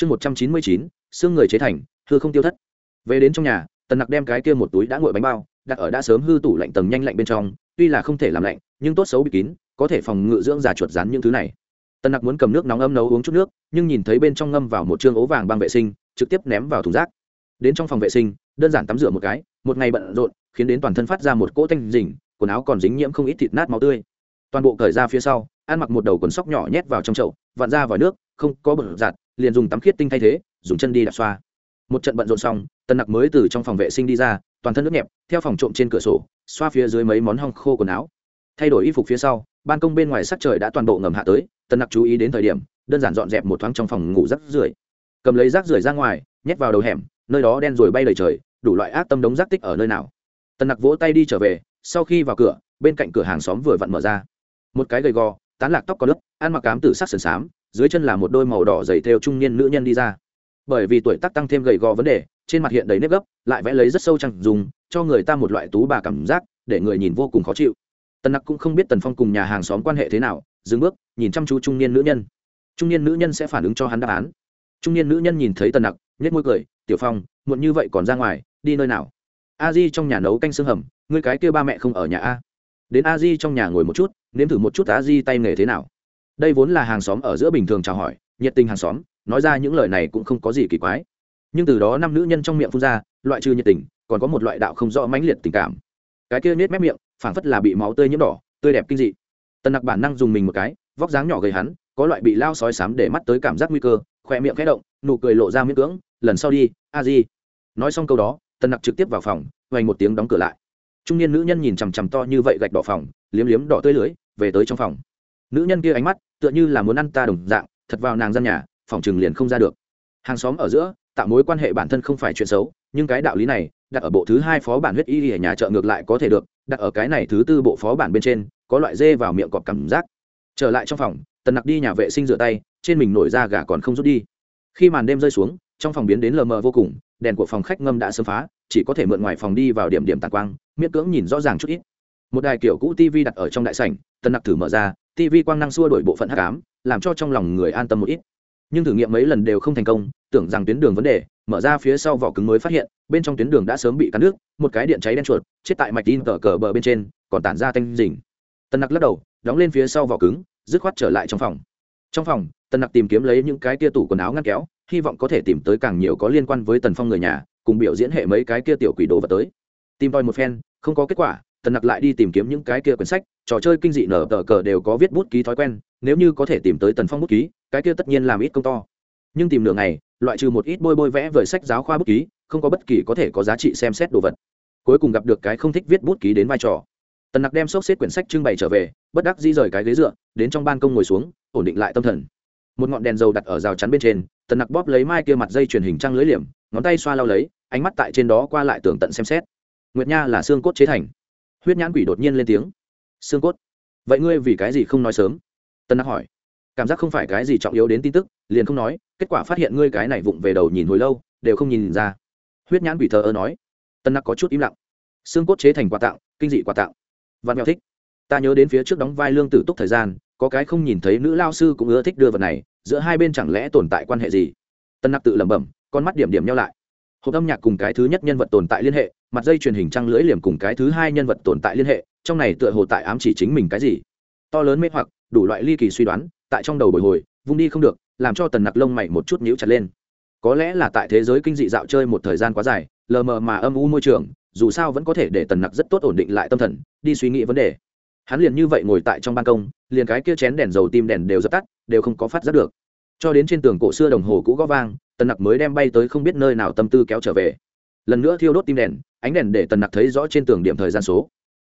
chương một trăm chín mươi chín, xương người chế thành, hư không tiêu thất. Về đến trong nhà, tần nặc đem cái kia một túi đã nguội bánh bao, đặt ở đã sớm hư tủ lạnh tầng nhanh lạnh bên trong, tuy là không thể làm lạnh, nhưng tốt xấu bị kín, có thể phòng ngự dưỡng già chuột rán những thứ này. Tần nặc muốn cầm nước nóng âm nấu uống chút nước, nhưng nhìn thấy bên trong ngâm vào một chương ố vàng băng vệ sinh, trực tiếp ném vào thùng rác. Đến trong phòng vệ sinh, đơn giản tắm rửa một cái, một ngày bận rộn, khiến đến toàn thân phát ra một cỗ tanh dình, quần áo còn dính nhiễm không ít thịt nát máu tươi. Toàn bộ cởi ra phía sau, ăn mặc một đầu quần sóc nhỏ nhét vào trong chậu, vặn ra vào nước, không có bẩn giặt liền dùng tắm khiết tinh thay thế, dùng chân đi đạp xoa. Một trận bận rộn xong, tần nặc mới từ trong phòng vệ sinh đi ra, toàn thân nước nhẹp, theo phòng trộm trên cửa sổ, xoa phía dưới mấy món hong khô quần áo. Thay đổi y phục phía sau, ban công bên ngoài sắc trời đã toàn bộ ngầm hạ tới, tần nặc chú ý đến thời điểm, đơn giản dọn dẹp một thoáng trong phòng ngủ rác rưởi. Cầm lấy rác rưởi ra ngoài, nhét vào đầu hẻm, nơi đó đen rồi bay đầy trời, đủ loại ác tâm đống rác tích ở nơi nào. Tần nặc vỗ tay đi trở về, sau khi vào cửa, bên cạnh cửa hàng xóm vừa vặn mở ra. Một cái gầy gò, tán lạc tóc có lớp, ăn mặc cám từ sắc sườn xám dưới chân là một đôi màu đỏ dày theo trung niên nữ nhân đi ra. Bởi vì tuổi tác tăng thêm gầy gò vấn đề, trên mặt hiện đầy nếp gấp, lại vẽ lấy rất sâu trăng dùng, cho người ta một loại tú bà cảm giác, để người nhìn vô cùng khó chịu. Tần nặc cũng không biết tần phong cùng nhà hàng xóm quan hệ thế nào, dừng bước, nhìn chăm chú trung niên nữ nhân. Trung niên nữ nhân sẽ phản ứng cho hắn đáp án. Trung niên nữ nhân nhìn thấy tần nặc nhét môi cười, tiểu phong, muộn như vậy còn ra ngoài, đi nơi nào? A di trong nhà nấu canh xương hầm, ngươi cái kêu ba mẹ không ở nhà a? Đến a di trong nhà ngồi một chút, nếm thử một chút a di tay nghề thế nào? Đây vốn là hàng xóm ở giữa bình thường chào hỏi, nhiệt tình hàng xóm, nói ra những lời này cũng không có gì kỳ quái. Nhưng từ đó năm nữ nhân trong miệng phun ra, loại trừ nhiệt tình, còn có một loại đạo không rõ mãnh liệt tình cảm. Cái kia nết mép miệng, phảng phất là bị máu tươi nhiễm đỏ, tươi đẹp kinh dị. Tần nặc bản năng dùng mình một cái, vóc dáng nhỏ gầy hắn, có loại bị lao sói sám để mắt tới cảm giác nguy cơ khoe miệng khẽ động, nụ cười lộ ra miễn cưỡng, lần sau đi, a di. Nói xong câu đó, tần nặc trực tiếp vào phòng hoành một tiếng đóng cửa lại. Trung niên nữ nhân nhìn chằm chằm to như vậy gạch đỏ phòng, liếm liếm đỏ tươi lưới, về tới trong phòng nữ nhân kia ánh mắt tựa như là muốn ăn ta đồng dạng, thật vào nàng gian nhà, phòng chừng liền không ra được. Hàng xóm ở giữa, tạo mối quan hệ bản thân không phải chuyện xấu, nhưng cái đạo lý này, đặt ở bộ thứ hai phó bản huyết y ở nhà chợ ngược lại có thể được, đặt ở cái này thứ tư bộ phó bản bên trên, có loại dê vào miệng cọp cảm giác. Trở lại trong phòng, tần nặc đi nhà vệ sinh rửa tay, trên mình nổi ra gà còn không rút đi. Khi màn đêm rơi xuống, trong phòng biến đến lờ mờ vô cùng, đèn của phòng khách ngâm đã sớm phá, chỉ có thể mượn ngoài phòng đi vào điểm điểm tàn quang, miễn cưỡng nhìn rõ ràng chút ít. Một đài kiểu cũ tv đặt ở trong đại sảnh, tần nặc thử mở ra tv quang năng xua đổi bộ phận hắc ám, làm cho trong lòng người an tâm một ít. Nhưng thử nghiệm mấy lần đều không thành công, tưởng rằng tuyến đường vấn đề, mở ra phía sau vỏ cứng mới phát hiện, bên trong tuyến đường đã sớm bị cắn nước một cái điện cháy đen chuột, chết tại mạch tin cờ cờ bờ bên trên, còn tản ra tanh rình. Tần nặc lắc đầu, đóng lên phía sau vỏ cứng, dứt khoát trở lại trong phòng. Trong phòng tần nặc tìm kiếm lấy những cái kia tủ quần áo ngăn kéo, hy vọng có thể tìm tới càng nhiều có liên quan với tần phong người nhà, cùng biểu diễn hệ mấy cái kia tiểu quỷ đồ vật tới. Tìm tòi một phen, không có kết quả tần nặc lại đi tìm kiếm những cái kia quyển sách trò chơi kinh dị nở tờ cờ đều có viết bút ký thói quen, nếu như có thể tìm tới tần phong bút ký, cái kia tất nhiên làm ít công to. Nhưng tìm nửa ngày, loại trừ một ít bôi bôi vẽ vời sách giáo khoa bút ký, không có bất kỳ có thể có giá trị xem xét đồ vật. Cuối cùng gặp được cái không thích viết bút ký đến vai trò. Tần nặc đem xốc xếp quyển sách trưng bày trở về, bất đắc di rời cái ghế dựa, đến trong ban công ngồi xuống, ổn định lại tâm thần. Một ngọn đèn dầu đặt ở rào chắn bên trên, tần nặc bóp lấy mai kia mặt dây truyền hình trăng lưới liềm, ngón tay xoa lau lấy, ánh mắt tại trên đó qua lại tường tận xem xét. Nguyệt nha là xương cốt chế thành. Huyết nhãn quỷ đột nhiên lên tiếng xương cốt. Vậy ngươi vì cái gì không nói sớm? Tân nặc hỏi. Cảm giác không phải cái gì trọng yếu đến tin tức, liền không nói, kết quả phát hiện ngươi cái này vụng về đầu nhìn hồi lâu, đều không nhìn ra. Huyết nhãn quỷ thờ ơ nói. Tân nặc có chút im lặng. Xương cốt chế thành quà tặng kinh dị quà tặng văn mèo thích. Ta nhớ đến phía trước đóng vai lương tử túc thời gian, có cái không nhìn thấy nữ lao sư cũng ưa thích đưa vật này, giữa hai bên chẳng lẽ tồn tại quan hệ gì? Tân nặc tự lẩm bẩm, con mắt điểm điểm nhau lại. Hộp âm nhạc cùng cái thứ nhất nhân vật tồn tại liên hệ mặt dây truyền hình trăng lưỡi liềm cùng cái thứ hai nhân vật tồn tại liên hệ, trong này tựa hồ tại ám chỉ chính mình cái gì. To lớn mê hoặc, đủ loại ly kỳ suy đoán, tại trong đầu bồi hồi, vung đi không được, làm cho tần nặc lông mày một chút nhíu chặt lên. Có lẽ là tại thế giới kinh dị dạo chơi một thời gian quá dài, lờ mờ mà âm u môi trường, dù sao vẫn có thể để tần nặc rất tốt ổn định lại tâm thần, đi suy nghĩ vấn đề. Hắn liền như vậy ngồi tại trong ban công, liền cái kia chén đèn dầu tim đèn đều dập tắt, đều không có phát giác được. Cho đến trên tường cổ xưa đồng hồ cũ gó vang, tần nặc mới đem bay tới không biết nơi nào tâm tư kéo trở về lần nữa thiêu đốt tim đèn, ánh đèn để tần nặc thấy rõ trên tường điểm thời gian số.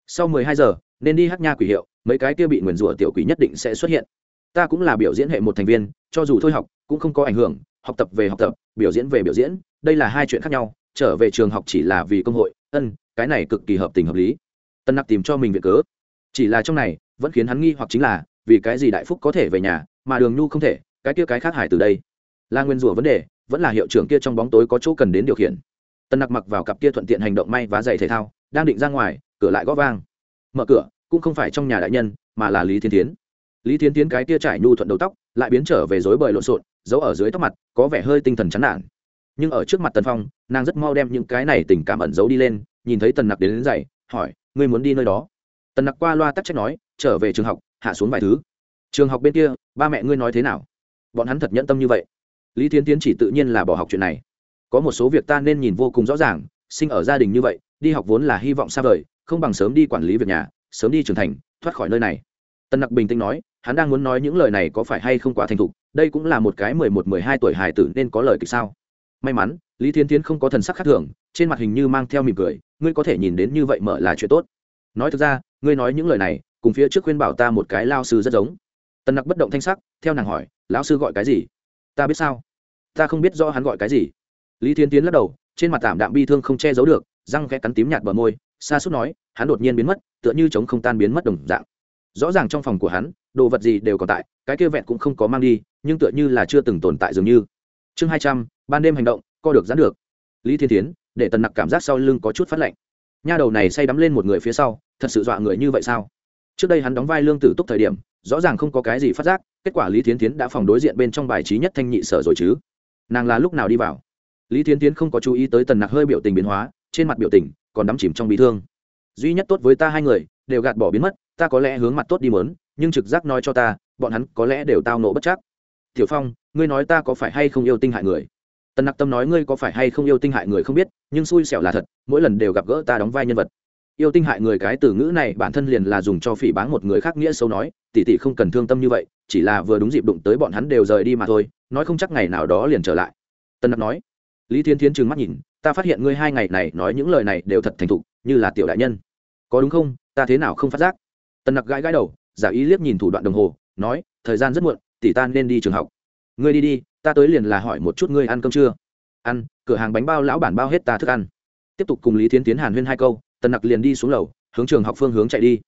Sau mười hai giờ, nên đi hát nha quỷ hiệu, mấy cái kia bị nguyền rủa tiểu quỷ nhất định sẽ xuất hiện. Ta cũng là biểu diễn hệ một thành viên, cho dù thôi học, cũng không có ảnh hưởng, học tập về học tập, biểu diễn về biểu diễn, đây là hai chuyện khác nhau, trở về trường học chỉ là vì công hội, ân, cái này cực kỳ hợp tình hợp lý. Tân nặc tìm cho mình việc cớ. Chỉ là trong này, vẫn khiến hắn nghi hoặc chính là, vì cái gì đại phúc có thể về nhà, mà đường nhu không thể, cái kia cái khác hải từ đây. Là nguyên rủa vấn đề, vẫn là hiệu trưởng kia trong bóng tối có chỗ cần đến điều khiển. Tần nặc mặc vào cặp kia thuận tiện hành động may và giày thể thao đang định ra ngoài cửa lại gõ vang. Mở cửa cũng không phải trong nhà đại nhân mà là lý thiên tiến lý thiên tiến cái kia trải nhu thuận đầu tóc lại biến trở về rối bời lộn xộn giấu ở dưới tóc mặt có vẻ hơi tinh thần chán nản. Nhưng ở trước mặt tần phong nàng rất mau đem những cái này tình cảm ẩn giấu đi lên nhìn thấy tần nặc đến, đến dậy hỏi ngươi muốn đi nơi đó? Tần nặc qua loa tắc trách nói trở về trường học hạ xuống vài thứ. Trường học bên kia ba mẹ ngươi nói thế nào? Bọn hắn thật nhẫn tâm như vậy. Lý thiến tiến chỉ tự nhiên là bỏ học chuyện này có một số việc ta nên nhìn vô cùng rõ ràng, sinh ở gia đình như vậy, đi học vốn là hy vọng xa vời, không bằng sớm đi quản lý việc nhà, sớm đi trưởng thành, thoát khỏi nơi này. Tân nặc bình tĩnh nói, hắn đang muốn nói những lời này có phải hay không quá thành thục, đây cũng là một cái mười một, mười hai tuổi hài tử nên có lời kịch sao? May mắn, lý thiên tiến không có thần sắc khác thường, trên mặt hình như mang theo mỉm cười, ngươi có thể nhìn đến như vậy mở là chuyện tốt. Nói thực ra, ngươi nói những lời này, cùng phía trước khuyên bảo ta một cái lao sư rất giống. Tần nặc bất động thanh sắc, theo nàng hỏi, lão sư gọi cái gì? Ta biết sao. Ta không biết rõ hắn gọi cái gì lý thiên tiến lắc đầu, trên mặt tạm đạm bi thương không che giấu được, răng khẽ cắn tím nhạt bờ môi, xa suốt nói, hắn đột nhiên biến mất, tựa như chống không tan biến mất đồng dạng. Rõ ràng trong phòng của hắn, đồ vật gì đều còn tại, cái kia vẹn cũng không có mang đi, nhưng tựa như là chưa từng tồn tại dường như. Chương hai trăm, ban đêm hành động, co được dán được. Lý thiên tiến, để tần nặc cảm giác sau lưng có chút phát lạnh. Nha đầu này say đắm lên một người phía sau, thật sự dọa người như vậy sao? Trước đây hắn đóng vai lương tử túc thời điểm, rõ ràng không có cái gì phát giác, kết quả lý thiến tiến đã phòng đối diện bên trong bài trí nhất thanh nhị sở rồi chứ. Nàng là lúc nào đi vào? Lý Thiên tiến không có chú ý tới tần nặc hơi biểu tình biến hóa, trên mặt biểu tình còn đắm chìm trong bị thương. Duy nhất tốt với ta hai người, đều gạt bỏ biến mất, ta có lẽ hướng mặt tốt đi mớn, nhưng trực giác nói cho ta, bọn hắn có lẽ đều tao nộ bất chắc. Tiểu phong, ngươi nói ta có phải hay không yêu tinh hại người? Tần nặc tâm nói ngươi có phải hay không yêu tinh hại người không biết, nhưng xui xẻo là thật, mỗi lần đều gặp gỡ ta đóng vai nhân vật. Yêu tinh hại người cái từ ngữ này bản thân liền là dùng cho phỉ báng một người khác nghĩa xấu nói tỷ tỷ không cần thương tâm như vậy, chỉ là vừa đúng dịp đụng tới bọn hắn đều rời đi mà thôi, nói không chắc ngày nào đó liền trở lại. Tân nặc nói lý thiên thiến trừng mắt nhìn, ta phát hiện ngươi hai ngày này nói những lời này đều thật thành thục, như là tiểu đại nhân. Có đúng không? Ta thế nào không phát giác? Tân nặc gãi gãi đầu, giả ý liếc nhìn thủ đoạn đồng hồ, nói, thời gian rất muộn, tỷ ta nên đi trường học. Ngươi đi đi, ta tới liền là hỏi một chút ngươi ăn cơm chưa? Ăn, cửa hàng bánh bao lão bản bao hết ta thức ăn. Tiếp tục cùng lý thiến tiến hàn huyên hai câu, tần nặc liền đi xuống lầu, hướng trường học phương hướng chạy đi.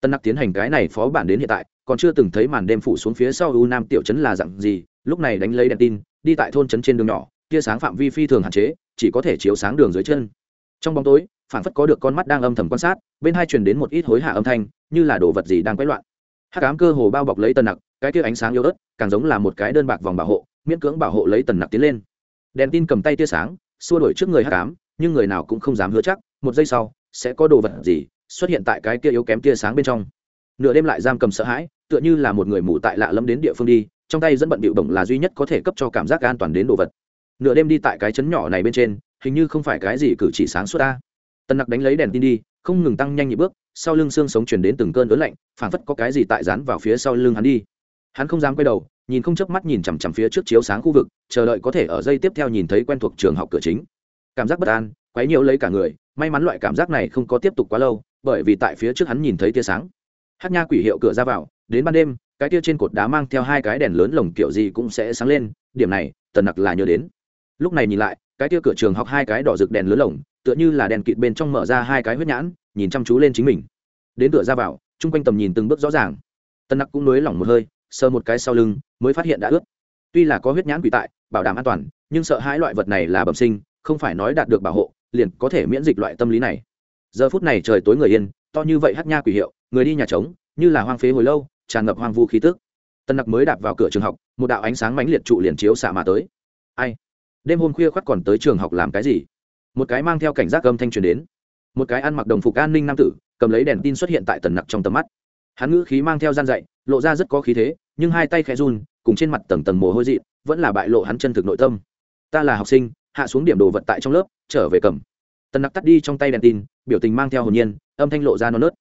Tần nặc tiến hành cái này phó bản đến hiện tại, còn chưa từng thấy màn đêm phủ xuống phía sau u nam tiểu trấn là dặn gì, lúc này đánh lấy đèn tin, đi tại thôn trấn trên đường nhỏ tia sáng phạm vi phi thường hạn chế, chỉ có thể chiếu sáng đường dưới chân. Trong bóng tối phản phất có được con mắt đang âm thầm quan sát, bên hai truyền đến một ít hối hả âm thanh, như là đồ vật gì đang quấy loạn. Hát cám cơ hồ bao bọc lấy tần nặc, cái tia ánh sáng yếu ớt, càng giống là một cái đơn bạc vòng bảo hộ, miễn cưỡng bảo hộ lấy tần nặc tiến lên. Đèn tin cầm tay tia sáng, xua đổi trước người hát cám nhưng người nào cũng không dám hứa chắc, một giây sau, sẽ có đồ vật gì xuất hiện tại cái kia yếu kém tia sáng bên trong. Nửa đêm lại giam cầm sợ hãi, tựa như là một người mù tại lạ lẫm đến địa phương đi, trong tay dẫn bận bịu bổng là duy nhất có thể cấp cho cảm giác an toàn đến đồ vật nửa đêm đi tại cái chấn nhỏ này bên trên, hình như không phải cái gì cử chỉ sáng suốt ta. Tần nặc đánh lấy đèn tin đi, không ngừng tăng nhanh nhịp bước, sau lưng xương sống chuyển đến từng cơn lớn lạnh, phảng phất có cái gì tại dán vào phía sau lưng hắn đi. Hắn không dám quay đầu, nhìn không chớp mắt nhìn chằm chằm phía trước chiếu sáng khu vực, chờ đợi có thể ở dây tiếp theo nhìn thấy quen thuộc trường học cửa chính. Cảm giác bất an, quấy nhiều lấy cả người, may mắn loại cảm giác này không có tiếp tục quá lâu, bởi vì tại phía trước hắn nhìn thấy tia sáng. Hát nha quỷ hiệu cửa ra vào, đến ban đêm, cái tia trên cột đá mang theo hai cái đèn lớn lồng kiểu gì cũng sẽ sáng lên, điểm này tần nặc là nhớ đến lúc này nhìn lại, cái tia cửa trường học hai cái đỏ rực đèn lớn lồng, tựa như là đèn kịt bên trong mở ra hai cái huyết nhãn, nhìn chăm chú lên chính mình. Đến cửa ra vào, chung quanh tầm nhìn từng bước rõ ràng. Tân nặc cũng nới lỏng một hơi, sờ một cái sau lưng, mới phát hiện đã ướt. Tuy là có huyết nhãn quỷ tại, bảo đảm an toàn, nhưng sợ hai loại vật này là bẩm sinh, không phải nói đạt được bảo hộ, liền có thể miễn dịch loại tâm lý này. Giờ phút này trời tối người yên, to như vậy hát nha quỷ hiệu, người đi nhà trống, như là hoang phế hồi lâu, tràn ngập hoang vu khí tức. Tân nặc mới đạp vào cửa trường học, một đạo ánh sáng mãnh liệt trụ liền chiếu xạ mà tới. Ai? Đêm hôm khuya khoắt còn tới trường học làm cái gì? Một cái mang theo cảnh giác âm thanh truyền đến. Một cái ăn mặc đồng phục an ninh nam tử, cầm lấy đèn tin xuất hiện tại tần nặc trong tầm mắt. Hắn ngữ khí mang theo gian dạy, lộ ra rất có khí thế, nhưng hai tay khẽ run, cùng trên mặt tầng tầng mồ hôi dị, vẫn là bại lộ hắn chân thực nội tâm. Ta là học sinh, hạ xuống điểm đồ vật tại trong lớp, trở về cầm. Tần nặc tắt đi trong tay đèn tin, biểu tình mang theo hồn nhiên, âm thanh lộ ra non nớt.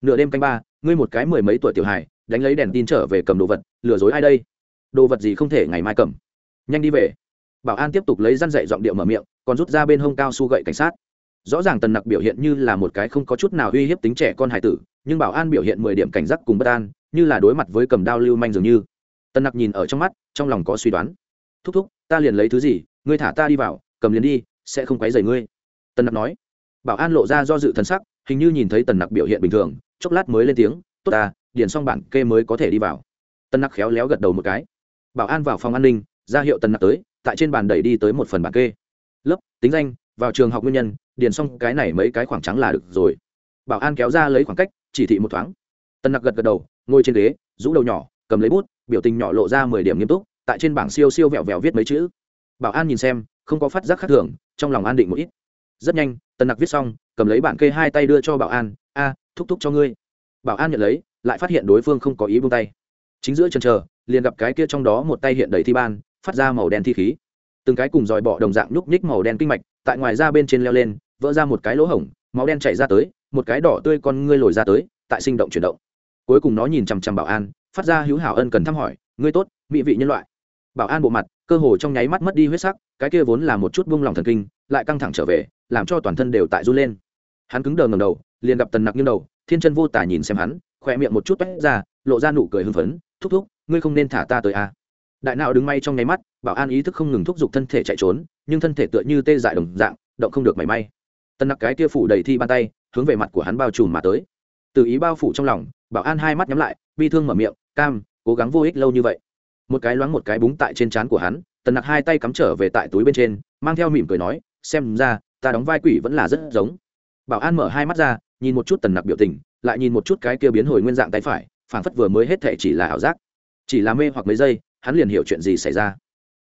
Nửa đêm canh ba, ngươi một cái mười mấy tuổi tiểu hài, đánh lấy đèn tin trở về cầm đồ vật, lừa dối ai đây? Đồ vật gì không thể ngày mai cầm? Nhanh đi về bảo an tiếp tục lấy răn dậy giọng điệu mở miệng, còn rút ra bên hông cao su gậy cảnh sát. Rõ ràng tần nặc biểu hiện như là một cái không có chút nào uy hiếp tính trẻ con hải tử, nhưng bảo an biểu hiện mười điểm cảnh giác cùng bất an, như là đối mặt với cầm đao lưu manh dường như. Tần nặc nhìn ở trong mắt, trong lòng có suy đoán. Thúc thúc, ta liền lấy thứ gì, ngươi thả ta đi vào, cầm liền đi, sẽ không quấy rầy ngươi. Tần nặc nói. Bảo an lộ ra do dự thần sắc, hình như nhìn thấy tần nặc biểu hiện bình thường, chốc lát mới lên tiếng, tốt ta, điền xong bản kê mới có thể đi vào. Tần nặc khéo léo gật đầu một cái. Bảo an vào phòng an ninh, ra hiệu tần nặc tới tại trên bàn đẩy đi tới một phần bản kê. Lớp, tính danh, vào trường học nguyên nhân, điền xong cái này mấy cái khoảng trắng là được rồi. Bảo an kéo ra lấy khoảng cách, chỉ thị một thoáng. Tần nặc gật gật đầu, ngồi trên ghế, rũ đầu nhỏ, cầm lấy bút, biểu tình nhỏ lộ ra mười điểm nghiêm túc, tại trên bảng siêu siêu vẹo vẹo viết mấy chữ. Bảo an nhìn xem, không có phát giác khác thường, trong lòng an định một ít. Rất nhanh tần nặc viết xong, cầm lấy bản kê hai tay đưa cho bảo an, a, thúc thúc cho ngươi. Bảo an nhận lấy, lại phát hiện đối phương không có ý buông tay. Chính giữa chân chờ, liền gặp cái kia trong đó một tay hiện đầy thi ban phát ra màu đen thi khí. Từng cái cùng dòi bọ đồng dạng nhúc nhích màu đen kinh mạch, tại ngoài da bên trên leo lên, vỡ ra một cái lỗ hổng, máu đen chảy ra tới, một cái đỏ tươi con ngươi lồi ra tới, tại sinh động chuyển động. Cuối cùng nó nhìn chằm chằm bảo an, phát ra hữu hảo ân cần thăm hỏi, ngươi tốt, mỹ vị nhân loại. Bảo an bộ mặt, cơ hồ trong nháy mắt mất đi huyết sắc, cái kia vốn là một chút buông lỏng thần kinh, lại căng thẳng trở về, làm cho toàn thân đều tại run lên. Hắn cứng đờ ngầm đầu, liền gặp tần nặc như đầu, thiên chân vô tả nhìn xem hắn khoe miệng một chút toét ra, lộ ra nụ cười hưng phấn, thúc thúc, ngươi không nên thả ta tới a à đại não đứng may trong nháy mắt, bảo an ý thức không ngừng thúc giục thân thể chạy trốn, nhưng thân thể tựa như tê dại đồng dạng, động không được mảy may. Tần nặc cái kia phủ đầy thi bàn tay, hướng về mặt của hắn bao trùm mà tới. Từ ý bao phủ trong lòng, bảo an hai mắt nhắm lại, bi thương mở miệng, cam, cố gắng vô ích lâu như vậy. Một cái loáng một cái búng tại trên trán của hắn tần nặc hai tay cắm trở về tại túi bên trên, mang theo mỉm cười nói, xem ra, ta đóng vai quỷ vẫn là rất giống. Bảo an mở hai mắt ra, nhìn một chút tần nặc biểu tình, lại nhìn một chút cái kia biến hồi nguyên dạng tay phải, phảng phất vừa mới hết thệ chỉ là ảo giác, chỉ là mê hoặc mấy giây hắn liền hiểu chuyện gì xảy ra.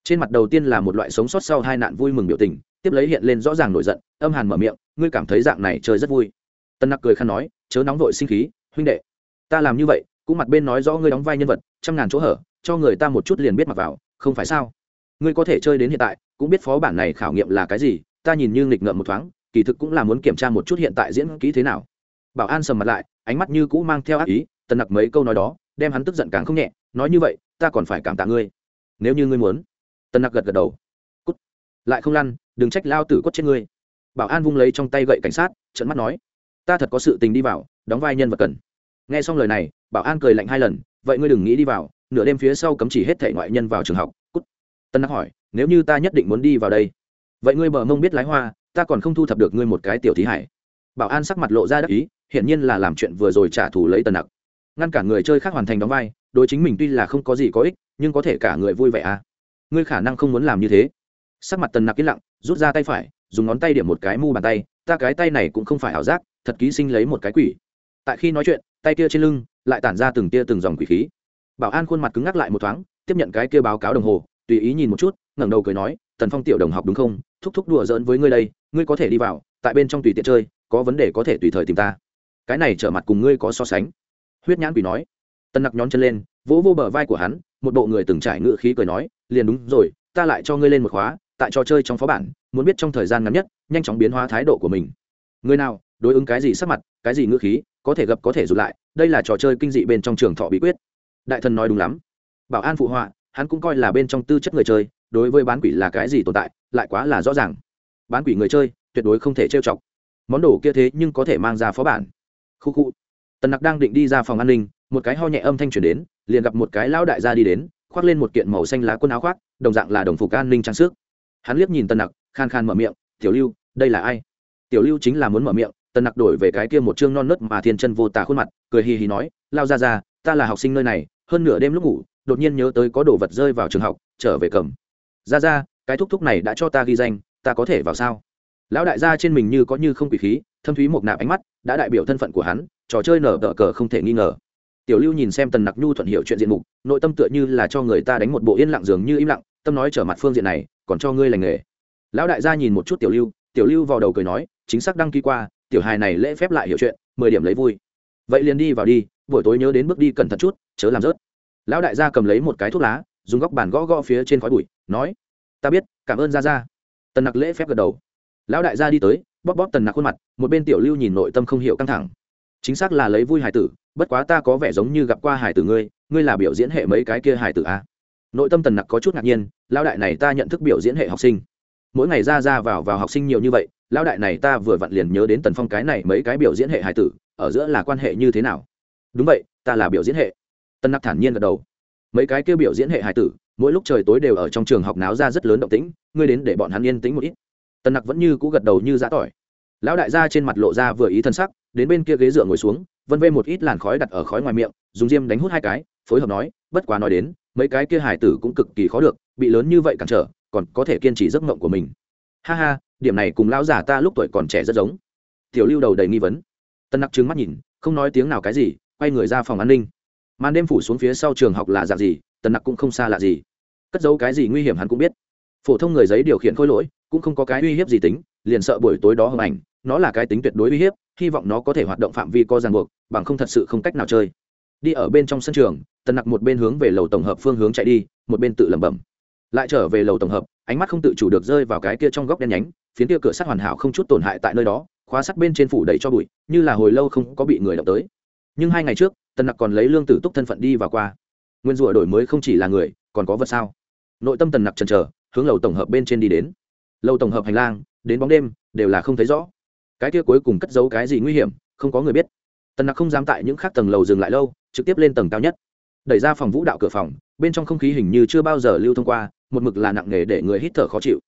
Trên mặt đầu tiên là một loại sống sót sau hai nạn vui mừng biểu tình, tiếp lấy hiện lên rõ ràng nổi giận, âm hàn mở miệng, ngươi cảm thấy dạng này chơi rất vui. Tân nặc cười khăn nói, chớ nóng vội sinh khí, huynh đệ. Ta làm như vậy, cũng mặt bên nói rõ ngươi đóng vai nhân vật, trăm ngàn chỗ hở, cho người ta một chút liền biết mặc vào, không phải sao? Ngươi có thể chơi đến hiện tại, cũng biết phó bản này khảo nghiệm là cái gì, ta nhìn như nghịch ngợm một thoáng, kỳ thực cũng là muốn kiểm tra một chút hiện tại diễn kỹ thế nào. Bảo an sầm mặt lại, ánh mắt như cũ mang theo ác ý tần nặc mấy câu nói đó đem hắn tức giận càng không nhẹ, nói như vậy, ta còn phải cảm tạ ngươi. Nếu như ngươi muốn. Tần nặc gật gật đầu. Cút. Lại không lăn, đừng trách lao tử quất trên ngươi. Bảo an vung lấy trong tay gậy cảnh sát trận mắt nói, ta thật có sự tình đi vào, đóng vai nhân vật cần. Nghe xong lời này, bảo an cười lạnh hai lần, vậy ngươi đừng nghĩ đi vào, nửa đêm phía sau cấm chỉ hết thể ngoại nhân vào trường học. Cút. Tân nặc hỏi, nếu như ta nhất định muốn đi vào đây, vậy ngươi bờ mông biết lái hoa, ta còn không thu thập được ngươi một cái tiểu thí hải. Bảo an sắc mặt lộ ra đắc ý, hiển nhiên là làm chuyện vừa rồi trả thù lấy tần nặc ngăn cả người chơi khác hoàn thành đóng vai, đối chính mình tuy là không có gì có ích, nhưng có thể cả người vui vẻ à. Ngươi khả năng không muốn làm như thế. Sắc mặt tần nặc yên lặng, rút ra tay phải, dùng ngón tay điểm một cái mu bàn tay, ta cái tay này cũng không phải ảo giác, thật ký sinh lấy một cái quỷ. Tại khi nói chuyện, tay kia trên lưng lại tản ra từng tia từng dòng quỷ khí. Bảo an khuôn mặt cứng ngắc lại một thoáng, tiếp nhận cái kia báo cáo đồng hồ, tùy ý nhìn một chút, ngẩng đầu cười nói, tần phong tiểu đồng học đúng không? Thúc thúc đùa giỡn với ngươi đây, ngươi có thể đi vào, tại bên trong tùy tiện chơi, có vấn đề có thể tùy thời tìm ta. Cái này trở mặt cùng ngươi có so sánh huyết nhãn quỷ nói. Tân nặc nhón chân lên, vỗ vô bờ vai của hắn, một bộ người từng trải ngự khí cười nói, liền đúng rồi, ta lại cho ngươi lên một khóa, tại trò chơi trong phó bản, muốn biết trong thời gian ngắn nhất, nhanh chóng biến hóa thái độ của mình. Người nào, đối ứng cái gì sắc mặt, cái gì ngữ khí, có thể gặp có thể rụt lại, đây là trò chơi kinh dị bên trong trường thọ bí quyết. Đại thần nói đúng lắm. Bảo an phụ họa, hắn cũng coi là bên trong tư chất người chơi, đối với bán quỷ là cái gì tồn tại, lại quá là rõ ràng. Bán quỷ người chơi, tuyệt đối không thể trêu chọc. Món đồ kia thế nhưng có thể mang ra phó bản. Khu khu tần nặc đang định đi ra phòng an ninh, một cái ho nhẹ âm thanh chuyển đến, liền gặp một cái lão đại gia đi đến, khoác lên một kiện màu xanh lá quân áo khoác, đồng dạng là đồng phục an ninh trang sức. Hắn liếc nhìn tần nặc, khan khan mở miệng, tiểu lưu, đây là ai? Tiểu lưu chính là muốn mở miệng, tần nặc đổi về cái kia một chương non nớt mà thiên chân vô tả khuôn mặt, cười hì hì nói, lao ra ra ta là học sinh nơi này, hơn nửa đêm lúc ngủ, đột nhiên nhớ tới có đồ vật rơi vào trường học, trở về cầm. Ra ra cái thúc thúc này đã cho ta ghi danh, ta có thể vào sao? Lão đại gia trên mình như có như không quỷ khí, thâm thúy một nạp ánh mắt, đã đại biểu thân phận của hắn trò chơi nở tờ cờ không thể nghi ngờ. Tiểu lưu nhìn xem tần nặc nhu thuận hiệu chuyện diện mục, nội tâm tựa như là cho người ta đánh một bộ yên lặng dường như im lặng, tâm nói trở mặt phương diện này, còn cho ngươi lành nghề. Lão đại gia nhìn một chút tiểu lưu tiểu lưu vào đầu cười nói, chính xác đăng ký qua, tiểu hài này lễ phép lại hiểu chuyện, mười điểm lấy vui. Vậy liền đi vào đi, buổi tối nhớ đến bước đi cẩn thận chút, chớ làm rớt. Lão đại gia cầm lấy một cái thuốc lá, dùng góc bàn gõ gõ phía trên khói bụi, nói, ta biết, cảm ơn gia gia. Tần nặc lễ phép gật đầu. Lão đại gia đi tới, bóp bóp tần nặc khuôn mặt, một bên tiểu lưu nhìn nội tâm không hiểu căng thẳng chính xác là lấy vui hải tử, bất quá ta có vẻ giống như gặp qua hải tử ngươi ngươi là biểu diễn hệ mấy cái kia hải tử a nội tâm tần nặc có chút ngạc nhiên, lão đại này ta nhận thức biểu diễn hệ học sinh. Mỗi ngày ra ra vào vào học sinh nhiều như vậy, lão đại này ta vừa vặn liền nhớ đến tần phong cái này mấy cái biểu diễn hệ hải tử, ở giữa là quan hệ như thế nào? Đúng vậy, ta là biểu diễn hệ. Tân nặc thản nhiên gật đầu. Mấy cái kia biểu diễn hệ hải tử, mỗi lúc trời tối đều ở trong trường học náo ra rất lớn động tĩnh, ngươi đến để bọn hắn yên tĩnh một ít. Tân nặc vẫn như cũ gật đầu như giã tỏi. Lão đại gia trên mặt lộ ra vừa ý thân sắc đến bên kia ghế dựa ngồi xuống, vân vê một ít làn khói đặt ở khói ngoài miệng, dùng diêm đánh hút hai cái, phối hợp nói, bất quá nói đến, mấy cái kia hải tử cũng cực kỳ khó được, bị lớn như vậy cản trở, còn có thể kiên trì giấc mộng của mình. Ha ha, điểm này cùng lão giả ta lúc tuổi còn trẻ rất giống. Tiểu lưu đầu đầy nghi vấn. Tân nặc trừng mắt nhìn, không nói tiếng nào cái gì, quay người ra phòng an ninh. Màn đêm phủ xuống phía sau trường học là dạng gì tần nặc cũng không xa lạ gì. Cất giấu cái gì nguy hiểm hắn cũng biết. Phổ thông người giấy điều khiển khôi lỗi, cũng không có cái uy hiếp gì tính, liền sợ buổi tối đó hầm ảnh, nó là cái tính tuyệt đối uy hiếp hy vọng nó có thể hoạt động phạm vi co ràng buộc, bằng không thật sự không cách nào chơi. Đi ở bên trong sân trường, tần nặc một bên hướng về lầu tổng hợp phương hướng chạy đi, một bên tự lẩm bẩm. Lại trở về lầu tổng hợp, ánh mắt không tự chủ được rơi vào cái kia trong góc đen nhánh phiến kia cửa sắt hoàn hảo không chút tổn hại tại nơi đó, khóa sắt bên trên phủ đầy cho bụi, như là hồi lâu không có bị người động tới. Nhưng hai ngày trước, tần nặc còn lấy lương tử túc thân phận đi và qua. Nguyên rủa đổi mới không chỉ là người, còn có vật sao? Nội tâm tần nặc trần chờ, hướng lầu tổng hợp bên trên đi đến. Lầu tổng hợp hành lang, đến bóng đêm, đều là không thấy rõ cái kia cuối cùng cất giấu cái gì nguy hiểm, không có người biết. Tần nặc không dám tại những khác tầng lầu dừng lại lâu, trực tiếp lên tầng cao nhất. Đẩy ra phòng vũ đạo cửa phòng, bên trong không khí hình như chưa bao giờ lưu thông qua, một mực là nặng nề để người hít thở khó chịu.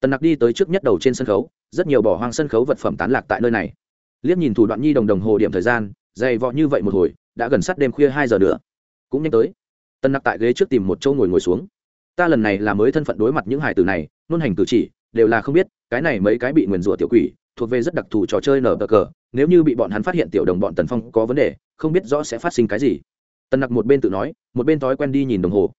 Tần nặc đi tới trước nhất đầu trên sân khấu, rất nhiều bỏ hoang sân khấu vật phẩm tán lạc tại nơi này. Liếc nhìn thủ đoạn nhi đồng đồng hồ điểm thời gian, dày vọ như vậy một hồi, đã gần sát đêm khuya hai giờ nữa. Cũng nhanh tới. Tần nặc tại ghế trước tìm một chỗ ngồi ngồi xuống. Ta lần này là mới thân phận đối mặt những hải tử này, nôn hành cử chỉ, đều là không biết, cái này mấy cái bị nguyền rủa tiểu quỷ thuộc về rất đặc thù trò chơi nở bờ cờ, nếu như bị bọn hắn phát hiện tiểu đồng bọn tần phong có vấn đề, không biết rõ sẽ phát sinh cái gì. Tần nặc một bên tự nói, một bên thói quen đi nhìn đồng hồ.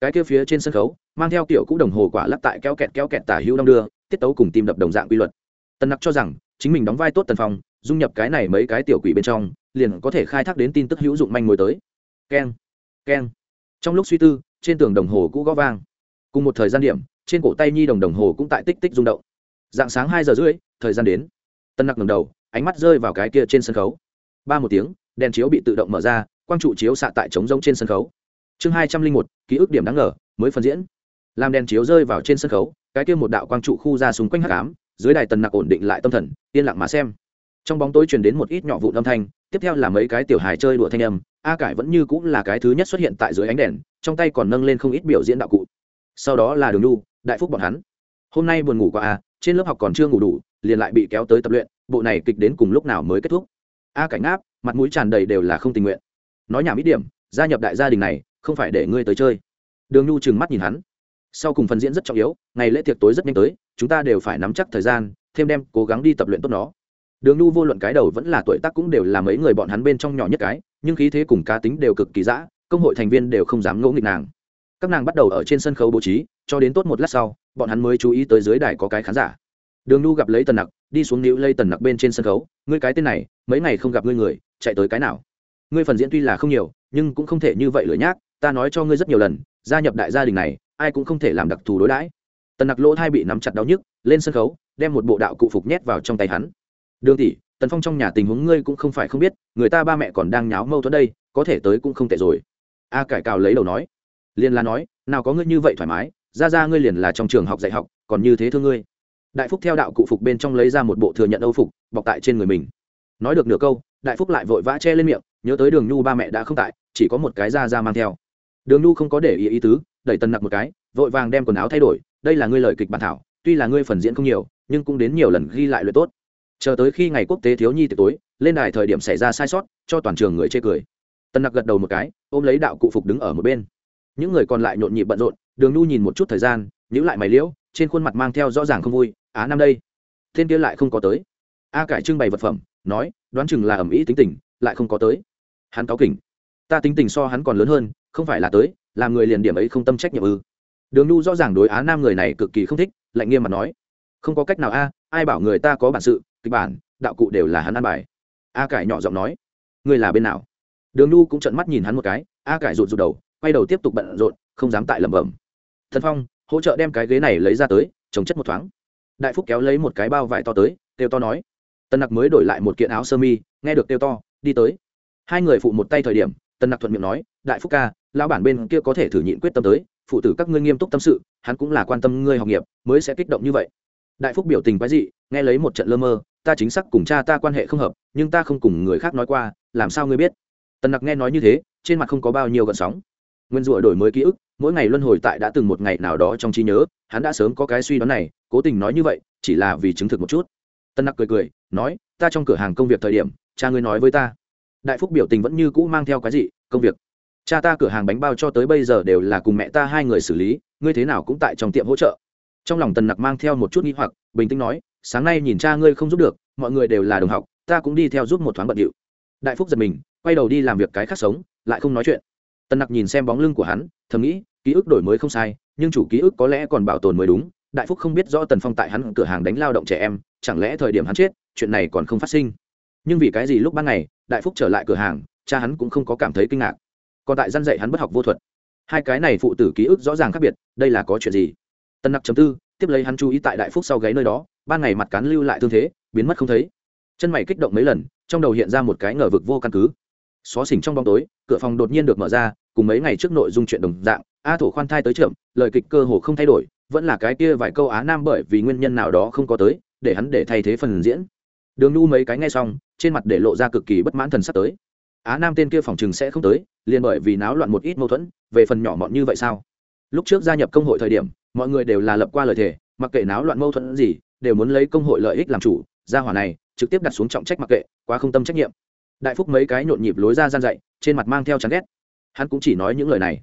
Cái kia phía trên sân khấu, mang theo kiểu cũ đồng hồ quả lắc tại kéo kẹt kéo kẹt tả hữu đong đưa, tiết tấu cùng tim đập đồng dạng quy luật. Tần nặc cho rằng, chính mình đóng vai tốt tần phong, dung nhập cái này mấy cái tiểu quỷ bên trong, liền có thể khai thác đến tin tức hữu dụng manh mối tới. Keng keng. Trong lúc suy tư, trên tường đồng hồ cũ gó vang. Cùng một thời gian điểm, trên cổ tay nhi đồng đồng hồ cũng tại tích tích rung động dạng sáng hai giờ rưỡi, thời gian đến. Tân nặc ngầm đầu, ánh mắt rơi vào cái kia trên sân khấu. Ba một tiếng, đèn chiếu bị tự động mở ra, quang trụ chiếu xạ tại trống rông trên sân khấu. Chương hai trăm linh một, ký ức điểm đáng ngờ, mới phân diễn. Làm đèn chiếu rơi vào trên sân khấu, cái kia một đạo quang trụ khu ra xung quanh hắc ám, dưới đài tần nặc ổn định lại tâm thần, yên lặng mà xem. Trong bóng tối truyền đến một ít nhỏ vụn âm thanh, tiếp theo là mấy cái tiểu hài chơi đùa thanh âm, a cải vẫn như cũng là cái thứ nhất xuất hiện tại dưới ánh đèn, trong tay còn nâng lên không ít biểu diễn đạo cụ. Sau đó là đường lu đại phúc bọn hắn. Hôm nay buồn ngủ qua a à, trên lớp học còn chưa ngủ đủ, liền lại bị kéo tới tập luyện, bộ này kịch đến cùng lúc nào mới kết thúc? A cảnh áp mặt mũi tràn đầy đều là không tình nguyện. Nói nhảm ít điểm, gia nhập đại gia đình này, không phải để ngươi tới chơi. Đường nhu trừng mắt nhìn hắn. Sau cùng phần diễn rất trọng yếu, ngày lễ tiệc tối rất nhanh tới, chúng ta đều phải nắm chắc thời gian, thêm đem cố gắng đi tập luyện tốt nó. Đường nhu vô luận cái đầu vẫn là tuổi tác cũng đều là mấy người bọn hắn bên trong nhỏ nhất cái, nhưng khí thế cùng cá tính đều cực kỳ dã, công hội thành viên đều không dám ngỗ nghịch nàng. Các nàng bắt đầu ở trên sân khấu bố trí, cho đến tốt một lát sau bọn hắn mới chú ý tới dưới đài có cái khán giả. Đường nhu gặp lấy tần nặc, đi xuống nữ lây tần nặc bên trên sân khấu, ngươi cái tên này, mấy ngày không gặp ngươi người, chạy tới cái nào? Ngươi phần diễn tuy là không nhiều, nhưng cũng không thể như vậy lửa nhác, ta nói cho ngươi rất nhiều lần, gia nhập đại gia đình này, ai cũng không thể làm đặc thù đối đãi. Tần nặc lỗ thai bị nắm chặt đau nhức, lên sân khấu, đem một bộ đạo cụ phục nhét vào trong tay hắn. Đường tỷ, tần phong trong nhà tình huống ngươi cũng không phải không biết, người ta ba mẹ còn đang nháo mâu thuẫn đây, có thể tới cũng không tệ rồi. A cải cào lấy đầu nói. Liền là nói, nào có ngươi như vậy thoải mái ra ra ngươi liền là trong trường học dạy học, còn như thế thương ngươi. Đại phúc theo đạo cụ phục bên trong lấy ra một bộ thừa nhận âu phục, bọc tại trên người mình. Nói được nửa câu, đại phúc lại vội vã che lên miệng, nhớ tới đường nhu ba mẹ đã không tại, chỉ có một cái ra ra mang theo. Đường nhu không có để ý ý tứ, đẩy tần nặc một cái, vội vàng đem quần áo thay đổi, đây là ngươi lời kịch bản thảo, tuy là ngươi phần diễn không nhiều, nhưng cũng đến nhiều lần ghi lại luyện tốt. Chờ tới khi ngày quốc tế thiếu nhi tiệc tối, lên đài thời điểm xảy ra sai sót, cho toàn trường người chê cười. Tần nặc gật đầu một cái, ôm lấy đạo cụ phục đứng ở một bên. Những người còn lại nhộn nhịp bận rộn đường Nu nhìn một chút thời gian nhữ lại mày liễu, trên khuôn mặt mang theo rõ ràng không vui, á, năm đây, thiên kia lại không có tới. A cải trưng bày vật phẩm, nói, đoán chừng là ẩm ý tính tình, lại không có tới. Hắn cáo kỉnh, ta tính tình so hắn còn lớn hơn, không phải là tới làm người liền điểm ấy không tâm trách nhiệm ư. Đường Nu rõ ràng đối á nam người này cực kỳ không thích, lạnh nghiêm mà nói, không có cách nào a, ai bảo người ta có bản sự, kịch bản, đạo cụ đều là hắn ăn bài. A cải nhỏ giọng nói người là bên nào? Đường Nu cũng trận mắt nhìn hắn một cái, a cải rụt rụt đầu, quay đầu tiếp tục bận rộn, không dám tại lẩm bẩm thần phong, hỗ trợ đem cái ghế này lấy ra tới, trồng chất một thoáng. Đại phúc kéo lấy một cái bao vải to tới têu to nói. Tân nặc mới đổi lại một kiện áo sơ mi, nghe được têu to, đi tới. Hai người phụ một tay thời điểm tân nặc thuận miệng nói, đại phúc ca, lão bản bên kia có thể thử nhịn quyết tâm tới, phụ tử các ngươi nghiêm túc tâm sự, hắn cũng là quan tâm ngươi học nghiệp, mới sẽ kích động như vậy. Đại phúc biểu tình quái dị, nghe lấy một trận lơ mơ, ta chính xác cùng cha ta quan hệ không hợp, nhưng ta không cùng người khác nói qua, làm sao ngươi biết? Tần nặc nghe nói như thế, trên mặt không có bao nhiêu gợn sóng. Nguyên rủa đổi mới ký ức mỗi ngày luân hồi tại đã từng một ngày nào đó trong trí nhớ, hắn đã sớm có cái suy đoán này, cố tình nói như vậy, chỉ là vì chứng thực một chút. Tân nặc cười cười, nói, ta trong cửa hàng công việc thời điểm, cha ngươi nói với ta. Đại phúc biểu tình vẫn như cũ mang theo cái gì, công việc. Cha ta cửa hàng bánh bao cho tới bây giờ đều là cùng mẹ ta hai người xử lý, ngươi thế nào cũng tại trong tiệm hỗ trợ. Trong lòng tần nặc mang theo một chút nghi hoặc, bình tĩnh nói, sáng nay nhìn cha ngươi không giúp được, mọi người đều là đồng học, ta cũng đi theo giúp một thoáng bận điệu. Đại phúc giật mình, quay đầu đi làm việc cái khác sống, lại không nói chuyện tần nặc nhìn xem bóng lưng của hắn, thầm nghĩ, ký ức đổi mới không sai, nhưng chủ ký ức có lẽ còn bảo tồn mới đúng. Đại phúc không biết rõ tần phong tại hắn cửa hàng đánh lao động trẻ em, chẳng lẽ thời điểm hắn chết, chuyện này còn không phát sinh. Nhưng vì cái gì lúc ban ngày, đại phúc trở lại cửa hàng, cha hắn cũng không có cảm thấy kinh ngạc. Còn tại gian dạy hắn bất học vô thuật. Hai cái này phụ tử ký ức rõ ràng khác biệt, đây là có chuyện gì? Tân nặc chấm tư, tiếp lấy hắn chú ý tại đại phúc sau gáy nơi đó, ban ngày mặt cán lưu lại thương thế, biến mất không thấy. Chân mày kích động mấy lần, trong đầu hiện ra một cái ngờ vực vô căn cứ xó xỉnh trong bóng tối, cửa phòng đột nhiên được mở ra, cùng mấy ngày trước nội dung chuyện đồng dạng, a thổ khoan thai tới trưởng lời kịch cơ hồ không thay đổi, vẫn là cái kia vài câu á nam bởi vì nguyên nhân nào đó không có tới, để hắn để thay thế phần diễn. Đường nu mấy cái nghe xong, trên mặt để lộ ra cực kỳ bất mãn thần sắp tới. Á nam tên kia phòng chừng sẽ không tới, liền bởi vì náo loạn một ít mâu thuẫn, về phần nhỏ mọn như vậy sao? Lúc trước gia nhập công hội thời điểm, mọi người đều là lập qua lời thề, mặc kệ náo loạn mâu thuẫn gì, đều muốn lấy công hội lợi ích làm chủ, gia hỏa này, trực tiếp đặt xuống trọng trách mặc kệ, quá không tâm trách nhiệm đại phúc mấy cái nhộn nhịp lối ra gian dậy trên mặt mang theo chán ghét. Hắn cũng chỉ nói những lời này.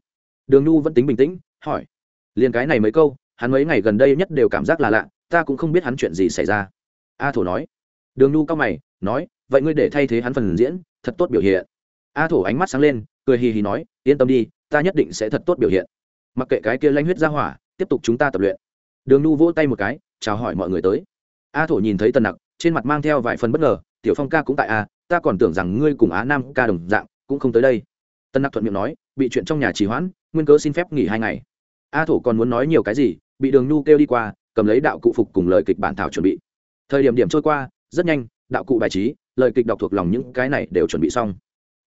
Đường nhu vẫn tính bình tĩnh, hỏi, liền cái này mấy câu, hắn mấy ngày gần đây nhất đều cảm giác là lạ, ta cũng không biết hắn chuyện gì xảy ra. A thổ nói. Đường nhu cao mày, nói, vậy ngươi để thay thế hắn phần diễn, thật tốt biểu hiện. A thổ ánh mắt sáng lên, cười hì hì nói, yên tâm đi, ta nhất định sẽ thật tốt biểu hiện. Mặc kệ cái kia lanh huyết ra hỏa, tiếp tục chúng ta tập luyện. Đường nhu vỗ tay một cái, chào hỏi mọi người tới. A thổ nhìn thấy tần nặc, trên mặt mang theo vài phần bất ngờ, tiểu phong ca cũng tại a ta còn tưởng rằng ngươi cùng á nam ca đồng dạng, cũng không tới đây. Tân nặc thuận miệng nói, bị chuyện trong nhà trì hoãn, nguyên cớ xin phép nghỉ hai ngày. A thổ còn muốn nói nhiều cái gì, bị đường nhu kêu đi qua, cầm lấy đạo cụ phục cùng lời kịch bản thảo chuẩn bị. Thời điểm điểm trôi qua, rất nhanh, đạo cụ bài trí, lời kịch đọc thuộc lòng những cái này đều chuẩn bị xong.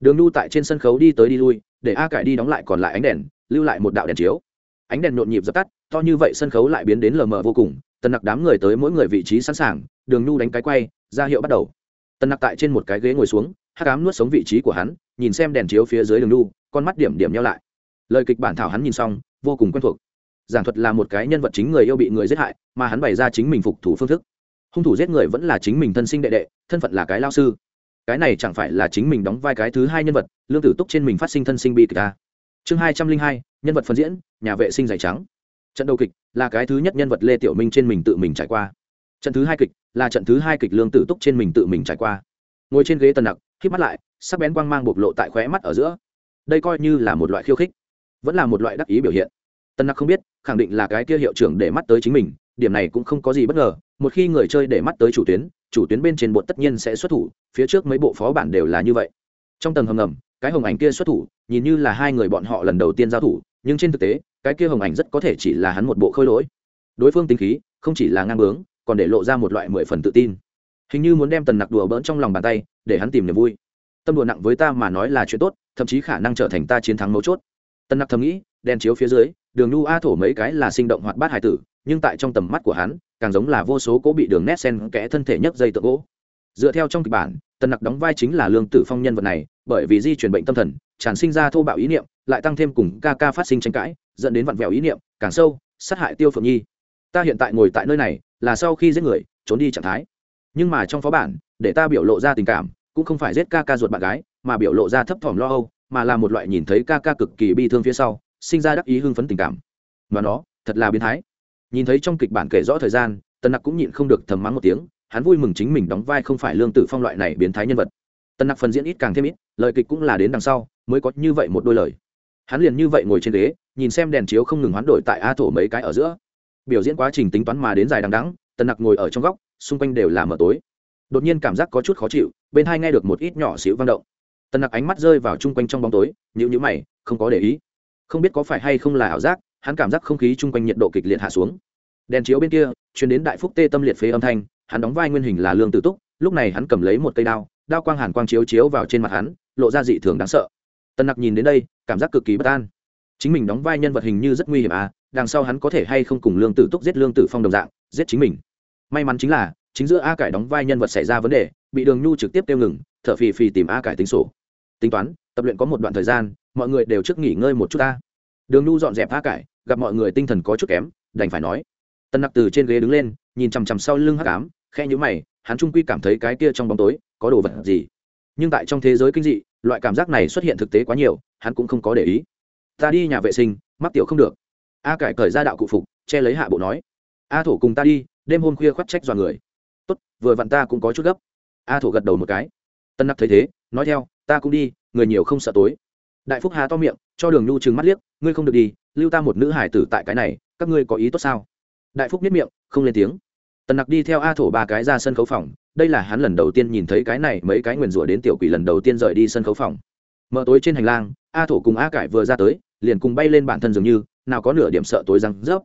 Đường nhu tại trên sân khấu đi tới đi lui, để a cải đi đóng lại còn lại ánh đèn, lưu lại một đạo đèn chiếu. Ánh đèn nhộn nhịp dập tắt, to như vậy sân khấu lại biến đến lờ mờ vô cùng tần nặc đám người tới mỗi người vị trí sẵn sàng, đường nhu đánh cái quay, ra hiệu bắt đầu tần nặc tại trên một cái ghế ngồi xuống, hắc ám nuốt sống vị trí của hắn, nhìn xem đèn chiếu phía dưới đường đu. con mắt điểm điểm nhau lại. Lời kịch bản thảo hắn nhìn xong, vô cùng quen thuộc. Giảng thuật là một cái nhân vật chính người yêu bị người giết hại, mà hắn bày ra chính mình phục thủ phương thức. Hung thủ giết người vẫn là chính mình thân sinh đệ đệ, thân phận là cái lao sư. Cái này chẳng phải là chính mình đóng vai cái thứ hai nhân vật, lương tử túc trên mình phát sinh thân sinh bi kịch ta chương hai trăm linh hai, nhân vật phân diễn, nhà vệ sinh dày trắng. Trận đầu kịch là cái thứ nhất nhân vật lê tiểu minh trên mình tự mình trải qua trận thứ hai kịch là trận thứ hai kịch lương tử túc trên mình tự mình trải qua. Ngồi trên ghế tần nặc k mắt lại, sắc bén quang mang bộc lộ tại khóe mắt ở giữa. Đây coi như là một loại khiêu khích, vẫn là một loại đắc ý biểu hiện. Tần nặc không biết, khẳng định là cái kia hiệu trưởng để mắt tới chính mình, điểm này cũng không có gì bất ngờ. Một khi người chơi để mắt tới chủ tuyến chủ tuyến bên trên bột tất nhiên sẽ xuất thủ, phía trước mấy bộ phó bản đều là như vậy. Trong tầng hầm ngầm, cái hồng ảnh kia xuất thủ, nhìn như là hai người bọn họ lần đầu tiên giao thủ, nhưng trên thực tế, cái kia hồng ảnh rất có thể chỉ là hắn một bộ khôi lỗi. Đối phương tính khí, không chỉ là ngang bướng còn để lộ ra một loại mười phần tự tin. Hình như muốn đem tần nặc đùa bỡn trong lòng bàn tay, để hắn tìm niềm vui. Tâm đùa nặng với ta mà nói là chuyện tốt, thậm chí khả năng trở thành ta chiến thắng mấu chốt. Tần nặc thầm nghĩ, đèn chiếu phía dưới, đường nu a thổ mấy cái là sinh động hoạt bát hải tử, nhưng tại trong tầm mắt của hắn, càng giống là vô số cố bị đường nét sen kẽ thân thể nhấc dây tượng gỗ. Dựa theo trong kịch bản, tần nặc đóng vai chính là lương tử phong nhân vật này, bởi vì di chuyển bệnh tâm thần, tràn sinh ra thô bạo ý niệm, lại tăng thêm cùng ca ca phát sinh tranh cãi, dẫn đến vặn vẹo ý niệm, càng sâu, sát hại tiêu phượng nhi. Ta hiện tại ngồi tại nơi này là sau khi giết người, trốn đi trạng thái. Nhưng mà trong phó bản, để ta biểu lộ ra tình cảm, cũng không phải giết ca ca ruột bạn gái, mà biểu lộ ra thấp thỏm lo âu, mà là một loại nhìn thấy ca ca cực kỳ bi thương phía sau, sinh ra đắc ý hưng phấn tình cảm. Và nó, thật là biến thái. Nhìn thấy trong kịch bản kể rõ thời gian, tần nặc cũng nhịn không được thầm mắng một tiếng, hắn vui mừng chính mình đóng vai không phải lương tử phong loại này biến thái nhân vật. Tần nặc phần diễn ít càng thêm ít, lời kịch cũng là đến đằng sau, mới có như vậy một đôi lời. Hắn liền như vậy ngồi trên ghế, nhìn xem đèn chiếu không ngừng hoán đổi tại a thổ mấy cái ở giữa biểu diễn quá trình tính toán mà đến dài đằng đắng tần nặc ngồi ở trong góc, xung quanh đều là mờ tối. Đột nhiên cảm giác có chút khó chịu, bên hai nghe được một ít nhỏ xíu vang động. Tần nặc ánh mắt rơi vào chung quanh trong bóng tối nhữ nhữ mày, không có để ý. Không biết có phải hay không là ảo giác, hắn cảm giác không khí chung quanh nhiệt độ kịch liệt hạ xuống. Đèn chiếu bên kia chuyển đến đại phúc tê tâm liệt phế âm thanh, hắn đóng vai nguyên hình là lương tử túc, lúc này hắn cầm lấy một cây đao đao quang hàn quang chiếu chiếu vào trên mặt hắn, lộ ra dị thường đáng sợ. Tần nặc nhìn đến đây, cảm giác cực kỳ bất an chính mình đóng vai nhân vật hình như rất nguy hiểm à đằng sau hắn có thể hay không cùng lương tử túc giết lương tử phong đồng dạng, giết chính mình. May mắn chính là, chính giữa a cải đóng vai nhân vật xảy ra vấn đề, bị đường nhu trực tiếp tiêu ngừng, thở phì phì tìm a cải tính sổ. Tính toán, tập luyện có một đoạn thời gian, mọi người đều trước nghỉ ngơi một chút ta. Đường nhu dọn dẹp a cải, gặp mọi người tinh thần có chút kém, đành phải nói. Tân nặc từ trên ghế đứng lên, nhìn chằm chằm sau lưng hắc ám khe nhữ mày, hắn trung quy cảm thấy cái kia trong bóng tối, có đồ vật gì. Nhưng tại trong thế giới kinh dị, loại cảm giác này xuất hiện thực tế quá nhiều, hắn cũng không có để ý ta đi nhà vệ sinh, mắc tiểu không được. A cải cởi ra đạo cụ phục, che lấy hạ bộ nói. A thổ cùng ta đi, đêm hôm khuya khoắt trách dọa người. Tốt, vừa vặn ta cũng có chút gấp. A thổ gật đầu một cái. Tân nặc thấy thế, nói theo, ta cũng đi, người nhiều không sợ tối. Đại phúc hà to miệng, cho đường nhu trừng mắt liếc, ngươi không được đi, lưu ta một nữ hải tử tại cái này, các ngươi có ý tốt sao? Đại phúc biết miệng, không lên tiếng. Tần nặc đi theo a thổ ba cái ra sân khấu phòng, đây là hắn lần đầu tiên nhìn thấy cái này, mấy cái nguyền rủa đến tiểu quỷ lần đầu tiên rời đi sân khấu phòng. Mở tối trên hành lang, a thổ cùng a cải vừa ra tới liền cùng bay lên bản thân dường như, nào có nửa điểm sợ tối răng rớp.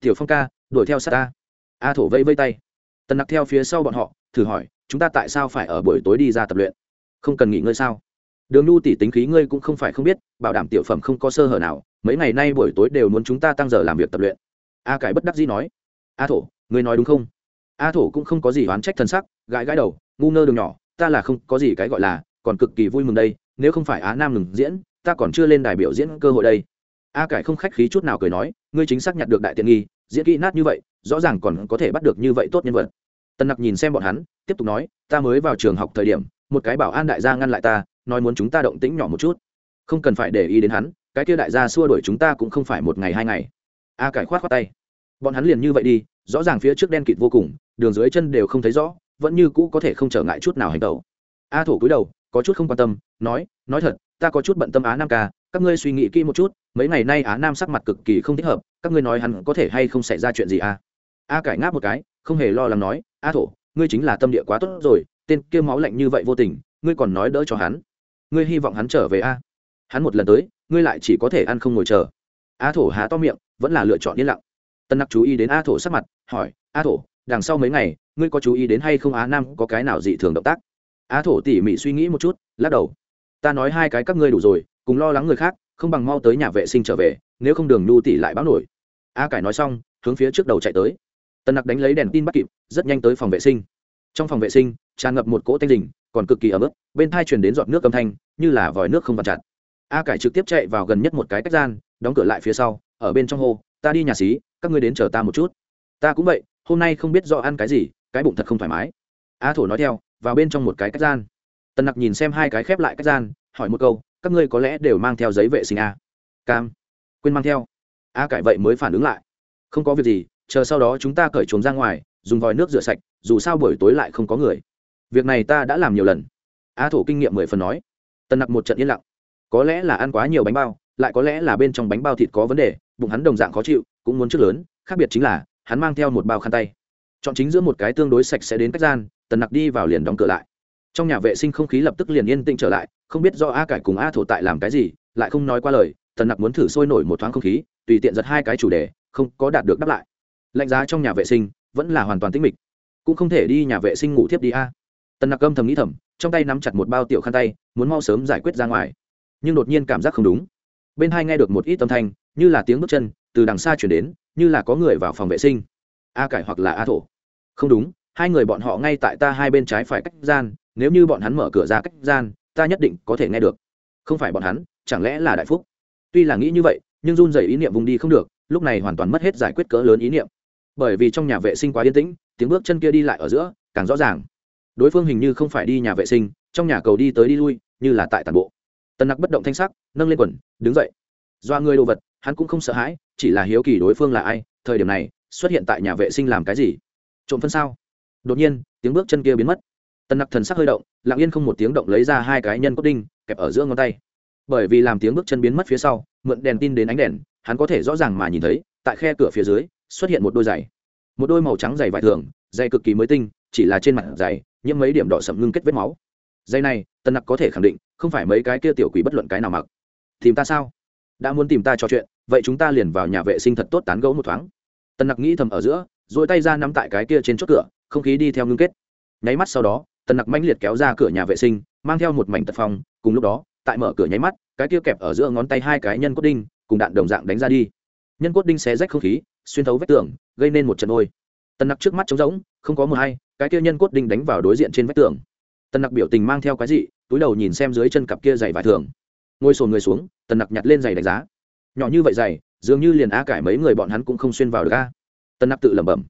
Tiểu phong ca, đuổi theo sát ta. A thổ vây vây tay. Tần nặc theo phía sau bọn họ, thử hỏi, chúng ta tại sao phải ở buổi tối đi ra tập luyện? Không cần nghỉ ngơi sao? Đường nhu tỷ tính khí ngươi cũng không phải không biết, bảo đảm tiểu phẩm không có sơ hở nào, mấy ngày nay buổi tối đều muốn chúng ta tăng giờ làm việc tập luyện. A cải bất đắc dĩ nói. A thổ, ngươi nói đúng không? A thổ cũng không có gì oán trách thân sắc, gãi gãi đầu, ngu ngơ đường nhỏ, ta là không có gì cái gọi là, còn cực kỳ vui mừng đây, nếu không phải á nam ngừng diễn ta còn chưa lên đài biểu diễn cơ hội đây. A cải không khách khí chút nào cười nói, ngươi chính xác nhặt được đại tiện nghi, diễn kỹ nát như vậy, rõ ràng còn có thể bắt được như vậy tốt nhân vật. Tân nặc nhìn xem bọn hắn, tiếp tục nói, ta mới vào trường học thời điểm, một cái bảo an đại gia ngăn lại ta, nói muốn chúng ta động tĩnh nhỏ một chút. Không cần phải để ý đến hắn, cái kia đại gia xua đuổi chúng ta cũng không phải một ngày hai ngày. A cải khoát khoát tay. Bọn hắn liền như vậy đi, rõ ràng phía trước đen kịt vô cùng, đường dưới chân đều không thấy rõ, vẫn như cũ có thể không trở ngại chút nào hành tẩu. A thổ cúi đầu, có chút không quan tâm, nói nói thật ta có chút bận tâm á nam ca, các ngươi suy nghĩ kỹ một chút, mấy ngày nay á nam sắc mặt cực kỳ không thích hợp, các ngươi nói hắn có thể hay không xảy ra chuyện gì à? A cải ngáp một cái, không hề lo lắng nói, a thổ, ngươi chính là tâm địa quá tốt rồi, tên kia máu lạnh như vậy vô tình, ngươi còn nói đỡ cho hắn. Ngươi hy vọng hắn trở về a? Hắn một lần tới, ngươi lại chỉ có thể ăn không ngồi chờ. A thổ há to miệng, vẫn là lựa chọn yên lặng. Tân nặc chú ý đến a thổ sắc mặt, hỏi, a thổ, đằng sau mấy ngày, ngươi có chú ý đến hay không á nam có cái nào dị thường động tác? A thổ tỉ mỉ suy nghĩ một chút, lắc đầu ta nói hai cái các ngươi đủ rồi, cùng lo lắng người khác, không bằng mau tới nhà vệ sinh trở về, nếu không đường nhu tỷ lại báo nổi. A cải nói xong, hướng phía trước đầu chạy tới. Tân nặc đánh lấy đèn tin bắt kịp, rất nhanh tới phòng vệ sinh. Trong phòng vệ sinh, tràn ngập một cỗ tanh đình còn cực kỳ ấm ức bên thai truyền đến giọt nước âm thanh, như là vòi nước không vặt chặt. A cải trực tiếp chạy vào gần nhất một cái cách gian, đóng cửa lại phía sau, ở bên trong hồ. ta đi nhà xí, các ngươi đến chờ ta một chút. Ta cũng vậy, hôm nay không biết do ăn cái gì, cái bụng thật không thoải mái. A thổ nói theo, vào bên trong một cái cách gian tần nặc nhìn xem hai cái khép lại cách gian, hỏi một câu, các ngươi có lẽ đều mang theo giấy vệ sinh a cam. Quên mang theo. A cải vậy mới phản ứng lại. Không có việc gì, chờ sau đó chúng ta cởi chuồng ra ngoài, dùng vòi nước rửa sạch, dù sao buổi tối lại không có người. Việc này ta đã làm nhiều lần. A thổ kinh nghiệm mười phần nói. Tần nặc một trận yên lặng. Có lẽ là ăn quá nhiều bánh bao, lại có lẽ là bên trong bánh bao thịt có vấn đề, bụng hắn đồng dạng khó chịu, cũng muốn trước lớn, khác biệt chính là, hắn mang theo một bao khăn tay. Chọn chính giữa một cái tương đối sạch sẽ đến cách gian, tần nặc đi vào liền đóng cửa lại trong nhà vệ sinh không khí lập tức liền yên tĩnh trở lại, không biết do a cải cùng a thổ tại làm cái gì, lại không nói qua lời, tần nặc muốn thử sôi nổi một thoáng không khí, tùy tiện giật hai cái chủ đề, không có đạt được đáp lại. Lạnh giá trong nhà vệ sinh, vẫn là hoàn toàn tĩnh mịch. Cũng không thể đi nhà vệ sinh ngủ thiếp đi a. Tần nặc âm thầm nghĩ thầm, trong tay nắm chặt một bao tiểu khăn tay, muốn mau sớm giải quyết ra ngoài. Nhưng đột nhiên cảm giác không đúng. Bên hai nghe được một ít âm thanh, như là tiếng bước chân, từ đằng xa chuyển đến, như là có người vào phòng vệ sinh. A cải hoặc là a thổ. Không đúng, hai người bọn họ ngay tại ta hai bên trái phải cách gian nếu như bọn hắn mở cửa ra cách gian, ta nhất định có thể nghe được. Không phải bọn hắn, chẳng lẽ là đại phúc? Tuy là nghĩ như vậy, nhưng run dày ý niệm vùng đi không được, lúc này hoàn toàn mất hết giải quyết cỡ lớn ý niệm. Bởi vì trong nhà vệ sinh quá yên tĩnh, tiếng bước chân kia đi lại ở giữa, càng rõ ràng. Đối phương hình như không phải đi nhà vệ sinh, trong nhà cầu đi tới đi lui, như là tại tàn bộ. Tần nặc bất động thanh sắc, nâng lên quần, đứng dậy. Do người đồ vật, hắn cũng không sợ hãi, chỉ là hiếu kỳ đối phương là ai, thời điểm này, xuất hiện tại nhà vệ sinh làm cái gì? Trộm phân sao? Đột nhiên, tiếng bước chân kia biến mất tần nặc thần sắc hơi động, lặng yên không một tiếng động lấy ra hai cái nhân cốt đinh, kẹp ở giữa ngón tay. Bởi vì làm tiếng bước chân biến mất phía sau, mượn đèn tin đến ánh đèn, hắn có thể rõ ràng mà nhìn thấy, tại khe cửa phía dưới, xuất hiện một đôi giày. Một đôi màu trắng dày vải thường dày cực kỳ mới tinh, chỉ là trên mặt giày những mấy điểm đỏ sậm ngưng kết vết máu. Dây này, Tần nặc có thể khẳng định, không phải mấy cái kia tiểu quỷ bất luận cái nào mặc. Tìm ta sao? Đã muốn tìm ta trò chuyện, vậy chúng ta liền vào nhà vệ sinh thật tốt tán gấu một thoáng. Tần nặc nghĩ thầm ở giữa rồi tay ra nắm tại cái kia trên chốt cửa, không khí đi theo ngưng kết. Nháy mắt sau đó tân nặc mãnh liệt kéo ra cửa nhà vệ sinh, mang theo một mảnh tật phòng cùng lúc đó, tại mở cửa nháy mắt, cái kia kẹp ở giữa ngón tay hai cái nhân cốt đinh, cùng đạn đồng dạng đánh ra đi. Nhân cốt đinh xé rách không khí, xuyên thấu vách tường, gây nên một trận ôi. Tân nặc trước mắt trống rỗng, không có một hay cái kia nhân cốt đinh đánh vào đối diện trên vách tường. Tân nặc biểu tình mang theo cái gì túi đầu nhìn xem dưới chân cặp kia giày vải thường. Ngồi sồn người xuống, tần nặc nhặt lên giày đánh giá. Nhỏ như vậy giày, dường như liền a cải mấy người bọn hắn cũng không xuyên vào được a. Tần nặc tự lẩm bẩm.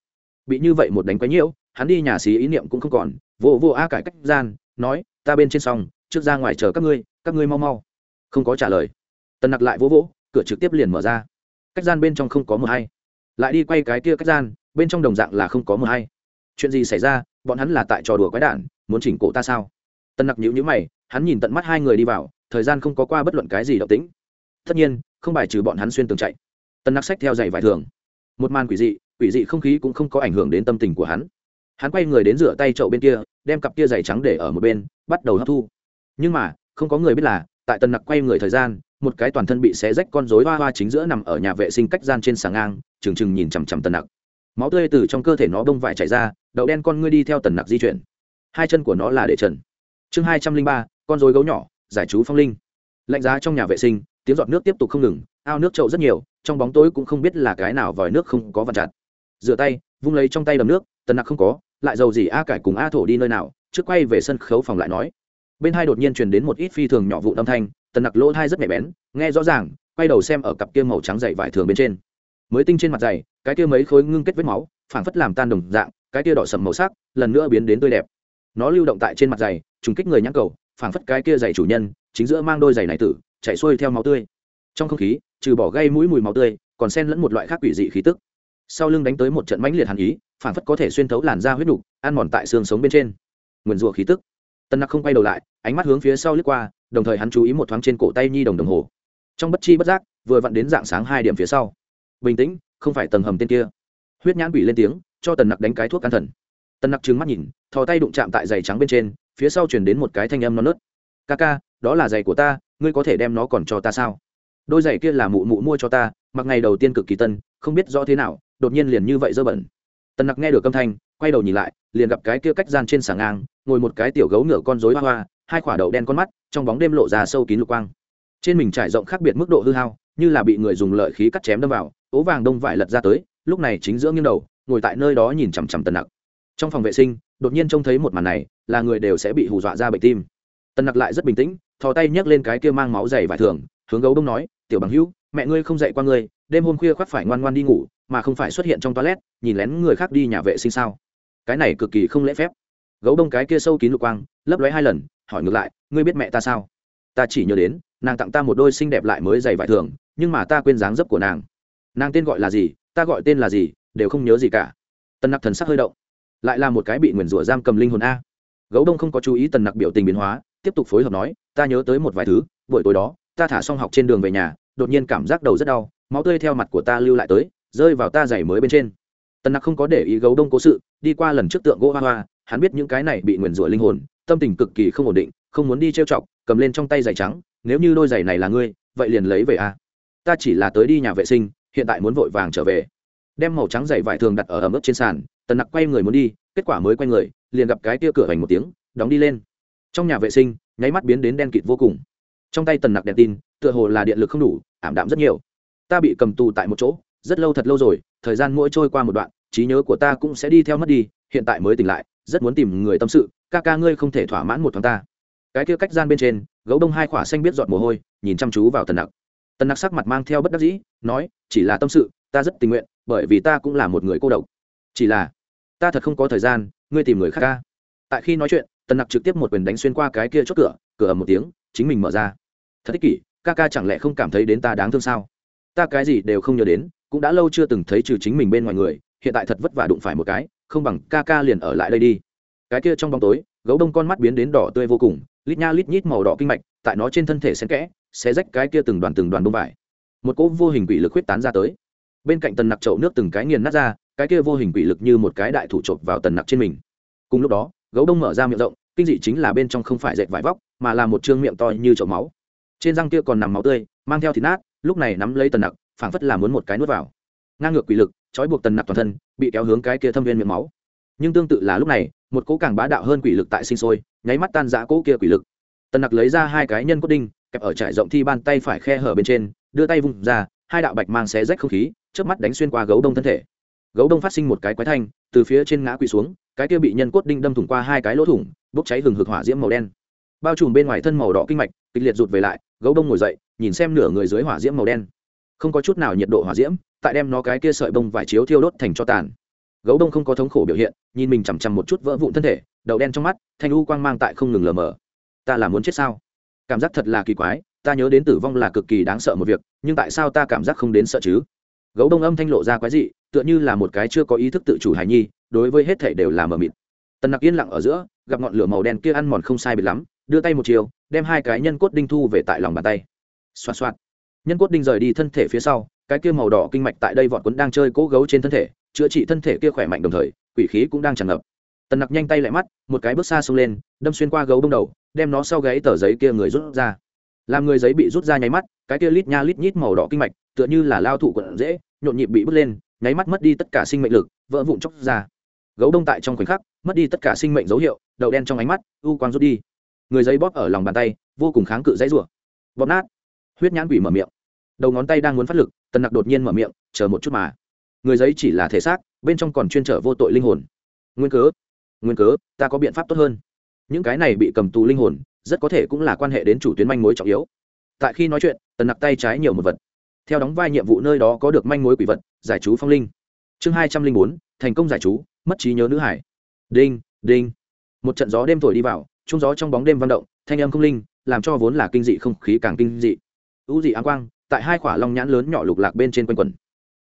Bị như vậy một đánh quấy nhiễu hắn đi nhà xí ý niệm cũng không còn, vô vô a cải cách gian, nói, ta bên trên xong, trước ra ngoài chờ các ngươi các ngươi mau mau. Không có trả lời. Tần nặc lại vỗ vỗ, cửa trực tiếp liền mở ra. Cách gian bên trong không có mờ hay. Lại đi quay cái kia cách gian, bên trong đồng dạng là không có mờ hay. Chuyện gì xảy ra? Bọn hắn là tại trò đùa quái đản, muốn chỉnh cổ ta sao? Tần nặc nhữ nhữ mày, hắn nhìn tận mắt hai người đi vào, thời gian không có qua bất luận cái gì động tĩnh. Tất nhiên, không bài trừ bọn hắn xuyên tường chạy. Tần nặc sách theo dạy vải thường. Một màn quỷ dị quỷ dị không khí cũng không có ảnh hưởng đến tâm tình của hắn hắn quay người đến rửa tay chậu bên kia, đem cặp kia giày trắng để ở một bên, bắt đầu hấp thu. Nhưng mà, không có người biết là, tại Tần nặc quay người thời gian, một cái toàn thân bị xé rách con rối hoa hoa chính giữa nằm ở nhà vệ sinh cách gian trên sàng ngang, trừng trừng nhìn chằm chằm tần nặc. Máu tươi từ trong cơ thể nó bông vải chảy ra, đậu đen con ngươi đi theo tần nặc di chuyển. Hai chân của nó là để trần. Chương hai trăm linh ba, con rối gấu nhỏ, giải chú phong linh. Lạnh giá trong nhà vệ sinh, tiếng giọt nước tiếp tục không ngừng, ao nước trậu rất nhiều, trong bóng tối cũng không biết là cái nào vòi nước không có vằn chặt. Rửa tay, vung lấy trong tay đầm nước tần nặc không có, lại dầu gì a cải cùng a thổ đi nơi nào, trước quay về sân khấu phòng lại nói. Bên hai đột nhiên truyền đến một ít phi thường nhỏ vụ âm thanh, tần nặc lỗ thai rất nhạy bén, nghe rõ ràng, quay đầu xem ở cặp kia màu trắng dày vải thường bên trên. Mới tinh trên mặt dày, cái kia mấy khối ngưng kết vết máu, phảng phất làm tan đồng dạng, cái kia đỏ sầm màu sắc, lần nữa biến đến tươi đẹp. Nó lưu động tại trên mặt dày, trùng kích người nhãn cầu, phảng phất cái kia dày chủ nhân, chính giữa mang đôi giày này tử, chạy xuôi theo máu tươi. Trong không khí, trừ bỏ gây mũi mùi máu tươi, còn xen lẫn một loại khác quỷ dị khí tức. Sau lưng đánh tới một trận mãnh liệt hàn ý Phản phất có thể xuyên thấu làn da huyết đục, ăn mòn tại xương sống bên trên. Nguyền rủa khí tức. Tân nặc không quay đầu lại, ánh mắt hướng phía sau lướt qua, đồng thời hắn chú ý một thoáng trên cổ tay nhi đồng đồng hồ. Trong bất chi bất giác, vừa vặn đến dạng sáng hai điểm phía sau. Bình tĩnh, không phải tầng hầm tên kia. Huyết nhãn quỷ lên tiếng, cho tần nặc đánh cái thuốc can thần. Tần nặc trừng mắt nhìn, thò tay đụng chạm tại giày trắng bên trên, phía sau chuyển đến một cái thanh âm non nớt. Ca ca, đó là giày của ta, ngươi có thể đem nó còn cho ta sao? Đôi giày kia là mụ mụ mua cho ta, mặc ngày đầu tiên cực kỳ tân, không biết rõ thế nào, đột nhiên liền như vậy dơ bẩn tần nặc nghe được âm thanh, quay đầu nhìn lại, liền gặp cái kia cách gian trên sàng ngang, ngồi một cái tiểu gấu ngựa con rối hoa hoa, hai quả đậu đen con mắt, trong bóng đêm lộ ra sâu kín lục quang. Trên mình trải rộng khác biệt mức độ hư hao, như là bị người dùng lợi khí cắt chém đâm vào, ố vàng đông vải lật ra tới, lúc này chính giữa nghiêng đầu, ngồi tại nơi đó nhìn chằm chằm tần nặc. Trong phòng vệ sinh, đột nhiên trông thấy một màn này, là người đều sẽ bị hù dọa ra bệnh tim. Tần nặc lại rất bình tĩnh, thò tay nhấc lên cái kia mang máu dày vải thường, hướng gấu đông nói, tiểu bằng hữu, mẹ ngươi không dạy qua ngươi, đêm hôm khuya khoác phải ngoan ngoan đi ngủ mà không phải xuất hiện trong toilet, nhìn lén người khác đi nhà vệ sinh sao? Cái này cực kỳ không lễ phép. Gấu đông cái kia sâu kín lục quang, lấp lóe hai lần, hỏi ngược lại, ngươi biết mẹ ta sao? Ta chỉ nhớ đến, nàng tặng ta một đôi xinh đẹp lại mới dày vải thường, nhưng mà ta quên dáng dấp của nàng. Nàng tên gọi là gì? Ta gọi tên là gì, đều không nhớ gì cả. Tần nặc thần sắc hơi động. Lại là một cái bị nguyền rủa giam cầm linh hồn a. Gấu đông không có chú ý tần nặc biểu tình biến hóa, tiếp tục phối hợp nói, ta nhớ tới một vài thứ, buổi tối đó, ta thả xong học trên đường về nhà, đột nhiên cảm giác đầu rất đau, máu tươi theo mặt của ta lưu lại tới rơi vào ta giày mới bên trên. Tần nặc không có để ý gấu đông cố sự, đi qua lần trước tượng gỗ hoa hoa, hắn biết những cái này bị nguyền rủa linh hồn, tâm tình cực kỳ không ổn định, không muốn đi trêu chọc, cầm lên trong tay giày trắng, nếu như đôi giày này là ngươi, vậy liền lấy về a. Ta chỉ là tới đi nhà vệ sinh, hiện tại muốn vội vàng trở về. Đem màu trắng giày vải thường đặt ở ẩm ướt trên sàn, tần nặc quay người muốn đi, kết quả mới quay người, liền gặp cái tia cửa hành một tiếng, đóng đi lên. Trong nhà vệ sinh, nháy mắt biến đến đen kịt vô cùng. Trong tay tần nặc đèn tin, tựa hồ là điện lực không đủ, ảm đạm rất nhiều. Ta bị cầm tù tại một chỗ rất lâu thật lâu rồi, thời gian mỗi trôi qua một đoạn, trí nhớ của ta cũng sẽ đi theo mất đi, hiện tại mới tỉnh lại, rất muốn tìm người tâm sự, ca ca ngươi không thể thỏa mãn một thoáng ta. Cái kia cách gian bên trên, gấu đông hai khỏa xanh biết giọt mồ hôi, nhìn chăm chú vào tần nặc. Tần nặc sắc mặt mang theo bất đắc dĩ, nói, chỉ là tâm sự, ta rất tình nguyện, bởi vì ta cũng là một người cô độc. Chỉ là, ta thật không có thời gian, ngươi tìm người khác ca. Tại khi nói chuyện, tần nặc trực tiếp một quyền đánh xuyên qua cái kia chốt cửa cửa một tiếng, chính mình mở ra. Thật ích kỷ, ca ca chẳng lẽ không cảm thấy đến ta đáng thương sao? Ta cái gì đều không nhớ đến cũng đã lâu chưa từng thấy trừ chính mình bên ngoài người, hiện tại thật vất vả đụng phải một cái, không bằng ca ca liền ở lại đây đi. Cái kia trong bóng tối, gấu đông con mắt biến đến đỏ tươi vô cùng, lít nha lít nhít màu đỏ kinh mạch, tại nó trên thân thể xen kẽ, xé rách cái kia từng đoàn từng đoàn bông vải. Một cỗ vô hình quỷ lực huyết tán ra tới. Bên cạnh tần nặc chậu nước từng cái nghiền nát ra, cái kia vô hình quỷ lực như một cái đại thủ chộp vào tần nặc trên mình. Cùng lúc đó, gấu đông mở ra miệng rộng, kinh dị chính là bên trong không phải dệt vải vóc, mà là một chương miệng to như chậu máu. Trên răng kia còn nằm máu tươi, mang theo thịt nát, lúc này nắm lấy tần nặc phảng phất là muốn một cái nuốt vào. Ngang ngược quỷ lực, trói buộc tần nặc toàn thân, bị kéo hướng cái kia thâm viên miệng máu. Nhưng tương tự là lúc này, một cỗ càng bá đạo hơn quỷ lực tại sinh sôi, nháy mắt tan giã cỗ kia quỷ lực. Tần nặc lấy ra hai cái nhân cốt đinh, kẹp ở trải rộng thi bàn tay phải khe hở bên trên, đưa tay vùng ra, hai đạo bạch mang xé rách không khí trước mắt đánh xuyên qua gấu đông thân thể. Gấu đông phát sinh một cái quái thanh, từ phía trên ngã quỳ xuống, cái kia bị nhân cốt đinh đâm thủng qua hai cái lỗ thủng, bốc cháy hừng hực hỏa diễm màu đen. Bao trùm bên ngoài thân màu đỏ kinh mạch, kịch liệt rụt về lại, gấu đông ngồi dậy, nhìn xem nửa người dưới hỏa diễm màu đen không có chút nào nhiệt độ hỏa diễm, tại đem nó cái kia sợi bông vải chiếu thiêu đốt thành cho tàn. Gấu đông không có thống khổ biểu hiện, nhìn mình chằm chằm một chút vỡ vụn thân thể đậu đen trong mắt, thanh u quang mang tại không ngừng lờ mờ. Ta là muốn chết sao? Cảm giác thật là kỳ quái, ta nhớ đến tử vong là cực kỳ đáng sợ một việc, nhưng tại sao ta cảm giác không đến sợ chứ? Gấu đông âm thanh lộ ra quái dị, tựa như là một cái chưa có ý thức tự chủ hài nhi, đối với hết thể đều là mờ mịt. Tần nặc yên lặng ở giữa, gặp ngọn lửa màu đen kia ăn mòn không sai biệt lắm, đưa tay một chiều, đem hai cái nhân cốt đinh thu về tại lòng bàn tay. Xoạt xoạt nhân cốt đinh rời đi thân thể phía sau, cái kia màu đỏ kinh mạch tại đây vọt quấn đang chơi cố gấu trên thân thể, chữa trị thân thể kia khỏe mạnh đồng thời, quỷ khí cũng đang tràn ngập. Tần nặc nhanh tay lại mắt, một cái bước xa xông lên, đâm xuyên qua gấu bông đầu, đem nó sau gáy tờ giấy kia người rút ra. Làm người giấy bị rút ra nháy mắt, cái kia lít nha lít nhít màu đỏ kinh mạch, tựa như là lao thụ quận dễ nhộn nhịp bị bước lên, nháy mắt mất đi tất cả sinh mệnh lực, vỡ vụn chóc ra. Gấu đông tại trong khoảnh khắc, mất đi tất cả sinh mệnh dấu hiệu đậu đen trong ánh mắt, u quang rút đi. Người giấy bóp ở lòng bàn tay, vô cùng kháng cự dãy rủa. Bóp nát. Huyết nhãn quỷ mở miệng đầu ngón tay đang muốn phát lực, tần nặc đột nhiên mở miệng, chờ một chút mà. Người giấy chỉ là thể xác, bên trong còn chuyên trở vô tội linh hồn. Nguyên cớ nguyên cớ, ta có biện pháp tốt hơn. Những cái này bị cầm tù linh hồn, rất có thể cũng là quan hệ đến chủ tuyến manh mối trọng yếu. Tại khi nói chuyện, tần nặc tay trái nhiều một vật. Theo đóng vai nhiệm vụ nơi đó có được manh mối quỷ vật, giải chú phong linh. Chương hai trăm linh bốn, thành công giải chú, mất trí nhớ nữ hải. Đinh đinh. Một trận gió đêm thổi đi vào trung gió trong bóng đêm vang động, thanh âm không linh, làm cho vốn là kinh dị không khí càng kinh dị. U dị áng quang tại hai khỏa long nhãn lớn nhỏ lục lạc bên trên quanh quần.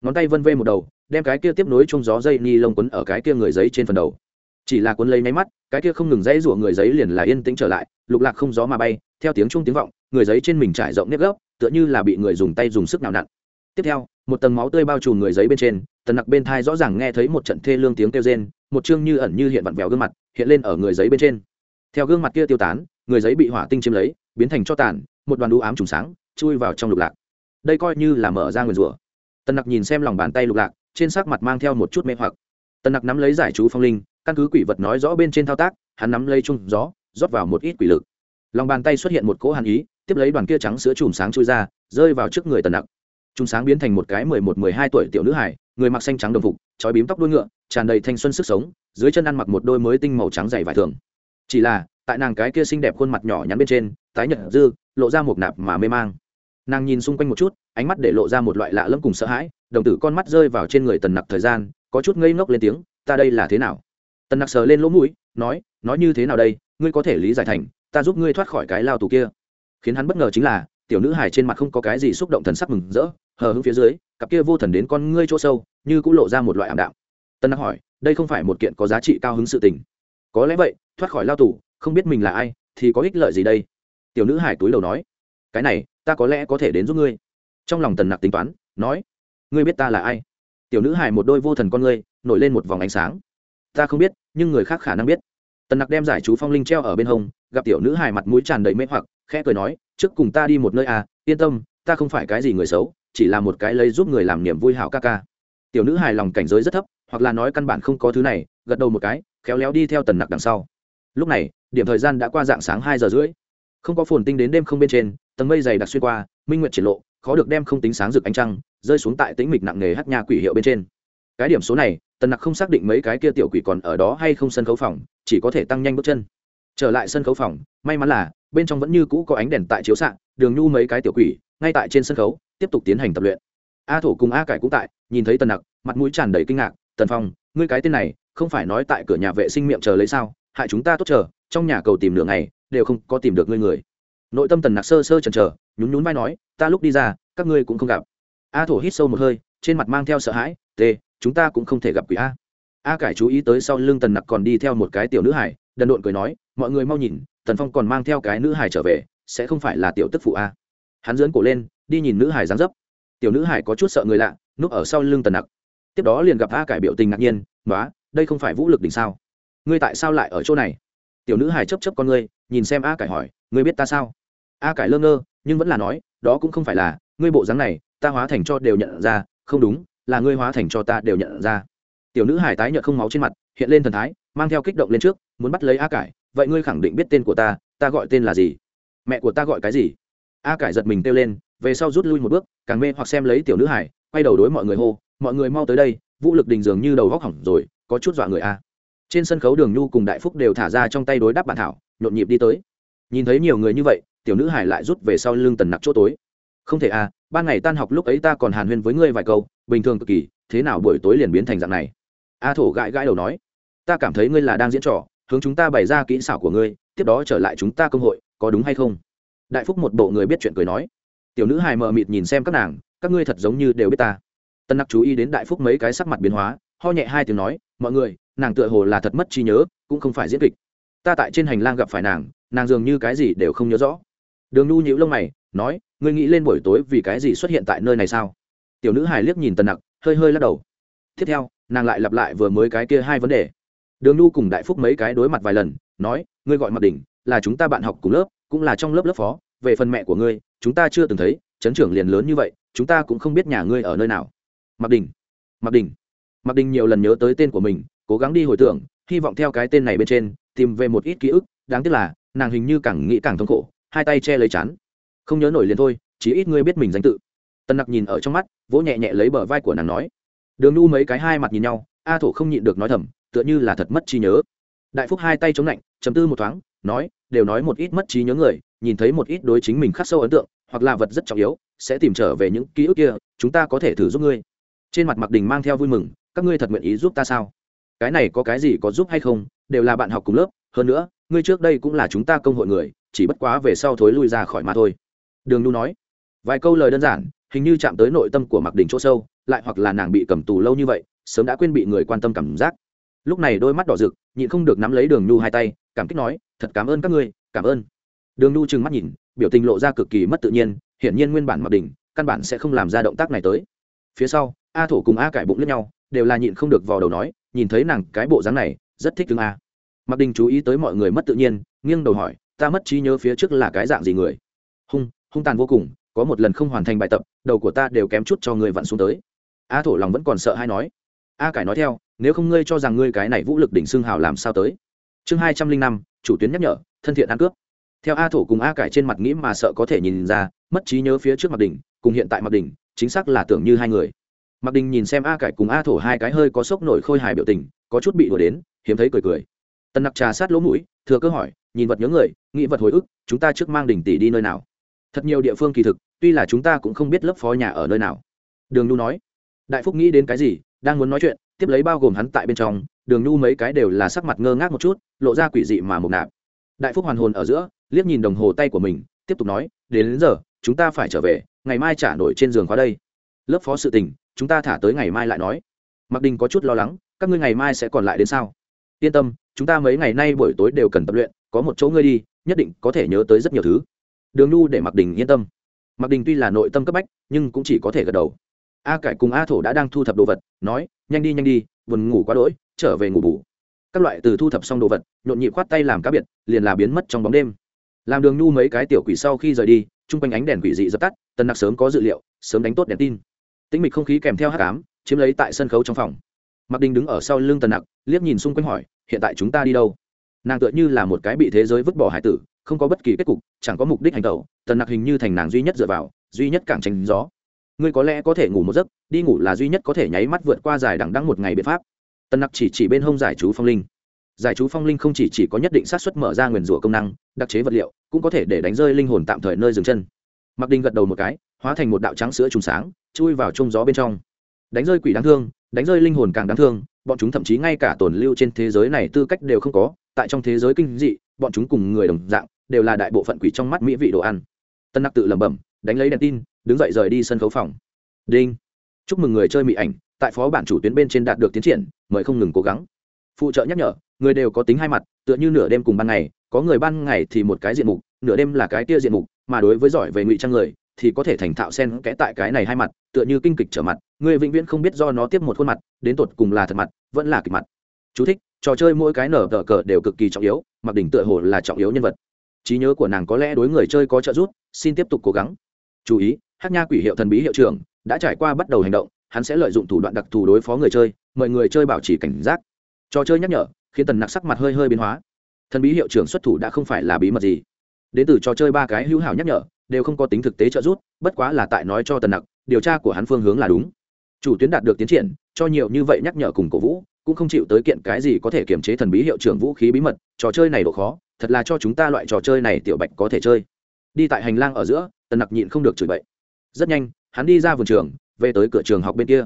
Ngón tay vân vê một đầu, đem cái kia tiếp nối trong gió dây ni lông quấn ở cái kia người giấy trên phần đầu. Chỉ là quấn lấy máy mắt, cái kia không ngừng dãy rủa người giấy liền là yên tĩnh trở lại, lục lạc không gió mà bay, theo tiếng chung tiếng vọng, người giấy trên mình trải rộng nếp gốc tựa như là bị người dùng tay dùng sức nào nặn. Tiếp theo, một tầng máu tươi bao trùm người giấy bên trên, tần nặc bên thai rõ ràng nghe thấy một trận thê lương tiếng kêu rên, một chương như ẩn như hiện vặn vẹo gương mặt hiện lên ở người giấy bên trên. Theo gương mặt kia tiêu tán, người giấy bị hỏa tinh chiếm lấy, biến thành cho tàn, một đoàn đũ ám trùng sáng, chui vào trong lục lạc đây coi như là mở ra nguyền rủa. Tần nặc nhìn xem lòng bàn tay lục lạc, trên sắc mặt mang theo một chút mê hoặc. Tần nặc nắm lấy giải chú phong linh, căn cứ quỷ vật nói rõ bên trên thao tác, hắn nắm lấy chung gió, rót vào một ít quỷ lực. Lòng bàn tay xuất hiện một cỗ hàn ý, tiếp lấy đoàn kia trắng sữa chùm sáng chui ra, rơi vào trước người tần nặc. Chùm sáng biến thành một cái mười một, mười hai tuổi tiểu nữ hải người mặc xanh trắng đồng phục, trói bím tóc đuôi ngựa, tràn đầy thanh xuân sức sống, dưới chân ăn mặc một đôi mới tinh màu trắng dày vải thường. Chỉ là, tại nàng cái kia xinh đẹp khuôn mặt nhỏ nhắn bên trên, tái nhợt dư, lộ ra một nạp mà mê mang nàng nhìn xung quanh một chút, ánh mắt để lộ ra một loại lạ lẫm cùng sợ hãi, đồng tử con mắt rơi vào trên người tần nặc thời gian, có chút ngây ngốc lên tiếng, ta đây là thế nào? Tần nặc sờ lên lỗ mũi, nói nói như thế nào đây, ngươi có thể lý giải thành, ta giúp ngươi thoát khỏi cái lao tù kia. Khiến hắn bất ngờ chính là, tiểu nữ hải trên mặt không có cái gì xúc động thần sắc mừng rỡ, hờ hững phía dưới, cặp kia vô thần đến con ngươi chỗ sâu, như cũng lộ ra một loại ảm đạm. Tân nặc hỏi, đây không phải một kiện có giá trị cao hứng sự tình? Có lẽ vậy, thoát khỏi lao tù, không biết mình là ai, thì có ích lợi gì đây? Tiểu nữ hải túi đầu nói, cái này ta có lẽ có thể đến giúp ngươi. Trong lòng tần nặc tính toán, nói, ngươi biết ta là ai? Tiểu nữ hài một đôi vô thần con ngươi, nổi lên một vòng ánh sáng. Ta không biết, nhưng người khác khả năng biết. Tần nặc đem giải chú phong linh treo ở bên hông, gặp tiểu nữ hài mặt mũi tràn đầy mê hoặc, khẽ cười nói, trước cùng ta đi một nơi à yên tâm, ta không phải cái gì người xấu, chỉ là một cái lấy giúp người làm niềm vui hảo ca ca. Tiểu nữ hài lòng cảnh giới rất thấp, hoặc là nói căn bản không có thứ này, gật đầu một cái, khéo léo đi theo tần nặc đằng sau. Lúc này, điểm thời gian đã qua dạng sáng hai giờ rưỡi không có phồn tinh đến đêm không bên trên, tầng mây dày đặc xuyên qua, minh nguyện triển lộ, khó được đem không tính sáng rực ánh trăng, rơi xuống tại tĩnh mịch nặng nề hát nhà quỷ hiệu bên trên. Cái điểm số này, tần nặc không xác định mấy cái kia tiểu quỷ còn ở đó hay không sân khấu phòng, chỉ có thể tăng nhanh bước chân. Trở lại sân khấu phòng, may mắn là, bên trong vẫn như cũ có ánh đèn tại chiếu xạ đường nhu mấy cái tiểu quỷ, ngay tại trên sân khấu, tiếp tục tiến hành tập luyện. A thổ cùng a cải cũng tại, nhìn thấy tần nặc, mặt mũi tràn đầy kinh ngạc, tần phong, ngươi cái tên này, không phải nói tại cửa nhà vệ sinh miệng chờ lấy sao? Hại chúng ta tốt chờ, trong nhà cầu tìm nửa ngày đều không có tìm được ngươi người. Nội tâm tần nặc sơ sơ chần chờ, nhún nhún vai nói, ta lúc đi ra, các ngươi cũng không gặp. A thổ hít sâu một hơi, trên mặt mang theo sợ hãi t chúng ta cũng không thể gặp quỷ a. A cải chú ý tới sau lưng tần nặc còn đi theo một cái tiểu nữ hải đần độn cười nói, mọi người mau nhìn, tần phong còn mang theo cái nữ hải trở về, sẽ không phải là tiểu tức phụ a. Hắn dướn cổ lên, đi nhìn nữ hải dáng dấp. Tiểu nữ hải có chút sợ người lạ, núp ở sau lưng tần nặc. Tiếp đó liền gặp a cải biểu tình ngạc nhiên nói đây không phải vũ lực đỉnh sao? Ngươi tại sao lại ở chỗ này? Tiểu nữ hải chấp chấp con ngươi, nhìn xem a cải hỏi, ngươi biết ta sao? A cải lơ ngơ, nhưng vẫn là nói, đó cũng không phải là, ngươi bộ dáng này, ta hóa thành cho đều nhận ra, không đúng, là ngươi hóa thành cho ta đều nhận ra. Tiểu nữ hải tái nhợt không máu trên mặt, hiện lên thần thái, mang theo kích động lên trước, muốn bắt lấy a cải, vậy ngươi khẳng định biết tên của ta ta gọi tên là gì? Mẹ của ta gọi cái gì? A cải giật mình kêu lên, về sau rút lui một bước, càng mê hoặc xem lấy tiểu nữ hải quay đầu đối mọi người hô, mọi người mau tới đây, vũ lực đình dường như đầu góc hỏng rồi, có chút dọa người a trên sân khấu đường nhu cùng đại phúc đều thả ra trong tay đối đáp bản thảo, nhộn nhịp đi tới. Nhìn thấy nhiều người như vậy, tiểu nữ hải lại rút về sau lưng tần nặc chỗ tối. Không thể a ban ngày tan học lúc ấy ta còn hàn huyên với ngươi vài câu, bình thường cực kỳ, thế nào buổi tối liền biến thành dạng này? A thổ gãi gãi đầu nói. Ta cảm thấy ngươi là đang diễn trò, hướng chúng ta bày ra kỹ xảo của ngươi, tiếp đó trở lại chúng ta công hội, có đúng hay không? Đại phúc một bộ người biết chuyện cười nói. Tiểu nữ hài mờ mịt nhìn xem các nàng, các ngươi thật giống như đều biết ta. Tân nặc chú ý đến đại phúc mấy cái sắc mặt biến hóa, ho nhẹ hai tiếng nói, mọi người nàng tựa hồ là thật mất trí nhớ, cũng không phải diễn kịch. Ta tại trên hành lang gặp phải nàng nàng dường như cái gì đều không nhớ rõ. Đường nhu nhữ lông mày, nói, ngươi nghĩ lên buổi tối vì cái gì xuất hiện tại nơi này sao? Tiểu nữ hài liếc nhìn tần nặc, hơi hơi lắc đầu. Tiếp theo, nàng lại lặp lại vừa mới cái kia hai vấn đề. Đường nhu cùng đại phúc mấy cái đối mặt vài lần, nói, ngươi gọi mặt đỉnh là chúng ta bạn học cùng lớp, cũng là trong lớp lớp phó. Về phần mẹ của ngươi, chúng ta chưa từng thấy, chấn trưởng liền lớn như vậy, chúng ta cũng không biết nhà ngươi ở nơi nào. Mặc đình mặc đình mặc đình nhiều lần nhớ tới tên của mình cố gắng đi hồi tưởng, hy vọng theo cái tên này bên trên, tìm về một ít ký ức, đáng tiếc là, nàng hình như càng nghĩ càng thống khổ, hai tay che lấy chán. Không nhớ nổi liền thôi, chỉ ít ngươi biết mình danh tự. Tân nặc nhìn ở trong mắt, vỗ nhẹ nhẹ lấy bờ vai của nàng nói. Đường nu mấy cái hai mặt nhìn nhau, a thổ không nhịn được nói thầm, tựa như là thật mất trí nhớ. Đại phúc hai tay chống lạnh chấm tư một thoáng, nói, đều nói một ít mất trí nhớ người, nhìn thấy một ít đối chính mình khắc sâu ấn tượng, hoặc là vật rất trọng yếu, sẽ tìm trở về những ký ức kia, chúng ta có thể thử giúp ngươi. Trên mặt mặc đình mang theo vui mừng, các ngươi thật nguyện ý giúp ta sao? Cái này có cái gì có giúp hay không, đều là bạn học cùng lớp, hơn nữa, ngươi trước đây cũng là chúng ta công hội người, chỉ bất quá về sau thối lui ra khỏi mà thôi. Đường nu nói. Vài câu lời đơn giản, hình như chạm tới nội tâm của mặc đình chỗ sâu, lại hoặc là nàng bị cầm tù lâu như vậy, sớm đã quên bị người quan tâm cảm giác. Lúc này đôi mắt đỏ rực, nhịn không được nắm lấy đường nhu hai tay, cảm kích nói, thật cảm ơn các ngươi, cảm ơn. Đường nhu trừng mắt nhìn, biểu tình lộ ra cực kỳ mất tự nhiên, hiển nhiên nguyên bản mặc đình, căn bản sẽ không làm ra động tác này tới. Phía sau, a thổ cùng a cải bụng lẫn nhau, đều là nhịn không được vào đầu nói nhìn thấy nàng cái bộ dáng này, rất thích thương a. Mặc đình chú ý tới mọi người mất tự nhiên, nghiêng đầu hỏi, ta mất trí nhớ phía trước là cái dạng gì người? Hung hung tàn vô cùng, có một lần không hoàn thành bài tập, đầu của ta đều kém chút cho người vặn xuống tới. A thổ lòng vẫn còn sợ hay nói, a cải nói theo, nếu không ngươi cho rằng ngươi cái này vũ lực đỉnh xương hào làm sao tới? Chương hai trăm linh năm, chủ tuyến nhắc nhở, thân thiện ăn cướp. Theo a thổ cùng a cải trên mặt nghĩ mà sợ có thể nhìn ra, mất trí nhớ phía trước mặt đỉnh cùng hiện tại mặt đỉnh chính xác là tưởng như hai người mặc đình nhìn xem a cải cùng a thổ hai cái hơi có sốc nổi khôi hài biểu tình có chút bị đùa đến hiếm thấy cười cười. Tần nặc trà sát lỗ mũi thừa cơ hỏi nhìn vật nhớ người nghĩ vật hồi ức chúng ta trước mang đình tỷ đi nơi nào? Thật nhiều địa phương kỳ thực tuy là chúng ta cũng không biết lớp phó nhà ở nơi nào. Đường nhu nói đại phúc nghĩ đến cái gì đang muốn nói chuyện tiếp lấy bao gồm hắn tại bên trong đường nhu mấy cái đều là sắc mặt ngơ ngác một chút lộ ra quỷ dị mà mục nạp. Đại phúc hoàn hồn ở giữa liếc nhìn đồng hồ tay của mình tiếp tục nói đến, đến giờ chúng ta phải trở về ngày mai trả nổi trên giường khóa đây lớp phó sự tình, chúng ta thả tới ngày mai lại nói. Mặc đình có chút lo lắng, các ngươi ngày mai sẽ còn lại đến sao? Yên tâm, chúng ta mấy ngày nay buổi tối đều cần tập luyện, có một chỗ ngươi đi, nhất định có thể nhớ tới rất nhiều thứ. Đường nhu để mặc đình yên tâm. Mặc đình tuy là nội tâm cấp bách, nhưng cũng chỉ có thể gật đầu. A cải cùng a thổ đã đang thu thập đồ vật, nói, nhanh đi nhanh đi, buồn ngủ quá đỗi, trở về ngủ bù. Các loại từ thu thập xong đồ vật, nhộn nhịp khoát tay làm cá biệt, liền là biến mất trong bóng đêm. Làm đường nhu mấy cái tiểu quỷ sau khi rời đi, chung quanh ánh đèn quỷ dị dập tắt, tần nặc sớm có dự liệu, sớm đánh tốt đèn tin tĩnh mịch không khí kèm theo hát cám chiếm lấy tại sân khấu trong phòng. Mặc đình đứng ở sau lưng tần nặc liếc nhìn xung quanh hỏi hiện tại chúng ta đi đâu? Nàng tựa như là một cái bị thế giới vứt bỏ hải tử không có bất kỳ kết cục chẳng có mục đích hành tẩu tần nặc hình như thành nàng duy nhất dựa vào duy nhất càng tránh gió. Ngươi có lẽ có thể ngủ một giấc đi ngủ là duy nhất có thể nháy mắt vượt qua dài đằng đăng một ngày biện pháp. Tần nặc chỉ chỉ bên hông giải chú phong linh. Giải chú phong linh không chỉ, chỉ có nhất định sát xuất mở ra nguyền rủa công năng đặc chế vật liệu cũng có thể để đánh rơi linh hồn tạm thời nơi dừng chân mặc đình gật đầu một cái, hóa thành một đạo trắng sữa trùng sáng, chui vào trông gió bên trong. Đánh rơi quỷ đáng thương, đánh rơi linh hồn càng đáng thương, bọn chúng thậm chí ngay cả tồn lưu trên thế giới này tư cách đều không có, tại trong thế giới kinh dị, bọn chúng cùng người đồng dạng, đều là đại bộ phận quỷ trong mắt mỹ vị đồ ăn. Tân nặc tự lẩm bẩm, đánh lấy đèn tin, đứng dậy rời đi sân khấu phòng. Đinh. Chúc mừng người chơi mỹ ảnh, tại phó bản chủ tuyến bên trên đạt được tiến triển, mời không ngừng cố gắng. Phụ trợ nhắc nhở, người đều có tính hai mặt, tựa như nửa đêm cùng ban ngày, có người ban ngày thì một cái diện mục, nửa đêm là cái tia diện mục mà đối với giỏi về ngụy trang người thì có thể thành thạo sen kẽ tại cái này hai mặt tựa như kinh kịch trở mặt người vĩnh viễn không biết do nó tiếp một khuôn mặt đến tột cùng là thật mặt vẫn là kịch mặt. Chú thích, trò chơi mỗi cái nở tờ cờ đều cực kỳ trọng yếu mặc đỉnh tựa hồ là trọng yếu nhân vật. Trí nhớ của nàng có lẽ đối người chơi có trợ giúp xin tiếp tục cố gắng. Chú ý hát nha quỷ hiệu thần bí hiệu trưởng đã trải qua bắt đầu hành động hắn sẽ lợi dụng thủ đoạn đặc thù đối phó người chơi mời người chơi bảo trì cảnh giác. Trò chơi nhắc nhở khiến tần nặc sắc mặt hơi hơi biến hóa. Thần bí hiệu trưởng xuất thủ đã không phải là bí mật gì đến từ trò chơi ba cái hữu hảo nhắc nhở, đều không có tính thực tế trợ giúp, bất quá là tại nói cho tần nặc, điều tra của hắn phương hướng là đúng. Chủ tuyến đạt được tiến triển, cho nhiều như vậy nhắc nhở cùng cổ vũ, cũng không chịu tới kiện cái gì có thể kiềm chế thần bí hiệu trưởng vũ khí bí mật, trò chơi này độ khó, thật là cho chúng ta loại trò chơi này tiểu bạch có thể chơi. Đi tại hành lang ở giữa, tần nặc nhịn không được chửi bậy. Rất nhanh, hắn đi ra vườn trường, về tới cửa trường học bên kia.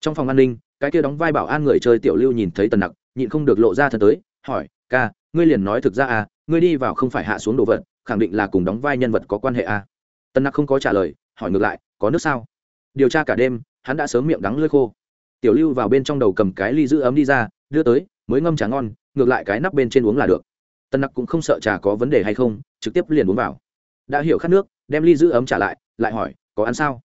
Trong phòng an ninh, cái kia đóng vai bảo an người chơi tiểu lưu nhìn thấy tần nặc, nhịn không được lộ ra thân tới, hỏi, ca, ngươi liền nói thực ra à ngươi đi vào không phải hạ xuống đồ vật khẳng định là cùng đóng vai nhân vật có quan hệ à tần nặc không có trả lời, hỏi ngược lại, có nước sao? Điều tra cả đêm, hắn đã sớm miệng đắng lơi khô. Tiểu lưu vào bên trong đầu cầm cái ly giữ ấm đi ra, đưa tới, mới ngâm trà ngon, ngược lại cái nắp bên trên uống là được. Tân nặc cũng không sợ trà có vấn đề hay không, trực tiếp liền uống vào. Đã hiểu khát nước, đem ly giữ ấm trả lại lại hỏi, có ăn sao?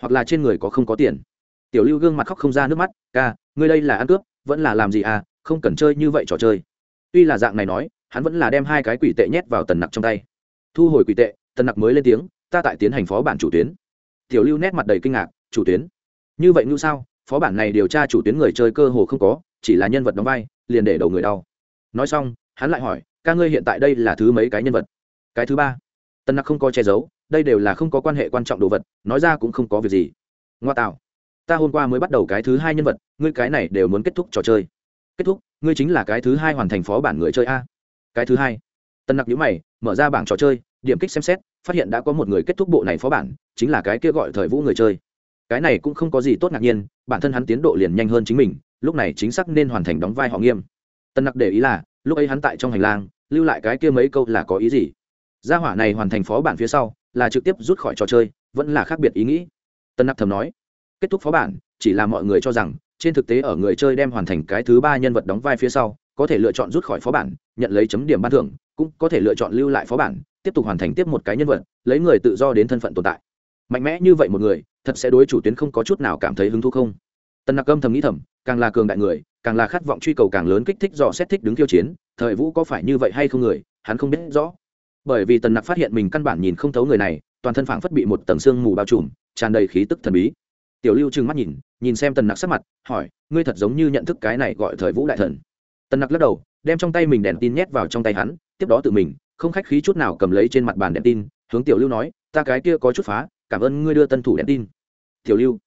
Hoặc là trên người có không có tiền? Tiểu lưu gương mặt khóc không ra nước mắt, ca, ngươi đây là ăn cướp, vẫn là làm gì à không cần chơi như vậy trò chơi. Tuy là dạng này nói, hắn vẫn là đem hai cái quỷ tệ nhét vào tần nặc trong tay thu hồi quỷ tệ, tần nặc mới lên tiếng, ta tại tiến hành phó bản chủ tuyến. Tiểu lưu nét mặt đầy kinh ngạc, chủ tuyến? Như vậy như sao? Phó bản này điều tra chủ tuyến người chơi cơ hồ không có, chỉ là nhân vật đóng vai, liền để đầu người đau. Nói xong, hắn lại hỏi, ca ngươi hiện tại đây là thứ mấy cái nhân vật? Cái thứ ba. Tân nặc không có che giấu, đây đều là không có quan hệ quan trọng đồ vật, nói ra cũng không có việc gì. Ngoa tạo. Ta hôm qua mới bắt đầu cái thứ hai nhân vật, ngươi cái này đều muốn kết thúc trò chơi. Kết thúc? Ngươi chính là cái thứ hai hoàn thành phó bản người chơi a. Cái thứ hai? Tân nặc nhữ mày, mở ra bảng trò chơi, điểm kích xem xét, phát hiện đã có một người kết thúc bộ này phó bản, chính là cái kia gọi thời vũ người chơi. Cái này cũng không có gì tốt ngạc nhiên, bản thân hắn tiến độ liền nhanh hơn chính mình, lúc này chính xác nên hoàn thành đóng vai họ nghiêm. Tân nặc để ý là, lúc ấy hắn tại trong hành lang, lưu lại cái kia mấy câu là có ý gì. Gia hỏa này hoàn thành phó bản phía sau, là trực tiếp rút khỏi trò chơi, vẫn là khác biệt ý nghĩ. Tân nặc thầm nói, kết thúc phó bản, chỉ là mọi người cho rằng, trên thực tế ở người chơi đem hoàn thành cái thứ ba nhân vật đóng vai phía sau có thể lựa chọn rút khỏi phó bản, nhận lấy chấm điểm ban thưởng, cũng có thể lựa chọn lưu lại phó bản, tiếp tục hoàn thành tiếp một cái nhân vật, lấy người tự do đến thân phận tồn tại. Mạnh mẽ như vậy một người, thật sẽ đối chủ tuyến không có chút nào cảm thấy hứng thú không? Tần nặc âm thầm nghĩ thầm, càng là cường đại người, càng là khát vọng truy cầu càng lớn kích thích dò xét thích đứng tiêu chiến, thời vũ có phải như vậy hay không người, hắn không biết rõ. Bởi vì tần nặc phát hiện mình căn bản nhìn không thấu người này, toàn thân phảng phất bị một tầng sương mù bao trùm, tràn đầy khí tức thần bí. Tiểu lưu trừng mắt nhìn nhìn xem tần nặc sắc mặt, hỏi, ngươi thật giống như nhận thức cái này gọi thời vũ đại thần tần nặc lắc đầu, đem trong tay mình đèn tin nhét vào trong tay hắn, tiếp đó tự mình, không khách khí chút nào cầm lấy trên mặt bàn đèn tin, hướng tiểu lưu nói, ta cái kia có chút phá, cảm ơn ngươi đưa tân thủ đèn tin. Tiểu lưu?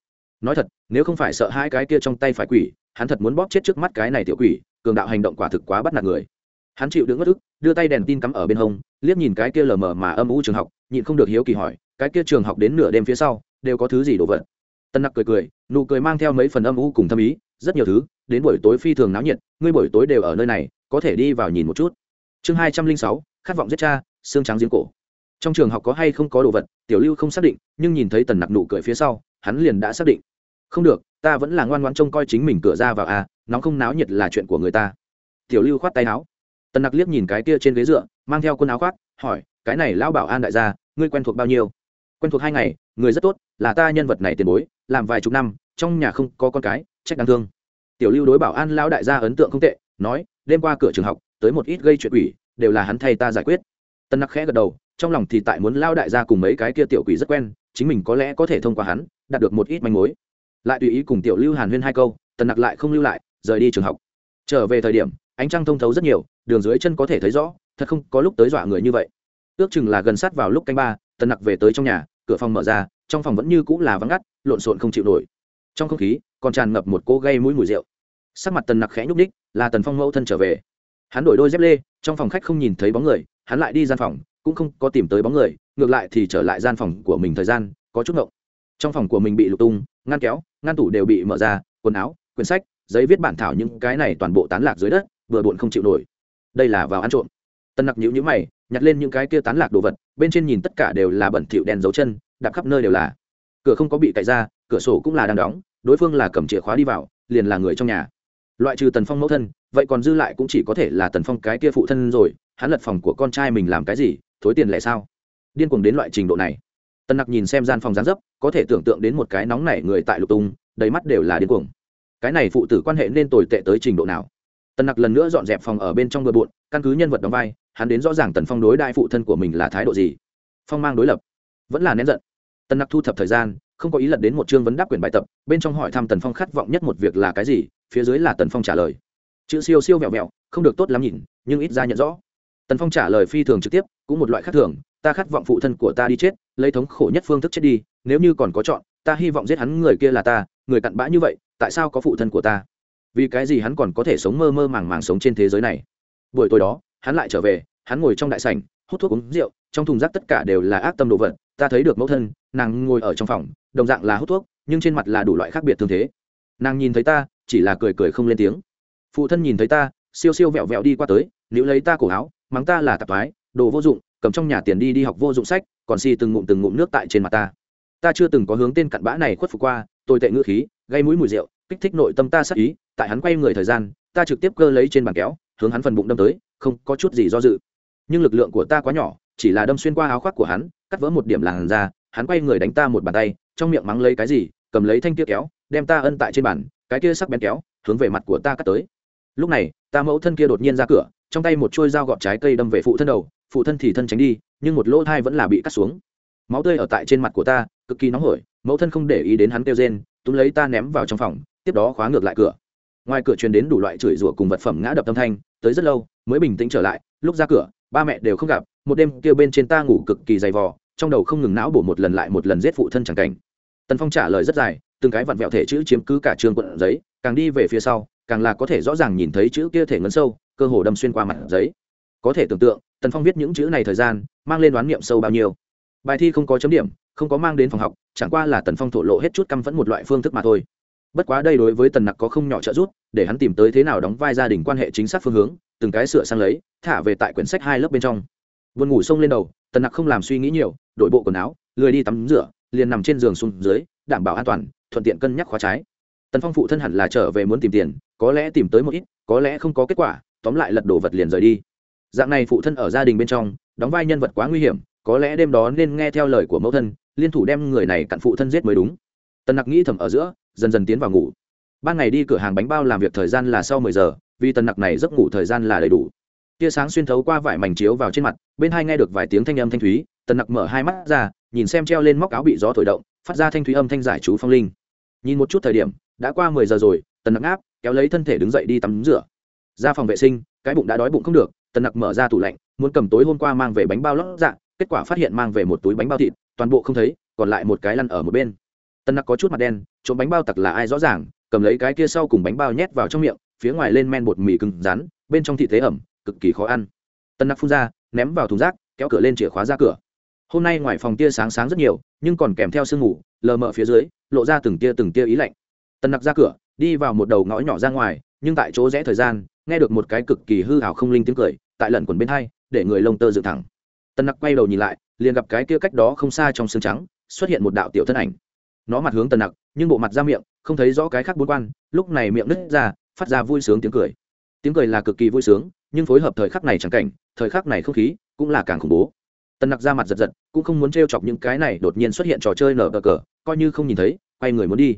Nói thật, nếu không phải sợ hai cái kia trong tay phải quỷ, hắn thật muốn bóp chết trước mắt cái này tiểu quỷ, cường đạo hành động quả thực quá bắt nạt người. Hắn chịu đứng ngất ức, đưa tay đèn tin cắm ở bên hông, liếc nhìn cái kia lờ mờ mà âm u trường học, nhịn không được hiếu kỳ hỏi, cái kia trường học đến nửa đêm phía sau, đều có thứ gì đồ vật? Tân nặc cười cười, nụ cười mang theo mấy phần âm u cùng thâm ý, rất nhiều thứ đến buổi tối phi thường náo nhiệt, ngươi buổi tối đều ở nơi này, có thể đi vào nhìn một chút. Chương hai trăm linh sáu, khát vọng giết cha, xương trắng giếng cổ. Trong trường học có hay không có đồ vật, tiểu lưu không xác định, nhưng nhìn thấy tần nặc nụ cười phía sau, hắn liền đã xác định. Không được, ta vẫn là ngoan ngoan trông coi chính mình cửa ra vào à nóng không náo nhiệt là chuyện của người ta. Tiểu lưu khoát tay áo. Tần nặc liếc nhìn cái kia trên ghế dựa, mang theo quần áo khoác, hỏi, cái này lão bảo an đại gia, ngươi quen thuộc bao nhiêu? Quen thuộc hai ngày, người rất tốt, là ta nhân vật này tiền bối, làm vài chục năm, trong nhà không có con cái, trách đáng thương tiểu lưu đối bảo an lão đại gia ấn tượng không tệ, nói, đêm qua cửa trường học, tới một ít gây chuyện ủy đều là hắn thay ta giải quyết. Tân nặc khẽ gật đầu, trong lòng thì tại muốn lao đại gia cùng mấy cái kia tiểu quỷ rất quen, chính mình có lẽ có thể thông qua hắn, đạt được một ít manh mối. Lại tùy ý cùng tiểu lưu hàn huyên hai câu tần nặc lại không lưu lại, rời đi trường học. Trở về thời điểm, ánh trăng thông thấu rất nhiều, đường dưới chân có thể thấy rõ, thật không có lúc tới dọa người như vậy. Ước chừng là gần sát vào lúc canh ba tần nặc về tới trong nhà, cửa phòng mở ra, trong phòng vẫn như cũng là vắng ngắt, lộn xộn không chịu nổi trong không khí, còn tràn ngập một cô gây mũi mùi rượu. Sắc mặt tần nặc khẽ nhúc ních là tần phong mẫu thân trở về. Hắn đổi đôi dép lê, trong phòng khách không nhìn thấy bóng người, hắn lại đi gian phòng, cũng không có tìm tới bóng người, ngược lại thì trở lại gian phòng của mình thời gian, có chút ngộng. Trong phòng của mình bị lục tung, ngăn kéo, ngăn tủ đều bị mở ra, quần áo, quyển sách, giấy viết bản thảo những cái này toàn bộ tán lạc dưới đất, vừa bụn không chịu nổi. Đây là vào ăn trộm. Tân nặc nhữ nhữ mày, nhặt lên những cái kia tán lạc đồ vật, bên trên nhìn tất cả đều là bẩn thỉu đèn dấu chân, đạp khắp nơi đều là. Cửa không có bị cậy ra cửa sổ cũng là đang đóng, đối phương là cầm chìa khóa đi vào, liền là người trong nhà. Loại trừ tần phong mẫu thân, vậy còn dư lại cũng chỉ có thể là tần phong cái kia phụ thân rồi, hắn lật phòng của con trai mình làm cái gì, thối tiền lẻ sao? Điên cuồng đến loại trình độ này. Tần nặc nhìn xem gian phòng gián dấp, có thể tưởng tượng đến một cái nóng nảy người tại lục tung, đầy mắt đều là điên cuồng. Cái này phụ tử quan hệ nên tồi tệ tới trình độ nào? Tần nặc lần nữa dọn dẹp phòng ở bên trong bừa bộn, căn cứ nhân vật đóng vai, hắn đến rõ ràng tần phong đối đại phụ thân của mình là thái độ gì. Phong mang đối lập, vẫn là nén giận. Tần nặc thu thập thời gian không có ý lật đến một chương vấn đáp quyển bài tập, bên trong hỏi thăm tần phong khát vọng nhất một việc là cái gì, phía dưới là tần phong trả lời. Chữ siêu siêu vẹo vẹo, không được tốt lắm nhìn, nhưng ít ra nhận rõ. Tần phong trả lời phi thường trực tiếp, cũng một loại khác thường, ta khát vọng phụ thân của ta đi chết, lấy thống khổ nhất phương thức chết đi, nếu như còn có chọn, ta hy vọng giết hắn người kia là ta, người cặn bã như vậy, tại sao có phụ thân của ta? Vì cái gì hắn còn có thể sống mơ mơ màng màng sống trên thế giới này? Buổi tối đó, hắn lại trở về, hắn ngồi trong đại sảnh, hút thuốc uống rượu, trong thùng rác tất cả đều là ác tâm đồ vật, ta thấy được mẫu thân, nàng ngồi ở trong phòng đồng dạng là hút thuốc, nhưng trên mặt là đủ loại khác biệt thương thế. Nàng nhìn thấy ta, chỉ là cười cười không lên tiếng. Phụ thân nhìn thấy ta, siêu siêu vẹo vẹo đi qua tới nếu lấy ta cổ áo, mắng ta là tạp thoái, đồ vô dụng, cầm trong nhà tiền đi đi học vô dụng sách, còn xì từng ngụm từng ngụm nước tại trên mặt ta. Ta chưa từng có hướng tên cặn bã này khuất phục qua, tồi tệ ngữ khí, gây mũi mùi rượu, kích thích nội tâm ta sắc ý, tại hắn quay người thời gian, ta trực tiếp cơ lấy trên bàn kéo, hướng hắn phần bụng đâm tới, không có chút gì do dự. Nhưng lực lượng của ta quá nhỏ, chỉ là đâm xuyên qua áo khoác của hắn, cắt vỡ một điểm làn da hắn quay người đánh ta một bàn tay, trong miệng mắng lấy cái gì, cầm lấy thanh kia kéo, đem ta ân tại trên bàn, cái kia sắc bén kéo, hướng về mặt của ta cắt tới. Lúc này, ta mẫu thân kia đột nhiên ra cửa, trong tay một chuôi dao gọt trái cây đâm về phụ thân đầu, phụ thân thì thân tránh đi, nhưng một lỗ thai vẫn là bị cắt xuống. Máu tươi ở tại trên mặt của ta, cực kỳ nóng hổi, mẫu thân không để ý đến hắn kêu rên, túm lấy ta ném vào trong phòng, tiếp đó khóa ngược lại cửa. Ngoài cửa truyền đến đủ loại chửi rủa cùng vật phẩm ngã đập tâm thanh, tới rất lâu, mới bình tĩnh trở lại, lúc ra cửa, ba mẹ đều không gặp, một đêm kêu bên trên ta ngủ cực kỳ dày vò trong đầu không ngừng não bổ một lần lại một lần giết phụ thân chẳng cảnh. Tần phong trả lời rất dài, từng cái vặn vẹo thể chữ chiếm cứ cả trường quận giấy, càng đi về phía sau, càng là có thể rõ ràng nhìn thấy chữ kia thể ngấn sâu, cơ hồ đâm xuyên qua mặt giấy. Có thể tưởng tượng, tần phong viết những chữ này thời gian, mang lên đoán niệm sâu bao nhiêu. Bài thi không có chấm điểm, không có mang đến phòng học, chẳng qua là tần phong thổ lộ hết chút căm phẫn một loại phương thức mà thôi. Bất quá đây đối với tần nặc có không nhỏ trợ giúp, để hắn tìm tới thế nào đóng vai gia đình quan hệ chính xác phương hướng, từng cái sửa sang lấy, thả về tại quyển sách hai lớp bên trong. Vườn ngủ sông lên đầu tần nặc không làm suy nghĩ nhiều, đổi bộ quần áo, lười đi tắm rửa, liền nằm trên giường xuống dưới, đảm bảo an toàn, thuận tiện cân nhắc khóa trái. Tần phong phụ thân hẳn là trở về muốn tìm tiền, có lẽ tìm tới một ít, có lẽ không có kết quả, tóm lại lật đổ vật liền rời đi. Dạng này phụ thân ở gia đình bên trong, đóng vai nhân vật quá nguy hiểm, có lẽ đêm đó nên nghe theo lời của mẫu thân, liên thủ đem người này cặn phụ thân giết mới đúng. Tần nặc nghĩ thầm ở giữa, dần dần tiến vào ngủ. Ban ngày đi cửa hàng bánh bao làm việc thời gian là sau mười giờ, vì tần nặc này giấc ngủ thời gian là đầy đủ. Tia sáng xuyên thấu qua vải mảnh chiếu vào trên mặt bên hai nghe được vài tiếng thanh âm thanh thúy, tần nặc mở hai mắt ra, nhìn xem treo lên móc áo bị gió thổi động, phát ra thanh thúy âm thanh giải chú phong linh. Nhìn một chút thời điểm, đã qua mười giờ rồi, tần nặc áp kéo lấy thân thể đứng dậy đi tắm rửa. Ra phòng vệ sinh, cái bụng đã đói bụng không được, tần nặc mở ra tủ lạnh, muốn cầm tối hôm qua mang về bánh bao lót dạ kết quả phát hiện mang về một túi bánh bao thịt, toàn bộ không thấy, còn lại một cái lăn ở một bên. Tần nặc có chút mặt đen, trộm bánh bao tặc là ai rõ ràng, cầm lấy cái kia sau cùng bánh bao nhét vào trong miệng, phía ngoài lên men bột mì cứng rắn, bên trong thịt thế ẩm, cực kỳ khó ăn. Tần nặc phun ra ném vào thùng rác, kéo cửa lên chìa khóa ra cửa. Hôm nay ngoài phòng tia sáng sáng rất nhiều, nhưng còn kèm theo sương mù, lờ mờ phía dưới, lộ ra từng tia từng tia ý lạnh. Tần nặc ra cửa, đi vào một đầu ngõ nhỏ ra ngoài, nhưng tại chỗ rẽ thời gian, nghe được một cái cực kỳ hư hảo không linh tiếng cười, tại lần quần bên hai, để người lông tơ dựng thẳng. Tần nặc quay đầu nhìn lại, liền gặp cái kia cách đó không xa trong xương trắng, xuất hiện một đạo tiểu thân ảnh. Nó mặt hướng tần nặc, nhưng bộ mặt ra miệng, không thấy rõ cái khác bốn quan, lúc này miệng nứt ra, phát ra vui sướng tiếng cười. Tiếng cười là cực kỳ vui sướng, nhưng phối hợp thời khắc này chẳng cảnh thời khắc này không khí cũng là càng khủng bố. Tần nặc ra mặt giật giật, cũng không muốn t chọc những cái này đột nhiên xuất hiện trò chơi nở cờ cờ, coi như không nhìn thấy, quay người muốn đi.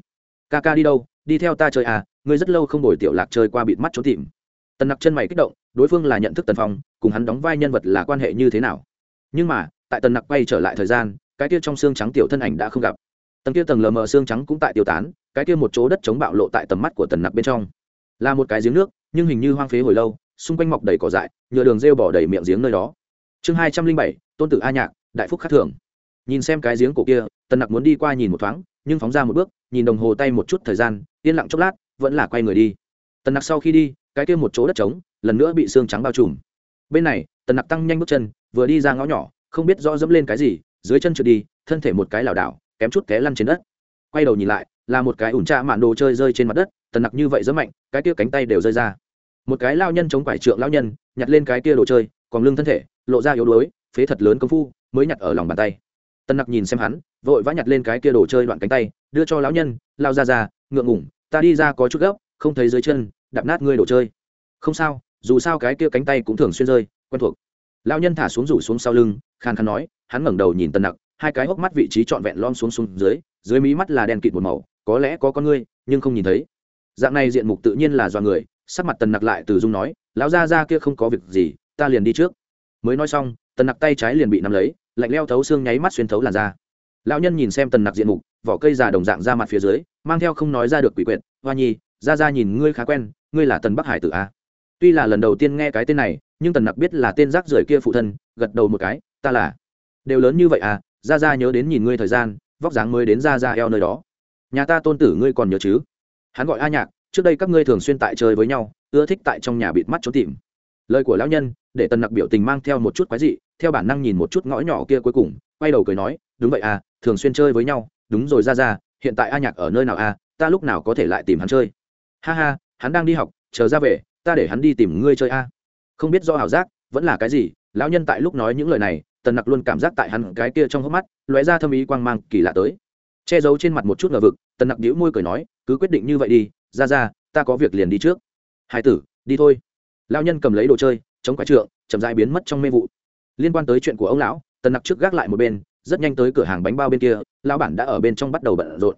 Ca ca đi đâu? Đi theo ta chơi à ngươi rất lâu không đổi tiểu lạc chơi qua bịt mắt trốn tìm. Tần nặc chân mày kích động, đối phương là nhận thức tần phong, cùng hắn đóng vai nhân vật là quan hệ như thế nào. Nhưng mà, tại tần nặc quay trở lại thời gian, cái kia trong xương trắng tiểu thân ảnh đã không gặp. Tầng kia tầng lờ mờ xương trắng cũng tại tiêu tán, cái kia một chỗ đất chống bạo lộ tại tầm mắt của tần nặc bên trong. Là một cái giếng nước, nhưng hình như hoang phế hồi lâu xung quanh mọc đầy cỏ dại, nhựa đường rêu bỏ đầy miệng giếng nơi đó. Chương hai trăm linh bảy, tôn tử a nhạc, đại phúc khắc thường. Nhìn xem cái giếng cổ kia, tần nặc muốn đi qua nhìn một thoáng, nhưng phóng ra một bước, nhìn đồng hồ tay một chút thời gian, yên lặng chốc lát, vẫn là quay người đi. Tần nặc sau khi đi, cái kia một chỗ đất trống, lần nữa bị xương trắng bao trùm. Bên này, tần nặc tăng nhanh bước chân, vừa đi ra ngõ nhỏ, không biết rõ dẫm lên cái gì, dưới chân trượt đi, thân thể một cái lảo đảo, kém chút té lăn trên đất. Quay đầu nhìn lại, là một cái ủn trạ mạn đồ chơi rơi trên mặt đất, tần nặc như vậy rất mạnh, cái kia cánh tay đều rơi ra một cái lao nhân chống quải trượng lao nhân, nhặt lên cái kia đồ chơi, còn lưng thân thể, lộ ra yếu đuối, phế thật lớn công phu, mới nhặt ở lòng bàn tay. Tần nặc nhìn xem hắn, vội vã nhặt lên cái kia đồ chơi đoạn cánh tay, đưa cho lão nhân lao ra ra ngượng ngủng ta đi ra có chút gấp, không thấy dưới chân, đạp nát ngươi đồ chơi. Không sao, dù sao cái kia cánh tay cũng thường xuyên rơi, quen thuộc. Lao nhân thả xuống rủ xuống sau lưng, khàn khàn nói, hắn ngẩng đầu nhìn tần nặc, hai cái hốc mắt vị trí trọn vẹn lom xuống xuống dưới dưới mí mắt là đen kịt một màu, có lẽ có con ngươi, nhưng không nhìn thấy. Dạng này diện mục tự nhiên là do người sắc mặt tần nặc lại từ dung nói, lão gia gia kia không có việc gì, ta liền đi trước. Mới nói xong, tần nặc tay trái liền bị nắm lấy, lạnh leo thấu xương nháy mắt xuyên thấu làn da. Lão nhân nhìn xem tần nặc diện mục, vỏ cây già đồng dạng ra mặt phía dưới, mang theo không nói ra được quỷ quyệt, hoa nhi ra ra nhìn ngươi khá quen, ngươi là tần bắc hải tử a? Tuy là lần đầu tiên nghe cái tên này, nhưng tần nặc biết là tên rác rưởi kia phụ thân, gật đầu một cái, ta là. Đều lớn như vậy à ra ra nhớ đến nhìn ngươi thời gian, vóc dáng mới đến ra ra eo nơi đó. Nhà ta tôn tử ngươi còn nhớ chứ? Hắn gọi a nhạc trước đây các ngươi thường xuyên tại chơi với nhau ưa thích tại trong nhà bịt mắt trốn tìm. Lời của lão nhân để tần nặc biểu tình mang theo một chút quái dị theo bản năng nhìn một chút ngõ nhỏ kia cuối cùng quay đầu cười nói đúng vậy à thường xuyên chơi với nhau đúng rồi ra ra hiện tại a nhạc ở nơi nào a à, ta lúc nào có thể lại tìm hắn chơi? Ha ha hắn đang đi học chờ ra về ta để hắn đi tìm ngươi chơi a không biết do ảo giác vẫn là cái gì lão nhân tại lúc nói những lời này tần nặc luôn cảm giác tại hắn cái kia trong hốc mắt lóe ra thâm ý quang mang kỳ lạ tới. Che giấu trên mặt một chút ngờ vực tần nặc đĩu môi cười nói cứ quyết định như vậy đi ra ra, ta có việc liền đi trước. Hải tử, đi thôi. Lão nhân cầm lấy đồ chơi, chống quái trượng, chậm dãi biến mất trong mê vụ. Liên quan tới chuyện của ông lão, tần nặc trước gác lại một bên, rất nhanh tới cửa hàng bánh bao bên kia lao bản đã ở bên trong bắt đầu bận rộn.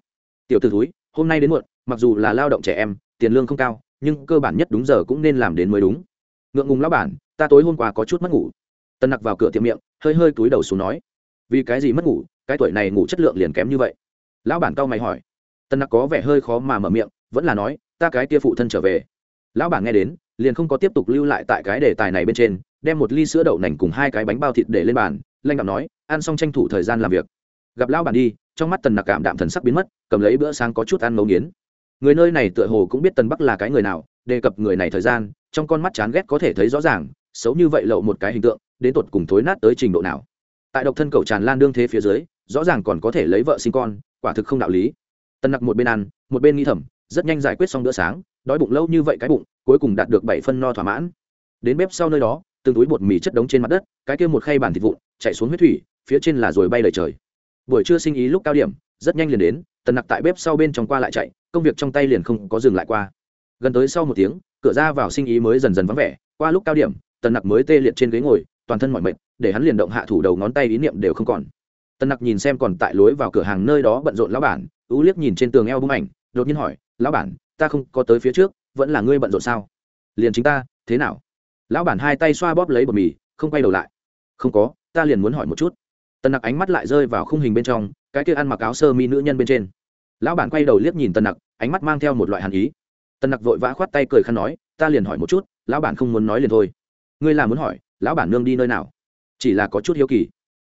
Tiểu t ử túi hôm nay đến muộn, mặc dù là lao động trẻ em, tiền lương không cao, nhưng cơ bản nhất đúng giờ cũng nên làm đến mới đúng. Ngượng ngùng lão bản, ta tối hôm qua có chút mất ngủ. Tần nặc vào cửa tiệm miệng, hơi hơi cúi đầu xuống nói, vì cái gì mất ngủ, cái tuổi này ngủ chất lượng liền kém như vậy? Lão bản cau mày hỏi. Tần nặc có vẻ hơi khó mà mở miệng vẫn là nói, ta cái kia phụ thân trở về. Lão bản nghe đến, liền không có tiếp tục lưu lại tại cái đề tài này bên trên, đem một ly sữa đậu nành cùng hai cái bánh bao thịt để lên bàn lanh đạm nói, ăn xong tranh thủ thời gian làm việc. Gặp lão bản đi, trong mắt tần nặc cảm đạm thần sắc biến mất, cầm lấy bữa sáng có chút ăn ngấu nghiến. Người nơi này tựa hồ cũng biết tần bắc là cái người nào, đề cập người này thời gian, trong con mắt chán ghét có thể thấy rõ ràng, xấu như vậy lậu một cái hình tượng, đến tột cùng thối nát tới trình độ nào. Tại độc thân cầu tràn lan đương thế phía dưới, rõ ràng còn có thể lấy vợ sinh con, quả thực không đạo lý. Tần nặc một bên ăn, một bên nghi thầm rất nhanh giải quyết xong bữa sáng, đói bụng lâu như vậy cái bụng, cuối cùng đạt được bảy phân no thỏa mãn. Đến bếp sau nơi đó, từng túi bột mì chất đống trên mặt đất, cái kia một khay bàn thịt vụn, chạy xuống huyết thủy, phía trên là rồi bay lời trời. Buổi trưa sinh ý lúc cao điểm, rất nhanh liền đến, tần nặc tại bếp sau bên trong qua lại chạy, công việc trong tay liền không có dừng lại qua. Gần tới sau một tiếng, cửa ra vào sinh ý mới dần dần vắng vẻ, qua lúc cao điểm, tần nặc mới tê liệt trên ghế ngồi, toàn thân mọi mệt, để hắn liền động hạ thủ đầu ngón tay ý niệm đều không còn. Tần nặc nhìn xem còn tại lối vào cửa hàng nơi đó bận rộn lão bản, ú liếc nhìn trên tường eo bung ảnh, đột nhiên hỏi lão bản, ta không có tới phía trước, vẫn là ngươi bận rộn sao? Liền chính ta, thế nào? Lão bản hai tay xoa bóp lấy bột mì, không quay đầu lại. Không có, ta liền muốn hỏi một chút. Tần nặc ánh mắt lại rơi vào khung hình bên trong, cái kia ăn mặc áo sơ mi nữ nhân bên trên. Lão bản quay đầu liếc nhìn tần nặc, ánh mắt mang theo một loại hàn ý. Tần nặc vội vã khoát tay cười khăn nói, ta liền hỏi một chút, lão bản không muốn nói liền thôi. Ngươi là muốn hỏi, lão bản nương đi nơi nào? Chỉ là có chút hiếu kỳ.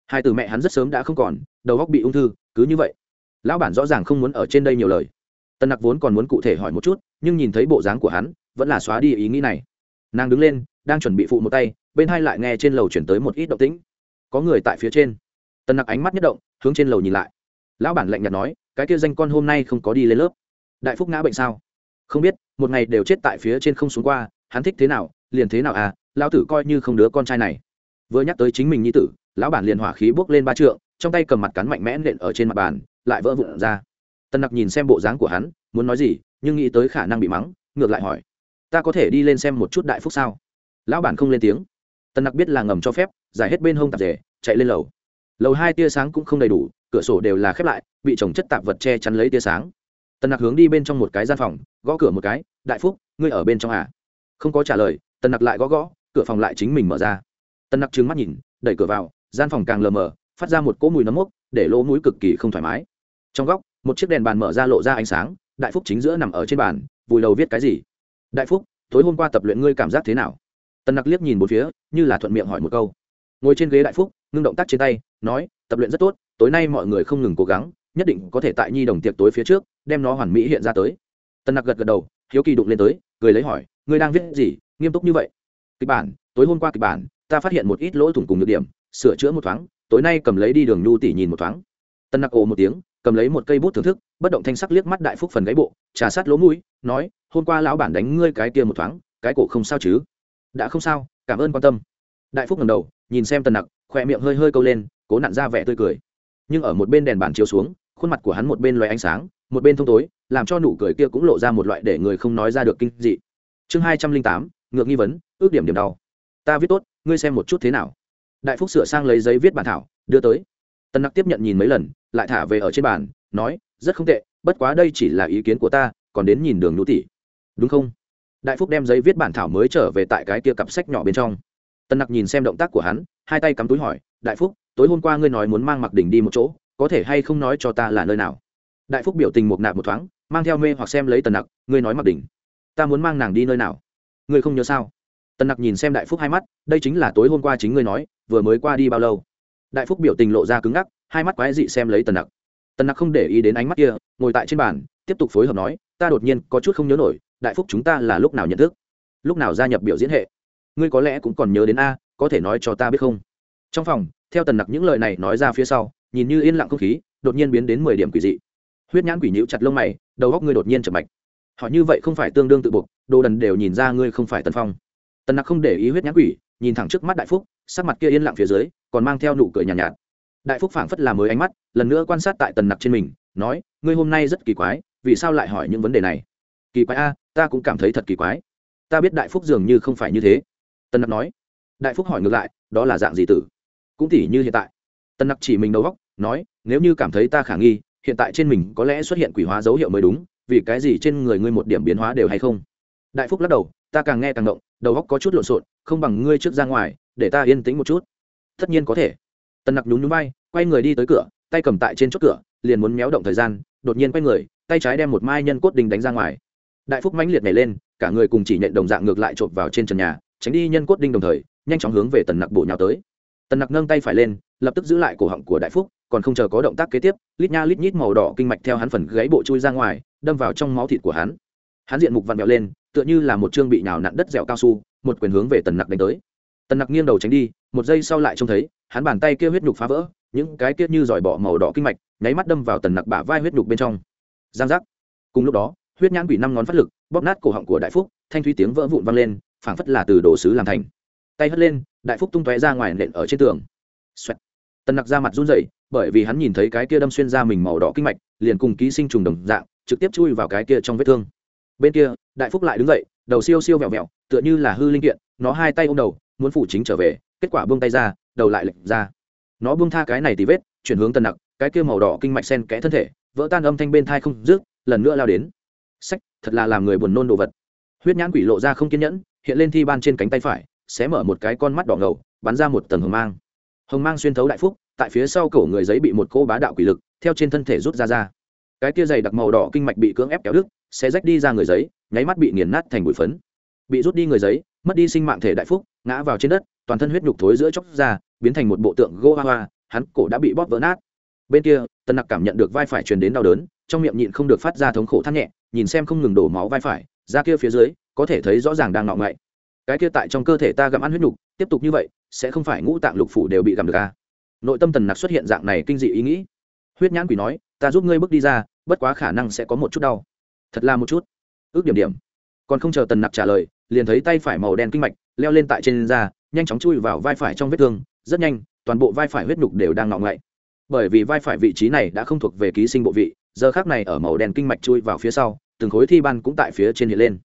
Hai từ mẹ hắn rất sớm đã không còn, đầu góc bị ung thư, cứ như vậy. Lão bản rõ ràng không muốn ở trên đây nhiều lời tần nặc vốn còn muốn cụ thể hỏi một chút, nhưng nhìn thấy bộ dáng của hắn, vẫn là xóa đi ý nghĩ này. Nàng đứng lên, đang chuẩn bị phụ một tay, bên hai lại nghe trên lầu chuyển tới một ít động tĩnh. Có người tại phía trên. Tần nặc ánh mắt nhất động, hướng trên lầu nhìn lại. Lão bản lạnh nhạt nói, cái kia danh con hôm nay không có đi lên lớp. Đại phúc ngã bệnh sao? Không biết, một ngày đều chết tại phía trên không xuống qua, hắn thích thế nào, liền thế nào à lão tử coi như không đứa con trai này. Vừa nhắc tới chính mình như tử, lão bản liền hỏa khí bốc lên ba trượng, trong tay cầm mặt cắn mạnh mẽ nện ở trên mặt bàn, lại vỡ vụn ra tân nặc nhìn xem bộ dáng của hắn, muốn nói gì, nhưng nghĩ tới khả năng bị mắng, ngược lại hỏi, ta có thể đi lên xem một chút đại phúc sao? Lão bản không lên tiếng. Tân nặc biết là ngầm cho phép, giải hết bên hông tạp rể chạy lên lầu. Lầu hai tia sáng cũng không đầy đủ, cửa sổ đều là khép lại, bị trồng chất tạp vật che chắn lấy tia sáng. Tần nặc hướng đi bên trong một cái gian phòng, gõ cửa một cái, đại phúc, ngươi ở bên trong à? Không có trả lời, tần nặc lại gõ gõ, cửa phòng lại chính mình mở ra. Tần nặc trừng mắt nhìn, đẩy cửa vào, gian phòng càng lờ mờ, phát ra một cỗ mùi nấm mốc, để lỗ mũi cực kỳ không thoải mái. Trong góc một chiếc đèn bàn mở ra lộ ra ánh sáng, đại phúc chính giữa nằm ở trên bàn, vùi đầu viết cái gì? Đại phúc, tối hôm qua tập luyện ngươi cảm giác thế nào? Tần nặc liếc nhìn một phía, như là thuận miệng hỏi một câu. Ngồi trên ghế đại phúc, ngưng động tác trên tay, nói, tập luyện rất tốt, tối nay mọi người không ngừng cố gắng, nhất định có thể tại nhi đồng tiệc tối phía trước, đem nó hoàn mỹ hiện ra tới. Tần nặc gật gật đầu, hiếu kỳ đụng lên tới, cười lấy hỏi, ngươi đang viết gì, nghiêm túc như vậy? Kịch bản, tối hôm qua kịch bản, ta phát hiện một ít lỗ thủng cùng nhược điểm, sửa chữa một thoáng, tối nay cầm lấy đi đường nhu tỉ nhìn một thoáng. Tân nặc ồ một tiếng cầm lấy một cây bút thưởng thức, bất động thanh sắc liếc mắt đại phúc phần gáy bộ, trà sát lỗ mũi, nói, hôm qua lão bản đánh ngươi cái kia một thoáng, cái cổ không sao chứ? Đã không sao, cảm ơn quan tâm. Đại phúc ngầm đầu, nhìn xem tần nặc khoe miệng hơi hơi câu lên, cố nặn ra vẻ tươi cười. Nhưng ở một bên đèn bàn chiếu xuống, khuôn mặt của hắn một bên loài ánh sáng, một bên thông tối, làm cho nụ cười kia cũng lộ ra một loại để người không nói ra được kinh dị. Chương hai trăm linh tám, ngược nghi vấn, ước điểm điểm đau. Ta viết tốt, ngươi xem một chút thế nào. Đại phúc sửa sang lấy giấy viết bản thảo, đưa tới. Tân nặc tiếp nhận nhìn mấy lần lại thả về ở trên bàn, nói, rất không tệ, bất quá đây chỉ là ý kiến của ta, còn đến nhìn đường nhũ tỷ. Đúng không? Đại phúc đem giấy viết bản thảo mới trở về tại cái kia cặp sách nhỏ bên trong. Tân nặc nhìn xem động tác của hắn, hai tay cắm túi hỏi, đại phúc, tối hôm qua ngươi nói muốn mang mặc đỉnh đi một chỗ, có thể hay không nói cho ta là nơi nào? Đại phúc biểu tình một nạp một thoáng, mang theo mê hoặc xem lấy tần nặc, ngươi nói mặc đỉnh ta muốn mang nàng đi nơi nào? Ngươi không nhớ sao? Tần nặc nhìn xem đại phúc hai mắt, đây chính là tối hôm qua chính ngươi nói, vừa mới qua đi bao lâu? Đại phúc biểu tình lộ ra cứng ngắc hai mắt quái dị xem lấy tần nặc. Tần nặc không để ý đến ánh mắt kia ngồi tại trên bàn tiếp tục phối hợp nói ta đột nhiên có chút không nhớ nổi đại phúc chúng ta là lúc nào nhận thức? Lúc nào gia nhập biểu diễn hệ? Ngươi có lẽ cũng còn nhớ đến a có thể nói cho ta biết không? Trong phòng theo tần nặc những lời này nói ra phía sau nhìn như yên lặng không khí đột nhiên biến đến mười điểm quỷ dị. Huyết nhãn quỷ nhữ chặt lông mày đầu góc ngươi đột nhiên chập mạch. Họ như vậy không phải tương đương tự buộc đồ đần đều nhìn ra ngươi không phải tần phong. Tần nặc không để ý huyết nhãn quỷ nhìn thẳng trước mắt đại phúc sắc mặt kia yên lặng phía dưới còn mang theo nụ cười nhàn nhạt, nhạt đại phúc phảng phất là mới ánh mắt, lần nữa quan sát tại tần nặc trên mình, nói, ngươi hôm nay rất kỳ quái, vì sao lại hỏi những vấn đề này? Kỳ quái a, ta cũng cảm thấy thật kỳ quái. Ta biết đại phúc dường như không phải như thế. Tần nặc nói. Đại phúc hỏi ngược lại, đó là dạng gì tử? Cũng tỉ như hiện tại. Tần nặc chỉ mình đầu góc, nói, nếu như cảm thấy ta khả nghi, hiện tại trên mình có lẽ xuất hiện quỷ hóa dấu hiệu mới đúng, vì cái gì trên người ngươi một điểm biến hóa đều hay không? Đại phúc lắc đầu, ta càng nghe càng động, đầu góc có chút lộn xộn, không bằng ngươi trước ra ngoài, để ta yên tĩnh một chút. Tất nhiên có thể tần nặc nhún nhún bay quay người đi tới cửa, tay cầm tại trên chốt cửa, liền muốn méo động thời gian, đột nhiên quay người, tay trái đem một mai nhân cốt đình đánh ra ngoài. Đại phúc mãnh liệt nhảy lên, cả người cùng chỉ nhận đồng dạng ngược lại chộp vào trên trần nhà, tránh đi nhân cốt đinh đồng thời, nhanh chóng hướng về tần nặc bổ nhào tới. Tần nặc nâng tay phải lên, lập tức giữ lại cổ họng của đại phúc, còn không chờ có động tác kế tiếp, lít nha lít nhít màu đỏ kinh mạch theo hắn phần gáy bộ chui ra ngoài, đâm vào trong máu thịt của hắn. Hắn diện mục vặn vẹo lên, tựa như là một chương bị nhào nặn đất dẻo cao su, một quyền hướng về tần nặc đánh tới tần nặc nghiêng đầu tránh đi, một giây sau lại trông thấy, hắn bàn tay kia huyết nhục phá vỡ, những cái kia như giỏi bọ màu đỏ kinh mạch, nháy mắt đâm vào tần nặc bả vai huyết nhục bên trong. Giang giác. Cùng lúc đó, huyết nhãn bị năm ngón phát lực, bóp nát cổ họng của đại phúc, thanh thúy tiếng vỡ vụn vang lên, phảng phất là từ đồ sứ làm thành. Tay hất lên, đại phúc tung tóe ra ngoài nện ở trên tường、Xoẹt. tần nặc ra mặt run rẩy, bởi vì hắn nhìn thấy cái kia đâm xuyên ra mình màu đỏ kinh mạch, liền cùng ký sinh trùng đồng dạng, trực tiếp chui vào cái kia trong vết thương. Bên kia, đại phúc lại đứng dậy, đầu siêu siêu vẹo vẹo, tựa như là hư linh kiện, nó hai tay ôm đầu muốn phủ chính trở về, kết quả buông tay ra, đầu lại lệch ra. Nó buông tha cái này thì vết, chuyển hướng tần nặc, cái kia màu đỏ kinh mạch sen kẽ thân thể, vỡ tan âm thanh bên thai không rước lần nữa lao đến. Sách, thật là làm người buồn nôn đồ vật. Huyết nhãn quỷ lộ ra không kiên nhẫn, hiện lên thi ban trên cánh tay phải xé mở một cái con mắt đỏ ngầu, bắn ra một tầng hồng mang. Hồng mang xuyên thấu đại phúc, tại phía sau cổ người giấy bị một cô bá đạo quỷ lực, theo trên thân thể rút ra ra. Cái kia dày đặc màu đỏ kinh mạch bị cưỡng ép kéo đứt, sẽ rách đi ra người giấy, nháy mắt bị nghiền nát thành bụi phấn. Bị rút đi người giấy, mất đi sinh mạng thể đại phúc ngã vào trên đất, toàn thân huyết nhục thối giữa chóc ra, biến thành một bộ tượng gỗ hoa hoa, hắn cổ đã bị bóp vỡ nát. Bên kia tân nặc cảm nhận được vai phải truyền đến đau đớn, trong miệng nhịn không được phát ra thống khổ thắt nhẹ, nhìn xem không ngừng đổ máu vai phải, ra kia phía dưới, có thể thấy rõ ràng đang ngọ ngậy. Cái kia tại trong cơ thể ta gặm ăn huyết nhục, tiếp tục như vậy, sẽ không phải ngũ tạng lục phủ đều bị gặm được à. nội tâm tần nặc xuất hiện dạng này kinh dị ý nghĩ. Huyết nhãn quỷ nói, ta giúp ngươi bước đi ra, bất quá khả năng sẽ có một chút đau. Thật là một chút. Ước điểm điểm. Còn không chờ tần nặc trả lời liền thấy tay phải màu đen kinh mạch, leo lên tại trên da, nhanh chóng chui vào vai phải trong vết thương, rất nhanh, toàn bộ vai phải huyết nhục đều đang ngọ ngậy. Bởi vì vai phải vị trí này đã không thuộc về ký sinh bộ vị, giờ khác này ở màu đen kinh mạch chui vào phía sau, từng khối thi ban cũng tại phía trên hiện lên.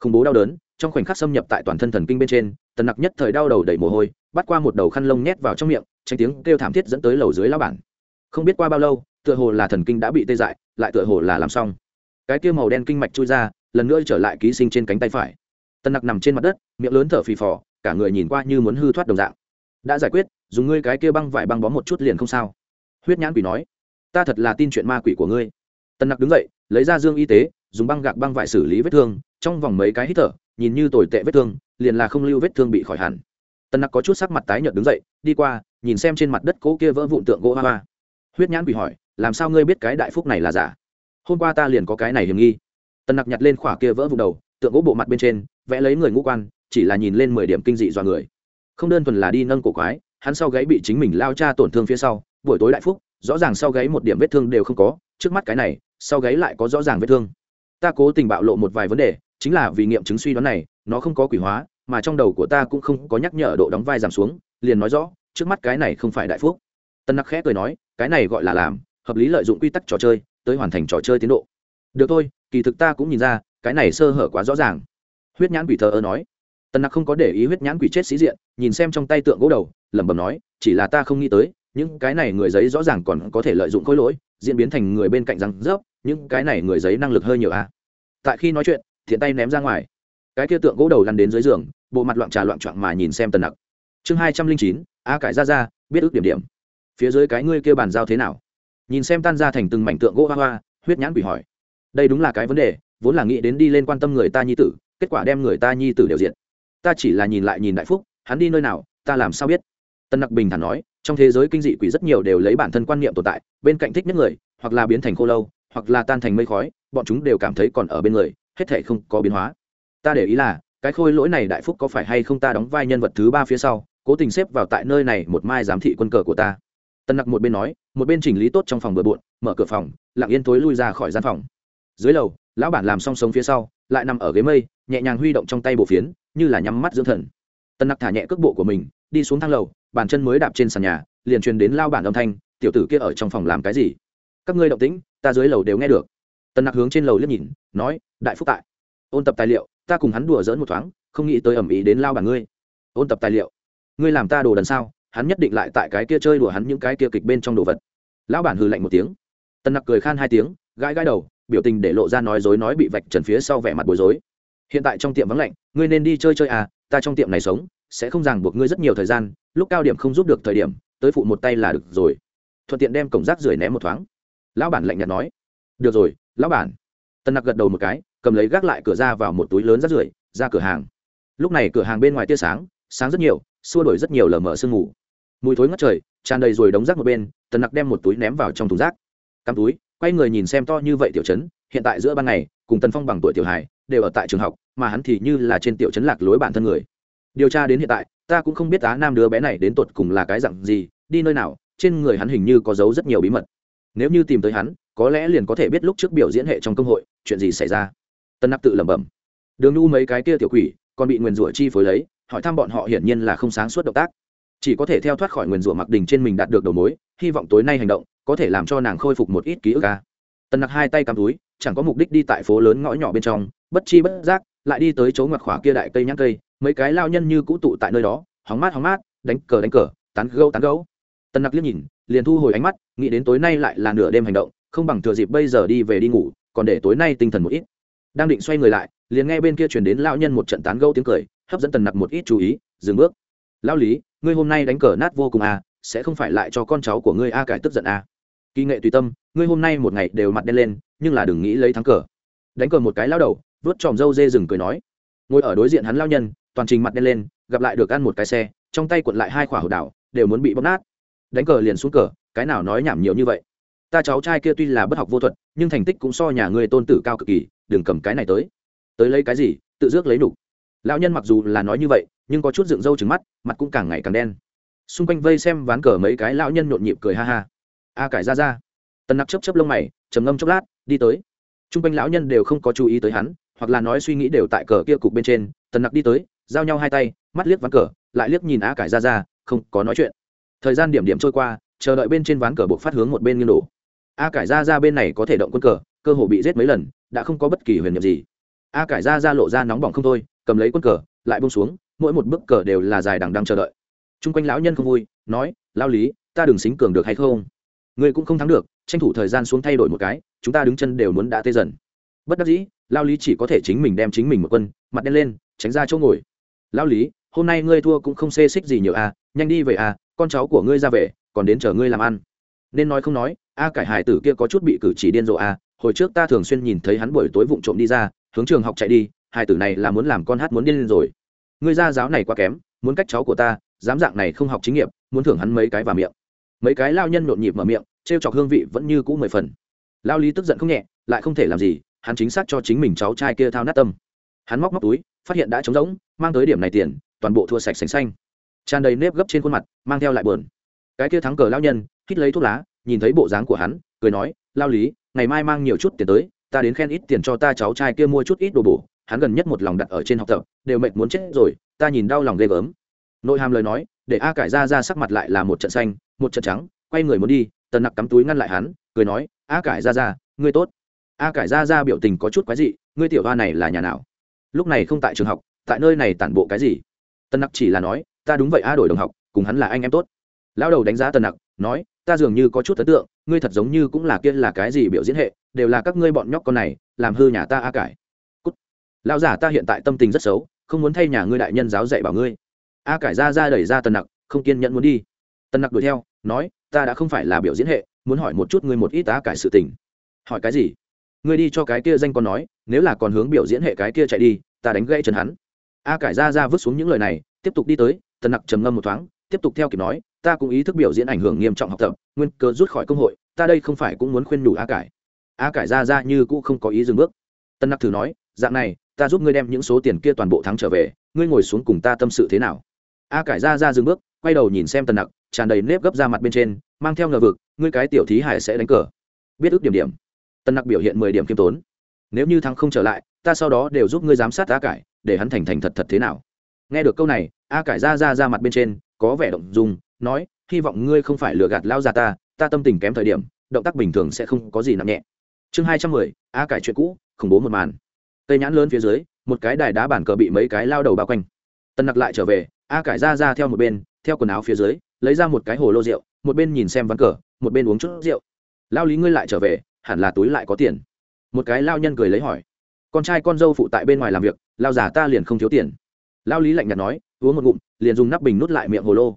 Khủng bố đau đớn, trong khoảnh khắc xâm nhập tại toàn thân thần kinh bên trên, tần nặc nhất thời đau đầu đầy mồ hôi, bắt qua một đầu khăn lông nhét vào trong miệng, tránh tiếng kêu thảm thiết dẫn tới lầu dưới lao bản. Không biết qua bao lâu, tựa hồ là thần kinh đã bị tê dại, lại tựa hồ là làm xong. Cái kia màu đen kinh mạch chui ra, lần nữa trở lại ký sinh trên cánh tay phải. Tân nặc nằm trên mặt đất, miệng lớn thở phì phò, cả người nhìn qua như muốn hư thoát đồng dạng. Đã giải quyết, dùng ngươi cái kia băng vải băng bó một chút liền không sao. Huyết nhãn quỷ nói, ta thật là tin chuyện ma quỷ của ngươi. Tân nặc đứng dậy, lấy ra dương y tế, dùng băng gạc băng vải xử lý vết thương, trong vòng mấy cái hít thở, nhìn như tồi tệ vết thương, liền là không lưu vết thương bị khỏi hẳn. Tân nặc có chút sắc mặt tái nhợt đứng dậy, đi qua, nhìn xem trên mặt đất cỗ kia vỡ vụn tượng gỗ hoa hoa. Huyết nhãn quỷ hỏi, làm sao ngươi biết cái đại phúc này là giả? Hôm qua ta liền có cái này hiểm nghi. Tân nặc nhặt lên khỏa kia vỡ vụn đầu tượng gỗ bộ mặt bên trên, vẽ lấy người ngũ quan, chỉ là nhìn lên mười điểm kinh dị do người. Không đơn thuần là đi nâng cổ quái, hắn sau gáy bị chính mình lao cha tổn thương phía sau, buổi tối đại phúc, rõ ràng sau gáy một điểm vết thương đều không có, trước mắt cái này, sau gáy lại có rõ ràng vết thương. Ta cố tình bạo lộ một vài vấn đề, chính là vì nghiệm chứng suy đoán này, nó không có quỷ hóa, mà trong đầu của ta cũng không có nhắc nhở độ đóng vai giảm xuống, liền nói rõ, trước mắt cái này không phải đại phúc. Tân nặc khẽ cười nói, cái này gọi là làm, hợp lý lợi dụng quy tắc trò chơi, tới hoàn thành trò chơi tiến độ. Được thôi, kỳ thực ta cũng nhìn ra cái này sơ hở quá rõ ràng. Huyết nhãn quỷ thờ ơ nói. Tần nặc không có để ý huyết nhãn quỷ chết sĩ diện, nhìn xem trong tay tượng gỗ đầu, lẩm bẩm nói, chỉ là ta không nghĩ tới, những cái này người giấy rõ ràng còn có thể lợi dụng khối lỗi, diễn biến thành người bên cạnh răng rớp, những cái này người giấy năng lực hơi nhiều a à. tại khi nói chuyện, thiện tay ném ra ngoài. Cái kia tượng gỗ đầu lăn đến dưới giường, bộ mặt loạn trà loạn trọn mà nhìn xem tần nặc. Chương hai trăm linh chín, a cải ra ra biết ước điểm điểm. Phía dưới cái ngươi kia bàn giao thế nào? Nhìn xem tan ra thành từng mảnh tượng gỗ hoa hoa, huyết nhãn quỷ hỏi. Đây đúng là cái vấn đề vốn là nghĩ đến đi lên quan tâm người ta nhi tử, kết quả đem người ta nhi tử đều diện ta chỉ là nhìn lại nhìn đại phúc, hắn đi nơi nào, ta làm sao biết? Tân nặc bình thản nói, trong thế giới kinh dị quỷ rất nhiều đều lấy bản thân quan niệm tồn tại, bên cạnh thích nhất người, hoặc là biến thành khô lâu, hoặc là tan thành mây khói, bọn chúng đều cảm thấy còn ở bên người, hết thể không có biến hóa. Ta để ý là, cái khôi lỗi này đại phúc có phải hay không ta đóng vai nhân vật thứ ba phía sau, cố tình xếp vào tại nơi này một mai giám thị quân cờ của ta? Tân nặc một bên nói, một bên chỉnh lý tốt trong phòng bừa bộn, mở cửa phòng, lặng yên tối lui ra khỏi gian phòng. Dưới lầu lão bản làm song sống phía sau, lại nằm ở ghế mây, nhẹ nhàng huy động trong tay bộ phiến, như là nhắm mắt dưỡng thần. Tân nặc thả nhẹ cước bộ của mình, đi xuống thang lầu, bàn chân mới đạp trên sàn nhà, liền truyền đến lao bản âm thanh, tiểu tử kia ở trong phòng làm cái gì? Các ngươi động tĩnh, ta dưới lầu đều nghe được. Tân nặc hướng trên lầu liếc nhìn, nói, đại phúc tại. Ôn tập tài liệu, ta cùng hắn đùa dỡn một thoáng, không nghĩ tới ẩm ý đến lao bản ngươi. Ôn tập tài liệu? Ngươi làm ta đồ đần sao? Hắn nhất định lại tại cái kia chơi đùa hắn những cái kia kịch bên trong đồ vật. Lão bản hừ lạnh một tiếng. Tân nặc cười khan hai tiếng, gãi gãi đầu biểu tình để lộ ra nói dối nói bị vạch trần phía sau vẻ mặt bối rối. Hiện tại trong tiệm vắng lạnh, ngươi nên đi chơi chơi à ta trong tiệm này sống, sẽ không ràng buộc ngươi rất nhiều thời gian, lúc cao điểm không giúp được thời điểm, tới phụ một tay là được rồi. Thuận tiện đem cổng rác rưởi ném một thoáng. Lão bản lạnh nhạt nói. Được rồi, lão bản. Tân nặc gật đầu một cái, cầm lấy gác lại cửa ra vào một túi lớn rác rưởi, ra cửa hàng. Lúc này cửa hàng bên ngoài tia sáng sáng rất nhiều, xua đổi rất nhiều lờ mờ sương mù. Mùi thối ngất trời, tràn đầy rồi đống rác một bên tần nặc đem một túi ném vào trong thùng rác. Cắm túi quay người nhìn xem to như vậy tiểu trấn, hiện tại giữa ban ngày, cùng tần phong bằng tuổi tiểu hài, đều ở tại trường học, mà hắn thì như là trên tiểu trấn lạc lối bản thân người. Điều tra đến hiện tại, ta cũng không biết á nam đứa bé này đến tột cùng là cái dặn gì, đi nơi nào, trên người hắn hình như có giấu rất nhiều bí mật. Nếu như tìm tới hắn, có lẽ liền có thể biết lúc trước biểu diễn hệ trong công hội, chuyện gì xảy ra. Tân nặc tự lẩm bẩm. Đường nhu mấy cái kia tiểu quỷ, còn bị nguyền rủa chi phối lấy, hỏi thăm bọn họ hiển nhiên là không sáng suốt động tác chỉ có thể theo thoát khỏi nguyền rủa mặc đình trên mình đạt được đầu mối, hy vọng tối nay hành động có thể làm cho nàng khôi phục một ít ký ức ca tần nặc hai tay cắm túi, chẳng có mục đích đi tại phố lớn ngõ nhỏ bên trong, bất chi bất giác, lại đi tới chỗ ngoặt khỏa kia đại cây nhãn cây, mấy cái lao nhân như cũ tụ tại nơi đó, hóng mát hóng mát, đánh cờ đánh cờ, tán gấu tán gấu tần nặc liếc nhìn, liền thu hồi ánh mắt, nghĩ đến tối nay lại là nửa đêm hành động, không bằng thừa dịp bây giờ đi về đi ngủ, còn để tối nay tinh thần một ít. Đang định xoay người lại, liền nghe bên kia truyền đến lão nhân một trận tán gấu tiếng cười, hấp dẫn tần nặc một ít chú ý, dừng bước lão lý, ngươi hôm nay đánh cờ nát vô cùng à sẽ không phải lại cho con cháu của ngươi a cải tức giận à. Kỳ nghệ tùy tâm, ngươi hôm nay một ngày đều mặt đen lên, nhưng là đừng nghĩ lấy thắng cờ. Đánh cờ một cái lao đầu, vớt tròm râu dê rừng cười nói. Ngồi ở đối diện hắn lao nhân, toàn trình mặt đen lên, gặp lại được ăn một cái xe, trong tay cuộn lại hai quả hậu đảo, đều muốn bị bóp nát. Đánh cờ liền xuống cờ, cái nào nói nhảm nhiều như vậy. Ta cháu trai kia tuy là bất học vô thuật, nhưng thành tích cũng so nhà ngươi tôn tử cao cực kỳ, đừng cầm cái này tới. Tới lấy cái gì, tự dước lấy đủ. lão nhân mặc dù là nói như vậy nhưng có chút dựng râu trứng mắt, mặt cũng càng ngày càng đen. Xung quanh vây xem ván cờ mấy cái lão nhân nhộn nhịp cười ha ha. A cải ra ra. Tần nặc chấp chấp lông mày, trầm ngâm chốc lát, đi tới. T r u n g quanh lão nhân đều không có chú ý tới hắn, hoặc là nói suy nghĩ đều tại cờ kia cục bên trên. Tần nặc đi tới, giao nhau hai tay, mắt liếc ván cờ, lại liếc nhìn a cải ra ra, không có nói chuyện. Thời gian điểm điểm trôi qua, chờ đợi bên trên ván cờ buộc phát hướng một bên nghiêng đổ. A cải ra ra bên này có thể động quân cờ, cơ hồ bị giết mấy lần, đã không có bất kỳ huyền nhiệm gì. A cải ra ra lộ ra nóng bỏng không thôi, cầm lấy quân cờ, lại bông xuống mỗi một bức cờ đều là dài đằng đang chờ đợi. Trung quanh lão nhân không vui, nói lao lý, ta đừng xính cường được hay không? Ngươi cũng không thắng được, tranh thủ thời gian xuống thay đổi một cái, chúng ta đứng chân đều muốn đã tê dần. Bất đắc dĩ lao lý chỉ có thể chính mình đem chính mình một quân, mặt đen lên, tránh ra chỗ ngồi. Lao lý, hôm nay ngươi thua cũng không xê xích gì nhiều à nhanh đi về à con cháu của ngươi ra về, còn đến chờ ngươi làm ăn. Nên nói không nói, a cải hải tử kia có chút bị cử chỉ điên rồ à hồi trước ta thường xuyên nhìn thấy hắn buổi tối vụng trộm đi ra, hướng trường học chạy đi, hải tử này là muốn làm con hát muốn điên lên rồi ngươi gia giáo này quá kém, muốn cách cháu của ta, dám dạng này không học chính nghiệp, muốn thưởng hắn mấy cái vào miệng. Mấy cái lao nhân nhộn nhịp mở miệng t r e o chọc hương vị vẫn như cũ mười phần. Lao lý tức giận không nhẹ, lại không thể làm gì, hắn chính xác cho chính mình cháu trai kia thao nát tâm. Hắn móc móc túi, phát hiện đã trống rỗng, mang tới điểm này tiền, toàn bộ thua sạch sành xanh. Tràn đầy nếp gấp trên khuôn mặt, mang theo lại bờn cái kia thắng cờ lao nhân, hít lấy thuốc lá, nhìn thấy bộ dáng của hắn, cười nói, lao lý, ngày mai mang nhiều chút tiền tới, ta đến khen ít tiền cho ta cháu trai kia mua chút ít đồ bổ hắn gần nhất một lòng đặt ở trên học tập, đều mệt muốn chết rồi, ta nhìn đau lòng ghê gớm. Nội hàm lời nói, để a cải ra ra sắc mặt lại là một trận xanh, một trận trắng, quay người muốn đi, tần nặc cắm túi ngăn lại hắn, cười nói, a cải ra ra, ngươi tốt. A cải ra ra biểu tình có chút quái dị, ngươi tiểu hoa này là nhà nào? Lúc này không tại trường học, tại nơi này tản bộ cái gì? Tần nặc chỉ là nói, ta đúng vậy a đổi đồng học, cùng hắn là anh em tốt. Lão đầu đánh giá tần nặc, nói, ta dường như có chút ấn tượng, ngươi thật giống như cũng là kia là cái gì biểu diễn hệ, đều là các ngươi bọn nhóc con này, làm hư nhà ta a cải lão giả, ta hiện tại tâm tình rất xấu, không muốn thay nhà ngươi đại nhân giáo dạy bảo ngươi. A cải ra ra đẩy ra tần nặc, không kiên nhẫn muốn đi. Tần nặc đuổi theo, nói, ta đã không phải là biểu diễn hệ, muốn hỏi một chút ngươi một ít tá cải sự tình. Hỏi cái gì? Ngươi đi cho cái kia danh con nói, nếu là còn hướng biểu diễn hệ cái kia chạy đi, ta đánh gãy chân hắn. A cải ra ra vứt xuống những lời này, tiếp tục đi tới, tần nặc trầm ngâm một thoáng, tiếp tục theo kịp nói, ta cũng ý thức biểu diễn ảnh hưởng nghiêm trọng học tập, nguyên cơ rút khỏi công hội, ta đây không phải cũng muốn khuyên nhủ a cải. A cải ra ra như cũ không có ý dừng bước. Tân nặc thử nói, dạng này ta giúp ngươi đem những số tiền kia toàn bộ thắng trở về, ngươi ngồi xuống cùng ta tâm sự thế nào? A cải ra ra dừng bước, quay đầu nhìn xem tần nặc, tràn đầy nếp gấp ra mặt bên trên, mang theo ngờ vực, ngươi cái tiểu thí hải sẽ đánh cờ. Biết ước điểm điểm. Tần nặc biểu hiện mười điểm k i ê m tốn. Nếu như thắng không trở lại, ta sau đó đều giúp ngươi giám sát a cải, để hắn thành thành thật thật thế nào. Nghe được câu này, a cải ra ra ra mặt bên trên, có vẻ động dùng nói, hy vọng ngươi không phải lừa gạt lao ra ta ta tâm tình kém thời điểm, động tác bình thường sẽ không có gì nặng nhẹ. Chương hai trăm mười, a cải chuyện cũ, khủng bố một màn tây nhãn lớn phía dưới, một cái đài đá bản cờ bị mấy cái lao đầu bao quanh. Tân nặc lại trở về, a cải ra ra theo một bên, theo quần áo phía dưới, lấy ra một cái hồ lô rượu, một bên nhìn xem ván cờ, một bên uống chút rượu. Lao lý ngươi lại trở về, hẳn là túi lại có tiền. Một cái lao nhân cười lấy hỏi. Con trai con dâu phụ tại bên ngoài làm việc, lao già ta liền không thiếu tiền. Lao lý lạnh nhạt nói, uống một ngụm, liền dùng nắp bình nút lại miệng hồ lô.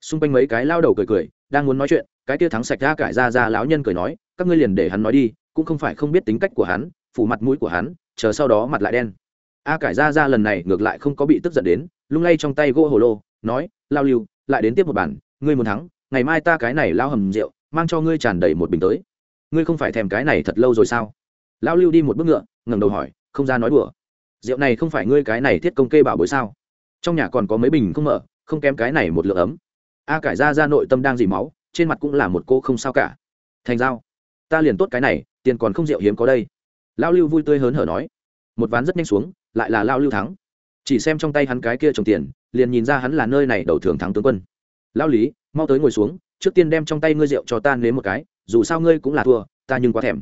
Xung quanh mấy cái lao đầu cười cười, đang muốn nói chuyện, cái kia thắng sạch ra cải ra ra lão nhân cười nói, các ngươi liền để hắn nói đi, cũng không phải không biết tính cách của hắn phủ mặt mũi của hắn, chờ sau đó mặt lại đen. A cải ra ra lần này ngược lại không có bị tức giận đến, lung lay trong tay gỗ hồ lô, nói, lao lưu, lại đến tiếp một bản, ngươi muốn thắng, ngày mai ta cái này lao hầm rượu, mang cho ngươi tràn đầy một bình tới. Ngươi không phải thèm cái này thật lâu rồi sao? Lao lưu đi một bước ngựa, ngẩng đầu hỏi, không ra nói đùa. Rượu này không phải ngươi cái này thiết công kê bảo bối sao? Trong nhà còn có mấy bình không mở, không kém cái này một lượng ấm. A cải ra ra nội tâm đang dì máu, trên mặt cũng là một cô không sao cả. Thành giao, ta liền tốt cái này, tiền còn không rượu hiếm có đây lao lưu vui tươi hớn hở nói. Một ván rất nhanh xuống, lại là lao lưu thắng. Chỉ xem trong tay hắn cái kia trồng tiền, liền nhìn ra hắn là nơi này đầu thường thắng tướng quân. Lao lý, mau tới ngồi xuống, trước tiên đem trong tay ngươi rượu cho ta nếm một cái, dù sao ngươi cũng là thua, ta nhưng quá thèm.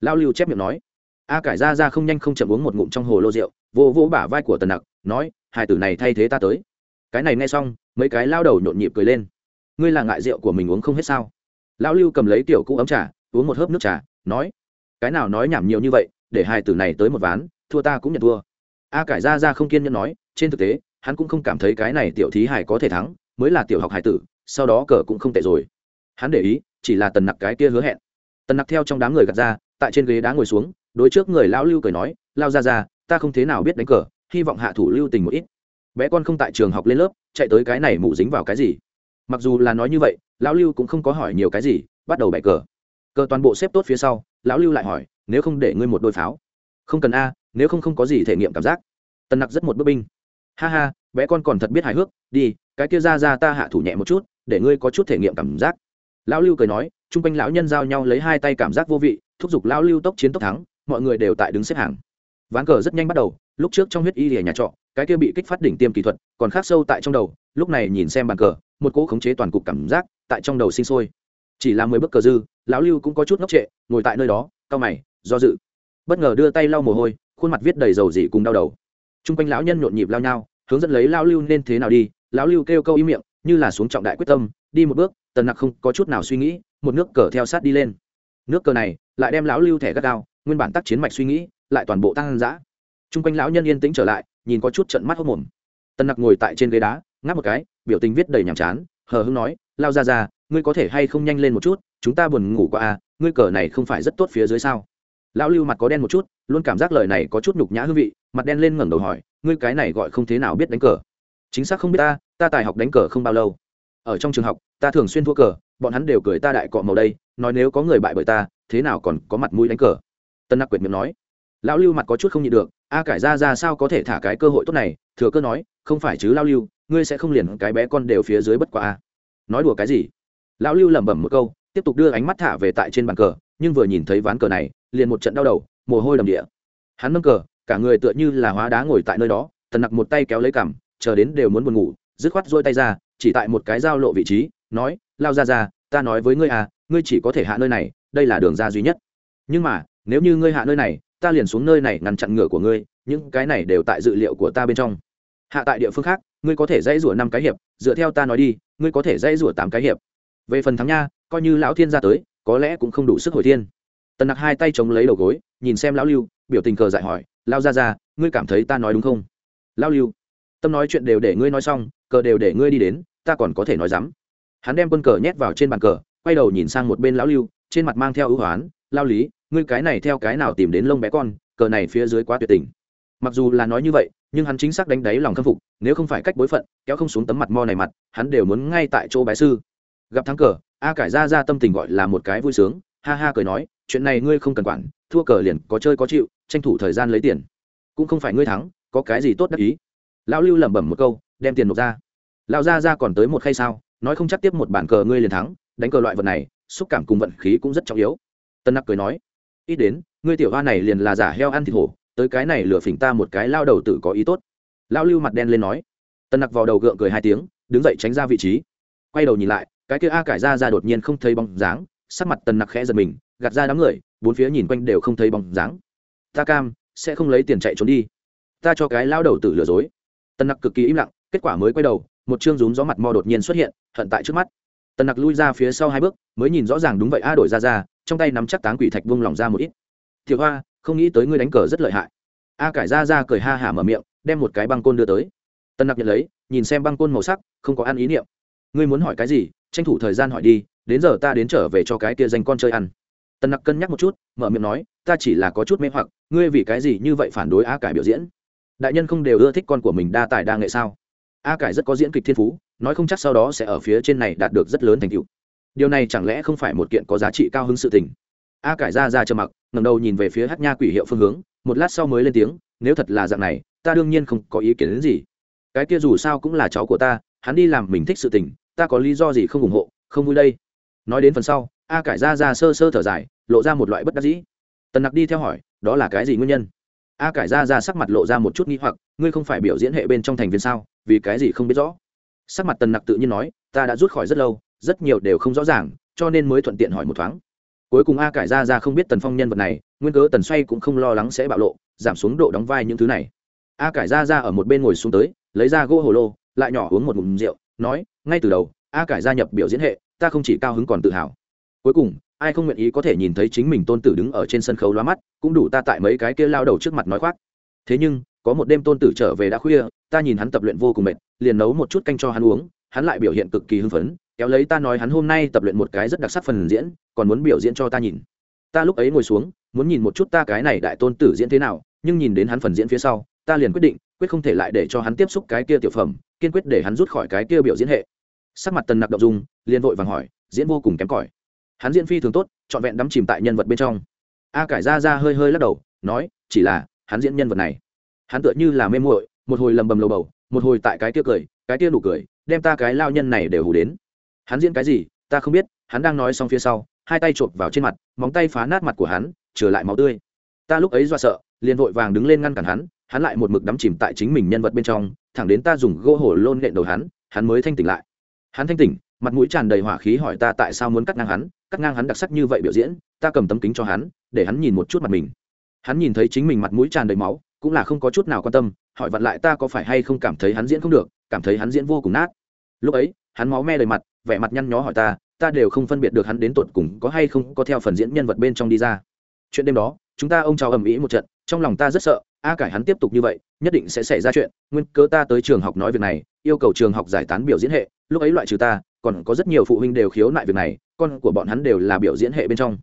Lao lưu chép miệng nói. A cải ra ra không nhanh không chậm uống một ngụm trong hồ lô rượu, vô vô bả vai của tần nặc, nói, hai tử này thay thế ta tới. Cái này nghe xong, mấy cái lao đầu nhộn nhịp cười lên. Ngươi là ngại rượu của mình uống không hết sao? Lão lưu cầm lấy tiểu cũ ấm trà, uống một hớp nước trà, nói cái nào nói nhảm nhiều như vậy, để hai tử này tới một ván, thua ta cũng nhận thua. A cải ra ra không kiên nhẫn nói, trên thực tế, hắn cũng không cảm thấy cái này tiểu thí hải có thể thắng, mới là tiểu học hải tử, sau đó cờ cũng không tệ rồi. Hắn để ý, chỉ là tần nặc cái kia hứa hẹn. Tần nặc theo trong đám người gặt ra, tại trên ghế đá ngồi xuống, đối trước người lão lưu cười nói, lao ra ra, ta không thế nào biết đánh cờ, hy vọng hạ thủ lưu tình một ít. Bé con không tại trường học lên lớp, chạy tới cái này mụ dính vào cái gì? Mặc dù là nói như vậy, lão lưu cũng không có hỏi nhiều cái gì, bắt đầu bẻ cờ. Cờ toàn bộ xếp tốt phía sau lão lưu lại hỏi, nếu không để ngươi một đôi pháo? Không cần a, nếu không không có gì thể nghiệm cảm giác. Tần nặc rất một bước binh. Ha ha, bé con còn thật biết hài hước, đi, cái kia ra ra ta hạ thủ nhẹ một chút, để ngươi có chút thể nghiệm cảm giác. Lão lưu cười nói chung quanh lão nhân giao nhau lấy hai tay cảm giác vô vị, thúc giục lão lưu tốc chiến tốc thắng, mọi người đều tại đứng xếp hàng. Ván cờ rất nhanh bắt đầu, lúc trước trong huyết y lìa nhà trọ, cái kia bị kích phát đỉnh tiêm kỹ thuật, còn khác sâu tại trong đầu, lúc này nhìn xem bàn cờ, một cỗ khống chế toàn cục cảm giác tại trong đầu sinh sôi chỉ là mười bước cờ dư, lão lưu cũng có chút ngốc trệ, ngồi tại nơi đó cao mày, do dự. Bất ngờ đưa tay lau mồ hôi, khuôn mặt viết đầy dầu dị cùng đau đầu. T r u n g quanh lão nhân nhộn nhịp lao nhau, hướng dẫn lấy lão lưu nên thế nào đi, lão lưu kêu câu ý miệng, như là xuống trọng đại quyết tâm, đi một bước, tần nặc không có chút nào suy nghĩ, một nước cờ theo sát đi lên. Nước cờ này lại đem lão lưu thẻ gắt gao, nguyên bản tắc chiến mạch suy nghĩ, lại toàn bộ tăng giã t r u n g quanh lão nhân yên tĩnh trở lại, nhìn có chút trận mắt hốc mồm. Tần nặc ngồi tại trên ghế đá, ngáp một cái, biểu tình viết đầy nhàm chán, hờ hưng nói, lao ra ra ngươi có thể hay không nhanh lên một chút, chúng ta buồn ngủ qua à ngươi cờ này không phải rất tốt phía dưới sao? Lão lưu mặt có đen một chút, luôn cảm giác lời này có chút nhục nhã hương vị, mặt đen lên ngẩng đầu hỏi, ngươi cái này gọi không thế nào biết đánh cờ? Chính xác không biết ta ta tài học đánh cờ không bao lâu. Ở trong trường học, ta thường xuyên thua cờ, bọn hắn đều cười ta đại cọ màu đây, nói nếu có người bại bởi ta, thế nào còn có mặt mũi đánh cờ? Tân nặc quyệt miệng nói. Lão lưu mặt có chút không nhịn được, a cải ra ra sao có thể thả cái cơ hội tốt này, thừa cơ nói, không phải chứ lao lưu, ngươi sẽ không liền cái bé con đều phía dưới bất quá a nói đùa cái gì? Lão lưu lẩm bẩm một câu, tiếp tục đưa ánh mắt thả về tại trên bàn cờ, nhưng vừa nhìn thấy ván cờ này, liền một trận đau đầu, mồ hôi đầm địa. Hắn nâng cờ, cả người tựa như là hóa đá ngồi tại nơi đó tần nặc một tay kéo lấy cằm, chờ đến đều muốn buồn ngủ, dứt khoát dôi tay ra, chỉ tại một cái giao lộ vị trí, nói, lao ra ra, ta nói với ngươi à ngươi chỉ có thể hạ nơi này, đây là đường ra duy nhất. Nhưng mà, nếu như ngươi hạ nơi này, ta liền xuống nơi này ngăn chặn ngựa của ngươi, những cái này đều tại dự liệu của ta bên trong. Hạ tại địa phương khác, ngươi có thể dãy rủa năm cái hiệp, dựa theo ta nói đi, ngươi có thể dãy rủa tám cái hiệp về phần thắng nha, coi như lão thiên ra tới, có lẽ cũng không đủ sức hồi thiên. Tần nặc hai tay chống lấy đầu gối, nhìn xem lão lưu, biểu tình cờ dại hỏi lao ra ra ngươi cảm thấy ta nói đúng không? Lao lưu, tâm nói chuyện đều để ngươi nói xong, cờ đều để ngươi đi đến, ta còn có thể nói dám. Hắn đem quân cờ nhét vào trên bàn cờ, quay đầu nhìn sang một bên lão lưu, trên mặt mang theo ưu hoán lao lý, ngươi cái này theo cái nào tìm đến lông bé con, cờ này phía dưới quá tuyệt tình. Mặc dù là nói như vậy, nhưng hắn chính xác đánh đáy lòng khâm phục, nếu không phải cách bối phận, kéo không xuống tấm mặt mo này mặt, hắn đều muốn ngay tại chỗ bái sư gặp thắng cờ, a cải ra ra tâm tình gọi là một cái vui sướng, ha ha cười nói, chuyện này ngươi không cần quản, thua cờ liền có chơi có chịu, tranh thủ thời gian lấy tiền. Cũng không phải ngươi thắng, có cái gì tốt đắc ý. Lão lưu lẩm bẩm một câu, đem tiền nộp ra. Lão ra ra còn tới một khay sao, nói không chắc tiếp một bản cờ ngươi liền thắng, đánh cờ loại vật này, xúc cảm cùng vận khí cũng rất trọng yếu. Tân nặc cười nói, ít đến, ngươi tiểu hoa này liền là giả heo ăn thịt hổ, tới cái này lừa phỉnh ta một cái lao đầu tự có ý tốt. Lão lưu mặt đen lên nói. Tân nặc vào đầu gượng cười hai tiếng, đứng dậy tránh ra vị trí. Quay đầu nhìn lại cái kia a cải ra ra đột nhiên không thấy bóng dáng, sắc mặt tần nặc khẽ giật mình, gạt ra đám người, bốn phía nhìn quanh đều không thấy bóng dáng. Ta cam, sẽ không lấy tiền chạy trốn đi. Ta cho cái lao đầu tử lừa dối. Tần nặc cực kỳ im lặng, kết quả mới quay đầu, một chương rúm gió mặt mò đột nhiên xuất hiện, hận tại trước mắt. Tần nặc lui ra phía sau hai bước, mới nhìn rõ ràng đúng vậy a đổi ra ra trong tay nắm chắc táng quỷ thạch vung lỏng ra một ít. Thiều hoa, không nghĩ tới ngươi đánh cờ rất lợi hại. A cải ra ra cười ha hả mở miệng, đem một cái băng côn đưa tới. Tần nặc nhận lấy, nhìn xem băng côn màu sắc, không có ăn ý niệm ngươi muốn hỏi cái gì, tranh thủ thời gian hỏi đi, đến giờ ta đến trở về cho cái kia danh con chơi ăn. Tần nặc cân nhắc một chút, mở miệng nói, ta chỉ là có chút mê hoặc, ngươi vì cái gì như vậy phản đối a cải biểu diễn? Đại nhân không đều ưa thích con của mình đa tài đa nghệ sao? A cải rất có diễn kịch thiên phú, nói không chắc sau đó sẽ ở phía trên này đạt được rất lớn thành tựu. Điều này chẳng lẽ không phải một kiện có giá trị cao hơn sự tình? A cải ra ra trầm mặc ngầm đầu nhìn về phía hát nha quỷ hiệu phương hướng, một lát sau mới lên tiếng, nếu thật là dạng này, ta đương nhiên không có ý kiến đến gì. Cái kia dù sao cũng là cháu của ta, hắn đi làm mình thích sự tình ta có lý do gì không ủng hộ, không vui đây? Nói đến phần sau, a cải ra ra sơ sơ thở dài, lộ ra một loại bất đắc dĩ. Tần nặc đi theo hỏi, đó là cái gì nguyên nhân? A cải ra ra sắc mặt lộ ra một chút nghi hoặc, ngươi không phải biểu diễn hệ bên trong thành viên sao? Vì cái gì không biết rõ? Sắc mặt tần nặc tự nhiên nói, ta đã rút khỏi rất lâu, rất nhiều đều không rõ ràng, cho nên mới thuận tiện hỏi một thoáng. Cuối cùng a cải ra ra không biết tần phong nhân vật này, nguyên cớ tần xoay cũng không lo lắng sẽ bạo lộ, giảm xuống độ đóng vai những thứ này. A cải ra ra ở một bên ngồi xuống tới, lấy ra gỗ hồ lô, lại nhỏ uống một ngụm rượu, nói ngay từ đầu, a cải gia nhập biểu diễn hệ, ta không chỉ cao hứng còn tự hào. Cuối cùng, ai không nguyện ý có thể nhìn thấy chính mình tôn tử đứng ở trên sân khấu loa mắt, cũng đủ ta tại mấy cái kia lao đầu trước mặt nói khoác. Thế nhưng, có một đêm tôn tử trở về đã khuya, ta nhìn hắn tập luyện vô cùng mệt, liền nấu một chút canh cho hắn uống, hắn lại biểu hiện cực kỳ hưng phấn, kéo lấy ta nói hắn hôm nay tập luyện một cái rất đặc sắc phần diễn, còn muốn biểu diễn cho ta nhìn. Ta lúc ấy ngồi xuống, muốn nhìn một chút ta cái này đại tôn tử diễn thế nào, nhưng nhìn đến hắn phần diễn phía sau ta liền quyết định, quyết không thể lại để cho hắn tiếp xúc cái kia tiểu phẩm, kiên quyết để hắn rút khỏi cái kia biểu diễn hệ. Sắc mặt tần nặc động dung, liền vội vàng hỏi, diễn vô cùng kém cỏi. Hắn diễn phi thường tốt, trọn vẹn đắm chìm tại nhân vật bên trong. A cải ra ra hơi hơi lắc đầu, nói, chỉ là, hắn diễn nhân vật này. Hắn tựa như là mê muội, một hồi lầm bầm lầu bầu, một hồi tại cái kia cười, cái kia nụ cười, đem ta cái lao nhân này đều hù đến. Hắn diễn cái gì, ta không biết, hắn đang nói xong phía sau, hai tay chộp vào trên mặt, móng tay phá nát mặt của hắn trở lại máu tươi. Ta lúc ấy do sợ, liền vội vàng đứng lên ngăn cản hắn hắn lại một mực đắm chìm tại chính mình nhân vật bên trong, thẳng đến ta dùng gỗ hổ lôn nện đầu hắn hắn mới thanh tỉnh lại. Hắn thanh tỉnh, mặt mũi tràn đầy hỏa khí hỏi ta tại sao muốn cắt ngang hắn, cắt ngang hắn đặc sắc như vậy biểu diễn, ta cầm tấm kính cho hắn, để hắn nhìn một chút mặt mình. Hắn nhìn thấy chính mình mặt mũi tràn đầy máu, cũng là không có chút nào quan tâm, hỏi vặn lại ta có phải hay không cảm thấy hắn diễn không được, cảm thấy hắn diễn vô cùng nát. Lúc ấy, hắn máu me đầy mặt, vẻ mặt nhăn nhó hỏi ta ta đều không phân biệt được hắn đến tột cùng có hay không có theo phần diễn nhân vật bên trong đi ra. Chuyện đêm đó, chúng ta ông cháu ầm ĩ một trận, trong lòng ta rất sợ a cải hắn tiếp tục như vậy, nhất định sẽ xảy ra chuyện, nguyên cớ ta tới trường học nói việc này, yêu cầu trường học giải tán biểu diễn hệ, lúc ấy loại trừ ta, còn có rất nhiều phụ huynh đều khiếu nại việc này, con của bọn hắn đều là biểu diễn hệ bên trong.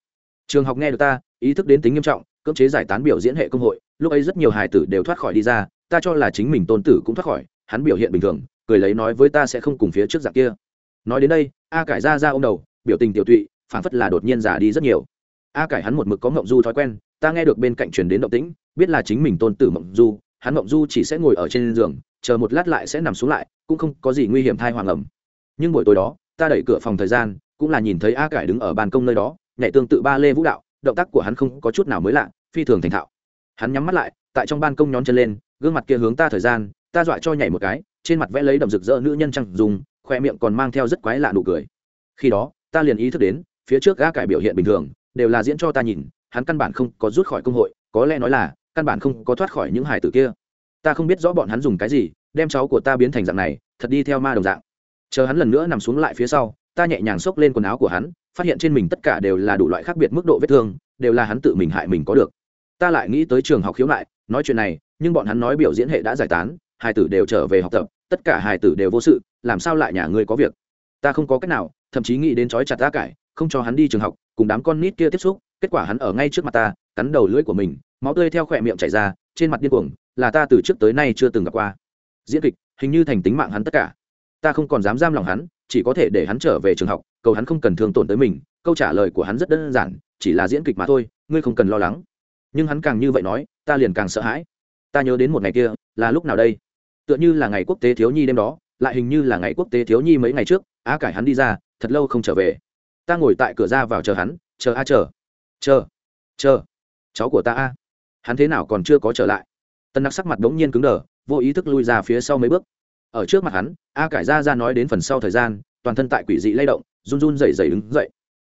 Trường học nghe được ta, ý thức đến tính nghiêm trọng, cưỡng chế giải tán biểu diễn hệ công hội, lúc ấy rất nhiều hài tử đều thoát khỏi đi ra, ta cho là chính mình tôn tử cũng thoát khỏi, hắn biểu hiện bình thường, cười lấy nói với ta sẽ không cùng phía trước dạng kia. Nói đến đây, a cải ra ra ô m đầu, biểu tình tiểu tụy phản phất là đột nhiên giả đi rất nhiều. A cải hắn một mực có ngộng du thói quen ta nghe được bên cạnh truyền đến động tĩnh, biết là chính mình tôn tử mộng du, hắn mộng du chỉ sẽ ngồi ở trên giường, chờ một lát lại sẽ nằm xuống lại, cũng không có gì nguy hiểm thai hoàng ẩm. Nhưng buổi tối đó, ta đẩy cửa phòng thời gian, cũng là nhìn thấy a cải đứng ở ban công nơi đó, nhảy tương tự ba lê vũ đạo, động tác của hắn không có chút nào mới lạ, phi thường thành thạo. Hắn nhắm mắt lại, tại trong ban công nhón chân lên, gương mặt kia hướng ta thời gian, ta dọa cho nhảy một cái, trên mặt vẽ lấy đậm rực rỡ nữ nhân trăng dùng khoe miệng còn mang theo rất quái lạ nụ cười. Khi đó, ta liền ý thức đến, phía trước a cải biểu hiện bình thường, đều là diễn cho ta nhìn hắn căn bản không có rút khỏi công hội, có lẽ nói là, căn bản không có thoát khỏi những hải tử kia. Ta không biết rõ bọn hắn dùng cái gì, đem cháu của ta biến thành dạng này, thật đi theo ma đồng dạng. Chờ hắn lần nữa nằm xuống lại phía sau, ta nhẹ nhàng xốc lên quần áo của hắn, phát hiện trên mình tất cả đều là đủ loại khác biệt mức độ vết thương, đều là hắn tự mình hại mình có được. Ta lại nghĩ tới trường học khiếu nại, nói chuyện này, nhưng bọn hắn nói biểu diễn hệ đã giải tán hải tử đều trở về học tập, tất cả hải tử đều vô sự, làm sao lại nhà ngươi có việc? Ta không có cách nào, thậm chí nghĩ đến trói chặt ta cải, không cho hắn đi trường học, cùng đám con nít kia tiếp xúc kết quả hắn ở ngay trước mặt ta, cắn đầu lưỡi của mình, máu tươi theo khỏe miệng chảy ra, trên mặt điên cuồng, là ta từ trước tới nay chưa từng gặp qua. Diễn kịch, hình như thành tính mạng hắn tất cả. Ta không còn dám giam lòng hắn, chỉ có thể để hắn trở về trường học, cầu hắn không cần thương tổn tới mình, câu trả lời của hắn rất đơn giản, chỉ là diễn kịch mà thôi, ngươi không cần lo lắng. Nhưng hắn càng như vậy nói, ta liền càng sợ hãi. Ta nhớ đến một ngày kia, là lúc nào đây? Tựa như là ngày quốc tế thiếu nhi đêm đó, lại hình như là ngày quốc tế thiếu nhi mấy ngày trước, á cải hắn đi ra, thật lâu không trở về. Ta ngồi tại cửa ra vào chờ hắn, chờ a chờ chờ chờ. Cháu của ta a. Hắn thế nào còn chưa có trở lại? Tân nặc sắc mặt đống nhiên cứng đờ, vô ý thức lui ra phía sau mấy bước. Ở trước mặt hắn, a cải ra ra nói đến phần sau thời gian, toàn thân tại quỷ dị lay động, run run rẩy rẩy đứng dậy.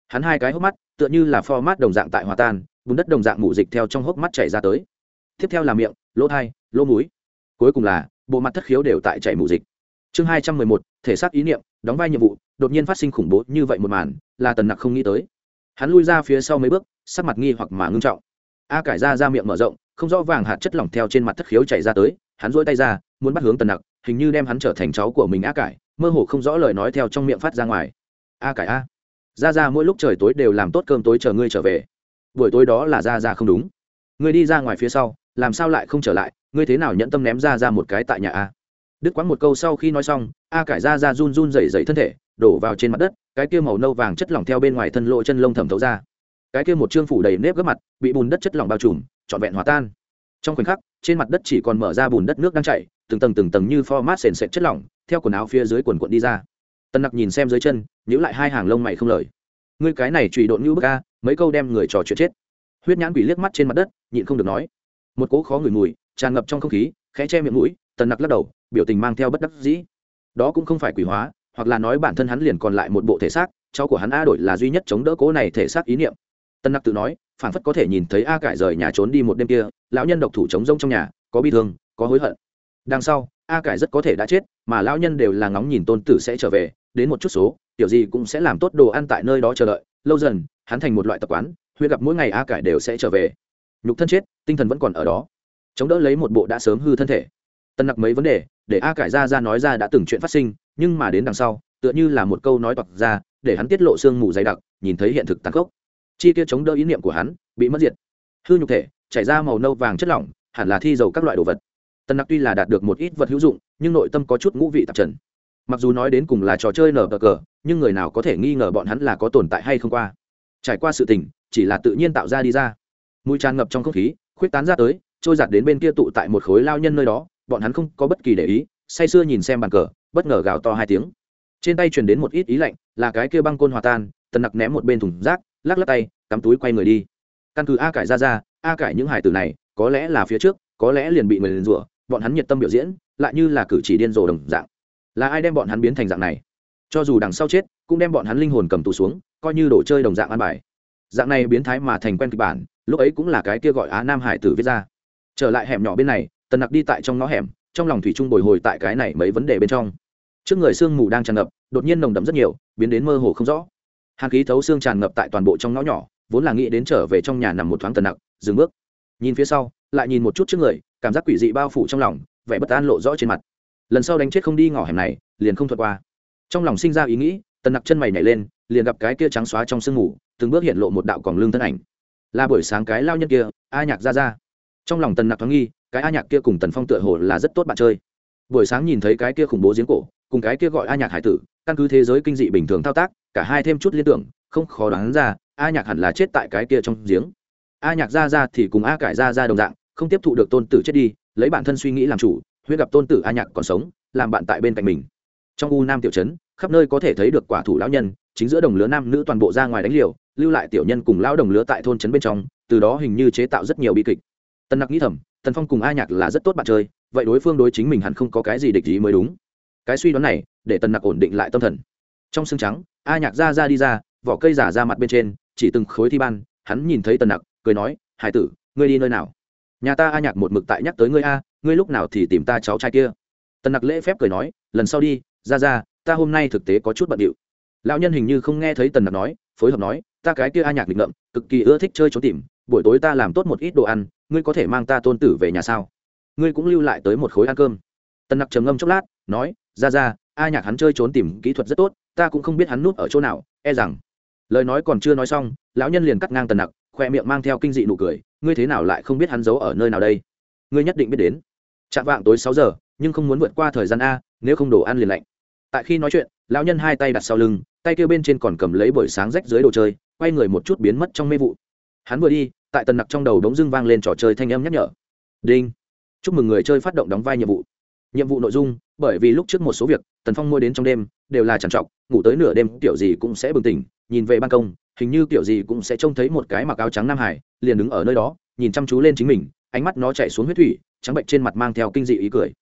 Hắn hai cái hốc mắt, tựa như là pho mát đồng dạng tại hòa tan, bùn đất đồng dạng mủ dịch theo trong hốc mắt chảy ra tới. Tiếp theo là miệng, lỗ thai, lỗ múi cuối cùng là, bộ mặt thất khiếu đều tại chảy mù dịch. Chương hai trăm mười một, thể xác ý niệm, đóng vai nhiệm vụ, đột nhiên phát sinh khủng bố như vậy một màn, là tần nặc không nghĩ tới. Hắn lui ra phía sau mấy bước sắc mặt nghi hoặc mà ngưng trọng. A cải ra ra miệng mở rộng, không rõ vàng hạt chất lỏng theo trên mặt thất khiếu chảy ra tới, hắn duỗi tay ra, muốn bắt hướng tần nặc, hình như đem hắn trở thành cháu của mình a cải, mơ hồ không rõ lời nói theo trong miệng phát ra ngoài. A cải a, ra ra mỗi lúc trời tối đều làm tốt cơm tối chờ ngươi trở về. Buổi tối đó là ra ra không đúng. Ngươi đi ra ngoài phía sau, làm sao lại không trở lại, ngươi thế nào nhẫn tâm ném ra ra một cái tại nhà a? Đức quán một câu sau khi nói xong, a cải ra ra run run dày dày thân thể, đổ vào trên mặt đất, cái kia màu nâu vàng chất lỏng theo bên ngoài thân lộ chân lông thẩm thấu ra cái kia một trương phủ đầy nếp gấp mặt, bị bùn đất chất lỏng bao trùm, trọn vẹn hòa tan. Trong khoảnh khắc, trên mặt đất chỉ còn mở ra bùn đất nước đang chảy, từng tầng từng tầng như format sền sệt chất lỏng, theo quần áo phía dưới quần quận đi ra. Tân nặc nhìn xem dưới chân nhữ lại hai hàng lông mày không lời. Ngươi cái này trùy độn như bức a, mấy câu đem người trò chuyện chết. Huyết nhãn quỷ liếc mắt trên mặt đất, nhịn không được nói. Một cỗ khó ngửi mùi, tràn ngập trong không khí, khẽ che miệng mũi tần nặc lắc đầu, biểu tình mang theo bất đắc dĩ. Đó cũng không phải quỷ hóa, hoặc là nói bản thân hắn liền còn lại một bộ thể xác, cháu của hắn a đổi là duy nhất chống đỡ cố này thể xác ý niệm tân nặc tự nói phản phất có thể nhìn thấy a cải rời nhà trốn đi một đêm kia, lão nhân độc thủ chống rông trong nhà, có bi thương, có hối hận. Đằng sau, a cải rất có thể đã chết, mà lão nhân đều là ngóng nhìn tôn tử sẽ trở về, đến một chút số kiểu gì cũng sẽ làm tốt đồ ăn tại nơi đó chờ đợi. Lâu dần, hắn thành một loại tập quán huyết gặp mỗi ngày a cải đều sẽ trở về. Nhục thân chết, tinh thần vẫn còn ở đó. Chống đỡ lấy một bộ đã sớm hư thân thể. Tân nặc mấy vấn đề, để a cải ra ra nói ra đã từng chuyện phát sinh, nhưng mà đến đằng sau, tựa như là một câu nói toạc ra, để hắn tiết lộ sương mù dày đặc, nhìn thấy hiện thực tăng khốc chi kia chống đỡ ý niệm của hắn, bị mất diệt. Hư nhục thể, chảy ra màu nâu vàng chất lỏng, hẳn là thi dầu các loại đồ vật. Tân nặc tuy là đạt được một ít vật hữu dụng, nhưng nội tâm có chút ngũ vị tạp trần. Mặc dù nói đến cùng là trò chơi nở cờ cờ, nhưng người nào có thể nghi ngờ bọn hắn là có tồn tại hay không qua. Trải qua sự tình, chỉ là tự nhiên tạo ra đi ra. Mùi tràn ngập trong không khí, khuyết tán ra tới, trôi giạt đến bên kia tụ tại một khối lao nhân nơi đó, bọn hắn không có bất kỳ để ý, say sưa nhìn xem bàn cờ, bất ngờ gào to hai tiếng. Trên tay truyền đến một ít ý lạnh, là cái kia băng côn hòa tan, tần nặc ném một bên thùng rác lắc lắc tay, cắm túi quay người đi. Căn cứ a cải ra ra, a cải những hải tử này, có lẽ là phía trước, có lẽ liền bị người liền rủa, bọn hắn nhiệt tâm biểu diễn, lại như là cử chỉ điên rồ đồng dạng. Là ai đem bọn hắn biến thành dạng này? Cho dù đằng sau chết, cũng đem bọn hắn linh hồn cầm tù xuống, coi như đồ chơi đồng dạng ăn bài. Dạng này biến thái mà thành quen kịch bản, lúc ấy cũng là cái kia gọi á nam hải tử viết ra. Trở lại hẻm nhỏ bên này, tần nặc đi tại trong ngõ hẻm, trong lòng thủy trung bồi hồi tại cái này mấy vấn đề bên trong. Trước người sương mù đang tràn ngập, đột nhiên nồng đậm rất nhiều, biến đến mơ hồ không rõ hàn khí thấu xương tràn ngập tại toàn bộ trong ngõ nhỏ, vốn là nghĩ đến trở về trong nhà nằm một thoáng tần nặc, dừng bước. Nhìn phía sau, lại nhìn một chút trước người, cảm giác quỷ dị bao phủ trong lòng, vẻ bất an lộ rõ trên mặt. Lần sau đánh chết không đi ngỏ hẻm này, liền không thuật qua. Trong lòng sinh ra ý nghĩ, tần nặc chân mày nhảy lên, liền gặp cái kia trắng xóa trong sương mù, từng bước hiện lộ một đạo còng lương thân ảnh. Là buổi sáng cái lao nhân kia, a nhạc ra ra. Trong lòng tần nặc thoáng nghi, cái a nhạc kia cùng tần phong tựa hồ là rất tốt bạn chơi. Buổi sáng nhìn thấy cái kia khủng bố giếng cổ, cùng cái kia gọi a nhạc hải tử, căn cứ thế giới kinh dị bình thường thao tác cả hai thêm chút liên tưởng, không khó đoán ra, a nhạc hẳn là chết tại cái kia trong giếng. A nhạc ra ra thì cùng a cải ra ra đồng dạng, không tiếp thụ được tôn tử chết đi, lấy bản thân suy nghĩ làm chủ huyết gặp tôn tử a nhạc còn sống, làm bạn tại bên cạnh mình. Trong u nam tiểu trấn, khắp nơi có thể thấy được quả thủ lão nhân, chính giữa đồng lứa nam nữ toàn bộ ra ngoài đánh liều, lưu lại tiểu nhân cùng lão đồng lứa tại thôn trấn bên trong, từ đó hình như chế tạo rất nhiều bi kịch. Tân nặc nghĩ thầm, tần phong cùng a nhạc là rất tốt bạn chơi, vậy đối phương đối chính mình hẳn không có cái gì địch ý mới đúng. Cái suy đoán này, để tần nặc ổn định lại tâm thần. Trong xương trắng a nhạc ra ra đi ra, vỏ cây giả ra mặt bên trên, chỉ từng khối thi ban, hắn nhìn thấy tần nặc, cười nói, hải tử, ngươi đi nơi nào? Nhà ta a nhạc một mực tại nhắc tới ngươi a, ngươi lúc nào thì tìm ta cháu trai kia? Tần nặc lễ phép cười nói, lần sau đi, ra ra, ta hôm nay thực tế có chút bận điệu. Lão nhân hình như không nghe thấy tần nặc nói, phối hợp nói, ta cái kia a nhạc định ngậm cực kỳ ưa thích chơi trốn tìm, buổi tối ta làm tốt một ít đồ ăn, ngươi có thể mang ta tôn tử về nhà sao? Ngươi cũng lưu lại tới một khối ăn cơm. Tần nặc trầm ngâm chốc lát, nói, ra ra a nhạc hắn chơi trốn tìm kỹ thuật rất tốt, ta cũng không biết hắn núp ở chỗ nào e rằng. Lời nói còn chưa nói xong, lão nhân liền cắt ngang tần nặc, khoe miệng mang theo kinh dị nụ cười, ngươi thế nào lại không biết hắn giấu ở nơi nào đây? Ngươi nhất định biết đến. Chạm vạng tối sáu giờ, nhưng không muốn vượt qua thời gian a, nếu không đồ ăn liền lạnh. Tại khi nói chuyện, lão nhân hai tay đặt sau lưng, tay kêu bên trên còn cầm lấy buổi sáng rách dưới đồ chơi, quay người một chút biến mất trong mê vụ. Hắn vừa đi, tại tần nặc trong đầu đống dưng vang lên trò chơi thanh âm nhắc nhở. Đinh. Chúc mừng người chơi phát động đóng vai nhiệm vụ. Nhiệm vụ nội dung bởi vì lúc trước một số việc, tần phong mua đến trong đêm, đều là trằn trọc, ngủ tới nửa đêm kiểu gì cũng sẽ bừng tỉnh, nhìn về ban công, hình như kiểu gì cũng sẽ trông thấy một cái mặc áo trắng nam hải, liền đứng ở nơi đó, nhìn chăm chú lên chính mình, ánh mắt nó chạy xuống huyết thủy, trắng bệnh trên mặt mang theo kinh dị ý cười.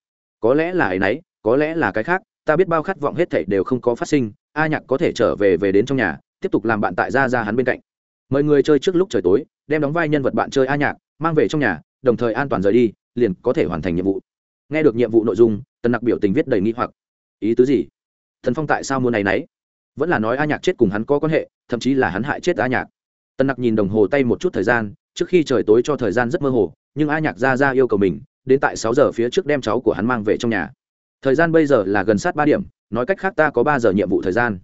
Có lẽ là ấy nấy, có lẽ là cái khác, ta biết bao khát vọng hết thảy đều không có phát sinh, a nhạc có thể trở về về đến trong nhà, tiếp tục làm bạn tại gia ra hắn bên cạnh. Mời người chơi trước lúc trời tối, đem đóng vai nhân vật bạn chơi a nhạc, mang về trong nhà, đồng thời an toàn rời đi, liền có thể hoàn thành nhiệm vụ. Nghe được nhiệm vụ nội dung tần nặc biểu tình viết đầy nghi hoặc. Ý tứ gì? Thần phong tại sao mua này nấy vẫn là nói a nhạc chết cùng hắn có quan hệ, thậm chí là hắn hại chết a nhạc. Tần nặc nhìn đồng hồ tay một chút thời gian, trước khi trời tối cho thời gian rất mơ hồ, nhưng a nhạc ra ra yêu cầu mình, đến tại sáu giờ phía trước đem cháu của hắn mang về trong nhà. Thời gian bây giờ là gần sát ba điểm, nói cách khác ta có ba giờ nhiệm vụ thời gian.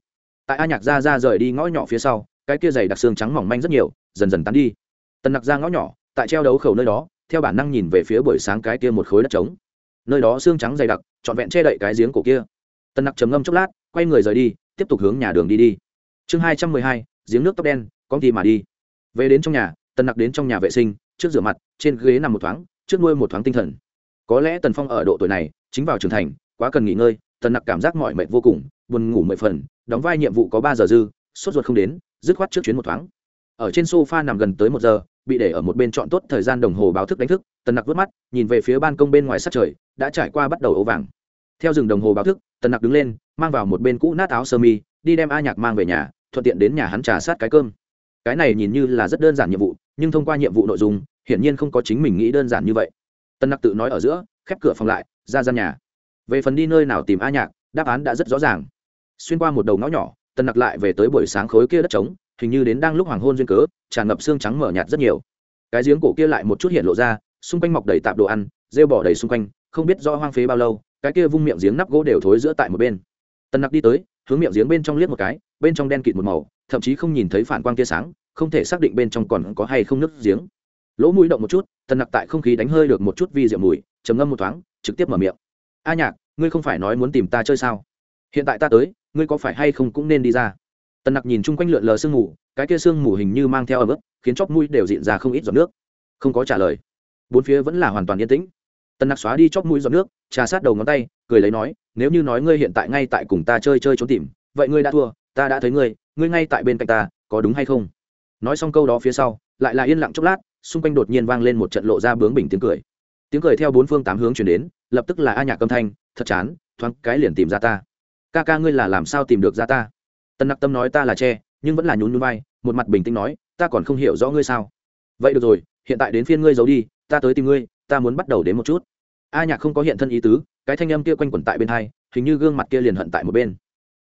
Tại a nhạc ra ra rời đi ngõ nhỏ phía sau, cái kia dày đặc xương trắng mỏng manh rất nhiều, dần dần tán đi. Tần nặc ra ngõ nhỏ, tại treo đấu khẩu nơi đó, theo bản năng nhìn về phía buổi sáng cái kia một khối đất trống nơi đó xương trắng dày đặc, trọn vẹn che đậy cái giếng cổ kia. Tần nặc trầm ngâm chốc lát, quay người rời đi, tiếp tục hướng nhà đường đi đi. Chương hai trăm mười hai, giếng nước tóc đen con gì mà đi. Về đến trong nhà tần nặc đến trong nhà vệ sinh, trước rửa mặt, trên ghế nằm một thoáng, trước nuôi một thoáng tinh thần. Có lẽ tần phong ở độ tuổi này, chính vào trưởng thành, quá cần nghỉ ngơi tần nặc cảm giác mọi mệt vô cùng, buồn ngủ mười phần, đóng vai nhiệm vụ có ba giờ dư, sốt ruột không đến, dứt khoát trước chuyến một thoáng. Ở trên sofa nằm gần tới một giờ bị để ở một bên chọn tốt thời gian đồng hồ báo thức đánh thức, tần nặc vớt mắt, nhìn về phía ban công bên ngoài sát trời, đã trải qua bắt đầu ấu vàng. Theo rừng đồng hồ báo thức, tần nặc đứng lên, mang vào một bên cũ nát áo sơ mi, đi đem a nhạc mang về nhà, thuận tiện đến nhà hắn trà sát cái cơm. Cái này nhìn như là rất đơn giản nhiệm vụ, nhưng thông qua nhiệm vụ nội dung, hiển nhiên không có chính mình nghĩ đơn giản như vậy. Tần nặc tự nói ở giữa, khép cửa phòng lại, ra gian nhà. Về phần đi nơi nào tìm a nhạc, đáp án đã rất rõ ràng. Xuyên qua một đầu ngõ nhỏ, tần nặc lại về tới buổi sáng khối kia đất trống hình như đến đang lúc hoàng hôn duyên cớ, tràn ngập xương trắng mở nhạt rất nhiều. Cái giếng cổ kia lại một chút hiện lộ ra, xung quanh mọc đầy tạp đồ ăn, rêu bỏ đầy xung quanh, không biết do hoang phế bao lâu, cái kia vung miệng giếng nắp gỗ đều thối giữa tại một bên. Tần nặc đi tới, hướng miệng giếng bên trong liếc một cái, bên trong đen kịt một màu, thậm chí không nhìn thấy phản quang tia sáng, không thể xác định bên trong còn có hay không nước giếng. Lỗ mũi động một chút tần nặc tại không khí đánh hơi được một chút vi rượu mùi, trầm ngâm một thoáng, trực tiếp mở miệng. A nhạc, ngươi không phải nói muốn tìm ta chơi sao? Hiện tại ta tới, ngươi có phải hay không cũng nên đi ra? Tần nặc nhìn chung quanh lượn lờ sương mù, cái kia sương mù hình như mang theo ấm ức khiến chóp mũi đều diện ra không ít giọt nước. Không có trả lời. Bốn phía vẫn là hoàn toàn yên tĩnh. Tần nặc xóa đi chóp mũi giọt nước, trà sát đầu ngón tay, cười lấy nói, nếu như nói ngươi hiện tại ngay tại cùng ta chơi chơi trốn tìm, vậy ngươi đã thua, ta đã thấy ngươi ngươi ngay tại bên cạnh ta, có đúng hay không? Nói xong câu đó phía sau, lại là yên lặng chốc lát, xung quanh đột nhiên vang lên một trận lộ ra bướng bình tiếng cười. Tiếng cười theo bốn phương tám hướng chuyển đến, lập tức là a nhạc âm thanh, thật chán, thoáng cái liền tìm ra ta. Ca ca ngươi là làm sao tìm được ra ta? Tân nặc tâm nói ta là tre nhưng vẫn là nhún nhún vai, một mặt bình tĩnh nói, ta còn không hiểu rõ ngươi sao. Vậy được rồi, hiện tại đến phiên ngươi giấu đi, ta tới tìm ngươi, ta muốn bắt đầu đến một chút. A nhạc không có hiện thân ý tứ, cái thanh âm kia quanh quẩn tại bên hai, hình như gương mặt kia liền hận tại một bên.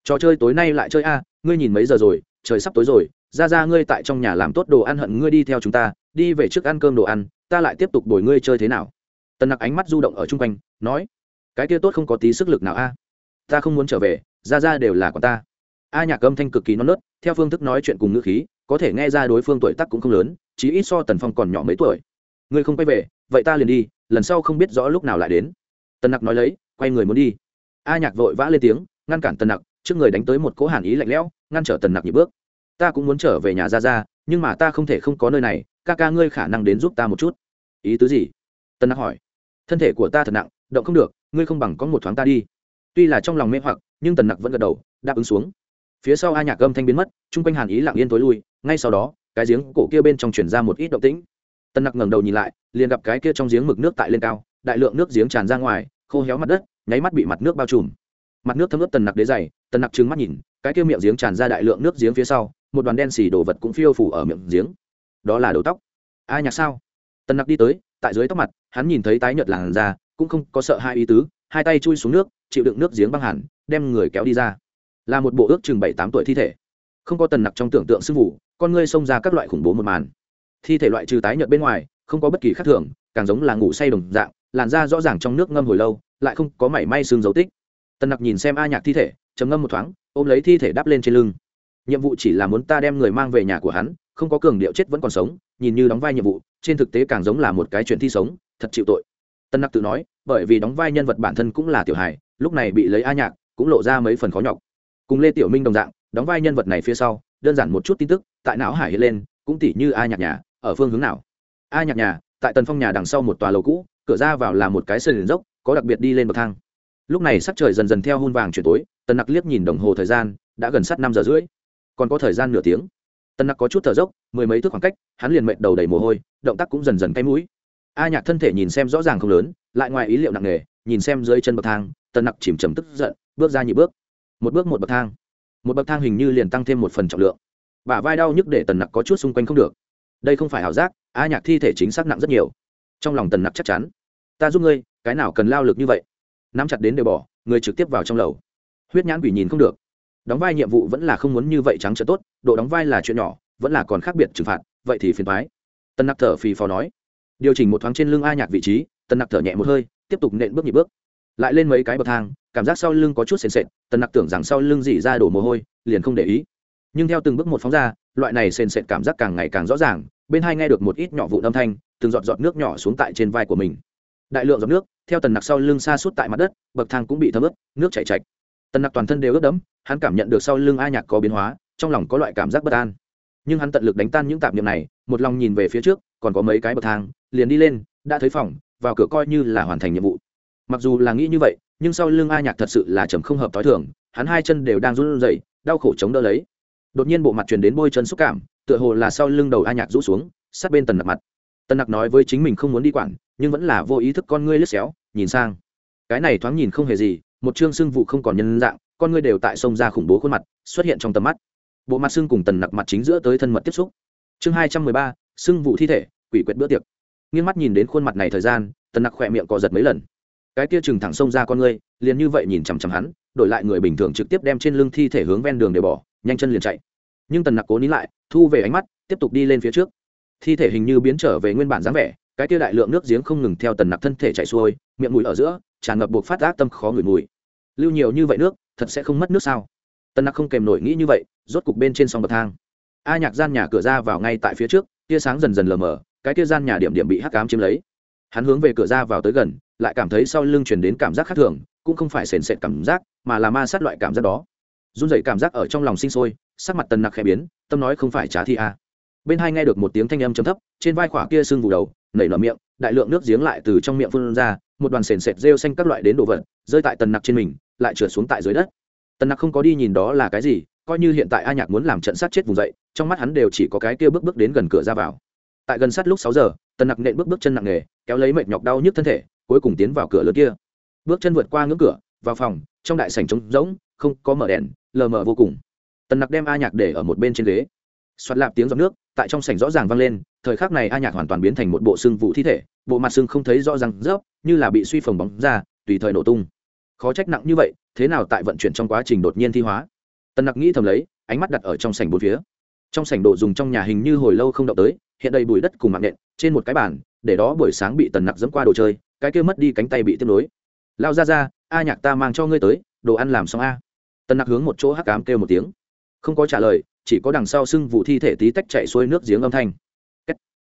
Trò chơi tối nay lại chơi a, ngươi nhìn mấy giờ rồi, trời sắp tối rồi, ra ra ngươi tại trong nhà làm tốt đồ ăn hận ngươi đi theo chúng ta, đi về trước ăn cơm đồ ăn, ta lại tiếp tục đổi ngươi chơi thế nào. Tần nặc ánh mắt du động ở chung quanh, nói, cái kia tốt không có tí sức lực nào a. Ta không muốn trở về, ra ra đều là con ta a nhạc âm thanh cực kỳ non nớt, theo phương thức nói chuyện cùng ngữ khí, có thể nghe ra đối phương tuổi tác cũng không lớn, chí ít so tần phong còn nhỏ mấy tuổi. Ngươi không quay về, vậy ta liền đi, lần sau không biết rõ lúc nào lại đến. Tần nặc nói lấy, quay người muốn đi. A nhạc vội vã lên tiếng, ngăn cản tần nặc, trước người đánh tới một cỗ hàn ý lạnh lẽo, ngăn trở tần nặc nhịp bước. Ta cũng muốn trở về nhà ra ra nhưng mà ta không thể không có nơi này, ca ca ngươi khả năng đến giúp ta một chút. Ý tứ gì? Tần nặc hỏi. Thân thể của ta thật nặng, động không được, ngươi không bằng có một thoáng ta đi. Tuy là trong lòng mê hoặc, nhưng tần nặc vẫn gật đầu, đáp ứng xuống phía sau a nhạc âm thanh biến mất, chung quanh hàn ý lặng yên tối lui, ngay sau đó, cái giếng cổ kia bên trong chuyển ra một ít động tĩnh. Tần nặc ngẩng đầu nhìn lại, liền gặp cái kia trong giếng mực nước tại lên cao, đại lượng nước giếng tràn ra ngoài, khô héo mặt đất, nháy mắt bị mặt nước bao trùm. Mặt nước thấm ướt tần nặc đế dày tần nặc trừng mắt nhìn, cái kia miệng giếng tràn ra đại lượng nước giếng phía sau, một đoàn đen xì đồ vật cũng phiêu phủ ở miệng giếng. Đó là đầu tóc. A nhạc sao? Tần nặc đi tới, tại dưới tóc mặt, hắn nhìn thấy tái nhợt làn da, cũng không có sợ hai ý tứ, hai tay chui xuống nước, chịu đựng nước giếng băng hẳn, đem người kéo đi ra là một bộ ước chừng bảy tám tuổi thi thể. Không có tần nặc trong tưởng tượng sưng vụ con ngươi xông ra các loại khủng bố một màn. Thi thể loại trừ tái nhợt bên ngoài, không có bất kỳ khác thường, càng giống là ngủ say đồng dạng, làn da rõ ràng trong nước ngâm hồi lâu, lại không có mảy may xương dấu tích. Tần nặc nhìn xem a nhạc thi thể chấm ngâm một thoáng, ôm lấy thi thể đắp lên trên lưng. Nhiệm vụ chỉ là muốn ta đem người mang về nhà của hắn, không có cường điệu chết vẫn còn sống, nhìn như đóng vai nhiệm vụ, trên thực tế càng giống là một cái chuyện thi sống, thật chịu tội. Tân nặc tự nói, bởi vì đóng vai nhân vật bản thân cũng là tiểu hài, lúc này bị lấy a nhạc, cũng lộ ra mấy phần khó nhọc cùng lê tiểu minh đồng dạng, đóng vai nhân vật này phía sau, đơn giản một chút tin tức, tại não hải hiện lên, cũng tỉ như a nhạc nhà, ở phương hướng nào? A nhạc nhà, tại tần phong nhà đằng sau một tòa lầu cũ, cửa ra vào là một cái sườn dốc, có đặc biệt đi lên bậc thang. Lúc này sắc trời dần dần theo hun vàng chuyển tối, tần nặc liếc nhìn đồng hồ thời gian, đã gần sát năm giờ rưỡi. Còn có thời gian nửa tiếng. Tần nặc có chút thở dốc, mười mấy thước khoảng cách, hắn liền mệt đầu đầy mồ hôi, động tác cũng dần dần cay mũi. A nhạc thân thể nhìn xem rõ ràng không lớn, lại ngoài ý liệu nặng nề, nhìn xem dưới chân bậc thang, tần nặc chìm chầm tức giận, bước ra nhị bước một bước một bậc thang. Một bậc thang hình như liền tăng thêm một phần trọng lượng. Bả vai đau nhức để tần nặc có chút xung quanh không được. Đây không phải ảo giác, a nhạc thi thể chính xác nặng rất nhiều. Trong lòng tần nặc chắc chắn. Ta giúp ngươi, cái nào cần lao lực như vậy? Nắm chặt đến đều bỏ, người trực tiếp vào trong lầu. Huyết nhãn quỷ nhìn không được. Đóng vai nhiệm vụ vẫn là không muốn như vậy trắng trợ tốt, độ đóng vai là chuyện nhỏ, vẫn là còn khác biệt trừng phạt, vậy thì phiền thoái tân nặc thở phì phò nói. Điều chỉnh một thoáng trên lưng a nhạc vị trí tân nặc thở nhẹ một hơi, tiếp tục nện bước nhịp bước lại lên mấy cái bậc thang, cảm giác sau lưng có chút sền sệt, tần nặc tưởng rằng sau lưng dỉ ra đổ mồ hôi, liền không để ý. Nhưng theo từng bước một phóng ra, loại này sền sệt cảm giác càng ngày càng rõ ràng, bên hai nghe được một ít nhỏ vụ âm thanh, từng giọt giọt nước nhỏ xuống tại trên vai của mình. Đại lượng giọt nước, theo tần nặc sau lưng xa suốt tại mặt đất, bậc thang cũng bị thấm ướt, nước chảy chạch. Tần nặc toàn thân đều ướt đẫm, hắn cảm nhận được sau lưng a nhạc có biến hóa, trong lòng có loại cảm giác bất an. Nhưng hắn tận lực đánh tan những tạp niệm này, một lòng nhìn về phía trước, còn có mấy cái bậc thang, liền đi lên, đã thấy phòng, vào cửa coi như là hoàn thành nhiệm vụ mặc dù là nghĩ như vậy, nhưng sau lưng a nhạc thật sự là trầm không hợp t h o i thường, hắn hai chân đều đang run rẩy, đau khổ chống đỡ lấy. Đột nhiên bộ mặt truyền đến bôi chân xúc cảm, tựa hồ là sau lưng đầu a nhạc rũ xuống, sát bên tần nặc mặt. Tần nặc nói với chính mình không muốn đi quản, nhưng vẫn là vô ý thức con ngươi lướt xéo, nhìn sang. Cái này thoáng nhìn không hề gì, một chương xương vụ không còn nhân dạng, con ngươi đều tại sông ra khủng bố khuôn mặt, xuất hiện trong tầm mắt. Bộ mặt xương cùng tần nặc mặt chính giữa tới thân mật tiếp xúc. Chương hai trăm mười ba, xương vụ thi thể, quỷ quyệt bữa tiệc. Nghiêng mắt nhìn đến khuôn mặt này thời gian, tần nặc khỏe miệng cò giật mấy lần cái kia chừng thẳng sông ra con ngươi, liền như vậy nhìn chằm chằm hắn, đổi lại người bình thường trực tiếp đem trên lưng thi thể hướng ven đường để bỏ, nhanh chân liền chạy. Nhưng tần nặc cố nín lại, thu về ánh mắt, tiếp tục đi lên phía trước. Thi thể hình như biến trở về nguyên bản dáng vẻ, cái kia đại lượng nước giếng không ngừng theo tần nặc thân thể chạy xuôi, miệng mùi ở giữa, tràn ngập buộc phát ác tâm khó ngửi mùi. Lưu nhiều như vậy nước, thật sẽ không mất nước sao? Tần nặc không kèm nổi nghĩ như vậy, rốt cục bên trên sông bậc thang. A nhạc gian nhà cửa ra vào ngay tại phía trước, tia sáng dần dần lờ mờ, cái tia gian nhà điểm điểm bị hắc cám chiếm lấy. Hắn hướng về cửa ra vào tới gần lại cảm thấy sau lưng truyền đến cảm giác khác thường, cũng không phải sền sệt cảm giác, mà là ma sát loại cảm giác đó. Run dậy cảm giác ở trong lòng sinh sôi, sắc mặt tần nặc khẽ biến, tâm nói không phải trá thi a. Bên hai nghe được một tiếng thanh âm chấm thấp, trên vai khỏa kia sưng vụ đầu, nảy nở miệng, đại lượng nước giếng lại từ trong miệng phun ra, một đoàn sền sệt rêu xanh các loại đến đồ vật, rơi tại tần nặc trên mình, lại trượt xuống tại dưới đất. Tần nặc không có đi nhìn đó là cái gì, coi như hiện tại a nhạc muốn làm trận sát chết vùng dậy, trong mắt hắn đều chỉ có cái kia bước bước đến gần cửa ra vào. Tại gần sát lúc sáu giờ, tần nặc nện bước bước chân nặng nề, kéo lấy mệt nhọc đau nhức thân thể cuối cùng tiến vào cửa lớn kia. Bước chân vượt qua ngưỡng cửa, vào phòng, trong đại sảnh trống rỗng, không có mở đèn, lờ mờ vô cùng. Tần nặc đem a nhạc để ở một bên trên ghế. Xoát lạp tiếng giọt nước, tại trong sảnh rõ ràng vang lên, thời khắc này a nhạc hoàn toàn biến thành một bộ xương vụ thi thể, bộ mặt xương không thấy rõ ràng rớp, như là bị suy phồng bóng ra, tùy thời nổ tung. Khó trách nặng như vậy, thế nào tại vận chuyển trong quá trình đột nhiên thi hóa? Tần nặc nghĩ thầm lấy, ánh mắt đặt ở trong sảnh bốn phía. Trong sảnh đồ dùng trong nhà hình như hồi lâu không động tới, hiện đầy bụi đất cùng mạng nện, trên một cái bàn để đó buổi sáng bị tần nặc dẫm qua đồ chơi, cái kia mất đi cánh tay bị tiếp nối. Lao ra ra, a nhạc ta mang cho ngươi tới, đồ ăn làm xong a. Tần nặc hướng một chỗ hắc cám kêu một tiếng. Không có trả lời, chỉ có đằng sau sưng vụ thi thể tí tách chạy xuôi nước giếng âm thanh.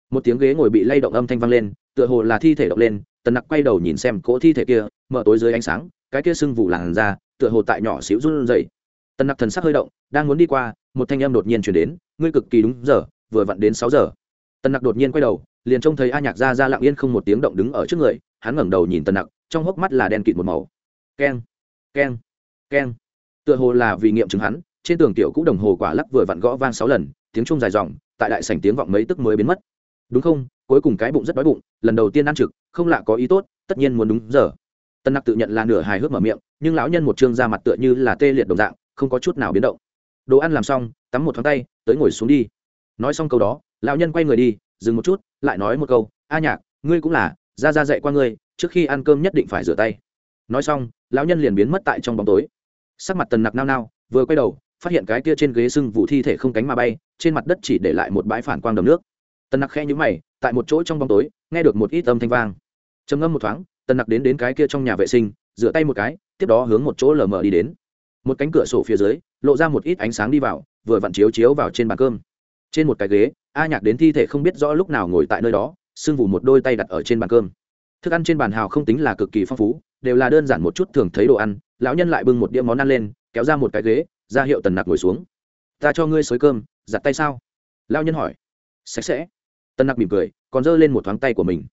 Một tiếng ghế ngồi bị lay động âm thanh vang lên, tựa hồ là thi thể động lên, tần nặc quay đầu nhìn xem cỗ thi thể kia, mở tối dưới ánh sáng, cái kia sưng vụ làn ra, tựa hồ tại nhỏ xíu run dậy tần nặc thần sắc hơi động, đang muốn đi qua, một thanh âm đột nhiên chuyển đến, ngươi cực kỳ đúng giờ, vừa vặn đến sáu giờ tần nặc đột nhiên quay đầu, liền trông thấy a nhạc ra ra lặng yên không một tiếng động đứng ở trước người, hắn ngẩng đầu nhìn tần nặc, trong hốc mắt là đen kịt một màu. Keng keng keng. Tựa hồ là vì nghiệm chứng hắn, trên tường tiểu cũ đồng hồ quả lắc vừa vặn gõ vang sáu lần, tiếng chuông dài dòng, tại đại sảnh tiếng vọng mấy tức mới biến mất. Đúng không? Cuối cùng cái bụng rất đói bụng, lần đầu tiên ăn trực, không lạ có ý tốt, tất nhiên muốn đúng giờ. Tân nặc tự nhận là nửa hài hước mở miệng, nhưng lão nhân một chương ra mặt tựa như là tê liệt đồng dạng, không có chút nào biến động. Đồ ăn làm xong, tắm một thoáng tay, tới ngồi xuống đi. Nói xong câu đó lão nhân quay người đi, dừng một chút, lại nói một câu, a nhạc, ngươi cũng là, ra ra dạy qua ngươi, trước khi ăn cơm nhất định phải rửa tay. Nói xong, lão nhân liền biến mất tại trong bóng tối. Sắc mặt tần nặc nao nao, vừa quay đầu, phát hiện cái kia trên ghế sưng vụ thi thể không cánh mà bay, trên mặt đất chỉ để lại một bãi phản quang đầm nước. Tần nặc khe nhũ mày, tại một chỗ trong bóng tối, nghe được một ít âm thanh vang. Trầm ngâm một thoáng, tần nặc đến đến cái kia trong nhà vệ sinh, rửa tay một cái, tiếp đó hướng một chỗ lờ mờ đi đến. Một cánh cửa sổ phía dưới, lộ ra một ít ánh sáng đi vào, vừa vặn chiếu chiếu vào trên bàn cơm. Trên một cái ghế a nhạc đến thi thể không biết rõ lúc nào ngồi tại nơi đó, sưng vù một đôi tay đặt ở trên bàn cơm. Thức ăn trên bàn hào không tính là cực kỳ phong phú, đều là đơn giản một chút thường thấy đồ ăn, lão nhân lại bưng một đĩa món ăn lên, kéo ra một cái ghế, ra hiệu tần nặc ngồi xuống. Ta cho ngươi xới cơm, giặt tay sao? Lão nhân hỏi. Sạch sẽ. Tần nặc mỉm cười, còn giơ lên một thoáng tay của mình.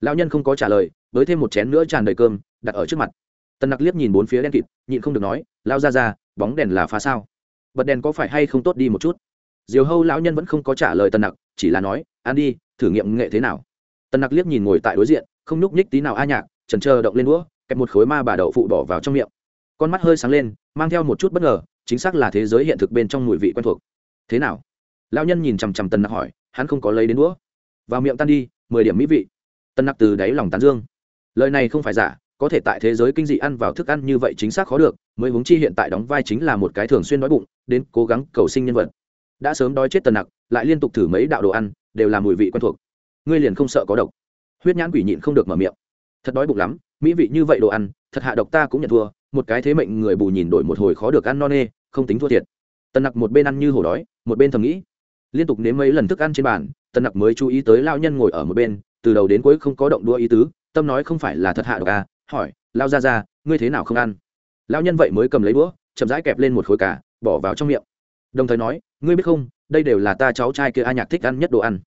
Lão nhân không có trả lời, với thêm một chén nữa tràn đầy cơm, đặt ở trước mặt. Tần nặc liếc nhìn bốn phía đen kịt, nhịn không được nói lao ra ra bóng đèn là phá sao? Bật đèn có phải hay không tốt đi một chút? Diều hâu lão nhân vẫn không có trả lời tần nặc, chỉ là nói ăn đi, thử nghiệm nghệ thế nào? Tần nặc liếc nhìn ngồi tại đối diện, không nhúc nhích tí nào a nhạc trần trơ động lên đũa, kẹp một khối ma bà đậu phụ bỏ vào trong miệng. Con mắt hơi sáng lên, mang theo một chút bất ngờ, chính xác là thế giới hiện thực bên trong mùi vị quen thuộc. Thế nào? Lão nhân nhìn chằm chằm tần nặc hỏi, hắn không có lấy đến đũa. Vào miệng tan đi, mười điểm mỹ vị. Tần nặc từ đáy lòng tán dương. Lời này không phải giả, có thể tại thế giới kinh dị ăn vào thức ăn như vậy chính xác khó được, mới huống chi hiện tại đóng vai chính là một cái thường xuyên đói bụng, đến cố gắng cầu sinh nhân vật đã sớm đói chết tần nặc, lại liên tục thử mấy đạo đồ ăn, đều là mùi vị quen thuộc. Ngươi liền không sợ có độc. Huyết nhãn quỷ nhịn không được mở miệng. Thật đói bụng lắm, mỹ vị như vậy đồ ăn, thật hạ độc ta cũng nhận thua, một cái thế mệnh người bù nhìn đổi một hồi khó được ăn no nê, không tính thua thiệt. Tần nặc một bên ăn như hổ đói, một bên thầm nghĩ. Liên tục nếm mấy lần thức ăn trên bàn, tần nặc mới chú ý tới lao nhân ngồi ở một bên, từ đầu đến cuối không có động đua ý tứ, tâm nói không phải là thật hạ độc à hỏi lao ra ra ngươi thế nào không ăn? Lao nhân vậy mới cầm lấy đũa, chậm rãi kẹp lên một khối cả bỏ vào trong miệng đồng thời nói, ngươi biết không, đây đều là ta cháu trai kia a nhạc thích ăn nhất đồ ăn.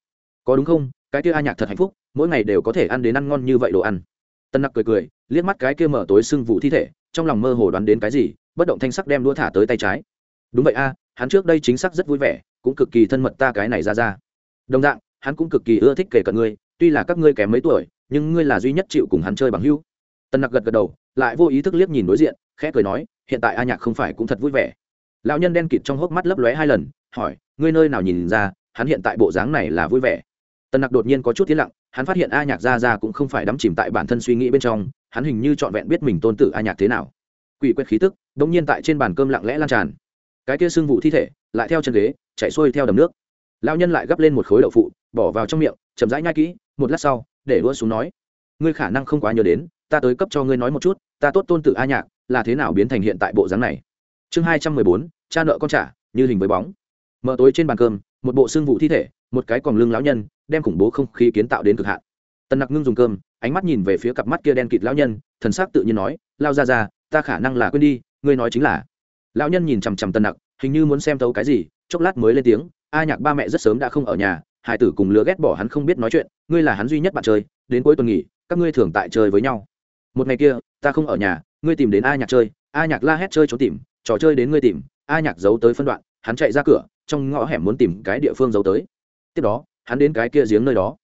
Có đúng không? Cái kia a nhạc thật hạnh phúc, mỗi ngày đều có thể ăn đến ăn ngon như vậy đồ ăn. Tân nặc cười cười, liếc mắt cái kia mở tối sưng vụ thi thể, trong lòng mơ hồ đoán đến cái gì, bất động thanh sắc đem đua thả tới tay trái. Đúng vậy a, hắn trước đây chính xác rất vui vẻ, cũng cực kỳ thân mật ta cái này ra ra. Đồng dạng, hắn cũng cực kỳ ưa thích kể cận ngươi, tuy là các ngươi kém mấy tuổi, nhưng ngươi là duy nhất chịu cùng hắn chơi bằng hữu. Tân nặc gật gật đầu, lại vô ý thức liếc nhìn đối diện, khẽ cười nói, hiện tại a nhạc không phải cũng thật vui vẻ lão nhân đen kịt trong hốc mắt lấp lóe hai lần, hỏi, ngươi nơi nào nhìn ra, hắn hiện tại bộ dáng này là vui vẻ? Tần nặc đột nhiên có chút tiến lặng, hắn phát hiện a nhạc ra ra cũng không phải đắm chìm tại bản thân suy nghĩ bên trong, hắn hình như trọn vẹn biết mình tôn tử a nhạc thế nào. Quỷ quét khí tức đ ỗ n g nhiên tại trên bàn cơm lặng lẽ lan tràn. Cái kia sưng vụ thi thể, lại theo chân ghế, chạy xuôi theo đầm nước. Lao nhân lại gắp lên một khối đậu phụ, bỏ vào trong miệng, chậm rãi nhai kỹ, một lát sau, để đua xuống nói, ngươi khả năng không quá nhớ đến, ta tới cấp cho ngươi nói một chút, ta tốt tôn tử a nhạc, là thế nào biến thành hiện tại bộ dáng này? Chương hai trăm mười bốn, cha nợ con trả, như hình với bóng. Mở tối trên bàn cơm, một bộ xương vụ thi thể, một cái còn lưng lão nhân, đem khủng bố không khí kiến tạo đến cực hạn. Tần nặc ngưng dùng cơm, ánh mắt nhìn về phía cặp mắt kia đen kịt lão nhân, thần s ắ c tự nhiên nói, lao ra ra, ta khả năng là quên đi, ngươi nói chính là. Lão nhân nhìn chằm chằm tần nặc, hình như muốn xem thấu cái gì, chốc lát mới lên tiếng, a nhạc ba mẹ rất sớm đã không ở nhà hải tử cùng lứa ghét bỏ hắn không biết nói chuyện, ngươi là hắn duy nhất bạn chơi, đến cuối tuần nghỉ, các ngươi thường tại chơi với nhau. Một ngày kia, ta không ở nhà, ngươi tìm đến a nhạc chơi, a nhạc la hét chơi trốn tìm trò chơi đến ngươi tìm, a nhạc giấu tới phân đoạn, hắn chạy ra cửa, trong ngõ hẻm muốn tìm cái địa phương giấu tới. Tiếp đó, hắn đến cái kia giếng nơi đó.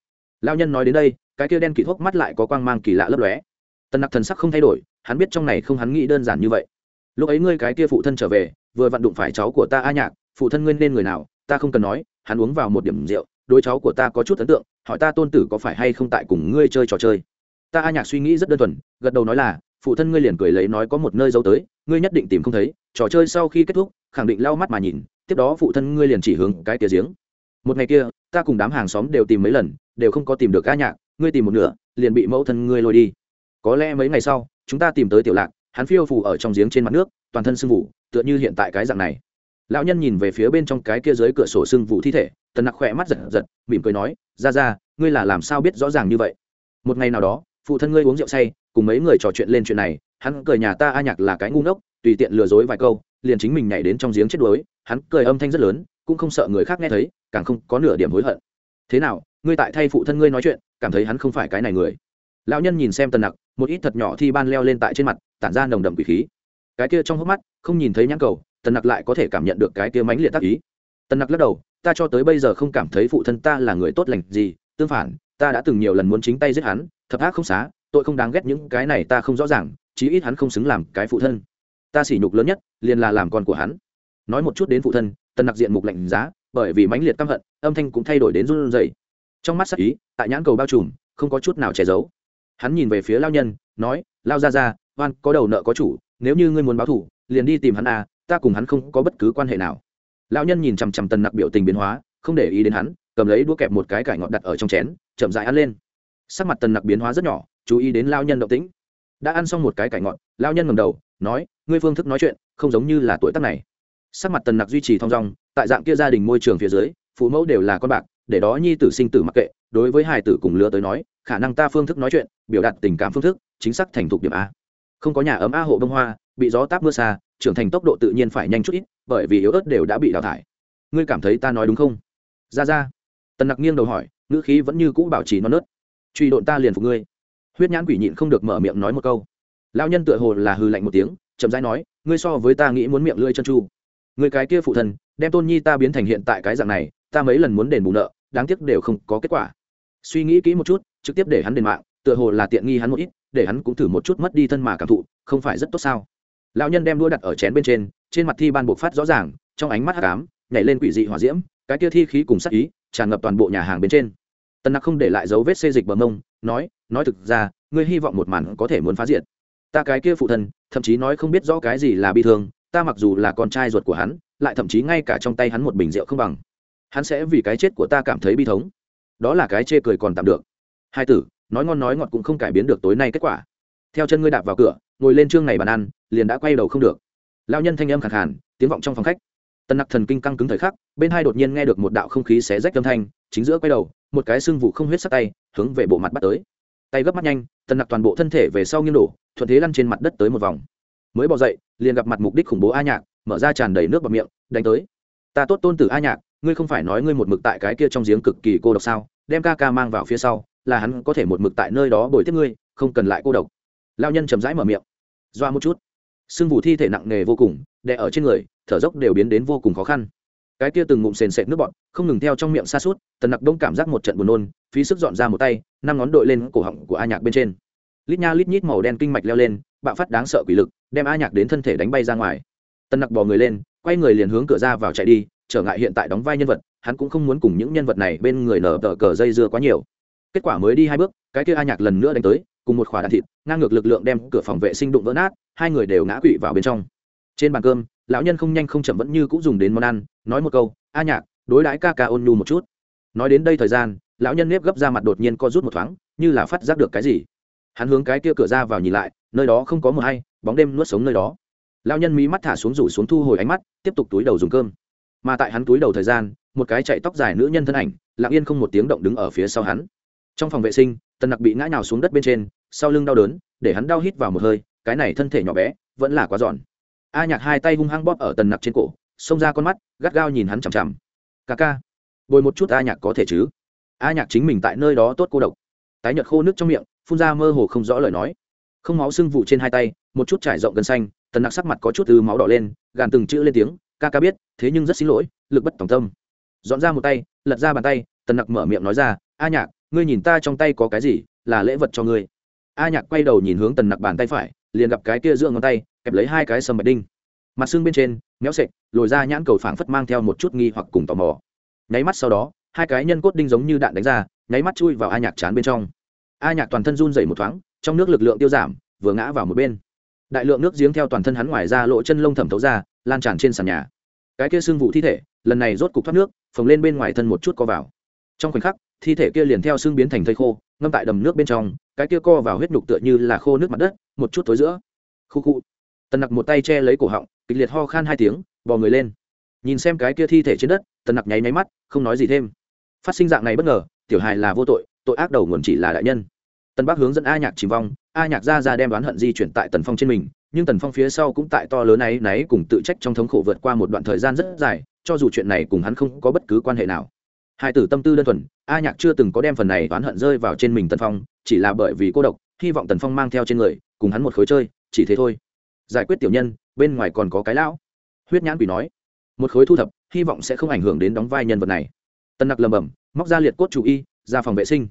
Lao nhân nói đến đây, cái kia đen kỳ thuốc mắt lại có quang mang kỳ lạ lấp lóe. Tần nặc thần sắc không thay đổi, hắn biết trong này không hắn nghĩ đơn giản như vậy. Lúc ấy ngươi cái kia phụ thân trở về, vừa vặn đụng phải cháu của ta a nhạc, phụ thân ngươi nên người nào, ta không cần nói, hắn uống vào một điểm rượu đôi cháu của ta có chút ấn tượng, hỏi ta tôn tử có phải hay không tại cùng ngươi chơi trò chơi. Ta a nhạc suy nghĩ rất đơn thuần, gật đầu nói là phụ thân ngươi liền cười lấy nói có một nơi giấu tới, ngươi nhất định tìm không thấy, trò chơi sau khi kết thúc, khẳng định lau mắt mà nhìn, tiếp đó phụ thân ngươi liền chỉ hướng cái tia giếng. Một ngày kia, ta cùng đám hàng xóm đều tìm mấy lần, đều không có tìm được ca nhạc, ngươi tìm một nửa, liền bị mẫu thân ngươi lôi đi. Có lẽ mấy ngày sau, chúng ta tìm tới tiểu lạc, hắn phiêu phủ ở trong giếng trên mặt nước, toàn thân sưng vụ, tựa như hiện tại cái dạng này. Lão nhân nhìn về phía bên trong cái kia dưới cửa sổ sưng vụ thi thể, tần nặc khỏe mắt giật giật, mỉm cười nói ra ra ngươi là làm sao biết rõ ràng như vậy? Một ngày nào đó, phụ thân ngươi uống rượu say cùng mấy người trò chuyện lên chuyện này, hắn cười nhà ta a nhạc là cái ngu ngốc, tùy tiện lừa dối vài câu, liền chính mình nhảy đến trong giếng chết đuối, hắn cười âm thanh rất lớn, cũng không sợ người khác nghe thấy, càng không có nửa điểm hối hận. Thế nào, ngươi tại thay phụ thân ngươi nói chuyện, cảm thấy hắn không phải cái này người? Lão nhân nhìn xem tần nặc, một ít thật nhỏ thi ban leo lên tại trên mặt, tản ra nồng đậm quỷ khí. Cái kia trong hốc mắt, không nhìn thấy nhãn cầu, tần nặc lại có thể cảm nhận được cái kia mãnh liệt tác ý. Tần nặc lắc đầu, ta cho tới bây giờ không cảm thấy phụ thân ta là người tốt lành gì, tương phản, ta đã từng nhiều lần muốn chính tay giết hắn, thập ác không xá tội không đáng ghét những cái này ta không rõ ràng, chí ít hắn không xứng làm cái phụ thân. Ta sỉ nhục lớn nhất, liền là làm con của hắn. Nói một chút đến phụ thân, tần nặc diện mục lạnh giá, bởi vì mãnh liệt căm hận, âm thanh cũng thay đổi đến run rẩy. Trong mắt sắc ý, tại nhãn cầu bao trùm, không có chút nào che giấu. Hắn nhìn về phía lao nhân, nói, lao ra ra oan, có đầu nợ có chủ, nếu như ngươi muốn báo thủ liền đi tìm hắn à ta cùng hắn không có bất cứ quan hệ nào. Lao nhân nhìn chằm chằm tần nặc biểu tình biến hóa, không để ý đến hắn, cầm lấy đũa kẹp một cái cải ngọt đặt ở trong chén, chậm dại ăn lên. Sắc mặt tần nặc biến hóa rất nhỏ chú ý đến lao nhân động tĩnh. Đã ăn xong một cái cải ngọn lao nhân ngầm đầu, nói, ngươi phương thức nói chuyện không giống như là tuổi tác này. Sắc mặt tần nặc duy trì thong dong, tại dạng kia gia đình môi trường phía dưới, phụ mẫu đều là con bạc, để đó nhi tử sinh tử mặc kệ, đối với hài tử cùng lứa tới nói, khả năng ta phương thức nói chuyện, biểu đạt tình cảm phương thức, chính xác thành thục điểm a. Không có nhà ấm a hộ bông hoa, bị gió táp mưa xa, trưởng thành tốc độ tự nhiên phải nhanh chút ít, bởi vì yếu ớt đều đã bị đào thải. Ngươi cảm thấy ta nói đúng không? Ra ra. Tần nặc nghiêng đầu hỏi, ngữ khí vẫn như cũ bảo trì non nớt. Truy độn ta liền phục ngươi huyết nhãn quỷ nhịn không được mở miệng nói một câu. Lão nhân tựa hồ là hư lạnh một tiếng, chậm rãi nói, ngươi so với ta nghĩ muốn miệng lưỡi chân chu. Người cái kia phụ thân đem tôn nhi ta biến thành hiện tại cái dạng này, ta mấy lần muốn đền bù nợ, đáng tiếc đều không có kết quả. Suy nghĩ kỹ một chút, trực tiếp để hắn đền mạng, tựa hồ là tiện nghi hắn một ít, để hắn cũng thử một chút mất đi thân mà cảm thụ, không phải rất tốt sao? Lão nhân đem đua đặt ở chén bên trên trên mặt thi ban bộc phát rõ ràng, trong ánh mắt hắc nhảy lên quỷ dị hỏa diễm, cái kia thi khí cùng sắc ý, tràn ngập toàn bộ nhà hàng bên trên. Tần nặc không để lại dấu vết xê dịch bờ mông nói nói thực ra, ngươi hy vọng một màn có thể muốn phá diệt. Ta cái kia phụ thân, thậm chí nói không biết rõ cái gì là bi thương, ta mặc dù là con trai ruột của hắn, lại thậm chí ngay cả trong tay hắn một bình rượu không bằng. Hắn sẽ vì cái chết của ta cảm thấy bi thống. Đó là cái chê cười còn tạm được. Hai tử, nói ngon nói ngọt cũng không cải biến được tối nay kết quả. Theo chân ngươi đạp vào cửa, ngồi lên chương này bàn ăn, liền đã quay đầu không được. Lao nhân thanh âm khẳng hẳn tiếng vọng trong phòng khách. Tân nặc thần kinh căng cứng thời khắc, bên hai đột nhiên nghe được một đạo không khí xé rách âm thanh, chính giữa quay đầu một cái xương vụ không huyết sắc tay, hướng về bộ mặt bắt tới. Tay gấp mắt nhanh, tần nặc toàn bộ thân thể về sau nghiêng đổ, thuận thế lăn trên mặt đất tới một vòng. Mới bỏ dậy, liền gặp mặt mục đích khủng bố a nhạc, mở ra tràn đầy nước vào miệng, đánh tới. Ta tốt tôn tử a nhạc, ngươi không phải nói ngươi một mực tại cái kia trong giếng cực kỳ cô độc sao? Đem ca ca mang vào phía sau, là hắn có thể một mực tại nơi đó bồi tiếp ngươi, không cần lại cô độc. Lao nhân chầm rãi mở miệng. Doa một chút. Sưng vụ thi thể nặng nề vô cùng, đè ở trên người, thở dốc đều biến đến vô cùng khó khăn cái kia từng ngụm sền sệt nước bọt, không ngừng theo trong miệng xa suốt tần nặc đông cảm giác một trận buồn nôn, phí sức dọn ra một tay, năm ngón đội lên cổ họng của a nhạc bên trên. Lít nha lít nhít màu đen kinh mạch leo lên, bạo phát đáng sợ quỷ lực, đem a nhạc đến thân thể đánh bay ra ngoài. Tần nặc bò người lên, quay người liền hướng cửa ra vào chạy đi, trở ngại hiện tại đóng vai nhân vật, hắn cũng không muốn cùng những nhân vật này bên người nở tờ cờ dây dưa quá nhiều. Kết quả mới đi hai bước, cái kia a nhạc lần nữa đánh tới, cùng một khỏa đạn thịt, ngang ngược lực lượng đem cửa phòng vệ sinh đụng vỡ nát, hai người đều ngã quỵ vào bên trong trên bàn cơm, lão nhân không nhanh không chậm vẫn như cũng dùng đến món ăn, nói một câu, a nhạc, đối đãi ca ca ôn nhu một chút. Nói đến đây thời gian, lão nhân nếp gấp ra mặt đột nhiên co rút một thoáng, như là phát giác được cái gì. Hắn hướng cái kia cửa ra vào nhìn lại, nơi đó không có mờ hay, bóng đêm nuốt sống nơi đó. Lão nhân mí mắt thả xuống rủ xuống thu hồi ánh mắt, tiếp tục túi đầu dùng cơm. Mà tại hắn túi đầu thời gian, một cái chạy tóc dài nữ nhân thân ảnh, lặng yên không một tiếng động đứng ở phía sau hắn. Trong phòng vệ sinh, tần nặc bị ngã nhào xuống đất bên trên, sau lưng đau đớn, để hắn đau hít vào một hơi, cái này thân thể nhỏ bé, vẫn là quá giòn a nhạc hai tay hung hăng bóp ở tần nặc trên cổ, xông ra con mắt, gắt gao nhìn hắn chằm chằm. Ca ca, bồi một chút a nhạc có thể chứ? A nhạc chính mình tại nơi đó tốt cô độc. Tái nhợt khô nước trong miệng, phun ra mơ hồ không rõ lời nói. Không máu sưng vụ trên hai tay, một chút trải rộng gần xanh, tần nặc sắc mặt có chút từ máu đỏ lên, gàn từng chữ lên tiếng, ca ca biết, thế nhưng rất xin lỗi, lực bất tòng tâm. Dọn ra một tay, lật ra bàn tay, tần nặc mở miệng nói ra, a nhạc, ngươi nhìn ta trong tay có cái gì, là lễ vật cho ngươi. A nhạc quay đầu nhìn hướng tần nặc bàn tay phải, liền gặp cái kia giữa ngón tay kẹp lấy hai cái sầm bạch đinh. Mặt xương bên trên, méo sệch, lồi ra nhãn cầu phảng phất mang theo một chút nghi hoặc cùng tò mò. Nháy mắt sau đó, hai cái nhân cốt đinh giống như đạn đánh ra, nháy mắt chui vào a nhạc chán bên trong. A nhạc toàn thân run dày một thoáng, trong nước lực lượng tiêu giảm, vừa ngã vào một bên. Đại lượng nước giếng theo toàn thân hắn ngoài ra lỗ chân lông thẩm thấu ra, lan tràn trên sàn nhà. Cái kia xương vụ thi thể, lần này rốt cục thoát nước, phồng lên bên ngoài thân một chút co vào. Trong khoảnh khắc, thi thể kia liền theo xương biến thành thây khô, ngâm tại đầm nước bên trong, cái kia co vào huyết nhục tựa như là khô nước mặt đất, một chút tối giữa. Khu khu tần nặc một tay che lấy cổ họng, kịch liệt ho khan hai tiếng, bò người lên. Nhìn xem cái kia thi thể trên đất, tần nặc nháy nháy mắt, không nói gì thêm. Phát sinh dạng này bất ngờ, tiểu hài là vô tội tội ác đầu nguồn chỉ là đại nhân. Tần bắc hướng dẫn a nhạc chìm vong, a nhạc ra ra đem đoán hận di chuyển tại tần phong trên mình, nhưng tần phong phía sau cũng tại to lớn ấy náy cùng tự trách trong thống khổ vượt qua một đoạn thời gian rất dài, cho dù chuyện này cùng hắn không có bất cứ quan hệ nào. Hai tử tâm tư đơn thuần, a nhạc chưa từng có đem phần này oán hận rơi vào trên mình tần phong, chỉ là bởi vì cô độc, hy vọng tần phong mang theo trên người, cùng hắn một khối chơi, chỉ thế thôi giải quyết tiểu nhân, bên ngoài còn có cái lão. Huyết nhãn quỷ nói. Một khối thu thập, hy vọng sẽ không ảnh hưởng đến đóng vai nhân vật này. Tân nặc lầm bầm móc ra liệt cốt chủ y, ra phòng vệ sinh.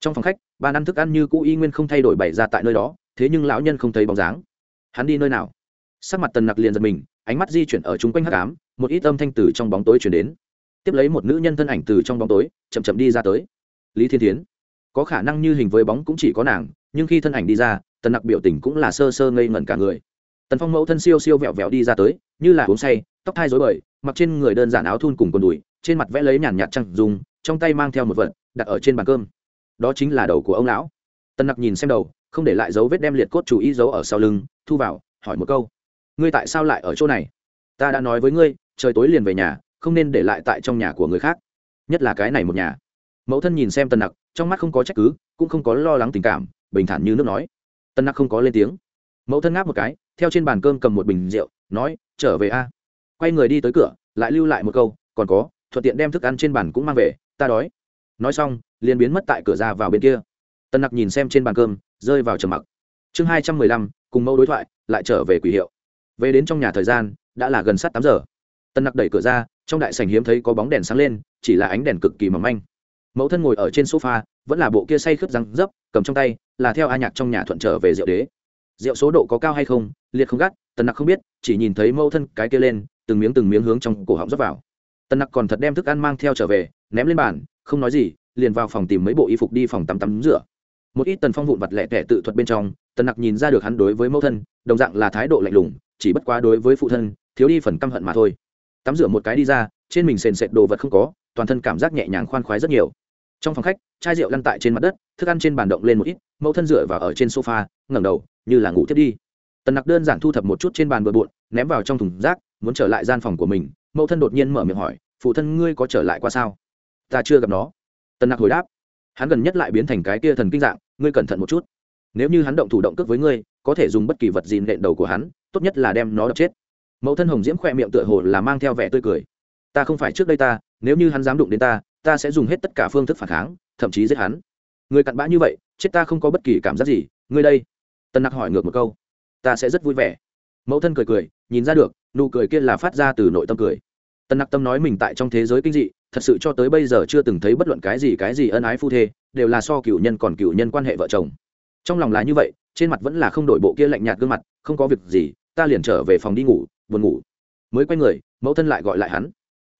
Trong phòng khách bàn ăn thức ăn như cũ y nguyên không thay đổi bày ra tại nơi đó, thế nhưng lão nhân không thấy bóng dáng. Hắn đi nơi nào? Sắc mặt tần nặc liền giật mình, ánh mắt di chuyển ở chung quanh hát cám một ít âm thanh từ trong bóng tối chuyển đến. Tiếp lấy một nữ nhân thân ảnh từ trong bóng tối, chậm chậm đi ra tới. Lý thiên thiến. Có khả năng như hình với bóng cũng chỉ có nàng, nhưng khi thân ảnh đi ra tần nặc biểu tình cũng là sơ sơ ngây ngẩn cả người tần phong mẫu thân siêu siêu vẹo vẹo đi ra tới, như là uống say, tóc thai dối bời, mặc trên người đơn giản áo thun cùng quần đùi, trên mặt vẽ lấy nhàn nhạt trăng dùng trong tay mang theo một vật, đặt ở trên bàn cơm. Đó chính là đầu của ông lão. Tần nặc nhìn xem đầu, không để lại dấu vết đem liệt cốt chủ ý giấu ở sau lưng, thu vào, hỏi một câu. Ngươi tại sao lại ở chỗ này? Ta đã nói với ngươi, trời tối liền về nhà, không nên để lại tại trong nhà của người khác. Nhất là cái này một nhà. Mẫu thân nhìn xem tần nặc, trong mắt không có trách cứ, cũng không có lo lắng tình cảm, bình thản như nước nói. Tần nặc không có lên tiếng. Mẫu thân ngáp một cái theo trên bàn cơm cầm một bình rượu, nói, trở về a. Quay người đi tới cửa, lại lưu lại một câu, còn có, thuận tiện đem thức ăn trên bàn cũng mang về, ta đói. Nói xong, liền biến mất tại cửa ra vào bên kia. Tân nặc nhìn xem trên bàn cơm, rơi vào trầm mặc. Chương hai trăm mười lăm, cùng mẫu đối thoại, lại trở về quỷ hiệu. Về đến trong nhà thời gian, đã là gần sát tám giờ. Tân nặc đẩy cửa ra, trong đại sảnh hiếm thấy có bóng đèn sáng lên, chỉ là ánh đèn cực kỳ mỏng manh. Mẫu thân ngồi ở trên sofa, vẫn là bộ kia say khướt răng dấp, cầm trong tay, là theo a nhạc trong nhà thuận trở về rượu đế. Rượu số độ có cao hay không liệt không gắt, tần nặc không biết, chỉ nhìn thấy mẫu thân cái kia lên, từng miếng từng miếng hướng trong cổ họng rót vào. Tần nặc còn thật đem thức ăn mang theo trở về, ném lên bàn, không nói gì, liền vào phòng tìm mấy bộ y phục đi phòng tắm tắm rửa. Một ít tần phong vụn vặt lẻ tẻ tự thuật bên trong, tần nặc nhìn ra được hắn đối với mẫu thân, đồng dạng là thái độ lạnh lùng, chỉ bất quá đối với phụ thân, thiếu đi phần căm hận mà thôi. Tắm rửa một cái đi ra, trên mình sền sệt đồ vật không có, toàn thân cảm giác nhẹ nhàng khoan khoái rất nhiều. Trong phòng khách, chai rượu lăn tại trên mặt đất, thức ăn trên bàn động lên một ít, mẫu thân dựa vào ở trên sofa, ngẩng đầu, như là ngủ thiết đi tần nặc đơn giản thu thập một chút trên bàn bừa bộn, ném vào trong thùng rác, muốn trở lại gian phòng của mình. Mẫu thân đột nhiên mở miệng hỏi, phụ thân ngươi có trở lại qua sao? Ta chưa gặp nó. Tần nặc hồi đáp, hắn gần nhất lại biến thành cái kia thần kinh dạng, ngươi cẩn thận một chút. Nếu như hắn động thủ động cước với ngươi, có thể dùng bất kỳ vật gì nện đầu của hắn, tốt nhất là đem nó đập chết. Mẫu thân hồng diễm khoe miệng tựa hồ là mang theo vẻ tươi cười. Ta không phải trước đây ta, nếu như hắn dám đụng đến ta ta sẽ dùng hết tất cả phương thức phản kháng, thậm chí giết hắn. Người cặn bã như vậy, chết ta không có bất kỳ cảm giác gì, ngươi đây. Tân nặc hỏi ngược một câu ta sẽ rất vui vẻ. Mẫu thân cười cười, nhìn ra được, nụ cười kia là phát ra từ nội tâm cười. Tân nặc tâm nói mình tại trong thế giới kinh dị, thật sự cho tới bây giờ chưa từng thấy bất luận cái gì cái gì ân ái phu thê, đều là so cựu nhân còn cựu nhân quan hệ vợ chồng. Trong lòng là như vậy, trên mặt vẫn là không đổi bộ kia lạnh nhạt gương mặt, không có việc gì, ta liền trở về phòng đi ngủ, buồn ngủ. Mới quay người, mẫu thân lại gọi lại hắn.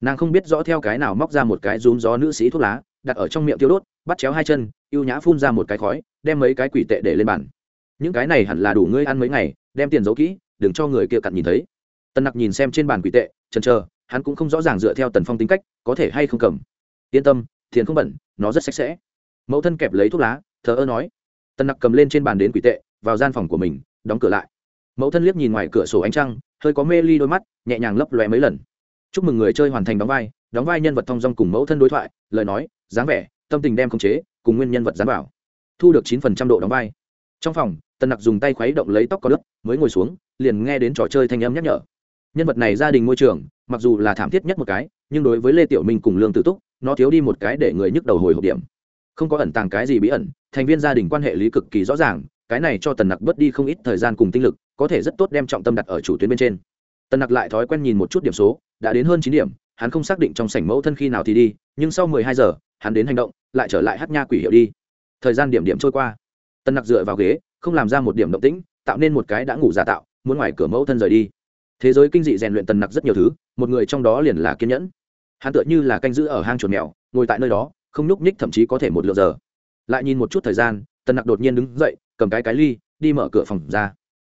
Nàng không biết rõ theo cái nào móc ra một cái rúm gió nữ sĩ thuốc lá, đặt ở trong miệng tiêu đốt, bắt chéo hai chân y ê u nhã phun ra một cái khói, đem mấy cái quỷ tệ để lên bàn những cái này hẳn là đủ ngươi ăn mấy ngày, đem tiền giấu kỹ, đừng cho người kia cặn nhìn thấy. Tần nặc nhìn xem trên bàn quỷ tệ, chần chờ, hắn cũng không rõ ràng dựa theo tần phong tính cách, có thể hay không cầm. Yên tâm, tiền không bẩn, nó rất sạch sẽ. Mẫu thân kẹp lấy thuốc lá, thờ ơ nói. Tần nặc cầm lên trên bàn đến quỷ tệ, vào gian phòng của mình, đóng cửa lại. Mẫu thân liếc nhìn ngoài cửa sổ ánh trăng, hơi có mê ly đôi mắt, nhẹ nhàng lấp lóe mấy lần. Chúc mừng người chơi hoàn thành đóng vai đóng vai nhân vật thong dong cùng mẫu thân đối thoại, lời nói, dáng vẻ, tâm tình đem khống chế, cùng nguyên nhân vật dán bảo. Thu được chín phần trăm độ đóng vai. Trong phòng tần nặc dùng tay khuấy động lấy tóc có đất mới ngồi xuống, liền nghe đến trò chơi thanh âm nhắc nhở. Nhân vật này gia đình môi trường, mặc dù là thảm thiết nhất một cái, nhưng đối với lê tiểu minh cùng lương tử túc, nó thiếu đi một cái để người nhức đầu hồi hộp điểm. Không có ẩn tàng cái gì bí ẩn, thành viên gia đình quan hệ lý cực kỳ rõ ràng, cái này cho tần nặc bớt đi không ít thời gian cùng tinh lực, có thể rất tốt đem trọng tâm đặt ở chủ tuyến bên trên. Tần nặc lại thói quen nhìn một chút điểm số, đã đến hơn chín điểm, hắn không xác định trong sảnh mẫu thân khi nào thì đi, nhưng sau mười hai giờ, hắn đến hành động, lại trở lại hát nha quỷ hiệu đi. Thời gian điểm điểm trôi qua. Tần nặc dựa vào ghế không làm ra một điểm động tĩnh, tạo nên một cái đã ngủ giả tạo, muốn ngoài cửa mẫu thân rời đi. Thế giới kinh dị rèn luyện tần nặc rất nhiều thứ, một người trong đó liền là kiên nhẫn. Hắn tựa như là canh giữ ở hang chuột mèo, ngồi tại nơi đó, không nhúc nhích thậm chí có thể một lượt giờ. Lại nhìn một chút thời gian, tần nặc đột nhiên đứng dậy, cầm cái cái ly, đi mở cửa phòng ra.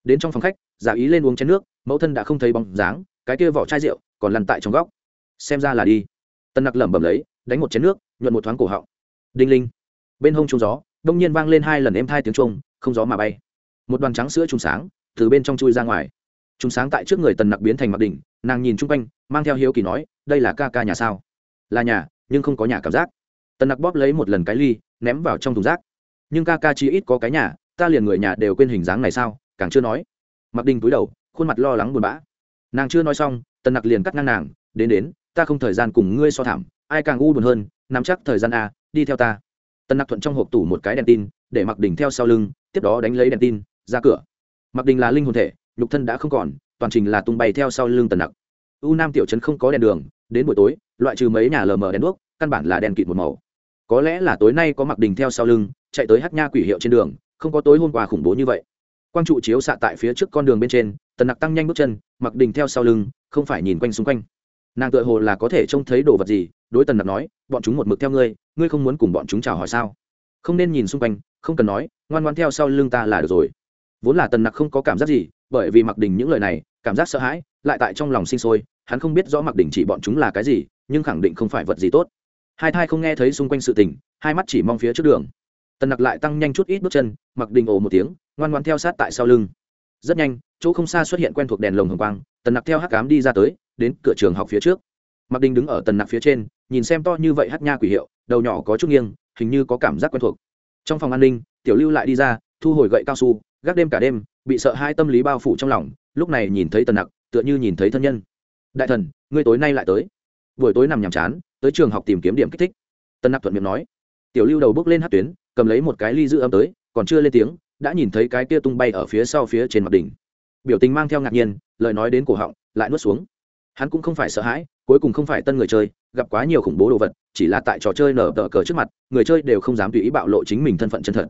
Đến trong phòng khách, giả ý lên uống chén nước, mẫu thân đã không thấy bóng dáng, cái kia vỏ chai rượu còn lăn tại trong góc. Xem ra là đi. Tần nặc lẩm bẩm lấy, đánh một chén nước, nhuận một thoáng cổ họng. Đinh linh. Bên hông trúng gió đông nhiên vang lên hai lần êm thai tiếng trung không gió mà bay. Một đoàn trắng sữa trùng sáng từ bên trong chui ra ngoài. Trùng sáng tại trước người tần nặc biến thành mặc đỉnh, nàng nhìn chung quanh, mang theo hiếu kỳ nói, đây là ca ca nhà sao? Là nhà, nhưng không có nhà cảm giác. Tần nặc bóp lấy một lần cái ly, ném vào trong thùng rác. Nhưng ca ca chỉ ít có cái nhà, ta liền người nhà đều quên hình dáng này sao? Càng chưa nói. Mặc đình túi đầu, khuôn mặt lo lắng buồn bã. Nàng chưa nói xong, tần nặc liền cắt ngang nàng, đến đến, ta không thời gian cùng ngươi so thảm, ai càng u buồn hơn, nắm chắc thời gian a, đi theo ta tần nặc thuận trong hộp tủ một cái đèn tin, để mặc đình theo sau lưng, tiếp đó đánh lấy đèn tin, ra cửa. Mặc đình là linh hồn thể, nhục thân đã không còn, toàn trình là tung bay theo sau lưng tần nặc. U nam tiểu trấn không có đèn đường, đến buổi tối, loại trừ mấy nhà lờ mờ đèn đuốc, căn bản là đèn kịt một màu. Có lẽ là tối nay có mặc đình theo sau lưng, chạy tới hát nha quỷ hiệu trên đường, không có tối hôm qua khủng bố như vậy. Quang trụ chiếu xạ tại phía trước con đường bên trên tần nặc tăng nhanh bước chân mặc đình theo sau lưng, không phải nhìn quanh xung quanh nàng tự hồ là có thể trông thấy đồ vật gì, đối tần nặc nói, bọn chúng một mực theo ngươi ngươi không muốn cùng bọn chúng chào hỏi sao? Không nên nhìn xung quanh, không cần nói, ngoan ngoan theo sau lưng ta là được rồi. Vốn là tần nặc không có cảm giác gì, bởi vì mặc đình những lời này, cảm giác sợ hãi, lại tại trong lòng sinh sôi, hắn không biết rõ mặc đình chỉ bọn chúng là cái gì, nhưng khẳng định không phải vật gì tốt. Hai thai không nghe thấy xung quanh sự tình, hai mắt chỉ mong phía trước đường. Tần nặc lại tăng nhanh chút ít bước chân mặc đình ồ một tiếng, ngoan ngoan theo sát tại sau lưng. Rất nhanh, chỗ không xa xuất hiện quen thuộc đèn lồng hồng quang, tần nặc theo hắc cám đi ra tới đến cửa trường học phía trước. Mặc đình đứng ở tần nặc phía trên, nhìn xem to như vậy hát nha quỷ hiệu, đầu nhỏ có chút nghiêng, hình như có cảm giác quen thuộc. Trong phòng an ninh, tiểu lưu lại đi ra, thu hồi gậy cao su, gác đêm cả đêm, bị sợ hai tâm lý bao phủ trong lòng, lúc này nhìn thấy tần nặc, tựa như nhìn thấy thân nhân. Đại thần, ngươi tối nay lại tới. Buổi tối nằm nhàm chán, tới trường học tìm kiếm điểm kích thích. Tân nặc thuận miệng nói. Tiểu lưu đầu bước lên hát tuyến, cầm lấy một cái ly giữ âm tới, còn chưa lên tiếng, đã nhìn thấy cái kia tung bay ở phía sau phía trên mặt đỉnh biểu tình mang theo ngạc nhiên, lời nói đến cổ họng, lại nuốt xuống hắn cũng không phải sợ hãi, cuối cùng không phải tân người chơi, gặp quá nhiều khủng bố đồ vật, chỉ là tại trò chơi nở tờ cờ trước mặt, người chơi đều không dám tùy ý bạo lộ chính mình thân phận chân thật.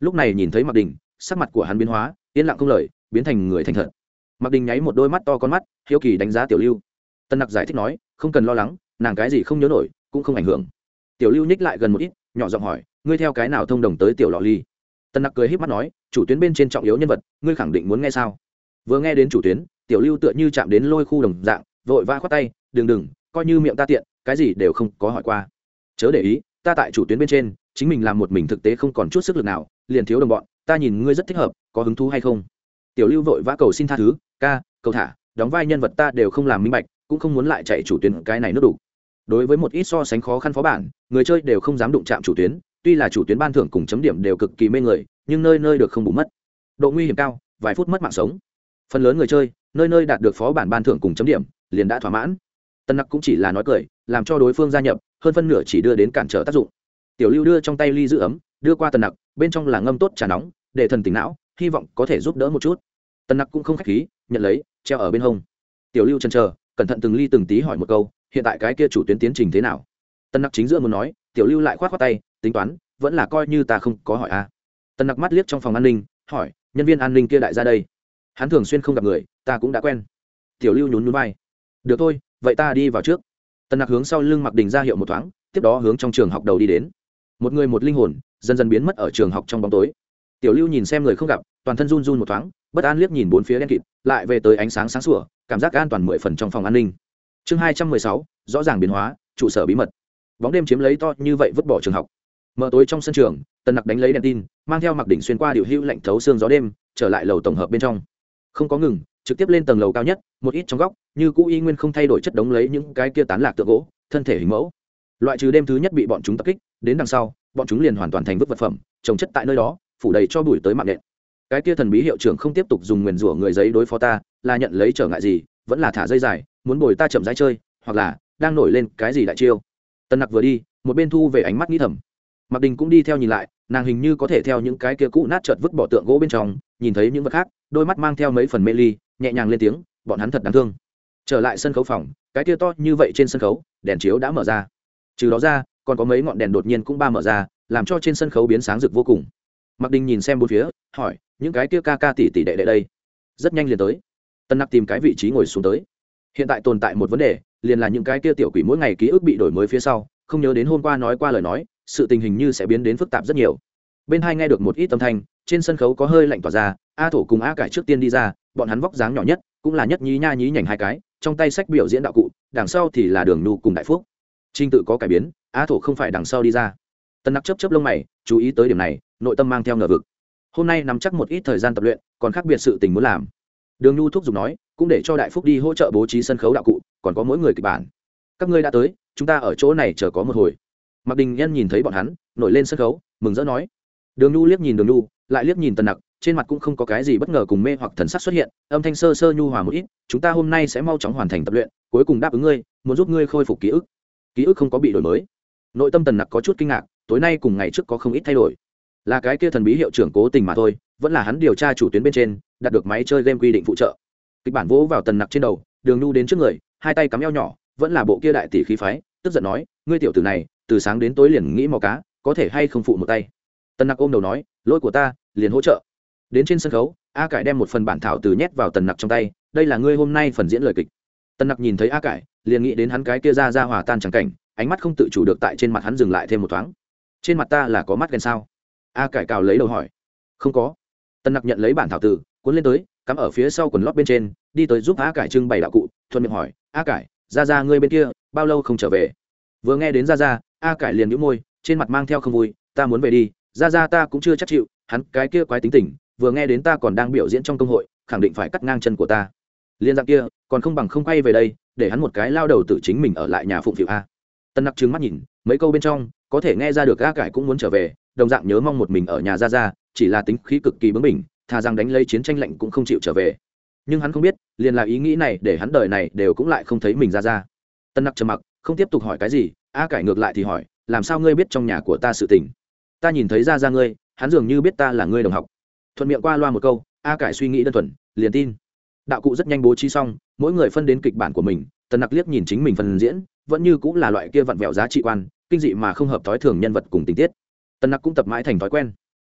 Lúc này nhìn thấy mặc đình, sắc mặt của hắn biến hóa, yên lặng không lời, biến thành người thành thật. Mặc đình nháy một đôi mắt to con mắt, hiếu kỳ đánh giá tiểu lưu. Tân nặc giải thích nói, không cần lo lắng, nàng cái gì không nhớ nổi, cũng không ảnh hưởng. Tiểu lưu nhích lại gần một ít, nhỏ giọng hỏi, ngươi theo cái nào thông đồng tới tiểu lọ ly? Tân nặc cười h í p mắt nói, chủ tuyến bên trên trọng yếu nhân vật, ngươi khẳng định muốn nghe sao? Vừa nghe đến chủ tuyến, tiểu lưu tựa như chạm đến lôi khu đồng dạng vội vã khoát tay, đừng đừng, coi như miệng ta tiện, cái gì đều không có hỏi qua. Chớ để ý, ta tại chủ tuyến bên trên, chính mình làm một mình thực tế không còn chút sức lực nào, liền thiếu đồng bọn, ta nhìn ngươi rất thích hợp, có hứng thú hay không? Tiểu lưu vội vã cầu xin tha thứ, ca, cầu thả, đóng vai nhân vật ta đều không làm minh bạch, cũng không muốn lại chạy chủ tuyến cái này nước đủ. Đối với một ít so sánh khó khăn phó bản, người chơi đều không dám đụng chạm chủ tuyến, tuy là chủ tuyến ban thưởng cùng chấm điểm đều cực kỳ mê người, nhưng nơi nơi được không bù mất. Độ nguy hiểm cao, vài phút mất mạng sống phần lớn người chơi, nơi nơi đạt được phó bản ban thưởng cùng chấm điểm, liền đã thỏa mãn. Tân nặc cũng chỉ là nói cười, làm cho đối phương gia nhập, hơn phân nửa chỉ đưa đến cản trở tác dụng. Tiểu lưu đưa trong tay ly giữ ấm, đưa qua tần nặc, bên trong là ngâm tốt trà nóng, để thần tỉnh não, hy vọng có thể giúp đỡ một chút. Tần nặc cũng không k h á c h khí, nhận lấy, treo ở bên hông. Tiểu lưu chân chờ, cẩn thận từng ly từng tí hỏi một câu, hiện tại cái kia chủ tuyến tiến trình thế nào? Tần nặc chính giữa muốn nói, tiểu lưu lại k h o á t khoác tay, tính toán, vẫn là coi như ta không có hỏi a. À. Tần nặc mắt liếc trong phòng an ninh, hỏi, nhân viên an ninh kia đại ra đây? Hắn thường xuyên không gặp người, ta cũng đã quen. Tiểu lưu nhún núi bay được thôi, vậy ta đi vào trước. Tần nặc hướng sau lưng mặc đình ra hiệu một thoáng, tiếp đó hướng trong trường học đầu đi đến. Một người một linh hồn, dần dần biến mất ở trường học trong bóng tối. Tiểu lưu nhìn xem người không gặp, toàn thân run run một thoáng, bất an liếc nhìn bốn phía đen kịt, lại về tới ánh sáng sáng sủa, cảm giác an toàn mười phần trong phòng an ninh. Chương hai trăm mười sáu, rõ ràng biến hóa, trụ sở bí mật. Bóng đêm chiếm lấy to như vậy vứt bỏ trường học. Mở tối trong sân trường, tần nặc đánh lấy đèn tin, mang theo mặc đỉnh xuyên qua điệu hữu lạnh thấu xương gió đêm, trở lại lầu tổng hợp bên trong không có ngừng, trực tiếp lên tầng lầu cao nhất, một ít trong góc, như cũ y nguyên không thay đổi chất đống lấy những cái kia tán lạc tượng gỗ, thân thể hình mẫu. Loại trừ đêm thứ nhất bị bọn chúng tập kích, đến đằng sau, bọn chúng liền hoàn toàn thành vứt vật phẩm, trồng chất tại nơi đó, phủ đầy cho bụi tới mạng nện. Cái kia thần bí hiệu trưởng không tiếp tục dùng nguyền rủa người giấy đối phó ta, là nhận lấy trở ngại gì, vẫn là thả dây dài, muốn bồi ta chậm rãi chơi, hoặc là, đang nổi lên cái gì đại chiêu. Tân nặc vừa đi, một bên thu về ánh mắt nghĩ thầm. Mặc đình cũng đi theo nhìn lại nàng hình như có thể theo những cái kia cũ nát chợt vứt bỏ tượng gỗ bên trong, nhìn thấy những vật khác, đôi mắt mang theo mấy phần mê ly, nhẹ nhàng lên tiếng, bọn hắn thật đáng thương. Trở lại sân khấu phòng, cái kia to như vậy trên sân khấu, đèn chiếu đã mở ra. Trừ đó ra, còn có mấy ngọn đèn đột nhiên cũng ba mở ra, làm cho trên sân khấu biến sáng rực vô cùng. Mặc đình nhìn xem bốn phía, hỏi, những cái kia ca ca tỷ tỷ đệ đệ đây? Rất nhanh liền tới. Tân nặc tìm cái vị trí ngồi xuống tới. Hiện tại tồn tại một vấn đề, liền là những cái kia tiểu quỷ mỗi ngày ký ức bị đổi mới phía sau, không nhớ đến hôm qua nói qua lời nói sự tình hình như sẽ biến đến phức tạp rất nhiều. Bên hai nghe được một ít âm thanh, trên sân khấu có hơi lạnh tỏa ra, a thổ cùng a cải trước tiên đi ra, bọn hắn vóc dáng nhỏ nhất, cũng là nhất nhí nha nhí nhảnh hai cái, trong tay sách biểu diễn đạo cụ, đằng sau thì là đường nhu cùng đại phúc. Trinh tự có cải biến, a thổ không phải đằng sau đi ra. Tân nặc chấp chấp lông mày, chú ý tới điểm này, nội tâm mang theo ngờ vực. Hôm nay nắm chắc một ít thời gian tập luyện, còn khác biệt sự tình muốn làm. Đường nhu thúc giục nói, cũng để cho đại phúc đi hỗ trợ bố trí sân khấu đạo cụ, còn có mỗi người kịch bản. Các ngươi đã tới, chúng ta ở chỗ này chờ có một hồi mặc đình nhân nhìn thấy bọn hắn, nổi lên sân khấu, mừng rỡ nói. Đường nhu liếc nhìn đường nhu, lại liếc nhìn tần nặc, trên mặt cũng không có cái gì bất ngờ cùng mê hoặc thần sắc xuất hiện, âm thanh sơ sơ nhu hòa một ít, chúng ta hôm nay sẽ mau chóng hoàn thành tập luyện, cuối cùng đáp ứng ngươi, muốn giúp ngươi khôi phục ký ức. Ký ức không có bị đổi mới. Nội tâm tần nặc có chút kinh ngạc, tối nay cùng ngày trước có không ít thay đổi. Là cái kia thần bí hiệu trưởng cố tình mà thôi, vẫn là hắn điều tra chủ tuyến bên trên, đạt được máy chơi game quy định phụ trợ. Kịch bản vỗ vào tần nặc trên đầu, đường nhu đến trước người, hai tay cắm eo nhỏ, vẫn là bộ kia đại tỷ khí phái, tức giận nói, ngươi tiểu tử này từ sáng đến tối liền nghĩ mò cá, có thể hay không phụ một tay. Tần nặc ôm đầu nói, lỗi của ta, liền hỗ trợ. Đến trên sân khấu, a cải đem một phần bản thảo từ nhét vào tần nặc trong tay, đây là ngươi hôm nay phần diễn lời kịch. Tần nặc nhìn thấy a cải, liền nghĩ đến hắn cái kia ra ra hòa tan chẳng cảnh, ánh mắt không tự chủ được tại trên mặt hắn dừng lại thêm một thoáng. Trên mặt ta là có mắt ghen sao? A cải cào lấy đầu hỏi. Không có. Tần nặc nhận lấy bản thảo từ, cuốn lên tới, cắm ở phía sau quần lót bên trên, đi tới giúp a cải trưng bày đạo cụ, thuận miệng hỏi, a cải, ra ra ngươi bên kia, bao lâu không trở về? Vừa nghe đến ra ra a cải liền nhũ môi, trên mặt mang theo không vui, ta muốn về đi, ra ra ta cũng chưa chắc chịu, hắn cái kia quái tính tình, vừa nghe đến ta còn đang biểu diễn trong công hội, khẳng định phải cắt ngang chân của ta. Liên dạng kia, còn không bằng không quay về đây, để hắn một cái lao đầu tự chính mình ở lại nhà phụng phịu a. Tân nặc trừng mắt nhìn, mấy câu bên trong, có thể nghe ra được a cải cũng muốn trở về, đồng dạng nhớ mong một mình ở nhà ra ra, chỉ là tính khí cực kỳ bướng bỉnh, thà rằng đánh lấy chiến tranh lạnh cũng không chịu trở về. Nhưng hắn không biết, liền là ý nghĩ này để hắn đời này đều cũng lại không thấy mình ra ra. Tân nặc trầm mặc, không tiếp tục hỏi cái gì a cải ngược lại thì hỏi, làm sao ngươi biết trong nhà của ta sự tình? Ta nhìn thấy ra ra ngươi, hắn dường như biết ta là ngươi đồng học. Thuận miệng qua loa một câu, a cải suy nghĩ đơn thuần, liền tin. Đạo cụ rất nhanh bố trí xong, mỗi người phân đến kịch bản của mình, tần nặc liếc nhìn chính mình phần diễn, vẫn như cũng là loại kia vặn vẹo giá trị quan, kinh dị mà không hợp thói thường nhân vật cùng tình tiết. Tần nặc cũng tập mãi thành thói quen.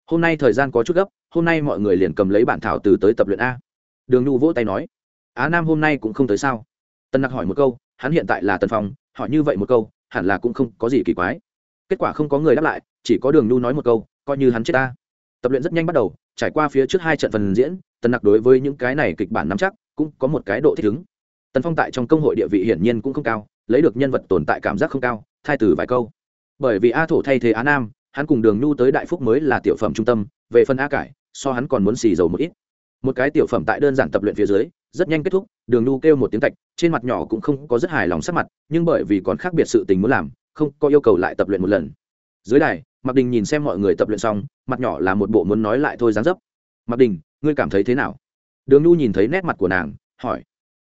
Hôm nay thời gian có chút gấp, hôm nay mọi người liền cầm lấy bản thảo từ tới tập luyện a. Đường nhu vỗ tay nói, á nam hôm nay cũng không tới sao? Tần nặc hỏi một câu, hắn hiện tại là tần phong? Hỏi như vậy một câu hẳn là cũng không có gì kỳ quái. Kết quả không có người đáp lại, chỉ có đường nhu nói một câu, coi như hắn chết ta. Tập luyện rất nhanh bắt đầu, trải qua phía trước hai trận phần diễn, tần nặc đối với những cái này kịch bản nắm chắc, cũng có một cái độ thích ứng. Tần phong tại trong công hội địa vị hiển nhiên cũng không cao, lấy được nhân vật tồn tại cảm giác không cao, thay từ vài câu. Bởi vì a thổ thay thế á nam, hắn cùng đường nhu tới đại phúc mới là tiểu phẩm trung tâm, về phần a cải, so hắn còn muốn xì dầu một ít một cái tiểu phẩm tại đơn giản tập luyện phía dưới, rất nhanh kết thúc, đường nu kêu một tiếng tạch trên mặt nhỏ cũng không có rất hài lòng sắc mặt, nhưng bởi vì còn khác biệt sự tình muốn làm, không có yêu cầu lại tập luyện một lần. Dưới đài mặc đình nhìn xem mọi người tập luyện xong, mặt nhỏ là một bộ muốn nói lại thôi dáng dấp. Mặc đình, ngươi cảm thấy thế nào? Đường nu nhìn thấy nét mặt của nàng, hỏi.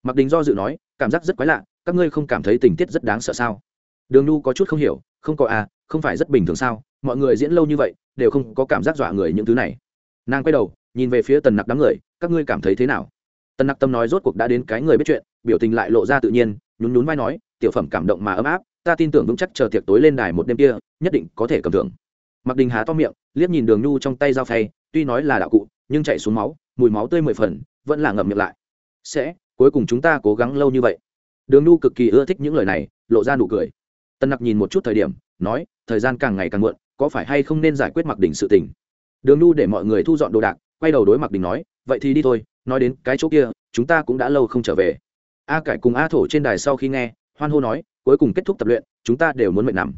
Mặc đình do dự nói, cảm giác rất quái lạ, các ngươi không cảm thấy tình tiết rất đáng sợ sao? Đường nu có chút không hiểu, không có à không phải rất bình thường sao? Mọi người diễn lâu như vậy, đều không có cảm giác dọa người những thứ này. Nàng quay đầu nhìn về phía tần nặc đám người, các ngươi cảm thấy thế nào? Tần nặc tâm nói rốt cuộc đã đến cái người biết chuyện, biểu tình lại lộ ra tự nhiên, nhún nhún vai nói, tiểu phẩm cảm động mà ấm áp, ta tin tưởng vững chắc chờ tiệc tối lên đài một đêm kia, nhất định có thể cầm thưởng. Mặc đình há to miệng, liếc nhìn đường nhu trong tay dao phay, tuy nói là đạo cụ, nhưng chạy xuống máu, mùi máu tươi mười phần, vẫn là ngậm miệng lại. Sẽ, cuối cùng chúng ta cố gắng lâu như vậy. Đường nhu cực kỳ ưa thích những lời này, lộ ra nụ cười. Tân nặc nhìn một chút thời điểm, nói, thời gian càng ngày càng muộn, có phải hay không nên giải quyết mặc đình sự tình? Đường nhu để mọi người thu dọn đồ đạc quay đầu đối mặc đình nói, vậy thì đi thôi, nói đến cái chỗ kia, chúng ta cũng đã lâu không trở về. A cải cùng a thổ trên đài sau khi nghe, hoan hô nói, cuối cùng kết thúc tập luyện, chúng ta đều muốn mệt nằm.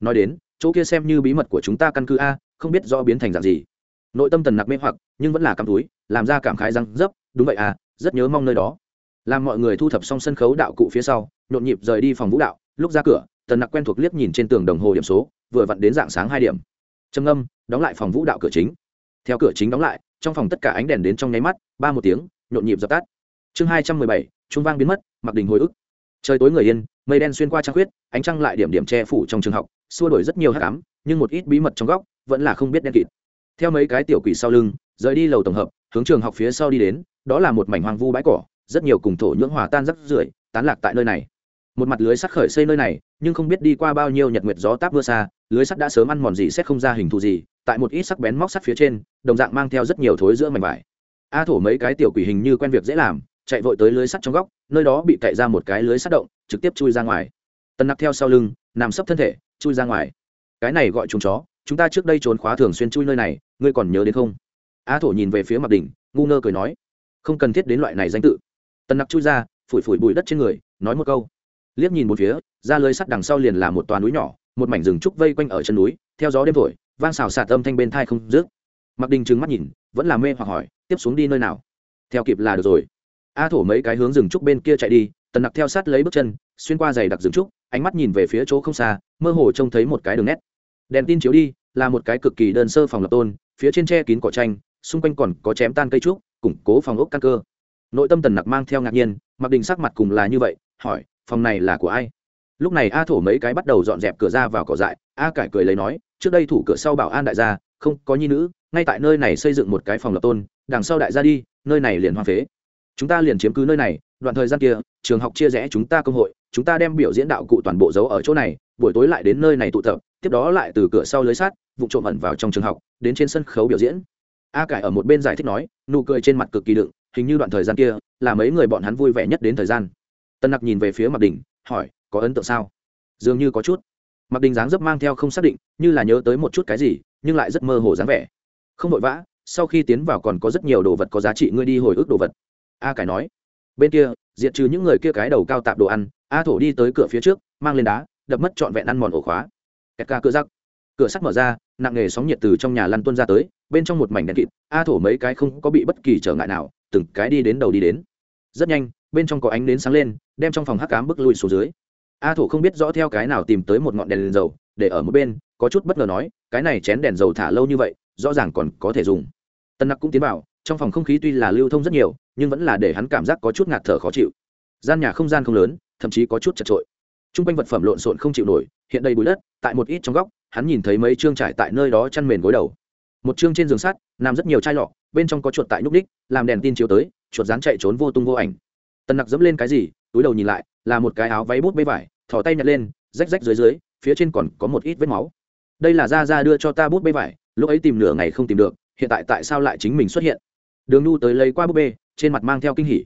Nói đến, chỗ kia xem như bí mật của chúng ta căn cứ a, không biết do biến thành dạng gì. Nội tâm tần nặc mê hoặc, nhưng vẫn là cắm túi, làm ra cảm khái răng dấp, đúng vậy à rất nhớ mong nơi đó. Làm mọi người thu thập xong sân khấu đạo cụ phía sau, nhộn nhịp rời đi phòng vũ đạo, lúc ra cửa, tần nặc quen thuộc liếc nhìn trên tường đồng hồ điểm số, vừa vặn đến dạng sáng hai điểm. Trầm âm đóng lại phòng vũ đạo cửa chính. Theo cửa chính đóng lại trong phòng tất cả ánh đèn đến trong nháy mắt, ba một tiếng, nhộn nhịp dập tắt. Chương hai trăm mười bảy trung vang biến mất, mặc đình hồi ức. Trời tối người yên, mây đen xuyên qua trăng khuyết, ánh trăng lại điểm điểm che phủ trong trường học, xua đổi rất nhiều hát cám nhưng một ít bí mật trong góc vẫn là không biết đen kịt. Theo mấy cái tiểu quỷ sau lưng, rời đi lầu tổng hợp, hướng trường học phía sau đi đến, đó là một mảnh hoang vu bãi cỏ, rất nhiều cùng thổ nhưỡng hòa tan rắc rưởi, tán lạc tại nơi này. Một mặt lưới sắt khởi xây nơi này, nhưng không biết đi qua bao nhiêu nhật nguyệt gió táp mưa xa, lưới sắt đã sớm ăn mòn gì xét không ra hình thù gì tại một ít sắc bén móc sắt phía trên, đồng dạng mang theo rất nhiều thối giữa mảnh vải. A thổ mấy cái tiểu quỷ hình như quen việc dễ làm, chạy vội tới lưới sắt trong góc, nơi đó bị cậy ra một cái lưới sắt động, trực tiếp chui ra ngoài. Tần nặc theo sau lưng, nằm sấp thân thể, chui ra ngoài. Cái này gọi chúng chó, chúng ta trước đây trốn khóa thường xuyên chui nơi này, ngươi còn nhớ đến không? A thổ nhìn về phía mặt đỉnh, ngu ngơ cười nói, không cần thiết đến loại này danh tự. Tần nặc chui ra, phủi phủi bụi đất trên người, nói một câu. Liếc nhìn một phía, ra lưới sắt đằng sau liền là một toàn núi nhỏ, một mảnh rừng trúc vây quanh ở chân núi, theo gió đêm thổi vang xào xạc âm thanh bên thai không dứt, mặc đình trừng mắt nhìn vẫn là mê hoặc hỏi tiếp xuống đi nơi nào? Theo kịp là được rồi. A thổ mấy cái hướng rừng trúc bên kia chạy đi tần nặc theo sát lấy bước chân xuyên qua giày đặc rừng trúc ánh mắt nhìn về phía chỗ không xa mơ hồ trông thấy một cái đường nét. Đèn tin chiếu đi là một cái cực kỳ đơn sơ phòng lập tôn phía trên tre kín cỏ tranh xung quanh còn có chém tan cây trúc củng cố phòng ốc căn cơ. Nội tâm tần nặc mang theo ngạc nhiên mặc đình sắc mặt cùng là như vậy hỏi phòng này là của ai? Lúc này a thổ mấy cái bắt đầu dọn dẹp cửa ra vào cỏ dại, a cải cười lấy nói, trước đây thủ cửa sau bảo an đại gia, không, có nhi nữ, ngay tại nơi này xây dựng một cái phòng lập tôn, đằng sau đại gia đi, nơi này liền hoang phế. Chúng ta liền chiếm cứ nơi này, đoạn thời gian kia, trường học chia rẽ chúng ta công hội, chúng ta đem biểu diễn đạo cụ toàn bộ giấu ở chỗ này, buổi tối lại đến nơi này tụ tập, tiếp đó lại từ cửa sau lưới sát, vụ trộm ẩn vào trong trường học, đến trên sân khấu biểu diễn. A cải ở một bên giải thích nói, nụ cười trên mặt cực kỳ đựng, hình như đoạn thời gian kia, là mấy người bọn hắn vui vẻ nhất đến thời gian. Tân nặc nhìn về phía mặt đình, hỏi có ấn tượng sao? Dường như có chút. Mặc đình dáng dấp mang theo không xác định, như là nhớ tới một chút cái gì, nhưng lại rất mơ hồ dáng vẻ. Không vội vã, sau khi tiến vào còn có rất nhiều đồ vật có giá trị ngươi đi hồi ức đồ vật. A cải nói. Bên kia, diệt trừ những người kia cái đầu cao tạp đồ ăn, a thổ đi tới cửa phía trước, mang lên đá, đập mất trọn vẹn ăn mòn ổ khóa. Kẹt ca cửa rắc. Cửa sắt mở ra, nặng nghề sóng nhiệt từ trong nhà lăn tuân ra tới, bên trong một mảnh đèn kịt, a thổ mấy cái không có bị bất kỳ trở ngại nào, từng cái đi đến đầu đi đến. Rất nhanh, bên trong có ánh nến sáng lên, đem trong phòng hắc cám bước lui xuống dưới a thổ không biết rõ theo cái nào tìm tới một ngọn đèn, đèn dầu để ở một bên có chút bất ngờ nói cái này chén đèn dầu thả lâu như vậy rõ ràng còn có thể dùng. Tân nặc cũng tiến vào trong phòng không khí tuy là lưu thông rất nhiều nhưng vẫn là để hắn cảm giác có chút ngạt thở khó chịu. Gian nhà không gian không lớn thậm chí có chút chật trội. T r u n g quanh vật phẩm lộn xộn không chịu nổi hiện đầy bụi đất tại một ít trong góc hắn nhìn thấy mấy chương trải tại nơi đó chăn mền gối đầu. Một chương trên giường sắt nằm rất nhiều chai lọ bên trong có chuột tại nhúc đích làm đèn tin chiếu tới chuột rán chạy trốn vô tung vô ảnh. Tần nặc dẫm lên cái gì túi đầu nhìn lại là một cái áo váy bút bê vải thò tay nhặt lên, rách rách dưới dưới, phía trên còn có một ít vết máu. Đây là da da đưa cho ta bút bê vải, lúc ấy tìm nửa ngày không tìm được, hiện tại tại sao lại chính mình xuất hiện? Đường nu tới lấy qua bút bê, trên mặt mang theo kinh hỉ.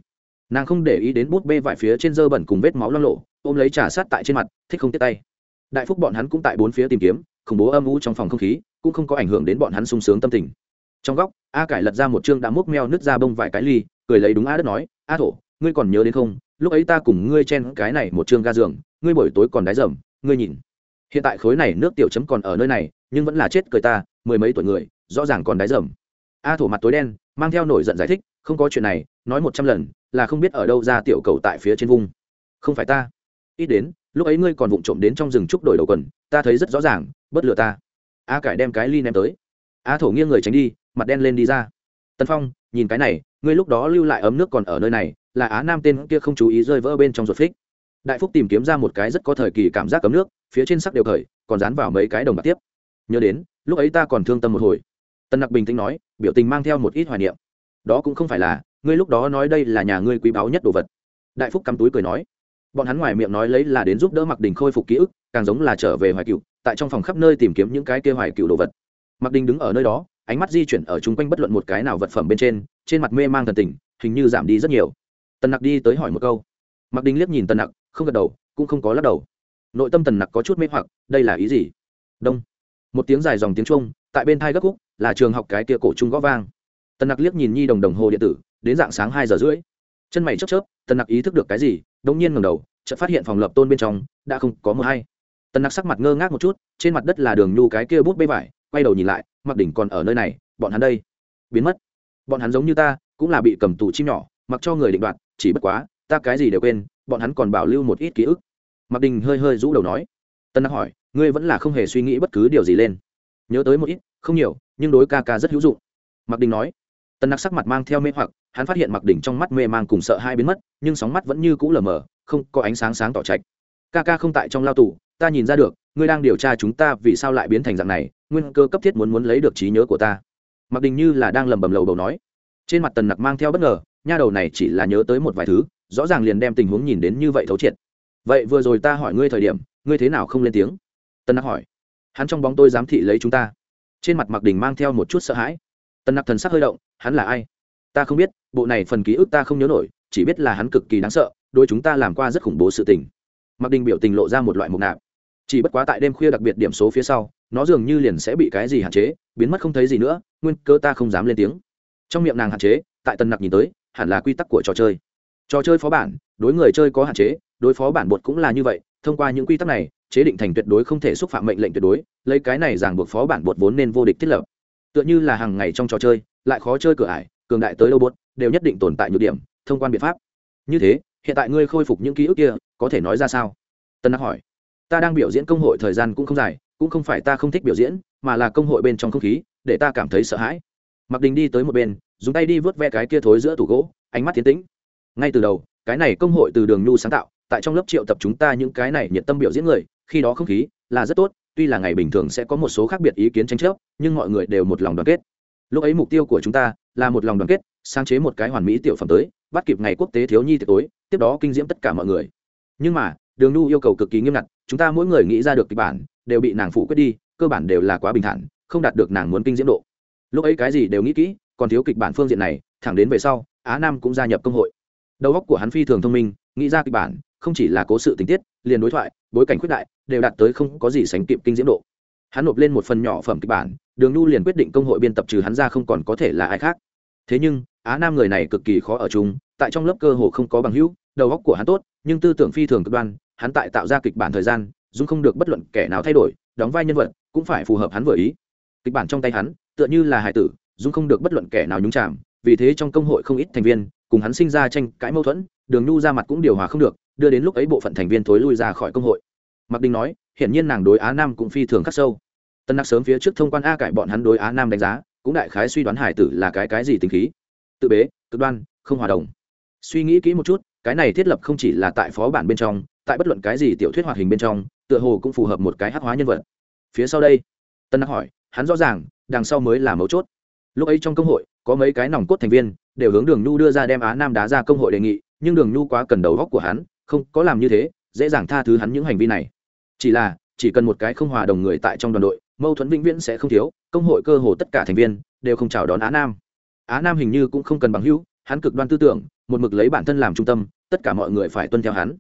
Nàng không để ý đến bút bê vải phía trên dơ bẩn cùng vết máu lo lộ, ôm lấy trà sát tại trên mặt, thích không tiếp tay. Đại phúc bọn hắn cũng tại bốn phía tìm kiếm, khủng bố âm u trong phòng không khí, cũng không có ảnh hưởng đến bọn hắn sung sướng tâm tình. Trong góc, a cải lật ra một chương đã múc meo nứt ra bông vài cái ly, cười lấy đúng a đất nói, a thổ, ngươi còn nhớ đến không? Lúc ấy ta cùng ngươi chen cái này một chương ga giường, ngươi buổi tối còn đáy dầm, ngươi nhìn. Hiện tại khối này nước tiểu chấm còn ở nơi này, nhưng vẫn là chết cười ta, mười mấy tuổi người, rõ ràng còn đáy dầm. A thổ mặt tối đen, mang theo nổi giận giải thích, không có chuyện này, nói một trăm lần, là không biết ở đâu ra tiểu cầu tại phía trên vùng không phải ta. Ít đến, lúc ấy ngươi còn vụng trộm đến trong rừng trúc đổi đầu quần, ta thấy rất rõ ràng, bất lừa ta. A cải đem cái ly ném tới. A thổ nghiêng người tránh đi, mặt đen lên đi ra. Tân phong, nhìn cái này, ngươi lúc đó lưu lại ấm nước còn ở nơi này là á nam tên kia không chú ý rơi vỡ bên trong ruột phích. Đại phúc tìm kiếm ra một cái rất có thời kỳ cảm giác cấm nước, phía trên sắc đều khởi, còn dán vào mấy cái đồng bạc tiếp. Nhớ đến, lúc ấy ta còn thương tâm một hồi. Tân nặc bình tĩnh nói, biểu tình mang theo một ít hoài niệm. Đó cũng không phải là, ngươi lúc đó nói đây là nhà ngươi quý báu nhất đồ vật. Đại phúc cắm túi cười nói. Bọn hắn ngoài miệng nói lấy là đến giúp đỡ mặc đình khôi phục ký ức, càng giống là trở về hoài cựu tại trong phòng khắp nơi tìm kiếm những cái kia hoài cựu đồ vật. Mặc đình đứng ở nơi đó, ánh mắt di chuyển ở chung quanh bất luận một cái nào vật phẩm bên trên trên mặt mê mang thần tình, hình như giảm đi rất nhiều tần nặc đi tới hỏi một câu. Mặc đình liếc nhìn tần nặc, không gật đầu, cũng không có lắc đầu. Nội tâm tần nặc có chút mê hoặc, đây là ý gì? Đông. Một tiếng dài dòng tiếng trung tại bên thai gấp khúc, là trường học cái kia cổ trung gõ vang. Tần nặc liếc nhìn nhi đồng đồng hồ điện tử, đến dạng sáng hai giờ rưỡi. Chân mày chớp chớp, tần nặc ý thức được cái gì đông nhiên ngầm đầu, chợt phát hiện phòng lập tôn bên trong, đã không có mờ hay. Tần nặc sắc mặt ngơ ngác một chút, trên mặt đất là đường nhu cái kia bút bê vải, quay đầu nhìn lại mặc đỉnh còn ở nơi này, bọn hắn đây. Biến mất. Bọn hắn giống như ta, cũng là bị cầm tù chim nhỏ, mặc cho người định đoạt chỉ bất quá, ta cái gì đều quên, bọn hắn còn bảo lưu một ít ký ức. Mặc đình hơi hơi rũ đầu nói. Tân nặc hỏi, ngươi vẫn là không hề suy nghĩ bất cứ điều gì lên. Nhớ tới một ít, không nhiều, nhưng đối ca ca rất hữu dụng. Mặc đình nói. Tân nặc sắc mặt mang theo mê hoặc, hắn phát hiện mặc đỉnh trong mắt mê mang cùng sợ hai biến mất, nhưng sóng mắt vẫn như cũ lờ mờ, không có ánh sáng sáng tỏ trạch. Ca ca không tại trong lao tù, ta nhìn ra được, ngươi đang điều tra chúng ta vì sao lại biến thành dạng này, nguyên cơ cấp thiết muốn muốn lấy được trí nhớ của ta. Mặc đình như là đang lầm bầm lầu bầu nói. Trên mặt tần nặc mang theo bất ngờ nha đầu này chỉ là nhớ tới một vài thứ, rõ ràng liền đem tình huống nhìn đến như vậy thấu triệt. Vậy vừa rồi ta hỏi ngươi thời điểm, ngươi thế nào không lên tiếng? Tân nặc hỏi. Hắn trong bóng tôi giám thị lấy chúng ta. Trên mặt mặc đình mang theo một chút sợ hãi. Tân nặc thần sắc hơi động, hắn là ai? Ta không biết, bộ này phần ký ức ta không nhớ nổi, chỉ biết là hắn cực kỳ đáng sợ đôi chúng ta làm qua rất khủng bố sự tình. Mặc đình biểu tình lộ ra một loại mục nạp. Chỉ bất quá tại đêm khuya đặc biệt điểm số phía sau, nó dường như liền sẽ bị cái gì hạn chế, biến mất không thấy gì nữa, nguyên cơ ta không dám lên tiếng. Trong miệng nàng hạn chế, tại Tân nặc nhìn tới hẳn là quy tắc của trò chơi. Trò chơi phó bản, đối người chơi có hạn chế, đối phó bản bột cũng là như vậy, thông qua những quy tắc này, chế định thành tuyệt đối không thể xúc phạm mệnh lệnh tuyệt đối, lấy cái này ràng buộc phó bản bột vốn nên vô địch thiết lập. Tựa như là hàng ngày trong trò chơi, lại khó chơi cửa ải, cường đại tới đâu bột đều nhất định tồn tại nhược điểm, thông quan biện pháp. Như thế, hiện tại ngươi khôi phục những ký ức kia, có thể nói ra sao? Tân đắc hỏi. Ta đang biểu diễn công hội thời gian cũng không dài, cũng không phải ta không thích biểu diễn, mà là công hội bên trong không khí, để ta cảm thấy sợ hãi. Mặc đình đi tới một bên dùng tay đi vớt ve cái kia thối giữa tủ gỗ, ánh mắt tiến tĩnh. Ngay từ đầu, cái này công hội từ đường nhu sáng tạo, tại trong lớp triệu tập chúng ta những cái này nhiệt tâm biểu diễn người, khi đó không khí là rất tốt, tuy là ngày bình thường sẽ có một số khác biệt ý kiến tranh chấp, nhưng mọi người đều một lòng đoàn kết. Lúc ấy mục tiêu của chúng ta là một lòng đoàn kết, sáng chế một cái hoàn mỹ tiểu phẩm tới, bắt kịp ngày quốc tế thiếu nhi tiệc tối, tiếp đó kinh diễm tất cả mọi người. Nhưng mà, đường nhu yêu cầu cực kỳ nghiêm ngặt, chúng ta mỗi người nghĩ ra được kịch bản, đều bị nàng phụ quyết đi, cơ bản đều là quá bình thản, không đạt được nàng muốn kinh diễm độ. Lúc ấy cái gì đều nghĩ kỹ còn thiếu kịch bản phương diện này thẳng đến về sau á nam cũng gia nhập công hội. Đầu óc của hắn phi thường thông minh nghĩ ra kịch bản không chỉ là cố sự tình tiết liền đối thoại bối cảnh khuyết đại đều đạt tới không có gì sánh kịp kinh diễm độ. Hắn nộp lên một phần nhỏ phẩm kịch bản đường nhu liền quyết định công hội biên tập trừ hắn ra không còn có thể là ai khác. Thế nhưng á nam người này cực kỳ khó ở chúng, tại trong lớp cơ hồ không có bằng hữu đầu óc của hắn tốt nhưng tư tưởng phi thường cực đoan hắn tại tạo ra kịch bản thời gian dung không được bất luận kẻ nào thay đổi đóng vai nhân vật cũng phải phù hợp hắn vừa ý. Kịch bản trong tay hắn tựa như là hải tử dung không được bất luận kẻ nào nhúng chạm vì thế trong công hội không ít thành viên, cùng hắn sinh ra tranh cãi mâu thuẫn, đường nhu ra mặt cũng điều hòa không được, đưa đến lúc ấy bộ phận thành viên thối lui ra khỏi công hội. Mặc đình nói, hiển nhiên nàng đối á nam cũng phi thường khắc sâu. Tân nặc sớm phía trước thông quan a cải bọn hắn đối á nam đánh giá, cũng đại khái suy đoán hải tử là cái cái gì tính khí. Tự bế, cực đoan, không hòa đồng. Suy nghĩ kỹ một chút, cái này thiết lập không chỉ là tại phó bản bên trong, tại bất luận cái gì tiểu thuyết hoạt hình bên trong, tựa hồ cũng phù hợp một cái hát hóa nhân vật. Phía sau đây, tân nặc hỏi, hắn rõ ràng, đằng sau mới là mấu chốt lúc ấy trong công hội, có mấy cái nòng cốt thành viên, đều hướng đường nhu đưa ra đem á nam đá ra công hội đề nghị, nhưng đường nhu quá cần đầu góc của hắn, không có làm như thế, dễ dàng tha thứ hắn những hành vi này. Chỉ là, chỉ cần một cái không hòa đồng người tại trong đoàn đội, mâu thuẫn vĩnh viễn sẽ không thiếu, công hội cơ hồ tất cả thành viên, đều không chào đón á nam. Á nam hình như cũng không cần bằng hữu, hắn cực đoan tư tưởng, một mực lấy bản thân làm trung tâm, tất cả mọi người phải tuân theo hắn.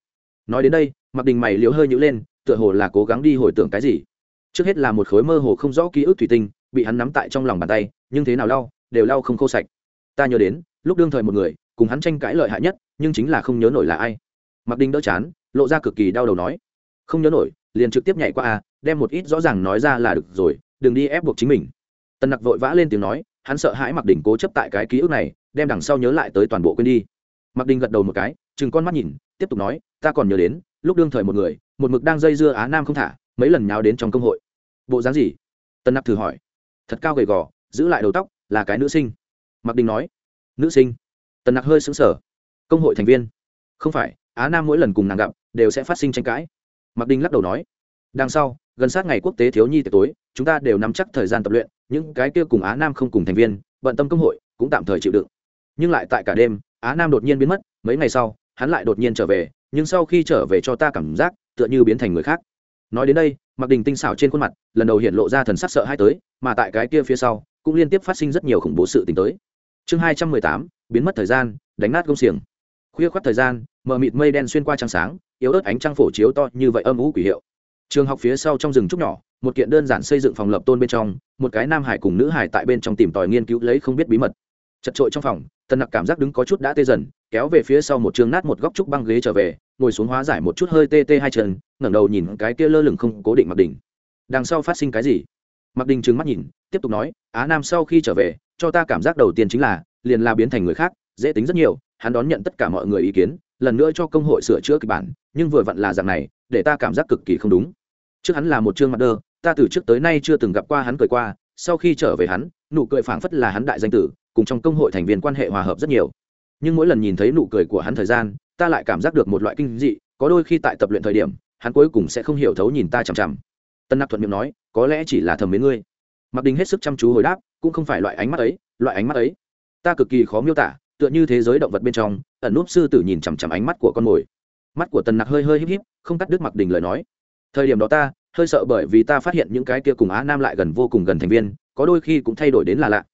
Nói đến đây mặc đình mày liễu hơi nhữ lên, tựa hồ là cố gắng đi hồi tưởng cái gì. Trước hết là một khối mơ hồ không rõ ký ức thủy tinh, bị hắn nắm tại trong lòng bàn tay nhưng thế nào lau, đều lau không khô sạch. Ta nhớ đến, lúc đương thời một người, cùng hắn tranh cãi lợi hại nhất, nhưng chính là không nhớ nổi là ai. Mặc đinh đỡ chán, lộ ra cực kỳ đau đầu nói, không nhớ nổi, liền trực tiếp nhảy qua a đem một ít rõ ràng nói ra là được rồi, đừng đi ép buộc chính mình. Tần nặc vội vã lên tiếng nói, hắn sợ hãi mặc đình cố chấp tại cái ký ức này, đem đằng sau nhớ lại tới toàn bộ quên đi. Mặc đình gật đầu một cái chừng con mắt nhìn, tiếp tục nói, ta còn nhớ đến, lúc đương thời một người, một mực đang dây dưa á nam không thả, mấy lần nháo đến trong công hội. Bộ dáng gì? Tân nặc thử hỏi. Thật cao gầy gò giữ lại đầu tóc, là cái nữ sinh. Mặc đình nói, nữ sinh? Tần nặc hơi xứng sở công hội thành viên. Không phải, á nam mỗi lần cùng nàng gặp, đều sẽ phát sinh tranh cãi. Mặc đình lắc đầu nói, đằng sau, gần sát ngày quốc tế thiếu nhi tiệc tối, chúng ta đều nắm chắc thời gian tập luyện, những cái kia cùng á nam không cùng thành viên, bận tâm công hội, cũng tạm thời chịu đựng. Nhưng lại tại cả đêm, á nam đột nhiên biến mất, mấy ngày sau, hắn lại đột nhiên trở về, nhưng sau khi trở về cho ta cảm giác, tựa như biến thành người khác. Nói đến đây, mặc đình tinh xảo trên khuôn mặt, lần đầu hiện lộ ra thần sắc sợ hai tới, mà tại cái kia phía sau cũng liên tiếp phát sinh rất nhiều khủng bố sự t tới. Chương hai trăm mười tám, biến mất thời gian, đánh nát công xiềng. Khuya khoắt thời gian, mờ mịt mây đen xuyên qua trăng sáng, yếu ớt ánh trăng phổ chiếu to như vậy âm ú quỷ hiệu. Trường học phía sau trong rừng trúc nhỏ, một kiện đơn giản xây dựng phòng lập tôn bên trong, một cái nam hải cùng nữ hải tại bên trong tìm tòi nghiên cứu lấy không biết bí mật. Chật trội trong phòng, tần nặc cảm giác đứng có chút đã tê dần, kéo về phía sau một trường nát một góc trúc băng ghế trở về, ngồi xuống hóa giải một chút hơi tê tê hai chân, ngẩng đầu nhìn cái kia lơ lửng không cố định mặc đỉnh. Đằng sau phát sinh cái gì? Mặc đình trừng mắt nhìn, tiếp tục nói, á nam sau khi trở về, cho ta cảm giác đầu tiên chính là, liền la biến thành người khác, dễ tính rất nhiều, hắn đón nhận tất cả mọi người ý kiến, lần nữa cho công hội sửa chữa kịch bản, nhưng vừa vặn là dạng này, để ta cảm giác cực kỳ không đúng. Trước hắn là một chương mặt đơ, ta từ trước tới nay chưa từng gặp qua hắn cười qua, sau khi trở về hắn, nụ cười phảng phất là hắn đại danh tử, cùng trong công hội thành viên quan hệ hòa hợp rất nhiều. Nhưng mỗi lần nhìn thấy nụ cười của hắn thời gian, ta lại cảm giác được một loại kinh dị, có đôi khi tại tập luyện thời điểm, hắn cuối cùng sẽ không hiểu thấu nhìn ta chằm chằm. Tân nặc thuận miệng nói có lẽ chỉ là thầm mến ngươi. Mặc đình hết sức chăm chú hồi đáp, cũng không phải loại ánh mắt ấy, loại ánh mắt ấy. Ta cực kỳ khó miêu tả, tựa như thế giới động vật bên trong, ẩn núp sư tử nhìn chằm chằm ánh mắt của con mồi. Mắt của tần nặc hơi hơi híp híp, không cắt đứt mặc đình lời nói. Thời điểm đó ta, hơi sợ bởi vì ta phát hiện những cái kia cùng á nam lại gần vô cùng gần thành viên, có đôi khi cũng thay đổi đến là lạ.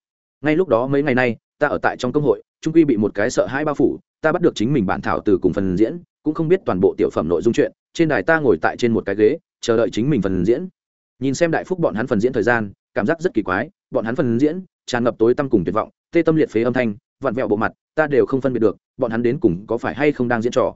Ngay lúc đó mấy ngày nay, ta ở tại trong công hội trung quy bị một cái sợ hãi bao phủ, ta bắt được chính mình bản thảo từ cùng phần diễn, cũng không biết toàn bộ tiểu phẩm nội dung chuyện, trên đài ta ngồi tại trên một cái ghế, chờ đợi chính mình phần diễn nhìn xem đại phúc bọn hắn phần diễn thời gian, cảm giác rất kỳ quái, bọn hắn phần diễn, tràn ngập tối tăm cùng tuyệt vọng, tê tâm liệt phế âm thanh, vặn vẹo bộ mặt, ta đều không phân biệt được, bọn hắn đến cùng có phải hay không đang diễn trò.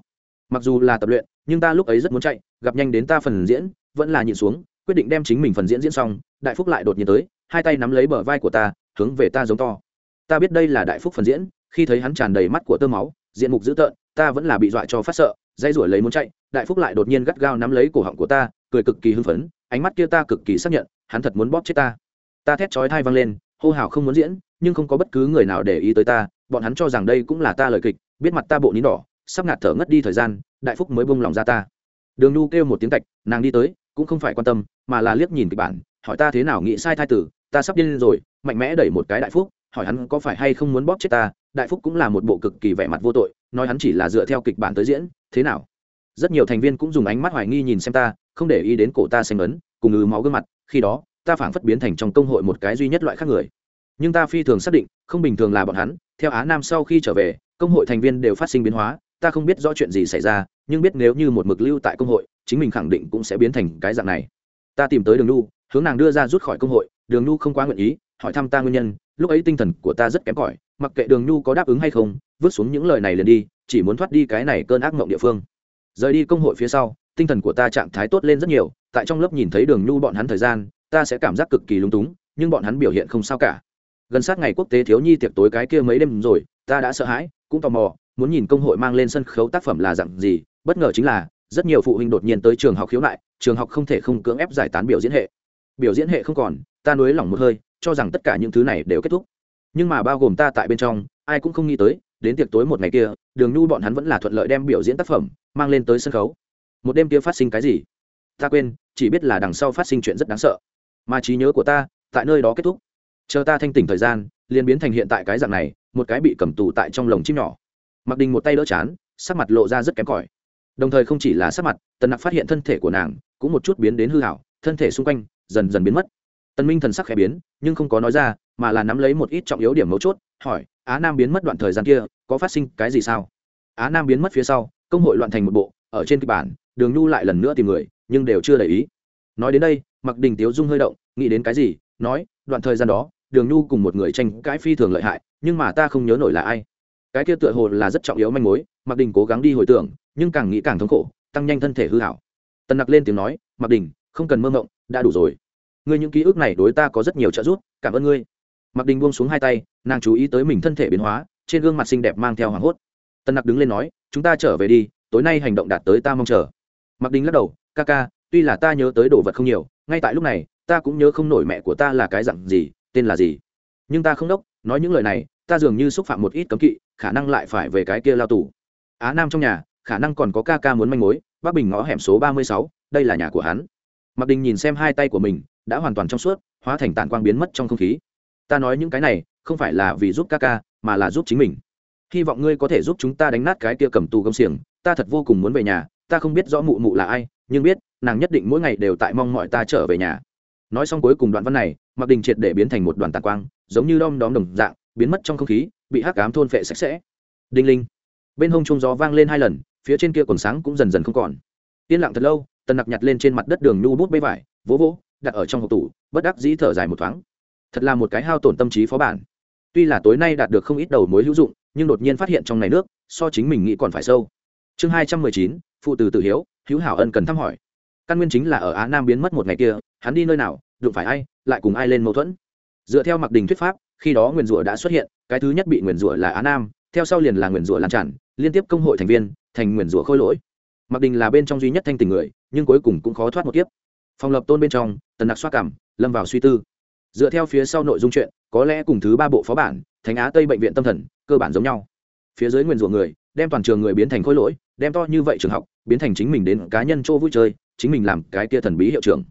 Mặc dù là tập luyện, nhưng ta lúc ấy rất muốn chạy, gặp nhanh đến ta phần diễn, vẫn là nhịn xuống, quyết định đem chính mình phần diễn diễn xong, đại phúc lại đột nhiên tới, hai tay nắm lấy bờ vai của ta, hướng về ta giống to. Ta biết đây là đại phúc phần diễn, khi thấy hắn tràn đầy mắt của tơ máu, diện mục dữ tợn, ta vẫn là bị dọa cho phát sợ dây rủi lấy muốn chạy, đại phúc lại đột nhiên gắt gao nắm lấy cổ họng của ta, cười cực kỳ hưng phấn ánh mắt kia ta cực kỳ xác nhận, hắn thật muốn bóp chết ta. Ta thét chói thai văng lên, hô hào không muốn diễn, nhưng không có bất cứ người nào để ý tới ta, bọn hắn cho rằng đây cũng là ta lời kịch, biết mặt ta bộ nín đỏ, sắp ngạt thở ngất đi thời gian, đại phúc mới bông lòng ra ta. Đường nu kêu một tiếng tạch, nàng đi tới, cũng không phải quan tâm, mà là liếc nhìn kịch bản, hỏi ta thế nào nghĩ sai thai tử, ta sắp điên rồi, mạnh mẽ đẩy một cái đại phúc, hỏi hắn có phải hay không muốn bóp chết ta, đại phúc cũng là một bộ cực kỳ vẻ mặt vô tội, nói hắn chỉ là dựa theo kịch bản tới diễn, thế nào? Rất nhiều thành viên cũng dùng ánh mắt hoài nghi nhìn xem ta, không để ý đến cổ ta xanh ấn cùng ngừ máu gương mặt, khi đó, ta phảng phất biến thành trong công hội một cái duy nhất loại khác người. Nhưng ta phi thường xác định, không bình thường là bọn hắn, theo á nam sau khi trở về, công hội thành viên đều phát sinh biến hóa, ta không biết rõ chuyện gì xảy ra, nhưng biết nếu như một mực lưu tại công hội, chính mình khẳng định cũng sẽ biến thành cái dạng này. Ta tìm tới đường nu hướng nàng đưa ra rút khỏi công hội, đường nu không quá nguyện ý, hỏi thăm ta nguyên nhân, lúc ấy tinh thần của ta rất kém cỏi, mặc kệ đường nu có đáp ứng hay không, vứt xuống những lời này liền đi, chỉ muốn thoát đi cái này cơn ác mộng địa phương rời đi công hội phía sau, tinh thần của ta trạng thái tốt lên rất nhiều, tại trong lớp nhìn thấy đường nhu bọn hắn thời gian, ta sẽ cảm giác cực kỳ lung túng, nhưng bọn hắn biểu hiện không sao cả. Gần sát ngày quốc tế thiếu nhi tiệc tối cái kia mấy đêm rồi, ta đã sợ hãi, cũng tò mò, muốn nhìn công hội mang lên sân khấu tác phẩm là dặn gì, bất ngờ chính là, rất nhiều phụ huynh đột nhiên tới trường học khiếu nại, trường học không thể không cưỡng ép giải tán biểu diễn hệ. Biểu diễn hệ không còn, ta nuối lỏng một hơi, cho rằng tất cả những thứ này đều kết thúc. Nhưng mà bao gồm ta tại bên trong, ai cũng không nghĩ tới đến tiệc tối một ngày kia, đường nhu bọn hắn vẫn là thuận lợi đem biểu diễn tác phẩm mang lên tới sân khấu. Một đêm kia phát sinh cái gì? Ta quên, chỉ biết là đằng sau phát sinh chuyện rất đáng sợ. Mà trí nhớ của ta, tại nơi đó kết thúc. Chờ ta thanh tỉnh thời gian, liền biến thành hiện tại cái dạng này, một cái bị cầm tù tại trong lồng chim nhỏ. Mặc đình một tay đỡ chán, sắc mặt lộ ra rất kém cỏi. Đồng thời không chỉ là sắc mặt, tần nặc phát hiện thân thể của nàng cũng một chút biến đến hư hảo, thân thể xung quanh dần dần biến mất. Tần minh thần sắc khẽ biến, nhưng không có nói ra, mà là nắm lấy một ít trọng yếu điểm mấu chốt, hỏi á nam biến mất đoạn thời gian kia, có phát sinh cái gì sao? Á nam biến mất phía sau, công hội loạn thành một bộ, ở trên kịch bản, đường nhu lại lần nữa tìm người, nhưng đều chưa để ý. Nói đến đây mặc đình tiếu dung hơi động, nghĩ đến cái gì? Nói, đoạn thời gian đó, đường nhu cùng một người tranh cãi phi thường lợi hại, nhưng mà ta không nhớ nổi là ai. Cái kia tựa hồ là rất trọng yếu manh mối mặc đình cố gắng đi hồi tưởng, nhưng càng nghĩ càng thống khổ, tăng nhanh thân thể hư hảo. Tần nặc lên tiếng nói mặc đình, không cần mơ mộng, đã đủ rồi. Ngươi những ký ức này đối ta có rất nhiều trợ giúp, cảm ơn ngươi mặc đình buông xuống hai tay, nàng chú ý tới mình thân thể biến hóa, trên gương mặt xinh đẹp mang theo hoảng hốt. Tần nặc đứng lên nói, chúng ta trở về đi, tối nay hành động đạt tới ta mong chờ. Mặc đình lắc đầu, ca ca, tuy là ta nhớ tới đồ vật không nhiều, ngay tại lúc này, ta cũng nhớ không nổi mẹ của ta là cái dặn gì, tên là gì. Nhưng ta không đốc, nói những lời này, ta dường như xúc phạm một ít cấm kỵ, khả năng lại phải về cái kia lao tù. Á nam trong nhà, khả năng còn có ca ca muốn manh mối bác bình ngõ hẻm số ba mươi sáu, đây là nhà của hắn. Mặc đình nhìn xem hai tay của mình, đã hoàn toàn trong suốt, hóa thành tàn quang biến mất trong không khí ta nói những cái này không phải là vì giúp ca ca, mà là giúp chính mình. Hy vọng ngươi có thể giúp chúng ta đánh nát cái kia cầm tù gông xiềng. Ta thật vô cùng muốn về nhà. Ta không biết rõ mụ mụ là ai, nhưng biết, nàng nhất định mỗi ngày đều tại mong mọi ta trở về nhà. Nói xong cuối cùng đoạn văn này mặc đình triệt để biến thành một đoàn tàn quang, giống như đom đóm đồng dạng, biến mất trong không khí, bị hắc cám thôn phệ sạch sẽ. Đinh linh. Bên hông trung gió vang lên hai lần, phía trên kia còn sáng cũng dần dần không còn. Yên lặng thật lâu, tần nặc nhặt lên trên mặt đất đường nhu bút bê vải, vỗ vỗ, đặt ở trong hộp tủ, bất đắc dĩ thở dài một thoáng thật là một cái hao tổn tâm trí phó bản. Tuy là tối nay đạt được không ít đầu mối hữu dụng, nhưng đột nhiên phát hiện trong này nước, so chính mình nghĩ còn phải sâu. Chương hai trăm mười chín, phụ từ tự hiếu hữu hảo ân cần thăm hỏi. Căn nguyên chính là ở á nam biến mất một ngày kia, hắn đi nơi nào, đụng phải ai, lại cùng ai lên mâu thuẫn. Dựa theo mặc đình thuyết pháp, khi đó nguyền rủa đã xuất hiện, cái thứ nhất bị nguyền rủa là á nam, theo sau liền là nguyền rủa lan tràn, liên tiếp công hội thành viên, thành nguyền rủa khôi lỗi. Mặc đình là bên trong duy nhất thanh tình người, nhưng cuối cùng cũng khó thoát một kiếp. Phòng lập tôn bên trong, tần nặc xoa cảm, lâm vào suy tư dựa theo phía sau nội dung chuyện, có lẽ cùng thứ ba bộ phó bản, thánh á tây bệnh viện tâm thần, cơ bản giống nhau. Phía dưới nguyền rủa người, đem toàn trường người biến thành khối lỗi, đem to như vậy trường học, biến thành chính mình đến cá nhân chỗ vui chơi, chính mình làm cái kia thần bí hiệu trưởng.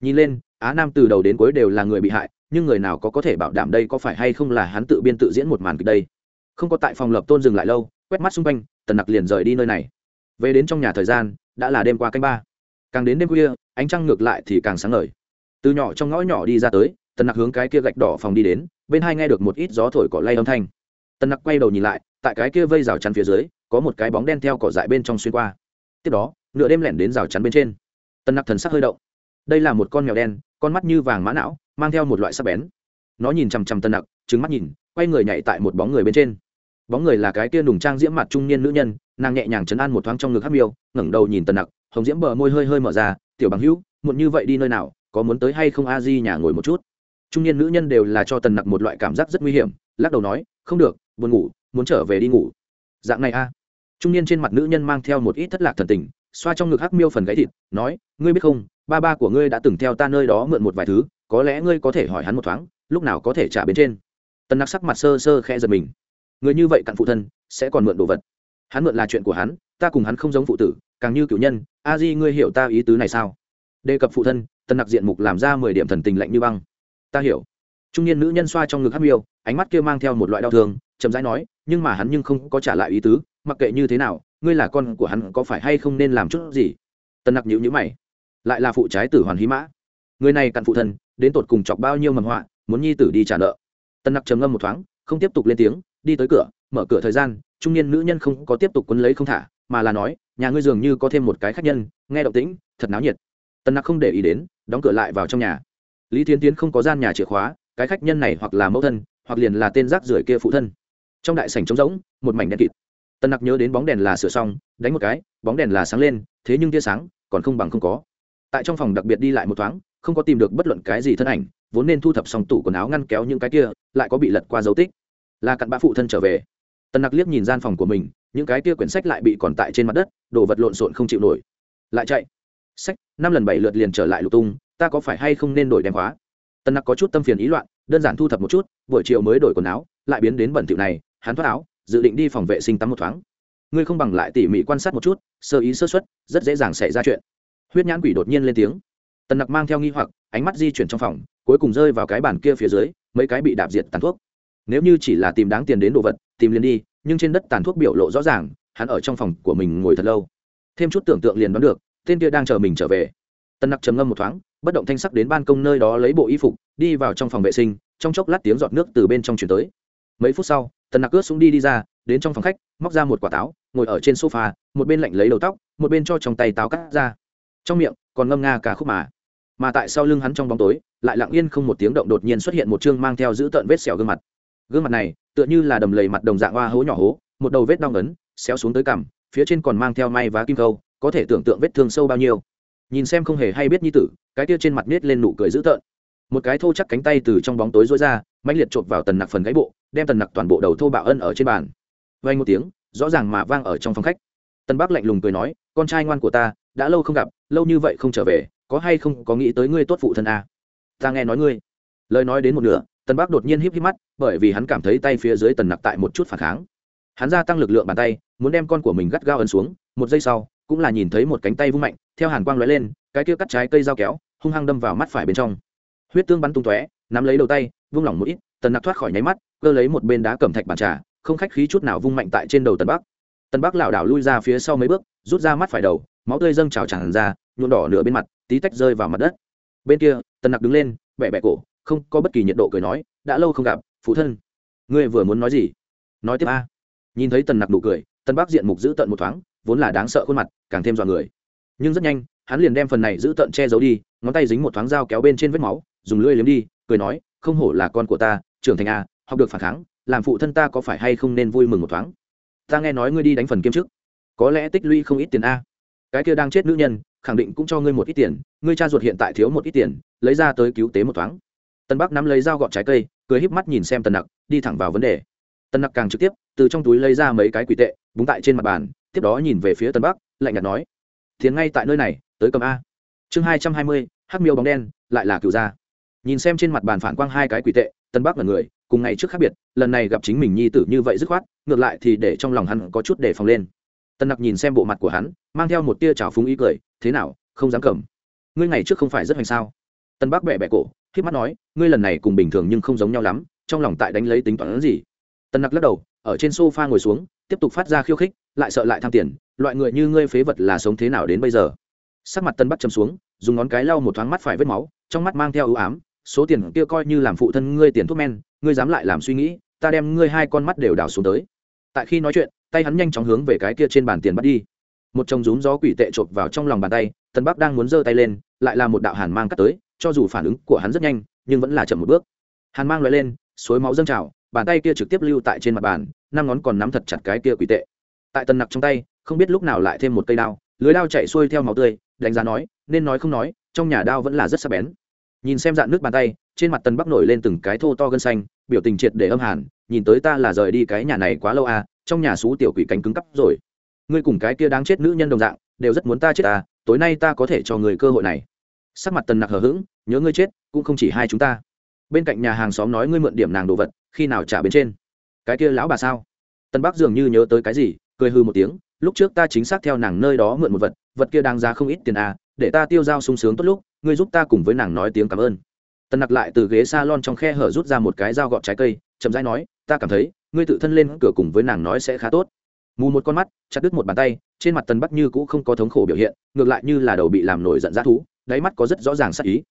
Nhìn lên, á nam từ đầu đến cuối đều là người bị hại, nhưng người nào có có thể bảo đảm đây có phải hay không là hắn tự biên tự diễn một màn kịch đây? Không có tại phòng lập tôn dừng lại lâu, quét mắt xung quanh, tần nặc liền rời đi nơi này. Về đến trong nhà thời gian, đã là đêm qua canh ba. Càng đến đêm khuya, ánh trăng ngược lại thì càng sáng ngời. Từ nhỏ trong ngõ nhỏ đi ra tới tần nặc hướng cái kia gạch đỏ phòng đi đến, bên hai nghe được một ít gió thổi cỏ lay âm thanh. Tần nặc quay đầu nhìn lại, tại cái kia vây rào chắn phía dưới, có một cái bóng đen theo cỏ dại bên trong xuyên qua. Tiếp đó, nửa đêm lẻn đến rào chắn bên trên. Tần nặc thần sắc hơi động. Đây là một con mèo đen, con mắt như vàng mã não, mang theo một loại sắc bén. Nó nhìn chằm chằm tần nặc trứng mắt nhìn, quay người nhảy tại một bóng người bên trên. Bóng người là cái kia nùng trang diễm mặt trung niên nữ nhân, nàng nhẹ nhàng chấn an một thoáng trong ngực hát miêu, ngẩng đầu nhìn tần nặc, hồng diễm bờ môi hơi hơi mở ra, tiểu bằng hữu, muộn như vậy đi nơi nào, có muốn tới hay không a di nhà ngồi một chút? Trung niên nữ nhân đều là cho tần nặc một loại cảm giác rất nguy hiểm, lắc đầu nói, không được, buồn ngủ, muốn trở về đi ngủ. Dạng này a trung niên trên mặt nữ nhân mang theo một ít thất lạc thần tình, xoa trong ngực hắc miêu phần gáy thịt, nói, ngươi biết không, ba ba của ngươi đã từng theo ta nơi đó mượn một vài thứ, có lẽ ngươi có thể hỏi hắn một thoáng, lúc nào có thể trả bên trên. Tần nặc sắc mặt sơ sơ khẽ giật mình. Người như vậy cặn phụ thân, sẽ còn mượn đồ vật. Hắn mượn là chuyện của hắn, ta cùng hắn không giống phụ tử, càng như cựu nhân, a di ngươi hiểu ta ý tứ này sao? Đề cập phụ thân, tần nặc diện mục làm ra mười điểm thần tình lạnh như băng ta hiểu. Trung niên nữ nhân xoa trong ngực hát miêu, ánh mắt kia mang theo một loại đau thương, chậm rãi nói, nhưng mà hắn nhưng không có trả lại ý tứ, mặc kệ như thế nào, ngươi là con của hắn có phải hay không nên làm chút gì? Tần nặc nhữ nhữ mày. Lại là phụ trái tử hoàn hí mã. Người này cặn phụ thân, đến tột cùng chọc bao nhiêu mầm họa, muốn nhi tử đi trả nợ. Tần nặc trầm ngâm một thoáng, không tiếp tục lên tiếng, đi tới cửa, mở cửa thời gian, trung niên nữ nhân không có tiếp tục quấn lấy không thả, mà là nói, nhà ngươi dường như có thêm một cái khách nhân, nghe động tĩnh, thật náo nhiệt. Tần nặc không để ý đến, đóng cửa lại vào trong nhà lý Thiên tiến không có gian nhà chìa khóa, cái khách nhân này hoặc là mẫu thân, hoặc liền là tên rác rưởi kia phụ thân. Trong đại sảnh trống rỗng, một mảnh đen kịt. Tân nặc nhớ đến bóng đèn là sửa xong, đánh một cái, bóng đèn là sáng lên, thế nhưng tia sáng còn không bằng không có. Tại trong phòng đặc biệt đi lại một thoáng, không có tìm được bất luận cái gì thân ảnh, vốn nên thu thập xong tủ quần áo ngăn kéo những cái kia, lại có bị lật qua dấu tích. Là cặn bã phụ thân trở về. Tân nặc liếc nhìn gian phòng của mình, những cái kia quyển sách lại bị còn tại trên mặt đất, đồ vật lộn xộn không chịu nổi. Lại chạy. Sách, năm lần bảy lượt liền trở lại lục tung ta có phải hay không nên đổi đem khóa? Tân nặc có chút tâm phiền ý loạn, đơn giản thu thập một chút, buổi chiều mới đổi quần áo, lại biến đến bẩn thỉu này, hắn thoát áo, dự định đi phòng vệ sinh tắm một thoáng. Ngươi không bằng lại tỉ mỉ quan sát một chút, sơ ý sơ xuất rất dễ dàng xảy ra chuyện. Huyết nhãn quỷ đột nhiên lên tiếng. Tần nặc mang theo nghi hoặc, ánh mắt di chuyển trong phòng, cuối cùng rơi vào cái bàn kia phía dưới, mấy cái bị đạp diệt tàn thuốc. Nếu như chỉ là tìm đáng tiền đến đồ vật, tìm liền đi, nhưng trên đất tàn thuốc biểu lộ rõ ràng, hắn ở trong phòng của mình ngồi thật lâu. Thêm chút tưởng tượng liền đoán được, tên kia đang chờ mình trở về tần nặc trầm ngâm một thoáng bất động thanh sắc đến ban công nơi đó lấy bộ y phục đi vào trong phòng vệ sinh trong chốc lát tiếng giọt nước từ bên trong chuyển tới. Mấy phút sau tần nặc ướt xuống đi đi ra đến trong phòng khách móc ra một quả táo ngồi ở trên sofa một bên lạnh lấy đầu tóc một bên cho trong tay táo cắt ra. Trong miệng còn ngâm nga cả khúc mà. Mà tại sau lưng hắn trong bóng tối lại lặng yên không một tiếng động đột nhiên xuất hiện một chương mang theo giữ tợn vết sẹo gương mặt. Gương mặt này tựa như là đầm lầy mặt đồng dạng hoa hố nhỏ hố một đầu vết đau ngấn, xéo xuống tới cằm phía trên còn mang theo may và kim câu có thể tưởng tượng vết thương sâu bao nhiêu nhìn xem không hề hay biết như tử, cái kia trên mặt nết lên nụ cười dữ tợn. Một cái thô chắc cánh tay từ trong bóng tối rối ra mạnh liệt chộp vào tần nặc phần gáy bộ, đem tần nặc toàn bộ đầu thô bạo ân ở trên bàn. Vay một tiếng, rõ ràng mà vang ở trong phòng khách. Tân bác lạnh lùng cười nói, con trai ngoan của ta, đã lâu không gặp, lâu như vậy không trở về, có hay không có nghĩ tới ngươi tốt phụ thân à? ta nghe nói ngươi. Lời nói đến một nửa tân bác đột nhiên híp híp mắt, bởi vì hắn cảm thấy tay phía dưới tần nặc tại một chút phản kháng. Hắn gia tăng lực lượng bàn tay, muốn đem con của mình gắt gao ấn xuống, một giây sau, cũng là nhìn thấy một cánh tay vung mạnh theo hàn quang lóe lên, cái kia cắt trái cây dao kéo, hung hăng đâm vào mắt phải bên trong. Huyết tương bắn tung tóe, nắm lấy đầu tay, vung lỏng một ít, tần nặc thoát khỏi nháy mắt, cơ lấy một bên đá cẩm thạch bàn trà, không khách khí chút nào vung mạnh tại trên đầu tần bắc. Tần bắc lảo đảo lui ra phía sau mấy bước, rút ra mắt phải đầu, máu tươi dâng trào tràn ra, nhuộm đỏ nửa bên mặt, tí tách rơi vào mặt đất. Bên kia, tần nặc đứng lên bẹ bẹ cổ, không có bất kỳ nhiệt độ cười nói, đã lâu không gặp, phụ thân. Ngươi vừa muốn nói gì? Nói tiếp a. Nhìn thấy tần nặc nụ cười, tần bắc diện mục giữ tận một thoáng, vốn là đáng sợ khuôn mặt, càng thêm dọa người nhưng rất nhanh, hắn liền đem phần này giữ tận che giấu đi, ngón tay dính một thoáng dao kéo bên trên vết máu, dùng lưỡi liếm đi, cười nói, không hổ là con của ta, trưởng thành a học được phản kháng, làm phụ thân ta có phải hay không nên vui mừng một thoáng? Ta nghe nói ngươi đi đánh phần kiêm chức, có lẽ tích lũy không ít tiền a. Cái kia đang chết nữ nhân, khẳng định cũng cho ngươi một ít tiền, ngươi cha ruột hiện tại thiếu một ít tiền, lấy ra tới cứu tế một thoáng. Tân bắc nắm lấy dao gọt trái cây, cười híp mắt nhìn xem tần nặc, đi thẳng vào vấn đề. Tần nặc càng trực tiếp, từ trong túi lấy ra mấy cái quỷ tệ, búng tại trên mặt bàn, tiếp đó nhìn về phía tân bắc, lạnh nhạt nói thiền ngay tại nơi này, tới cầm a. Chương hai trăm hai mươi, hắc miêu bóng đen, lại là cựu gia. Nhìn xem trên mặt bàn phản quang hai cái quỷ tệ, tân bắc là người, cùng ngày trước khác biệt, lần này gặp chính mình nhi tử như vậy dứt khoát, ngược lại thì để trong lòng hắn có chút để phòng lên. Tân nặc nhìn xem bộ mặt của hắn, mang theo một tia trào phúng ý cười, thế nào, không dám cầm? Ngươi ngày trước không phải rất hoành sao? Tân bắc bẹ bẹ cổ k mắt nói, ngươi lần này cùng bình thường nhưng không giống nhau lắm, trong lòng tại đánh lấy tính toán gì? Tân nặc lắc đầu, ở trên s o f a ngồi xuống, tiếp tục phát ra khiêu khích lại sợ lại tham tiền, loại người như ngươi phế vật là sống thế nào đến bây giờ? Sắc mặt tân bắt châm xuống, dùng ngón cái lau một thoáng mắt phải vết máu, trong mắt mang theo ưu ám, số tiền kia coi như làm phụ thân ngươi tiền thuốc men, ngươi dám lại làm suy nghĩ, ta đem ngươi hai con mắt đều đảo xuống tới. Tại khi nói chuyện, tay hắn nhanh chóng hướng về cái kia trên bàn tiền bắt đi. Một chồng rúm gió quỷ tệ chộp vào trong lòng bàn tay, tân bắc đang muốn giơ tay lên, lại là một đạo hàn mang cắt tới, cho dù phản ứng của hắn rất nhanh, nhưng vẫn là chậm một bước. Hàn mang loại lên, suối máu dâng trào, bàn tay kia trực tiếp lưu tại trên mặt bàn, năm ngón còn nắm thật chặt cái kia quỷ tệ tại tần nặc trong tay, không biết lúc nào lại thêm một cây đao, lưới đao chạy xuôi theo máu tươi, đánh giá nói, nên nói không nói, trong nhà đao vẫn là rất sắc bén. Nhìn xem dạn nước bàn tay, trên mặt tần bắc nổi lên từng cái thô to gân xanh, biểu tình triệt để âm hàn, nhìn tới ta là rời đi cái nhà này quá lâu à trong nhà xú tiểu quỷ cánh cứng cắp rồi. Ngươi cùng cái kia đáng chết nữ nhân đồng dạng, đều rất muốn ta chết à tối nay ta có thể cho người cơ hội này. Sắc mặt tần nặc hờ hững, nhớ ngươi chết, cũng không chỉ hai chúng ta. Bên cạnh nhà hàng xóm nói ngươi mượn điểm nàng đồ vật, khi nào trả bên trên? Cái kia lão bà sao? Tân bắc dường như nhớ tới cái gì cười hư một tiếng, lúc trước ta chính xác theo nàng nơi đó mượn một vật vật kia đáng giá không ít tiền à để ta tiêu dao sung sướng tốt lúc, ngươi giúp ta cùng với nàng nói tiếng cảm ơn. Tần nặc lại từ ghế s a lon trong khe hở rút ra một cái dao gọt trái cây, chậm rãi nói, ta cảm thấy, ngươi tự thân lên cửa cùng với nàng nói sẽ khá tốt. Mù một con mắt, chặt đứt một bàn tay, trên mặt tần bắc như cũ không có thống khổ biểu hiện, ngược lại như là đầu bị làm nổi giận dã thú, đáy mắt có rất rõ ràng sắc ý.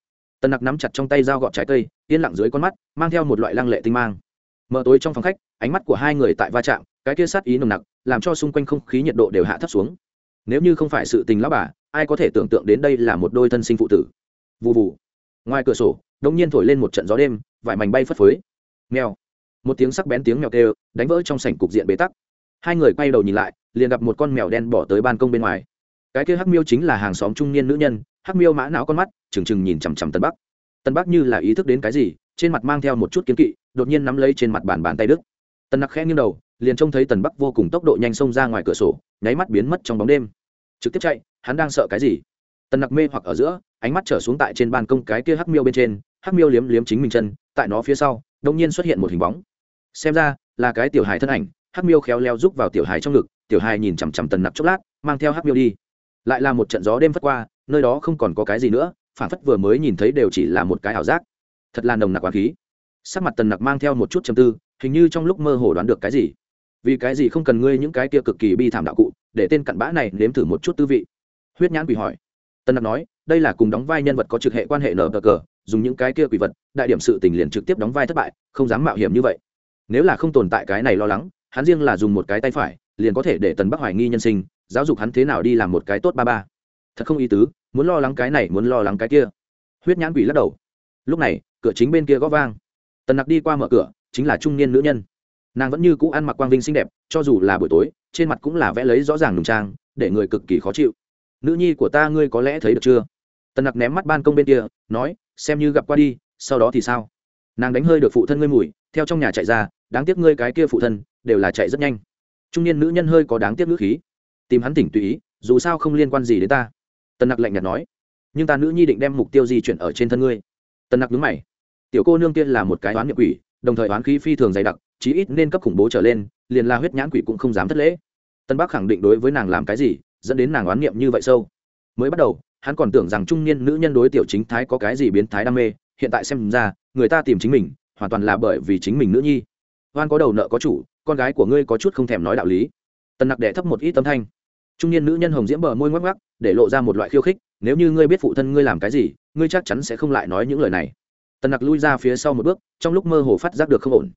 Tần nặc nắm chặt trong tay dao gọt trái cây, yên lặng dưới con mắt, mang theo một loại lăng lệ tinh mang. Mở tối trong phòng khách, ánh mắt của hai người tại va chạm, cái kia sát ý nồng nặc làm cho xung quanh không khí nhiệt độ đều hạ thấp xuống. Nếu như không phải sự tình lão bà, ai có thể tưởng tượng đến đây là một đôi thân sinh phụ tử. Vụ vụ ngoài cửa sổ đông nhiên thổi lên một trận gió đêm, vải mảnh bay phất phới. Mèo. Một tiếng sắc bén tiếng mèo kêu, đánh vỡ trong sảnh cục diện bế tắc. Hai người quay đầu nhìn lại, liền gặp một con mèo đen bỏ tới ban công bên ngoài. Cái kia hắc miêu chính là hàng xóm trung niên nữ nhân, hắc miêu mã não con mắt, trừng trừng nhìn chằm chằm tân bắc. Tân bắc như là ý thức đến cái gì, trên mặt mang theo một chút kiến kỵ, đột nhiên nắm lấy trên mặt bàn bàn tay đức. Tân nặc khẽ nghiêng đầu liền trông thấy tần bắc vô cùng tốc độ nhanh xông ra ngoài cửa sổ, nháy mắt biến mất trong bóng đêm. Trực tiếp chạy, hắn đang sợ cái gì? Tần nặc mê hoặc ở giữa, ánh mắt trở xuống tại trên ban công cái kia hắc miêu bên trên, hắc miêu liếm liếm chính mình chân, tại nó phía sau đông nhiên xuất hiện một hình bóng. Xem ra, là cái tiểu hài thân ảnh, hắc miêu khéo leo rúc vào tiểu hài trong ngực, tiểu hài nhìn chằm chằm tần nặc chốc lát, mang theo hắc miêu đi. Lại là một trận gió đêm phất qua, nơi đó không còn có cái gì nữa phản phất vừa mới nhìn thấy đều chỉ là một cái ảo giác. Thật là nồng nặc quá khí. Sắc mặt tần nặc mang theo một chút chầm tư, hình như trong lúc mơ hồ đoán được cái gì vì cái gì không cần ngươi những cái kia cực kỳ bi thảm đạo cụ, để tên cặn bã này nếm thử một chút tư vị? Huyết nhãn quỷ hỏi. Tần đặc nói, đây là cùng đóng vai nhân vật có trực hệ quan hệ nở cờ cờ dùng những cái kia quỷ vật, đại điểm sự tình liền trực tiếp đóng vai thất bại, không dám mạo hiểm như vậy. Nếu là không tồn tại cái này lo lắng, hắn riêng là dùng một cái tay phải, liền có thể để tần bắc hoài nghi nhân sinh, giáo dục hắn thế nào đi làm một cái tốt ba ba. Thật không ý tứ, muốn lo lắng cái này, muốn lo lắng cái kia. Huyết nhãn quỷ lắc đầu. Lúc này, cửa chính bên kia gõ vang. Tần nặc đi qua mở cửa, chính là trung niên nữ nhân nàng vẫn như cũ ăn mặc quang vinh xinh đẹp, cho dù là buổi tối, trên mặt cũng là vẽ lấy rõ ràng nùng trang, để người cực kỳ khó chịu. Nữ nhi của ta ngươi có lẽ thấy được chưa? Tần nặc ném mắt ban công bên kia, nói, xem như gặp qua đi, sau đó thì sao? Nàng đánh hơi được phụ thân ngươi mùi, theo trong nhà chạy ra, đáng tiếc ngươi cái kia phụ thân, đều là chạy rất nhanh. Trung niên nữ nhân hơi có đáng tiếc ngữ khí. Tìm hắn tỉnh tùy ý, dù sao không liên quan gì đến ta. Tần nặc lạnh nhạt nói, nhưng ta nữ nhi định đem mục tiêu di chuyển ở trên thân ngươi. Tần nặc nhướng mày, tiểu cô nương kia là một cái oán nghiệp quỷ, đồng thời oán khí phi thường dày đặc chí ít nên cấp khủng bố trở lên, liền la huyết nhãn quỷ cũng không dám thất lễ. Tân bắc khẳng định đối với nàng làm cái gì, dẫn đến nàng oán niệm như vậy sâu. Mới bắt đầu, hắn còn tưởng rằng trung niên nữ nhân đối tiểu chính thái có cái gì biến thái đam mê, hiện tại xem ra, người ta tìm chính mình, hoàn toàn là bởi vì chính mình nữ nhi. Hoan có đầu nợ có chủ, con gái của ngươi có chút không thèm nói đạo lý. Tần nặc đệ thấp một ít tâm thanh. Trung niên nữ nhân hồng diễm bờ môi ngoắc ngoắc, để lộ ra một loại khiêu khích, nếu như ngươi biết phụ thân ngươi làm cái gì, ngươi chắc chắn sẽ không lại nói những lời này. Tần nặc lui ra phía sau một bước, trong lúc mơ hồ phát giác được không ổn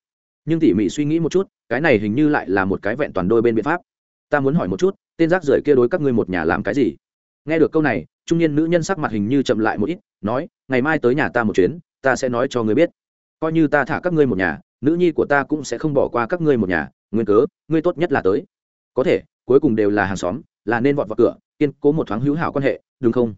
nhưng tỉ mỉ suy nghĩ một chút, cái này hình như lại là một cái vẹn toàn đôi bên biện pháp. Ta muốn hỏi một chút, tên rác rưởi kia đối các ngươi một nhà làm cái gì? Nghe được câu này, trung niên nữ nhân sắc mặt hình như chậm lại một ít, nói, ngày mai tới nhà ta một chuyến, ta sẽ nói cho ngươi biết. Coi như ta thả các ngươi một nhà, nữ nhi của ta cũng sẽ không bỏ qua các ngươi một nhà, nguyên cớ, ngươi tốt nhất là tới. Có thể, cuối cùng đều là hàng xóm, là nên vọt vào cửa, kiên cố một thoáng hữu hảo quan hệ, đúng không?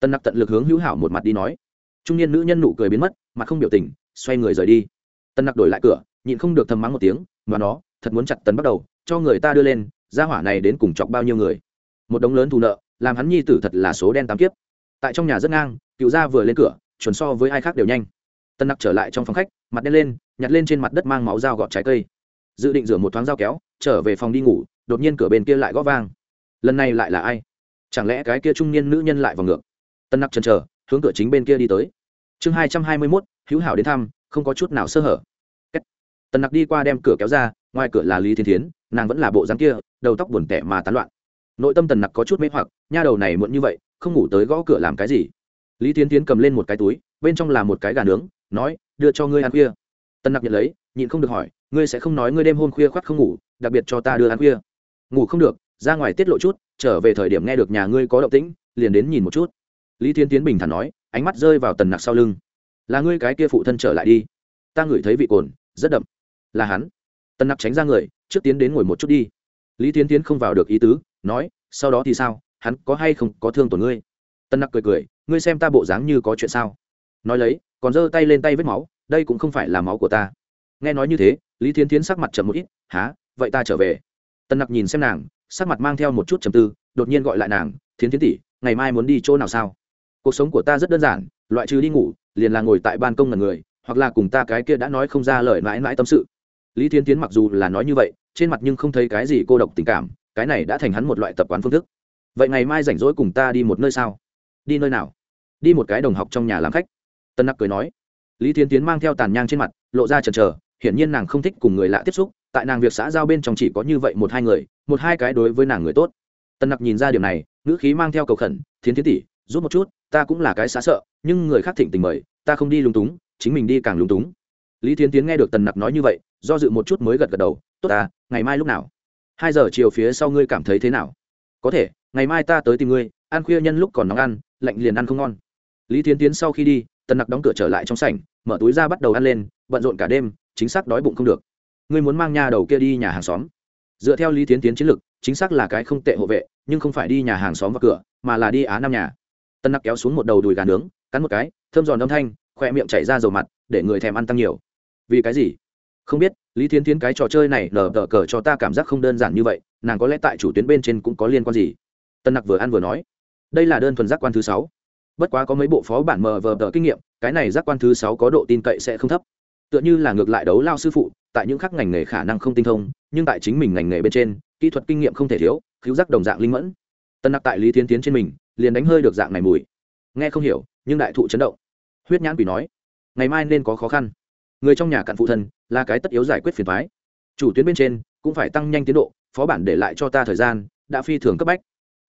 Tân nặc tận lực hướng hữu hảo một mặt đi nói. Trung niên nữ nhân nụ cười biến mất, mặt không biểu tình, xoay người rời đi. Tân nặc đổi lại cửa nhịn không được thầm mắng một tiếng mà nó, thật muốn chặt tấn bắt đầu, cho người ta đưa lên ra hỏa này đến cùng chọc bao nhiêu người? Một đống lớn thù nợ, làm hắn nhi tử thật là số đen tám kiếp. Tại trong nhà rất ngang, cựu gia vừa lên cửa, chuẩn so với ai khác đều nhanh. Tân nặc trở lại trong phòng khách, mặt đen lên, nhặt lên trên mặt đất mang máu dao gọt trái cây. Dự định rửa một thoáng dao kéo, trở về phòng đi ngủ, đột nhiên cửa bên kia lại gõ vang. Lần này lại là ai? Chẳng lẽ cái kia trung niên nữ nhân lại vào ngược? Tân nặc chần chờ, hướng cửa chính bên kia đi tới. Chương hai trăm hai mươi mốt, hữu hảo đến thăm, không có chút nào sơ hở tần nặc đi qua đem cửa kéo ra, ngoài cửa là lý thiên thiến, nàng vẫn là bộ dáng kia, đầu tóc buồn tẻ mà tán loạn. Nội tâm tần nặc có chút mê hoặc, nha đầu này muộn như vậy, không ngủ tới gõ cửa làm cái gì? Lý thiên tiến cầm lên một cái túi, bên trong là một cái gà nướng, nói, đưa cho ngươi ăn khuya. Tần nặc nhận lấy, nhịn không được hỏi, ngươi sẽ không nói ngươi đêm hôm khuya khoác không ngủ, đặc biệt cho ta đưa ăn khuya. Ngủ không được, ra ngoài tiết lộ chút, trở về thời điểm nghe được nhà ngươi có động tĩnh, liền đến nhìn một chút. Lý thiên tiến bình thản nói, ánh mắt rơi vào tần nặc sau lưng. Là ngươi cái kia phụ thân trở lại đi. Ta ngửi thấy vị cồn, rất đậm là hắn. Tần nặc tránh ra người, trước tiến đến ngồi một chút đi. Lý tiến tiến không vào được ý tứ, nói, sau đó thì sao? Hắn có hay không có thương tổn ngươi? Tân nặc cười cười, ngươi xem ta bộ dáng như có chuyện sao? Nói lấy, còn giơ tay lên tay vết máu, đây cũng không phải là máu của ta. Nghe nói như thế, lý tiến tiến sắc mặt chậm một ít há vậy ta trở về. Tân nặc nhìn xem nàng, sắc mặt mang theo một chút trầm tư, đột nhiên gọi lại nàng thiến tiến tỷ, ngày mai muốn đi chỗ nào sao? Cuộc sống của ta rất đơn giản, loại trừ đi ngủ, liền là ngồi tại ban công ngần người, hoặc là cùng ta cái kia đã nói không ra lời mãi mãi tâm sự lý thiên tiến mặc dù là nói như vậy, trên mặt nhưng không thấy cái gì cô độc tình cảm, cái này đã thành hắn một loại tập quán phương thức. Vậy ngày mai rảnh rỗi cùng ta đi một nơi sao? Đi nơi nào? Đi một cái đồng học trong nhà làm khách. Tân nặc cười nói. Lý thiên tiến mang theo tàn nhang trên mặt, lộ ra chần chờ, hiển nhiên nàng không thích cùng người lạ tiếp xúc, tại nàng việc xã giao bên trong chỉ có như vậy một hai người, một hai cái đối với nàng người tốt. Tân nặc nhìn ra điểm này, ngữ khí mang theo cầu khẩn thiến tiến tỷ rút một chút, ta cũng là cái xá sợ, nhưng người khác thịnh tình mời, ta không đi lung túng, chính mình đi càng lung túng. Lý thiên tiến nghe được tần nặc nói như vậy do dự một chút mới gật gật đầu, tốt à ngày mai lúc nào? Hai giờ chiều phía sau ngươi cảm thấy thế nào? Có thể, ngày mai ta tới tìm ngươi, ăn khuya nhân lúc còn nóng ăn, lạnh liền ăn không ngon. Lý tiến tiến sau khi đi, tần nặc đóng cửa trở lại trong sảnh, mở túi ra bắt đầu ăn lên, bận rộn cả đêm, chính xác đói bụng không được. Ngươi muốn mang nhà đầu kia đi nhà hàng xóm? Dựa theo lý tiến tiến chiến lược chính xác là cái không tệ hộ vệ, nhưng không phải đi nhà hàng xóm vào cửa, mà là đi á năm nhà. Tân nặc kéo xuống một đầu đùi gà nướng, cắn một cái, thơm giòn âm thanh, khoe miệng chảy ra dầu mặt để người thèm ăn tăng nhiều. Vì cái gì? Không biết, lý thiến thiến cái trò chơi này nở tờ cờ cho ta cảm giác không đơn giản như vậy, nàng có lẽ tại chủ tuyến bên trên cũng có liên quan gì? Tân nặc vừa ăn vừa nói. Đây là đơn thuần giác quan thứ sáu. Bất quá có mấy bộ phó bản mờ vờ tờ kinh nghiệm, cái này giác quan thứ sáu có độ tin cậy sẽ không thấp. Tựa như là ngược lại đấu lao sư phụ, tại những khác ngành nghề khả năng không tinh thông, nhưng tại chính mình ngành nghề bên trên, kỹ thuật kinh nghiệm không thể thiếu cứu giác đồng dạng linh mẫn. Tân nặc tại lý tiến tiến trên mình, liền đánh hơi được dạng này mùi. Nghe không hiểu, nhưng đại thụ chấn động. Huyết nhãn quỷ nói, ngày mai nên có khó khăn. Người trong nhà cặn phụ thân là cái tất yếu giải quyết phiền thoái. Chủ tuyến bên trên cũng phải tăng nhanh tiến độ, phó bản để lại cho ta thời gian, đã phi thường cấp bách.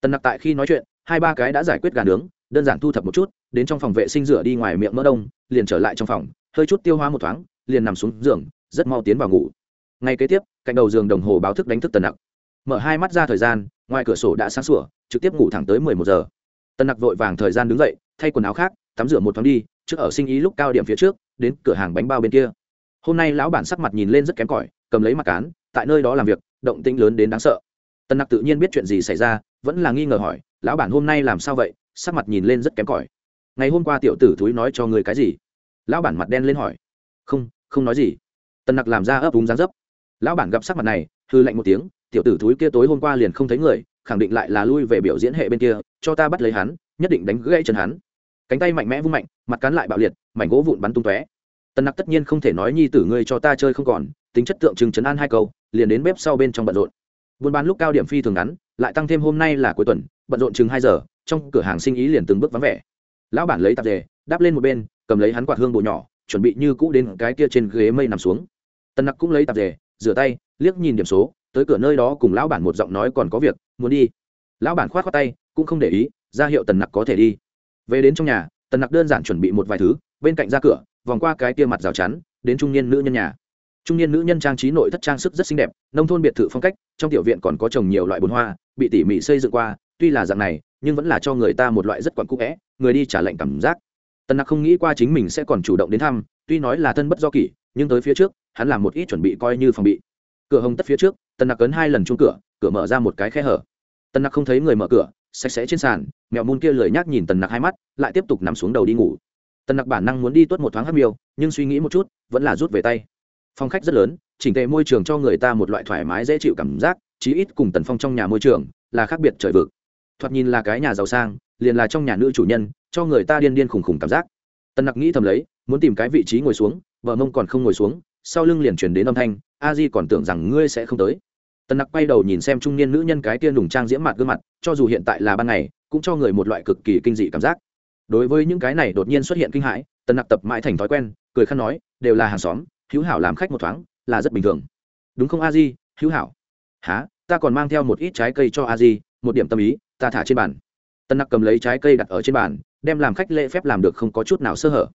Tần nặc tại khi nói chuyện, hai ba cái đã giải quyết gà nướng, đơn giản thu thập một chút, đến trong phòng vệ sinh rửa đi ngoài miệng mỡ đông, liền trở lại trong phòng, hơi chút tiêu hóa một thoáng, liền nằm xuống giường, rất mau tiến vào ngủ. Ngay kế tiếp, cạnh đầu giường đồng hồ báo thức đánh thức tần nặc. Mở hai mắt ra thời gian, ngoài cửa sổ đã sáng sủa, trực tiếp ngủ thẳng tới mười một giờ. Tần nặc vội vàng thời gian đứng dậy, thay quần áo khác, tắm rửa một thoáng đi, trước ở sinh ý lúc cao điểm phía trước, đến cửa hàng bánh bao bên kia hôm nay lão bản sắc mặt nhìn lên rất kém cỏi, cầm lấy mặt cán, tại nơi đó làm việc, động tĩnh lớn đến đáng sợ. Tần nặc tự nhiên biết chuyện gì xảy ra, vẫn là nghi ngờ hỏi, lão bản hôm nay làm sao vậy? Sắc mặt nhìn lên rất kém cỏi. Ngày hôm qua tiểu tử thúi nói cho người cái gì? Lão bản mặt đen lên hỏi. Không không nói gì. Tần nặc làm ra ấp úng dáng dấp. Lão bản gặp sắc mặt này hư lạnh một tiếng, tiểu tử thúi kia tối hôm qua liền không thấy người, khẳng định lại là lui về biểu diễn hệ bên kia, cho ta bắt lấy hắn, nhất định đánh gãy chân hắn. Cánh tay mạnh mẽ vung mạnh, mặt cắn lại bạo liệt, mảnh gỗ vụn bắn tung tóe tần nặc tất nhiên không thể nói nhi tử ngươi cho ta chơi không còn, tính chất tượng trưng chấn an hai câu, liền đến bếp sau bên trong bận rộn. Buôn bán lúc cao điểm phi thường ngắn, lại tăng thêm hôm nay là cuối tuần, bận rộn chừng hai giờ, trong cửa hàng sinh ý liền từng bước vắng vẻ. Lão bản lấy tạp dề, đáp lên một bên, cầm lấy hắn quạt hương bộ nhỏ, chuẩn bị như cũ đến cái kia trên ghế mây nằm xuống. Tần nặc cũng lấy tạp dề, rửa tay, liếc nhìn điểm số, tới cửa nơi đó cùng lão bản một giọng nói còn có việc, muốn đi. Lão bản khoát khoát tay, cũng không để ý, ra hiệu tần nặc có thể đi. Về đến trong nhà, tần nặc đơn giản chuẩn bị một vài thứ, bên cạnh ra cửa vòng qua cái kia mặt rào chắn, đến trung niên nữ nhân nhà. Trung niên nữ nhân trang trí nội thất trang sức rất xinh đẹp, nông thôn biệt thự phong cách, trong tiểu viện còn có trồng nhiều loại bồn hoa, bị tỉ mỉ xây dựng qua, tuy là dạng này, nhưng vẫn là cho người ta một loại rất quặn cũ vẽ, người đi trả lệnh cảm giác. Tần nặc không nghĩ qua chính mình sẽ còn chủ động đến thăm, tuy nói là thân bất do kỷ, nhưng tới phía trước, hắn làm một ít chuẩn bị coi như phòng bị. Cửa hồng tất phía trước, tần nặc cấn hai lần chung cửa cửa mở ra một cái khe hở. Tần nặc không thấy người mở cửa, sạch sẽ trên sàn, mèo môn kia lười nhác nhìn tần nặc hai mắt, lại tiếp tục nằm xuống đầu đi ngủ tần nặc bản năng muốn đi tuốt một thoáng hấp miêu, nhưng suy nghĩ một chút, vẫn là rút về tay. Phong khách rất lớn, chỉnh tề môi trường cho người ta một loại thoải mái dễ chịu cảm giác, chí ít cùng tần phong trong nhà môi trường là khác biệt trời vực. Thoạt nhìn là cái nhà giàu sang, liền là trong nhà nữ chủ nhân, cho người ta điên điên khùng khùng cảm giác. Tần nặc nghĩ thầm lấy, muốn tìm cái vị trí ngồi xuống, vợ mông còn không ngồi xuống, sau lưng liền chuyển đến âm thanh, a di còn tưởng rằng ngươi sẽ không tới. Tần nặc quay đầu nhìn xem trung niên nữ nhân cái tiên đùng trang diễm mặt gương mặt, cho dù hiện tại là ban ngày, cũng cho người một loại cực kỳ kinh dị cảm giác đối với những cái này đột nhiên xuất hiện kinh hãi, tần nặc tập mãi thành thói quen, cười khăn nói, đều là hàng xóm, hữu hảo làm khách một thoáng, là rất bình thường. Đúng không, a di? Hữu hảo. Há ta còn mang theo một ít trái cây cho a di, một điểm tâm ý, ta thả trên bàn. Tần nặc cầm lấy trái cây đặt ở trên bàn, đem làm khách lễ phép làm được không có chút nào sơ hở.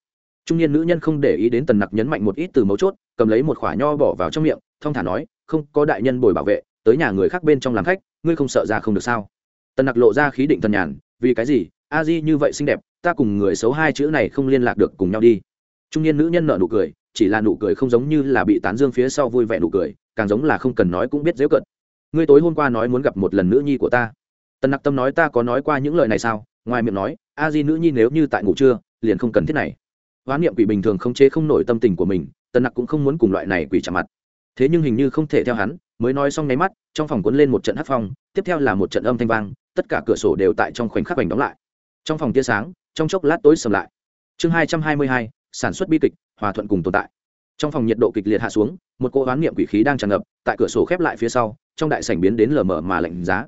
Trung niên nữ nhân không để ý đến tần nặc nhấn mạnh một ít từ mấu chốt, cầm lấy một khoả nho bỏ vào trong miệng, thong thả nói, không, có đại nhân bồi bảo vệ, tới nhà người khác bên trong làm khách, ngươi không sợ ra không được sao? Tần nặc lộ ra khí định thần nhàn, vì cái gì? A di như vậy xinh đẹp ta cùng người xấu hai chữ này không liên lạc được cùng nhau đi. Trung niên nữ nhân nợ nụ cười, chỉ là nụ cười không giống như là bị tán dương phía sau vui vẻ nụ cười, càng giống là không cần nói cũng biết dễ cận. Ngươi tối hôm qua nói muốn gặp một lần nữ nhi của ta. Tần nặc tâm nói ta có nói qua những lời này sao? Ngoài miệng nói, a di nữ nhi nếu như tại ngủ trưa, liền không cần thiết này. Hoán niệm quỷ bình thường không chế không nổi tâm tình của mình, tần nặc cũng không muốn cùng loại này quỷ chạm mặt. Thế nhưng hình như không thể theo hắn, mới nói xong nháy mắt, trong phòng cuốn lên một trận hát phong, tiếp theo là một trận âm thanh vang, tất cả cửa sổ đều tại trong khoảnh khắc bành đóng lại. Trong phòng tia sáng trong chốc lát tối sầm lại. Chương hai trăm hai mươi hai, sản xuất bi kịch, hòa thuận cùng tồn tại. Trong phòng nhiệt độ kịch liệt hạ xuống, một cô hoán niệm quỷ khí đang tràn ngập, tại cửa sổ khép lại phía sau, trong đại sảnh biến đến lờ mờ mà lạnh giá.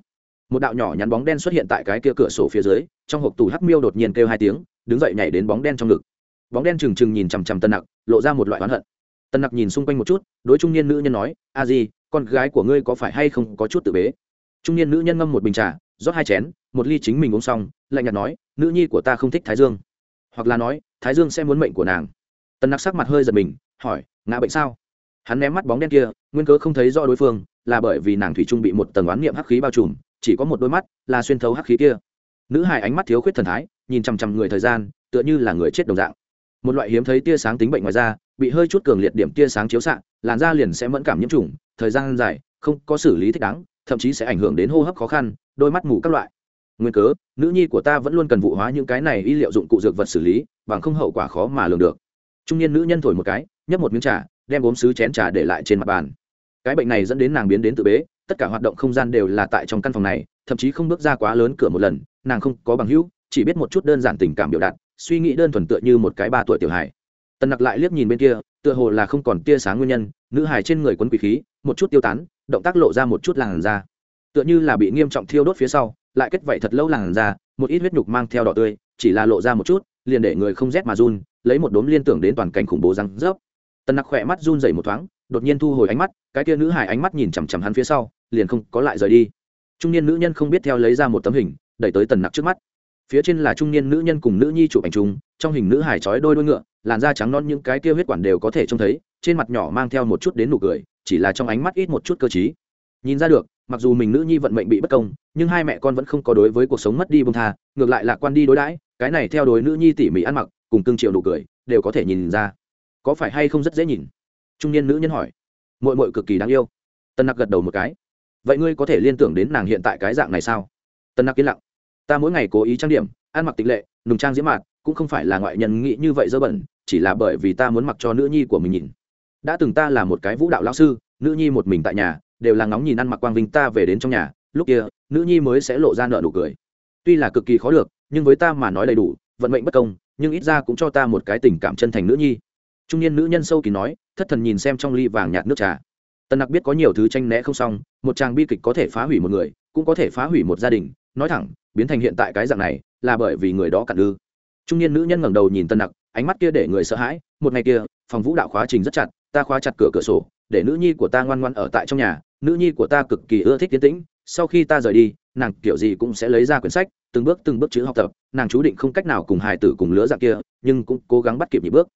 Một đạo nhỏ nhắn bóng đen xuất hiện tại cái kia cửa sổ phía dưới, trong hộp tủ hắc miêu đột nhiên kêu hai tiếng, đứng dậy nhảy đến bóng đen trong ngực. Bóng đen trừng trừng nhìn chằm chằm tân nặc, lộ ra một loại oán hận. Tân nặc nhìn xung quanh một chút, đối trung niên nữ nhân nói, a di, con gái của ngươi có phải hay không có chút tự bế? Trung niên nữ nhân ngâm một bình trà rót hai chén, một ly chính mình uống xong, lạnh nhạt nói, nữ nhi của ta không thích thái dương. Hoặc là nói, thái dương sẽ muốn mệnh của nàng. Tần nặc sắc mặt hơi giật mình, hỏi, ngã bệnh sao? Hắn ném mắt bóng đen kia, nguyên cớ không thấy rõ đối phương, là bởi vì nàng thủy trung bị một tầng oán niệm hắc khí bao trùm, chỉ có một đôi mắt là xuyên thấu hắc khí kia. Nữ hài ánh mắt thiếu khuyết thần thái, nhìn chằm chằm người thời gian, tựa như là người chết đồng dạng. Một loại hiếm thấy tia sáng tính bệnh ngoài da, bị hơi chút cường liệt điểm tia sáng chiếu xạ, làn da liền sẽ mẫn cảm nhiễm trùng, thời gian dài, không có xử lý thích đáng thậm chí sẽ ảnh hưởng đến hô hấp khó khăn, đôi mắt mù các loại. Nguyên cớ, nữ nhi của ta vẫn luôn cần vụ hóa những cái này y liệu dụng cụ dược vật xử lý, bằng không hậu quả khó mà lường được. Trung niên nữ nhân thổi một cái, nhấp một miếng trà, đem gốm sứ chén trà để lại trên mặt bàn. Cái bệnh này dẫn đến nàng biến đến tự bế, tất cả hoạt động không gian đều là tại trong căn phòng này, thậm chí không bước ra quá lớn cửa một lần, nàng không có bằng hữu, chỉ biết một chút đơn giản tình cảm biểu đạt, suy nghĩ đơn thuần tựa như một cái ba tuổi tiểu hài. Tần nặc lại liếc nhìn bên kia, tựa hồ là không còn tia sáng nguyên nhân, nữ hài trên người quấn quỷ khí, một chút tiêu tán động tác lộ ra một chút làn da. Tựa như là bị nghiêm trọng thiêu đốt phía sau, lại kết vảy thật lâu làn da, một ít huyết nhục mang theo đỏ tươi, chỉ là lộ ra một chút, liền để người không rét mà run, lấy một đốm liên tưởng đến toàn cảnh khủng bố răng rớp. Tần nặc khỏe mắt run dày một thoáng, đột nhiên thu hồi ánh mắt, cái kia nữ hải ánh mắt nhìn chằm chằm hắn phía sau, liền không có lại rời đi. Trung niên nữ nhân không biết theo lấy ra một tấm hình, đẩy tới tần nặc trước mắt. Phía trên là trung niên nữ nhân cùng nữ nhi chụp ảnh chung, trong hình nữ hải trói đôi đôi ngựa, làn da trắng non những cái kia huyết quản đều có thể trông thấy, trên mặt nhỏ mang theo một chút đến nụ cười chỉ là trong ánh mắt ít một chút cơ t nhìn ra được, mặc dù mình nữ nhi vận mệnh bị bất công, nhưng hai mẹ con vẫn không có đối với cuộc sống mất đi bông tha, ngược lại là quan đi đối đãi, cái này theo đối nữ nhi tỉ mỉ ăn mặc, cùng cương triệu nụ cười, đều có thể nhìn ra. Có phải hay không rất dễ nhìn? Trung niên nữ nhân hỏi. Mội mội cực kỳ đáng yêu. Tân nặc gật đầu một cái. Vậy ngươi có thể liên tưởng đến nàng hiện tại cái dạng này sao? Tân nặc yên lặng. Ta mỗi ngày cố ý trang điểm, ăn mặc tịch lệ, nùng trang diễm mạt, cũng không phải là ngoại nhân nghĩ như vậy dơ bẩn, chỉ là bởi vì ta muốn mặc cho nữ nhi của mình nhìn đã từng ta là một cái vũ đạo lao sư, nữ nhi một mình tại nhà, đều là ngóng nhìn ăn mặc quang vinh ta về đến trong nhà, lúc kia, nữ nhi mới sẽ lộ ra nợ nụ cười. Tuy là cực kỳ khó được, nhưng với ta mà nói đầy đủ, vận mệnh bất công, nhưng ít ra cũng cho ta một cái tình cảm chân thành nữ nhi. Trung niên nữ nhân sâu kỳ nói, thất thần nhìn xem trong ly vàng nhạt nước trà. Tần nặc biết có nhiều thứ tranh né không xong, một chàng bi kịch có thể phá hủy một người, cũng có thể phá hủy một gia đình, nói thẳng, biến thành hiện tại cái dạng này, là bởi vì người đó cặn ư. Trung niên nữ nhân ngẩng đầu nhìn tần nặc, ánh mắt kia để người sợ hãi, một ngày kia, phòng vũ đạo khóa trình rất chặt ta khóa chặt cửa cửa sổ, để nữ nhi của ta ngoan ngoan ở tại trong nhà, nữ nhi của ta cực kỳ ưa thích tiến tĩnh, sau khi ta rời đi, nàng kiểu gì cũng sẽ lấy ra quyển sách, từng bước từng bước chữ học tập, nàng chú định không cách nào cùng hài tử cùng lứa dạng kia, nhưng cũng cố gắng bắt kịp nhịp bước.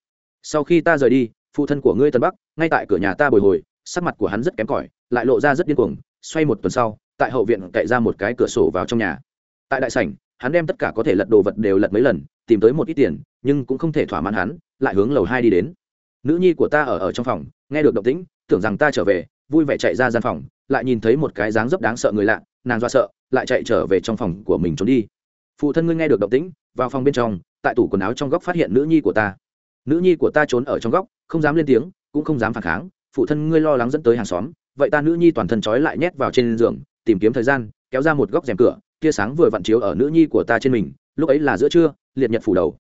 Sau khi ta rời đi, phụ thân của ngươi tân bắc, ngay tại cửa nhà ta bồi hồi, sắc mặt của hắn rất kém cỏi, lại lộ ra rất điên cuồng, xoay một tuần sau, tại hậu viện cậy ra một cái cửa sổ vào trong nhà. Tại đại sảnh, hắn đem tất cả có thể lật đồ vật đều lật mấy lần, tìm tới một ít tiền, nhưng cũng không thể thỏa mãn hắn, lại hướng lầu hai đi đến nữ nhi của ta ở ở trong phòng, nghe được động tĩnh, tưởng rằng ta trở về, vui vẻ chạy ra gian phòng, lại nhìn thấy một cái dáng dấp đáng sợ người lạ, nàng do sợ, lại chạy trở về trong phòng của mình trốn đi. Phụ thân ngươi nghe được động tĩnh, vào phòng bên trong, tại tủ quần áo trong góc phát hiện nữ nhi của ta. Nữ nhi của ta trốn ở trong góc, không dám lên tiếng, cũng không dám phản kháng, phụ thân ngươi lo lắng dẫn tới hàng xóm, vậy ta nữ nhi toàn thân trói lại nhét vào trên giường, tìm kiếm thời gian, kéo ra một góc rèm cửa, tia sáng vừa vặn chiếu ở nữ nhi của ta trên mình, lúc ấy là giữa trưa, liệt nhật phủ đầu.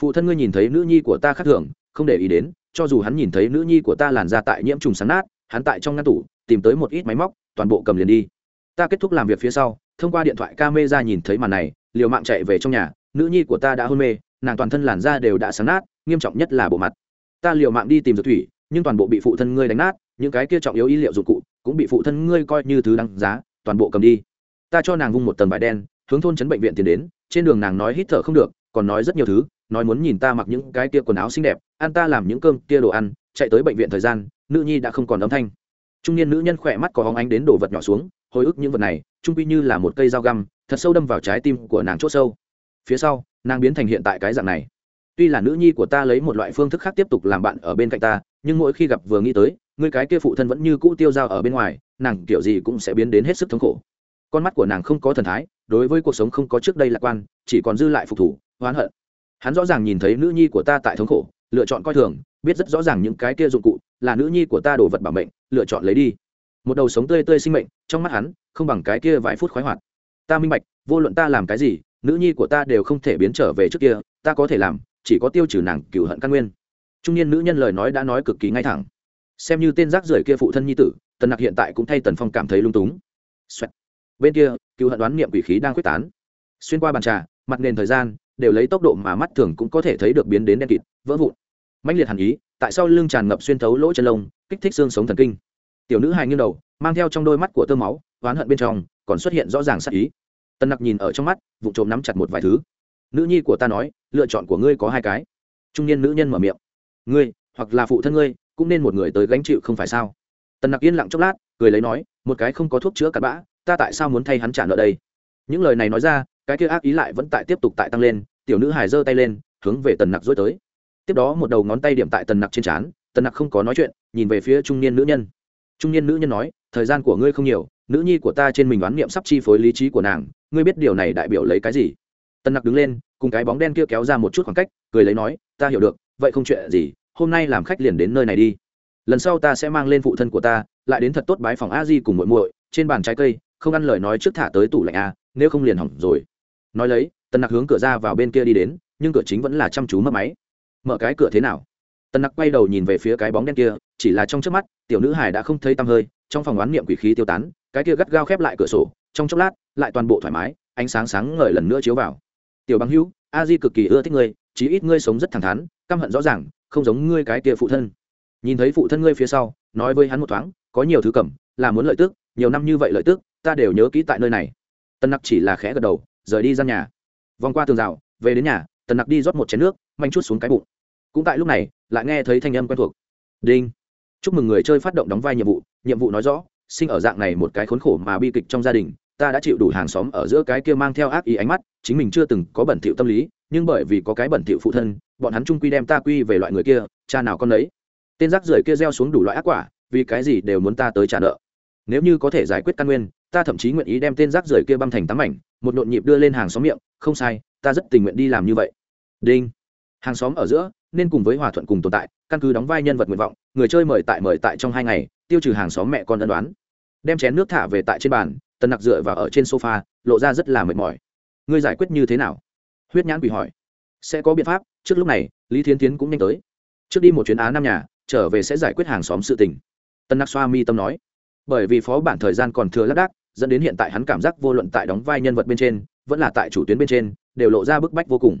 Phụ thân ngươi nhìn thấy nữ nhi của ta khác thường, không để ý đến cho dù hắn nhìn thấy nữ nhi của ta làn ra tại nhiễm trùng sáng nát, hắn tại trong ngăn tủ, tìm tới một ít máy móc, toàn bộ cầm liền đi. Ta kết thúc làm việc phía sau, thông qua điện thoại ca mê ra nhìn thấy màn này, liều mạng chạy về trong nhà, nữ nhi của ta đã hôn mê, nàng toàn thân làn da đều đã sáng nát, nghiêm trọng nhất là bộ mặt. Ta liều mạng đi tìm dược thủy, nhưng toàn bộ bị phụ thân ngươi đánh nát, những cái kia trọng yếu y liệu dụng cụ cũng bị phụ thân ngươi coi như thứ đăng giá, toàn bộ cầm đi. Ta cho nàng vung một tầng vải đen, hướng thôn trấn bệnh viện tiến đến, trên đường nàng nói hít thở không được, còn nói rất nhiều thứ, nói muốn nhìn ta mặc những cái kia quần áo xinh đẹp ăn ta làm những cơm kia đồ ăn, chạy tới bệnh viện thời gian, nữ nhi đã không còn âm thanh. Trung niên nữ nhân khỏe mắt có hóng ánh đến đổ vật nhỏ xuống, hồi ức những vật này, trung quy như là một cây dao găm, thật sâu đâm vào trái tim của nàng c h sâu. Phía sau, nàng biến thành hiện tại cái dạng này. Tuy là nữ nhi của ta lấy một loại phương thức khác tiếp tục làm bạn ở bên cạnh ta, nhưng mỗi khi gặp vừa nghĩ tới, người cái kia phụ thân vẫn như cũ tiêu dao ở bên ngoài, nàng kiểu gì cũng sẽ biến đến hết sức thống khổ. Con mắt của nàng không có thần thái, đối với cuộc sống không có trước đây lạc quan, chỉ còn dư lại phục thủ oán hận. Hắn rõ ràng nhìn thấy nữ nhi của ta tại thống khổ lựa chọn coi thường, biết rất rõ ràng những cái kia dụng cụ là nữ nhi của ta đồ vật bảo mệnh, lựa chọn lấy đi. Một đầu sống tươi tươi sinh mệnh, trong mắt hắn, không bằng cái kia vài phút khoái hoạt. Ta minh bạch, vô luận ta làm cái gì, nữ nhi của ta đều không thể biến trở về trước kia, ta có thể làm, chỉ có tiêu trừ nàng cựu hận căn nguyên. Trung niên nữ nhân lời nói đã nói cực kỳ ngay thẳng. Xem như tên rác rưởi kia phụ thân nhi tử, tần nặc hiện tại cũng thay tần phong cảm thấy lung túng、Xoẹt. bên kia cựu hận đoán niệm quỷ khí đang quyết tán. Xuyên qua bàn trà, mặt nền thời gian đều lấy tốc độ mà mắt thường cũng có thể thấy được biến đến đen kịt, vỡ vụn. Mạnh liệt hàn ý, tại sao lưng tràn ngập xuyên thấu lỗ chân lông, kích thích xương sống thần kinh. Tiểu nữ hài nghiêng đầu, mang theo trong đôi mắt của tơ máu, oán hận bên trong, còn xuất hiện rõ ràng sắc ý. Tân nặc nhìn ở trong mắt, vụ trộm nắm chặt một vài thứ. Nữ nhi của ta nói, lựa chọn của ngươi có hai cái. Trung niên nữ nhân mở miệng. Ngươi, hoặc là phụ thân ngươi, cũng nên một người tới gánh chịu không phải sao? Tần nặc yên lặng chốc lát, cười lấy nói, một cái không có thuốc chữa cặn bã, ta tại sao muốn thay hắn trả nợ đây? Những lời này nói ra cái kia ác ý lại vẫn tại tiếp tục tại tăng lên, tiểu nữ hài giơ tay lên, hướng về tần nặc dối tới. Tiếp đó một đầu ngón tay điểm tại tần nặc trên trán, tần nặc không có nói chuyện, nhìn về phía trung niên nữ nhân. Trung niên nữ nhân nói, thời gian của ngươi không nhiều, nữ nhi của ta trên mình đoán niệm sắp chi phối lý trí của nàng, ngươi biết điều này đại biểu lấy cái gì? Tần nặc đứng lên, cùng cái bóng đen kia kéo ra một chút khoảng cách, cười lấy nói, ta hiểu được, vậy không chuyện gì, hôm nay làm khách liền đến nơi này đi. Lần sau ta sẽ mang lên phụ thân của ta, lại đến thật tốt bái phòng a di cùng muội muội, trên bàn trái cây, không ăn lời nói trước thả tới tủ lạnh a, nếu không liền hỏng rồi nói lấy, tần nặc hướng cửa ra vào bên kia đi đến, nhưng cửa chính vẫn là chăm chú mất máy. Mở cái cửa thế nào? Tần nặc quay đầu nhìn về phía cái bóng đen kia, chỉ là trong trước mắt, tiểu nữ hải đã không thấy tăm hơi, trong phòng oán niệm quỷ khí tiêu tán, cái kia gắt gao khép lại cửa sổ, trong chốc lát, lại toàn bộ thoải mái, ánh sáng sáng ngời lần nữa chiếu vào. Tiểu bằng hữu, a di cực kỳ ưa thích ngươi, chí ít ngươi sống rất thẳng thắn, căm hận rõ ràng, không giống ngươi cái kia phụ thân. Nhìn thấy phụ thân ngươi phía sau, nói với hắn một thoáng, có nhiều thứ cầm, là muốn lợi tức, nhiều năm như vậy lợi tức, ta đều nhớ kỹ tại nơi này. Tân nặc chỉ là khẽ gật đầu rời đi ra nhà. Vòng qua tường rào, về đến nhà, tần nặc đi rót một chén nước, manh chút xuống cái bụng. Cũng tại lúc này, lại nghe thấy thanh âm quen thuộc. Đinh. Chúc mừng người chơi phát động đóng vai nhiệm vụ nhiệm vụ nói rõ, sinh ở dạng này một cái khốn khổ mà bi kịch trong gia đình, ta đã chịu đủ hàng xóm ở giữa cái kia mang theo ác ý ánh mắt, chính mình chưa từng có bẩn thỉu tâm lý, nhưng bởi vì có cái bẩn thỉu phụ thân, bọn hắn trung quy đem ta quy về loại người kia, cha nào con đấy tên rác rưởi kia gieo xuống đủ loại ác quả, vì cái gì đều muốn ta tới trả nợ. Nếu như có thể giải quyết căn nguyên ta thậm chí nguyện ý đem tên rác rưởi kia băm thành tám mảnh một nhộn nhịp đưa lên hàng xóm miệng, không sai, ta rất tình nguyện đi làm như vậy. Đinh. Hàng xóm ở giữa, nên cùng với hòa thuận cùng tồn tại, căn cứ đóng vai nhân vật nguyện vọng, người chơi mời tại mời tại trong hai ngày, tiêu trừ hàng xóm mẹ con ân đoán đem chén nước thả về tại trên bàn, tần nặc dựa vào ở trên sofa, lộ ra rất là mệt mỏi. Ngươi giải quyết như thế nào? Huyết nhãn quỷ hỏi. Sẽ có biện pháp, trước lúc này, lý thiến tiến cũng nhanh tới. Trước đi một chuyến á năm nhà, trở về sẽ giải quyết hàng xóm sự tình. Tân nặc xoa mi tâm nói. Bởi vì phó bản thời gian còn thừa lác đác dẫn đến hiện tại hắn cảm giác vô luận tại đóng vai nhân vật bên trên, vẫn là tại chủ tuyến bên trên, đều lộ ra bức bách vô cùng.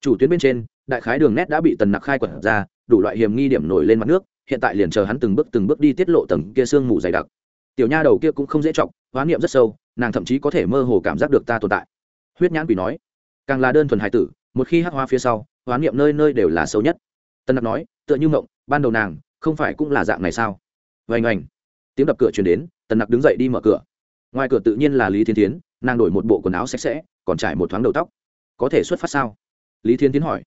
Chủ tuyến bên trên, đại khái đường nét đã bị tần nặc khai quật ra, đủ loại hiểm nghi điểm nổi lên mặt nước, hiện tại liền chờ hắn từng bước từng bước đi tiết lộ tầng kia sương mù dày đặc. Tiểu nha đầu kia cũng không dễ chọc, hóa niệm rất sâu, nàng thậm chí có thể mơ hồ cảm giác được ta tồn tại. Huyết nhãn quỷ nói, càng là đơn thuần hài tử, một khi hắc hoa phía sau, hóa niệm nơi nơi đều là sâu nhất. Tân nặc nói, tựa như mộng, ban đầu nàng, không phải cũng là dạng này sao? Vành ảnh tiếng đập cửa chuyển đến, tần nặc đứng dậy đi mở cửa ngoài cửa tự nhiên là lý thiên tiến nàng đổi một bộ quần áo sạch sẽ, còn trải một thoáng đầu tóc. Có thể xuất phát sao? Lý thiên tiến hỏi.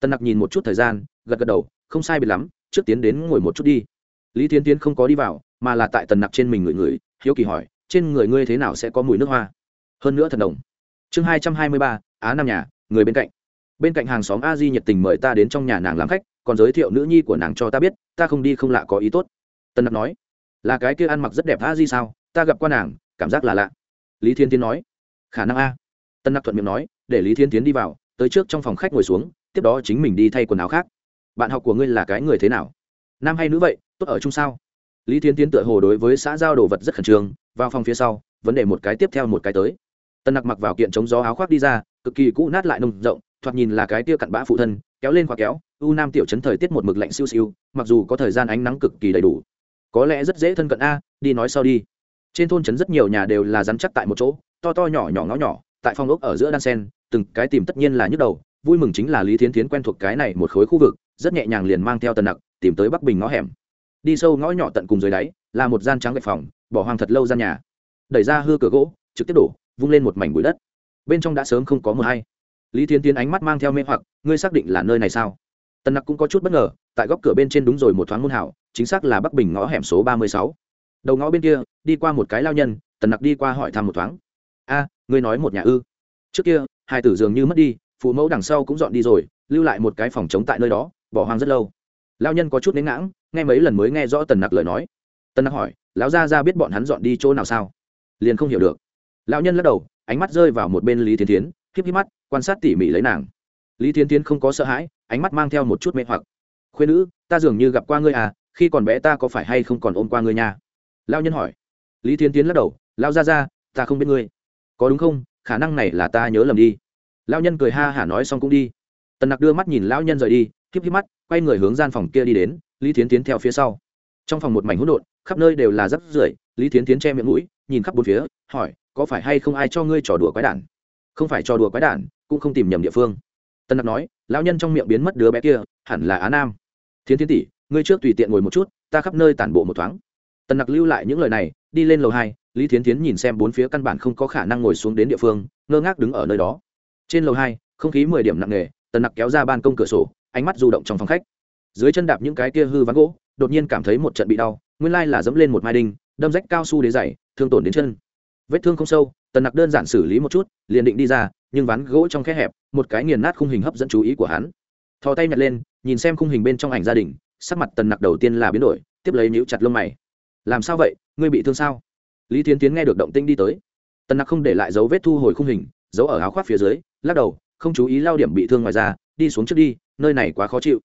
Tần nặc nhìn một chút thời gian, gật gật đầu, không sai biệt lắm, trước tiến đến ngồi một chút đi. Lý thiên tiến không có đi vào, mà là tại tần nặc trên mình người người hiếu kỳ hỏi, trên người ngươi thế nào sẽ có mùi nước hoa? Hơn nữa thần đồng chương hai trăm hai mươi ba, á Nam nhà, người bên cạnh. Bên cạnh hàng xóm a di nhiệt tình mời ta đến trong nhà nàng làm khách, còn giới thiệu nữ nhi của nàng cho ta biết, ta không đi không lạ có ý tốt. Tân nặc nói, là cái kia ăn mặc rất đẹp a di sao? Ta gặp qua nàng cảm giác là lạ. Lý thiên tiến nói, khả năng a. Tân nặc thuận miệng nói, để lý thiên tiến đi vào, tới trước trong phòng khách ngồi xuống, tiếp đó chính mình đi thay quần áo khác. Bạn học của ngươi là cái người thế nào? Nam hay nữ vậy? Tốt ở chung sao? Lý thiên tiến tựa hồ đối với xã giao đồ vật rất khẩn trương, vào phòng phía sau, vấn đề một cái tiếp theo một cái tới. Tân nặc mặc vào kiện chống gió áo khoác đi ra, cực kỳ cũ nát lại nông rộng, thoạt nhìn là cái tia cặn bã phụ thân, kéo lên khóa kéo, u nam tiểu chấn thời tiết một mực lạnh siêu siêu, mặc dù có thời gian ánh nắng cực kỳ đầy đủ. Có lẽ rất dễ thân cận a, đi nói sau đi trên thôn trấn rất nhiều nhà đều là rắn chắc tại một chỗ, to to nhỏ nhỏ ngó nhỏ, tại phong ốc ở giữa đan sen, từng cái tìm tất nhiên là nhức đầu, vui mừng chính là lý thiến thiến quen thuộc cái này một khối khu vực, rất nhẹ nhàng liền mang theo tần nặc, tìm tới bắc bình ngõ hẻm. Đi sâu ngõ nhỏ tận cùng dưới đáy, là một gian trắng gạch phòng, bỏ hoang thật lâu gian nhà. Đẩy ra hư cửa gỗ, trực tiếp đổ, vung lên một mảnh bụi đất. Bên trong đã sớm không có mưa hay. Lý thiến tiến ánh mắt mang theo mê hoặc, ngươi xác định là nơi này sao? Tần nặc cũng có chút bất ngờ, tại góc cửa bên trên đúng rồi một thoáng môn hảo, chính xác là bắc bình ngõ hẻm số ba mươi sáu đầu ngõ bên kia, đi qua một cái lao nhân, tần nặc đi qua hỏi thăm một thoáng. A, ngươi nói một nhà ư? Trước kia, hai tử dường như mất đi, phụ mẫu đằng sau cũng dọn đi rồi, lưu lại một cái phòng chống tại nơi đó, bỏ hoang rất lâu. Lao nhân có chút nến ngãng, nghe mấy lần mới nghe rõ tần nặc lời nói. Tần nặc hỏi, lão gia ra biết bọn hắn dọn đi chỗ nào sao? Liền không hiểu được. Lão nhân lắc đầu, ánh mắt rơi vào một bên lý thiên tiến híp híp mắt, quan sát tỉ mỉ lấy nàng. Lý thiên tiến không có sợ hãi, ánh mắt mang theo một chút mê hoặc. Khuyên nữ, ta dường như gặp qua ngươi à khi còn bé ta có phải hay không còn ôm qua ngươi nha? Lao nhân hỏi. Lý thiên tiến lắc đầu lao ra ra ta không biết ngươi. Có đúng không? Khả năng này là ta nhớ lầm đi. Lao nhân cười ha hả nói xong cũng đi. Tần nặc đưa mắt nhìn lão nhân rời đi híp híp mắt, quay người hướng gian phòng kia đi đến, lý thiến tiến theo phía sau. Trong phòng một mảnh hỗn độn, khắp nơi đều là rắp rưởi, lý thiến tiến che miệng mũi, nhìn khắp bốn phía, hỏi, có phải hay không ai cho ngươi trò đùa quái đản? Không phải trò đùa quái đản, cũng không tìm nhầm địa phương. Tân nặc nói, lão nhân trong miệng biến mất đứa bé kia, hẳn là á nam. Thiến tiến tỷ, ngươi trước tùy tiện ngồi một chút, ta khắp nơi tản bộ một thoáng tần nặc lưu lại những lời này, đi lên lầu hai, lý thiến tiến nhìn xem bốn phía căn bản không có khả năng ngồi xuống đến địa phương, ngơ ngác đứng ở nơi đó. Trên lầu hai, không khí mười điểm nặng nề, tần nặc kéo ra ban công cửa sổ, ánh mắt du động trong phòng khách. Dưới chân đạp những cái kia hư ván gỗ, đột nhiên cảm thấy một trận bị đau, nguyên lai là dẫm lên một mai đinh, đâm rách cao su đế dày, thương tổn đến chân. Vết thương không sâu, tần nặc đơn giản xử lý một chút, liền định đi ra, nhưng ván gỗ trong khe hẹp, một cái nghiền nát khung hình hấp dẫn chú ý của hắn. Thò tay nhặt lên, nhìn xem khung hình bên trong ảnh gia đình, sắc mặt tần nặc đầu tiên là biến đổi, tiếp lấy níu chặt lông mày làm sao vậy? Ngươi bị thương sao? Lý tiến tiến nghe được động tinh đi tới. Tần nặc không để lại dấu vết thu hồi khung hình, giấu ở áo khoác phía dưới, lắc đầu, không chú ý lao điểm bị thương ngoài ra đi xuống trước đi, nơi này quá khó chịu.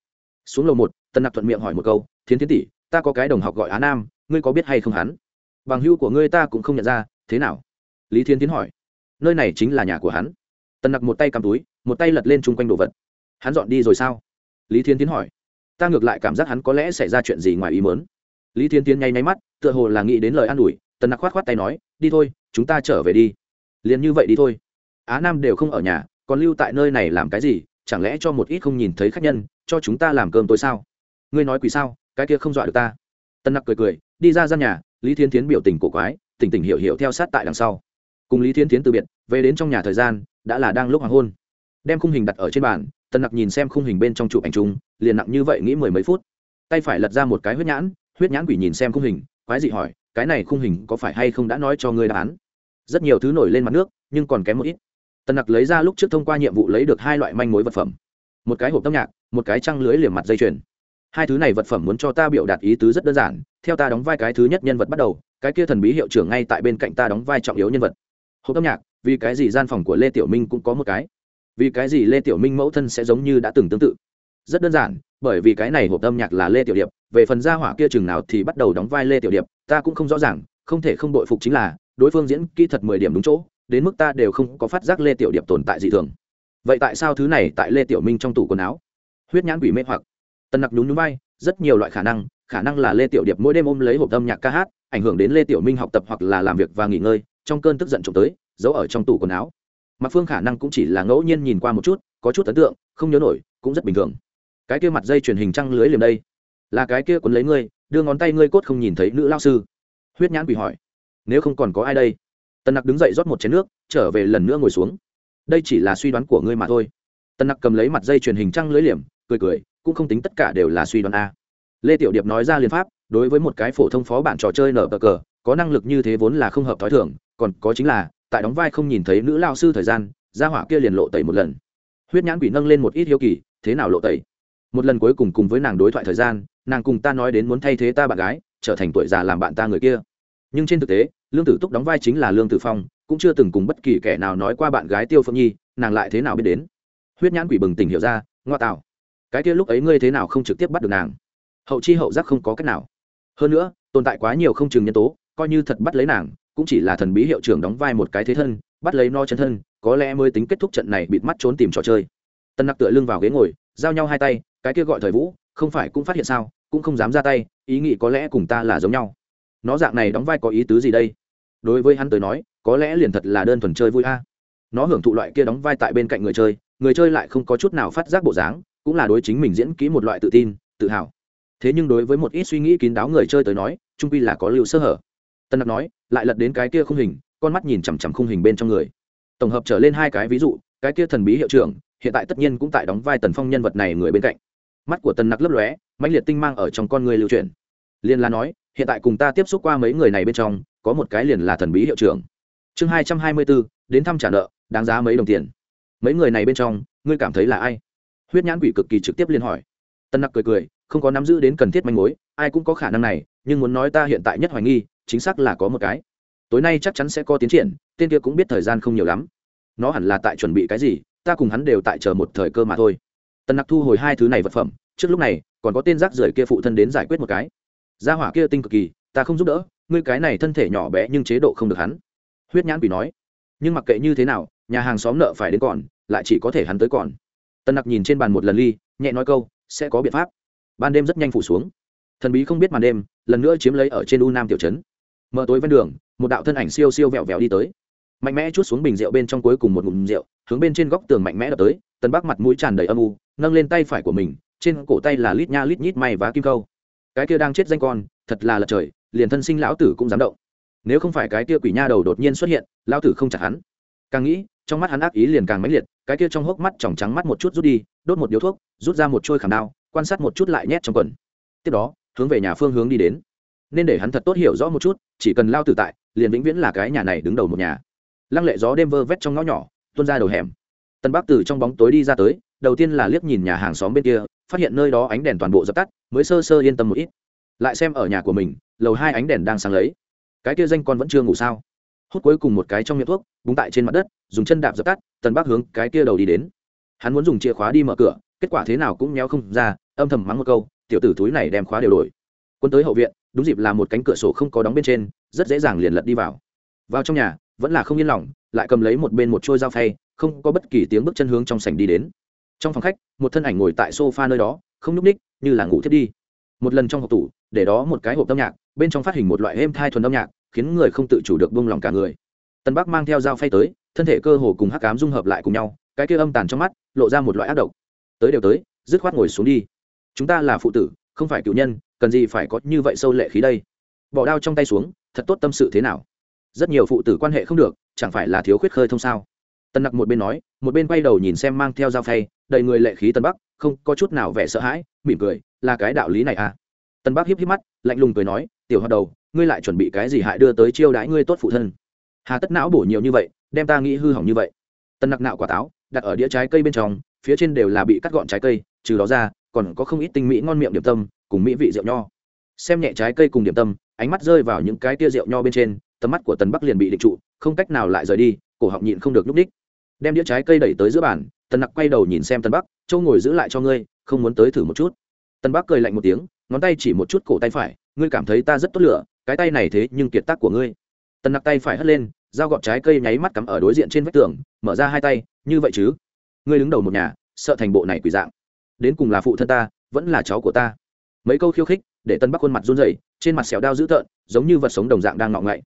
Xuống lầu một, tần nặc thuận miệng hỏi một câu, thiến tiến tỷ, ta có cái đồng học gọi á nam, ngươi có biết hay không hắn? Bằng hưu của ngươi ta cũng không nhận ra, thế nào? Lý thiên tiến hỏi. Nơi này chính là nhà của hắn. Tần nặc một tay cầm túi, một tay lật lên chung quanh đồ vật. Hắn dọn đi rồi sao? Lý thiên tiến hỏi. Ta ngược lại cảm giác hắn có lẽ xảy ra chuyện gì ngoài ý mớn lý thiên tiến nháy nháy mắt, tựa hồ là nghĩ đến lời an ủi, tần nặc khoát khoát tay nói, đi thôi, chúng ta trở về đi. Liền như vậy đi thôi. Á nam đều không ở nhà, còn lưu tại nơi này làm cái gì? Chẳng lẽ cho một ít không nhìn thấy khách nhân, cho chúng ta làm cơm tối sao? Ngươi nói quỷ sao? Cái kia không dọa được ta. Tân nặc cười cười, đi ra gian nhà, lý thiên tiến biểu tình cổ quái, tỉnh tỉnh hiểu hiểu theo sát tại đằng sau. Cùng lý thiên tiến từ biệt, về đến trong nhà thời gian, đã là đang lúc hoàng hôn. Đem khung hình đặt ở trên bàn, tần nặc nhìn xem khung hình bên trong chụp ảnh chung, liền nặng như vậy nghĩ mười mấy phút. Tay phải lật ra một cái huyết nhãn huyết nhãn quỷ nhìn xem khung hình, quái dị hỏi, cái này khung hình có phải hay không đã nói cho ngươi đáp án? Rất nhiều thứ nổi lên mặt nước, nhưng còn kém một ít. Tần nặc lấy ra lúc trước thông qua nhiệm vụ lấy được hai loại manh mối vật phẩm. Một cái hộp âm nhạc, một cái trăng lưới liềm mặt dây chuyền. Hai thứ này vật phẩm muốn cho ta biểu đạt ý tứ rất đơn giản, theo ta đóng vai cái thứ nhất nhân vật bắt đầu, cái kia thần bí hiệu trưởng ngay tại bên cạnh ta đóng vai trọng yếu nhân vật. Hộp âm nhạc, vì cái gì gian phòng của lê tiểu minh cũng có một cái? Vì cái gì lê tiểu minh mẫu thân sẽ giống như đã từng tương tự? Rất đơn giản, bởi vì cái này hộp âm nhạc là lê tiểu điệp, về phần gia hỏa kia chừng nào thì bắt đầu đóng vai lê tiểu điệp, ta cũng không rõ ràng, không thể không đội phục chính là, đối phương diễn kỹ thật mười điểm đúng chỗ, đến mức ta đều không có phát giác lê tiểu điệp tồn tại dị thường. Vậy tại sao thứ này tại lê tiểu minh trong tủ quần áo? Huyết nhãn quỷ mê hoặc. Tần nặc nhún nhún bay rất nhiều loại khả năng khả năng là lê tiểu điệp mỗi đêm ôm lấy hộp âm nhạc ca hát, ảnh hưởng đến lê tiểu minh học tập hoặc là làm việc và nghỉ ngơi, trong cơn tức giận trộm tới, giấu ở trong tủ quần áo. Mặc phương khả năng cũng chỉ là ngẫu nhiên nhìn qua một chút, có chút ấn tượng, không nhớ nổi, cũng rất bình thường cái kia mặt dây truyền hình trăng lưới liềm đây. Là cái kia quấn lấy ngươi, đưa ngón tay ngươi cốt không nhìn thấy nữ lao sư. Huyết nhãn quỷ hỏi. Nếu không còn có ai đây? Tần nặc đứng dậy rót một chén nước, trở về lần nữa ngồi xuống. Đây chỉ là suy đoán của ngươi mà thôi. Tần nặc cầm lấy mặt dây truyền hình trăng lưới liềm, cười cười, cũng không tính tất cả đều là suy đoán a. Lê tiểu điệp nói ra liên pháp, đối với một cái phổ thông phó bản trò chơi nở bờ cờ, có năng lực như thế vốn là không hợp t h ó i thưởng còn có chính là, tại đóng vai không nhìn thấy nữ lao sư thời gian, gia hỏa kia liền lộ tẩy một lần. Huyết nhãn quỷ nâng lên một ít hiếu kỳ, thế nào lộ tẩy? Một lần cuối cùng cùng với nàng đối thoại thời gian, nàng cùng ta nói đến muốn thay thế ta bạn gái, trở thành tuổi già làm bạn ta người kia. Nhưng trên thực tế, lương tử túc đóng vai chính là lương tử phong, cũng chưa từng cùng bất kỳ kẻ nào nói qua bạn gái tiêu phượng nhi, nàng lại thế nào biết đến? Huyết nhãn quỷ bừng tỉnh hiểu ra, ngoa tạo. Cái kia lúc ấy ngươi thế nào không trực tiếp bắt được nàng? Hậu chi hậu giác không có cách nào. Hơn nữa, tồn tại quá nhiều không chừng nhân tố, coi như thật bắt lấy nàng, cũng chỉ là thần bí hiệu trưởng đóng vai một cái thế thân, bắt lấy no chân thân, có lẽ mới tính kết thúc trận này bịt mắt trốn tìm trò chơi. Tân nặc tựa lưng vào ghế ngồi, giao nhau hai tay cái kia gọi thời vũ, không phải cũng phát hiện sao, cũng không dám ra tay, ý nghĩ có lẽ cùng ta là giống nhau. Nó dạng này đóng vai có ý tứ gì đây? Đối với hắn tới nói, có lẽ liền thật là đơn thuần chơi vui a. Nó hưởng thụ loại kia đóng vai tại bên cạnh người chơi người chơi lại không có chút nào phát giác bộ dáng, cũng là đối chính mình diễn kỹ một loại tự tin, tự hào. Thế nhưng đối với một ít suy nghĩ kín đáo người chơi tới nói, trung pi là có lưu sơ hở. Tân đặc nói, lại lật đến cái kia khung hình, con mắt nhìn chằm chằm khung hình bên trong người. Tổng hợp trở lên hai cái ví dụ, cái kia thần bí hiệu trưởng, hiện tại tất nhiên cũng tại đóng vai tần phong nhân vật này người bên cạnh mắt của tần nặc lấp lóe, mãnh liệt tinh mang ở trong con người lưu truyền liên là nói, hiện tại cùng ta tiếp xúc qua mấy người này bên trong, có một cái liền là thần bí hiệu trưởng. Chương hai trăm hai mươi bốn đến thăm trả nợ, đáng giá mấy đồng tiền. Mấy người này bên trong, ngươi cảm thấy là ai? Huyết nhãn quỷ cực kỳ trực tiếp liên hỏi. Tân nặc cười cười, không có nắm giữ đến cần thiết manh mối, ai cũng có khả năng này, nhưng muốn nói ta hiện tại nhất hoài nghi, chính xác là có một cái. Tối nay chắc chắn sẽ có tiến triển, tên kia cũng biết thời gian không nhiều lắm. Nó hẳn là tại chuẩn bị cái gì, ta cùng hắn đều tại chờ một thời cơ mà thôi. Tần nặc thu hồi hai thứ này vật phẩm, trước lúc này, còn có tên rác rưởi kia phụ thân đến giải quyết một cái. Gia hỏa kia tinh cực kỳ, ta không giúp đỡ, ngươi cái này thân thể nhỏ bé nhưng chế độ không được hắn. Huyết nhãn quỷ nói. Nhưng mặc kệ như thế nào, nhà hàng xóm nợ phải đến còn, lại chỉ có thể hắn tới còn. Tân nặc nhìn trên bàn một lần ly, nhẹ nói câu, sẽ có biện pháp. Ban đêm rất nhanh phủ xuống. Thần bí không biết màn đêm, lần nữa chiếm lấy ở trên u nam tiểu trấn. Mở tối ven đường, một đạo thân ảnh siêu siêu vẹo vẹo đi tới. Mạnh mẽ chút xuống bình rượu bên trong cuối cùng một ngụm rượu, hướng bên trên góc tường mạnh mẽ đập tới tân bắc mặt mũi tràn đầy âm u nâng lên tay phải của mình, trên cổ tay là lít nha lít nhít may và kim câu. Cái kia đang chết danh con, thật là lật trời, liền thân sinh lão tử cũng dám động. Nếu không phải cái kia quỷ nha đầu đột nhiên xuất hiện, lão tử không chặt hắn. Càng nghĩ, trong mắt hắn ác ý liền càng mãnh liệt, cái kia trong hốc mắt tròng trắng mắt một chút rút đi, đốt một điếu thuốc, rút ra một trôi khảm đao, quan sát một chút lại nhét trong quần. Tiếp đó, hướng về nhà phương hướng đi đến. Nên để hắn thật tốt hiểu rõ một chút, chỉ cần lao tử tại, liền vĩnh viễn là cái nhà này đứng đầu một nhà. Lăng lệ gió đêm vơ vét trong ngõ nhỏ, tuôn ra đầu hẻm. Tân bắc từ trong bóng tối đi ra tới đầu tiên là liếc nhìn nhà hàng xóm bên kia, phát hiện nơi đó ánh đèn toàn bộ dập tắt, mới sơ sơ yên tâm một ít. Lại xem ở nhà của mình, lầu hai ánh đèn đang sáng lấy. Cái kia danh con vẫn chưa ngủ sao? Hút cuối cùng một cái trong miệng thuốc, búng tại trên mặt đất, dùng chân đạp dập tắt, tần bác hướng cái kia đầu đi đến. Hắn muốn dùng chìa khóa đi mở cửa, kết quả thế nào cũng méo không ra, âm thầm mắng một câu, tiểu tử túi này đem khóa đều đổi. Quân tới hậu viện, đúng dịp là một cánh cửa sổ không có đóng bên trên, rất dễ dàng liền lật đi vào. Vào trong nhà, vẫn là không yên lòng, lại cầm lấy một bên một trôi dao phay, không có bất kỳ tiếng bước chân hướng trong sảnh đi đến trong phòng khách, một thân ảnh ngồi tại sofa nơi đó, không nhúc ních như là ngủ thiết đi. Một lần trong hộp tủ, để đó một cái hộp âm nhạc, bên trong phát hình một loại êm thai thuần âm nhạc, khiến người không tự chủ được buông lòng cả người. Tân bắc mang theo dao phay tới, thân thể cơ hồ cùng hắc cám dung hợp lại cùng nhau, cái kia âm tàn trong mắt, lộ ra một loại ác độc. Tới đều tới, dứt khoát ngồi xuống đi. Chúng ta là phụ tử, không phải cựu nhân, cần gì phải có như vậy sâu lệ khí đây? Bỏ đao trong tay xuống, thật tốt tâm sự thế nào? Rất nhiều phụ tử quan hệ không được, chẳng phải là thiếu khuyết khơi thông sao? Tân nặc một bên nói, một bên quay đầu nhìn xem mang theo dao phay đầy người lệ khí tân bắc, không có chút nào vẻ sợ hãi, mỉm cười, là cái đạo lý này à? Tân bắc hiếp hiếp mắt, lạnh lùng cười nói, tiểu hoạt đầu, ngươi lại chuẩn bị cái gì hại đưa tới chiêu đãi ngươi tốt phụ thân? Hà tất não bổ nhiều như vậy, đem ta nghĩ hư hỏng như vậy. Tân nặc nạo quả táo, đặt ở đĩa trái cây bên trong, phía trên đều là bị cắt gọn trái cây, trừ đó ra, còn có không ít tinh mỹ ngon miệng điểm tâm, cùng mỹ vị rượu nho. Xem nhẹ trái cây cùng điểm tâm, ánh mắt rơi vào những cái tia rượu nho bên trên, tầm mắt của tần bắc liền bị định trụ, không cách nào lại rời đi, cổ họng nhịn không được nhúc đích đem đĩa trái cây đẩy tới giữa bàn tần nặc quay đầu nhìn xem tần bắc châu ngồi giữ lại cho ngươi, không muốn tới thử một chút. Tần bắc cười lạnh một tiếng, ngón tay chỉ một chút cổ tay phải, ngươi cảm thấy ta rất tốt lửa, cái tay này thế nhưng kiệt tác của ngươi. Tần nặc tay phải hất lên, dao gọt trái cây nháy mắt cắm ở đối diện trên vách tường, mở ra hai tay, như vậy chứ? Ngươi đứng đầu một nhà, sợ thành bộ này quỷ dạng. Đến cùng là phụ thân ta, vẫn là cháu của ta. Mấy câu khiêu khích, để tân bắc khuôn mặt run rẩy, trên mặt xẻo đao dữ tợn, giống như vật sống đồng dạng đang ngọ ngậy.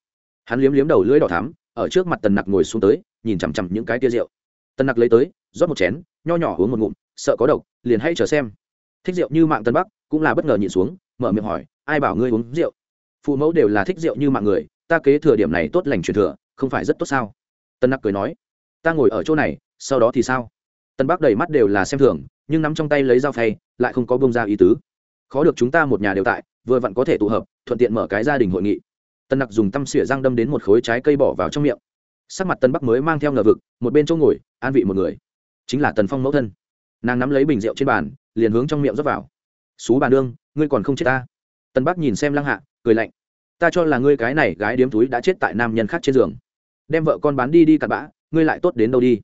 Hắn liếm liếm đầu lưỡi đỏ thắm, ở trước mặt tần nặc ngồi xuống tới, nhìn chằm chằm những cái tia rượu. Tân nặc lấy tới, rót một chén, nho nhỏ uống một ngụm, sợ có độc, liền hay chờ xem. Thích rượu như mạng tân bắc, cũng là bất ngờ nhìn xuống, mở miệng hỏi, ai bảo ngươi uống rượu? Phụ mẫu đều là thích rượu như mạng người, ta kế thừa điểm này tốt lành truyền thừa, không phải rất tốt sao? Tân nặc cười nói, ta ngồi ở chỗ này, sau đó thì sao? Tân bắc đầy mắt đều là xem thường, nhưng nắm trong tay lấy dao phay, lại không có bông ra ý tứ. Khó được chúng ta một nhà đều tại, vừa vặn có thể tụ hợp, thuận tiện mở cái gia đình hội nghị. Tân nặc dùng tăm xỉa răng đâm đến một khối trái cây bỏ vào trong miệng sắc mặt tân bắc mới mang theo ngờ vực, một bên chỗ ngồi, an vị một người. Chính là tần phong mẫu thân. Nàng nắm lấy bình rượu trên bàn, liền hướng trong miệng rót vào. Xú bàn đương ngươi còn không chết ta? Tân bắc nhìn xem lăng hạ, cười lạnh. Ta cho là ngươi cái này gái điếm túi đã chết tại nam nhân khác trên giường. Đem vợ con bán đi đi cặn bã, ngươi lại tốt đến đâu đi?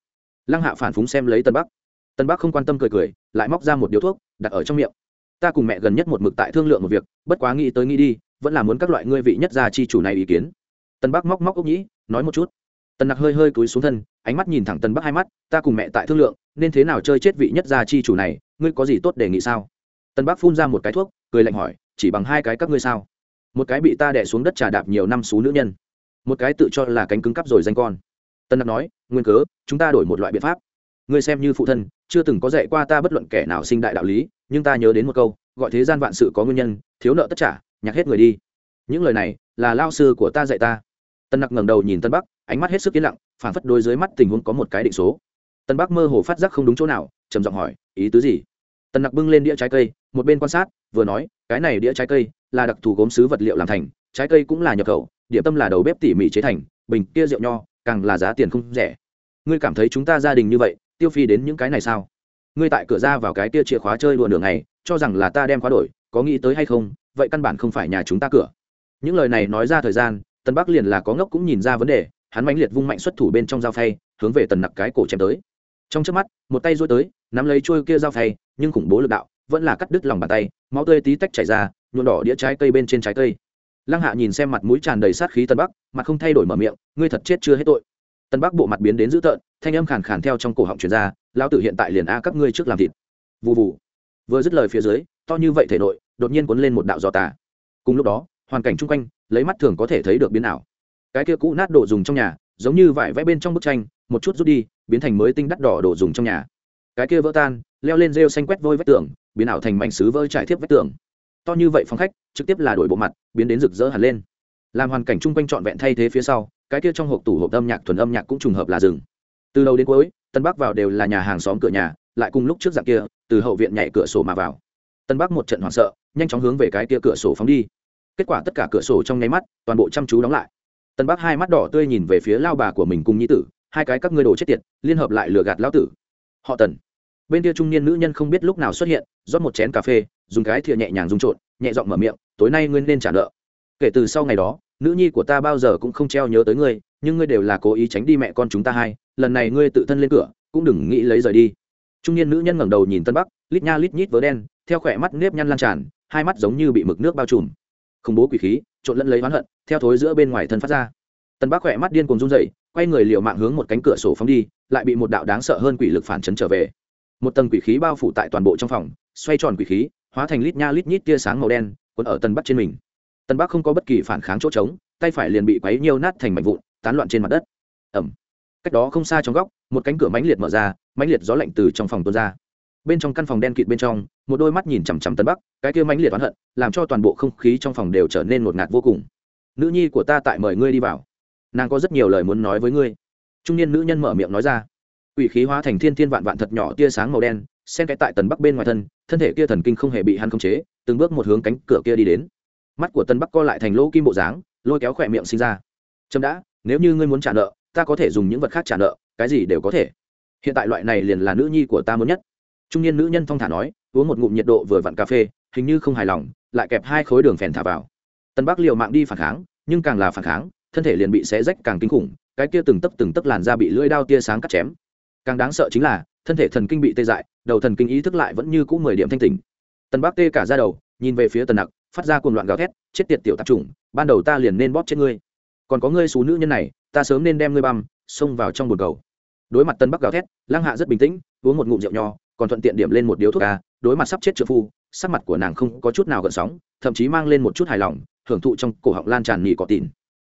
Lăng hạ phản phúng xem lấy tân bắc. Tân bắc không quan tâm cười cười, lại móc ra một điếu thuốc, đặt ở trong miệng. Ta cùng mẹ gần nhất một mực tại thương lượng một việc, bất quá nghĩ tới nghĩ đi, vẫn là muốn các loại ngươi vị nhất gia chi chủ này ý kiến. Tân bắc móc móc ốc nhĩ, nói một chút tần nặc hơi hơi cúi xuống thân, ánh mắt nhìn thẳng tân bắc hai mắt, ta cùng mẹ tại thương lượng, nên thế nào chơi chết vị nhất gia chi chủ này, ngươi có gì tốt đề nghị sao? Tân bắc phun ra một cái thuốc, cười lạnh hỏi, chỉ bằng hai cái các ngươi sao? Một cái bị ta đẻ xuống đất trà đạp nhiều năm xú nữ nhân, một cái tự cho là cánh cứng cắp rồi danh con. Tân nặc nói, nguyên cớ, chúng ta đổi một loại biện pháp. Ngươi xem như phụ thân, chưa từng có dạy qua ta bất luận kẻ nào sinh đại đạo lý, nhưng ta nhớ đến một câu, gọi thế gian vạn sự có nguyên nhân, thiếu nợ tất trả, nhặt hết người đi. Những lời này, là lao sư của ta dạy ta. Tân nặc ngẩng đầu nhìn tân bắc ánh mắt hết sức yên lặng phản phất đôi dưới mắt tình huống có một cái định số. Tân bắc mơ hồ phát giác không đúng chỗ nào, trầm giọng hỏi, ý tứ gì? Tân nặc bưng lên đĩa trái cây, một bên quan sát, vừa nói, cái này đĩa trái cây là đặc thù gốm sứ vật liệu làm thành, trái cây cũng là nhập khẩu địa tâm là đầu bếp tỉ mỉ chế thành, bình kia rượu nho, càng là giá tiền không rẻ. Ngươi cảm thấy chúng ta gia đình như vậy, tiêu phi đến những cái này sao? Ngươi tại cửa ra vào cái kia chìa khóa chơi đùa đường này cho rằng là ta đem khóa đổi, có nghĩ tới hay không? Vậy căn bản không phải nhà chúng ta cửa. Những lời này nói ra thời gian tân bắc liền là có ngốc cũng nhìn ra vấn đề hắn mãnh liệt vung mạnh xuất thủ bên trong dao phay, hướng về tần nặc cái cổ chém tới. Trong trước mắt, một tay rối tới, nắm lấy trôi kia dao phay, nhưng khủng bố lực đạo vẫn là cắt đứt lòng bàn tay, máu tươi tí tách chảy ra nhuộn đỏ đĩa trái cây bên trên trái cây. Lăng hạ nhìn xem mặt mũi tràn đầy sát khí tân bắc, mặt không thay đổi mở miệng, ngươi thật chết chưa hết tội. Tân bắc bộ mặt biến đến dữ tợn, thanh âm khàn khàn theo trong cổ họng truyền ra, lão tử hiện tại liền a các ngươi trước làm thịt. Vụ vụ vừa dứt lời phía dưới, to như vậy thể nội, đột nhiên cuốn lên một đạo giò tà. Cùng lúc đó, hoàn cảnh chung quanh, lấy mắt thường có thể thấy được biến ảo cái kia cũ nát đồ dùng trong nhà, giống như vải vẽ bên trong bức tranh, một chút rút đi, biến thành mới tinh đắt đỏ đồ dùng trong nhà. Cái kia vỡ tan, leo lên rêu xanh quét vôi vách tường, biến ảo thành mảnh xứ vơi trải thiếp vách tường. To như vậy phòng khách, trực tiếp là đổi bộ mặt, biến đến rực rỡ hẳn lên. Làm hoàn cảnh chung quanh trọn vẹn thay thế phía sau, cái kia trong hộp tủ hộp âm nhạc thuần âm nhạc cũng trùng hợp là rừng. Từ đầu đến cuối, tân bắc vào đều là nhà hàng xóm cửa nhà, lại cùng lúc trước dạng kia, từ hậu viện nhảy cửa sổ mà vào. Tân bắc một trận hoảng sợ, nhanh chóng hướng về cái kia cửa sổ phóng đi. Kết quả tất cả cửa sổ trong nháy mắt, toàn bộ chăm chú đóng lại tân bắc hai mắt đỏ tươi nhìn về phía lao bà của mình cùng nhi tử, hai cái các ngươi đồ chết tiệt, liên hợp lại lừa gạt lao tử. Họ tần. Bên kia trung niên nữ nhân không biết lúc nào xuất hiện, rót một chén cà phê, dùng cái thìa nhẹ nhàng rung trộn, nhẹ giọng mở miệng, tối nay ngươi nên trả nợ. Kể từ sau ngày đó, nữ nhi của ta bao giờ cũng không treo nhớ tới ngươi, nhưng ngươi đều là cố ý tránh đi mẹ con chúng ta hai, lần này ngươi tự thân lên cửa, cũng đừng nghĩ lấy rời đi. Trung niên nữ nhân ngẩng đầu nhìn tân bắc, lít nha lít nhít vớ đen, theo khỏe mắt nếp nhăn lan tràn, hai mắt giống như bị mực nước bao trùm. Khủng bố quỷ khí trộn lẫn lấy oán hận, theo thối giữa bên ngoài thân phát ra. Tần bác khỏe mắt điên cùng run dậy quay người liều mạng hướng một cánh cửa sổ phóng đi, lại bị một đạo đáng sợ hơn quỷ lực phản chấn trở về. Một tầng quỷ khí bao phủ tại toàn bộ trong phòng, xoay tròn quỷ khí, hóa thành lít nha lít nhít tia sáng màu đen, cuốn ở tần bắc trên mình. Tần bắc không có bất kỳ phản kháng chỗ trống, tay phải liền bị quấy nhiều nát thành mảnh vụn, tán loạn trên mặt đất. Ẩm cách đó không xa trong góc, một cánh cửa mãnh liệt mở ra, mãnh liệt gió lạnh từ trong phòng tuôn ra bên trong căn phòng đen kịt bên trong, một đôi mắt nhìn chằm chằm tân bắc, cái kia mãnh liệt oán hận, làm cho toàn bộ không khí trong phòng đều trở nên ngột ngạt vô cùng. Nữ nhi của ta tại mời ngươi đi vào. Nàng có rất nhiều lời muốn nói với ngươi. Trung niên nữ nhân mở miệng nói ra. Quỷ khí hóa thành thiên thiên vạn vạn thật nhỏ tia sáng màu đen, xen cái tại tần bắc bên ngoài thân thân thể kia thần kinh không hề bị hắn khống chế, từng bước một hướng cánh cửa kia đi đến. Mắt của tần bắc co lại thành lỗ kim bộ dáng, lôi kéo khỏe miệng sinh ra. Chấm đã, nếu như ngươi muốn trả nợ, ta có thể dùng những vật khác trả nợ, cái gì đều có thể. Hiện tại loại này liền là nữ nhi của ta muốn nhất trung niên nữ nhân thong thả nói, uống một ngụm nhiệt độ vừa vặn cà phê, hình như không hài lòng, lại kẹp hai khối đường phèn thả vào. Tân bắc liều mạng đi phản kháng, nhưng càng là phản kháng, thân thể liền bị xé rách càng kinh khủng, cái kia từng tấc từng tấc làn da bị lưỡi đao tia sáng cắt chém. Càng đáng sợ chính là, thân thể thần kinh bị tê dại, đầu thần kinh ý thức lại vẫn như cũ mười điểm thanh tỉnh. Tân bắc tê cả ra đầu, nhìn về phía tần nặc, phát ra cuồng loạn gào thét, chết tiệt tiểu tạp chủng, ban đầu ta liền nên bóp chết ngươi. Còn có ngươi xú nữ nhân này, ta sớm nên đem ngươi băm, xông vào trong bồn cầu. Đối mặt tân bắc gào thét, lăng hạ rất bình tĩnh, uống một ngụm rượu nho còn thuận tiện điểm lên một điếu thuốc ca, đối mặt sắp chết trợ phu, sắc mặt của nàng không có chút nào gợn sóng, thậm chí mang lên một chút hài lòng, hưởng thụ trong cổ họng lan tràn nghỉ cọ tìn.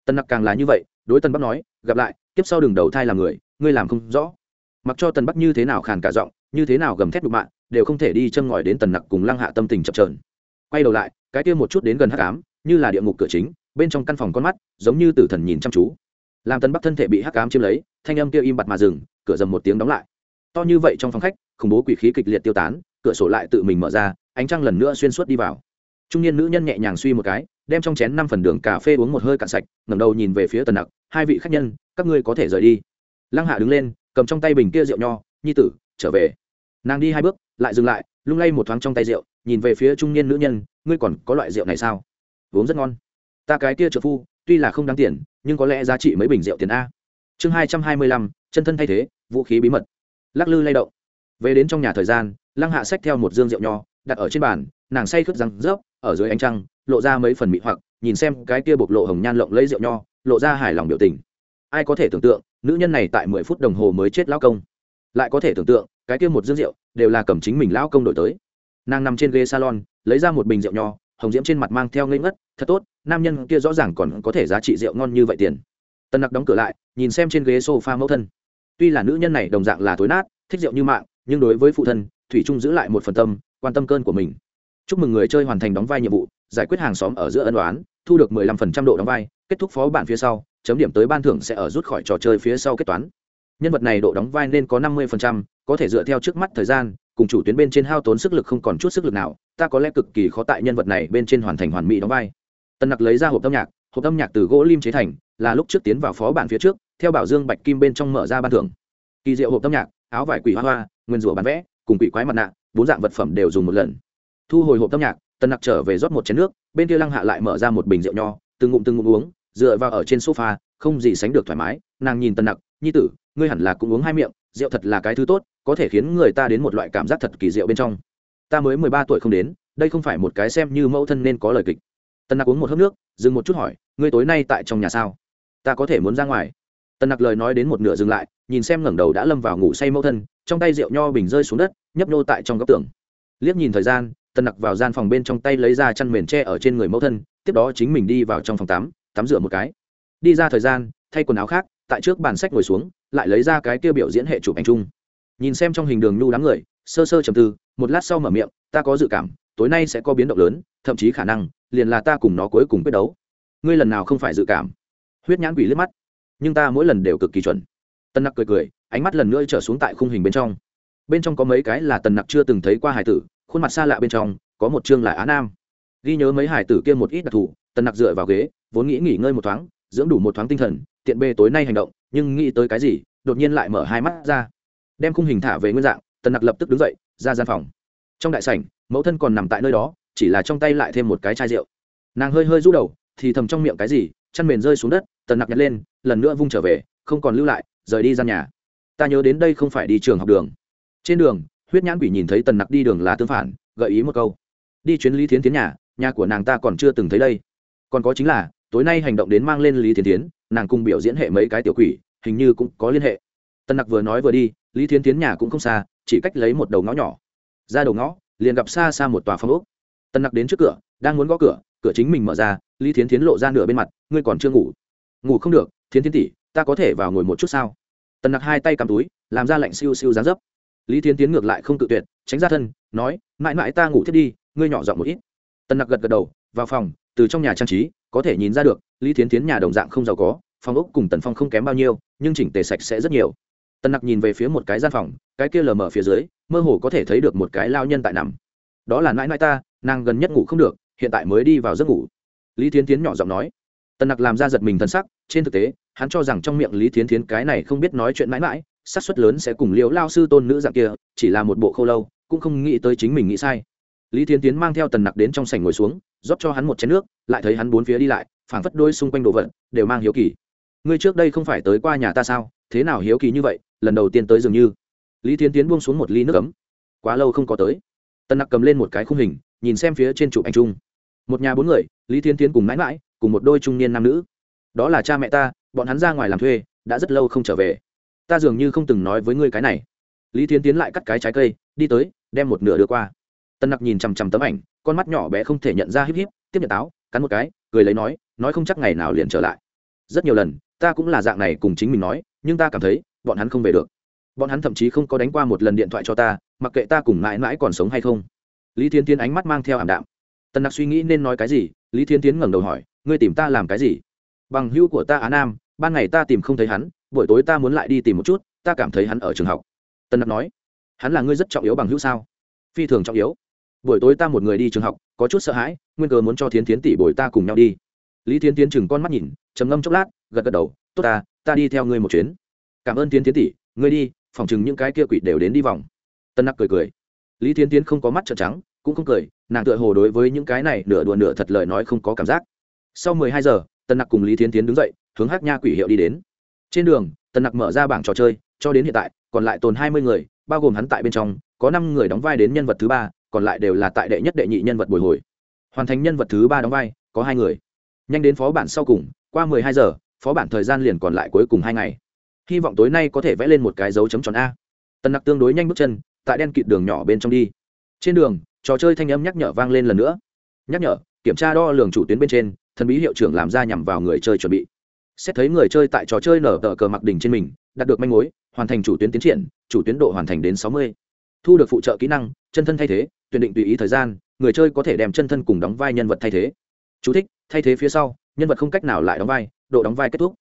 Tân nặc càng là như vậy, đối tân bắc nói, gặp lại tiếp sau đường đầu thai làm người, ngươi làm không rõ. Mặc cho tần bắc như thế nào khàn cả giọng, như thế nào gầm thét đục mạng, đều không thể đi châm ngòi đến tần nặc cùng lăng hạ tâm tình chập trờn quay đầu lại, cái kia một chút đến gần hắc ám, như là địa ngục cửa chính, bên trong căn phòng con mắt, giống như tử thần nhìn chăm chú. Làm tần bắc thân thể bị hắc ám chiếm lấy, thanh âm kia im bặt mà dừng, cửa dầm một tiếng đóng lại to như vậy trong phòng khách, khủng bố quỷ khí kịch liệt tiêu tán, cửa sổ lại tự mình mở ra, ánh trăng lần nữa xuyên suốt đi vào. Trung niên nữ nhân nhẹ nhàng suy một cái, đem trong chén năm phần đường cà phê uống một hơi cạn sạch, ngẩng đầu nhìn về phía tần nặc, hai vị khách nhân, các ngươi có thể rời đi. Lăng hạ đứng lên, cầm trong tay bình kia rượu nho, nhi tử, trở về. Nàng đi hai bước, lại dừng lại, lung lay một thoáng trong tay rượu, nhìn về phía trung niên nữ nhân, ngươi còn có loại rượu này sao? Uống rất ngon. Ta cái kia trợ phu, tuy là không đáng tiền, nhưng có lẽ giá trị mấy bình rượu tiền a. Chương hai trăm hai mươi lăm, chân thân thay thế, vũ khí bí mật lắc lư lay động. Về đến trong nhà thời gian, lăng hạ xách theo một dương rượu nho, đặt ở trên bàn, nàng say khướt răng rớp, ở dưới ánh trăng, lộ ra mấy phần mị hoặc, nhìn xem cái kia bộc lộ hồng nhan lộng lấy rượu nho, lộ ra hài lòng biểu tình. Ai có thể tưởng tượng, nữ nhân này tại mười phút đồng hồ mới chết lão công. Lại có thể tưởng tượng, cái kia một dương rượu, đều là cầm chính mình lão công đổi tới. Nàng nằm trên ghế salon, lấy ra một bình rượu nho, hồng diễm trên mặt mang theo ngây ngất, thật tốt, nam nhân kia rõ ràng còn có thể giá trị rượu ngon như vậy tiền. Tân nặc đóng cửa lại, nhìn xem trên ghế sofa mẫu thân tuy là nữ nhân này đồng dạng là tối nát thích rượu như mạng nhưng đối với phụ thân thủy trung giữ lại một phần tâm quan tâm cơn của mình. Chúc mừng người chơi hoàn thành đóng vai nhiệm vụ giải quyết hàng xóm ở giữa ân đoán thu được 15% độ đóng vai kết thúc phó bản phía sau chấm điểm tới ban thưởng sẽ ở rút khỏi trò chơi phía sau kết toán. Nhân vật này độ đóng vai nên có 50%, có thể dựa theo trước mắt thời gian cùng chủ tuyến bên trên hao tốn sức lực không còn chút sức lực nào ta có lẽ cực kỳ khó tại nhân vật này bên trên hoàn thành hoàn mỹ đóng vai. Tân nặc lấy ra hộp âm nhạc hộp âm nhạc từ gỗ lim chế thành là lúc trước tiến vào phó bản phía trước theo bảo dương bạch kim bên trong mở ra ban thưởng. Kỳ diệu hộp âm nhạc, áo vải quỷ hoa hoa, nguyên rủa bán vẽ, cùng quỷ quái mặt nạ, bốn dạng vật phẩm đều dùng một lần. Thu hồi hộp âm nhạc, Tần nặc trở về rót một chén nước, bên kia lăng hạ lại mở ra một bình rượu nho, từng ngụm từng ngụm uống, dựa vào ở trên sofa, không gì sánh được thoải mái, nàng nhìn Tần nặc, nhi tử, ngươi hẳn là cũng uống hai miệng, rượu thật là cái thứ tốt, có thể khiến người ta đến một loại cảm giác thật kỳ diệu bên trong. Ta mới mười ba tuổi không đến, đây không phải một cái xem như mẫu thân nên có lời kịch. Tần nặc uống một hớp nước, dừng một chút hỏi, ngươi tối nay tại trong nhà sao? Ta có thể muốn ra ngoài. Tần nặc lời nói đến một nửa dừng lại, nhìn xem ngẩng đầu đã lâm vào ngủ say mẫu thân, trong tay rượu nho bình rơi xuống đất, nhấp nô tại trong góc tường. Liếc nhìn thời gian, Tần nặc vào gian phòng bên trong tay lấy ra chăn mền tre ở trên người mẫu thân, tiếp đó chính mình đi vào trong phòng tắm tắm rửa một cái. Đi ra thời gian, thay quần áo khác, tại trước bàn sách ngồi xuống, lại lấy ra cái kia biểu diễn hệ chụp ảnh chung. Nhìn xem trong hình đường nhu đám người, sơ sơ trầm tư, một lát sau mở miệng, ta có dự cảm, tối nay sẽ có biến động lớn, thậm chí khả năng, liền là ta cùng nó cuối cùng quyết đấu. Ngươi lần nào không phải dự cảm? Huyết nhãn quỷ liếc mắt nhưng ta mỗi lần đều cực kỳ chuẩn. Tân nặc cười cười, ánh mắt lần nữa trở xuống tại khung hình bên trong. Bên trong có mấy cái là tần nặc chưa từng thấy qua hải tử, khuôn mặt xa lạ bên trong, có một chương là á nam. Ghi nhớ mấy hải tử kia một ít đặc thù tần nặc dựa vào ghế, vốn nghĩ nghỉ ngơi một thoáng, dưỡng đủ một thoáng tinh thần, tiện bê tối nay hành động, nhưng nghĩ tới cái gì, đột nhiên lại mở hai mắt ra. Đem khung hình thả về nguyên dạng tần nặc lập tức đứng dậy, ra gian phòng. Trong đại sảnh, mẫu thân còn nằm tại nơi đó, chỉ là trong tay lại thêm một cái chai rượu. Nàng hơi hơi rũ đầu, thì thầm trong miệng cái gì chăn mền rơi xuống đất tần nặc nhặt lên, lần nữa vung trở về, không còn lưu lại, rời đi gian nhà. Ta nhớ đến đây không phải đi trường học đường. Trên đường, huyết nhãn quỷ nhìn thấy tần nặc đi đường là tương phản, gợi ý một câu. Đi chuyến lý thiến tiến nhà nhà của nàng ta còn chưa từng thấy đây. Còn có chính là, tối nay hành động đến mang lên lý thiến tiến nàng cùng biểu diễn hệ mấy cái tiểu quỷ, hình như cũng có liên hệ. Tần nặc vừa nói vừa đi, lý thiến tiến nhà cũng không xa, chỉ cách lấy một đầu ngõ nhỏ. Ra đầu ngõ, liền gặp xa xa một tòa phong ốc. Tần nặc đến trước cửa, đang muốn gõ cửa cửa chính mình mở ra, lý thiến tiến lộ ra nửa bên mặt, ngươi còn chưa ngủ? Ngủ không được, thiến tiến tỷ, ta có thể vào ngồi một chút sao? Tần nặc hai tay cầm túi, làm ra lạnh siêu siêu dán dấp. Lý thiến tiến ngược lại không tự tuyệt, tránh ra thân, nói, mãi mãi ta ngủ thiết đi, ngươi nhỏ giọng một ít. Tần nặc gật gật đầu, vào phòng, từ trong nhà trang trí, có thể nhìn ra được, lý thiến tiến nhà đồng dạng không giàu có, phòng ốc cùng tần phong không kém bao nhiêu, nhưng chỉnh tề sạch sẽ rất nhiều. Tần nặc nhìn về phía một cái gian phòng, cái kia lờ mở phía dưới, mơ hồ có thể thấy được một cái lao nhân tại nằm. Đó là mãi mãi ta, nàng gần nhất ngủ không được, hiện tại mới đi vào giấc ngủ. Lý thiến tiến nhỏ giọng nói tần nặc làm ra giật mình thân sắc, trên thực tế, hắn cho rằng trong miệng lý thiến thiến cái này không biết nói chuyện mãi mãi, xác suất lớn sẽ cùng liễu lao sư tôn nữ dạng kia, chỉ là một bộ khâu lâu, cũng không nghĩ tới chính mình nghĩ sai. Lý Thiên tiến mang theo tần nặc đến trong sảnh ngồi xuống, rót cho hắn một chén nước, lại thấy hắn bốn phía đi lại, phảng phất đôi xung quanh đồ vật, đều mang hiếu kỳ. Ngươi trước đây không phải tới qua nhà ta sao? Thế nào hiếu kỳ như vậy? Lần đầu tiên tới dường như. Lý Thiên tiến buông xuống một ly nước cấm quá lâu không có tới. Tần nặc cầm lên một cái khung hình, nhìn xem phía trên chụp anh trung một nhà bốn người, lý Thiên tiến cùng mãi mãi cùng một đôi trung niên nam nữ. Đó là cha mẹ ta, bọn hắn ra ngoài làm thuê, đã rất lâu không trở về. Ta dường như không từng nói với ngươi cái này. Lý Thiên tiến lại cắt cái trái cây, đi tới, đem một nửa đưa qua. Tân nặc nhìn chằm chằm tấm ảnh, con mắt nhỏ bé không thể nhận ra híp híp, tiếp nhận táo, cắn một cái, cười lấy nói nói không chắc ngày nào liền trở lại. Rất nhiều lần, ta cũng là dạng này cùng chính mình nói, nhưng ta cảm thấy, bọn hắn không về được. Bọn hắn thậm chí không có đánh qua một lần điện thoại cho ta, mặc kệ ta cùng mãi mãi còn sống hay không. Lý thiên tiến ánh mắt mang theo ảm đạm tần nặc suy nghĩ nên nói cái gì, lý thiên tiến ngẩng đầu hỏi, ngươi tìm ta làm cái gì? Bằng hữu của ta á nam, ban ngày ta tìm không thấy hắn, buổi tối ta muốn lại đi tìm một chút, ta cảm thấy hắn ở trường học. Tần nặc nói, hắn là ngươi rất trọng yếu bằng hữu sao? Phi thường trọng yếu. Buổi tối ta một người đi trường học, có chút sợ hãi, nguyên cờ muốn cho thiến tiến tỷ bồi ta cùng nhau đi. Lý thiến tiến chừng con mắt nhìn, trầm ngâm chốc lát, gật gật đầu, tốt ta ta đi theo ngươi một chuyến. Cảm ơn Thiên tiến tỷ, ngươi đi, phòng chừng những cái kia quỷ đều đến đi vòng. Tân nặc cười cười. Lý thiến tiến không có mắt trợn trắng, cũng không cười nàng tựa hồ đối với những cái này nửa đùa nửa thật lời nói không có cảm giác. Sau mười hai giờ tân nặc cùng lý thiến tiến đứng dậy, hướng hát nha quỷ hiệu đi đến. Trên đường tân nặc mở ra bảng trò chơi, cho đến hiện tại, còn lại tồn hai mươi người, bao gồm hắn tại bên trong, có năm người đóng vai đến nhân vật thứ ba, còn lại đều là tại đệ nhất đệ nhị nhân vật bồi hồi. Hoàn thành nhân vật thứ ba đóng vai, có hai người. Nhanh đến phó bản sau cùng, qua mười hai giờ, phó bản thời gian liền còn lại cuối cùng hai ngày. Hy vọng tối nay có thể vẽ lên một cái dấu chấm tròn a. Tần nặc tương đối nhanh bước chân, tại đen kịt đường nhỏ bên trong đi. Trên đường trò chơi thanh âm nhắc nhở vang lên lần nữa. Nhắc nhở kiểm tra đo lường chủ tuyến bên trên thần bí hiệu trưởng làm ra nhằm vào người chơi chuẩn bị. Xét thấy người chơi tại trò chơi nở tờ cờ mặc đỉnh trên mình đạt được manh mối hoàn thành chủ tuyến tiến triển chủ tuyến độ hoàn thành đến sáu mươi. Thu được phụ trợ kỹ năng chân thân thay thế tuyển định tùy ý thời gian người chơi có thể đem chân thân cùng đóng vai nhân vật thay thế. Chú thích, thay thế phía sau nhân vật không cách nào lại đóng vai độ đóng vai kết thúc.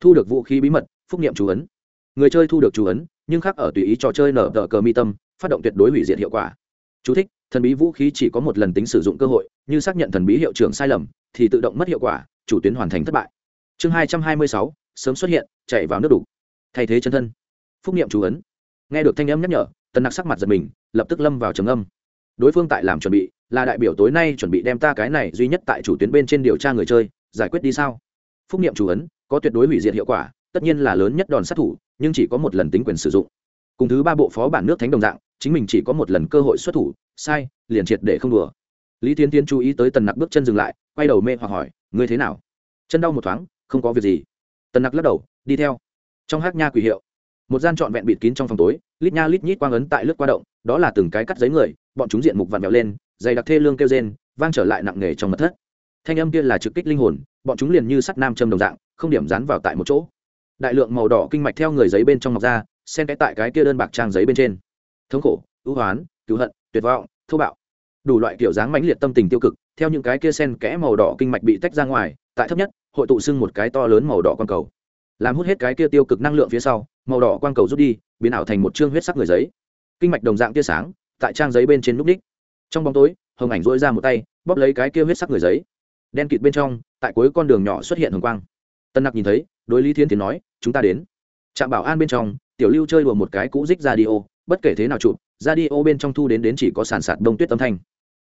Thu được vũ khí bí mật phúc nghiệm chú ấn. Người chơi thu được chú ấn nhưng khác ở tùy ý trò chơi nở tờ cờ mi tâm phát động tuyệt đối hủy diệt hiệu quả. Chú thích, thần bí vũ khí chỉ có một lần tính sử dụng cơ hội, như xác nhận thần bí hiệu trưởng sai lầm, thì tự động mất hiệu quả, chủ tuyến hoàn thành thất bại. Chương hai trăm hai mươi sáu, sớm xuất hiện, chạy vào nước đủ thay thế chân thân. Phúc nghiệm chú ấn. Nghe được thanh âm nhắc nhở, tần nặc sắc mặt giật mình, lập tức lâm vào trầm âm đối phương tại làm chuẩn bị, là đại biểu tối nay chuẩn bị đem ta cái này duy nhất tại chủ tuyến bên trên điều tra người chơi, giải quyết đi sao? Phúc nghiệm chủ ấn, có tuyệt đối hủy diệt hiệu quả, tất nhiên là lớn nhất đòn sát thủ, nhưng chỉ có một lần tính quyền sử dụng. Cùng thứ ba bộ phó bản nước thánh đồng dạng chính mình chỉ có một lần cơ hội xuất thủ, sai, liền triệt để không đùa. Lý tiến tiến chú ý tới tần nặc bước chân dừng lại, quay đầu mê hoặc hỏi, ngươi thế nào? Chân đau một thoáng, không có việc gì. Tần nặc lắc đầu, đi theo. Trong hát nha quỷ hiệu, một gian trọn vẹn bịt kín trong phòng tối, lít nha lít nhít quang ấn tại lướt qua động, đó là từng cái cắt giấy người, bọn chúng diện mục vặn vẹo lên, dày đặc thê lương kêu rên, vang trở lại nặng nề trong mật thất. Thanh âm kia là trực kích linh hồn, bọn chúng liền như sắt nam châm đồng dạng, không điểm dán vào tại một chỗ. Đại lượng màu đỏ kinh mạch theo người giấy bên trong ngọc ra, xen cái tại cái kia đơn bạc trang giấy bên trên thống khổ, ưu hoán, cứu hận, tuyệt vọng, thô bạo. Đủ loại kiểu dáng mãnh liệt tâm tình tiêu cực, theo những cái kia sen kẽ màu đỏ kinh mạch bị tách ra ngoài, tại thấp nhất, hội tụ sưng một cái to lớn màu đỏ quang cầu. Làm hút hết cái kia tiêu cực năng lượng phía sau, màu đỏ quang cầu rút đi, biến ảo thành một chương huyết sắc người giấy. Kinh mạch đồng dạng tia sáng, tại trang giấy bên trên núp đích. Trong bóng tối, hồng ảnh dỗi ra một tay, bóp lấy cái kia huyết sắc người giấy. Đen kịt bên trong, tại cuối con đường nhỏ xuất hiện hồng quang. Tân nặc nhìn thấy, đối lý thiên tiến nói, chúng ta đến. Trạm bảo an bên trong, tiểu lưu chơi đùa một cái cũ dích ra đi ô bất kể thế nào chụp ra đi ô bên trong thu đến đến chỉ có sàn sạt đông tuyết âm thanh.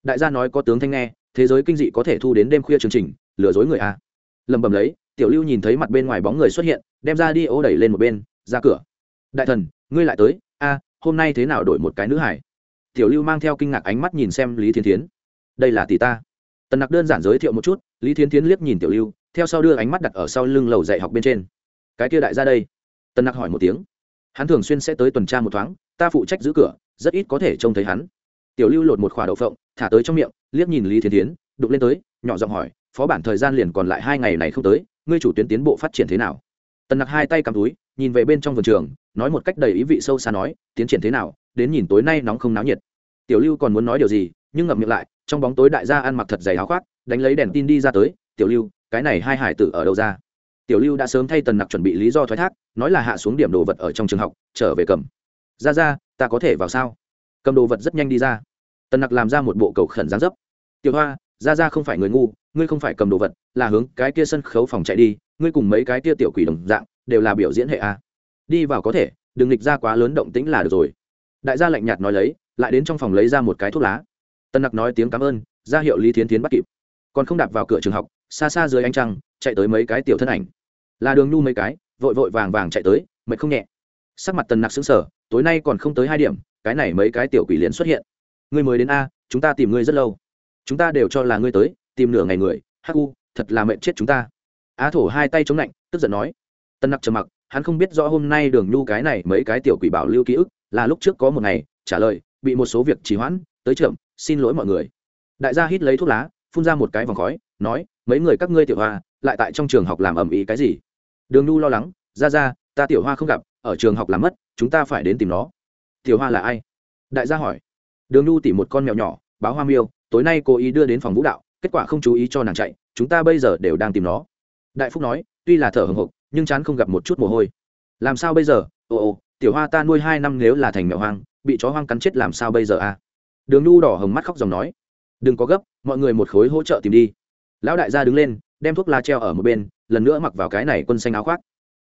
Đại gia nói có tướng thanh nghe, thế giới kinh dị có thể thu đến đêm khuya chương trình, lừa dối người à. a lầm bầm lấy, tiểu lưu nhìn thấy mặt bên ngoài bóng người xuất hiện, đem ra đi ô đẩy lên một bên, ra cửa. Đại thần, ngươi lại tới, a, hôm nay thế nào đổi một cái nữ hải? Tiểu lưu mang theo kinh ngạc ánh mắt nhìn xem lý thiên tiến đây là tỷ ta. Tần nặc đơn giản giới thiệu một chút, lý thiên tiến liếc nhìn tiểu lưu, theo sau đưa ánh mắt đặt ở sau lưng lầu dạy học bên trên. Cái kia đại ra đây. Tần nặc hỏi một tiếng hắn thường xuyên sẽ tới tuần tra một thoáng, ta phụ trách giữ cửa, rất ít có thể trông thấy hắn. Tiểu lưu lột một khỏa đậu phộng, thả tới trong miệng, liếc nhìn lý thiên tiến đụng lên tới, nhỏ giọng hỏi, phó bản thời gian liền còn lại hai ngày này không tới, ngươi chủ tuyến tiến bộ phát triển thế nào? Tần nặc hai tay cầm túi, nhìn về bên trong vườn trường, nói một cách đầy ý vị sâu xa nói, tiến triển thế nào? Đến nhìn tối nay nóng không náo nhiệt. Tiểu lưu còn muốn nói điều gì, nhưng ngậm miệng lại, trong bóng tối đại gia ăn mặc thật dày áo khoác, đánh lấy đèn tin đi ra tới, tiểu lưu, cái này hai hải tử ở đâu ra? Tiểu lưu đã sớm thay tần nặc chuẩn bị lý do thoái thác, nói là hạ xuống điểm đồ vật ở trong trường học, trở về cầm. Ra ra, ta có thể vào sao? Cầm đồ vật rất nhanh đi ra. Tần nặc làm ra một bộ cầu khẩn gián dấp. Tiểu hoa, ra ra không phải người ngu, ngươi không phải cầm đồ vật, là hướng cái kia sân khấu phòng chạy đi, ngươi cùng mấy cái kia tiểu quỷ đồng dạng, đều là biểu diễn hệ a. Đi vào có thể, đừng nghịch ra quá lớn động tĩnh là được rồi. Đại gia lạnh nhạt nói lấy, lại đến trong phòng lấy ra một cái thuốc lá. Tân nặc nói tiếng cảm ơn, ra hiệu lý thiến tiến bắt kịp. Còn không đạp vào cửa trường học, xa xa dưới ánh trăng, chạy tới mấy cái tiểu thân ảnh là đường nhu mấy cái, vội vội vàng vàng chạy tới, mệt không nhẹ. Sắc mặt tần nặc xứng sở tối nay còn không tới hai điểm, cái này mấy cái tiểu quỷ liền xuất hiện. Ngươi mới đến a, chúng ta tìm ngươi rất lâu. Chúng ta đều cho là ngươi tới, tìm nửa ngày người, hắc u, thật là mệt chết chúng ta. Á thổ hai tay chống lạnh, tức giận nói. Tân nặc trầm mặc, hắn không biết rõ hôm nay đường nhu cái này mấy cái tiểu quỷ bảo lưu ký ức, là lúc trước có một ngày, trả lời, bị một số việc trì hoãn, tới trưởng, xin lỗi mọi người. Đại gia hít lấy thuốc lá, phun ra một cái vòng khói, nói, mấy người các ngươi tiểu hoa, lại tại trong trường học làm ầm ĩ cái gì? Đường nhu lo lắng, ra ra, ta tiểu hoa không gặp, ở trường học làm mất, chúng ta phải đến tìm nó. Tiểu hoa là ai? Đại gia hỏi. Đường nhu tỉ một con mèo nhỏ, báo hoa miêu, tối nay cô ý đưa đến phòng vũ đạo, kết quả không chú ý cho nàng chạy, chúng ta bây giờ đều đang tìm nó. Đại phúc nói, tuy là thở hồng hộc, nhưng chán không gặp một chút mồ hôi. Làm sao bây giờ? Ồ ồ tiểu hoa ta nuôi hai năm nếu là thành mèo hoang, bị chó hoang cắn chết làm sao bây giờ à? Đường nhu đỏ hồng mắt khóc dòng nói, đừng có gấp, mọi người một khối hỗ trợ tìm đi. Lão đại gia đứng lên, đem thuốc lá treo ở một bên lần nữa mặc vào cái này quân xanh áo khoác.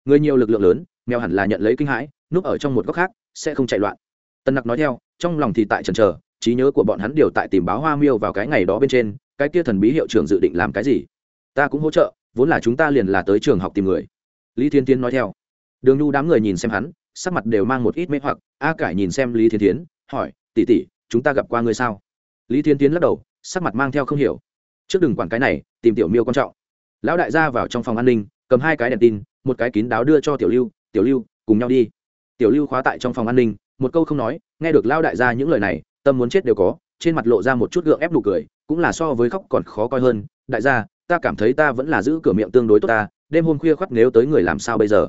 Người nhiều lực lượng lớn, mèo hẳn là nhận lấy kinh hãi, núp ở trong một góc khác, sẽ không chạy loạn. Tân nặc nói theo, trong lòng thì tại trần trờ trí nhớ của bọn hắn đều tại tìm báo hoa miêu vào cái ngày đó bên trên, cái kia thần bí hiệu trưởng dự định làm cái gì? Ta cũng hỗ trợ, vốn là chúng ta liền là tới trường học tìm người. Lý thiên tiến nói theo. Đường nhu đám người nhìn xem hắn, sắc mặt đều mang một ít mê hoặc, a cải nhìn xem lý thiên tiến hỏi tỉ tỉ chúng ta gặp qua ngươi sao? Lý thiên tiến lắc đầu, sắc mặt mang theo không hiểu. Trước đừng quản cái này, tìm tiểu miêu quan trọng lão đại gia vào trong phòng an ninh, cầm hai cái đèn tin, một cái kín đáo đưa cho tiểu lưu tiểu lưu, cùng nhau đi. Tiểu lưu khóa tại trong phòng an ninh, một câu không nói, nghe được lão đại gia những lời này, tâm muốn chết đều có, trên mặt lộ ra một chút gượng ép nụ cười, cũng là so với khóc còn khó coi hơn, đại gia, ta cảm thấy ta vẫn là giữ cửa miệng tương đối tốt ta, đêm hôm khuya khoắt nếu tới người làm sao bây giờ?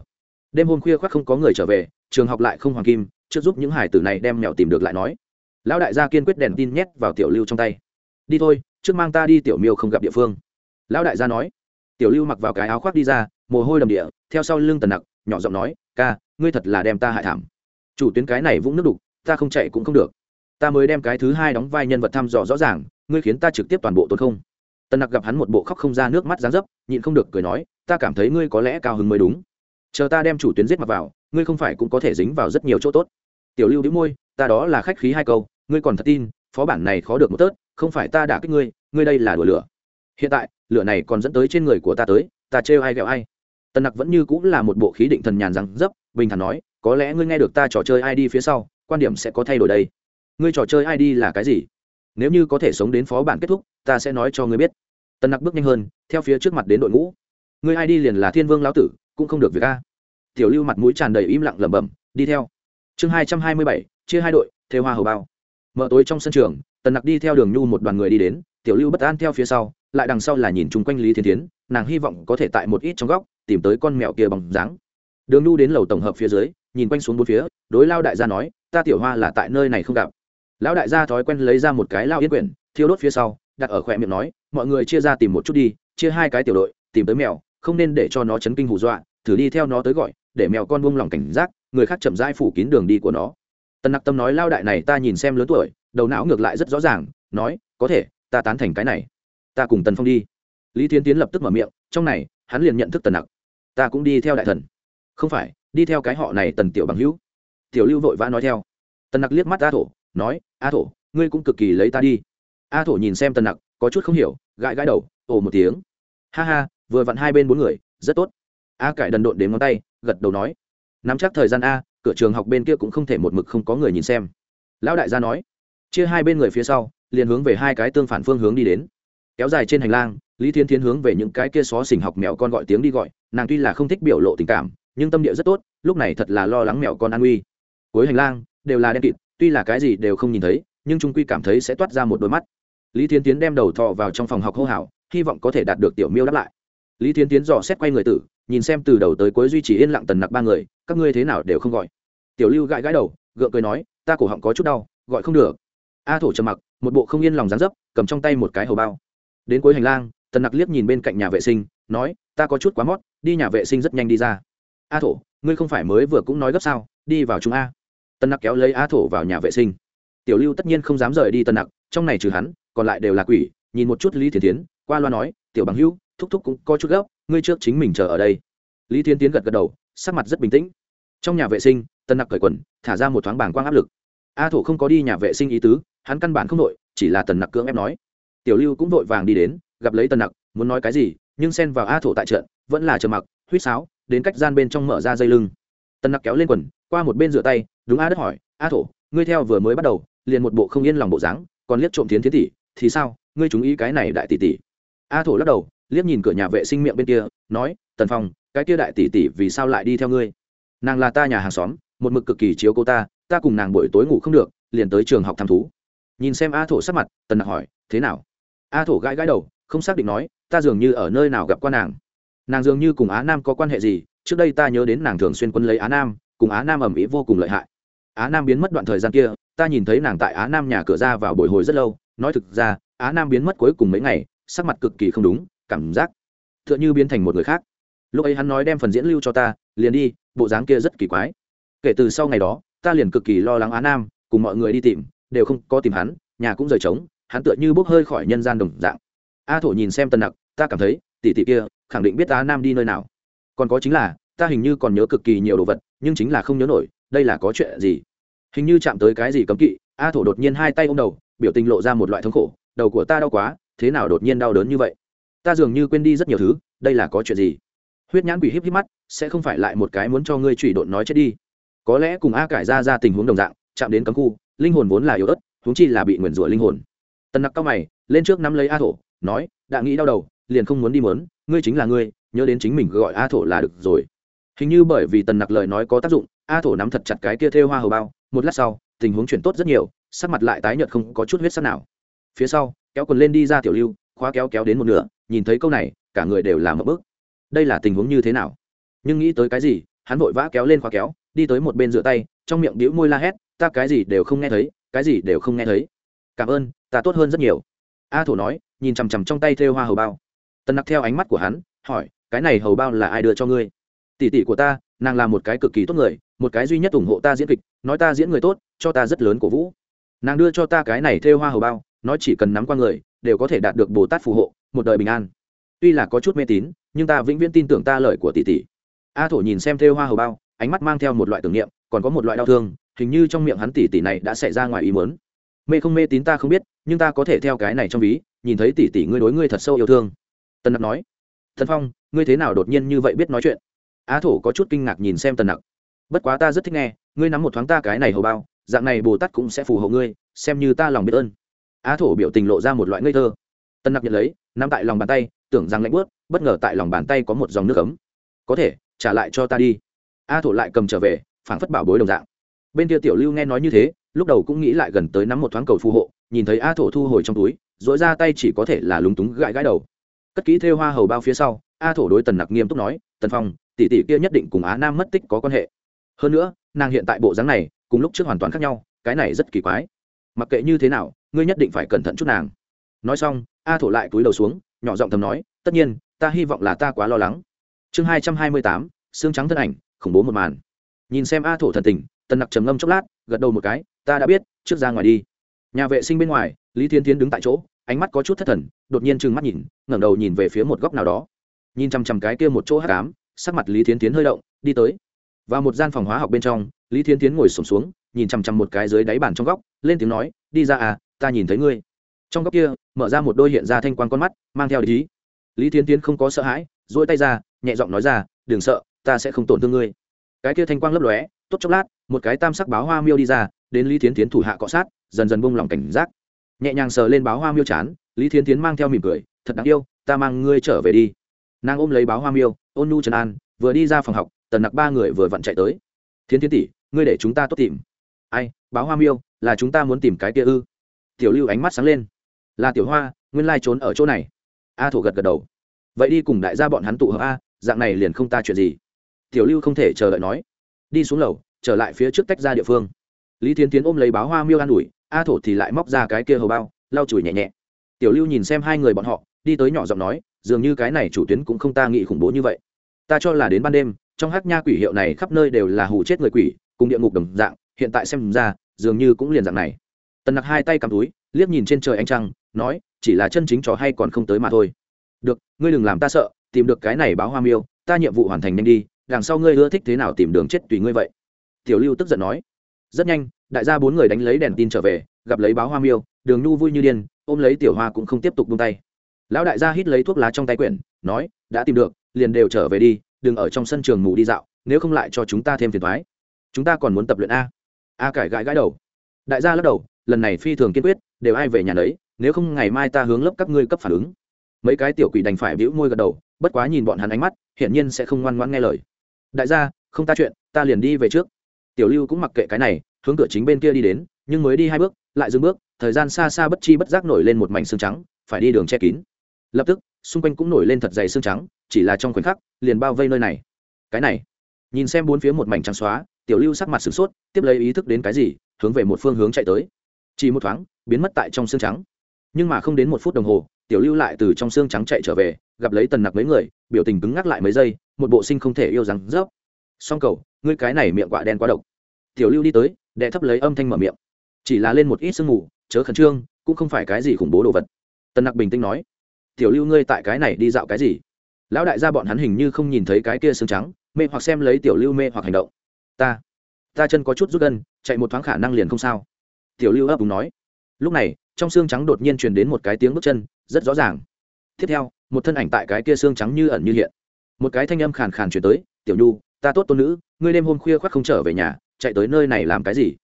Đêm hôm khuya khoắt không có người trở về, trường học lại không hoàng kim, trước giúp những hải tử này đem mèo tìm được lại nói. Lão đại gia kiên quyết đèn tin nhét vào tiểu lưu trong tay. Đi thôi, trước mang ta đi tiểu miêu không gặp địa phương. Lão đại gia nói tiểu lưu mặc vào cái áo khoác đi ra, mồ hôi đầm địa, theo sau lưng tần nặc, nhỏ giọng nói, ca, ngươi thật là đem ta hại thảm. Chủ tuyến cái này vũng nước đục, ta không chạy cũng không được. Ta mới đem cái thứ hai đóng vai nhân vật thăm dò rõ ràng, ngươi khiến ta trực tiếp toàn bộ tốn không tần nặc gặp hắn một bộ khóc không ra nước mắt dán dấp, nhịn không được cười nói, ta cảm thấy ngươi có lẽ cao hứng mới đúng. Chờ ta đem chủ tuyến giết mặt vào, ngươi không phải cũng có thể dính vào rất nhiều chỗ tốt. Tiểu lưu đĩu môi, ta đó là khách khí hai câu, ngươi còn thật tin, phó bản này khó được một tớt, không phải ta đả kích ngươi ngươi đây là đùa lửa. Hiện tại lửa này còn dẫn tới trên người của ta tới, ta trêu ai ghẹo ai. Tần nặc vẫn như cũng là một bộ khí định thần nhàn rằng dấp, bình thản nói, có lẽ ngươi nghe được ta trò chơi id phía sau, quan điểm sẽ có thay đổi đây. Ngươi trò chơi id là cái gì? Nếu như có thể sống đến phó bản kết thúc, ta sẽ nói cho ngươi biết. Tần nặc bước nhanh hơn, theo phía trước mặt đến đội ngũ. Ngươi id liền là thiên vương lão tử, cũng không được việc a. Tiểu lưu mặt mũi tràn đầy im lặng lẩm bẩm, đi theo. Chương hai trăm hai mươi bảy, chia hai đội theo hoa hầu bao. Mở tối trong sân trường, tần nặc đi theo đường nhu một đoàn người đi đến, tiểu lưu bất an theo phía sau lại đằng sau là nhìn chung quanh lý thiên tiến nàng hy vọng có thể tại một ít trong góc tìm tới con mèo kia bằng dáng. Đường nhu đến lầu tổng hợp phía dưới, nhìn quanh xuống bốn phía, đối lao đại gia nói, ta tiểu hoa là tại nơi này không gặp. Lão đại gia thói quen lấy ra một cái lao yên quyển, thiêu đốt phía sau, đặt ở khỏe miệng nói, mọi người chia ra tìm một chút đi, chia hai cái tiểu đội, tìm tới mèo, không nên để cho nó chấn kinh hù dọa, thử đi theo nó tới gọi, để mèo con buông lỏng cảnh giác, người khác chậm rãi phủ kín đường đi của nó. Tần nặc tâm nói, lao đại này ta nhìn xem lớn tuổi, đầu não ngược lại rất rõ ràng, nói, có thể, ta tán thành cái này ta cùng tần phong đi. Lý thiên tiến lập tức mở miệng, trong này, hắn liền nhận thức tần nặc. Ta cũng đi theo đại thần. Không phải, đi theo cái họ này tần tiểu bằng hữu. Tiểu lưu vội vã nói theo. Tần nặc liếc mắt a thổ, nói, a thổ, ngươi cũng cực kỳ lấy ta đi. A thổ nhìn xem tần nặc, có chút không hiểu, gãi gãi đầu, ồ một tiếng. Ha ha, vừa vặn hai bên bốn người, rất tốt. A cải đần độn đến ngón tay, gật đầu nói, nắm chắc thời gian a, cửa trường học bên kia cũng không thể một mực không có người nhìn xem. Lão đại gia nói, chia hai bên người phía sau, liền hướng về hai cái tương phản phương hướng đi đến kéo dài trên hành lang, lý thiên thiên hướng về những cái kia xó xỉnh học mèo con gọi tiếng đi gọi, nàng tuy là không thích biểu lộ tình cảm, nhưng tâm địa rất tốt, lúc này thật là lo lắng mèo con an nguy. Cuối hành lang, đều là đen kịt, tuy là cái gì đều không nhìn thấy, nhưng trung quy cảm thấy sẽ toát ra một đôi mắt. Lý thiên tiến đem đầu thọ vào trong phòng học hô hào, hy vọng có thể đạt được tiểu miêu đáp lại. Lý thiên tiến dò xét quay người tử, nhìn xem từ đầu tới cuối duy trì yên lặng tần nặc ba người, các ngươi thế nào đều không gọi. Tiểu lưu gãi gãi đầu, gượng cười nói, ta cổ họng có chút đau, gọi không được. A thổ trầm mặc, một bộ không yên lòng dán dấp, cầm trong tay một cái hầu bao đến cuối hành lang, tần nặc liếc nhìn bên cạnh nhà vệ sinh, nói, ta có chút quá mót, đi nhà vệ sinh rất nhanh đi ra. A thổ, ngươi không phải mới vừa cũng nói gấp sao, đi vào chúng a. Tân nặc kéo lấy a thổ vào nhà vệ sinh. Tiểu lưu tất nhiên không dám rời đi tân nặc, trong này trừ hắn, còn lại đều là quỷ, nhìn một chút lý thiên tiến, qua loa nói, tiểu bằng hữu, thúc thúc cũng có chút gấp, ngươi trước chính mình chờ ở đây. Lý thiên tiến gật gật đầu, sắc mặt rất bình tĩnh. Trong nhà vệ sinh tân nặc cởi quần, thả ra một thoáng bảng quang áp lực. A thổ không có đi nhà vệ sinh ý tứ, hắn căn bản không nội chỉ là tần nặc cưỡng ép nói tiểu lưu cũng vội vàng đi đến, gặp lấy tần nặc, muốn nói cái gì, nhưng xen vào a thổ tại trận, vẫn là chờ mặc, huýt sáo, đến cách gian bên trong mở ra dây lưng. Tần nặc kéo lên quần, qua một bên rửa tay, đúng a đất hỏi, a thổ, ngươi theo vừa mới bắt đầu, liền một bộ không yên lòng bộ dáng, còn liếc trộm tiến thiến tỷ, thì sao? Ngươi chúng ý cái này đại tỷ tỷ. A thổ lắc đầu, liếc nhìn cửa nhà vệ sinh miệng bên kia, nói, tần phong, cái kia đại tỷ tỷ vì sao lại đi theo ngươi? Nàng là ta nhà hàng xóm, một mực cực kỳ chiếu cô ta ta cùng nàng buổi tối ngủ không được, liền tới trường học thăm thú. Nhìn xem a thổ sắc mặt, tần nặc hỏi, thế nào? A thổ gãi gãi đầu, không xác định nói, ta dường như ở nơi nào gặp qua nàng. Nàng dường như cùng á nam có quan hệ gì, trước đây ta nhớ đến nàng thường xuyên quân lấy á nam, cùng á nam ẩm ý vô cùng lợi hại. Á nam biến mất đoạn thời gian kia, ta nhìn thấy nàng tại á nam nhà cửa ra vào bồi hồi rất lâu, nói thực ra, á nam biến mất cuối cùng mấy ngày, sắc mặt cực kỳ không đúng, cảm giác t h ư ợ n h ư biến thành một người khác. Lúc ấy hắn nói đem phần diễn lưu cho ta, liền đi, bộ dáng kia rất kỳ quái. Kể từ sau ngày đó, ta liền cực kỳ lo lắng á nam, cùng mọi người đi tìm, đều không có tìm hắn, nhà cũng rời trống hắn tựa như bốc hơi khỏi nhân gian đồng dạng. A thổ nhìn xem tần nặc, ta cảm thấy, tỷ tỷ kia, khẳng định biết á nam đi nơi nào. Còn có chính là, ta hình như còn nhớ cực kỳ nhiều đồ vật, nhưng chính là không nhớ nổi, đây là có chuyện gì? Hình như chạm tới cái gì cấm kỵ, a thổ đột nhiên hai tay ô m đầu, biểu tình lộ ra một loại thống khổ, đầu của ta đau quá, thế nào đột nhiên đau đớn như vậy? Ta dường như quên đi rất nhiều thứ, đây là có chuyện gì? Huyết nhãn bị híp híp mắt, sẽ không phải lại một cái muốn cho ngươi chửi độn nói chết đi. Có lẽ cùng a cải ra ra tình huống đồng dạng, chạm đến cấm khu, linh hồn vốn là yếu ớt, huống chi là bị nguyền rủa linh hồn tần nặc cao mày, lên trước nắm lấy a thổ, nói, đã nghĩ đau đầu, liền không muốn đi mớn, ngươi chính là ngươi, nhớ đến chính mình gọi a thổ là được rồi. Hình như bởi vì tần nặc lời nói có tác dụng, a thổ nắm thật chặt cái kia thêu hoa hầu bao, một lát sau, tình huống chuyển tốt rất nhiều, sắc mặt lại tái nhợt không có chút huyết sắc nào. Phía sau, kéo quần lên đi ra tiểu lưu, khóa kéo kéo đến một nửa, nhìn thấy câu này, cả người đều làm một bước. Đây là tình huống như thế nào? Nhưng nghĩ tới cái gì, hắn vội vã kéo lên khóa kéo, đi tới một bên rửa tay, trong miệng đĩu môi la hét, ta cái gì đều không nghe thấy, cái gì đều không nghe thấy. Cảm ơn ta tốt hơn rất nhiều. A thổ nói, nhìn chằm chằm trong tay thêu hoa hầu bao. Tần nặc theo ánh mắt của hắn, hỏi, cái này hầu bao là ai đưa cho ngươi? Tỷ tỷ của ta, nàng là một cái cực kỳ tốt người, một cái duy nhất ủng hộ ta diễn kịch, nói ta diễn người tốt, cho ta rất lớn cổ vũ. Nàng đưa cho ta cái này thêu hoa hầu bao, nói chỉ cần nắm qua người, đều có thể đạt được bồ tát phù hộ, một đời bình an. Tuy là có chút mê tín, nhưng ta vĩnh viễn tin tưởng ta lời của tỷ tỷ. A thổ nhìn xem thêu hoa hầu bao, ánh mắt mang theo một loại tưởng niệm, còn có một loại đau thương, hình như trong miệng hắn tỷ tỷ này đã xảy ra ngoài ý mớn mê không mê tín ta không biết nhưng ta có thể theo cái này trong ví, nhìn thấy tỷ tỷ ngươi đối ngươi thật sâu yêu thương. Tần nặc nói. Thần phong, ngươi thế nào đột nhiên như vậy biết nói chuyện? Á thổ có chút kinh ngạc nhìn xem tần nặc. Bất quá ta rất thích nghe, ngươi nắm một thoáng ta cái này hầu bao, dạng này bồ tát cũng sẽ phù hộ ngươi, xem như ta lòng biết ơn. Á thổ biểu tình lộ ra một loại ngây thơ. Tân nặc nhận lấy, nắm tại lòng bàn tay, tưởng rằng lạnh bớt bất ngờ tại lòng bàn tay có một dòng nước ấm. Có thể, trả lại cho ta đi. A thổ lại cầm trở về, phảng phất bảo bối đồng dạng. Bên kia tiểu lưu nghe nói như thế, lúc đầu cũng nghĩ lại gần tới nắm một thoáng cầu phù hộ nhìn thấy a thổ thu hồi trong túi dỗi ra tay chỉ có thể là lúng túng gãi gãi đầu. Cất kỹ thêu hoa hầu bao phía sau, a thổ đối tần nặc nghiêm túc nói, tần phong, tỷ tỷ kia nhất định cùng á nam mất tích có quan hệ. Hơn nữa, nàng hiện tại bộ dáng này, cùng lúc trước hoàn toàn khác nhau, cái này rất kỳ quái. Mặc kệ như thế nào, ngươi nhất định phải cẩn thận chút nàng. Nói xong, a thổ lại túi đầu xuống, nhỏ giọng thầm nói, tất nhiên, ta hy vọng là ta quá lo lắng. Chương hai trăm hai mươi tám, xương trắng thân ảnh, khủng bố một màn. Nhìn xem a thổ thần tình, tần nặc trầm ngâm chốc lát, gật đầu một cái, ta đã biết, trước ra ngoài đi nhà vệ sinh bên ngoài, lý thiên tiến đứng tại chỗ, ánh mắt có chút thất thần, đột nhiên trừng mắt nhìn, ngẩng đầu nhìn về phía một góc nào đó. Nhìn chằm chằm cái kia một chỗ hát cám sắc mặt lý thiên tiến hơi động, đi tới. Vào một gian phòng hóa học bên trong, lý thiên tiến ngồi sổm xuống, nhìn chằm chằm một cái dưới đáy bàn trong góc, lên tiếng nói, đi ra à ta nhìn thấy ngươi. Trong góc kia, mở ra một đôi hiện ra thanh quan con mắt, mang theo ý. Lý thiên tiến không có sợ hãi dỗi tay ra, nhẹ giọng nói ra, đừng sợ, ta sẽ không tổn thương ngươi. Cái kia thanh quang lấp lóe, tốt chốc lát, một cái tam sắc báo hoa miêu đi ra, đến lý thiến tiến thủ hạ cọ sát dần dần buông lỏng cảnh giác. Nhẹ nhàng sờ lên báo hoa miêu chán, lý thiến tiến mang theo mỉm cười, thật đáng yêu, ta mang ngươi trở về đi. Nàng ôm lấy báo hoa miêu, ôn nu trần an, vừa đi ra phòng học, tần nặc ba người vừa vặn chạy tới. Thiến tiến tỷ, ngươi để chúng ta tốt tìm. Ai, báo hoa miêu, là chúng ta muốn tìm cái kia ư? Tiểu lưu ánh mắt sáng lên. Là tiểu hoa, nguyên lai trốn ở chỗ này. A thổ gật gật đầu. Vậy đi cùng đại gia bọn hắn tụ hợp a, dạng này liền không ta chuyện gì. Tiểu lưu không thể chờ đợi nói. Đi xuống lầu, trở lại phía trước tách ra địa phương. Lý Thiến tiến ôm lấy báo hoa miêu an ủi a thổ thì lại móc ra cái kia hầu bao, lau chùi nhẹ nhẹ. Tiểu lưu nhìn xem hai người bọn họ, đi tới nhỏ giọng nói, dường như cái này chủ tuyến cũng không ta nghĩ khủng bố như vậy. Ta cho là đến ban đêm, trong hát nha quỷ hiệu này khắp nơi đều là hù chết người quỷ, cùng địa ngục đồng dạng, hiện tại xem ra, dường như cũng liền dạng này. Tần nặc hai tay cầm túi, liếc nhìn trên trời anh trăng, nói, chỉ là chân chính trò hay còn không tới mà thôi. Được, ngươi đừng làm ta sợ, tìm được cái này báo hoa miêu, ta nhiệm vụ hoàn thành nhanh đi, đằng sau ngươi ưa thích thế nào tìm đường chết tùy ngươi vậy. Tiểu lưu tức giận nói rất nhanh, đại gia bốn người đánh lấy đèn tin trở về, gặp lấy báo hoa miêu, đường nhu vui như điên, ôm lấy tiểu hoa cũng không tiếp tục buông tay. Lão đại gia hít lấy thuốc lá trong tay quyển, nói, đã tìm được, liền đều trở về đi, đừng ở trong sân trường mù đi dạo, nếu không lại cho chúng ta thêm phiền thoái chúng ta còn muốn tập luyện a. A cải gãi gãi đầu. Đại gia lắc đầu, lần này phi thường kiên quyết, đều ai về nhà đấy nếu không ngày mai ta hướng lớp các ngươi cấp phản ứng. Mấy cái tiểu quỷ đành phải bĩu môi gật đầu, bất quá nhìn bọn hắn ánh mắt, hiển nhiên sẽ không ngoan ngoãn nghe lời. Đại gia, không ta chuyện, ta liền đi về trước tiểu lưu cũng mặc kệ cái này, hướng cửa chính bên kia đi đến, nhưng mới đi hai bước, lại dừng bước, thời gian xa xa bất chi bất giác nổi lên một mảnh xương trắng, phải đi đường che kín. Lập tức, xung quanh cũng nổi lên thật dày xương trắng, chỉ là trong khoảnh khắc, liền bao vây nơi này. Cái này, nhìn xem bốn phía một mảnh trắng xóa, tiểu lưu sắc mặt sửng sốt, tiếp lấy ý thức đến cái gì, hướng về một phương hướng chạy tới. Chỉ một thoáng, biến mất tại trong xương trắng. Nhưng mà không đến một phút đồng hồ, tiểu lưu lại từ trong xương trắng chạy trở về, gặp lấy tần nặc mấy người, biểu tình cứng ngắc lại mấy giây, một bộ sinh không thể yêu rằng rớp song cầu, ngươi cái này miệng quạ đen quá độc. Tiểu lưu đi tới đệ thấp lấy âm thanh mở miệng. Chỉ là lên một ít sương mù, chớ khẩn trương, cũng không phải cái gì khủng bố đồ vật. Tần nặc bình tĩnh nói, tiểu lưu ngươi tại cái này đi dạo cái gì? Lão đại gia bọn hắn hình như không nhìn thấy cái kia xương trắng, mê hoặc xem lấy tiểu lưu mê hoặc hành động. Ta ta chân có chút rút gân chạy một thoáng khả năng liền không sao. Tiểu lưu ấp úng nói. Lúc này, trong xương trắng đột nhiên truyền đến một cái tiếng bước chân, rất rõ ràng. Tiếp theo, một thân ảnh tại cái kia xương trắng như ẩn như hiện. Một cái thanh âm khàn khàn chuyển tới, tiểu nhu ta tốt tôn nữ, ngươi đêm hôm khuya khoác không trở về nhà, chạy tới nơi này làm cái gì?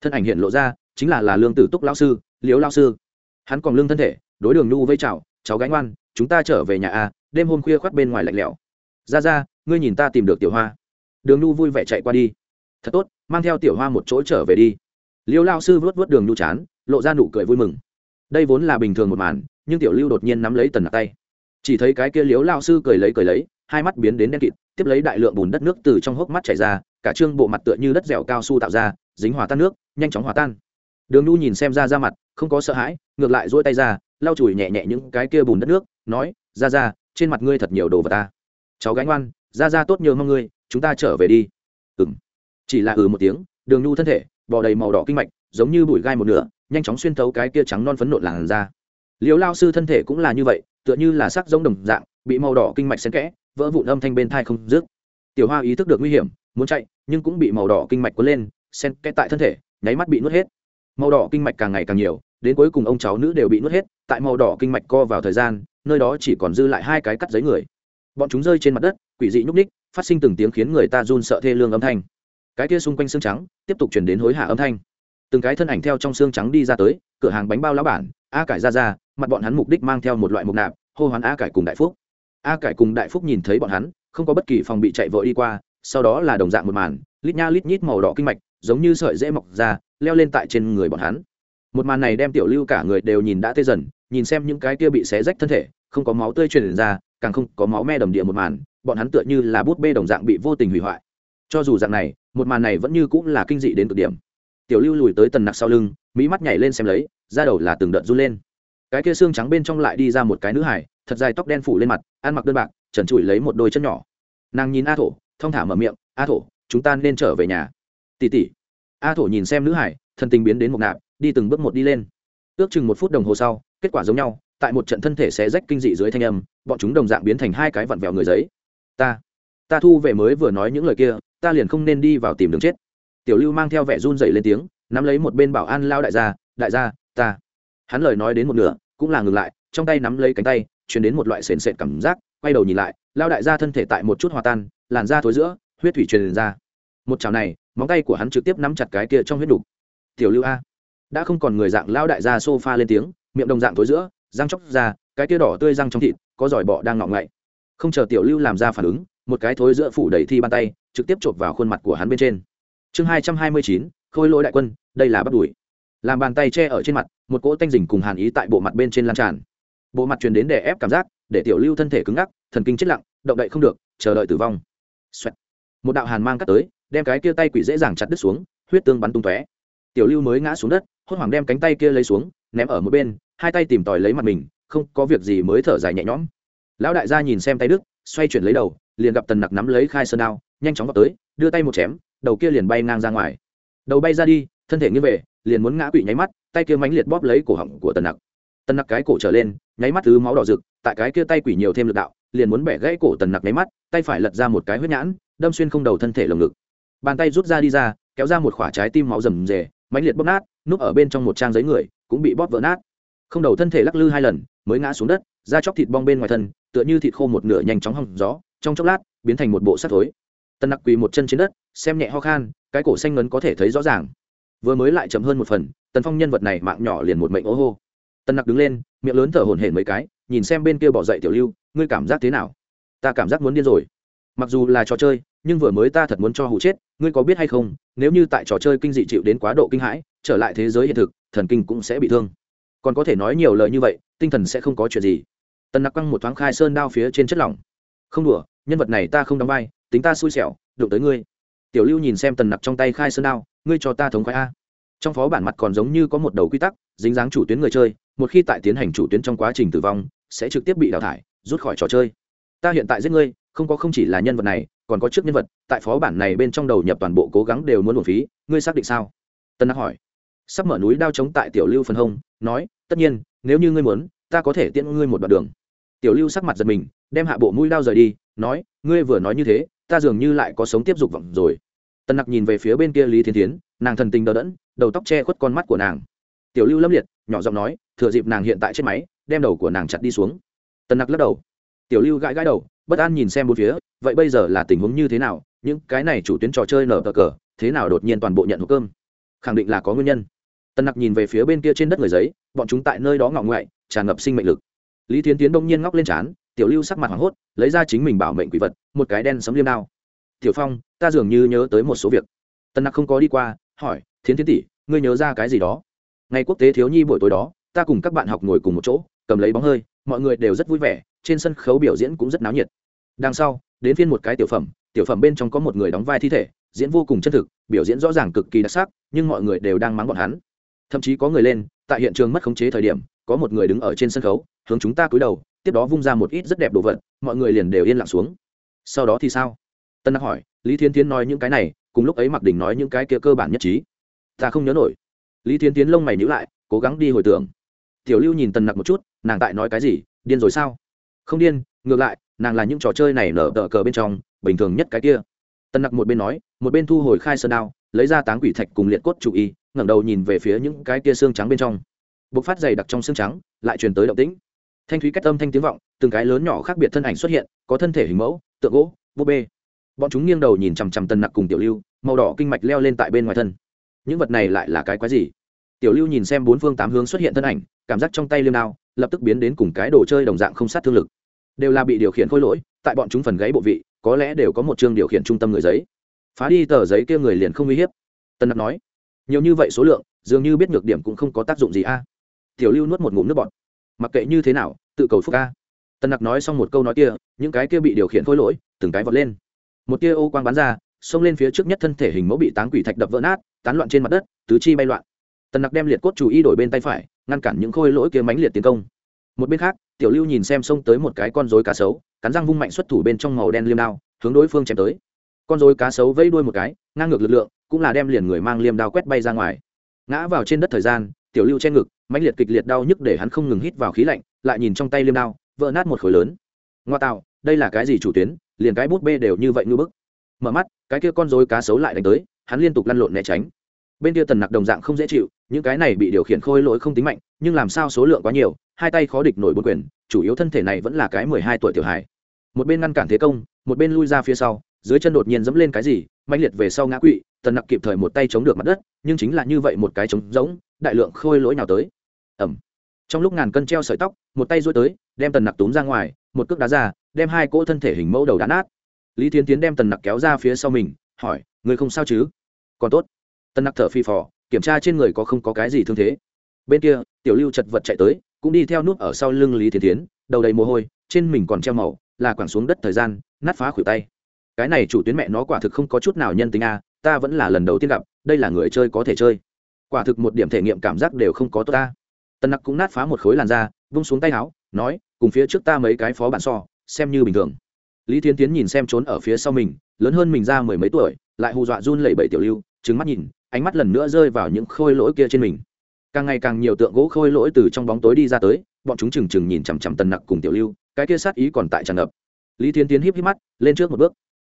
Thân ảnh hiện lộ ra, chính là là lương tử túc lão sư liếu lao sư. Hắn còn lương thân thể, đối đường nhu vây chào, cháu gánh ngoan, chúng ta trở về nhà a, đêm hôm khuya khoác bên ngoài lạnh lẽo. Ra ra, ngươi nhìn ta tìm được tiểu hoa. Đường nhu vui vẻ chạy qua đi. Thật tốt, mang theo tiểu hoa một chỗ trở về đi. Liêu lao sư vớt vớt đường nhu chán, lộ ra nụ cười vui mừng. Đây vốn là bình thường một màn, nhưng tiểu lưu đột nhiên nắm lấy tần nạc tay. Chỉ thấy cái kia liếu lao sư cười lấy cười lấy, hai mắt biến đến đen kịt tiếp lấy đại lượng bùn đất nước từ trong hốc mắt chảy ra, cả trương bộ mặt tựa như đất dẻo cao su tạo ra, dính hòa tan nước, nhanh chóng hòa tan. Đường nhu nhìn xem ra ra mặt, không có sợ hãi, ngược lại dỗi tay ra, lau chùi nhẹ nhẹ những cái kia bùn đất nước, nói, ra ra, trên mặt ngươi thật nhiều đồ vật ta. Cháu gánh oan ra ra tốt nhờ mong ngươi, chúng ta trở về đi. Ừ m chỉ là ừ một tiếng, đường nhu thân thể, bò đầy màu đỏ kinh mạch, giống như bụi gai một nửa, nhanh chóng xuyên thấu cái kia trắng non phấn nộn làn ra liều lao sư thân thể cũng là như vậy, tựa như là sắc giống đồng dạng, bị màu đỏ kinh mạch xen kẽ vỡ vụn âm thanh bên thai không dứt. Tiểu hoa ý thức được nguy hiểm, muốn chạy, nhưng cũng bị màu đỏ kinh mạch cuốn lên, sen kẽ tại thân thể, nháy mắt bị nuốt hết. Màu đỏ kinh mạch càng ngày càng nhiều, đến cuối cùng ông cháu nữ đều bị nuốt hết, tại màu đỏ kinh mạch co vào thời gian, nơi đó chỉ còn dư lại hai cái cắt giấy người. Bọn chúng rơi trên mặt đất, quỷ dị nhúc ních phát sinh từng tiếng khiến người ta run sợ thê lương âm thanh. Cái kia xung quanh xương trắng, tiếp tục chuyển đến hối hả âm thanh. Từng cái thân ảnh theo trong xương trắng đi ra tới, cửa hàng bánh bao lá bản, a cải ra ra, mặt bọn hắn mục đích mang theo một loại mục nạp, hô hoán a cải cùng đại phúc a cải cùng đại phúc nhìn thấy bọn hắn, không có bất kỳ phòng bị chạy vội đi qua, sau đó là đồng dạng một màn, lít nha lít nhít màu đỏ kinh mạch, giống như sợi dễ mọc ra, leo lên tại trên người bọn hắn. Một màn này đem tiểu lưu cả người đều nhìn đã tê dần, nhìn xem những cái kia bị xé rách thân thể, không có máu tươi truyền ra, càng không có máu me đầm địa một màn, bọn hắn tựa như là bút bê đồng dạng bị vô tình hủy hoại. Cho dù dạng này, một màn này vẫn như cũng là kinh dị đến cực điểm. Tiểu lưu lùi tới tần nặc sau lưng, mỹ mắt nhảy lên xem lấy ra đầu là từng đợt run lên. Cái kia xương trắng bên trong lại đi ra một cái nữ hải thật dài tóc đen phủ lên mặt, ăn mặc đơn bạc, trần trụi lấy một đôi chân nhỏ. Nàng nhìn a thổ, thong thả mở miệng, a thổ, chúng ta nên trở về nhà. Tỉ tỉ a thổ nhìn xem nữ hải thân tình biến đến một nạp đi từng bước một đi lên. Ước chừng một phút đồng hồ sau, kết quả giống nhau, tại một trận thân thể xé rách kinh dị dưới thanh âm, bọn chúng đồng dạng biến thành hai cái vặn vẹo người giấy. Ta ta thu về mới vừa nói những lời kia, ta liền không nên đi vào tìm đường chết. Tiểu lưu mang theo vẻ run dậy lên tiếng, nắm lấy một bên bảo an lao đại gia đại gia, ta. Hắn lời nói đến một nửa, cũng là ngừng lại, trong tay nắm lấy cánh tay chuyển đến một loại sền sệt cảm giác, quay đầu nhìn lại lao đại gia thân thể tại một chút hòa tan, làn da thối giữa, huyết thủy truyền ra. Một chảo này, móng tay của hắn trực tiếp nắm chặt cái kia trong huyết đục. Tiểu lưu a. Đã không còn người dạng lao đại gia sofa lên tiếng, miệng đồng dạng thối giữa, răng chóc ra, cái kia đỏ tươi răng trong thịt, có giỏi bọ đang ngọng ngậy. Không chờ tiểu lưu làm ra phản ứng, một cái thối giữa phủ đầy thi bàn tay, trực tiếp chộp vào khuôn mặt của hắn bên trên. Chương hai trăm hai mươi chín, khôi lỗi đại quân, đây là bắt đuổi. Làm bàn tay che ở trên mặt, một cỗ tanh dình cùng hàn ý tại bộ mặt bên trên lan tràn bộ mặt truyền đến đè ép cảm giác, để tiểu lưu thân thể cứng ngắc, thần kinh chết lặng, động đậy không được, chờ đợi tử vong、Xoẹt. một đạo hàn mang cắt tới, đem cái kia tay quỷ dễ dàng chặt đứt xuống, huyết tương bắn tung tóe. Tiểu lưu mới ngã xuống đất, hốt hoảng đem cánh tay kia lấy xuống, ném ở một bên, hai tay tìm tòi lấy mặt mình, không có việc gì mới thở dài nhẹ nhõm. Lão đại gia nhìn xem tay đức, xoay chuyển lấy đầu, liền gặp tần nặc nắm lấy khai sơn đao, nhanh chóng vào tới, đưa tay một chém, đầu kia liền bay ngang ra ngoài. Đầu bay ra đi, thân thể nghiêng về, liền muốn ngã quỵ nháy mắt, tay kia mánh liệt bóp lấy cổ họng của tần nặc tần nặc cái cổ trở lên, nháy mắt thứ máu đỏ rực, tại cái kia tay quỷ nhiều thêm lực đạo, liền muốn bẻ gãy cổ tần nặc nháy mắt, tay phải lật ra một cái huyết nhãn, đâm xuyên không đầu thân thể lồng ngực. Bàn tay rút ra đi ra, kéo ra một khoả trái tim máu rầm rề mánh liệt bóp nát, núp ở bên trong một trang giấy người, cũng bị bóp vỡ nát. Không đầu thân thể lắc lư hai lần, mới ngã xuống đất, da chóc thịt bong bên ngoài thân, tựa như thịt khô một nửa nhanh chóng hòng gió, trong chốc lát, biến thành một bộ sắt thối. Tần nặc quỳ một chân trên đất, xem nhẹ ho khan, cái cổ xanh ngấn có thể thấy rõ ràng. Vừa mới lại chậm hơn một phần, tần phong nhân vật này mạng nhỏ liền một mệnh ố hô tần nặc đứng lên, miệng lớn thở hổn hển mấy cái, nhìn xem bên kia bỏ dậy tiểu lưu, ngươi cảm giác thế nào? Ta cảm giác muốn điên rồi. Mặc dù là trò chơi, nhưng vừa mới ta thật muốn cho hụ chết, ngươi có biết hay không, nếu như tại trò chơi kinh dị chịu đến quá độ kinh hãi, trở lại thế giới hiện thực, thần kinh cũng sẽ bị thương. Còn có thể nói nhiều lời như vậy, tinh thần sẽ không có chuyện gì. Tần nặc quăng một thoáng khai sơn đao phía trên chất lỏng. Không đùa, nhân vật này ta không đóng vai, tính ta xui xẻo, đụng tới ngươi. Tiểu lưu nhìn xem tần nặc trong tay khai sơn đao, ngươi cho ta thống khoái a. Trong phó bản mặt còn giống như có một đầu quy tắc, dính dáng chủ tuyến người chơi một khi tại tiến hành chủ tuyến trong quá trình tử vong, sẽ trực tiếp bị đào thải, rút khỏi trò chơi. Ta hiện tại giết ngươi, không có không chỉ là nhân vật này, còn có trước nhân vật, tại phó bản này bên trong đầu nhập toàn bộ cố gắng đều muốn một phí, ngươi xác định sao? Tân đắc hỏi. Sắp mở núi đao chống tại tiểu lưu phần hông, nói, tất nhiên, nếu như ngươi muốn, ta có thể tiễn ngươi một đoạn đường. Tiểu lưu sắc mặt giật mình, đem hạ bộ mũi đao rời đi, nói, ngươi vừa nói như thế, ta dường như lại có sống tiếp dục vọng rồi. Tân nặc nhìn về phía bên kia lý thiên tiến nàng thần tình đờ đẫn, đầu tóc che khuất con mắt của nàng tiểu lưu lâm liệt nhỏ giọng nói, thừa dịp nàng hiện tại chết máy, đem đầu của nàng chặt đi xuống. Tần nặc lắc đầu. Tiểu lưu gãi gãi đầu, bất an nhìn xem bốn phía, vậy bây giờ là tình huống như thế nào? Những cái này chủ tuyến trò chơi nở cờ cờ, thế nào đột nhiên toàn bộ nhận hộp cơm? Khẳng định là có nguyên nhân. Tần nặc nhìn về phía bên kia trên đất người giấy, bọn chúng tại nơi đó ngọng ngoại, tràn ngập sinh mệnh lực. Lý Thiến tiến đông nhiên ngóc lên trán, tiểu lưu sắc mặt hoảng hốt, lấy ra chính mình bảo mệnh quỷ vật, một cái đen sấm liêm đao. Tiểu phong, ta dường như nhớ tới một số việc. Tần nặc không có đi qua, hỏi, thiến tiến tỷ, ngươi nhớ ra cái gì đó? Ngày quốc tế thiếu nhi buổi tối đó, ta cùng các bạn học ngồi cùng một chỗ, cầm lấy bóng hơi, mọi người đều rất vui vẻ, trên sân khấu biểu diễn cũng rất náo nhiệt. Đằng sau, đến phiên một cái tiểu phẩm tiểu phẩm bên trong có một người đóng vai thi thể, diễn vô cùng chân thực, biểu diễn rõ ràng cực kỳ đặc sắc, nhưng mọi người đều đang mắng bọn hắn. Thậm chí có người lên, tại hiện trường mất khống chế thời điểm, có một người đứng ở trên sân khấu, hướng chúng ta cúi đầu, tiếp đó vung ra một ít rất đẹp đồ vật, mọi người liền đều yên lặng xuống. Sau đó thì sao? Tân đắc hỏi, lý thiên tiến nói những cái này, cùng lúc ấy mặc đình nói những cái kia cơ bản nhất trí. Ta không nhớ nổi lý thiên tiến lông mày nhữ lại, cố gắng đi hồi tưởng. Tiểu lưu nhìn tần nặc một chút, nàng tại nói cái gì, điên rồi sao? Không điên, ngược lại, nàng là những trò chơi này nở đỡ cờ bên trong, bình thường nhất cái kia. Tần nặc một bên nói, một bên thu hồi khai sơn đao, lấy ra táng quỷ thạch cùng liệt cốt chủ y, ngẩng đầu nhìn về phía những cái kia xương trắng bên trong. Bộc phát dày đặc trong xương trắng, lại truyền tới động tĩnh. Thanh thúy cách âm thanh tiếng vọng, từng cái lớn nhỏ khác biệt thân ảnh xuất hiện, có thân thể hình mẫu, tượng gỗ, búp bê. Bọn chúng nghiêng đầu nhìn chằm chằm Tần nặc cùng tiểu lưu, màu đỏ kinh mạch leo lên tại bên ngoài thân những vật này lại là cái quái gì? Tiểu lưu nhìn xem bốn phương tám hướng xuất hiện thân ảnh, cảm giác trong tay liêm đao, lập tức biến đến cùng cái đồ chơi đồng dạng không sát thương lực. Đều là bị điều khiển khôi lỗi, tại bọn chúng phần gáy bộ vị, có lẽ đều có một chương điều khiển trung tâm người giấy. Phá đi tờ giấy kia người liền không uy hiếp. Tân Đặc nói, nhiều như vậy số lượng, dường như biết nhược điểm cũng không có tác dụng gì a. Tiểu lưu nuốt một ngụm nước bọt. Mặc kệ như thế nào, tự cầu phúc a. Tân nặc nói xong một câu nói kia, những cái kia bị điều khiển khôi lỗi, từng cái vọt lên. Một tia ô quang bắn ra xông lên phía trước nhất thân thể hình mẫu bị táng quỷ thạch đập vỡ nát, tán loạn trên mặt đất, tứ chi bay loạn. Tần nặc đem liệt cốt chủ y đổi bên tay phải, ngăn cản những khôi lỗi kia mánh liệt tiến công. Một bên khác, tiểu lưu nhìn xem xông tới một cái con dối cá sấu, cắn răng vung mạnh xuất thủ bên trong màu đen liêm đao, hướng đối phương chém tới. Con dối cá sấu vẫy đuôi một cái, ngang ngược lực lượng, cũng là đem liền người mang liêm đao quét bay ra ngoài. Ngã vào trên đất thời gian, tiểu lưu che ngực, mãnh liệt kịch liệt đau nhức để hắn không ngừng hít vào khí lạnh, lại nhìn trong tay liêm đao, vỡ nát một khối lớn. Ngoa tạo, đây là cái gì chủ tuyến, liền cái bút bê đều như vậy như bức mở mắt, cái kia con dối cá sấu lại đánh tới, hắn liên tục lăn lộn né tránh. Bên kia tần nặc đồng dạng không dễ chịu, những cái này bị điều khiển khôi lỗi không tính mạnh, nhưng làm sao số lượng quá nhiều, hai tay khó địch nổi bốn quyền, chủ yếu thân thể này vẫn là cái mười hai tuổi tiểu hài. Một bên ngăn cản thế công, một bên lui ra phía sau, dưới chân đột nhiên dẫm lên cái gì mạnh liệt về sau ngã quỵ, tần nặc kịp thời một tay chống được mặt đất, nhưng chính là như vậy một cái trống rỗng, đại lượng khôi lỗi nào tới. Ẩm trong lúc ngàn cân treo sợi tóc, một tay rối tới, đem tần nặc túm ra ngoài, một cước đá ra, đem hai cỗ thân thể hình mẫu đầu đá nát lý tiến tiến đem tần nặc kéo ra phía sau mình, hỏi người không sao chứ? Còn tốt. Tần nặc thở phi phò, kiểm tra trên người có không có cái gì thương thế. Bên kia, tiểu lưu chật vật chạy tới, cũng đi theo nút ở sau lưng lý tiến tiến, đầu đầy mồ hôi, trên mình còn treo màu, là quẳng xuống đất thời gian, nát phá khuỷu tay. Cái này chủ tuyến mẹ nó quả thực không có chút nào nhân tính a, ta vẫn là lần đầu tiên gặp, đây là người chơi có thể chơi. Quả thực một điểm thể nghiệm cảm giác đều không có tốt ta. Tần nặc cũng nát phá một khối làn da, vung xuống tay áo, nói, cùng phía trước ta mấy cái phó bản so, xem như bình thường lý Thiên tiến nhìn xem trốn ở phía sau mình, lớn hơn mình ra mười mấy tuổi, lại hù dọa run lẩy bẩy tiểu lưu trứng mắt nhìn, ánh mắt lần nữa rơi vào những khôi lỗi kia trên mình. Càng ngày càng nhiều tượng gỗ khôi lỗi từ trong bóng tối đi ra tới, bọn chúng chừng chừng nhìn chằm chằm tần nặc cùng tiểu lưu, cái kia sát ý còn tại tràn ngập. Lý Thiên tiến híp híp mắt, lên trước một bước.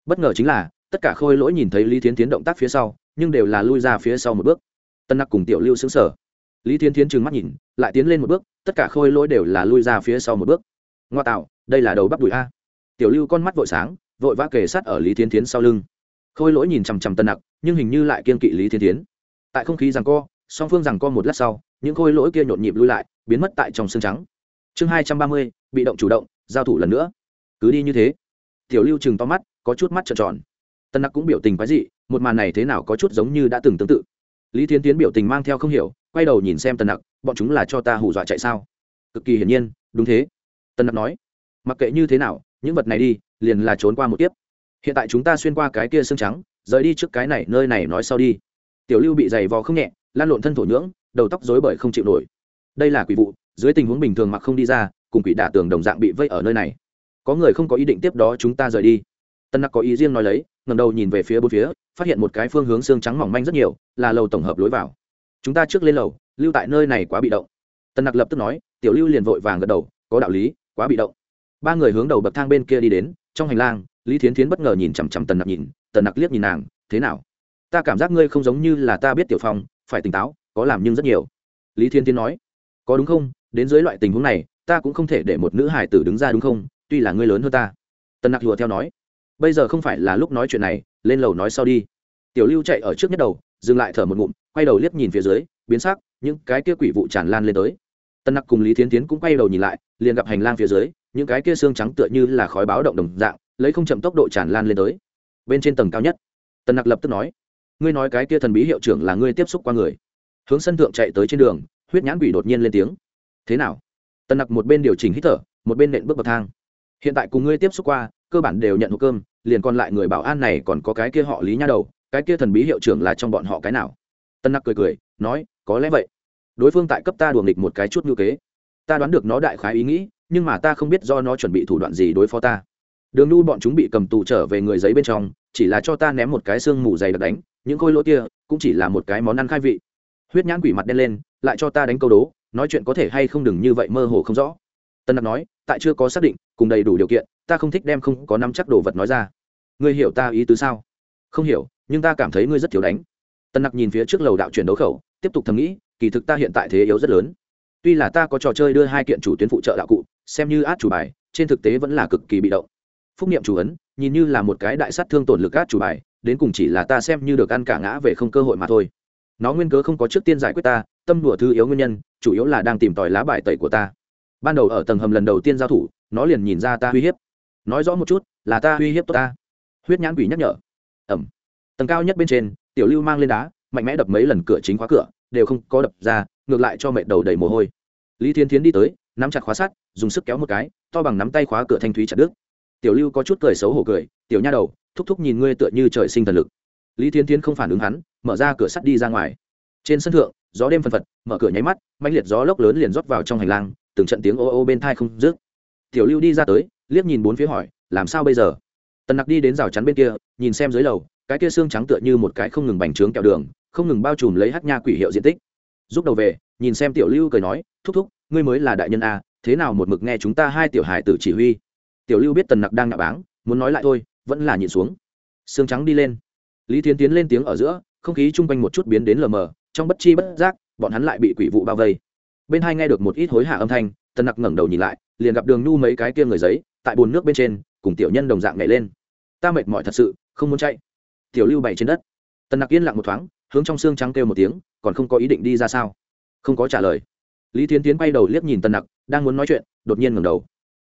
Bất ngờ chính là, tất cả khôi lỗi nhìn thấy lý Thiên tiến động tác phía sau, nhưng đều là lui ra phía sau một bước. Tân nặc cùng tiểu lưu xứng sở lý Thiên tiến trừng mắt nhìn, lại tiến lên một bước, tất cả khôi lỗi đều là lui ra phía sau một bước. Ngoa tạo, đây là đầu bắp đùi a tiểu lưu con mắt vội sáng, vội vã kề sát ở lý Thiên tiến sau lưng. Khôi lỗi nhìn chằm chằm tân nặc, nhưng hình như lại kiên kỵ lý Thiên tiến tại không khí rằng co, song phương rằng co một lát sau, những khôi lỗi kia nhộn nhịp lui lại, biến mất tại trong xương trắng. Chương hai trăm ba mươi, bị động chủ động, giao thủ lần nữa. Cứ đi như thế. Tiểu lưu chừng to mắt, có chút mắt trợn tròn. Tân nặc cũng biểu tình quái dị, một màn này thế nào có chút giống như đã từng tương tự. Lý Thiên tiến biểu tình mang theo không hiểu, quay đầu nhìn xem tân nặc, bọn chúng là cho ta hù dọa chạy sao? Cực kỳ hiển nhiên, đúng thế. Tân nặc nói. Mặc kệ như thế nào những vật này đi, liền là trốn qua một tiếp hiện tại chúng ta xuyên qua cái kia xương trắng, rời đi trước cái này, nơi này nói sau đi. Tiểu lưu bị dày vò không nhẹ, lan lộn thân thổ nhưỡng, đầu tóc rối bời không chịu nổi. Đây là quỷ vụ, dưới tình huống bình thường mặc không đi ra, cùng quỷ đả tường đồng dạng bị vây ở nơi này. Có người không có ý định tiếp đó chúng ta rời đi. Tân nặc có ý riêng nói lấy ngầm đầu nhìn về phía bốn phía, phát hiện một cái phương hướng xương trắng mỏng manh rất nhiều, là lầu tổng hợp lối vào. Chúng ta trước lên lầu, lưu tại nơi này quá bị động. Tân nặc lập tức nói, tiểu lưu liền vội vàng gật đầu, có đạo lý, quá bị động ba người hướng đầu bậc thang bên kia đi đến, trong hành lang, lý thiến thiến bất ngờ nhìn chằm chằm tần nặc nhìn, tần nặc liếc nhìn nàng, thế nào? Ta cảm giác ngươi không giống như là ta biết tiểu phong, phải tỉnh táo, có làm nhưng rất nhiều. Lý thiên tiến nói, có đúng không? Đến dưới loại tình huống này, ta cũng không thể để một nữ hải tử đứng ra đúng không? Tuy là ngươi lớn hơn ta. Tần nặc lùa theo nói, bây giờ không phải là lúc nói chuyện này, lên lầu nói sau đi. Tiểu lưu chạy ở trước nhất đầu, dừng lại thở một ngụm, quay đầu liếc nhìn phía dưới, biến sắc, những cái kia quỷ vụ tràn lan lên tới. Tần nặc cùng lý Thiên tiến cũng quay đầu nhìn lại, liền gặp hành lang phía dưới những cái kia xương trắng tựa như là khói báo động đồng dạng, lấy không chậm tốc độ tràn lan lên tới. Bên trên tầng cao nhất, Tần nặc lập tức nói, ngươi nói cái kia thần bí hiệu trưởng là ngươi tiếp xúc qua người. Hướng sân thượng chạy tới trên đường, huyết nhãn quỷ đột nhiên lên tiếng. Thế nào? Tần nặc một bên điều chỉnh hít thở, một bên nện bước bậc thang. Hiện tại cùng ngươi tiếp xúc qua, cơ bản đều nhận hộp cơm, liền còn lại người bảo an này còn có cái kia họ lý nha đầu, cái kia thần bí hiệu trưởng là trong bọn họ cái nào? Tân nặc cười cười, nói, có lẽ vậy. Đối phương tại cấp ta đùa nghịch một cái chút ngữ kế ta đoán được nó đại khái ý nghĩ, nhưng mà ta không biết do nó chuẩn bị thủ đoạn gì đối phó ta. Đường nu bọn chúng bị cầm tù trở về người giấy bên trong, chỉ là cho ta ném một cái xương mù dày đặc đánh, những khôi lỗ kia cũng chỉ là một cái món ăn khai vị. Huyết nhãn quỷ mặt đen lên, lại cho ta đánh câu đố, nói chuyện có thể hay không đừng như vậy mơ hồ không rõ. Tân nặc nói, tại chưa có xác định, cùng đầy đủ điều kiện, ta không thích đem không có nắm chắc đồ vật nói ra. Ngươi hiểu ta ý tứ sao? Không hiểu, nhưng ta cảm thấy ngươi rất thiếu đánh. Tân nặc nhìn phía trước lầu đạo chuyển đấu khẩu, tiếp tục thầm nghĩ, kỳ thực ta hiện tại thế yếu rất lớn tuy là ta có trò chơi đưa hai kiện chủ tuyến phụ trợ đạo cụ, xem như át chủ bài, trên thực tế vẫn là cực kỳ bị động. Phúc niệm chủ ấn, nhìn như là một cái đại sát thương tổn lực át chủ bài, đến cùng chỉ là ta xem như được ăn cả ngã về không cơ hội mà thôi. Nó nguyên cớ không có trước tiên giải quyết ta, tâm đùa thư yếu nguyên nhân, chủ yếu là đang tìm tòi lá bài tẩy của ta. Ban đầu ở tầng hầm lần đầu tiên giao thủ, nó liền nhìn ra ta uy hiếp. Nói rõ một chút, là ta uy hiếp tốt ta. Huyết nhãn quỷ nhắc nhở. Ẩm. Tầng cao nhất bên trên, tiểu lưu mang lên đá, mạnh mẽ đập mấy lần cửa chính khóa cửa, đều không có đập ra, ngược lại cho mẹ đầu đầy mồ hôi lý thiên thiến đi tới, nắm chặt khóa sắt, dùng sức kéo một cái, to bằng nắm tay khóa cửa thanh thúy chặt đứt. Tiểu lưu có chút cười xấu hổ cười, tiểu nha đầu, thúc thúc nhìn ngươi tựa như trời sinh thần lực. Lý thiên thiến không phản ứng hắn, mở ra cửa sắt đi ra ngoài. Trên sân thượng, gió đêm phân phật, mở cửa nháy mắt mạnh liệt gió lốc lớn liền rót vào trong hành lang, từng trận tiếng ô ô bên thai không dứt. Tiểu lưu đi ra tới, liếc nhìn bốn phía hỏi, làm sao bây giờ? Tần nặc đi đến rào chắn bên kia, nhìn xem dưới lầu, cái kia xương trắng tựa như một cái không ngừng bành trướng kẹo đường, không ngừng bao trùm lấy hát nha quỷ hiệu diện tích. Giúp đầu về nhìn xem tiểu lưu cười nói, thúc thúc, ngươi mới là đại nhân a, thế nào một mực nghe chúng ta hai tiểu hài tử chỉ huy? Tiểu lưu biết tần nặc đang nạ báng, muốn nói lại thôi, vẫn là nhịn xuống. Xương trắng đi lên. Lý tiến tiến lên tiếng ở giữa, không khí chung quanh một chút biến đến lờ mờ, trong bất chi bất giác, bọn hắn lại bị quỷ vụ bao vây. Bên hai nghe được một ít hối hả âm thanh, tần nặc ngẩng đầu nhìn lại, liền gặp đường nhu mấy cái kia người giấy, tại bồn nước bên trên, cùng tiểu nhân đồng dạng nhảy lên. Ta mệt mỏi thật sự, không muốn chạy. Tiểu lưu bày trên đất. Tần nặc yên lặng một thoáng, hướng trong xương trắng kêu một tiếng, còn không có ý định đi ra sao? Không có trả lời. Lý Thiến tiến bay đầu liếc nhìn tần nặc, đang muốn nói chuyện, đột nhiên ngẩng đầu.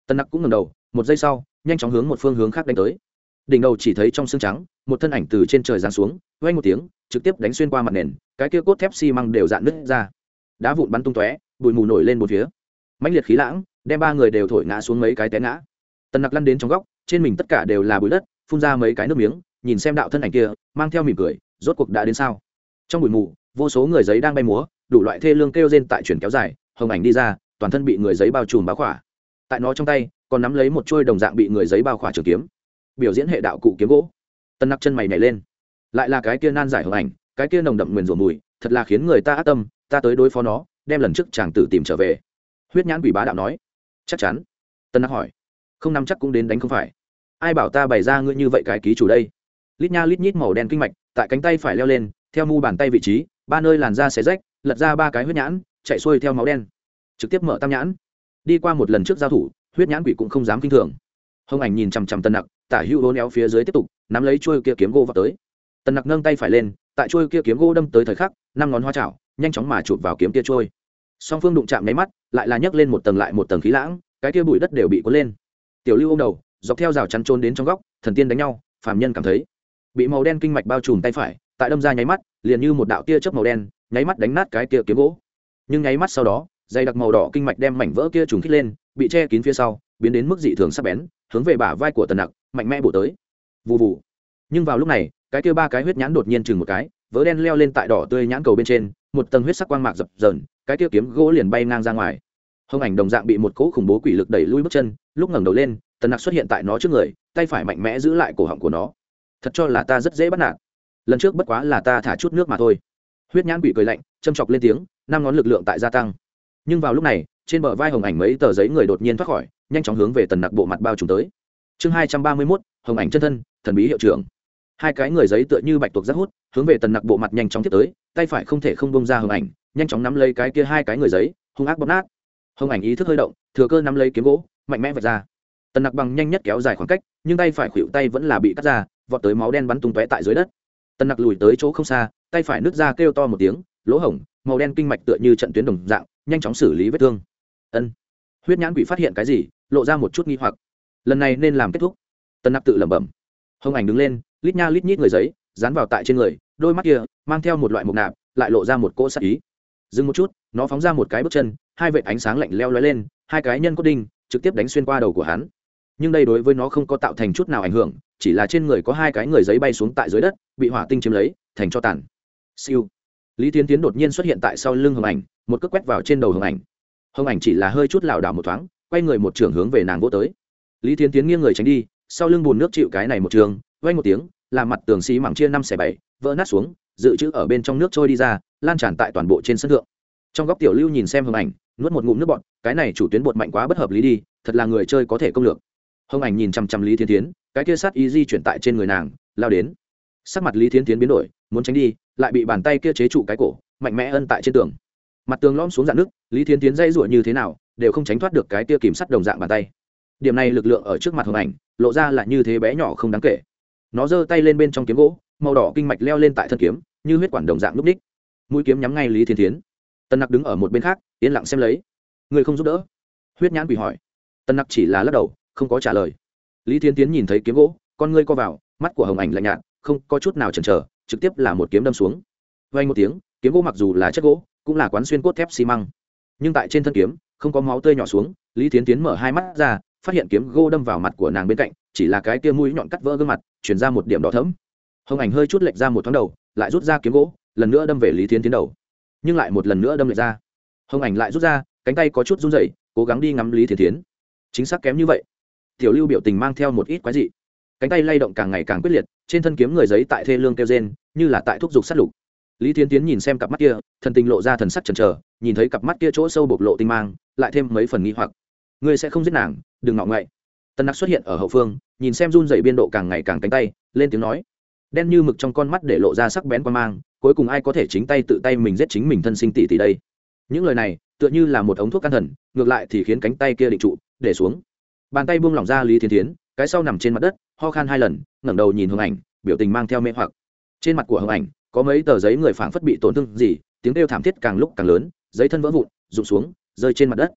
Tần nặc cũng ngẩng đầu, một giây sau, nhanh chóng hướng một phương hướng khác đánh tới. Đỉnh đầu chỉ thấy trong xương trắng, một thân ảnh từ trên trời giáng xuống vay một tiếng, trực tiếp đánh xuyên qua mặt nền, cái kia cốt thép xi măng đều dạn nứt ra. Đá vụn bắn tung tóe, bụi mù nổi lên một phía. Mãnh liệt khí lãng, đem ba người đều thổi ngã xuống mấy cái té ngã. Tần nặc lăn đến trong góc, trên mình tất cả đều là bụi đất, phun ra mấy cái nước miếng, nhìn xem đạo thân ảnh kia, mang theo mỉm cười, rốt cuộc đã đến sao? Trong bụi mù, vô số người giấy đang bay múa đủ loại thê lương kêu rên tại chuyển kéo dài, hồng ảnh đi ra, toàn thân bị người giấy bao trùm báo khỏa. Tại nó trong tay, còn nắm lấy một chuôi đồng dạng bị người giấy bao khỏa trường kiếm. Biểu diễn hệ đạo cụ kiếm gỗ. Tân nặc chân mày nhảy lên. Lại là cái kia nan giải Hồng ảnh, cái kia nồng đậm nguyền rủa mùi, thật là khiến người ta ác tâm, ta tới đối phó nó, đem lần trước chàng tử tìm trở về. Huyết nhãn quỷ bá đạo nói. Chắc chắn. Tân nặc hỏi. Không nắm chắc cũng đến đánh không phải. Ai bảo ta bày ra ngươi như vậy cái ký chủ đây? Lít nha lít nhít màu đen kinh mạch, tại cánh tay phải leo lên, theo mu bàn tay vị trí, ba nơi làn da xé rách lật ra ba cái huyết nhãn, chạy xuôi theo máu đen. Trực tiếp mở tam nhãn. Đi qua một lần trước giao thủ, huyết nhãn quỷ cũng không dám kinh thường. Hồng ảnh nhìn chằm chằm tân nặc, tả hữu hố néo phía dưới tiếp tục, nắm lấy trôi kia kiếm gỗ vào tới. Tần nặc nâng tay phải lên, tại trôi kia kiếm gỗ đâm tới thời khắc, năm ngón hoa chảo, nhanh chóng mà chụp vào kiếm kia trôi song phương đụng chạm nháy mắt, lại là nhấc lên một tầng lại một tầng khí lãng, cái kia bụi đất đều bị cuốn lên. Tiểu lưu ô m đầu, dọc theo rào chắn trôn đến trong góc, thần tiên đánh nhau, phàm nhân cảm thấy. Bị màu đen kinh mạch bao trùm tay phải tại đâm ra nháy mắt, liền như một đạo tia chớp màu đen, nháy mắt đánh nát cái kia kiếm gỗ. Nhưng nháy mắt sau đó dày đặc màu đỏ kinh mạch đem mảnh vỡ kia trùng khít lên, bị che kín phía sau, biến đến mức dị thường sắc bén, hướng về bả vai của tần nặc, mạnh mẽ bổ tới. Vụ vụ nhưng vào lúc này, cái kia ba cái huyết nhãn đột nhiên chừng một cái, vỡ đen leo lên tại đỏ tươi nhãn cầu bên trên, một tầng huyết sắc quang mạc dập dờn, cái kia kiếm gỗ liền bay ngang ra ngoài. Hông ảnh đồng dạng bị một cỗ khủng bố quỷ lực đẩy lui bước chân, lúc ngẩng đầu lên, tần nặc xuất hiện tại nó trước người, tay phải mạnh mẽ giữ lại cổ họng của nó. Thật cho là ta rất dễ bắt nạt lần trước bất quá là ta thả chút nước mà thôi. Huyết nhãn quỷ cười lạnh, châm chọc lên tiếng, năm ngón lực lượng tại gia tăng. Nhưng vào lúc này, trên bờ vai hồng ảnh mấy tờ giấy người đột nhiên thoát khỏi, nhanh chóng hướng về tần nặc bộ mặt bao trùm tới. Chương hai trăm ba mươi mốt, hồng ảnh chân thân, thần bí hiệu trưởng. Hai cái người giấy tựa như bạch tuộc rất hút, hướng về tần nặc bộ mặt nhanh chóng tiếp tới, tay phải không thể không bông ra hồng ảnh, nhanh chóng nắm lấy cái kia hai cái người giấy, hung ác bóp nát. Hồng ảnh ý thức hơi động, thừa cơ nắm lấy kiếm gỗ, mạnh mẽ vạch ra. Tần nặc bằng nhanh nhất kéo dài khoảng cách, nhưng tay phải khuỵu tay vẫn là bị cắt ra, vọt tới máu đen bắn tung tóe tại dưới đất tần nặc lùi tới chỗ không xa, tay phải nứt ra kêu to một tiếng, lỗ hổng, màu đen kinh mạch tựa như trận tuyến đồng dạng, nhanh chóng xử lý vết thương. Ân. Huyết nhãn quỷ phát hiện cái gì, lộ ra một chút nghi hoặc. Lần này nên làm kết thúc. Tần nặc tự lẩm bẩm. Hồng ảnh đứng lên, lít nha lít nhít người giấy, dán vào tại trên người, đôi mắt kia mang theo một loại mục nạp, lại lộ ra một cỗ sắc ý. Dừng một chút, nó phóng ra một cái bước chân, hai vệt ánh sáng lạnh leo lóe lên, hai cái nhân cốt đinh trực tiếp đánh xuyên qua đầu của hắn. Nhưng đây đối với nó không có tạo thành chút nào ảnh hưởng, chỉ là trên người có hai cái người giấy bay xuống tại dưới đất bị hỏa tinh chiếm lấy, thành cho tàn. Siêu. Lý tiến tiến đột nhiên xuất hiện tại sau lưng hồng ảnh, một cước quét vào trên đầu hồng ảnh. Hồng ảnh chỉ là hơi chút lảo đảo một thoáng, quay người một trường hướng về nàng vô tới. Lý tiến tiến nghiêng người tránh đi, sau lưng bùn nước chịu cái này một trường vay một tiếng làm mặt tường xí mảng chia năm xẻ bảy, vỡ nát xuống, dự trữ ở bên trong nước trôi đi ra, lan tràn tại toàn bộ trên sân thượng. Trong góc tiểu lưu nhìn xem hồng ảnh, nuốt một ngụm nước bọt, cái này chủ tuyến bột mạnh quá bất hợp lý đi, thật là người chơi có thể công lược. Hồng ảnh nhìn chăm chăm lý thiên tiến, cái kia sát ý di chuyển tại trên người nàng, lao đến sắc mặt lý thiên tiến biến đổi, muốn tránh đi, lại bị bàn tay kia chế trụ cái cổ, mạnh mẽ ân tại trên tường. Mặt tường lom xuống dạng nước, lý thiên tiến dây rủa như thế nào, đều không tránh thoát được cái tia kìm sắt đồng dạng bàn tay. Điểm này lực lượng ở trước mặt hồng ảnh, lộ ra là như thế bé nhỏ không đáng kể. Nó giơ tay lên bên trong kiếm gỗ, màu đỏ kinh mạch leo lên tại thân kiếm, như huyết quản đồng dạng núp ních. Mũi kiếm nhắm ngay lý thiên tiến tân nặc đứng ở một bên khác, yên lặng xem lấy. Người không giúp đỡ? Huyết nhãn quỷ hỏi. Tân nặc chỉ là lắc đầu, không có trả lời. Lý thiên tiến nhìn thấy kiếm gỗ, con ngươi co vào, mắt của hồng ảnh lạnh nhạt không có chút nào chần chờ, trực tiếp là một kiếm đâm xuống. Vay một tiếng, kiếm gỗ mặc dù là chất gỗ, cũng là quán xuyên cốt thép xi măng. Nhưng tại trên thân kiếm, không có máu tươi nhỏ xuống, lý tiến tiến mở hai mắt ra, phát hiện kiếm gỗ đâm vào mặt của nàng bên cạnh, chỉ là cái kia mũi nhọn cắt vỡ gương mặt, chuyển ra một điểm đỏ thấm hồng ảnh hơi chút lệch ra một thoáng đầu, lại rút ra kiếm gỗ, lần nữa đâm về lý tiến tiến đầu. Nhưng lại một lần nữa đâm lệch ra. Hồng ảnh lại rút ra, cánh tay có chút run rẩy, cố gắng đi ngắm lý tiến tiến. Chính xác kém như vậy. Tiểu lưu biểu tình mang theo một ít quái dị cánh tay lay động càng ngày càng quyết liệt, trên thân kiếm người giấy tại thê lương kêu gen như là tại thúc giục sát lục. Lý thiên tiến nhìn xem cặp mắt kia, thần tình lộ ra thần sắc chần chờ, nhìn thấy cặp mắt kia chỗ sâu bộc lộ tinh mang, lại thêm mấy phần nghi hoặc. Ngươi sẽ không giết nàng, đừng ngọ ngậy. Tân nặc xuất hiện ở hậu phương, nhìn xem run dày biên độ càng ngày càng cánh tay, lên tiếng nói. Đen như mực trong con mắt để lộ ra sắc bén quan mang, cuối cùng ai có thể chính tay tự tay mình giết chính mình thân sinh tỷ tỷ đây? Những lời này, tựa như là một ống thuốc can thần, ngược lại thì khiến cánh tay kia định trụ, để xuống. Bàn tay buông lỏng ra lý thiên tiến cái sau nằm trên mặt đất, ho khan hai lần, ngẩng đầu nhìn hương ảnh, biểu tình mang theo mê hoặc. Trên mặt của hương ảnh, có mấy tờ giấy người phảng phất bị tổn thương gì, tiếng kêu thảm thiết càng lúc càng lớn, giấy thân vỡ vụn, rụng xuống, rơi trên mặt đất.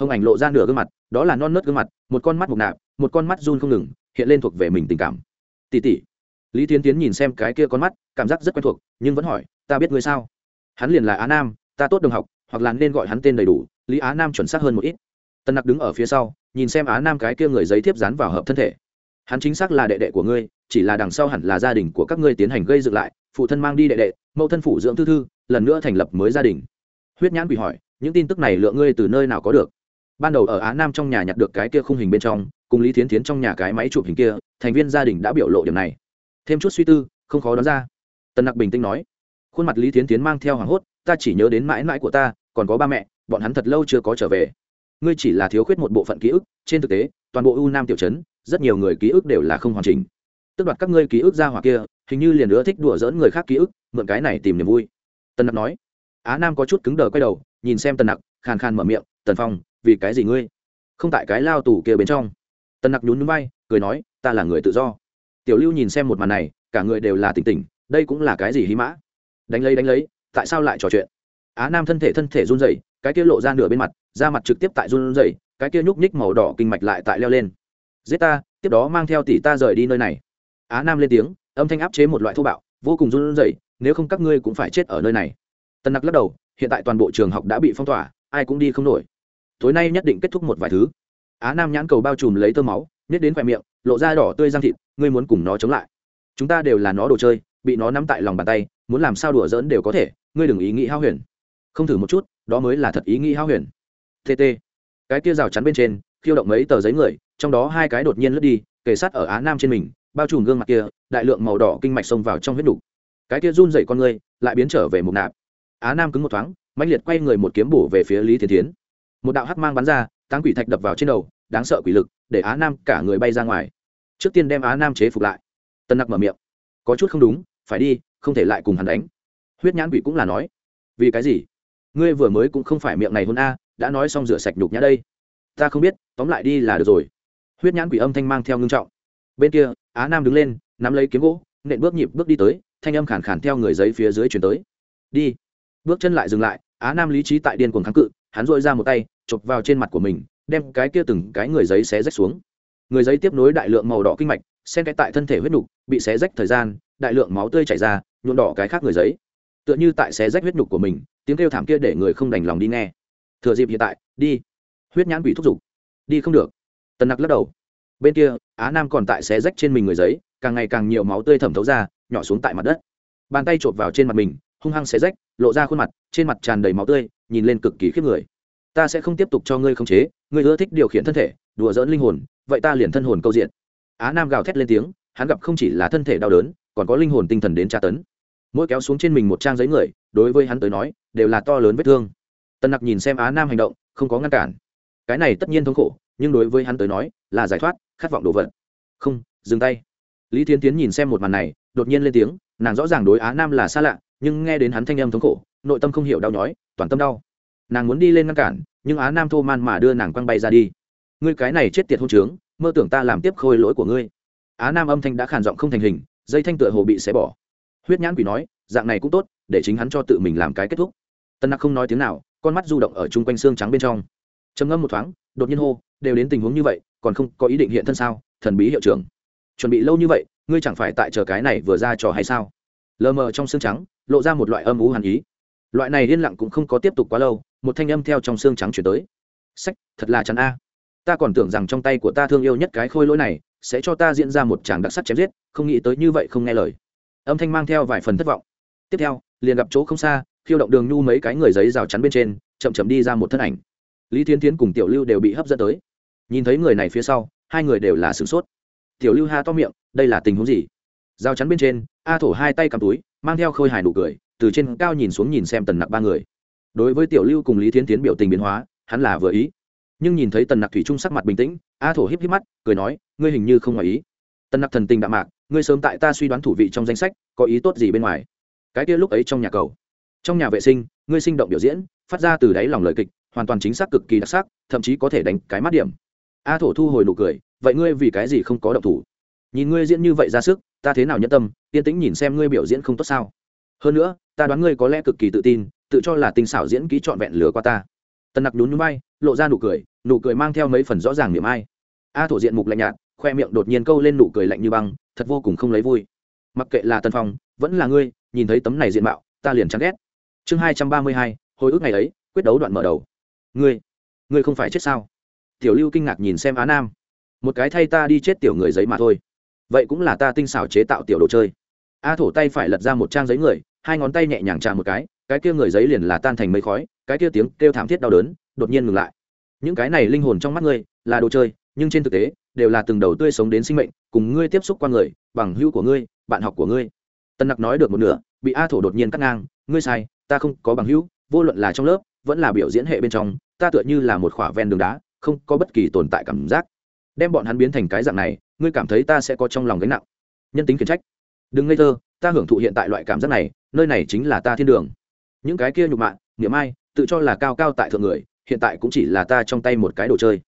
Hồng ảnh lộ ra nửa gương mặt, đó là non nớt gương mặt, một con mắt mục nạp, một con mắt run không ngừng, hiện lên thuộc về mình tình cảm. Tỉ tỉ lý tiến tiến nhìn xem cái kia con mắt, cảm giác rất quen thuộc, nhưng vẫn hỏi, ta biết ngươi sao? Hắn liền là á nam, ta tốt đồng học, hoặc là nên gọi hắn tên đầy đủ. Lý á nam chuẩn xác hơn một ít. Tân nặc đứng ở phía sau nhìn xem á nam cái kia người giấy thiếp dán vào hợp thân thể. Hắn chính xác là đệ đệ của ngươi, chỉ là đằng sau hẳn là gia đình của các ngươi tiến hành gây dựng lại, phụ thân mang đi đệ đệ, mẫu thân phủ dưỡng thư thư, lần nữa thành lập mới gia đình. Huyết nhãn quỷ hỏi, những tin tức này lựa ngươi từ nơi nào có được? Ban đầu ở á nam trong nhà nhặt được cái kia khung hình bên trong, cùng lý thiến thiến trong nhà cái máy chụp hình kia, thành viên gia đình đã biểu lộ điểm này. Thêm chút suy tư, không khó đoán ra. Tần nặc bình tĩnh nói, khuôn mặt lý thiến thiến mang theo hoảng hốt, ta chỉ nhớ đến mãi mãi của ta, còn có ba mẹ, bọn hắn thật lâu chưa có trở về ngươi chỉ là thiếu khuyết một bộ phận ký ức, trên thực tế, toàn bộ u nam tiểu trấn, rất nhiều người ký ức đều là không hoàn chỉnh. Tức đoạt các ngươi ký ức ra hoặc kia, hình như liền nữa thích đùa dỡn người khác ký ức, mượn cái này tìm niềm vui. Tần nặc nói. Á nam có chút cứng đờ quay đầu, nhìn xem tần nặc, khàn khàn mở miệng, tần phong, vì cái gì ngươi? Không tại cái lao tù kia bên trong. Tần nặc nhún núi bay cười nói, ta là người tự do. Tiểu lưu nhìn xem một màn này, cả người đều là tỉnh tỉnh, đây cũng là cái gì hí mã? Đánh lấy đánh lấy, tại sao lại trò chuyện? Á nam thân thể thân thể run rẩy, cái kia lộ ra nửa bên mặt da mặt trực tiếp tại run rẩy, cái kia nhúc nhích màu đỏ kinh mạch lại tại leo lên. Giết ta, tiếp đó mang theo tỷ ta rời đi nơi này. Á nam lên tiếng, âm thanh áp chế một loại thô bạo, vô cùng run rẩy, nếu không các ngươi cũng phải chết ở nơi này. Tân nặc lắc đầu, hiện tại toàn bộ trường học đã bị phong tỏa, ai cũng đi không nổi. Tối nay nhất định kết thúc một vài thứ. Á nam nhãn cầu bao trùm lấy tơ máu nhét đến khoe miệng, lộ ra đỏ tươi răng thịt, ngươi muốn cùng nó chống lại. Chúng ta đều là nó đồ chơi, bị nó nắm tại lòng bàn tay, muốn làm sao đùa giỡn đều có thể, ngươi đừng ý nghĩ hao huyền. Không thử một chút, đó mới là thật ý nghĩ hao huyền tt cái kia rào chắn bên trên khiêu động mấy tờ giấy người trong đó hai cái đột nhiên lướt đi kề sát ở á nam trên mình bao trùm gương mặt kia đại lượng màu đỏ kinh mạch xông vào trong huyết đủ. cái kia run dậy con người, lại biến trở về mục nạp. Á nam cứng một thoáng mạnh liệt quay người một kiếm bổ về phía lý thiên tiến một đạo hắc mang bắn ra táng quỷ thạch đập vào trên đầu đáng sợ quỷ lực để á nam cả người bay ra ngoài. Trước tiên đem á nam chế phục lại. Tân nặc mở miệng. Có chút không đúng phải đi không thể lại cùng hắn đánh. Huyết nhãn quỷ cũng là nói. Vì cái gì? Ngươi vừa mới cũng không phải miệng này hôn a đã nói xong rửa sạch nhục nhã đây. Ta không biết, tóm lại đi là được rồi. Huyết nhãn quỷ âm thanh mang theo ngưng trọng. Bên kia, á nam đứng lên, nắm lấy kiếm gỗ, nện bước nhịp bước đi tới, thanh âm khản khản theo người giấy phía dưới chuyển tới. Đi. Bước chân lại dừng lại, á nam lý trí tại điên cuồng kháng cự, hắn dội ra một tay, chụp vào trên mặt của mình, đem cái kia từng cái người giấy xé rách xuống. Người giấy tiếp nối đại lượng màu đỏ kinh mạch, xen cái tại thân thể huyết nhục bị xé rách thời gian, đại lượng máu tươi chảy ra, nhuộm đỏ cái khác người giấy. Tựa như tại xé rách huyết nhục của mình, tiếng kêu thảm kia để người không đành lòng đi nghe thừa dịp hiện tại, đi. Huyết nhãn quỷ thúc giục. Đi không được. Tần nặc lắc đầu. Bên kia, á nam còn tại xé rách trên mình người giấy, càng ngày càng nhiều máu tươi thẩm thấu ra, nhỏ xuống tại mặt đất. Bàn tay chộp vào trên mặt mình, hung hăng xé rách, lộ ra khuôn mặt, trên mặt tràn đầy máu tươi, nhìn lên cực kỳ khiếp người. Ta sẽ không tiếp tục cho ngươi khống chế, ngươi ưa thích điều khiển thân thể, đùa dỡn linh hồn, vậy ta liền thân hồn câu diện. Á nam gào thét lên tiếng, hắn gặp không chỉ là thân thể đau đớn, còn có linh hồn tinh thần đến tra tấn. Mỗi kéo xuống trên mình một trang giấy người, đối với hắn tới nói, đều là to lớn vết thương tân nặc nhìn xem á nam hành động, không có ngăn cản. Cái này tất nhiên thống khổ, nhưng đối với hắn tới nói, là giải thoát, khát vọng đồ vật. Không, dừng tay. Lý Thiên tiến nhìn xem một màn này, đột nhiên lên tiếng, nàng rõ ràng đối á nam là xa lạ, nhưng nghe đến hắn thanh âm thống khổ, nội tâm không hiểu đau nhói, toàn tâm đau. Nàng muốn đi lên ngăn cản, nhưng á nam thô man mà đưa nàng quăng bay ra đi. Ngươi cái này chết tiệt hôn trướng, mơ tưởng ta làm tiếp khôi lỗi của ngươi. Á nam âm thanh đã khản giọng không thành hình, dây thanh tựa hồ bị xé bỏ. Huyết nhãn quỷ nói, dạng này cũng tốt, để chính hắn cho tự mình làm cái kết thúc. Tân nặc không nói tiếng nào con mắt du động ở chung quanh xương trắng bên trong. Trầm ngâm một thoáng, đột nhiên hô, đều đến tình huống như vậy, còn không có ý định hiện thân sao? Thần bí hiệu trưởng, chuẩn bị lâu như vậy, ngươi chẳng phải tại chờ cái này vừa ra trò hay sao? Lờ mờ trong xương trắng, lộ ra một loại âm ú hàn ý. Loại này liên lặng cũng không có tiếp tục quá lâu, một thanh âm theo trong xương trắng chuyển tới. Sách, thật là chắn a. Ta còn tưởng rằng trong tay của ta thương yêu nhất cái khôi lỗi này sẽ cho ta diễn ra một tràng đặc sắc chém giết, không nghĩ tới như vậy không nghe lời. Âm thanh mang theo vài phần thất vọng. Tiếp theo, liền gặp chỗ không xa khiêu động đường nhu mấy cái người giấy rào chắn bên trên, chậm chậm đi ra một thân ảnh. Lý thiên tiến cùng tiểu lưu đều bị hấp dẫn tới. Nhìn thấy người này phía sau, hai người đều là sửng sốt. Tiểu lưu ha to miệng, đây là tình huống gì? Rào chắn bên trên, a thổ hai tay cầm túi, mang theo khôi hài nụ cười, từ trên cao nhìn xuống nhìn xem tần nặc ba người. Đối với tiểu lưu cùng lý thiên tiến biểu tình biến hóa, hắn là vừa ý. Nhưng nhìn thấy tần nặc thủy trung sắc mặt bình tĩnh, a thổ híp híp mắt, cười nói, ngươi hình như không ngoài ý. Tần nặc thần tình đạm mạc, ngươi sớm tại ta suy đoán thủ vị trong danh sách, có ý tốt gì bên ngoài? Cái kia lúc ấy trong nhà cầu trong nhà vệ sinh, ngươi sinh động biểu diễn, phát ra từ đáy lòng lời kịch, hoàn toàn chính xác cực kỳ đặc sắc, thậm chí có thể đánh cái mắt điểm. A thổ thu hồi nụ cười, vậy ngươi vì cái gì không có động thủ? Nhìn ngươi diễn như vậy ra sức, ta thế nào nhẫn tâm, yên tĩnh nhìn xem ngươi biểu diễn không tốt sao? Hơn nữa, ta đoán ngươi có lẽ cực kỳ tự tin, tự cho là tinh xảo diễn ký trọn vẹn lừa qua ta. Tần nặc nhún núi bay lộ ra nụ cười nụ cười mang theo mấy phần rõ ràng niềm ai. A thổ diện mục lạnh nhạt, khoe miệng đột nhiên câu lên nụ cười lạnh như băng, thật vô cùng không lấy vui. Mặc kệ là tân phong, vẫn là ngươi, nhìn thấy tấm này diện mạo, ta liền chán ghét chương hai trăm ba mươi hai, hồi ức ngày ấy, quyết đấu đoạn mở đầu. Ngươi ngươi không phải chết sao? Tiểu lưu kinh ngạc nhìn xem á nam. Một cái thay ta đi chết tiểu người giấy mà thôi. Vậy cũng là ta tinh xảo chế tạo tiểu đồ chơi. A thổ tay phải lật ra một trang giấy người, hai ngón tay nhẹ nhàng chạm một cái cái kia người giấy liền là tan thành mây khói, cái kia tiếng kêu thảm thiết đau đớn đột nhiên ngừng lại. Những cái này linh hồn trong mắt ngươi, là đồ chơi, nhưng trên thực tế, đều là từng đầu tươi sống đến sinh mệnh, cùng ngươi tiếp xúc qua người, bằng hữu của ngươi, bạn học của ngươi. Tân nặc nói được một nửa, bị a thổ đột nhiên cắt ngang, ngươi sai ta không có bằng hữu, vô luận là trong lớp, vẫn là biểu diễn hệ bên trong, ta tựa như là một khỏa ven đường đá, không có bất kỳ tồn tại cảm giác. Đem bọn hắn biến thành cái dạng này, ngươi cảm thấy ta sẽ có trong lòng gánh nặng. Nhân tính khiển trách. Đừng ngây thơ, ta hưởng thụ hiện tại loại cảm giác này, nơi này chính là ta thiên đường. Những cái kia nhục mạ, niệm ai, tự cho là cao cao tại thượng người, hiện tại cũng chỉ là ta trong tay một cái đồ chơi.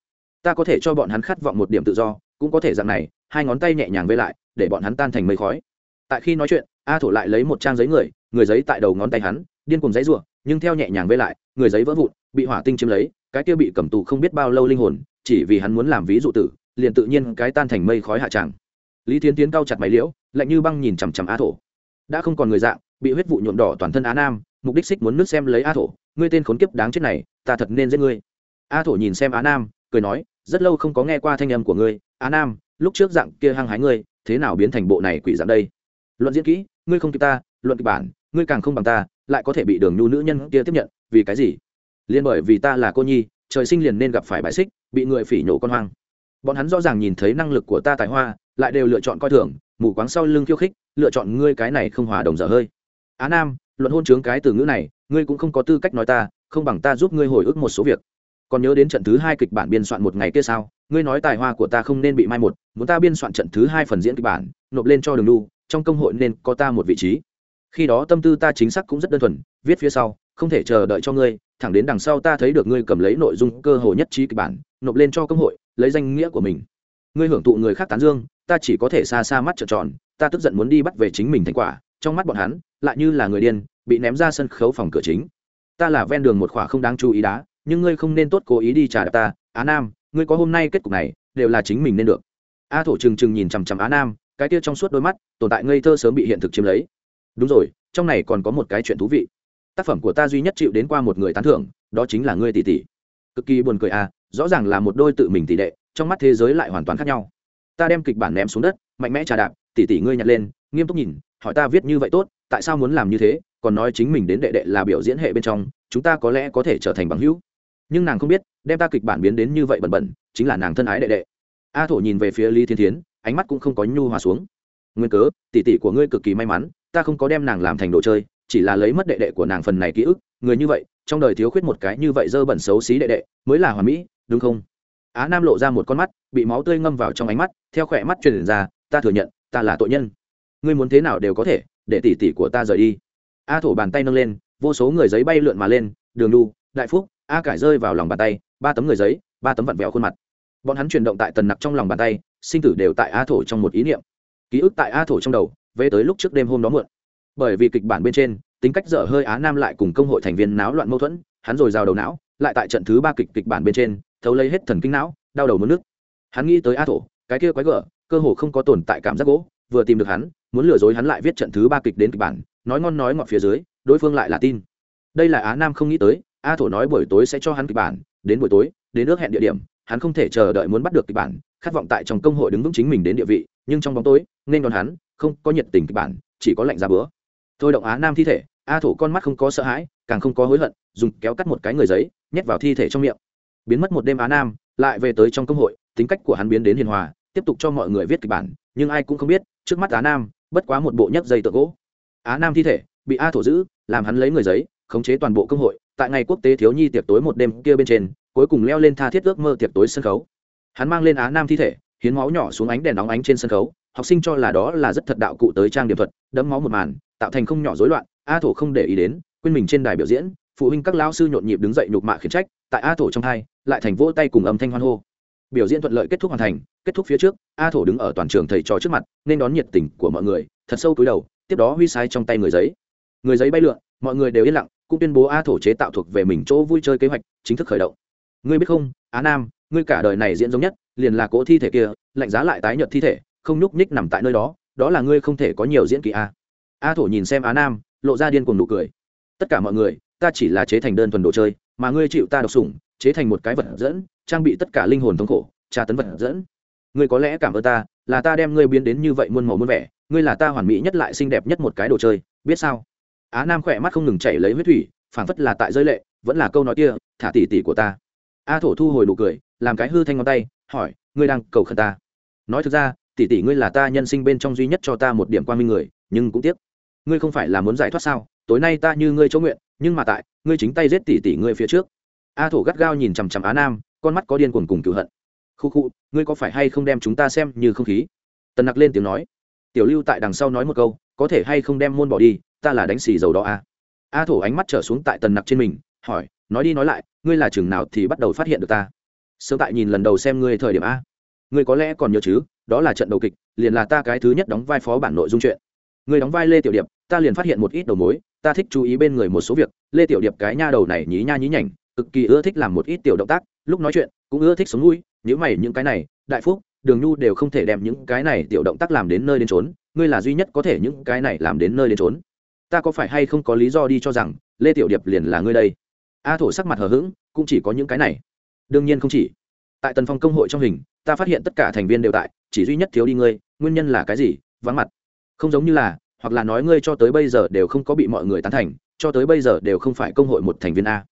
Ta có thể cho bọn hắn khát vọng một điểm tự do, cũng có thể dạng này, hai ngón tay nhẹ nhàng vây lại, để bọn hắn tan thành mây khói. Tại khi nói chuyện, a thổ lại lấy một trang giấy người người giấy tại đầu ngón tay hắn điên cùng giấy rủa, nhưng theo nhẹ nhàng vây lại người giấy vỡ vụn bị hỏa tinh chiếm lấy cái kia bị cầm tù không biết bao lâu linh hồn chỉ vì hắn muốn làm ví dụ tử liền tự nhiên cái tan thành mây khói hạ tràng. Lý tiến tiến cao chặt mày liễu lạnh như băng nhìn chằm chằm a thổ. Đã không còn người dạng bị huyết vụ nhuộm đỏ toàn thân á nam mục đích xích muốn nước xem lấy a thổ ngươi tên khốn kiếp đáng chết này ta thật nên giết ngươi. A thổ nhìn xem á nam cười nói rất lâu không có nghe qua thanh âm của ngươi á nam lúc trước dạng kia hăng hái ngươi thế nào biến thành bộ này quỷ dạng đây? Luận diễn kỹ ngươi không kịp ta luận kịch bản ngươi càng không bằng ta lại có thể bị đường nhu nữ nhân kia tiếp nhận, vì cái gì? Liên bởi vì ta là cô nhi, trời sinh liền nên gặp phải bãi xích, bị người phỉ nhổ con hoang. Bọn hắn rõ ràng nhìn thấy năng lực của ta tài hoa, lại đều lựa chọn coi thường, mù quáng sau lưng khiêu khích, lựa chọn ngươi cái này không hòa đồng dở hơi. Á nam, luận hôn chướng cái từ ngữ này, ngươi cũng không có tư cách nói ta, không bằng ta giúp ngươi hồi ức một số việc. Còn nhớ đến trận thứ hai kịch bản biên soạn một ngày kia sao? Ngươi nói tài hoa của ta không nên bị mai một, muốn ta biên soạn trận thứ hai phần diễn kịch bản, nộp lên cho đường lưu trong công hội nên có ta một vị trí khi đó tâm tư ta chính xác cũng rất đơn thuần, viết phía sau, không thể chờ đợi cho ngươi, thẳng đến đằng sau ta thấy được ngươi cầm lấy nội dung cơ hội nhất trí kịch bản, nộp lên cho công hội, lấy danh nghĩa của mình. Ngươi hưởng thụ người khác tán dương, ta chỉ có thể xa xa mắt trợn tròn, ta tức giận muốn đi bắt về chính mình thành quả, trong mắt bọn hắn, lại như là người điên, bị ném ra sân khấu phòng cửa chính. Ta là ven đường một khỏa không đáng chú ý đá, nhưng ngươi không nên tốt cố ý đi trả đạp ta. Á nam, ngươi có hôm nay kết cục này, đều là chính mình nên được. A thổ trừng trừng nhìn chằm chằm á nam, cái kia trong suốt đôi mắt, tồn tại ngây thơ sớm bị hiện thực chiếm lấy đúng rồi, trong này còn có một cái chuyện thú vị. Tác phẩm của ta duy nhất chịu đến qua một người tán thưởng, đó chính là ngươi tỷ tỷ. Cực kỳ buồn cười à rõ ràng là một đôi tự mình tỷ đệ, trong mắt thế giới lại hoàn toàn khác nhau. Ta đem kịch bản ném xuống đất, mạnh mẽ trà đạp, tỷ tỷ ngươi nhặt lên, nghiêm túc nhìn, hỏi ta viết như vậy tốt, tại sao muốn làm như thế, còn nói chính mình đến đệ đệ là biểu diễn hệ bên trong, chúng ta có lẽ có thể trở thành bằng hữu. Nhưng nàng không biết, đem ta kịch bản biến đến như vậy bẩn bẩn, chính là nàng thân ái đệ đệ. A thổ nhìn về phía lý thiên thiến, ánh mắt cũng không có nhu hòa xuống nguyên cớ, tỷ tỷ của ngươi cực kỳ may mắn, ta không có đem nàng làm thành đồ chơi, chỉ là lấy mất đệ đệ của nàng phần này ký ức, người như vậy, trong đời thiếu khuyết một cái như vậy dơ bẩn xấu xí đệ đệ, mới là hoàn mỹ, đúng không? Á nam lộ ra một con mắt, bị máu tươi ngâm vào trong ánh mắt, theo khỏe mắt truyền ra, ta thừa nhận, ta là tội nhân. Ngươi muốn thế nào đều có thể, để tỷ tỷ của ta rời đi. A thổ bàn tay nâng lên, vô số người giấy bay lượn mà lên, đường đu đại phúc, a cải rơi vào lòng bàn tay, ba tấm người giấy, ba tấm vặn vẹo khuôn mặt. Bọn hắn chuyển động tại tần nặc trong lòng bàn tay, sinh tử đều tại a thổ trong một ý niệm ký ức tại a thổ trong đầu, về tới lúc trước đêm hôm đó muộn. Bởi vì kịch bản bên trên, tính cách dở hơi á nam lại cùng công hội thành viên náo loạn mâu thuẫn, hắn rồi rào đầu não, lại tại trận thứ ba kịch kịch bản bên trên, thấu lấy hết thần kinh não, đau đầu mất nước. Hắn nghĩ tới a thổ, cái kia quái gở, cơ hồ không có tồn tại cảm giác gỗ, vừa tìm được hắn, muốn lừa dối hắn lại viết trận thứ ba kịch đến kịch bản, nói ngon nói ngọt phía dưới, đối phương lại là tin. Đây là á nam không nghĩ tới, a thổ nói buổi tối sẽ cho hắn kịch bản, đến buổi tối, đến nước hẹn địa điểm hắn không thể chờ đợi muốn bắt được kịch bản, khát vọng tại trong công hội đứng vững chính mình đến địa vị, nhưng trong bóng tối, nên đón hắn, không có nhiệt tình kịch bản, chỉ có lạnh ra bữa. Thôi động á nam thi thể, a thổ con mắt không có sợ hãi, càng không có hối hận, dùng kéo cắt một cái người giấy, nhét vào thi thể trong miệng. Biến mất một đêm á nam, lại về tới trong công hội, tính cách của hắn biến đến hiền hòa, tiếp tục cho mọi người viết kịch bản, nhưng ai cũng không biết, trước mắt á nam, bất quá một bộ nhấc dây tượng gỗ. Á nam thi thể, bị a thổ giữ, làm hắn lấy người giấy, khống chế toàn bộ công hội, tại ngày quốc tế thiếu nhi tiệc tối một đêm kia bên trên cuối cùng leo lên tha thiết ước mơ tiệc tối sân khấu. Hắn mang lên á nam thi thể, hiến máu nhỏ xuống ánh đèn nóng ánh trên sân khấu, học sinh cho là đó là rất thật đạo cụ tới trang điểm thuật đấm máu một màn, tạo thành không nhỏ rối loạn, a thổ không để ý đến, quên mình trên đài biểu diễn, phụ huynh các lão sư nhộn nhịp đứng dậy nhục mạ khiển trách, tại a thổ trong hai, lại thành vỗ tay cùng âm thanh hoan hô. Biểu diễn thuận lợi kết thúc hoàn thành, kết thúc phía trước, a thổ đứng ở toàn trường thầy trò trước mặt, nên đón nhiệt tình của mọi người, thật sâu cúi đầu, tiếp đó huy sai trong tay người giấy. Người giấy bay lượn, mọi người đều yên lặng, cũng tuyên bố a thổ chế tạo thuộc về mình chỗ vui chơi kế hoạch, chính thức khởi động ngươi biết không, á nam, ngươi cả đời này diễn giống nhất, liền là cỗ thi thể kia, lạnh giá lại tái nhợt thi thể, không nhúc nhích nằm tại nơi đó đó là ngươi không thể có nhiều diễn kỳ a. A thổ nhìn xem á nam, lộ ra điên cuồng nụ cười. Tất cả mọi người, ta chỉ là chế thành đơn thuần đồ chơi, mà ngươi chịu ta độc sủng, chế thành một cái vật dẫn, trang bị tất cả linh hồn thống khổ, tra tấn vật dẫn. Ngươi có lẽ cảm ơn ta, là ta đem ngươi biến đến như vậy muôn màu muôn vẻ, ngươi là ta hoàn mỹ nhất lại xinh đẹp nhất một cái đồ chơi, biết sao? Á nam khỏe mắt không ngừng chảy lấy huyết thủy, phảng phất là tại rơi lệ, vẫn là câu nói kia, thả tỉ tỉ của ta a thổ thu hồi nụ cười, làm cái hư thanh ngón tay, hỏi, ngươi đang cầu khẩn ta? Nói thực ra, tỷ tỷ ngươi là ta nhân sinh bên trong duy nhất cho ta một điểm quan minh người, nhưng cũng tiếc. Ngươi không phải là muốn giải thoát sao? Tối nay ta như ngươi chỗ nguyện, nhưng mà tại, ngươi chính tay giết tỷ tỷ ngươi phía trước. A thổ gắt gao nhìn chằm chằm á nam, con mắt có điên cuồng cùng cựu hận. Khu khu, ngươi có phải hay không đem chúng ta xem như không khí? Tần nặc lên tiếng nói. Tiểu lưu tại đằng sau nói một câu, có thể hay không đem môn bỏ đi, ta là đánh xì dầu đó a a thổ ánh mắt trở xuống tại tần nặc trên mình, hỏi, nói đi nói lại ngươi là chừng nào thì bắt đầu phát hiện được ta? Sớm tại nhìn lần đầu xem ngươi thời điểm a. Ngươi có lẽ còn nhớ chứ, đó là trận đầu kịch, liền là ta cái thứ nhất đóng vai phó bản nội dung chuyện. Ngươi đóng vai lê tiểu điệp, ta liền phát hiện một ít đầu mối, ta thích chú ý bên người một số việc. Lê tiểu điệp cái nha đầu này nhí nha nhí nhảnh, cực kỳ ưa thích làm một ít tiểu động tác, lúc nói chuyện cũng ưa thích sống mũi nếu mày những cái này, đại phúc, đường nhu đều không thể đem những cái này tiểu động tác làm đến nơi đến trốn ngươi là duy nhất có thể những cái này làm đến nơi đến trốn ta có phải hay không có lý do đi cho rằng lê tiểu điệp liền là ngươi đây? A thổ sắc mặt hờ hững, cũng chỉ có những cái này. Đương nhiên không chỉ. Tại tần phong công hội trong hình, ta phát hiện tất cả thành viên đều tại, chỉ duy nhất thiếu đi ngươi, nguyên nhân là cái gì? Vắng mặt. Không giống như là, hoặc là nói ngươi cho tới bây giờ đều không có bị mọi người tán thành, cho tới bây giờ đều không phải công hội một thành viên a.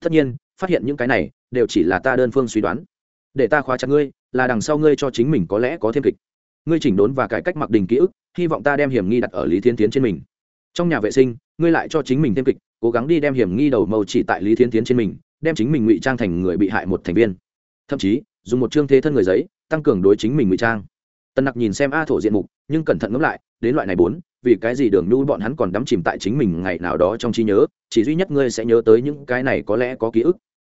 Tất nhiên, phát hiện những cái này, đều chỉ là ta đơn phương suy đoán. Để ta khóa chặt ngươi, là đằng sau ngươi cho chính mình có lẽ có thêm kịch. Ngươi chỉnh đốn và cải cách mặc đình ký ức, hy vọng ta đem hiểm nghi đặt ở lý thiên tiến trên mình trong nhà vệ sinh, ngươi lại cho chính mình thêm kịch, cố gắng đi đem hiểm nghi đầu mâu chỉ tại lý thiên tiến trên mình, đem chính mình ngụy trang thành người bị hại một thành viên. Thậm chí, dùng một chương thế thân người giấy, tăng cường đối chính mình ngụy trang. Tân nặc nhìn xem a thổ diện mục, nhưng cẩn thận ngẫm lại, đến loại này bốn, vì cái gì đường nhu bọn hắn còn đắm chìm tại chính mình ngày nào đó trong trí nhớ, chỉ duy nhất ngươi sẽ nhớ tới những cái này có lẽ có ký ức.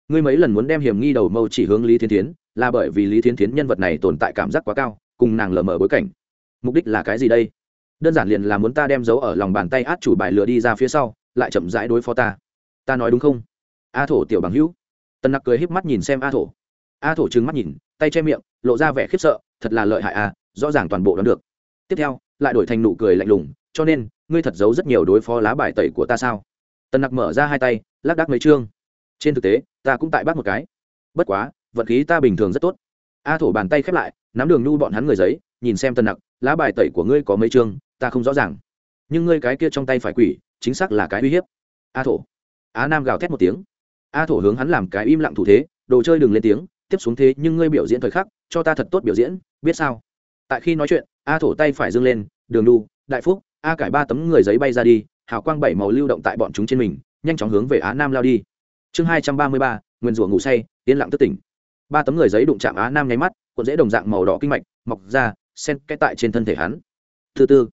Ngươi mấy lần muốn đem hiểm nghi đầu mâu chỉ hướng lý thiên tiến là bởi vì lý thiên tiến nhân vật này tồn tại cảm giác quá cao, cùng nàng lờ mờ bối cảnh. Mục đích là cái gì đây? Đơn giản liền là muốn ta đem dấu ở lòng bàn tay át chủ bài lừa đi ra phía sau, lại chậm rãi đối phó ta. Ta nói đúng không? A thổ tiểu bằng hữu. Tân nặc cười híp mắt nhìn xem a thổ. A thổ trừng mắt nhìn, tay che miệng, lộ ra vẻ khiếp sợ, thật là lợi hại a rõ ràng toàn bộ đoán được. Tiếp theo, lại đổi thành nụ cười lạnh lùng, cho nên, ngươi thật giấu rất nhiều đối phó lá bài tẩy của ta sao? Tân nặc mở ra hai tay lác đác mấy chương. Trên thực tế, ta cũng tại bắt một cái. Bất quá vật khí ta bình thường rất tốt. A thổ bàn tay khép lại, nắm đường nhu bọn hắn người giấy, nhìn xem tân nặc, lá bài tẩy của ngươi có mấy chương ta không rõ ràng. Nhưng ngươi cái kia trong tay phải quỷ, chính xác là cái uy hiếp. A thổ. Á nam gào thét một tiếng. A thổ hướng hắn làm cái im lặng thủ thế, đồ chơi đừng lên tiếng, tiếp xuống thế nhưng ngươi biểu diễn thời khắc, cho ta thật tốt biểu diễn, biết sao? Tại khi nói chuyện, a thổ tay phải dâng lên, đường đu đại phúc, a cải ba tấm người giấy bay ra đi, hào quang bảy màu lưu động tại bọn chúng trên mình, nhanh chóng hướng về á nam lao đi. Chương hai trăm ba mươi ba, nguyên rủa ngủ say, yên lặng tức tỉnh. Ba tấm người giấy đụng chạm á nam nháy mắt, cuộn dễ đồng dạng màu đỏ kinh mạch, mọc ra, sen cái tại trên thân thể hắn. Thứ tư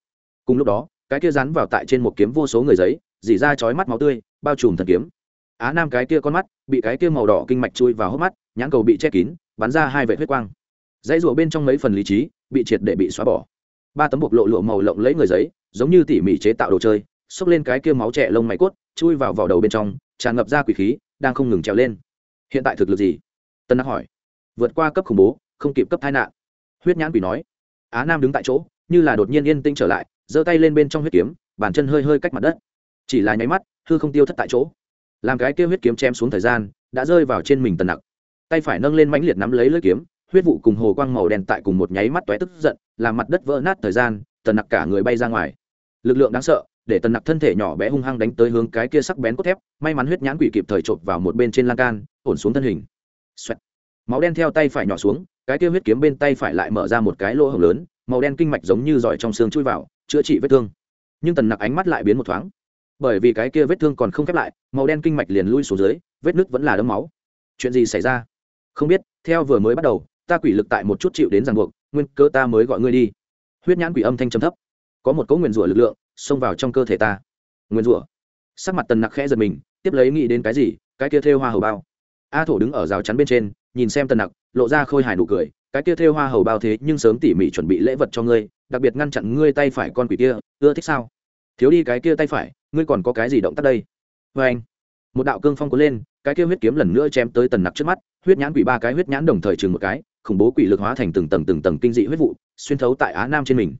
cùng lúc đó, cái kia rắn vào tại trên một kiếm vô số người giấy dỉ ra chói mắt máu tươi, bao trùm thần kiếm. Á nam cái kia con mắt, bị cái kia màu đỏ kinh mạch chui vào hốc mắt, nhãn cầu bị che kín, bắn ra hai vệ huyết quang. Dãy rùa bên trong mấy phần lý trí, bị triệt để bị xóa bỏ. Ba tấm bộc lộ lụa màu lộng lấy người giấy, giống như tỉ mỉ chế tạo đồ chơi, xốc lên cái kia máu trẻ lông mày cốt, chui vào vỏ đầu bên trong, tràn ngập ra quỷ khí, đang không ngừng trèo lên. Hiện tại thực lực gì? Tân đắc hỏi. Vượt qua cấp khủng bố, không kịp cấp tai nạn. Huyết nhãn quỷ nói. Á nam đứng tại chỗ, như là đột nhiên yên tĩnh trở lại giơ tay lên bên trong huyết kiếm, bàn chân hơi hơi cách mặt đất. Chỉ là nháy mắt, hư không tiêu thất tại chỗ. Làm cái kia huyết kiếm chém xuống thời gian, đã rơi vào trên mình tần nặc. Tay phải nâng lên mãnh liệt nắm lấy lưỡi kiếm, huyết vụ cùng hồ quang màu đen tại cùng một nháy mắt tóe tức giận, làm mặt đất vỡ nát thời gian, tần nặc cả người bay ra ngoài. Lực lượng đáng sợ, để tần nặc thân thể nhỏ bé hung hăng đánh tới hướng cái kia sắc bén cốt thép, may mắn huyết nhãn quỷ kịp thời chộp vào một bên trên lan can, ổn xuống thân hình、Xoẹt. Máu đen theo tay phải nhỏ xuống, cái kia huyết kiếm bên tay phải lại mở ra một cái lỗ hổng lớn, màu đen kinh mạch giống như giỏi trong xương chui vào chữa trị vết thương. Nhưng tần nặc ánh mắt lại biến một thoáng. Bởi vì cái kia vết thương còn không khép lại, màu đen kinh mạch liền lui xuống dưới, vết nứt vẫn là đấm máu. Chuyện gì xảy ra? Không biết, theo vừa mới bắt đầu, ta quỷ lực tại một chút chịu đến ràng buộc, nguyên cơ ta mới gọi ngươi đi. Huyết nhãn quỷ âm thanh trầm thấp. Có một cỗ nguyền rủa lực lượng xông vào trong cơ thể ta. Nguyền rủa. Sắc mặt tần nặc khẽ giật mình, tiếp lấy nghĩ đến cái gì, cái kia thêu hoa hầu bao. A thổ đứng ở rào chắn bên trên, nhìn xem tần nặc, lộ ra khôi hài nụ cười cái kia thêu hoa hầu bao thế nhưng sớm tỉ mỉ chuẩn bị lễ vật cho ngươi, đặc biệt ngăn chặn ngươi tay phải con quỷ kia, ưa thích sao? Thiếu đi cái kia tay phải, ngươi còn có cái gì động tác đây? Vê anh, một đạo cương phong cuốn lên, cái kia huyết kiếm lần nữa chém tới tần nặc trước mắt, huyết nhãn quỷ ba cái huyết nhãn đồng thời chừng một cái, khủng bố quỷ lực hóa thành từng tầng từng tầng kinh dị huyết vụ, xuyên thấu tại á nam trên mình.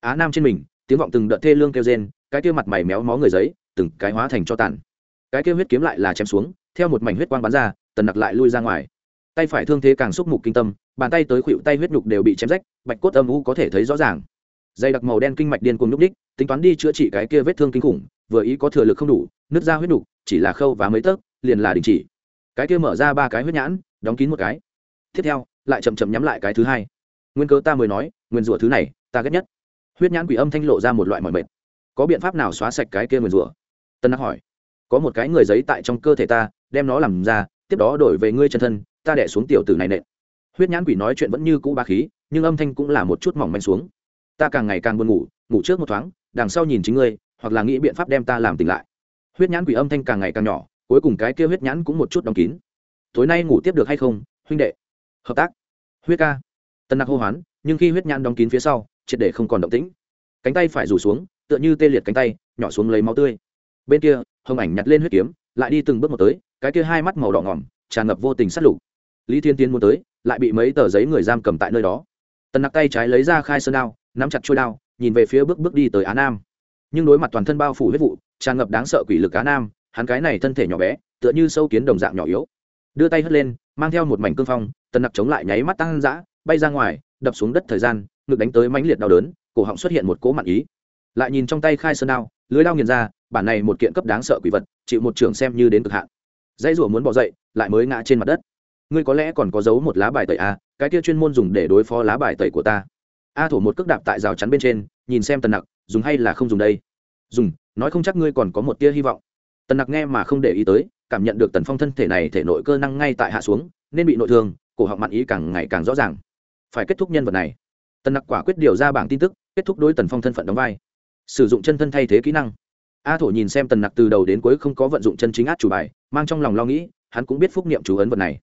Á nam trên mình, tiếng vọng từng đợt thê lương kêu rên, cái kia mặt mày méo mó người giấy, từng cái hóa thành cho tàn. Cái kia huyết kiếm lại là chém xuống, theo một mảnh huyết quang bắn ra, tần nặc lại lui ra ngoài. Tay phải thương thế càng xúc mục kinh tâm bàn tay tới khuỵu tay huyết nhục đều bị chém rách, bạch cốt âm u có thể thấy rõ ràng. Dây đặc màu đen kinh mạch điên cuồng nhúc đích tính toán đi chữa trị cái kia vết thương kinh khủng, vừa ý có thừa lực không đủ, nứt ra huyết nhục, chỉ là khâu và mấy tấc, liền là đình chỉ. Cái kia mở ra ba cái huyết nhãn, đóng kín một cái. Tiếp theo, lại chậm chậm nhắm lại cái thứ hai. Nguyên cơ ta mới nói, nguyên rủa thứ này, ta ghét nhất. Huyết nhãn quỷ âm thanh lộ ra một loại mọi mệt. Có biện pháp nào xóa sạch cái kia nguyên rủa? Tân nặc hỏi. Có một cái người giấy tại trong cơ thể ta, đem nó làm ra, tiếp đó đổi về ngươi chân thân, ta đẻ xuống tiểu tử này nện huyết nhãn quỷ nói chuyện vẫn như cũ ba khí, nhưng âm thanh cũng là một chút mỏng manh xuống. Ta càng ngày càng buồn ngủ ngủ trước một thoáng, đằng sau nhìn chính ngươi, hoặc là nghĩ biện pháp đem ta làm tỉnh lại. Huyết nhãn quỷ âm thanh càng ngày càng nhỏ, cuối cùng cái kia huyết nhãn cũng một chút đóng kín. Tối nay ngủ tiếp được hay không, huynh đệ? Hợp tác. Huyết ca. Tân nặc hô hoán, nhưng khi huyết nhãn đóng kín phía sau, triệt để không còn động tĩnh. Cánh tay phải rủ xuống, tựa như tê liệt cánh tay, nhỏ xuống lấy máu tươi. Bên kia, hồng ảnh nhặt lên huyết kiếm, lại đi từng bước một tới, cái kia hai mắt màu đỏ ngỏm, tràn ngập vô tình sát lục. Lý thiên tiến muốn tới lại bị mấy tờ giấy người giam cầm tại nơi đó. Tần nặc tay trái lấy ra khai sơn đao, nắm chặt trôi đao, nhìn về phía bước bước đi tới á nam. Nhưng đối mặt toàn thân bao phủ huyết vụ, tràn ngập đáng sợ quỷ lực á nam, hắn cái này thân thể nhỏ bé, tựa như sâu kiến đồng dạng nhỏ yếu. Đưa tay hất lên, mang theo một mảnh cương phong, tần nặc chống lại nháy mắt tăng dã, bay ra ngoài, đập xuống đất thời gian, ngực đánh tới mãnh liệt đau đớn, cổ họng xuất hiện một cỗ mặn ý. Lại nhìn trong tay khai sơn đao, lưới đao nghiền ra, bản này một kiện cấp đáng sợ quỷ vật, chịu một trường xem như đến cực hạn. Dãy rủa muốn bỏ dậy, lại mới ngã trên mặt đất ngươi có lẽ còn có giấu một lá bài tẩy a à, cái kia chuyên môn dùng để đối phó lá bài tẩy của ta. A thổ một cước đạp tại rào chắn bên trên nhìn xem tần nặc dùng hay là không dùng đây? Dùng nói không chắc ngươi còn có một tia hy vọng. Tần nặc nghe mà không để ý tới cảm nhận được tần phong thân thể này thể nội cơ năng ngay tại hạ xuống nên bị nội thương cổ họng mặn ý càng ngày càng rõ ràng. Phải kết thúc nhân vật này. Tần nặc quả quyết điều ra bảng tin tức kết thúc đối tần phong thân phận đóng vai. Sử dụng chân thân thay thế kỹ năng. A thổ nhìn xem tần nặc từ đầu đến cuối không có vận dụng chân chính át chủ bài mang trong lòng lo nghĩ hắn cũng biết phúc niệm chú ấn vật này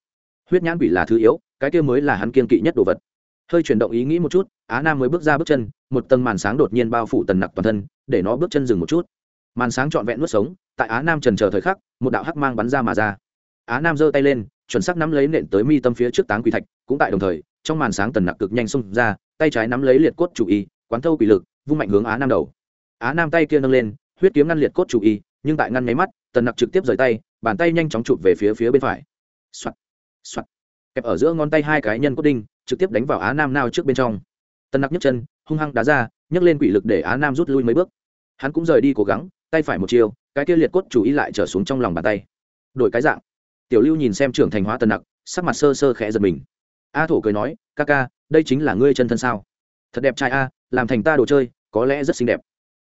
huyết nhãn quỷ là thứ yếu, cái kia mới là hắn kiên kỵ nhất đồ vật. Hơi chuyển động ý nghĩ một chút, á nam mới bước ra bước chân, một tầng màn sáng đột nhiên bao phủ tần nặc toàn thân, để nó bước chân dừng một chút. Màn sáng trọn vẹn nuốt sống, tại á nam trần chờ thời khắc, một đạo hắc mang bắn ra mà ra. Á nam giơ tay lên, chuẩn xác nắm lấy nện tới mi tâm phía trước táng quỷ thạch, cũng tại đồng thời, trong màn sáng tần nặc cực nhanh xông ra, tay trái nắm lấy liệt cốt chủ y, quán thâu quỷ lực, vung mạnh hướng á nam đầu. Á nam tay kia nâng lên, huyết kiếm ngăn liệt cốt chủ y, nhưng tại ngăn nháy mắt, tần nặc trực tiếp rời tay, bàn tay nhanh chóng chụp về phía phía bên phải、Soạn soạt. kẹp ở giữa ngón tay hai cái nhân cốt đinh, trực tiếp đánh vào á nam nao trước bên trong. Tần nặc nhấc chân, hung hăng đá ra, nhấc lên quỷ lực để á nam rút lui mấy bước. Hắn cũng rời đi cố gắng, tay phải một chiều, cái kia liệt cốt chủ ý lại trở xuống trong lòng bàn tay. Đổi cái dạng. Tiểu lưu nhìn xem trưởng thành hóa tần nặc, sắc mặt sơ sơ khẽ giật mình. A thổ cười nói, ca ca, đây chính là ngươi chân thân sao? Thật đẹp trai a, làm thành ta đồ chơi, có lẽ rất xinh đẹp.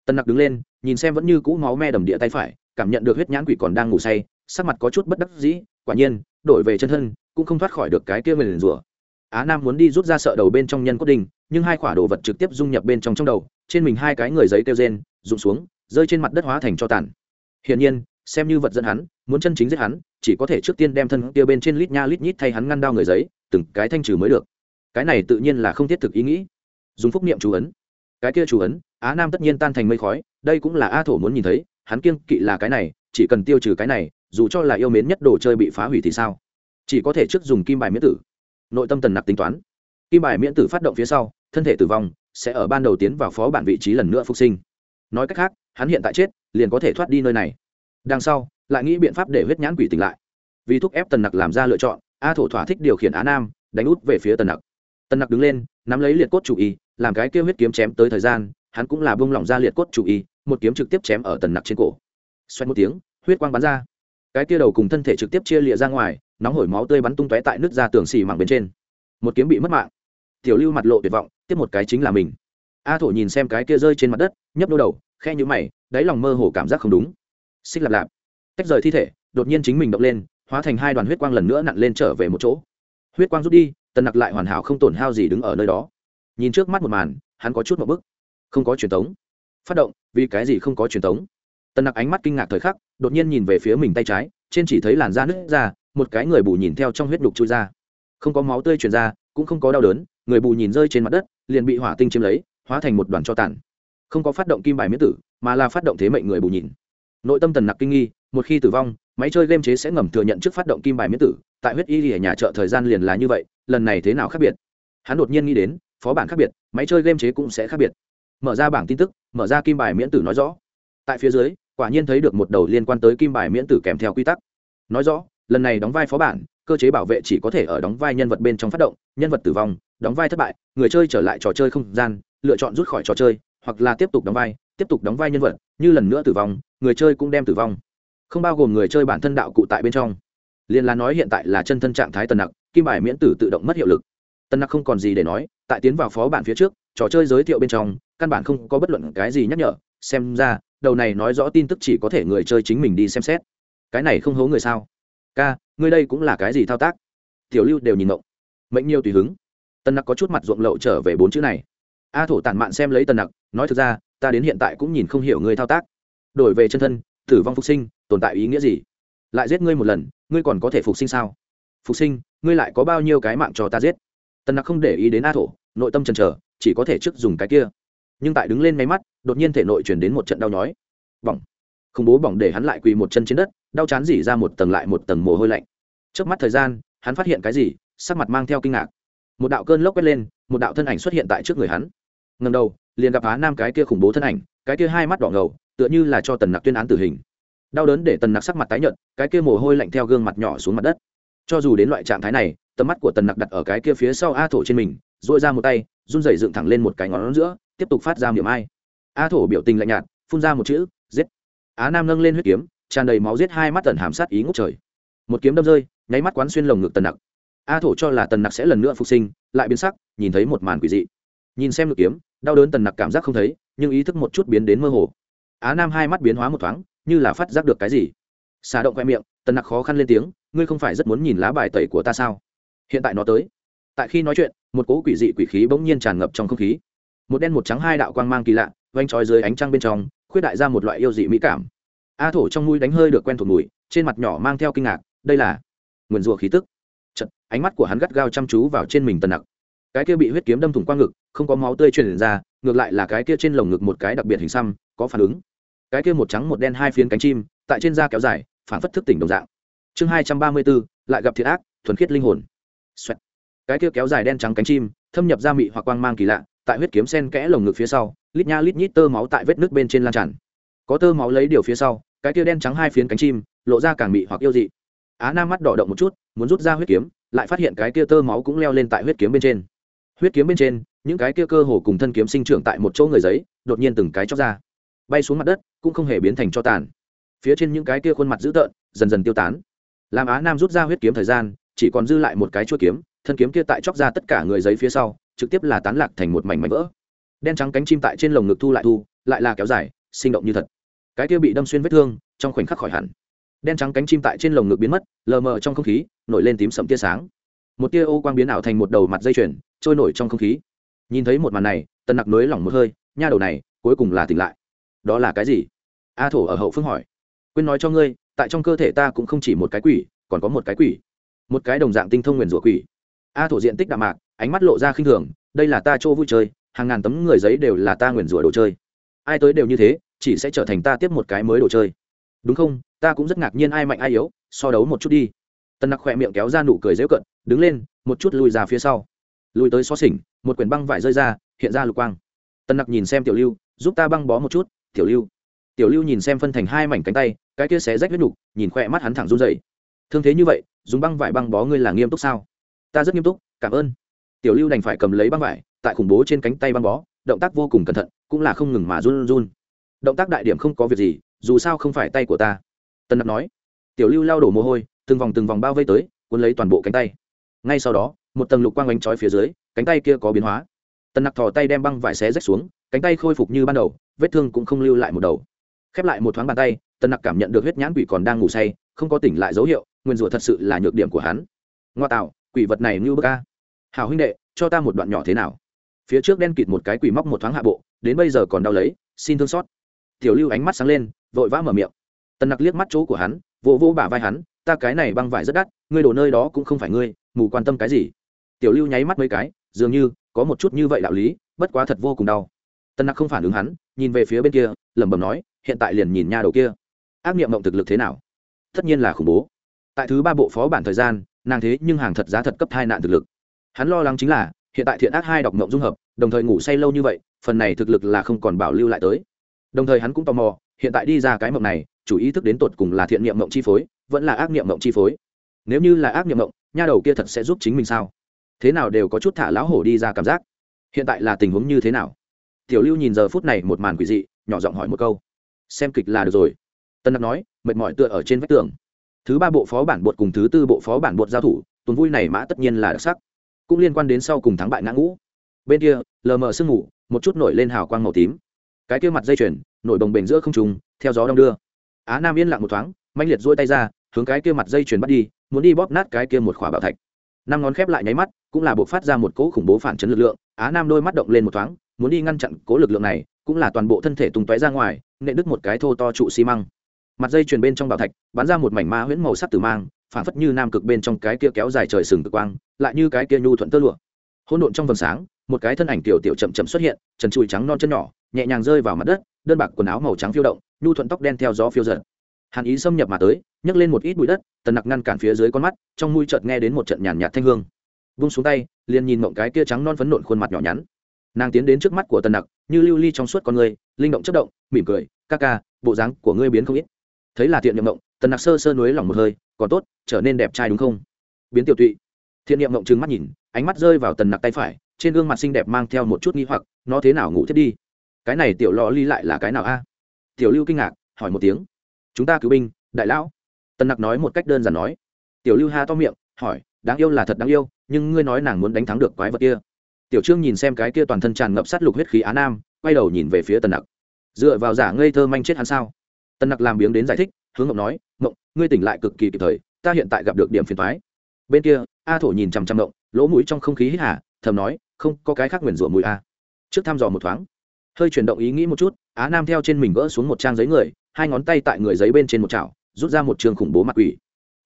Tần nặc đứng lên, nhìn xem vẫn như cũ máu me đầm địa tay phải, cảm nhận được huyết nhãn quỷ còn đang ngủ say, sắc mặt có chút bất đắc dĩ, quả nhiên, đổi về chân thân cũng không thoát khỏi được cái kia mình rủa á nam muốn đi rút ra sợ đầu bên trong nhân cốt đinh, nhưng hai quả đồ vật trực tiếp dung nhập bên trong trong đầu, trên mình hai cái người giấy kêu rên, rụng xuống, rơi trên mặt đất hóa thành cho tàn. Hiển nhiên, xem như vật dẫn hắn, muốn chân chính giết hắn, chỉ có thể trước tiên đem thân kia bên trên lít nha lít nhít thay hắn ngăn đao người giấy, từng cái thanh trừ mới được. Cái này tự nhiên là không thiết thực ý nghĩ. Dùng phúc niệm chú ấn. Cái kia chú ấn, á nam tất nhiên tan thành mây khói, đây cũng là a thổ muốn nhìn thấy, hắn kiêng kỵ là cái này, chỉ cần tiêu trừ cái này, dù cho là yêu mến nhất đồ chơi bị phá hủy thì sao? Chỉ có thể trước dùng kim bài miễn tử. Nội tâm tần nặc tính toán. Kim bài miễn tử phát động phía sau, thân thể tử vong sẽ ở ban đầu tiến vào phó bản vị trí lần nữa phục sinh. Nói cách khác, hắn hiện tại chết, liền có thể thoát đi nơi này. Đằng sau, lại nghĩ biện pháp để huyết nhãn quỷ tỉnh lại. Vì thúc ép tần nặc làm ra lựa chọn, a thổ thỏa thích điều khiển á nam, đánh út về phía tần nặc. Tần nặc đứng lên, nắm lấy liệt cốt chủ y, làm cái kêu huyết kiếm chém tới thời gian, hắn cũng là bông lỏng ra liệt cốt chủ y, một kiếm trực tiếp chém ở tần nặc trên cổ. Xoay một tiếng, huyết quang bắn ra. Cái kia đầu cùng thân thể trực tiếp chia lịa ra ngoài nóng hổi máu tươi bắn tung tóe tại nước ra tường xì mảng bên trên. Một kiếm bị mất mạng. Tiểu lưu mặt lộ tuyệt vọng, tiếp một cái chính là mình. A thổ nhìn xem cái kia rơi trên mặt đất, nhấp đôi đầu khe nhũ mày, đáy lòng mơ hồ cảm giác không đúng. Xích lạp lạp. Tách rời thi thể, đột nhiên chính mình động lên, hóa thành hai đoàn huyết quang lần nữa nặn lên trở về một chỗ. Huyết quang rút đi, tần nặc lại hoàn hảo không tổn hao gì đứng ở nơi đó. Nhìn trước mắt một màn, hắn có chút một bức. Không có truyền thống phát động, vì cái gì không có truyền thống tần nặc ánh mắt kinh ngạc thời khắc, đột nhiên nhìn về phía mình tay trái, trên chỉ thấy làn da nứt ra một cái người bù nhìn theo trong huyết đục chui ra. Không có máu tươi truyền ra, cũng không có đau đớn, người bù nhìn rơi trên mặt đất, liền bị hỏa tinh chiếm lấy, hóa thành một đoàn cho tàn. Không có phát động kim bài miễn tử, mà là phát động thế mệnh người bù nhìn. Nội tâm tần nặc kinh nghi, một khi tử vong, máy chơi game chế sẽ ngầm thừa nhận trước phát động kim bài miễn tử, tại huyết y ở nhà chợ thời gian liền là như vậy, lần này thế nào khác biệt? Hắn đột nhiên nghĩ đến, phó bản khác biệt, máy chơi game chế cũng sẽ khác biệt. Mở ra bảng tin tức, mở ra kim bài miễn tử nói rõ. Tại phía dưới, quả nhiên thấy được một đầu liên quan tới kim bài miễn tử kèm theo quy tắc. Nói rõ lần này đóng vai phó bản, cơ chế bảo vệ chỉ có thể ở đóng vai nhân vật bên trong phát động, nhân vật tử vong, đóng vai thất bại, người chơi trở lại trò chơi không gian, lựa chọn rút khỏi trò chơi, hoặc là tiếp tục đóng vai, tiếp tục đóng vai nhân vật, như lần nữa tử vong, người chơi cũng đem tử vong. Không bao gồm người chơi bản thân đạo cụ tại bên trong. Liền là nói hiện tại là chân thân trạng thái tần nặc, kim bài miễn tử tự động mất hiệu lực. Tần nặc không còn gì để nói, tại tiến vào phó bản phía trước, trò chơi giới thiệu bên trong, căn bản không có bất luận cái gì nhắc nhở, xem ra, đầu này nói rõ tin tức chỉ có thể người chơi chính mình đi xem xét. Cái này không hố người sao? Ca, ngươi đây cũng là cái gì thao tác? Tiểu lưu đều nhìn ngộng. Mệnh nhiều tùy hứng. Tần nặc có chút mặt ruộng lậu trở về bốn chữ này. A thổ tản mạn xem lấy tần nặc, nói thực ra, ta đến hiện tại cũng nhìn không hiểu ngươi thao tác. Đổi về chân thân, tử vong phục sinh, tồn tại ý nghĩa gì? Lại giết ngươi một lần, ngươi còn có thể phục sinh sao? Phục sinh, ngươi lại có bao nhiêu cái mạng cho ta giết? Tần nặc không để ý đến a thổ, nội tâm chần chờ, chỉ có thể trước dùng cái kia. Nhưng tại đứng lên máy mắt, đột nhiên thể nội chuyển đến một trận đau nhói. Bỏng khủng bố bỏng để hắn lại quỳ một chân trên đất, đau chán dỉ ra một tầng lại một tầng mồ hôi lạnh. Trước mắt thời gian, hắn phát hiện cái gì? Sắc mặt mang theo kinh ngạc. Một đạo cơn lốc quét lên, một đạo thân ảnh xuất hiện tại trước người hắn. Ngầm đầu, liền gặp á nam cái kia khủng bố thân ảnh, cái kia hai mắt đỏ ngầu, tựa như là cho tần nặc tuyên án tử hình. Đau đớn để tần nặc sắc mặt tái nhợt, cái kia mồ hôi lạnh theo gương mặt nhỏ xuống mặt đất. Cho dù đến loại trạng thái này, tầm mắt của tần nặc đặt ở cái kia phía sau a thổ trên mình dội ra một tay, run rẩy dựng thẳng lên một cái ngón giữa, tiếp tục phát ra miệng ai. A thổ biểu tình lạnh nhạt, phun ra một chữ, giết á nam nâng lên huyết kiếm, tràn đầy máu giết hai mắt tần hàm sát ý ngốc trời. Một kiếm đâm rơi, nháy mắt quán xuyên lồng ngực tần nặc. A thổ cho là tần nặc sẽ lần nữa phục sinh, lại biến sắc, nhìn thấy một màn quỷ dị. Nhìn xem ngực kiếm, đau đớn tần nặc cảm giác không thấy, nhưng ý thức một chút biến đến mơ hồ. Á nam hai mắt biến hóa một thoáng, như là phát giác được cái gì. Xà động khoe miệng, tần nặc khó khăn lên tiếng, ngươi không phải rất muốn nhìn lá bài tẩy của ta sao? Hiện tại nó tới. Tại khi nói chuyện, một cỗ quỷ dị quỷ khí bỗng nhiên tràn ngập trong không khí. Một đen một trắng hai đạo quang mang kỳ lạ vanh trói dưới ánh trăng bên trong khuyết đại ra một loại yêu dị mỹ cảm. A thổ trong mũi đánh hơi được quen thuộc mùi trên mặt nhỏ mang theo kinh ngạc đây là nguyền rủa khí tức. Chật, ánh mắt của hắn gắt gao chăm chú vào trên mình tần nặc. Cái kia bị huyết kiếm đâm thủng qua ngực không có máu tươi truyền ra ngược lại là cái kia trên lồng ngực một cái đặc biệt hình xăm có phản ứng. Cái kia một trắng một đen hai phiến cánh chim tại trên da kéo dài phản phất thức tỉnh đồng dạng. Chương hai trăm ba mươi bốn lại gặp thiệt ác thuần khiết linh hồn. Xoẹt. cái kia kéo dài đen trắng cánh chim thâm nhập ra mị hoặc quang mang kỳ lạ tại huyết kiếm sen kẽ lồng ngực phía sau, lít nha lít nhít tơ máu tại vết nước bên trên lan tràn. Có tơ máu lấy điều phía sau, cái kia đen trắng hai phiến cánh chim, lộ ra càng mị hoặc yêu dị. Á nam mắt đỏ động một chút, muốn rút ra huyết kiếm, lại phát hiện cái kia tơ máu cũng leo lên tại huyết kiếm bên trên. Huyết kiếm bên trên, những cái kia cơ hồ cùng thân kiếm sinh trưởng tại một chỗ người giấy, đột nhiên từng cái chóc ra. Bay xuống mặt đất, cũng không hề biến thành cho tàn. Phía trên những cái kia khuôn mặt dữ tợn, dần dần tiêu tán. Làm á nam rút ra huyết kiếm thời gian, chỉ còn dư lại một cái chuỗi kiếm, thân kiếm kia tại chóc ra tất cả người giấy phía sau trực tiếp là tán lạc thành một mảnh mảnh vỡ. Đen trắng cánh chim tại trên lồng ngực thu lại thu, lại là kéo dài, sinh động như thật. Cái kia bị đâm xuyên vết thương, trong khoảnh khắc khỏi hẳn. Đen trắng cánh chim tại trên lồng ngực biến mất, lờ mờ trong không khí, nổi lên tím sậm tia sáng. Một tia ô quang biến ảo thành một đầu mặt dây chuyền, trôi nổi trong không khí. Nhìn thấy một màn này, tần nặc nới lỏng một hơi, nha đầu này, cuối cùng là tỉnh lại. Đó là cái gì? A thổ ở hậu phương hỏi. Quên nói cho ngươi, tại trong cơ thể ta cũng không chỉ một cái quỷ, còn có một cái quỷ. Một cái đồng dạng tinh thông nguyền rủa quỷ. A thổ diện tích đạm mạc ánh mắt lộ ra khinh thường, đây là ta chỗ vui chơi, hàng ngàn tấm người giấy đều là ta nguyền rủa đồ chơi. Ai tới đều như thế, chỉ sẽ trở thành ta tiếp một cái mới đồ chơi. Đúng không? Ta cũng rất ngạc nhiên ai mạnh ai yếu, so đấu một chút đi. Tân nặc khỏe miệng kéo ra nụ cười dễu cận, đứng lên, một chút lùi ra phía sau. Lùi tới xó xỉnh, một quyển băng vải rơi ra, hiện ra lục quang. Tân nặc nhìn xem tiểu lưu, giúp ta băng bó một chút, tiểu lưu. Tiểu lưu nhìn xem phân thành hai mảnh cánh tay, cái kia xé rách huyết nục, nhìn khỏe mắt hắn thẳng run dậy thương thế như vậy, dùng băng vải băng bó ngươi là nghiêm túc sao? Ta rất nghiêm túc, cảm ơn tiểu lưu đành phải cầm lấy băng vải, tại khủng bố trên cánh tay băng bó, động tác vô cùng cẩn thận, cũng là không ngừng mà run run. Động tác đại điểm không có việc gì, dù sao không phải tay của ta. Tân nặc nói. Tiểu lưu lao đổ mồ hôi, từng vòng từng vòng bao vây tới, cuốn lấy toàn bộ cánh tay. Ngay sau đó, một tầng lục quang bánh trói phía dưới, cánh tay kia có biến hóa. Tần nặc thò tay đem băng vải xé rách xuống, cánh tay khôi phục như ban đầu, vết thương cũng không lưu lại một đầu. Khép lại một thoáng bàn tay tần nặc cảm nhận được huyết nhãn quỷ còn đang ngủ say, không có tỉnh lại dấu hiệu, nguyên rủa thật sự là nhược điểm của hắn. Ngoa tạo, quỷ vật này như bơ ca hào huynh đệ, cho ta một đoạn nhỏ thế nào? Phía trước đen kịt một cái quỷ móc một thoáng hạ bộ, đến bây giờ còn đau lấy, xin thương xót. Tiểu lưu ánh mắt sáng lên, vội vã mở miệng. Tần nặc liếc mắt chỗ của hắn, vỗ vỗ bả vai hắn, ta cái này băng vải rất đắt, ngươi đổ nơi đó cũng không phải ngươi, mù quan tâm cái gì? Tiểu lưu nháy mắt mấy cái, dường như có một chút như vậy đạo lý, bất quá thật vô cùng đau. Tân nặc không phản ứng hắn, nhìn về phía bên kia, lẩm bẩm nói, hiện tại liền nhìn nha đầu kia. Ác nghiệm mộng thực lực thế nào? Tất nhiên là khủng bố. Tại thứ ba bộ phó bản thời gian, nàng thế nhưng hàng thật giá thật cấp hai nạn thực lực hắn lo lắng chính là, hiện tại thiện ác hai đọc mộng dung hợp, đồng thời ngủ say lâu như vậy, phần này thực lực là không còn bảo lưu lại tới. Đồng thời hắn cũng tò mò, hiện tại đi ra cái mộng này, chủ ý thức đến tột cùng là thiện niệm mộng chi phối, vẫn là ác niệm mộng chi phối. Nếu như là ác niệm mộng, nha đầu kia thật sẽ giúp chính mình sao? Thế nào đều có chút thả lão hổ đi ra cảm giác. Hiện tại là tình huống như thế nào? Tiểu lưu nhìn giờ phút này một màn quỷ dị, nhỏ giọng hỏi một câu. Xem kịch là được rồi. Tân đặc nói, mệt mỏi tựa ở trên vách tường. Thứ ba bộ phó bản bột cùng thứ tư bộ phó bản bột giao thủ, tuần vui này mã tất nhiên là đặc sắc cũng liên quan đến sau cùng thắng bại ngã ngũ. Bên kia, lờ mờ sương mù, một chút nổi lên hào quang màu tím. Cái kia mặt dây chuyền, nổi bồng bềnh giữa không trùng theo gió đông đưa. Á nam yên lặng một thoáng mạnh liệt duỗi tay ra, hướng cái kia mặt dây chuyền bắt đi, muốn đi bóp nát cái kia một khỏa bảo thạch. Năm ngón khép lại nháy mắt, cũng là buộc phát ra một cỗ khủng bố phản chấn lực lượng, á nam đôi mắt động lên một thoáng, muốn đi ngăn chặn cố lực lượng này, cũng là toàn bộ thân thể tung tóe ra ngoài nệ đứt một cái thô to trụ xi măng. Mặt dây chuyền bên trong bảo thạch, bắn ra một mảnh ma huyễn màu sắc tử mang phản phất như nam cực bên trong cái kia kéo dài trời sừng cực quang, lại như cái kia nhu thuận tơ lụa. Hỗn độn trong vầng sáng, một cái thân ảnh tiểu tiểu chậm chậm xuất hiện, trần trụi trắng non chân nhỏ, nhẹ nhàng rơi vào mặt đất, đơn bạc quần áo màu trắng phiêu động, nhu thuận tóc đen theo gió phiêu giật hàn ý xâm nhập mà tới, nhấc lên một ít bụi đất, tần nặc ngăn cản phía dưới con mắt, trong mũi chợt nghe đến một trận nhàn nhạt thanh hương. Vung xuống tay, liền nhìn mộng cái kia trắng non phấn nộn khuôn mặt nhỏ nhắn. Nàng tiến đến trước mắt của tần nặc, như lưu ly trong suốt con người, linh động chất động, mỉm cười, ca ca, bộ dáng của ngươi biến không ít. Thấy là tiện nhậm mộng, tần nặc sơ sơ nuối lòng một hơi còn tốt, trở nên đẹp trai đúng không? Biến tiểu tụy. Thiện niệm ngộng trừng mắt nhìn, ánh mắt rơi vào tần nặc tay phải, trên gương mặt xinh đẹp mang theo một chút nghi hoặc, nó thế nào ngủ thiết đi? Cái này tiểu lò ly lại là cái nào a? Tiểu lưu kinh ngạc, hỏi một tiếng. Chúng ta cứu binh, đại lão. Tần nặc nói một cách đơn giản nói. Tiểu lưu ha to miệng, hỏi, đáng yêu là thật đáng yêu, nhưng ngươi nói nàng muốn đánh thắng được quái vật kia. Tiểu trương nhìn xem cái kia toàn thân tràn ngập sát lục huyết khí á nam, quay đầu nhìn về phía tần nặc. Dựa vào giả ngây thơ manh chết hắn sao? Tần nặc làm biếng đến giải thích hướng ngộng nói ngộng ngươi tỉnh lại cực kỳ kịp thời, ta hiện tại gặp được điểm phiền thoái bên kia, a thổ nhìn chằm chằm ngộng lỗ mũi trong không khí hít hả thầm nói, không, có cái khác nguyền rủa mùi a. Trước thăm dò một thoáng, hơi chuyển động ý nghĩ một chút, á nam theo trên mình gỡ xuống một trang giấy người, hai ngón tay tại người giấy bên trên một chảo, rút ra một trường khủng bố mặt quỷ.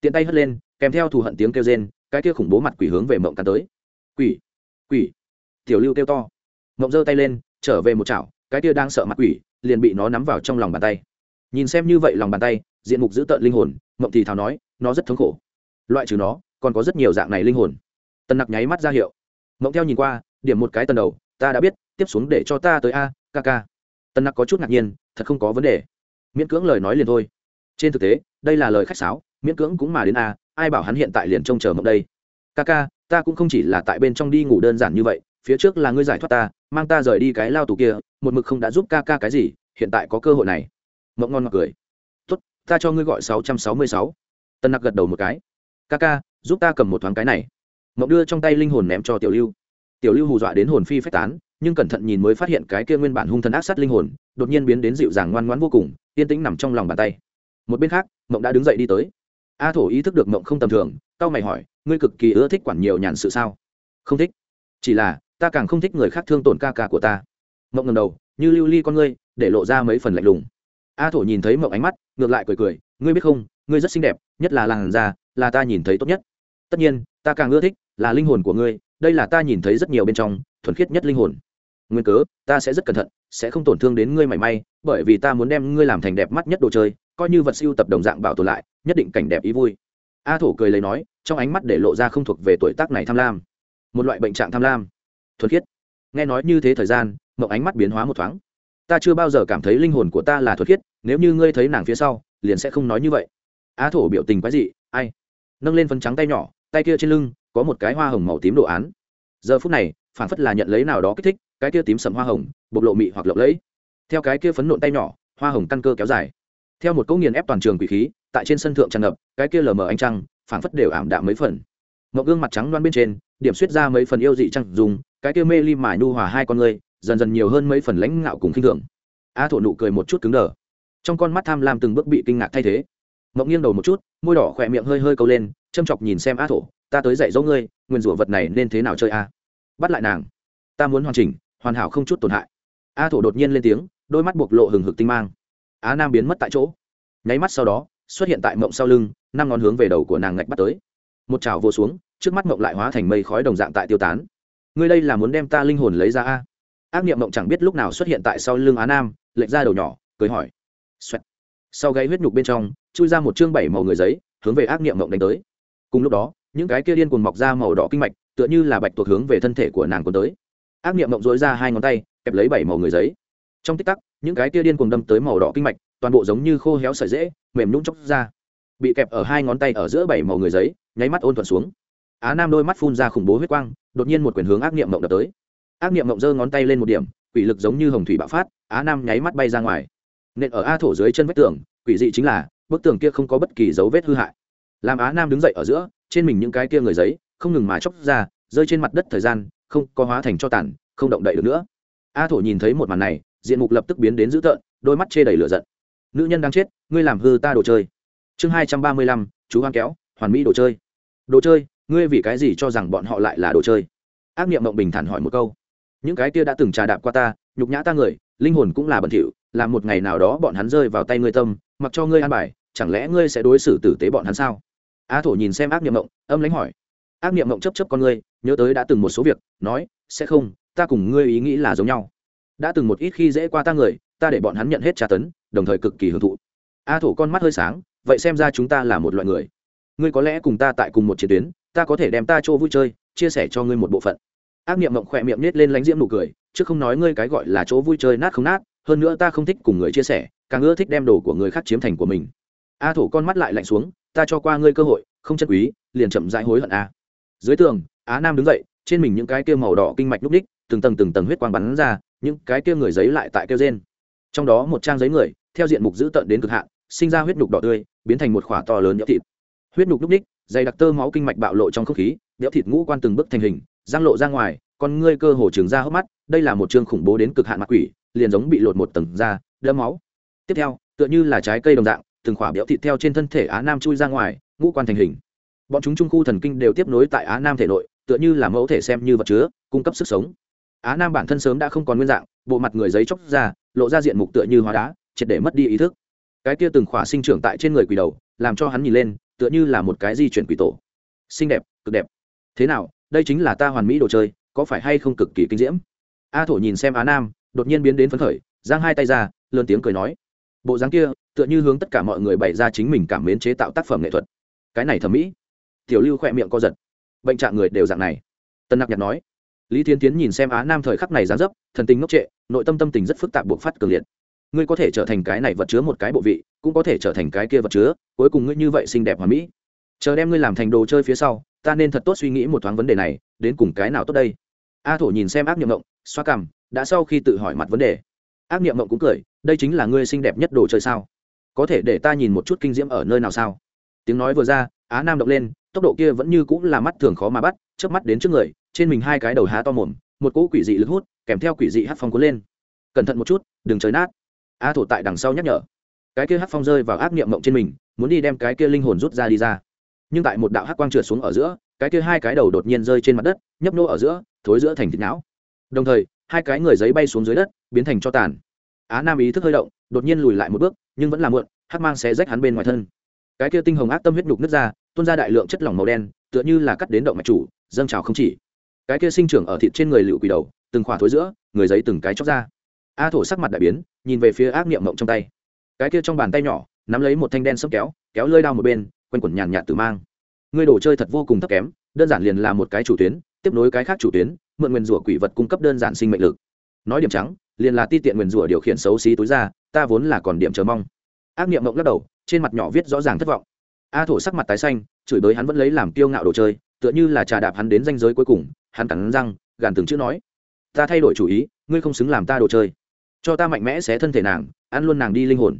Tiện tay hất lên, kèm theo thù hận tiếng kêu rên, cái kia khủng bố mặt quỷ hướng về mộng cắn tới. Quỷ quỷ! Tiểu lưu kêu to. Mộng giơ tay lên, trở về một chảo, cái kia đang sợ mặt quỷ, liền bị nó nắm vào trong lòng bàn tay nhìn xem như vậy lòng bàn tay, diện mục giữ tợn linh hồn, mộng thì thào nói, nó rất thống khổ. Loại trừ nó, còn có rất nhiều dạng này linh hồn. Tần nặc nháy mắt ra hiệu. Mộng theo nhìn qua, điểm một cái tần đầu, ta đã biết, tiếp xuống để cho ta tới a kk tần nặc có chút ngạc nhiên, thật không có vấn đề. Miễn cưỡng lời nói liền thôi. Trên thực tế, đây là lời khách sáo, miễn cưỡng cũng mà đến a, ai bảo hắn hiện tại liền trông chờ mộng đây. Ca ca, ta cũng không chỉ là tại bên trong đi ngủ đơn giản như vậy, phía trước là ngươi giải thoát ta, mang ta rời đi cái lao tù kia, một mực không đã giúp ca ca cái gì, hiện tại có cơ hội này mộng ngon ngọt cười. Tốt, ta cho ngươi gọi sáu trăm sáu mươi sáu. Tân nặc gật đầu một cái. Ca ca, giúp ta cầm một thoáng cái này. Mộng đưa trong tay linh hồn ném cho tiểu lưu. Tiểu lưu hù dọa đến hồn phi phách tán, nhưng cẩn thận nhìn mới phát hiện cái kia nguyên bản hung thần ác sát linh hồn, đột nhiên biến đến dịu dàng ngoan ngoãn vô cùng, yên tĩnh nằm trong lòng bàn tay. Một bên khác, mộng đã đứng dậy đi tới. A thổ ý thức được mộng không tầm thường tao mày hỏi, ngươi cực kỳ ưa thích quản nhiều nhàn sự sao? Không thích. Chỉ là, ta càng không thích người khác thương tổn ca ca của ta. Mộng ngầm đầu, như lưu ly con ngươi, để lộ ra mấy phần lạnh lùng a thổ nhìn thấy mộng ánh mắt, ngược lại cười cười, ngươi biết không, ngươi rất xinh đẹp, nhất là làn da, là ta nhìn thấy tốt nhất. Tất nhiên, ta càng ưa thích là linh hồn của ngươi, đây là ta nhìn thấy rất nhiều bên trong, thuần khiết nhất linh hồn. Nguyên cớ, ta sẽ rất cẩn thận, sẽ không tổn thương đến ngươi mảy may, bởi vì ta muốn đem ngươi làm thành đẹp mắt nhất đồ chơi, coi như vật siêu tập đồng dạng bảo tồn lại, nhất định cảnh đẹp ý vui. A thổ cười lấy nói, trong ánh mắt để lộ ra không thuộc về tuổi tác này tham lam. Một loại bệnh trạng tham lam. Thuần khiết. Nghe nói như thế thời gian, mộng ánh mắt biến hóa một thoáng ta chưa bao giờ cảm thấy linh hồn của ta là thuật khiết, nếu như ngươi thấy nàng phía sau, liền sẽ không nói như vậy. Á thổ biểu tình quái dị, ai? Nâng lên phấn trắng tay nhỏ, tay kia trên lưng, có một cái hoa hồng màu tím đồ án. Giờ phút này phản phất là nhận lấy nào đó kích thích, cái kia tím sầm hoa hồng, bộc lộ mị hoặc lộng lẫy. Theo cái kia phấn nộn tay nhỏ, hoa hồng căn cơ kéo dài. Theo một cỗ nghiền ép toàn trường quỷ khí, tại trên sân thượng tràn ngập, cái kia lờ mờ ánh trăng phản phất đều ảm đạm mấy phần. Ngọc gương mặt trắng loan bên trên, điểm suýt ra mấy phần yêu dị trăng dùng, cái kia mê ly mải nu hòa hai con người dần dần nhiều hơn mấy phần lãnh ngạo cùng khinh thường. A thổ nụ cười một chút cứng đờ. Trong con mắt tham lam từng bước bị kinh ngạc thay thế. Mộng nghiêng đầu một chút, môi đỏ khỏe miệng hơi hơi câu lên, châm chọc nhìn xem a thổ, ta tới dạy dỗ ngươi, nguyên rủa vật này nên thế nào chơi a? Bắt lại nàng. Ta muốn hoàn chỉnh, hoàn hảo không chút tổn hại. A thổ đột nhiên lên tiếng, đôi mắt bộc lộ hừng hực tinh mang. Á nam biến mất tại chỗ. Nháy mắt sau đó, xuất hiện tại mộng sau lưng, năm ngón hướng về đầu của nàng ngạch bắt tới. Một chảo vô xuống, trước mắt mộng lại hóa thành mây khói đồng dạng tại tiêu tán. Ngươi đây là muốn đem ta linh hồn lấy ra a? Ác niệm mộng chẳng biết lúc nào xuất hiện tại sau lưng á nam, lệch ra đầu nhỏ, cười hỏi. Xoẹt. sau gáy huyết nhục bên trong, chui ra một chương bảy màu người giấy, hướng về ác niệm mộng đánh tới. Cùng lúc đó, những cái kia điên cuồng mọc ra màu đỏ kinh mạch, tựa như là bạch tuộc hướng về thân thể của nàng cuốn tới. Ác niệm mộng dối ra hai ngón tay, kẹp lấy bảy màu người giấy. Trong tích tắc, những cái kia điên cuồng đâm tới màu đỏ kinh mạch, toàn bộ giống như khô héo sợi dễ mềm nhũng chóc ra. Bị kẹp ở hai ngón tay ở giữa bảy màu người giấy, nháy mắt ôn thuận xuống. Á nam đôi mắt phun ra khủng bố huyết quang, đột nhiên một quyền hướng ác niệm mộng đập tới ác niệm mộng giơ ngón tay lên một điểm, quỷ lực giống như hồng thủy bạo phát, á nam nháy mắt bay ra ngoài. Nện ở a thổ dưới chân vách tường, quỷ dị chính là, bức tường kia không có bất kỳ dấu vết hư hại. Làm á nam đứng dậy ở giữa, trên mình những cái kia người giấy, không ngừng mà chóc ra, rơi trên mặt đất thời gian, không có hóa thành cho tàn, không động đậy được nữa. A thổ nhìn thấy một màn này, diện mục lập tức biến đến dữ tợn, đôi mắt chê đầy lửa giận. Nữ nhân đang chết, ngươi làm hư ta đồ chơi. Chương hai trăm ba mươi lăm, chú hoang kéo, hoàn mỹ đồ chơi. Đồ chơi, ngươi vì cái gì cho rằng bọn họ lại là đồ chơi? Ác niệm mộng bình thản hỏi một câu những cái kia đã từng trà đạp qua ta, nhục nhã ta người, linh hồn cũng là bẩn thỉu làm một ngày nào đó bọn hắn rơi vào tay ngươi tâm, mặc cho ngươi an bài, chẳng lẽ ngươi sẽ đối xử tử tế bọn hắn sao? A thổ nhìn xem ác niệm mộng, âm lãnh hỏi. Ác niệm mộng chấp chấp con ngươi, nhớ tới đã từng một số việc, nói, sẽ không, ta cùng ngươi ý nghĩ là giống nhau. Đã từng một ít khi dễ qua ta người, ta để bọn hắn nhận hết tra tấn, đồng thời cực kỳ hưởng thụ. A thổ con mắt hơi sáng, vậy xem ra chúng ta là một loại người. Ngươi có lẽ cùng ta tại cùng một chiến tuyến, ta có thể đem ta chỗ vui chơi, chia sẻ cho ngươi một bộ phận ác nghiệm mộng khỏe miệng nết lên lánh diễm nụ cười, chứ không nói ngươi cái gọi là chỗ vui chơi nát không nát, hơn nữa ta không thích cùng người chia sẻ, càng ưa thích đem đồ của người khác chiếm thành của mình. A thổ con mắt lại lạnh xuống, ta cho qua ngươi cơ hội, không chân quý, liền chậm rãi hối hận a. Dưới tường, á nam đứng dậy, trên mình những cái kia màu đỏ kinh mạch núp đích, từng tầng từng tầng huyết quang bắn ra, những cái kia người giấy lại tại kêu trên trong đó một trang giấy người, theo diện mục giữ tận đến cực hạn, sinh ra huyết nhục đỏ tươi, biến thành một khỏa to lớn nhỡ thịt. Huyết nhục núp đích, dày đặc tơ máu kinh mạch bạo lộ trong không khí nhỡ thịt ngũ quan từng bước thành hình giang lộ ra ngoài, con ngươi cơ hồ trường ra hốc mắt, đây là một chương khủng bố đến cực hạn mặt quỷ, liền giống bị lột một tầng da đỡ máu. Tiếp theo, tựa như là trái cây đồng dạng, từng khỏa béo thịt theo trên thân thể á nam chui ra ngoài, ngũ quan thành hình. Bọn chúng trung khu thần kinh đều tiếp nối tại á nam thể nội, tựa như là mẫu thể xem như vật chứa, cung cấp sức sống. Á nam bản thân sớm đã không còn nguyên dạng, bộ mặt người giấy chóc ra, lộ ra diện mục tựa như hóa đá, triệt để mất đi ý thức. Cái kia từng khỏa sinh trưởng tại trên người quỷ đầu, làm cho hắn nhìn lên, tựa như là một cái di chuyển quỷ tổ. Xinh đẹp, cực đẹp. Thế nào đây chính là ta hoàn mỹ đồ chơi, có phải hay không cực kỳ kinh diễm? A thổ nhìn xem á nam, đột nhiên biến đến phấn khởi, giang hai tay ra, lớn tiếng cười nói. Bộ dáng kia, tựa như hướng tất cả mọi người bày ra chính mình cảm mến chế tạo tác phẩm nghệ thuật. Cái này thẩm mỹ. Tiểu lưu khỏe miệng co giật. Bệnh trạng người đều dạng này. Tân nặc nhạt nói. Lý thiên tiến nhìn xem á nam thời khắc này dán dấp, thần tình ngốc trệ, nội tâm tâm tình rất phức tạp buộc phát cường liệt. Ngươi có thể trở thành cái này vật chứa một cái bộ vị, cũng có thể trở thành cái kia vật chứa, cuối cùng ngươi như vậy xinh đẹp hoàn mỹ. Chờ đem ngươi làm thành đồ chơi phía sau ta nên thật tốt suy nghĩ một thoáng vấn đề này, đến cùng cái nào tốt đây? A thổ nhìn xem ác niệm mộng xoa cằm, đã sau khi tự hỏi mặt vấn đề. Ác niệm mộng cũng cười, đây chính là ngươi xinh đẹp nhất đồ chơi sao? Có thể để ta nhìn một chút kinh diễm ở nơi nào sao? Tiếng nói vừa ra, á nam động lên, tốc độ kia vẫn như cũng là mắt thường khó mà bắt, chớp mắt đến trước người, trên mình hai cái đầu há to mồm, một cỗ quỷ dị lực hút, kèm theo quỷ dị hát phong cuốn lên. Cẩn thận một chút, đừng chơi nát. A thổ tại đằng sau nhắc nhở. Cái kia hát phong rơi vào ác niệm mộng trên mình, muốn đi đem cái kia linh hồn rút ra đi ra nhưng tại một đạo hắc quang trượt xuống ở giữa, cái kia hai cái đầu đột nhiên rơi trên mặt đất, nhấp nô ở giữa, thối giữa thành thịt não. Đồng thời, hai cái người giấy bay xuống dưới đất, biến thành cho tàn. Á nam ý thức hơi động, đột nhiên lùi lại một bước, nhưng vẫn là muộn, hắc mang sẽ rách hắn bên ngoài thân. Cái kia tinh hồng ác tâm huyết nhục nứt ra, tuôn ra đại lượng chất lỏng màu đen, tựa như là cắt đến động mạch chủ, dâng trào không chỉ. Cái kia sinh trưởng ở thịt trên người lựu quỷ đầu, từng khỏa thối giữa, người giấy từng cái chóc ra. A thổ sắc mặt đại biến, nhìn về phía ác niệm mộng trong tay. Cái kia trong bàn tay nhỏ, nắm lấy một thanh đen sốc kéo kéo lơi đao một bên quanh quẩn nhàn nhạt tử mang. Ngươi đồ chơi thật vô cùng thấp kém, đơn giản liền là một cái chủ tuyến, tiếp nối cái khác chủ tuyến, mượn nguyên rủa quỷ vật cung cấp đơn giản sinh mệnh lực. Nói điểm trắng, liền là ti tiện nguyên rủa điều khiển xấu xí túi ra, ta vốn là còn điểm chờ mong. Ác niệm mộng lắc đầu, trên mặt nhỏ viết rõ ràng thất vọng. A thổ sắc mặt tái xanh, chửi bới hắn vẫn lấy làm kiêu ngạo đồ chơi, tựa như là trà đạp hắn đến danh giới cuối cùng, hắn cắn răng, gàn từng chữ nói, ta thay đổi chủ ý, ngươi không xứng làm ta đồ chơi. Cho ta mạnh mẽ xé thân thể nàng, ăn luôn nàng đi linh hồn.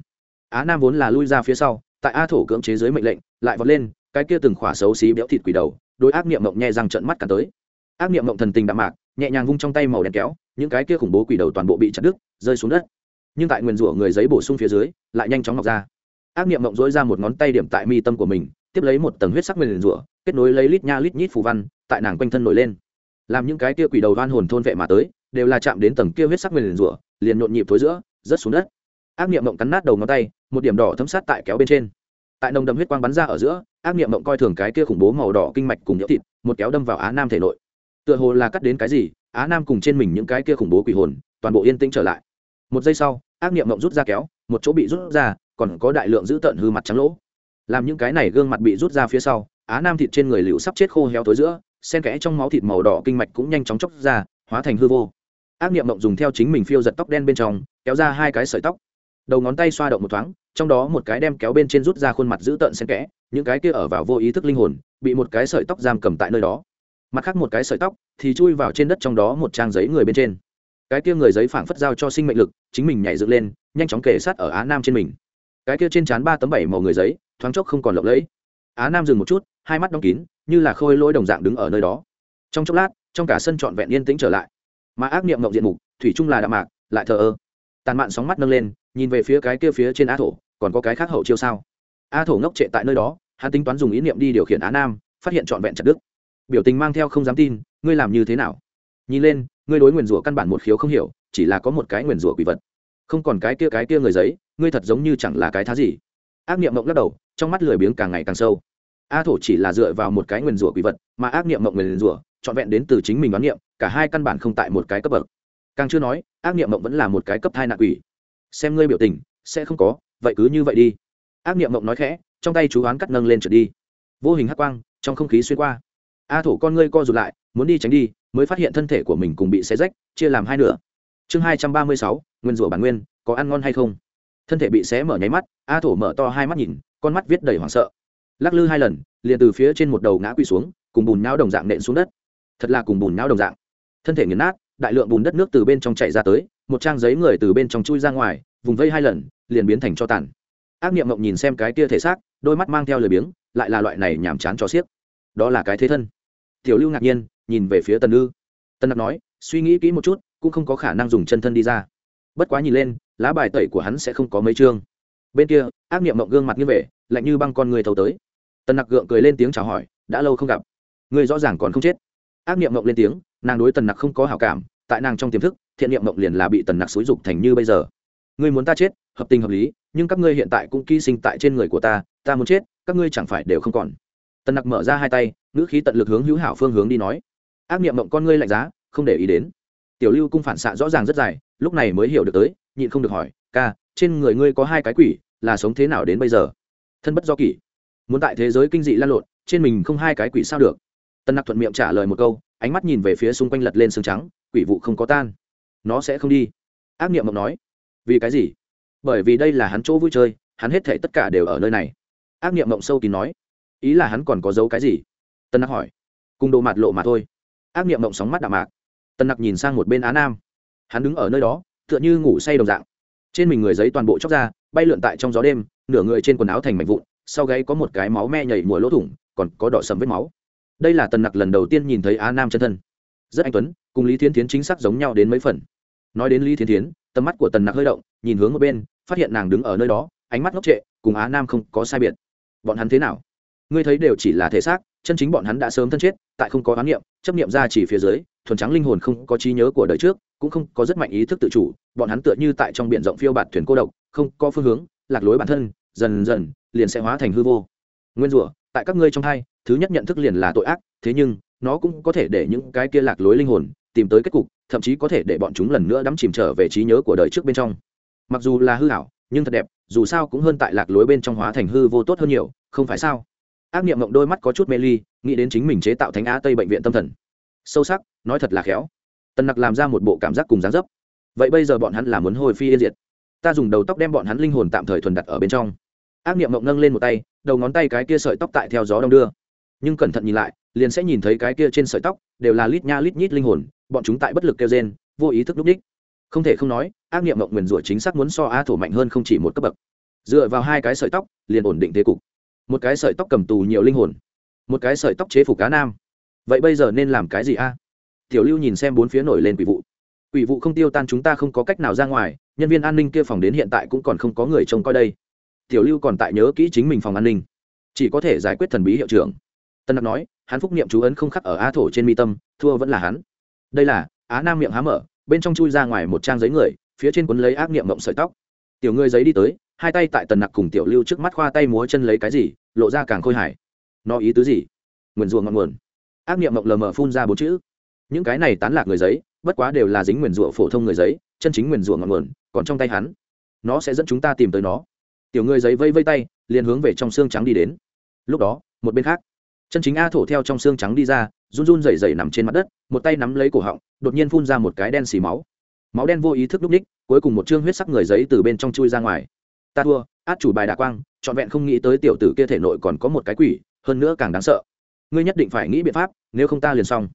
Á nam vốn là lui ra phía sau tại a thổ cưỡng chế dưới mệnh lệnh, lại vọt lên, cái kia từng khỏa xấu xí béo thịt quỷ đầu, đôi ác niệm mộng nhẹ răng trận mắt cả tới. Ác niệm mộng thần tình đạm mạc, nhẹ nhàng vung trong tay màu đen kéo, những cái kia khủng bố quỷ đầu toàn bộ bị chặt đứt, rơi xuống đất. Nhưng tại nguyền rủa người giấy bổ sung phía dưới, lại nhanh chóng ngọc ra. Ác niệm mộng dối ra một ngón tay điểm tại mi tâm của mình, tiếp lấy một tầng huyết sắc nguyền rủa, kết nối lấy lít nha lít nhít phù văn, tại nàng quanh thân nổi lên. Làm những cái kia quỷ đầu đoan hồn thôn vệ mà tới, đều là chạm đến tầng kia huyết sắc nguyền rủa, liền nhộn nhịp thối giữa, rớt xuống đất ác niệm mộng cắn nát đầu ngón tay, một điểm đỏ thấm sát tại kéo bên trên. Tại nồng đậm huyết quang bắn ra ở giữa, ác niệm mộng coi thường cái kia khủng bố màu đỏ kinh mạch cùng nhỡ thịt, một kéo đâm vào á nam thể nội. Tựa hồ là cắt đến cái gì, á nam cùng trên mình những cái kia khủng bố quỷ hồn, toàn bộ yên tĩnh trở lại. Một giây sau, ác niệm mộng rút ra kéo, một chỗ bị rút ra, còn có đại lượng giữ tận hư mặt trắng lỗ. Làm những cái này gương mặt bị rút ra phía sau, á nam thịt trên người liễu sắp chết khô héo tối giữa sen kẽ trong máu thịt màu đỏ kinh mạch cũng nhanh chóng chóc ra, hóa thành hư vô. Ác niệm mộng dùng theo chính mình phiêu giật tóc đen bên trong, kéo ra hai cái sợi tóc đầu ngón tay xoa động một thoáng, trong đó một cái đem kéo bên trên rút ra khuôn mặt giữ tợn xen kẽ, những cái kia ở vào vô ý thức linh hồn, bị một cái sợi tóc giam cầm tại nơi đó. Mặt khác một cái sợi tóc thì chui vào trên đất trong đó một trang giấy người bên trên. Cái kia người giấy phảng phất giao cho sinh mệnh lực, chính mình nhảy dựng lên, nhanh chóng kể sát ở á nam trên mình. Cái kia trên trán ba tấm bảy màu người giấy, thoáng chốc không còn lộng lẫy. Á nam dừng một chút, hai mắt đóng kín, như là khôi lỗi đồng dạng đứng ở nơi đó. Trong chốc lát, trong cả sân trọn vẹn yên tĩnh trở lại. Mà ác niệm mộng diện mục, thủy chung là đạm mạc, lại thờ ơ. Tàn mạn sóng mắt nâng lên nhìn về phía cái kia phía trên á thổ, còn có cái khác hậu chiêu sao? A thổ ngốc trệ tại nơi đó, hắn tính toán dùng ý niệm đi điều khiển á nam, phát hiện trọn vẹn chặt đức biểu tình mang theo không dám tin, ngươi làm như thế nào? Nhìn lên, ngươi đối nguyền rủa căn bản một khiếu không hiểu, chỉ là có một cái nguyền rủa quỷ vật. Không còn cái kia cái kia người giấy, ngươi thật giống như chẳng là cái thá gì. Ác niệm mộng lắc đầu, trong mắt lười biếng càng ngày càng sâu. A thổ chỉ là dựa vào một cái nguyền rủa quỷ vật, mà ác niệm mộng nguyền rủa, trọn vẹn đến từ chính mình đoán niệm, cả hai căn bản không tại một cái cấp bậc. Càng chưa nói, ác niệm mộng vẫn là một cái cấp thai nạn quỷ xem ngươi biểu tình, sẽ không có, vậy cứ như vậy đi. Ác niệm mộng nói khẽ, trong tay chú oán cắt nâng lên trượt đi. Vô hình hắc quang, trong không khí xuyên qua. A thổ con ngươi co rụt lại, muốn đi tránh đi, mới phát hiện thân thể của mình cùng bị xé rách, chia làm hai nửa. Chương hai trăm ba mươi sáu, nguyên rủa bản nguyên, có ăn ngon hay không? Thân thể bị xé mở nháy mắt, a thổ mở to hai mắt nhìn, con mắt viết đầy hoảng sợ. Lắc lư hai lần, liền từ phía trên một đầu ngã quỵ xuống, cùng bùn nhão đồng dạng nện xuống đất. Thật là cùng bùn nhão đồng dạng. Thân thể nghiền nát đại lượng bùn đất nước từ bên trong chạy ra tới, một trang giấy người từ bên trong chui ra ngoài, vùng vây hai lần, liền biến thành cho tàn. Ác niệm mộng nhìn xem cái kia thể xác, đôi mắt mang theo lời biếng, lại là loại này nhàm chán cho xiếc. Đó là cái thế thân. Tiểu lưu ngạc nhiên, nhìn về phía tần ư. Tân nặc nói, suy nghĩ kỹ một chút, cũng không có khả năng dùng chân thân đi ra. Bất quá nhìn lên, lá bài tẩy của hắn sẽ không có mấy chương. Bên kia, ác niệm mộng gương mặt như vậy, lạnh như băng con người thấu tới. Tần nặc gượng cười lên tiếng chào hỏi, đã lâu không gặp. Người rõ ràng còn không chết. Ác niệm mộng lên tiếng nàng đối tần nặc không có hảo cảm, tại nàng trong tiềm thức, thiện niệm mộng liền là bị tần nặc xúi dục thành như bây giờ. Ngươi muốn ta chết, hợp tình hợp lý, nhưng các ngươi hiện tại cũng ký sinh tại trên người của ta ta muốn chết, các ngươi chẳng phải đều không còn. Tần nặc mở ra hai tay, ngữ khí tận lực hướng hữu hảo phương hướng đi nói. Ác niệm mộng con ngươi lạnh giá, không để ý đến. Tiểu lưu cung phản xạ rõ ràng rất dài, lúc này mới hiểu được tới, nhịn không được hỏi, ca, trên người ngươi có hai cái quỷ, là sống thế nào đến bây giờ? Thân bất do kỷ. Muốn tại thế giới kinh dị lan lộn, trên mình không hai cái quỷ sao được. Tân nặc thuận miệng trả lời một câu ánh mắt nhìn về phía xung quanh lật lên xương trắng, quỷ vụ không có tan. Nó sẽ không đi. Ác niệm mộng nói. Vì cái gì? Bởi vì đây là hắn chỗ vui chơi, hắn hết thể tất cả đều ở nơi này. Ác niệm mộng sâu kín nói. Ý là hắn còn có dấu cái gì? Tân nặc hỏi. Cùng đồ mặt lộ mà thôi. Ác niệm mộng sóng mắt đạm mạc. Tân nặc nhìn sang một bên á nam. Hắn đứng ở nơi đó, tựa như ngủ say đồng dạng. Trên mình người giấy toàn bộ chóc ra, bay lượn tại trong gió đêm, nửa người trên quần áo thành mảnh vụn, sau gáy có một cái máu me nhảy mùa lỗ thủng, còn có đỏ sầm vết máu đây là tần nặc lần đầu tiên nhìn thấy á nam chân thân. Rất anh tuấn, cùng lý thiên tiến chính xác giống nhau đến mấy phần. Nói đến lý thiên tiến tầm mắt của tần nặc hơi động, nhìn hướng một bên, phát hiện nàng đứng ở nơi đó, ánh mắt ngốc trệ, cùng á nam không có sai biệt. Bọn hắn thế nào? Ngươi thấy đều chỉ là thể xác, chân chính bọn hắn đã sớm thân chết, tại không có oán niệm, chấp niệm ra chỉ phía dưới, thuần trắng linh hồn không có trí nhớ của đời trước, cũng không có rất mạnh ý thức tự chủ, bọn hắn tựa như tại trong biển rộng phiêu bạt thuyền cô độc, không có phương hướng, lạc lối bản thân, dần dần, liền sẽ hóa thành hư vô. Nguyên rủa, tại các ngươi trong hai thứ nhất nhận thức liền là tội ác, thế nhưng, nó cũng có thể để những cái kia lạc lối linh hồn tìm tới kết cục, thậm chí có thể để bọn chúng lần nữa đắm chìm trở về trí nhớ của đời trước bên trong. Mặc dù là hư hảo nhưng thật đẹp, dù sao cũng hơn tại lạc lối bên trong hóa thành hư vô tốt hơn nhiều, không phải sao? Ác niệm mộng đôi mắt có chút mê ly, nghĩ đến chính mình chế tạo thánh á tây bệnh viện tâm thần. Sâu sắc, nói thật là khéo. Tần nặc làm ra một bộ cảm giác cùng dáng dấp. Vậy bây giờ bọn hắn là muốn hồi phi yên diệt. Ta dùng đầu tóc đem bọn hắn linh hồn tạm thời thuần đặt ở bên trong. Ác niệm mộng nâng lên một tay, đầu ngón tay cái kia sợi tóc tại theo gió đông đưa nhưng cẩn thận nhìn lại, liền sẽ nhìn thấy cái kia trên sợi tóc, đều là lít nha lít nhít linh hồn, bọn chúng tại bất lực kêu gen vô ý thức núp đích. Không thể không nói, ác niệm mộng nguyền rủa chính xác muốn so a thổ mạnh hơn không chỉ một cấp bậc. Dựa vào hai cái sợi tóc, liền ổn định thế cục. Một cái sợi tóc cầm tù nhiều linh hồn, một cái sợi tóc chế phục cá nam. Vậy bây giờ nên làm cái gì a? Tiểu lưu nhìn xem bốn phía nổi lên quỷ vụ. Quỷ vụ không tiêu tan chúng ta không có cách nào ra ngoài, nhân viên an ninh kia phòng đến hiện tại cũng còn không có người trông coi đây. Tiểu lưu còn tại nhớ kỹ chính mình phòng an ninh, chỉ có thể giải quyết thần bí hiệu trưởng tân đặc nói, hắn phúc niệm chú ấn không khắc ở á thổ trên mi tâm, thua vẫn là hắn. Đây là, á nam miệng há mở, bên trong chui ra ngoài một trang giấy người, phía trên cuốn lấy ác niệm mộng sợi tóc. Tiểu Ngươi giấy đi tới, hai tay tại tần nặc cùng tiểu lưu trước mắt khoa tay múa chân lấy cái gì, lộ ra càng khôi hài. Nó ý tứ gì? Nguyền rủa ngọn nguồn. Ác niệm mộng lờ mờ phun ra bốn chữ. Những cái này tán lạc người giấy, bất quá đều là dính nguyền rủa phổ thông người giấy, chân chính nguyền rủa ngọn nguồn, còn trong tay hắn. Nó sẽ dẫn chúng ta tìm tới nó. Tiểu Ngươi giấy vây vây tay, liền hướng về trong xương trắng đi đến. Lúc đó, một bên khác chân chính a thổ theo trong xương trắng đi ra, run run rẩy rẩy nằm trên mặt đất, một tay nắm lấy cổ họng, đột nhiên phun ra một cái đen xì máu. Máu đen vô ý thức đúc ních, cuối cùng một chương huyết sắc người giấy từ bên trong chui ra ngoài. Ta thua, át chủ bài đà quang, trọn vẹn không nghĩ tới tiểu tử kia thể nội còn có một cái quỷ, hơn nữa càng đáng sợ. Ngươi nhất định phải nghĩ biện pháp, nếu không ta liền xong.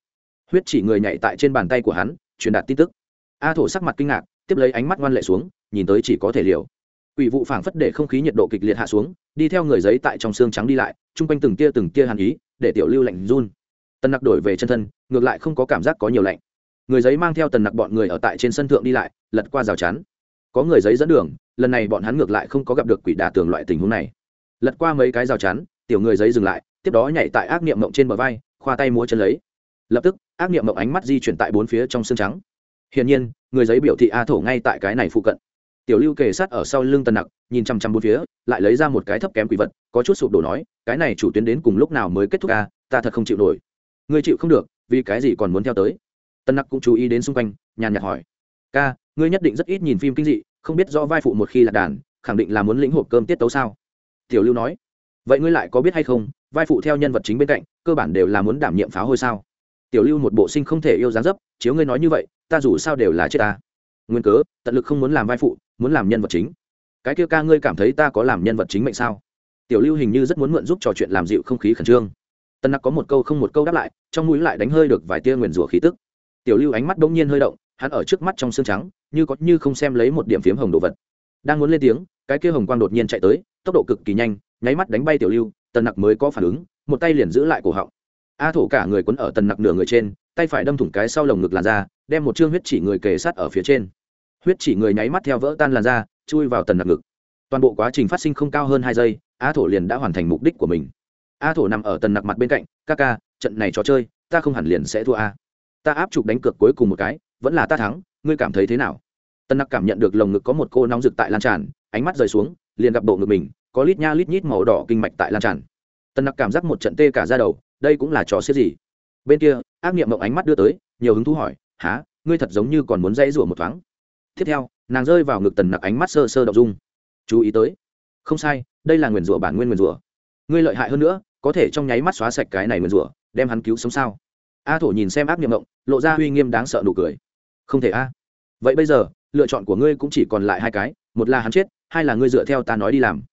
Huyết chỉ người nhảy tại trên bàn tay của hắn, truyền đạt tin tức. A thổ sắc mặt kinh ngạc, tiếp lấy ánh mắt ngoan lệ xuống, nhìn tới chỉ có thể liều quỷ vụ phảng phất để không khí nhiệt độ kịch liệt hạ xuống, đi theo người giấy tại trong xương trắng đi lại, chung quanh từng tia từng tia hàn ý, để tiểu lưu lạnh run. Tần nặc đổi về chân thân, ngược lại không có cảm giác có nhiều lạnh. Người giấy mang theo tần nặc bọn người ở tại trên sân thượng đi lại, lật qua rào chắn. Có người giấy dẫn đường, lần này bọn hắn ngược lại không có gặp được quỷ đà tường loại tình huống này. Lật qua mấy cái rào chắn, tiểu người giấy dừng lại, tiếp đó nhảy tại ác niệm mộng trên bờ vai, khoa tay múa chân lấy. Lập tức, ác niệm mộng ánh mắt di chuyển tại bốn phía trong xương trắng. Hiển nhiên, người giấy biểu thị a thổ ngay tại cái này phụ cận tiểu lưu kề sát ở sau lưng tần nặc, nhìn chăm chăm bốn phía, lại lấy ra một cái thấp kém quỷ vật, có chút sụp đổ nói, cái này chủ tuyến đến cùng lúc nào mới kết thúc ca ta thật không chịu nổi. Ngươi chịu không được, vì cái gì còn muốn theo tới? Tần nặc cũng chú ý đến xung quanh, nhàn nhạt hỏi. Ca, ngươi nhất định rất ít nhìn phim kinh dị, không biết do vai phụ một khi là đàn, khẳng định là muốn lĩnh hộp cơm tiết tấu sao? Tiểu lưu nói. Vậy ngươi lại có biết hay không, vai phụ theo nhân vật chính bên cạnh, cơ bản đều là muốn đảm nhiệm pháo hôi sao? Tiểu lưu một bộ sinh không thể yêu dáng dấp, chiếu ngươi nói như vậy, ta dù sao đều là chết ta nguyên cớ, tận lực không muốn làm vai phụ, muốn làm nhân vật chính. Cái kia ca ngươi cảm thấy ta có làm nhân vật chính mệnh sao? Tiểu lưu hình như rất muốn mượn giúp trò chuyện làm dịu không khí khẩn trương. Tân nặc có một câu không một câu đáp lại, trong mũi lại đánh hơi được vài tia nguyền rủa khí tức. Tiểu lưu ánh mắt bỗng nhiên hơi động, hắn ở trước mắt trong xương trắng, như có như không xem lấy một điểm phiếm hồng đồ vật. Đang muốn lên tiếng, cái kia hồng quang đột nhiên chạy tới, tốc độ cực kỳ nhanh, nháy mắt đánh bay tiểu lưu tần nặc mới có phản ứng, một tay liền giữ lại cổ họng a thổ cả người quấn ở tần nặc nửa người trên, tay phải đâm thủng cái sau lồng ngực làn ra đem một chương huyết chỉ người kề sát ở phía trên. Huyết chỉ người nháy mắt theo vỡ tan làn ra chui vào tần nặc ngực. Toàn bộ quá trình phát sinh không cao hơn hai giây, a thổ liền đã hoàn thành mục đích của mình. A thổ nằm ở tần nặc mặt bên cạnh, ca ca, trận này trò chơi, ta không hẳn liền sẽ thua a. Ta áp chụp đánh cược cuối cùng một cái, vẫn là ta thắng, ngươi cảm thấy thế nào? Tân nặc cảm nhận được lồng ngực có một cô nóng rực tại lan tràn, ánh mắt rời xuống, liền gặp bộ ngực mình, có lít nha lít nhít màu đỏ kinh mạch tại lan tràn. Tân nặc cảm giác một trận tê cả ra đầu đây cũng là trò xiết gì? Bên kia, ác nghiệm mộng ánh mắt đưa tới, nhiều hứng thú hỏi há ngươi thật giống như còn muốn dãy rủa một thoáng. Tiếp theo, nàng rơi vào ngực tần nặc ánh mắt sơ sơ đ ộ n g dung. Chú ý tới. Không sai, đây là nguyền rủa bản nguyên nguyền rủa. Ngươi lợi hại hơn nữa, có thể trong nháy mắt xóa sạch cái này nguyền rủa, đem hắn cứu sống sao? A thổ nhìn xem ác nghiệm mộng, lộ ra uy nghiêm đáng sợ nụ cười. Không thể a. Vậy bây giờ, lựa chọn của ngươi cũng chỉ còn lại hai cái, một là hắn chết, hai là ngươi dựa theo ta nói đi làm.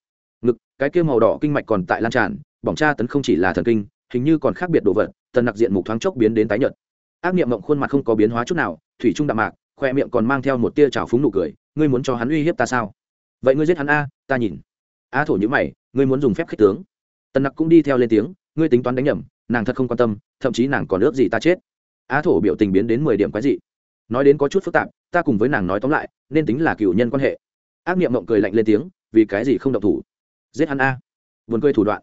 Ngực, cái kia màu đỏ kinh mạch còn tại lan tràn, bỏng tra tấn không chỉ là thần kinh hình như còn khác biệt đồ vật, tần nặc diện mục thoáng chốc biến đến tái nhợt. Ác niệm mộng khuôn mặt không có biến hóa chút nào, thủy trung đạm mạc, khoe miệng còn mang theo một tia trào phúng nụ cười, ngươi muốn cho hắn uy hiếp ta sao? Vậy ngươi giết hắn a, ta nhìn. A thổ nhữ mày, ngươi muốn dùng phép khích tướng. Tần nặc cũng đi theo lên tiếng, ngươi tính toán đánh nhầm, nàng thật không quan tâm, thậm chí nàng còn ước gì ta chết. A thổ biểu tình biến đến mười điểm quái dị. Nói đến có chút phức tạp, ta cùng với nàng nói tóm lại, nên tính là cựu nhân quan hệ. Ác niệm mộng cười lạnh lên tiếng, vì cái gì không động thủ? Giết hắn a. Vườn cười thủ đoạn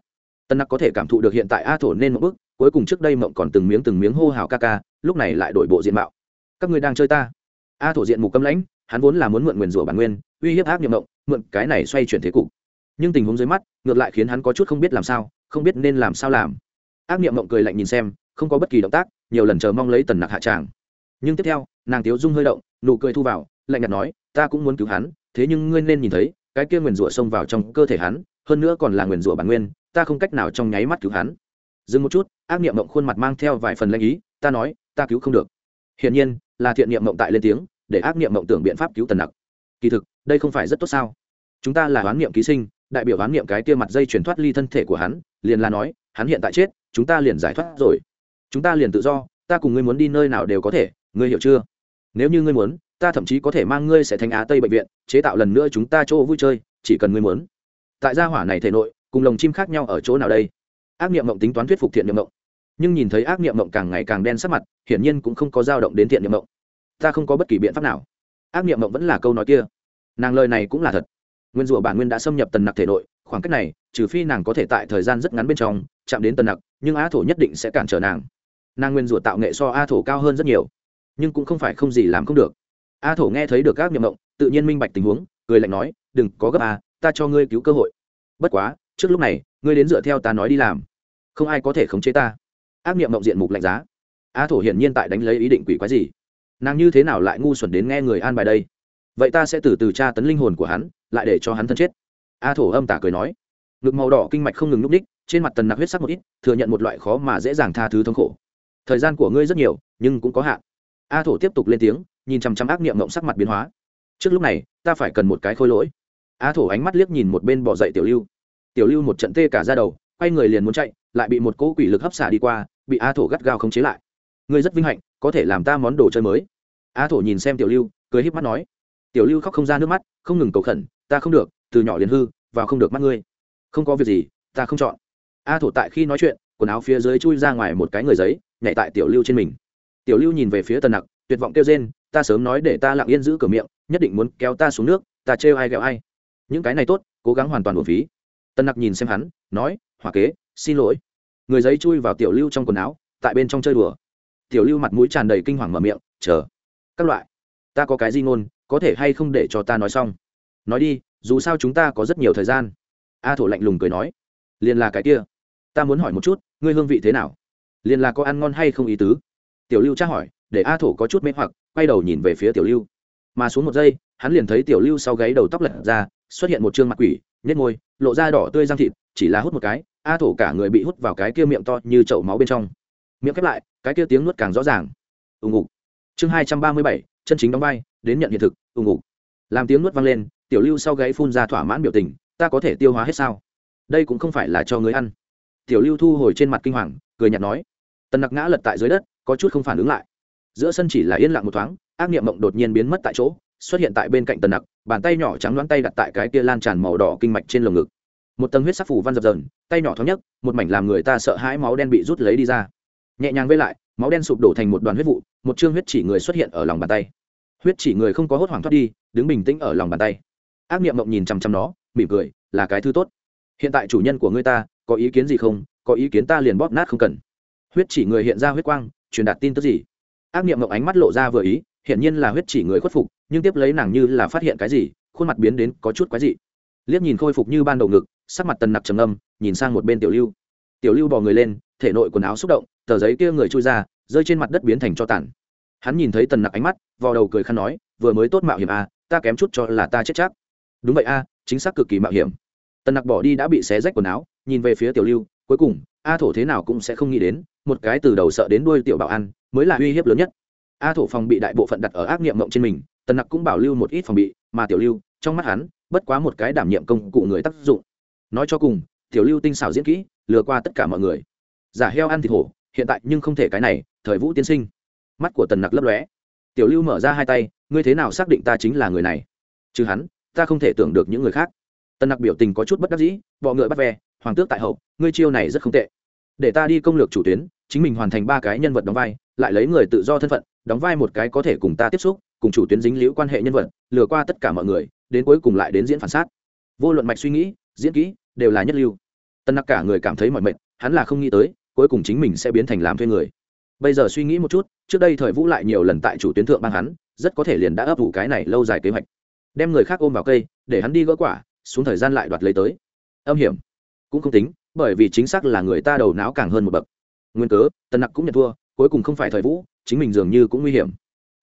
tân nặc có thể cảm thụ được hiện tại a thổ nên một bức cuối cùng trước đây mộng còn từng miếng từng miếng hô hào ca ca, lúc này lại đổi bộ diện mạo. Các người đang chơi ta. A thổ diện mục cấm lãnh, hắn vốn là muốn mượn nguyền rủa bản nguyên, uy hiếp ác nhiệm mộng, mượn cái này xoay chuyển thế cục. Nhưng tình huống dưới mắt, ngược lại khiến hắn có chút không biết làm sao, không biết nên làm sao làm. Ác niệm mộng cười lạnh nhìn xem, không có bất kỳ động tác, nhiều lần chờ mong lấy tần nặc hạ tràng. Nhưng tiếp theo, nàng tiếu dung hơi động, nụ cười thu vào, lạnh nhạt nói, ta cũng muốn cứu hắn, thế nhưng ngươi nên nhìn thấy, cái kia nguyền rủa xông vào trong cơ thể hắn, hơn nữa còn là nguyền rủa bản nguyên ta không cách nào trong nháy mắt cứu hắn. Dừng một chút, ác niệm mộng khuôn mặt mang theo vài phần lanh ý, ta nói, ta cứu không được. Hiển nhiên, là thiện niệm mộng tại lên tiếng, để ác niệm mộng tưởng biện pháp cứu tần nặc. Kỳ thực, đây không phải rất tốt sao? Chúng ta là oán niệm ký sinh, đại biểu oán niệm cái kia mặt dây chuyển thoát ly thân thể của hắn, liền là nói, hắn hiện tại chết, chúng ta liền giải thoát rồi. Chúng ta liền tự do, ta cùng ngươi muốn đi nơi nào đều có thể, ngươi hiểu chưa? Nếu như ngươi muốn, ta thậm chí có thể mang ngươi sẽ thành á tây bệnh viện, chế tạo lần nữa chúng ta chỗ vui chơi, chỉ cần ngươi muốn. Tại gia hỏa này thể nội cùng lồng chim khác nhau ở chỗ nào đây? Ác niệm mộng tính toán thuyết phục thiện niệm mộng. Nhưng nhìn thấy ác niệm mộng càng ngày càng đen sắc mặt, hiển nhiên cũng không có dao động đến thiện niệm mộng. Ta không có bất kỳ biện pháp nào. Ác niệm mộng vẫn là câu nói kia. Nàng lời này cũng là thật. Nguyên rủa bản nguyên đã xâm nhập tần nặc thể nội, khoảng cách này, trừ phi nàng có thể tại thời gian rất ngắn bên trong, chạm đến tần nặc, nhưng a thổ nhất định sẽ cản trở nàng. Nàng nguyên rủa tạo nghệ so a thổ cao hơn rất nhiều. Nhưng cũng không phải không gì làm không được. A thổ nghe thấy được các niệm mộng, tự nhiên minh bạch tình huống, cười lạnh nói, đừng có gấp a ta cho ngươi cứu cơ hội. Bất quá trước lúc này, ngươi đến dựa theo ta nói đi làm. Không ai có thể khống chế ta. Ác nghiệm mộng diện mục lạnh giá. A thổ hiển nhiên tại đánh lấy ý định quỷ quái gì. Nàng như thế nào lại ngu xuẩn đến nghe người an bài đây? Vậy ta sẽ từ từ tra tấn linh hồn của hắn, lại để cho hắn thân chết. A thổ âm tả cười nói. Ngực màu đỏ kinh mạch không ngừng núp đích trên mặt tần nặc huyết sắc một ít, thừa nhận một loại khó mà dễ dàng tha thứ thống khổ. Thời gian của ngươi rất nhiều, nhưng cũng có hạn. A thổ tiếp tục lên tiếng, nhìn chằm chằm ác nghiệm mộng sắc mặt biến hóa. Trước lúc này, ta phải cần một cái khôi lỗi. A thổ ánh mắt liếc nhìn một bên bỏ dậy tiểu lưu tiểu lưu một trận tê cả ra đầu, quay người liền muốn chạy, lại bị một cỗ quỷ lực hấp xả đi qua, bị a thổ gắt gao khống chế lại. Ngươi rất vinh hạnh, có thể làm ta món đồ chơi mới. A thổ nhìn xem tiểu lưu, cười híp mắt nói. Tiểu lưu khóc không ra nước mắt, không ngừng cầu khẩn, ta không được, từ nhỏ liền hư và không được mắt ngươi. Không có việc gì, ta không chọn. A thổ tại khi nói chuyện, quần áo phía dưới chui ra ngoài một cái người giấy, nhảy tại tiểu lưu trên mình. Tiểu lưu nhìn về phía tần nặc, tuyệt vọng kêu rên, ta sớm nói để ta lặng yên giữ cửa miệng, nhất định muốn kéo ta xuống nước, ta trêu ai ghẹo ai. Những cái này tốt, cố gắng hoàn toàn bổ phí. Tân nặc nhìn xem hắn, nói, hỏa kế, xin lỗi. Người giấy chui vào tiểu lưu trong quần áo, tại bên trong chơi đùa. Tiểu lưu mặt mũi tràn đầy kinh hoàng mở miệng, chờ, các loại, ta có cái gì ngôn, có thể hay không để cho ta nói xong? Nói đi, dù sao chúng ta có rất nhiều thời gian. A thổ lạnh lùng cười nói liền là cái kia, ta muốn hỏi một chút, ngươi hương vị thế nào? Liền là có ăn ngon hay không ý tứ? Tiểu lưu tra hỏi, để a thổ có chút mê hoặc, quay đầu nhìn về phía tiểu lưu. Mà xuống một giây, hắn liền thấy tiểu lưu sau gáy đầu tóc lật ra, xuất hiện một chương mặt quỷ nhét môi, lộ ra đỏ tươi răng thịt, chỉ là hút một cái, a thổ cả người bị hút vào cái kia miệng to như chậu máu bên trong. Miệng khép lại, cái kia tiếng nuốt càng rõ ràng. Ùng ục. Chương hai trăm ba mươi bảy, chân chính đóng vai, đến nhận hiện thực, ùng ục. Làm tiếng nuốt vang lên, tiểu lưu sau gáy phun ra thỏa mãn biểu tình, ta có thể tiêu hóa hết sao? Đây cũng không phải là cho người ăn. Tiểu lưu thu hồi trên mặt kinh hoàng, cười nhạt nói. Tần nặc ngã lật tại dưới đất, có chút không phản ứng lại. Giữa sân chỉ là yên lặng một thoáng, ác niệm mộng đột nhiên biến mất tại chỗ xuất hiện tại bên cạnh tần nặc, bàn tay nhỏ trắng đoán tay đặt tại cái kia lan tràn màu đỏ kinh mạch trên lồng ngực. Một tầng huyết sắc phủ văn dập dần tay nhỏ thoáng nhất một mảnh làm người ta sợ hãi máu đen bị rút lấy đi ra. Nhẹ nhàng vây lại, máu đen sụp đổ thành một đoàn huyết vụ, một chương huyết chỉ người xuất hiện ở lòng bàn tay. Huyết chỉ người không có hốt hoảng thoát đi, đứng bình tĩnh ở lòng bàn tay. Ác niệm mộng nhìn chằm chằm nó, mỉm cười, là cái thứ tốt. Hiện tại chủ nhân của ngươi ta, có ý kiến gì không? Có ý kiến ta liền bóp nát không cần. Huyết chỉ người hiện ra huyết quang, truyền đạt tin tức gì? Ác niệm mộng ánh mắt lộ ra vừa ý hiện nhiên là huyết chỉ người khuất phục nhưng tiếp lấy nàng như là phát hiện cái gì khuôn mặt biến đến có chút quái dị. Liếc nhìn khôi phục như ban đầu ngực sắc mặt tần nặc trầm âm nhìn sang một bên tiểu lưu. Tiểu lưu bò người lên thể nội quần áo xúc động tờ giấy kia người chui ra rơi trên mặt đất biến thành cho tản hắn nhìn thấy tần nặc ánh mắt vò đầu cười khăn nói vừa mới tốt mạo hiểm a à, ta kém chút cho là ta chết chắc. Đúng vậy a chính xác cực kỳ mạo hiểm. Tần nặc bỏ đi đã bị xé rách quần áo nhìn về phía tiểu lưu cuối cùng a thổ thế nào cũng sẽ không nghĩ đến một cái từ đầu sợ đến đuôi tiểu bảo ăn mới là uy hiếp lớn nhất. A thổ phòng bị đại bộ phận đặt ở ác nghiệm mộng trên mình tần nặc cũng bảo lưu một ít phòng bị, mà tiểu lưu, trong mắt hắn, bất quá một cái đảm nhiệm công cụ người tác dụng. Nói cho cùng, tiểu lưu tinh xảo diễn kỹ, lừa qua tất cả mọi người. Giả heo ăn thịt hổ, hiện tại nhưng không thể cái này, thời vũ tiên sinh. Mắt của tần nặc lấp lóe. Tiểu lưu mở ra hai tay, ngươi thế nào xác định ta chính là người này? Chứ hắn, ta không thể tưởng được những người khác. Tần nặc biểu tình có chút bất đắc dĩ, bọ ngựa bắt ve, hoàng tước tại hậu, ngươi chiêu này rất không tệ. Để ta đi công lược chủ tuyến, chính mình hoàn thành ba cái nhân vật đóng vai, lại lấy người tự do thân phận, đóng vai một cái có thể cùng ta tiếp xúc cùng chủ tuyến dính liễu quan hệ nhân vật, lừa qua tất cả mọi người, đến cuối cùng lại đến diễn phản sát vô luận mạch suy nghĩ, diễn kỹ, đều là nhất lưu. Tân nặc cả người cảm thấy mọi mệt, hắn là không nghĩ tới, cuối cùng chính mình sẽ biến thành làm thuê người. Bây giờ suy nghĩ một chút, trước đây thời vũ lại nhiều lần tại chủ tuyến thượng bang hắn, rất có thể liền đã ấp ủ cái này lâu dài kế hoạch. Đem người khác ôm vào cây, để hắn đi gỡ quả, xuống thời gian lại đoạt lấy tới. Âm hiểm. Cũng không tính, bởi vì chính xác là người ta đầu não càng hơn một bậc. Nguyên cớ tần nặc cũng nhận thua, cuối cùng không phải thời vũ, chính mình dường như cũng nguy hiểm.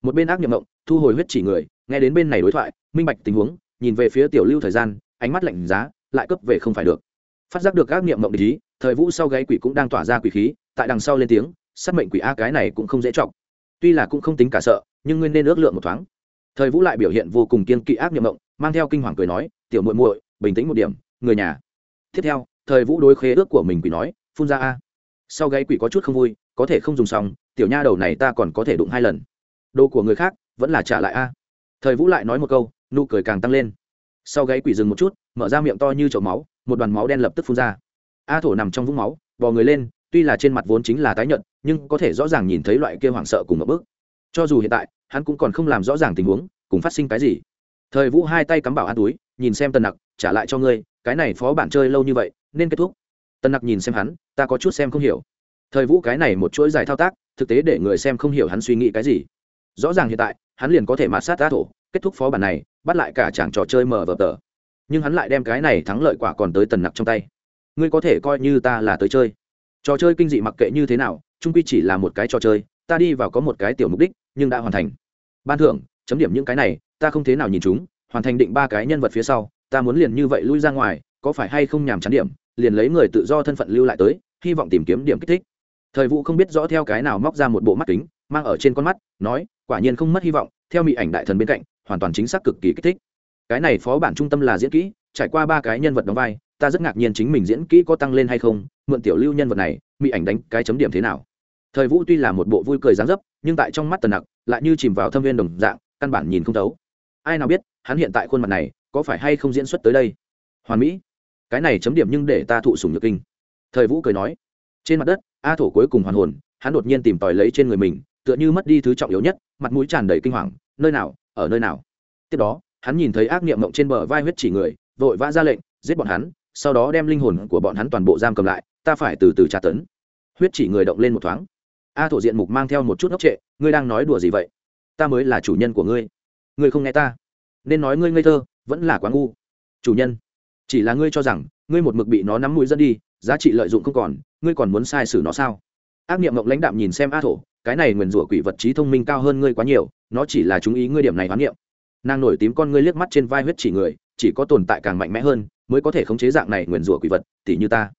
Một bên ác nhậm mộng thu hồi huyết chỉ người, nghe đến bên này đối thoại, minh bạch tình huống, nhìn về phía tiểu lưu thời gian, ánh mắt lạnh giá, lại cấp về không phải được. Phát giác được các niệm mộng ý, thời vũ sau gáy quỷ cũng đang tỏa ra quỷ khí, tại đằng sau lên tiếng, sát mệnh quỷ a cái này cũng không dễ trọng tuy là cũng không tính cả sợ, nhưng nguyên nên ước lượng một thoáng. Thời vũ lại biểu hiện vô cùng kiên kỵ ác niệm mộng, mang theo kinh hoàng cười nói, tiểu muội muội, bình tĩnh một điểm, người nhà. Tiếp theo, thời vũ đối khế ước của mình quỷ nói, phun ra a. Sau gáy quỷ có chút không vui, có thể không dùng xong, tiểu nha đầu này ta còn có thể đụng hai lần. Đồ của người khác vẫn là trả lại a. Thời vũ lại nói một câu, nụ cười càng tăng lên. Sau gáy quỷ dừng một chút, mở ra miệng to như chậu máu, một đoàn máu đen lập tức phun ra. A thổ nằm trong vũng máu, bò người lên, tuy là trên mặt vốn chính là tái nhợt, nhưng có thể rõ ràng nhìn thấy loại kia hoảng sợ cùng một bước cho dù hiện tại, hắn cũng còn không làm rõ ràng tình huống, cùng phát sinh cái gì. Thời vũ hai tay cắm bảo an túi, nhìn xem tần nặc, trả lại cho ngươi, cái này phó bản chơi lâu như vậy, nên kết thúc. Tần nặc nhìn xem hắn, ta có chút xem không hiểu. Thời vũ cái này một chuỗi dài thao tác, thực tế để người xem không hiểu hắn suy nghĩ cái gì. Rõ ràng hiện tại hắn liền có thể mạt sát á thổ, kết thúc phó bản này, bắt lại cả chàng trò chơi mở vở tờ. Nhưng hắn lại đem cái này thắng lợi quả còn tới tần nặc trong tay. Ngươi có thể coi như ta là tới chơi. Trò chơi kinh dị mặc kệ như thế nào trung quy chỉ là một cái trò chơi, ta đi vào có một cái tiểu mục đích, nhưng đã hoàn thành. Ban thưởng, chấm điểm những cái này, ta không thế nào nhìn chúng, hoàn thành định ba cái nhân vật phía sau, ta muốn liền như vậy lui ra ngoài, có phải hay không nhàm chán điểm, liền lấy người tự do thân phận lưu lại tới, hy vọng tìm kiếm điểm kích thích. Thời vụ không biết rõ theo cái nào móc ra một bộ mắt kính, mang ở trên con mắt, nói quả nhiên không mất hy vọng, theo mỹ ảnh đại thần bên cạnh, hoàn toàn chính xác cực kỳ kích thích. Cái này phó bản trung tâm là diễn kỹ, trải qua ba cái nhân vật đóng vai, ta rất ngạc nhiên chính mình diễn kỹ có tăng lên hay không, mượn tiểu lưu nhân vật này mỹ ảnh đánh cái chấm điểm thế nào. Thời vũ tuy là một bộ vui cười dáng dấp, nhưng tại trong mắt tần nặc, lại như chìm vào thâm viên đồng dạng, căn bản nhìn không thấu. Ai nào biết, hắn hiện tại khuôn mặt này, có phải hay không diễn xuất tới đây? Hoàn mỹ, cái này chấm điểm nhưng để ta thụ sùng nhược kinh. Thời vũ cười nói, trên mặt đất, a thổ cuối cùng hoàn hồn, hắn đột nhiên tìm tòi lấy trên người mình tựa như mất đi thứ trọng yếu nhất, mặt mũi tràn đầy kinh hoàng, nơi nào, ở nơi nào? Tiếp đó, hắn nhìn thấy ác niệm mộng trên bờ vai huyết chỉ người, vội vã ra lệnh, giết bọn hắn, sau đó đem linh hồn của bọn hắn toàn bộ giam cầm lại, ta phải từ từ tra tấn. Huyết chỉ người động lên một thoáng. A thổ diện mục mang theo một chút ngốc trệ, ngươi đang nói đùa gì vậy? Ta mới là chủ nhân của ngươi. Ngươi không nghe ta. Nên nói ngươi ngây thơ, vẫn là quá ngu. Chủ nhân, chỉ là ngươi cho rằng, ngươi một mực bị nó nắm mũi dẫn đi, giá trị lợi dụng không còn, ngươi còn muốn sai xử nó sao? Ác niệm mộng lãnh đạm nhìn xem a thổ cái này nguyền rủa quỷ vật trí thông minh cao hơn ngươi quá nhiều, nó chỉ là chú ý ngươi điểm này hoán niệm. Nàng nổi tím con ngươi liếc mắt trên vai huyết chỉ người, chỉ có tồn tại càng mạnh mẽ hơn, mới có thể khống chế dạng này nguyền rủa quỷ vật tỷ như ta.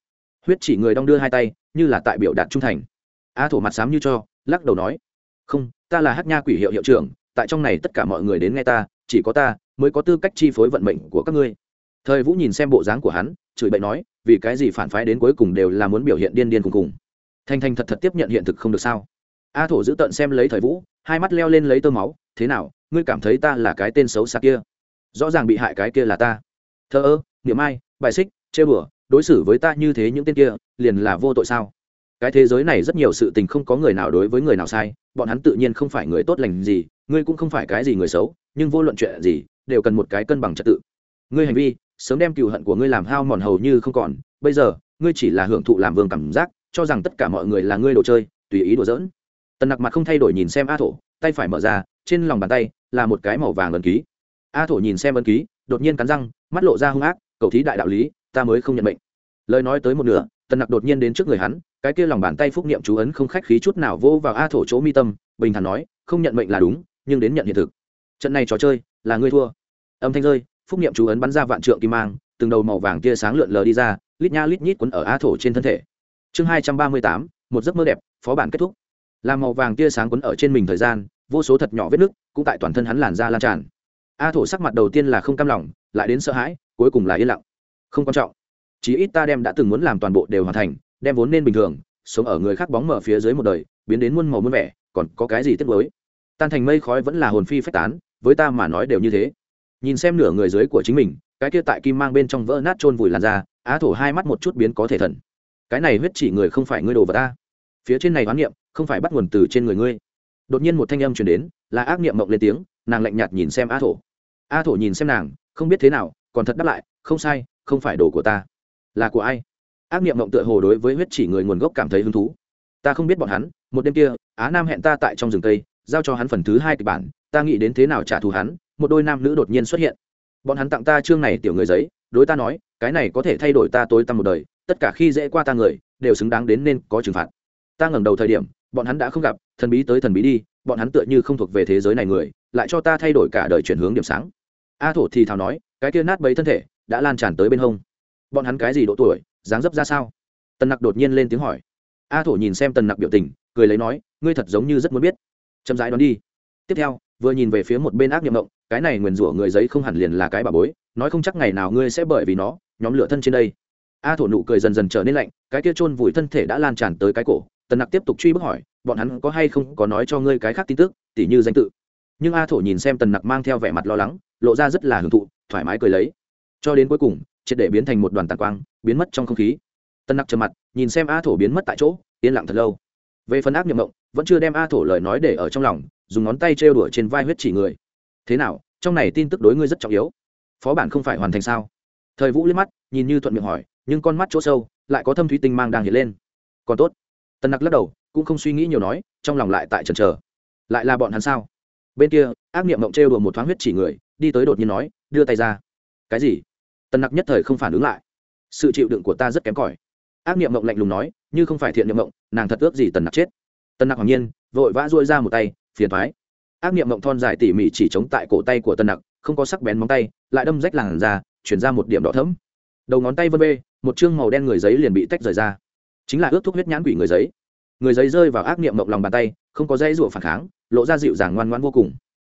Huyết chỉ người đong đưa hai tay, như là tại biểu đạt trung thành. A thổ mặt sám như cho, lắc đầu nói, không, ta là hát nha quỷ hiệu hiệu trưởng, tại trong này tất cả mọi người đến nghe ta, chỉ có ta mới có tư cách chi phối vận mệnh của các ngươi. Thời vũ nhìn xem bộ dáng của hắn, chửi bậy nói, vì cái gì phản phái đến cuối cùng đều là muốn biểu hiện điên điên cùng cùng thanh thanh thật thật tiếp nhận hiện thực không được sao? A thổ giữ tận xem lấy thời vũ, hai mắt leo lên lấy tơ máu, thế nào, ngươi cảm thấy ta là cái tên xấu xa kia? Rõ ràng bị hại cái kia là ta. Thơ ơ, niệm ai, bài xích, chê bửa đối xử với ta như thế những tên kia, liền là vô tội sao? Cái thế giới này rất nhiều sự tình không có người nào đối với người nào sai, bọn hắn tự nhiên không phải người tốt lành gì, ngươi cũng không phải cái gì người xấu, nhưng vô luận chuyện gì, đều cần một cái cân bằng trật tự. Ngươi hành vi, sớm đem cựu hận của ngươi làm hao mòn hầu như không còn, bây giờ, ngươi chỉ là hưởng thụ làm vương cảm giác, cho rằng tất cả mọi người là ngươi đồ chơi, tùy ý đùa giỡn tần nặc mặt không thay đổi nhìn xem a thổ, tay phải mở ra, trên lòng bàn tay là một cái màu vàng ấn ký. A thổ nhìn xem ấn ký, đột nhiên cắn răng, mắt lộ ra hung ác, cầu thí đại đạo lý, ta mới không nhận mệnh. Lời nói tới một nửa, tần nặc đột nhiên đến trước người hắn, cái kia lòng bàn tay phúc niệm chú ấn không khách khí chút nào vô vào a thổ chỗ mi tâm, bình thản nói, không nhận mệnh là đúng, nhưng đến nhận hiện thực. Trận này trò chơi, là ngươi thua. Âm thanh rơi, phúc niệm chú ấn bắn ra vạn trượng kim mang, từng đầu màu vàng tia sáng lượn lờ đi ra, lít nha lít nhít quấn ở a thổ trên thân thể. Chương hai trăm ba mươi tám, một giấc mơ đẹp, phó bản kết thúc làm màu vàng tia sáng quấn ở trên mình thời gian, vô số thật nhỏ vết nứt cũng tại toàn thân hắn làn ra lan tràn. A thổ sắc mặt đầu tiên là không cam lòng, lại đến sợ hãi, cuối cùng là yên lặng. Không quan trọng. Chí ít ta đem đã từng muốn làm toàn bộ đều hoàn thành, đem vốn nên bình thường, sống ở người khác bóng mở phía dưới một đời, biến đến muôn màu muôn vẻ, còn có cái gì tiếc mới tan thành mây khói vẫn là hồn phi phách tán, với ta mà nói đều như thế. Nhìn xem nửa người dưới của chính mình, cái kia tại kim mang bên trong vỡ nát trôn vùi làn da á thổ hai mắt một chút biến có thể thần. Cái này huyết chỉ người không phải ngươi đồ vào ta. Phía trên này oán niệm không phải bắt nguồn từ trên người ngươi. Đột nhiên một thanh âm chuyển đến, là ác niệm mộng lên tiếng, nàng lạnh nhạt nhìn xem a thổ. A thổ nhìn xem nàng, không biết thế nào, còn thật đáp lại, không sai, không phải đồ của ta. Là của ai? Ác niệm mộng tựa hồ đối với huyết chỉ người nguồn gốc cảm thấy hứng thú. Ta không biết bọn hắn, một đêm kia, á nam hẹn ta tại trong rừng tây giao cho hắn phần thứ hai kịch bản, ta nghĩ đến thế nào trả thù hắn, một đôi nam nữ đột nhiên xuất hiện. Bọn hắn tặng ta chương này tiểu người giấy, đối ta nói, cái này có thể thay đổi ta tối tăm một đời, tất cả khi dễ qua ta người, đều xứng đáng đến nên có trừng phạt. Ta ngẩng đầu thời điểm bọn hắn đã không gặp, thần bí tới thần bí đi, bọn hắn tựa như không thuộc về thế giới này người, lại cho ta thay đổi cả đời chuyển hướng điểm sáng. A thổ thì thào nói, cái kia nát bấy thân thể, đã lan tràn tới bên hông. Bọn hắn cái gì độ tuổi, dáng dấp ra sao? Tần nặc đột nhiên lên tiếng hỏi. A thổ nhìn xem tần nặc biểu tình, cười lấy nói, ngươi thật giống như rất muốn biết. Chậm rãi đón đi. Tiếp theo, vừa nhìn về phía một bên ác nhậm động cái này nguyền rủa người giấy không hẳn liền là cái bà bối, nói không chắc ngày nào ngươi sẽ bởi vì nó, nhóm lửa thân trên đây. A thổ nụ cười dần dần trở nên lạnh, cái kia chôn vùi thân thể đã lan tràn tới cái cổ tần nặc tiếp tục truy bức hỏi, bọn hắn có hay không có nói cho ngươi cái khác tin tức, tỉ như danh tự? Nhưng a thổ nhìn xem tần nặc mang theo vẻ mặt lo lắng, lộ ra rất là hưởng thụ, thoải mái cười lấy. Cho đến cuối cùng, triệt để biến thành một đoàn tàn quang, biến mất trong không khí. Tần nặc trầm mặt, nhìn xem a thổ biến mất tại chỗ, yên lặng thật lâu. Về phần ác nhậm mộng, vẫn chưa đem a thổ lời nói để ở trong lòng, dùng ngón tay trêu đuổi trên vai huyết chỉ người. Thế nào, trong này tin tức đối ngươi rất trọng yếu. Phó bản không phải hoàn thành sao? Thời vũ liếc mắt, nhìn như thuận miệng hỏi, nhưng con mắt chỗ sâu, lại có thâm thúy tinh mang đang hiện lên. Còn tốt tần nặc lắc đầu, cũng không suy nghĩ nhiều nói, trong lòng lại tại trần trờ lại là bọn hắn sao? Bên kia, ác niệm mộng trêu đùa một thoáng huyết chỉ người, đi tới đột nhiên nói, đưa tay ra. Cái gì? Tần nặc nhất thời không phản ứng lại. Sự chịu đựng của ta rất kém cỏi. Ác niệm mộng lạnh lùng nói, như không phải thiện niệm mộng, nàng thật ước gì tần nặc chết. Tần nặc hoàng nhiên, vội vã dôi ra một tay, phiền thoái ác niệm mộng thon dài tỉ mỉ chỉ chống tại cổ tay của tần nặc, không có sắc bén móng tay, lại đâm rách làn ra chuyển ra một điểm đỏ thấm đầu ngón tay vân bê, một chương màu đen người giấy liền bị tách rời ra chính là ước thuốc huyết nhãn quỷ người giấy. Người giấy rơi vào ác niệm mộng lòng bàn tay, không có dây rụa phản kháng, lộ ra dịu dàng ngoan ngoan vô cùng.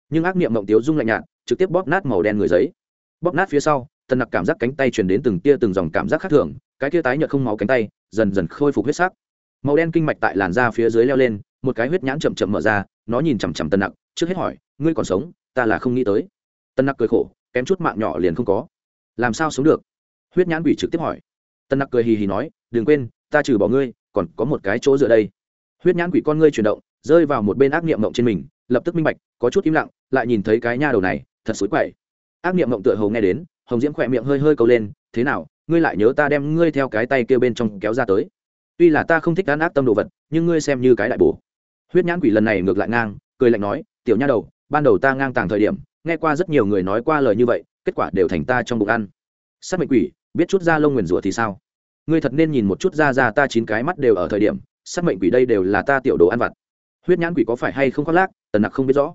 Nhưng ác niệm mộng tiếu dung lạnh nhạt, trực tiếp bóp nát màu đen người giấy. Bóp nát phía sau, tần nặc cảm giác cánh tay truyền đến từng tia từng dòng cảm giác khác thường, cái tia tái nhợt không máu cánh tay, dần dần khôi phục huyết sắc. Màu đen kinh mạch tại làn da phía dưới leo lên, một cái huyết nhãn chậm chậm mở ra, nó nhìn chằm chằm tần nặc, trước hết hỏi, ngươi còn sống? Ta là không nghĩ tới. Tần nặc cười khổ, kém chút mạng nhỏ liền không có. Làm sao sống được? Huyết nhãn quỷ trực tiếp hỏi. Tân nặc cười hì hì nói, đừng quên ta trừ bỏ ngươi, còn có một cái chỗ dựa đây. Huyết nhãn quỷ con ngươi chuyển động, rơi vào một bên ác niệm mộng trên mình, lập tức minh bạch, có chút im lặng, lại nhìn thấy cái nha đầu này, thật xối quậy. Ác niệm mộng tựa hầu nghe đến, hồng diễm khỏe miệng hơi hơi câu lên, thế nào, ngươi lại nhớ ta đem ngươi theo cái tay kêu bên trong kéo ra tới? Tuy là ta không thích gắn ác tâm đồ vật, nhưng ngươi xem như cái đại bổ. Huyết nhãn quỷ lần này ngược lại ngang, cười lạnh nói, tiểu nha đầu, ban đầu ta ngang tàng thời điểm, nghe qua rất nhiều người nói qua lời như vậy, kết quả đều thành ta trong bụng ăn. Sát mệnh quỷ, biết chút ra lông nguyền rủa thì sao? Ngươi thật nên nhìn một chút ra ra ta chín cái mắt đều ở thời điểm sát mệnh quỷ đây đều là ta tiểu đồ ăn vặt. Huyết nhãn quỷ có phải hay không khoác lác, tần nặc không biết rõ.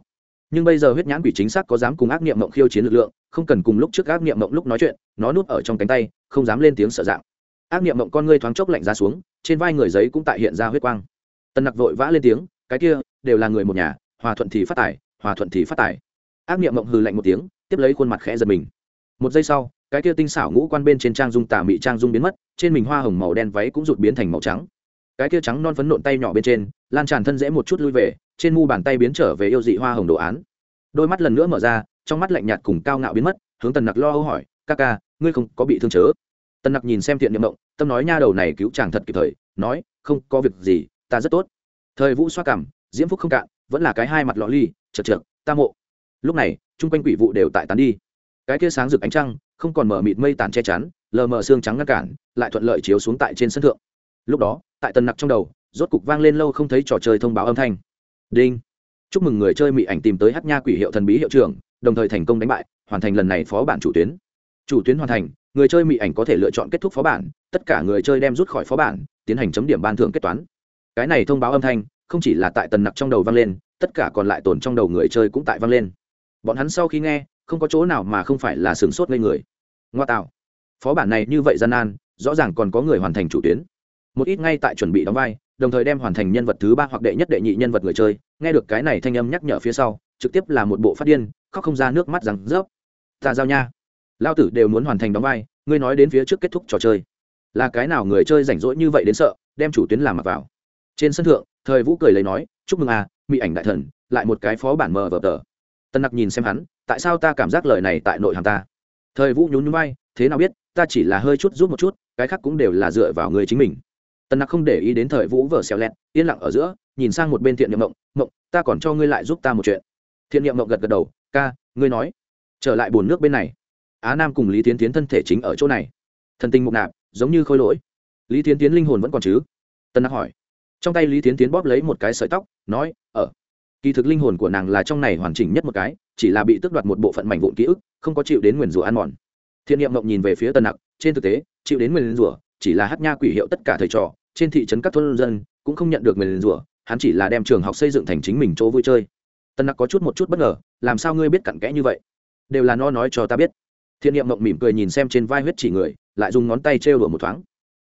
Nhưng bây giờ huyết nhãn quỷ chính xác có dám cùng ác niệm mộng khiêu chiến lực lượng, không cần cùng lúc trước ác niệm mộng lúc nói chuyện, nó núp ở trong cánh tay, không dám lên tiếng sợ dạng. Ác niệm mộng con ngươi thoáng chốc lạnh ra xuống, trên vai người giấy cũng tại hiện ra huyết quang. Tần nặc vội vã lên tiếng, cái kia, đều là người một nhà, hòa thuận thì phát tài, hòa thuận thì phát tài. Ác niệm mộng hừ lạnh một tiếng, tiếp lấy khuôn mặt khẽ giật mình một giây sau, cái kia tinh xảo ngũ quan bên trên trang dung tà mị trang dung biến mất, trên mình hoa hồng màu đen váy cũng rụt biến thành màu trắng. Cái kia trắng non phấn nộn tay nhỏ bên trên, lan tràn thân dễ một chút lui về, trên mu bàn tay biến trở về yêu dị hoa hồng đồ án. Đôi mắt lần nữa mở ra, trong mắt lạnh nhạt cùng cao ngạo biến mất, hướng tần nặc lo âu hỏi, ca ca, ngươi không có bị thương chớ? Tần nặc nhìn xem thiện nhiệm động, tâm nói nha đầu này cứu chàng thật kịp thời, nói, không, có việc gì, ta rất tốt. Thời vũ xoa cảm, diễm phúc không cạn, vẫn là cái hai mặt lọ ly, chật trượt ta mộ. Lúc này, chung quanh quỷ vụ đều tại tán đi cái kia sáng rực ánh trăng, không còn mở mịt mây tàn che chắn, lờ mờ xương trắng ngăn cản, lại thuận lợi chiếu xuống tại trên sân thượng. Lúc đó, tại tần nặc trong đầu, rốt cục vang lên lâu không thấy trò chơi thông báo âm thanh. Đinh! Chúc mừng người chơi mỹ ảnh tìm tới hát nha quỷ hiệu thần bí hiệu trưởng, đồng thời thành công đánh bại, hoàn thành lần này phó bản chủ tuyến. Chủ tuyến hoàn thành, người chơi mỹ ảnh có thể lựa chọn kết thúc phó bản, tất cả người chơi đem rút khỏi phó bản, tiến hành chấm điểm ban thưởng kết toán. Cái này thông báo âm thanh, không chỉ là tại tần nặc trong đầu vang lên, tất cả còn lại tồn trong đầu người chơi cũng tại vang lên. Bọn hắn sau khi nghe không có chỗ nào mà không phải là sửng sốt ngây người. Ngoa tạo. Phó bản này như vậy gian nan, rõ ràng còn có người hoàn thành chủ tuyến. Một ít ngay tại chuẩn bị đóng vai, đồng thời đem hoàn thành nhân vật thứ ba hoặc đệ nhất đệ nhị nhân vật người chơi, nghe được cái này thanh âm nhắc nhở phía sau, trực tiếp là một bộ phát điên, khóc không ra nước mắt rằng, rớp, ta giao nha. Lao tử đều muốn hoàn thành đóng vai, ngươi nói đến phía trước kết thúc trò chơi. Là cái nào người chơi rảnh rỗi như vậy đến sợ, đem chủ tuyến làm mặc vào. Trên sân thượng, thời vũ cười lấy nói, chúc mừng à mỹ ảnh đại thần, lại một cái phó bản mờ vờ tờ. Tân nặc nhìn xem hắn tại sao ta cảm giác lời này tại nội hàm ta? Thời vũ nhún nhún vai, thế nào biết, ta chỉ là hơi chút rút một chút, cái khác cũng đều là dựa vào người chính mình. Tần nặc không để ý đến thời vũ vở xèo lẹt, yên lặng ở giữa, nhìn sang một bên thiện niệm mộng mộng, ta còn cho ngươi lại giúp ta một chuyện. Thiện niệm mộng gật gật đầu, ca, ngươi nói. Trở lại bồn nước bên này, á nam cùng lý tiến tiến thân thể chính ở chỗ này. Thần tình mục nạp, giống như khôi lỗi. Lý tiến tiến linh hồn vẫn còn chứ? Tân nặc hỏi. Trong tay lý tiến tiến bóp lấy một cái sợi tóc, nói ở kỳ thực linh hồn của nàng là trong này hoàn chỉnh nhất một cái chỉ là bị tước đoạt một bộ phận mảnh vụn ký ức, không có chịu đến nguyền rủa ăn mòn. Thiện niệm ngộng nhìn về phía tân nặc, trên thực tế, chịu đến nguyền rủa chỉ là hát nha quỷ hiệu tất cả thầy trò, trên thị trấn các thôn dân cũng không nhận được nguyền rủa, hắn chỉ là đem trường học xây dựng thành chính mình chỗ vui chơi. Tân nặc có chút một chút bất ngờ, làm sao ngươi biết cặn kẽ như vậy? Đều là nó nói cho ta biết. Thiện niệm mộng mỉm cười nhìn xem trên vai huyết chỉ người, lại dùng ngón tay trêu đùa một thoáng.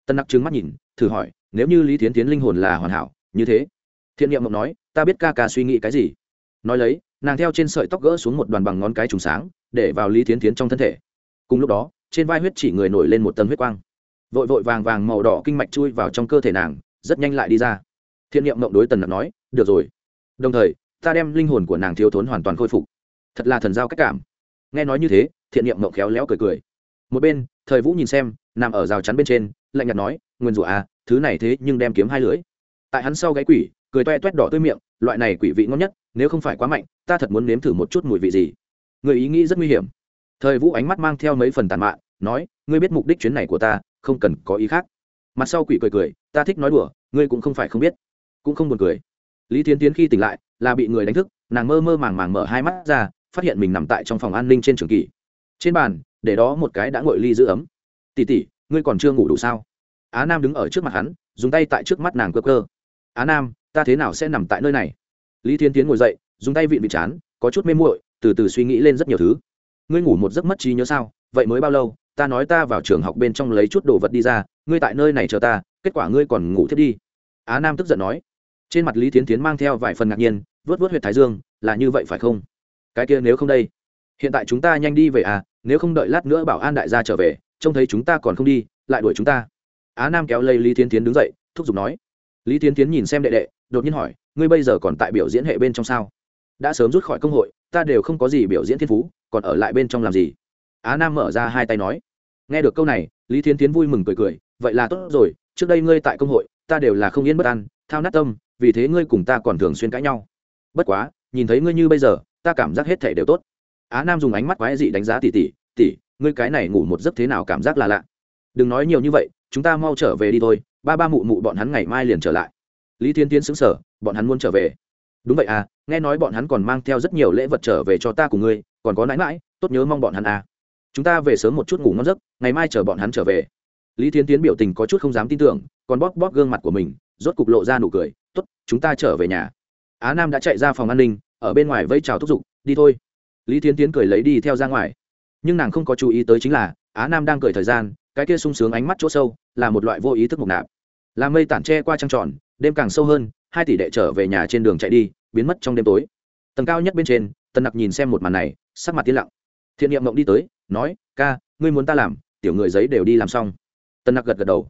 Tân nặc trừng mắt nhìn, thử hỏi, nếu như lý tiến tiến linh hồn là hoàn hảo, như thế? Thiện niệm mộng nói, ta biết ca ca suy nghĩ cái gì? Nói lấy nàng theo trên sợi tóc gỡ xuống một đoàn bằng ngón cái trùng sáng, để vào lý Thiến tiến trong thân thể. Cùng lúc đó, trên vai huyết chỉ người nổi lên một tầng huyết quang. Vội vội vàng vàng màu đỏ kinh mạch chui vào trong cơ thể nàng, rất nhanh lại đi ra. Thiện niệm mộng đối tần nặc nói, được rồi. Đồng thời, ta đem linh hồn của nàng thiếu thốn hoàn toàn khôi phục. Thật là thần giao cách cảm. Nghe nói như thế, thiện niệm mộng khéo léo cười cười. Một bên, thời vũ nhìn xem, nằm ở rào chắn bên trên, lạnh nhạt nói, nguyên rủa à thứ này thế nhưng đem kiếm hai lưỡi. Tại hắn sau gáy quỷ, cười toe toét đỏ tươi miệng, loại này quỷ vị ngon nhất nếu không phải quá mạnh, ta thật muốn nếm thử một chút mùi vị gì. Người ý nghĩ rất nguy hiểm. Thời vũ ánh mắt mang theo mấy phần tàn mạn, nói, ngươi biết mục đích chuyến này của ta, không cần có ý khác. Mặt sau quỷ cười cười, ta thích nói đùa, ngươi cũng không phải không biết. Cũng không buồn cười. Lý tiến tiến khi tỉnh lại, là bị người đánh thức, nàng mơ mơ màng màng mở hai mắt ra, phát hiện mình nằm tại trong phòng an ninh trên trường kỳ trên bàn, để đó một cái đã ngồi ly giữ ấm. Tỉ tỉ ngươi còn chưa ngủ đủ sao? Á nam đứng ở trước mặt hắn, dùng tay tại trước mắt nàng cơ cơ á nam, ta thế nào sẽ nằm tại nơi này? Lý thiên tiến ngồi dậy, dùng tay vịn bị chán, có chút mê muội, từ từ suy nghĩ lên rất nhiều thứ. Ngươi ngủ một giấc mất trí nhớ sao? Vậy mới bao lâu? Ta nói ta vào trường học bên trong lấy chút đồ vật đi ra, ngươi tại nơi này chờ ta, kết quả ngươi còn ngủ thiết đi. Á nam tức giận nói. Trên mặt lý tiến tiến mang theo vài phần ngạc nhiên, vớt vớt huyệt thái dương, là như vậy phải không? Cái kia nếu không đây? Hiện tại chúng ta nhanh đi về à nếu không đợi lát nữa bảo an đại gia trở về, trông thấy chúng ta còn không đi, lại đuổi chúng ta. Á nam kéo lây lý tiến tiến đứng dậy, thúc giục nói. Lý tiến tiến nhìn xem đệ đệ đột nhiên hỏi, ngươi bây giờ còn tại biểu diễn hệ bên trong sao? Đã sớm rút khỏi công hội, ta đều không có gì biểu diễn thiên phú, còn ở lại bên trong làm gì? Á nam mở ra hai tay nói, nghe được câu này, lý thiến tiến vui mừng cười cười, vậy là tốt rồi, trước đây ngươi tại công hội, ta đều là không yên bất an, thao nát tâm, vì thế ngươi cùng ta còn thường xuyên cãi nhau. Bất quá, nhìn thấy ngươi như bây giờ, ta cảm giác hết thể đều tốt. Á nam dùng ánh mắt quái dị đánh giá tỉ tỉ tỉ ngươi cái này ngủ một giấc thế nào cảm giác là lạ? Đừng nói nhiều như vậy, chúng ta mau trở về đi thôi, ba ba mụ mụ bọn hắn ngày mai liền trở lại lý thiên tiến xứng sở bọn hắn muốn trở về. Đúng vậy à nghe nói bọn hắn còn mang theo rất nhiều lễ vật trở về cho ta cùng ngươi, còn có nãi mãi tốt nhớ mong bọn hắn à. Chúng ta về sớm một chút ngủ ngon giấc, ngày mai chờ bọn hắn trở về. Lý thiên tiến biểu tình có chút không dám tin tưởng, còn bóp bóp gương mặt của mình, rốt cục lộ ra nụ cười, tốt, chúng ta trở về nhà. Á nam đã chạy ra phòng an ninh, ở bên ngoài vây chào thúc giục, đi thôi. Lý thiên tiến cười lấy đi theo ra ngoài. Nhưng nàng không có chú ý tới chính là, á nam đang cười thời gian, cái kia sung sướng ánh mắt chỗ sâu, là một loại vô ý thức mục nạp. Là mây tản tre qua trăng tròn đêm càng sâu hơn, hai tỷ đệ trở về nhà trên đường chạy đi, biến mất trong đêm tối. Tầng cao nhất bên trên, tần nặc nhìn xem một màn này, sắc mặt tiến lặng. Thiện niệm mộng đi tới, nói, ca, ngươi muốn ta làm, tiểu người giấy đều đi làm xong. Tần nặc gật gật đầu.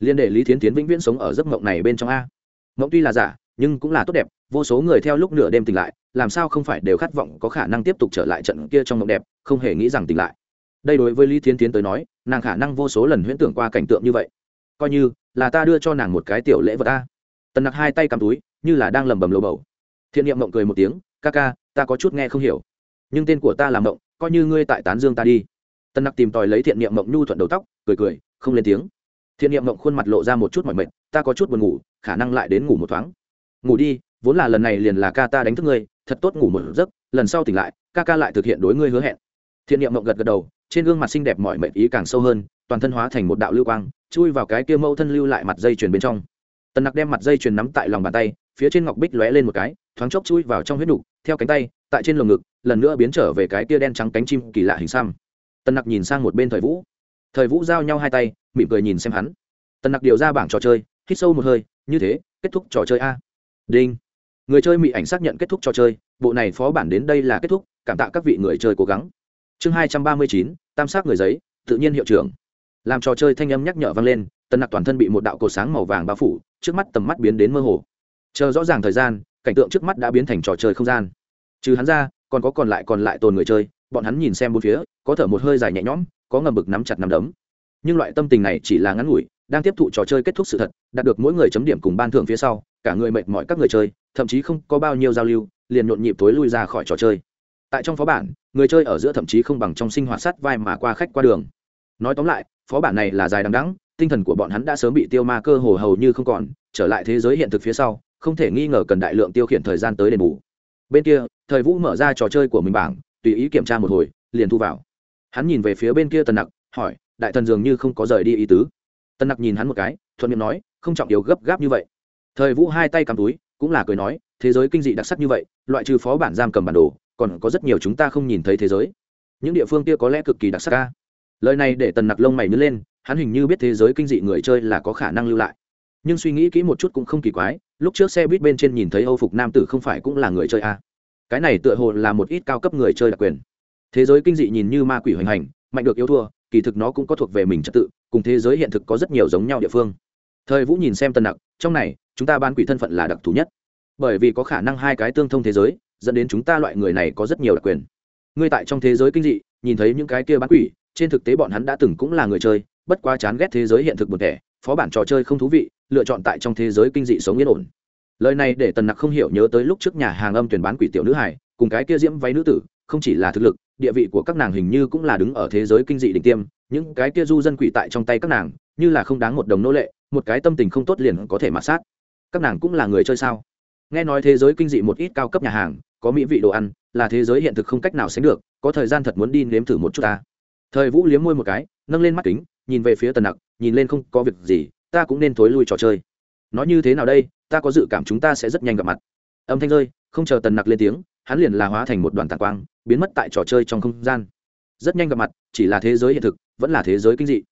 Liên đệ lý thiến tiến vĩnh viễn sống ở giấc mộng này bên trong a. Mộng tuy là giả, nhưng cũng là tốt đẹp, vô số người theo lúc nửa đêm tỉnh lại, làm sao không phải đều khát vọng có khả năng tiếp tục trở lại trận kia trong mộng đẹp, không hề nghĩ rằng tỉnh lại. Đây đối với lý thiến tiến tới nói, nàng khả năng vô số lần huyễn tưởng qua cảnh tượng như vậy. Coi như là ta đưa cho nàng một cái tiểu lễ vật ta tần nặc hai tay cầm túi, như là đang lầm bầm lầu bầu. Thiện niệm mộng cười một tiếng, ca ca, ta có chút nghe không hiểu. Nhưng tên của ta là mộng, coi như ngươi tại tán dương ta đi. Tần nặc tìm tòi lấy thiện niệm mộng nhu thuận đầu tóc, cười cười, không lên tiếng. Thiện niệm mộng khuôn mặt lộ ra một chút mỏi mệt, ta có chút buồn ngủ, khả năng lại đến ngủ một thoáng. Ngủ đi, vốn là lần này liền là ca ta đánh thức ngươi, thật tốt ngủ một giấc, lần sau tỉnh lại, ca ca lại thực hiện đối ngươi hứa hẹn. Thiện niệm mộng gật gật đầu, trên gương mặt xinh đẹp mỏi mệt ý càng sâu hơn, toàn thân hóa thành một đạo lưu quang, chui vào cái kia mâu thân lưu lại mặt dây chuyền bên trong tần nặc đem mặt dây chuyền nắm tại lòng bàn tay, phía trên ngọc bích lóe lên một cái, thoáng chốc chui vào trong huyết đục theo cánh tay, tại trên lồng ngực, lần nữa biến trở về cái kia đen trắng cánh chim kỳ lạ hình xăm. Tần nặc nhìn sang một bên thời vũ. Thời vũ giao nhau hai tay, mỉm cười nhìn xem hắn. Tần nặc điều ra bảng trò chơi, hít sâu một hơi, như thế, kết thúc trò chơi a. Đinh. Người chơi mỹ ảnh xác nhận kết thúc trò chơi, bộ này phó bản đến đây là kết thúc, cảm tạ các vị người chơi cố gắng. Chương hai trăm ba mươi chín, tam sát người giấy, tự nhiên hiệu trưởng. Làm trò chơi thanh âm nhắc nhở vang lên, tần nặc toàn thân bị một đạo cột sáng màu vàng bao phủ trước mắt tầm mắt biến đến mơ hồ. Chờ rõ ràng thời gian, cảnh tượng trước mắt đã biến thành trò chơi không gian. Trừ hắn ra, còn có còn lại còn lại tồn người chơi, bọn hắn nhìn xem bốn phía, có thở một hơi dài nhẹ nhõm, có ngầm bực nắm chặt nắm đấm. Nhưng loại tâm tình này chỉ là ngắn ngủi, đang tiếp thụ trò chơi kết thúc sự thật, đạt được mỗi người chấm điểm cùng ban thưởng phía sau, cả người mệt mỏi các người chơi, thậm chí không có bao nhiêu giao lưu, liền nhộn nhịp tối lui ra khỏi trò chơi. Tại trong phó bản, người chơi ở giữa thậm chí không bằng trong sinh hoạt sát vai mà qua khách qua đường. Nói tóm lại, phó bản này là dài đằng đẵng tinh thần của bọn hắn đã sớm bị tiêu ma cơ hồ hầu như không còn, trở lại thế giới hiện thực phía sau, không thể nghi ngờ cần đại lượng tiêu khiển thời gian tới đền bù. Bên kia, thời vũ mở ra trò chơi của mình bảng, tùy ý kiểm tra một hồi, liền thu vào. Hắn nhìn về phía bên kia tần nặc, hỏi, đại thần dường như không có rời đi ý tứ? Tần nặc nhìn hắn một cái, thuận miệng nói, không trọng yếu, gấp gáp như vậy. Thời vũ hai tay cầm túi, cũng là cười nói, thế giới kinh dị đặc sắc như vậy, loại trừ phó bản giam cầm bản đồ, còn có rất nhiều chúng ta không nhìn thấy thế giới. Những địa phương kia có lẽ cực kỳ đặc sắc ca lời này để tần nặc lông mày nhớ lên hắn hình như biết thế giới kinh dị người chơi là có khả năng lưu lại. Nhưng suy nghĩ kỹ một chút cũng không kỳ quái, lúc trước xe buýt bên trên nhìn thấy âu phục nam tử không phải cũng là người chơi a à. cái này tựa hồ là một ít cao cấp người chơi đặc quyền. Thế giới kinh dị nhìn như ma quỷ hoành hành, mạnh được yếu thua, kỳ thực nó cũng có thuộc về mình trật tự, cùng thế giới hiện thực có rất nhiều giống nhau địa phương. Thời vũ nhìn xem tần nặc, trong này, chúng ta ban quỷ thân phận là đặc thù nhất. Bởi vì có khả năng hai cái tương thông thế giới, dẫn đến chúng ta loại người này có rất nhiều đặc quyền. Ngươi tại trong thế giới kinh dị, nhìn thấy những cái kia bán quỷ, trên thực tế bọn hắn đã từng cũng là người chơi bất quá chán ghét thế giới hiện thực một thể, phó bản trò chơi không thú vị lựa chọn tại trong thế giới kinh dị sống yên ổn. Lời này để tần nặc không hiểu nhớ tới lúc trước nhà hàng âm tuyển bán quỷ tiểu nữ hải cùng cái kia diễm váy nữ tử không chỉ là thực lực địa vị của các nàng hình như cũng là đứng ở thế giới kinh dị đỉnh tiêm những cái kia du dân quỷ tại trong tay các nàng như là không đáng một đồng nô lệ một cái tâm tình không tốt liền có thể mạt sát. Các nàng cũng là người chơi sao? Nghe nói thế giới kinh dị một ít cao cấp nhà hàng có mỹ vị đồ ăn là thế giới hiện thực không cách nào sánh được có thời gian thật muốn đi nếm thử một chút ta. Thời vũ liếm môi một cái nâng lên mắt kính nhìn về phía tần nặc, nhìn lên không có việc gì, ta cũng nên thối lui trò chơi. Nói như thế nào đây, ta có dự cảm chúng ta sẽ rất nhanh gặp mặt. Âm thanh rơi, không chờ tần nặc lên tiếng, hắn liền là hóa thành một đoàn tàn quang, biến mất tại trò chơi trong không gian. Rất nhanh gặp mặt, chỉ là thế giới hiện thực, vẫn là thế giới kinh dị.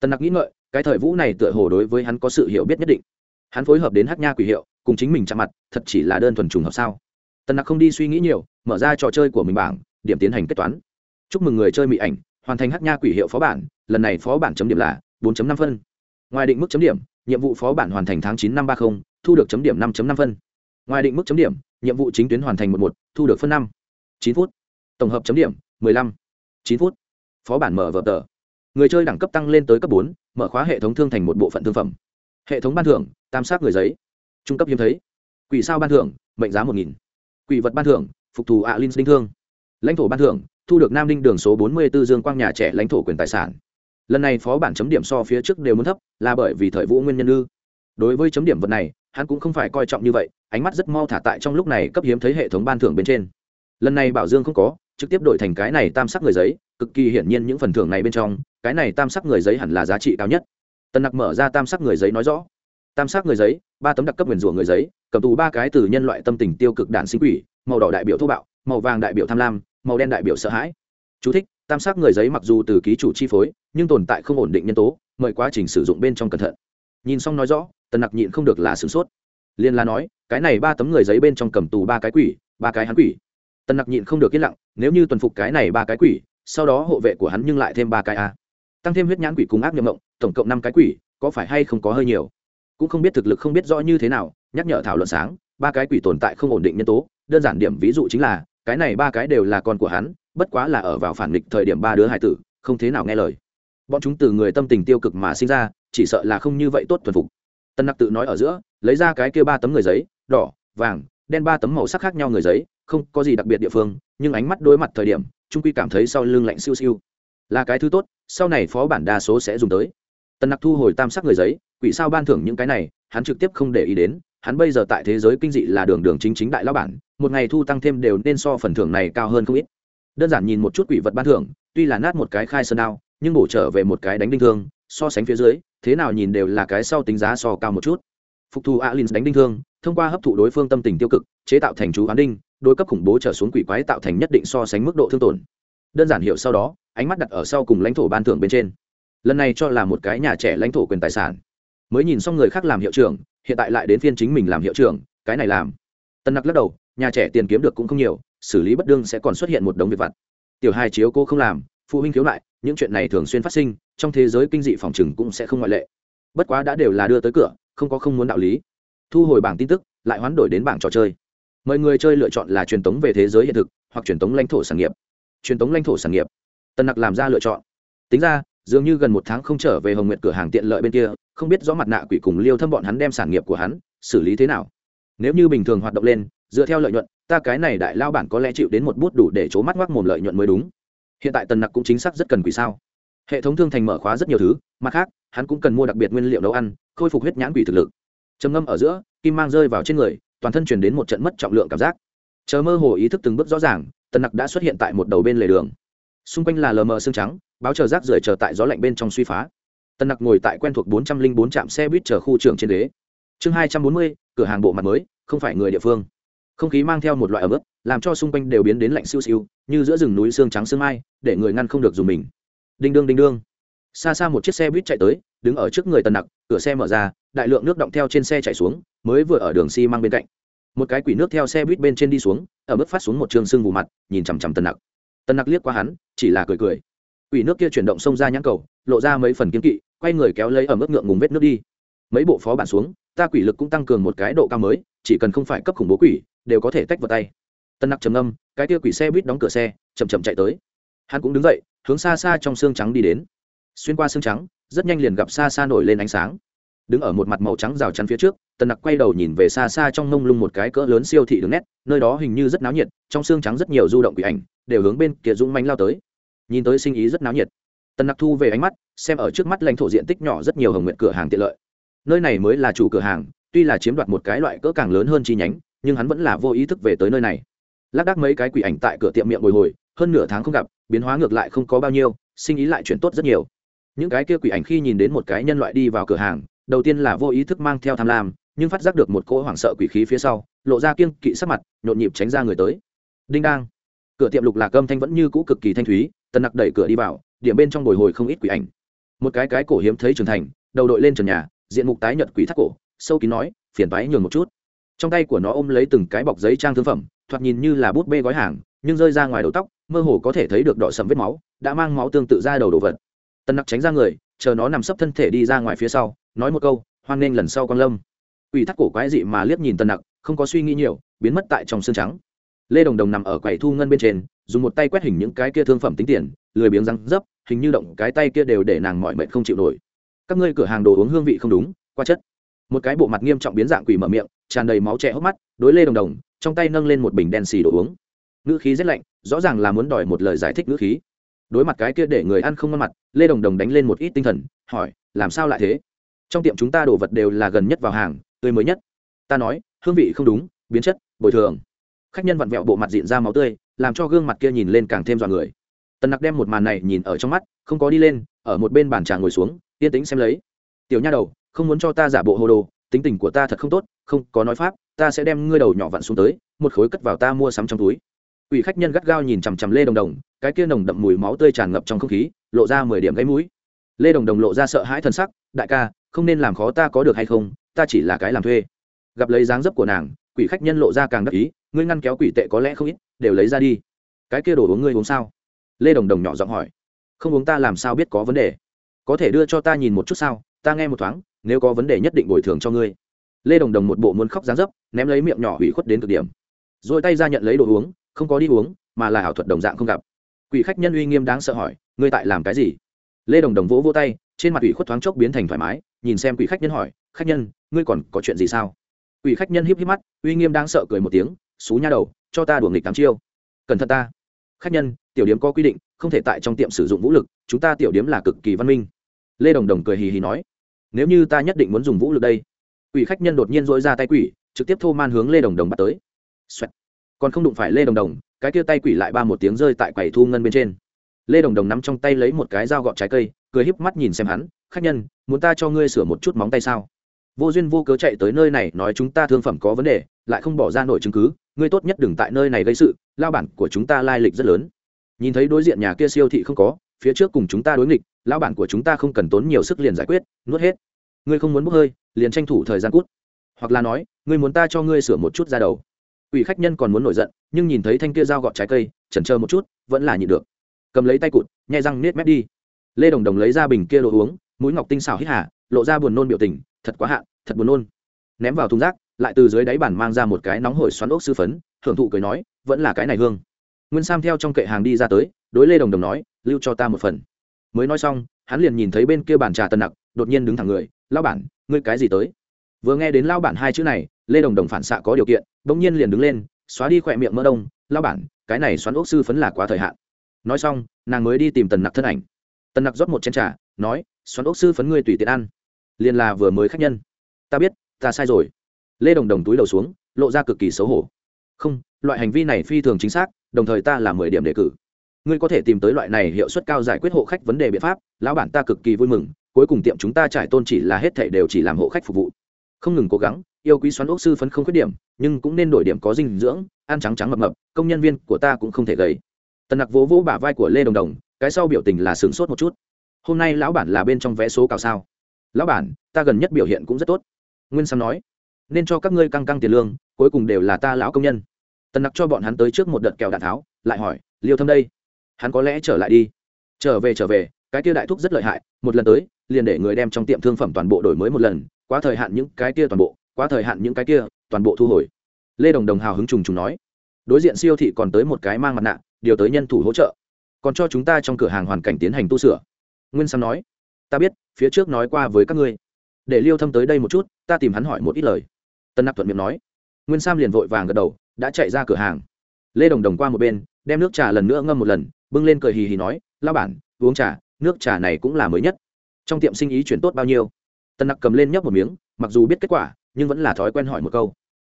Tần nặc nghĩ ngợi, cái thời vũ này tựa hồ đối với hắn có sự hiểu biết nhất định. Hắn phối hợp đến hát nha quỷ hiệu, cùng chính mình chạm mặt, thật chỉ là đơn thuần trùng hợp sao? Tần nặc không đi suy nghĩ nhiều, mở ra trò chơi của mình bảng, điểm tiến hành kết toán. Chúc mừng người chơi mỹ ảnh hoàn thành hát nha quỷ hiệu phó bản, lần này phó bản chấm điểm là 4 năm phân. Ngoài định mức chấm điểm, nhiệm vụ phó bản hoàn thành tháng chín năm ba mươi thu được chấm điểm năm năm phân. Ngoài định mức chấm điểm, nhiệm vụ chính tuyến hoàn thành một một, thu được phân năm. Chín phút. Tổng hợp chấm điểm 15. 9 phút. Phó bản mở vở tờ. Người chơi đẳng cấp tăng lên tới cấp bốn, mở khóa hệ thống thương thành một bộ phận thương phẩm. Hệ thống ban thưởng, tam sát người giấy. Trung cấp hiếm thấy. Quỷ sao ban thưởng, mệnh giá một nghìn. Quỷ vật ban thưởng, phục thù ạ linh linh thương. Lãnh thổ ban thưởng thu được nam đinh đường số bốn mươi 44 dương quang nhà trẻ lãnh thổ quyền tài sản. Lần này phó bản chấm điểm so phía trước đều muốn thấp, là bởi vì thời vũ nguyên nhân ư. Đối với chấm điểm vật này, hắn cũng không phải coi trọng như vậy, ánh mắt rất mau thả tại trong lúc này cấp hiếm thấy hệ thống ban thưởng bên trên. Lần này bảo dương không có, trực tiếp đổi thành cái này tam sắc người giấy, cực kỳ hiển nhiên những phần thưởng này bên trong, cái này tam sắc người giấy hẳn là giá trị cao nhất. Tần nặc mở ra tam sắc người giấy nói rõ. Tam sắc người giấy, ba tấm đặc cấp nguyền rủa người giấy, cầm tù ba cái từ nhân loại tâm tình tiêu cực đạn sinh quỷ, màu đỏ đại biểu thô bạo, màu vàng đại biểu tham lam màu đen đại biểu sợ hãi. Chú thích, tam sắc người giấy mặc dù từ ký chủ chi phối nhưng tồn tại không ổn định nhân tố mời quá trình sử dụng bên trong cẩn thận. Nhìn xong nói rõ tần nặc nhịn không được là sửng sốt. Liên la nói cái này ba tấm người giấy bên trong cầm tù ba cái quỷ ba cái hắn quỷ. Tần nặc nhịn không được yên lặng nếu như tuần phục cái này ba cái quỷ sau đó hộ vệ của hắn nhưng lại thêm ba cái a. Tăng thêm huyết nhãn quỷ cùng ác nhậm mộng tổng cộng năm cái quỷ có phải hay không có hơi nhiều? Cũng không biết thực lực không biết rõ như thế nào nhắc nhở thảo luận sáng ba cái quỷ tồn tại không ổn định nhân tố đơn giản điểm ví dụ chính là cái này ba cái đều là con của hắn, bất quá là ở vào phản nghịch thời điểm ba đứa hải tử, không thế nào nghe lời. Bọn chúng từ người tâm tình tiêu cực mà sinh ra, chỉ sợ là không như vậy tốt thuần phục. Tân nặc tự nói ở giữa, lấy ra cái kia ba tấm người giấy, đỏ, vàng, đen ba tấm màu sắc khác nhau người giấy, không có gì đặc biệt địa phương, nhưng ánh mắt đối mặt thời điểm trung quy cảm thấy sau lưng lạnh siêu siêu. Là cái thứ tốt, sau này phó bản đa số sẽ dùng tới. Tần nặc thu hồi tam sắc người giấy, quỷ sao ban thưởng những cái này, hắn trực tiếp không để ý đến hắn bây giờ tại thế giới kinh dị là đường đường chính chính đại lao bản, một ngày thu tăng thêm đều nên so phần thưởng này cao hơn không ít. Đơn giản nhìn một chút quỷ vật ban thưởng, tuy là nát một cái khai sơn đao, nhưng bổ trở về một cái đánh đinh thương, so sánh phía dưới, thế nào nhìn đều là cái sau tính giá so cao một chút. Phục thù alin đánh đinh thương, thông qua hấp thụ đối phương tâm tình tiêu cực, chế tạo thành chú hoán đinh, đối cấp khủng bố trở xuống quỷ quái tạo thành nhất định so sánh mức độ thương tổn. Đơn giản hiểu sau đó, ánh mắt đặt ở sau cùng lãnh thổ ban thưởng bên trên. Lần này cho là một cái nhà trẻ lãnh thổ quyền tài sản. Mới nhìn xong người khác làm hiệu trưởng hiện tại lại đến phiên chính mình làm hiệu trưởng, cái này làm. Tân nặc lắc đầu, nhà trẻ tiền kiếm được cũng không nhiều, xử lý bất đương sẽ còn xuất hiện một đống việc vặt. Tiểu hai chiếu cô không làm, phụ huynh khiếu lại những chuyện này thường xuyên phát sinh, trong thế giới kinh dị phòng trừng cũng sẽ không ngoại lệ. Bất quá đã đều là đưa tới cửa, không có không muốn đạo lý. Thu hồi bảng tin tức, lại hoán đổi đến bảng trò chơi. Mời người chơi lựa chọn là truyền tống về thế giới hiện thực, hoặc truyền tống lãnh thổ sản nghiệp. Truyền tống lãnh thổ sản nghiệp. Tân nặc làm ra lựa chọn. Tính ra, dường như gần một tháng không trở về hồng nguyện cửa hàng tiện lợi bên kia không biết rõ mặt nạ quỷ cùng liêu thâm bọn hắn đem sản nghiệp của hắn xử lý thế nào. Nếu như bình thường hoạt động lên, dựa theo lợi nhuận, ta cái này đại lao bản có lẽ chịu đến một bút đủ để c mắt ngoác mồm lợi nhuận mới đúng. Hiện tại tần nặc cũng chính xác rất cần quỷ sao. Hệ thống thương thành mở khóa rất nhiều thứ, mặt khác, hắn cũng cần mua đặc biệt nguyên liệu nấu ăn, khôi phục huyết nhãn quỷ thực lực. Trầm ngâm ở giữa, kim mang rơi vào trên người, toàn thân truyền đến một trận mất trọng lượng cảm giác. Chờ mơ hồ ý thức từng bước rõ ràng, tần nặc đã xuất hiện tại một đầu bên lề đường. Xung quanh là lờ mờ xương trắng, báo chờ rác rưởi chờ tại gió lạnh bên trong suy phá. Tân nặc ngồi tại quen thuộc bốn trăm linh bốn trạm xe buýt chở khu trường trên ghế. Chương hai trăm bốn mươi, cửa hàng bộ mặt mới, không phải người địa phương. Không khí mang theo một loại ẩm ướt, làm cho xung quanh đều biến đến lạnh siêu siêu, như giữa rừng núi xương trắng sương mai, để người ngăn không được dùng mình. Đinh đương đinh đương. Xa xa một chiếc xe buýt chạy tới, đứng ở trước người tần nặc, cửa xe mở ra, đại lượng nước động theo trên xe chạy xuống, mới vừa ở đường xi mang bên cạnh. Một cái quỷ nước theo xe buýt bên trên đi xuống, ở mức phát xuống một trường sưng vù mặt, nhìn chằm chằm tần nặc. Tần nặc liếc qua hắn, chỉ là cười cười. Quỷ nước kia chuyển động xông ra nhãn cầu, lộ ra mấy phần kiếm kỵ quay người kéo lấy ở mức ngượng ngùng vết nước đi. Mấy bộ phó bản xuống, ta quỷ lực cũng tăng cường một cái độ cao mới, chỉ cần không phải cấp khủng bố quỷ, đều có thể tách vào tay. Tân nặc trầm âm cái kia quỷ xe buýt đóng cửa xe, chậm chậm chạy tới. Hắn cũng đứng dậy, hướng xa xa trong xương trắng đi đến. Xuyên qua xương trắng, rất nhanh liền gặp xa xa nổi lên ánh sáng. Đứng ở một mặt màu trắng rào chắn phía trước tần nặc quay đầu nhìn về xa xa trong mông lung một cái cỡ lớn siêu thị đường nét, nơi đó hình như rất náo nhiệt, trong xương trắng rất nhiều du động quỷ ảnh, đều hướng bên kia dũng manh lao tới. Nhìn tới sinh ý rất náo nhiệt tần nặc thu về ánh mắt, xem ở trước mắt lãnh thổ diện tích nhỏ rất nhiều hồng nguyện cửa hàng tiện lợi. Nơi này mới là chủ cửa hàng, tuy là chiếm đoạt một cái loại cỡ càng lớn hơn chi nhánh, nhưng hắn vẫn là vô ý thức về tới nơi này. Lác đác mấy cái quỷ ảnh tại cửa tiệm miệng bồi hồi, hơn nửa tháng không gặp, biến hóa ngược lại không có bao nhiêu, sinh ý lại chuyển tốt rất nhiều. Những cái kia quỷ ảnh khi nhìn đến một cái nhân loại đi vào cửa hàng, đầu tiên là vô ý thức mang theo tham lam, nhưng phát giác được một cỗ hoảng sợ quỷ khí phía sau, lộ ra kiêng kỵ sắc mặt, nhộn nhịp tránh ra người tới. Đinh đang. Cửa tiệm lục lạc âm thanh vẫn như cũ cực kỳ thanh thúy, tần nặc đẩy cửa đi vào điểm bên trong bồi hồi không ít quỷ ảnh. Một cái cái cổ hiếm thấy trưởng thành, đầu đội lên trần nhà, diện mục tái nhợt quỷ thắt cổ, sâu kín nói, phiền toái nhường một chút. Trong tay của nó ôm lấy từng cái bọc giấy trang thương phẩm, thoạt nhìn như là bút bê gói hàng, nhưng rơi ra ngoài đầu tóc, mơ hồ có thể thấy được đỏ sầm vết máu, đã mang máu tương tự ra đầu đồ vật. Tân nặc tránh ra người, chờ nó nằm sấp thân thể đi ra ngoài phía sau, nói một câu, hoan nghênh lần sau con lâm. Ủy thắt cổ quái dị mà liếc nhìn tân nặc, không có suy nghĩ nhiều, biến mất tại trong xương trắng. Lê đồng đồng nằm ở quầy thu ngân bên trên dùng một tay quét hình những cái kia thương phẩm tính tiền, lười biếng răng dấp, hình như động cái tay kia đều để nàng mọi mệnh không chịu nổi. Các ngươi cửa hàng đồ uống hương vị không đúng qua chất. Một cái bộ mặt nghiêm trọng biến dạng quỷ mở miệng, tràn đầy máu trẻ hốc mắt, đối lê đồng đồng, trong tay nâng lên một bình đen xì đồ uống. Ngữ khí rất lạnh, rõ ràng là muốn đòi một lời giải thích ngữ khí. Đối mặt cái kia để người ăn không ngon mặt, lê đồng đồng đánh lên một ít tinh thần, hỏi, làm sao lại thế? Trong tiệm chúng ta đồ vật đều là gần nhất vào hàng, tươi mới nhất. Ta nói, hương vị không đúng, biến chất, bồi thường khách nhân vặn vẹo bộ mặt diện ra máu tươi, làm cho gương mặt kia nhìn lên càng thêm dọa người. Tần nặc đem một màn này nhìn ở trong mắt, không có đi lên, ở một bên bàn trà ngồi xuống, yên tĩnh xem lấy. Tiểu nha đầu, không muốn cho ta giả bộ hồ đồ, tính tình của ta thật không tốt, không có nói pháp, ta sẽ đem ngươi đầu nhỏ vặn xuống tới, một khối cất vào ta mua sắm trong túi. Ủy khách nhân gắt gao nhìn chằm chằm lê đồng đồng, cái kia nồng đậm mùi máu tươi tràn ngập trong không khí, lộ ra mười điểm gáy mũi. Lê đồng đồng lộ ra sợ hãi t sắc, đại ca, không nên làm khó ta có được hay không, ta chỉ là cái làm thuê. Gặp lấy dáng dấp của nàng, quỷ khách nhân lộ ra càng đắc ý ngươi ngăn kéo quỷ tệ có lẽ không ít, đều lấy ra đi. Cái kia đồ uống ngươi uống sao? Lê đồng đồng nhỏ giọng hỏi. Không uống ta làm sao biết có vấn đề? Có thể đưa cho ta nhìn một chút sao? Ta nghe một thoáng, nếu có vấn đề nhất định bồi thường cho ngươi. Lê đồng đồng một bộ muốn khóc dáng dấp, ném lấy miệng nhỏ hủy khuất đến cực điểm. Rồi tay ra nhận lấy đồ uống, không có đi uống, mà là ảo thuật đồng dạng không gặp. Quỷ khách nhân uy nghiêm đáng sợ hỏi, ngươi tại làm cái gì? Lê đồng đồng vỗ vỗ tay, trên mặt ủy khuất thoáng chốc biến thành thoải mái, nhìn xem quỷ khách nhân hỏi, khách nhân, ngươi còn có chuyện gì sao? Quỷ khách nhân híp híp mắt, uy nghiêm đáng sợ cười một tiếng xú nha đầu, cho ta đuổi nghịch tám chiêu. Cẩn thận ta. Khách nhân, tiểu điếm có quy định, không thể tại trong tiệm sử dụng vũ lực, chúng ta tiểu điếm là cực kỳ văn minh. Lê đồng đồng cười hì hì nói, nếu như ta nhất định muốn dùng vũ lực đây. Quỷ khách nhân đột nhiên dỗi ra tay quỷ, trực tiếp thô man hướng lê đồng đồng bắt tới. Xoẹt. còn không đụng phải lê đồng đồng, cái kia tay quỷ lại ba một tiếng rơi tại quầy thu ngân bên trên. Lê đồng đồng nắm trong tay lấy một cái dao gọt trái cây, cười híp mắt nhìn xem hắn, khách nhân, muốn ta cho ngươi sửa một chút móng tay sao? Vô duyên vô cớ chạy tới nơi này, nói chúng ta thương phẩm có vấn đề, lại không bỏ ra nổi chứng cứ ngươi tốt nhất đừng tại nơi này gây sự, lao bản của chúng ta lai lịch rất lớn. Nhìn thấy đối diện nhà kia siêu thị không có, phía trước cùng chúng ta đối nghịch, lao bản của chúng ta không cần tốn nhiều sức liền giải quyết, nuốt hết. Ngươi không muốn bốc hơi, liền tranh thủ thời gian cút. Hoặc là nói, ngươi muốn ta cho ngươi sửa một chút ra đầu. Ủy khách nhân còn muốn nổi giận, nhưng nhìn thấy thanh kia dao gọt trái cây, chần chờ một chút, vẫn là nhịn được. Cầm lấy tay cụt nhai răng nết mép đi. Lê đồng đồng lấy ra bình kia đồ uống, mũi ngọc tinh xảo hít hà, lộ ra buồn nôn biểu tình, thật quá hạn thật buồn nôn. Ném vào thùng rác lại từ dưới đáy bàn mang ra một cái nóng hổi xoắn ốc sư phấn hưởng thụ cười nói, vẫn là cái này hương. Nguyên sam theo trong kệ hàng đi ra tới, đối lê đồng đồng nói, lưu cho ta một phần. Mới nói xong, hắn liền nhìn thấy bên kia bàn trà tần nặc, đột nhiên đứng thẳng người lao bản, ngươi cái gì tới? Vừa nghe đến lao bản hai chữ này, lê đồng đồng phản xạ có điều kiện, bỗng nhiên liền đứng lên, xóa đi khỏe miệng mỡ đông lao bản, cái này xoắn ốc sư phấn là quá thời hạn. Nói xong, nàng mới đi tìm tần nặc thân ảnh. Tần nặc rót một chén trà, nói, xoắn ốc sư phấn ngươi tùy tiện ăn. Liền là vừa mới khách nhân. Ta biết, ta sai rồi lê đồng đồng túi đầu xuống, lộ ra cực kỳ xấu hổ. Không, loại hành vi này phi thường chính xác, đồng thời ta là mười điểm đề cử. Ngươi có thể tìm tới loại này hiệu suất cao giải quyết hộ khách vấn đề biện pháp, lão bản ta cực kỳ vui mừng, cuối cùng tiệm chúng ta trải tôn chỉ là hết thảy đều chỉ làm hộ khách phục vụ. Không ngừng cố gắng, yêu quý xoắn ốc sư phấn không khuyết điểm, nhưng cũng nên đổi điểm có dinh dưỡng, ăn trắng trắng mập mập, công nhân viên của ta cũng không thể gầy. Tần nặc vỗ vỗ bả vai của lê đồng đồng, cái sau biểu tình là sửng sốt một chút. Hôm nay lão bản là bên trong vé số cào sao? Lão bản, ta gần nhất biểu hiện cũng rất tốt. Nguyên sam nói nên cho các ngươi căng căng tiền lương, cuối cùng đều là ta lão công nhân. Tần nặc cho bọn hắn tới trước một đợt kẹo đạn tháo, lại hỏi, liêu thâm đây, hắn có lẽ trở lại đi? Trở về trở về, cái kia đại thúc rất lợi hại, một lần tới, liền để người đem trong tiệm thương phẩm toàn bộ đổi mới một lần, quá thời hạn những cái kia toàn bộ, quá thời hạn những cái kia, toàn bộ thu hồi. Lê đồng đồng hào hứng trùng trùng nói, đối diện siêu thị còn tới một cái mang mặt nạ, điều tới nhân thủ hỗ trợ, còn cho chúng ta trong cửa hàng hoàn cảnh tiến hành tu sửa. Nguyên sam nói, ta biết, phía trước nói qua với các ngươi, để liêu thâm tới đây một chút, ta tìm hắn hỏi một ít lời tân nặc thuận miệng nói. Nguyên sam liền vội vàng gật đầu, đã chạy ra cửa hàng. Lê đồng đồng qua một bên, đem nước trà lần nữa ngâm một lần, bưng lên cười hì hì nói lao bản, uống trà, nước trà này cũng là mới nhất. Trong tiệm sinh ý chuyển tốt bao nhiêu? Tân nặc cầm lên nhấp một miếng, mặc dù biết kết quả, nhưng vẫn là thói quen hỏi một câu.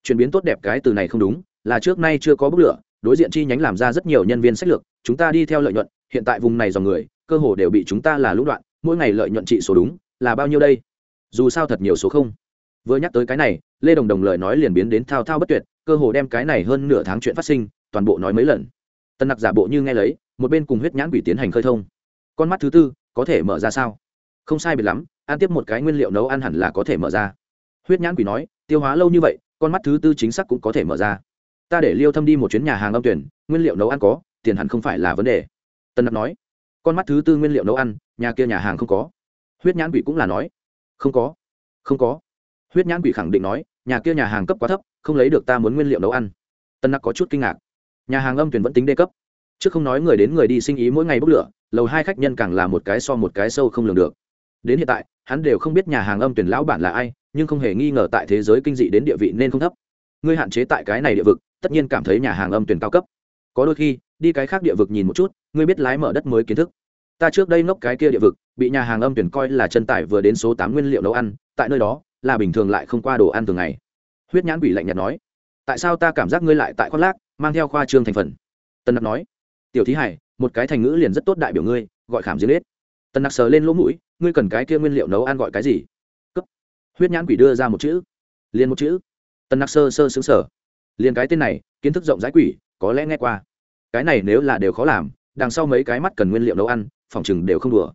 Chuyển biến tốt đẹp cái từ này không đúng, là trước nay chưa có bức lửa, đối diện chi nhánh làm ra rất nhiều nhân viên sách lược, chúng ta đi theo lợi nhuận, hiện tại vùng này dòng người, cơ hồ đều bị chúng ta là lũ đoạn, mỗi ngày lợi nhuận trị số đúng là bao nhiêu đây? Dù sao thật nhiều số không vừa nhắc tới cái này, lê đồng đồng lời nói liền biến đến thao thao bất tuyệt, cơ hồ đem cái này hơn nửa tháng chuyện phát sinh, toàn bộ nói mấy lần. Tân nặc giả bộ như nghe lấy, một bên cùng huyết nhãn quỷ tiến hành khơi thông. Con mắt thứ tư, có thể mở ra sao? Không sai biệt lắm, ăn tiếp một cái nguyên liệu nấu ăn hẳn là có thể mở ra. Huyết nhãn quỷ nói, tiêu hóa lâu như vậy, con mắt thứ tư chính xác cũng có thể mở ra. Ta để liêu thâm đi một chuyến nhà hàng âm tuyển, nguyên liệu nấu ăn có, tiền hẳn không phải là vấn đề. Tân nặc nói, con mắt thứ tư nguyên liệu nấu ăn, nhà kia nhà hàng không có. Huyết nhãn quỷ cũng là nói, không có không có huyết nhãn quỷ khẳng định nói, nhà kia nhà hàng cấp quá thấp, không lấy được ta muốn nguyên liệu nấu ăn. Tân nặc có chút kinh ngạc. Nhà hàng âm tuyển vẫn tính đê cấp. Chứ không nói người đến người đi sinh ý mỗi ngày bốc lửa, lầu hai khách nhân càng là một cái so một cái sâu không lường được. Đến hiện tại, hắn đều không biết nhà hàng âm tuyển lão bản là ai, nhưng không hề nghi ngờ tại thế giới kinh dị đến địa vị nên không thấp. Ngươi hạn chế tại cái này địa vực, tất nhiên cảm thấy nhà hàng âm tuyển cao cấp. Có đôi khi, đi cái khác địa vực nhìn một chút, ngươi biết lái mở đất mới kiến thức. Ta trước đây ngốc cái kia địa vực, bị nhà hàng âm tuyển coi là chân tải vừa đến số tám nguyên liệu nấu ăn, tại nơi đó là bình thường lại không qua đồ ăn thường ngày. Huyết nhãn quỷ lạnh nhạt nói, tại sao ta cảm giác ngươi lại tại khoác lác, mang theo khoa trương thành phần? Tân nặc nói, tiểu thí hải, một cái thành ngữ liền rất tốt đại biểu ngươi, gọi khảm giếng hết tân nặc sờ lên lỗ mũi, ngươi cần cái kia nguyên liệu nấu ăn gọi cái gì? Cấp huyết nhãn quỷ đưa ra một chữ, liền một chữ. Tân nặc sơ sơ xứng sở liền cái tên này, kiến thức rộng rãi quỷ, có lẽ nghe qua. Cái này nếu là đều khó làm, đằng sau mấy cái mắt cần nguyên liệu nấu ăn, phòng chừng đều không đùa.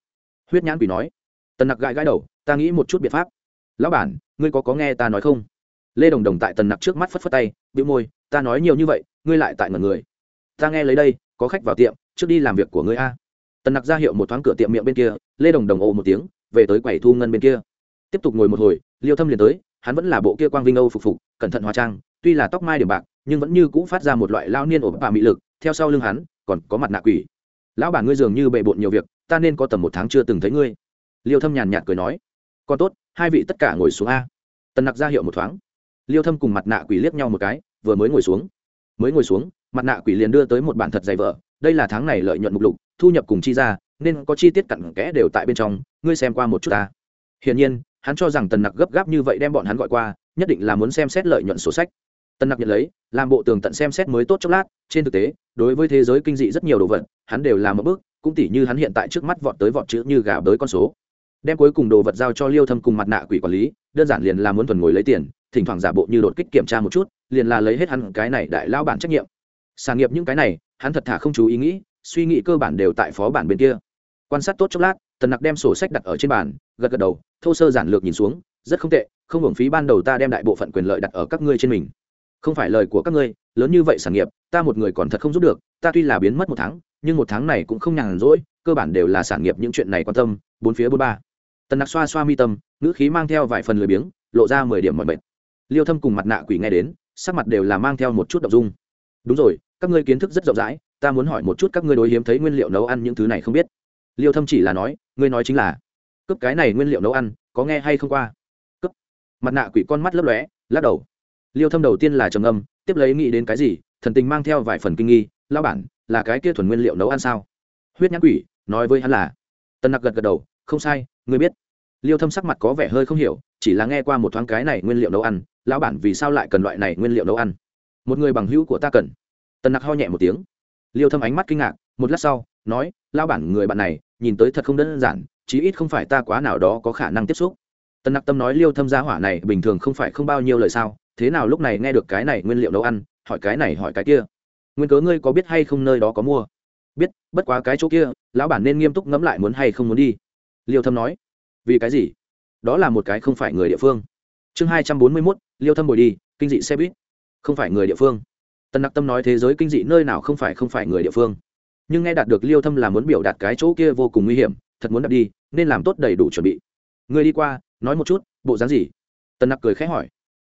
Huyết nhãn quỷ nói. Tần nặc gãi gãi đầu, ta nghĩ một chút biện pháp lão bản, ngươi có có nghe ta nói không? Lê đồng đồng tại tần nặc trước mắt phất phất tay bị môi, ta nói nhiều như vậy, ngươi lại tại ngần người. Ta nghe lấy đây, có khách vào tiệm, trước đi làm việc của ngươi a. Tần nặc ra hiệu một thoáng cửa tiệm miệng bên kia, lê đồng đồng ồ một tiếng, về tới quầy thu ngân bên kia. Tiếp tục ngồi một hồi, liêu thâm liền tới, hắn vẫn là bộ kia quang vinh âu phục phục, cẩn thận hóa trang, tuy là tóc mai điểm bạc, nhưng vẫn như cũ phát ra một loại lao niên ổ bà mị lực, theo sau lưng hắn, còn có mặt nạ quỷ. Lão bản, ngươi dường như bệ bộn nhiều việc, ta nên có tầm một tháng chưa từng thấy ngươi. Liêu thâm nhàn nhạt cười nói. Còn tốt hai vị tất cả ngồi xuống a. Tần nặc ra hiệu một thoáng. Liêu thâm cùng mặt nạ quỷ liếc nhau một cái, vừa mới ngồi xuống. Mới ngồi xuống, mặt nạ quỷ liền đưa tới một bản thật dày vợ đây là tháng này lợi nhuận mục lục, thu nhập cùng chi ra, nên có chi tiết cặn kẽ đều tại bên trong, ngươi xem qua một chút ta. Hiển nhiên, hắn cho rằng tần nặc gấp gáp như vậy đem bọn hắn gọi qua, nhất định là muốn xem xét lợi nhuận sổ sách. Tần nặc nhận lấy, làm bộ tường tận xem xét mới tốt chốc lát, trên thực tế, đối với thế giới kinh dị rất nhiều đồ vật, hắn đều làm một bước, cũng tỉ như hắn hiện tại trước mắt vọt tới vọt chữ như gà bới con số đem cuối cùng đồ vật giao cho liêu thâm cùng mặt nạ quỷ quản lý, đơn giản liền là muốn thuần ngồi lấy tiền, thỉnh thoảng giả bộ như đột kích kiểm tra một chút, liền là lấy hết hắn cái này đại lao bản trách nhiệm. Sản nghiệp những cái này, hắn thật thả không chú ý nghĩ, suy nghĩ cơ bản đều tại phó bản bên kia. Quan sát tốt chốc lát, tần nặc đem sổ sách đặt ở trên bàn, gật gật đầu, thô sơ giản lược nhìn xuống, rất không tệ, không hưởng phí ban đầu ta đem đại bộ phận quyền lợi đặt ở các ngươi trên mình. Không phải lời của các ngươi, lớn như vậy sản nghiệp, ta một người còn thật không giúp được, ta tuy là biến mất một tháng, nhưng một tháng này cũng không nhàn rỗi, cơ bản đều là sản nghiệp những chuyện này quan tâm, bốn phía bốn ba tần nặc xoa xoa mi tâm, ngữ khí mang theo vài phần lười biếng, lộ ra mười điểm mọi mệt. Liêu thâm cùng mặt nạ quỷ nghe đến, sắc mặt đều là mang theo một chút đ ộ n g dung. Đúng rồi, các ngươi kiến thức rất rộng rãi, ta muốn hỏi một chút các ngươi đối hiếm thấy nguyên liệu nấu ăn những thứ này không biết. Liêu thâm chỉ là nói, ngươi nói chính là, cướp cái này nguyên liệu nấu ăn, có nghe hay không qua? Cướp. Mặt nạ quỷ con mắt lấp lóe, lắc đầu. Liêu thâm đầu tiên là trầm âm tiếp lấy nghĩ đến cái gì, thần tình mang theo vài phần kinh nghi lao bản, là cái kia thuần nguyên liệu nấu ăn sao? Huyết nhãn quỷ, nói với hắn là. Tân nặc gật gật đầu không sai, ngươi biết. Liêu thâm sắc mặt có vẻ hơi không hiểu, chỉ là nghe qua một thoáng cái này nguyên liệu nấu ăn, lão bản vì sao lại cần loại này nguyên liệu nấu ăn? Một người bằng hữu của ta cần. Tần nặc ho nhẹ một tiếng. Liêu thâm ánh mắt kinh ngạc, một lát sau, nói, lão bản, người bạn này, nhìn tới thật không đơn giản, chí ít không phải ta quá nào đó có khả năng tiếp xúc. Tần nặc tâm nói, liêu thâm gia hỏa này bình thường không phải không bao nhiêu lời sao, thế nào lúc này nghe được cái này nguyên liệu nấu ăn, hỏi cái này hỏi cái kia. Nguyên cớ ngươi có biết hay không nơi đó có mua? Biết, bất quá cái chỗ kia, lão bản nên nghiêm túc ngẫm lại muốn hay không muốn đi liêu thâm nói. Vì cái gì? Đó là một cái không phải người địa phương. Chương hai trăm bốn mươi mốt, liêu thâm bồi đi, kinh dị xe buýt. Không phải người địa phương. Tần nặc tâm nói thế giới kinh dị nơi nào không phải không phải người địa phương. Nhưng nghe đạt được liêu thâm là muốn biểu đạt cái chỗ kia vô cùng nguy hiểm, thật muốn đặt đi, nên làm tốt đầy đủ chuẩn bị. Người đi qua, nói một chút, bộ dáng gì? Tần nặc cười khẽ hỏi.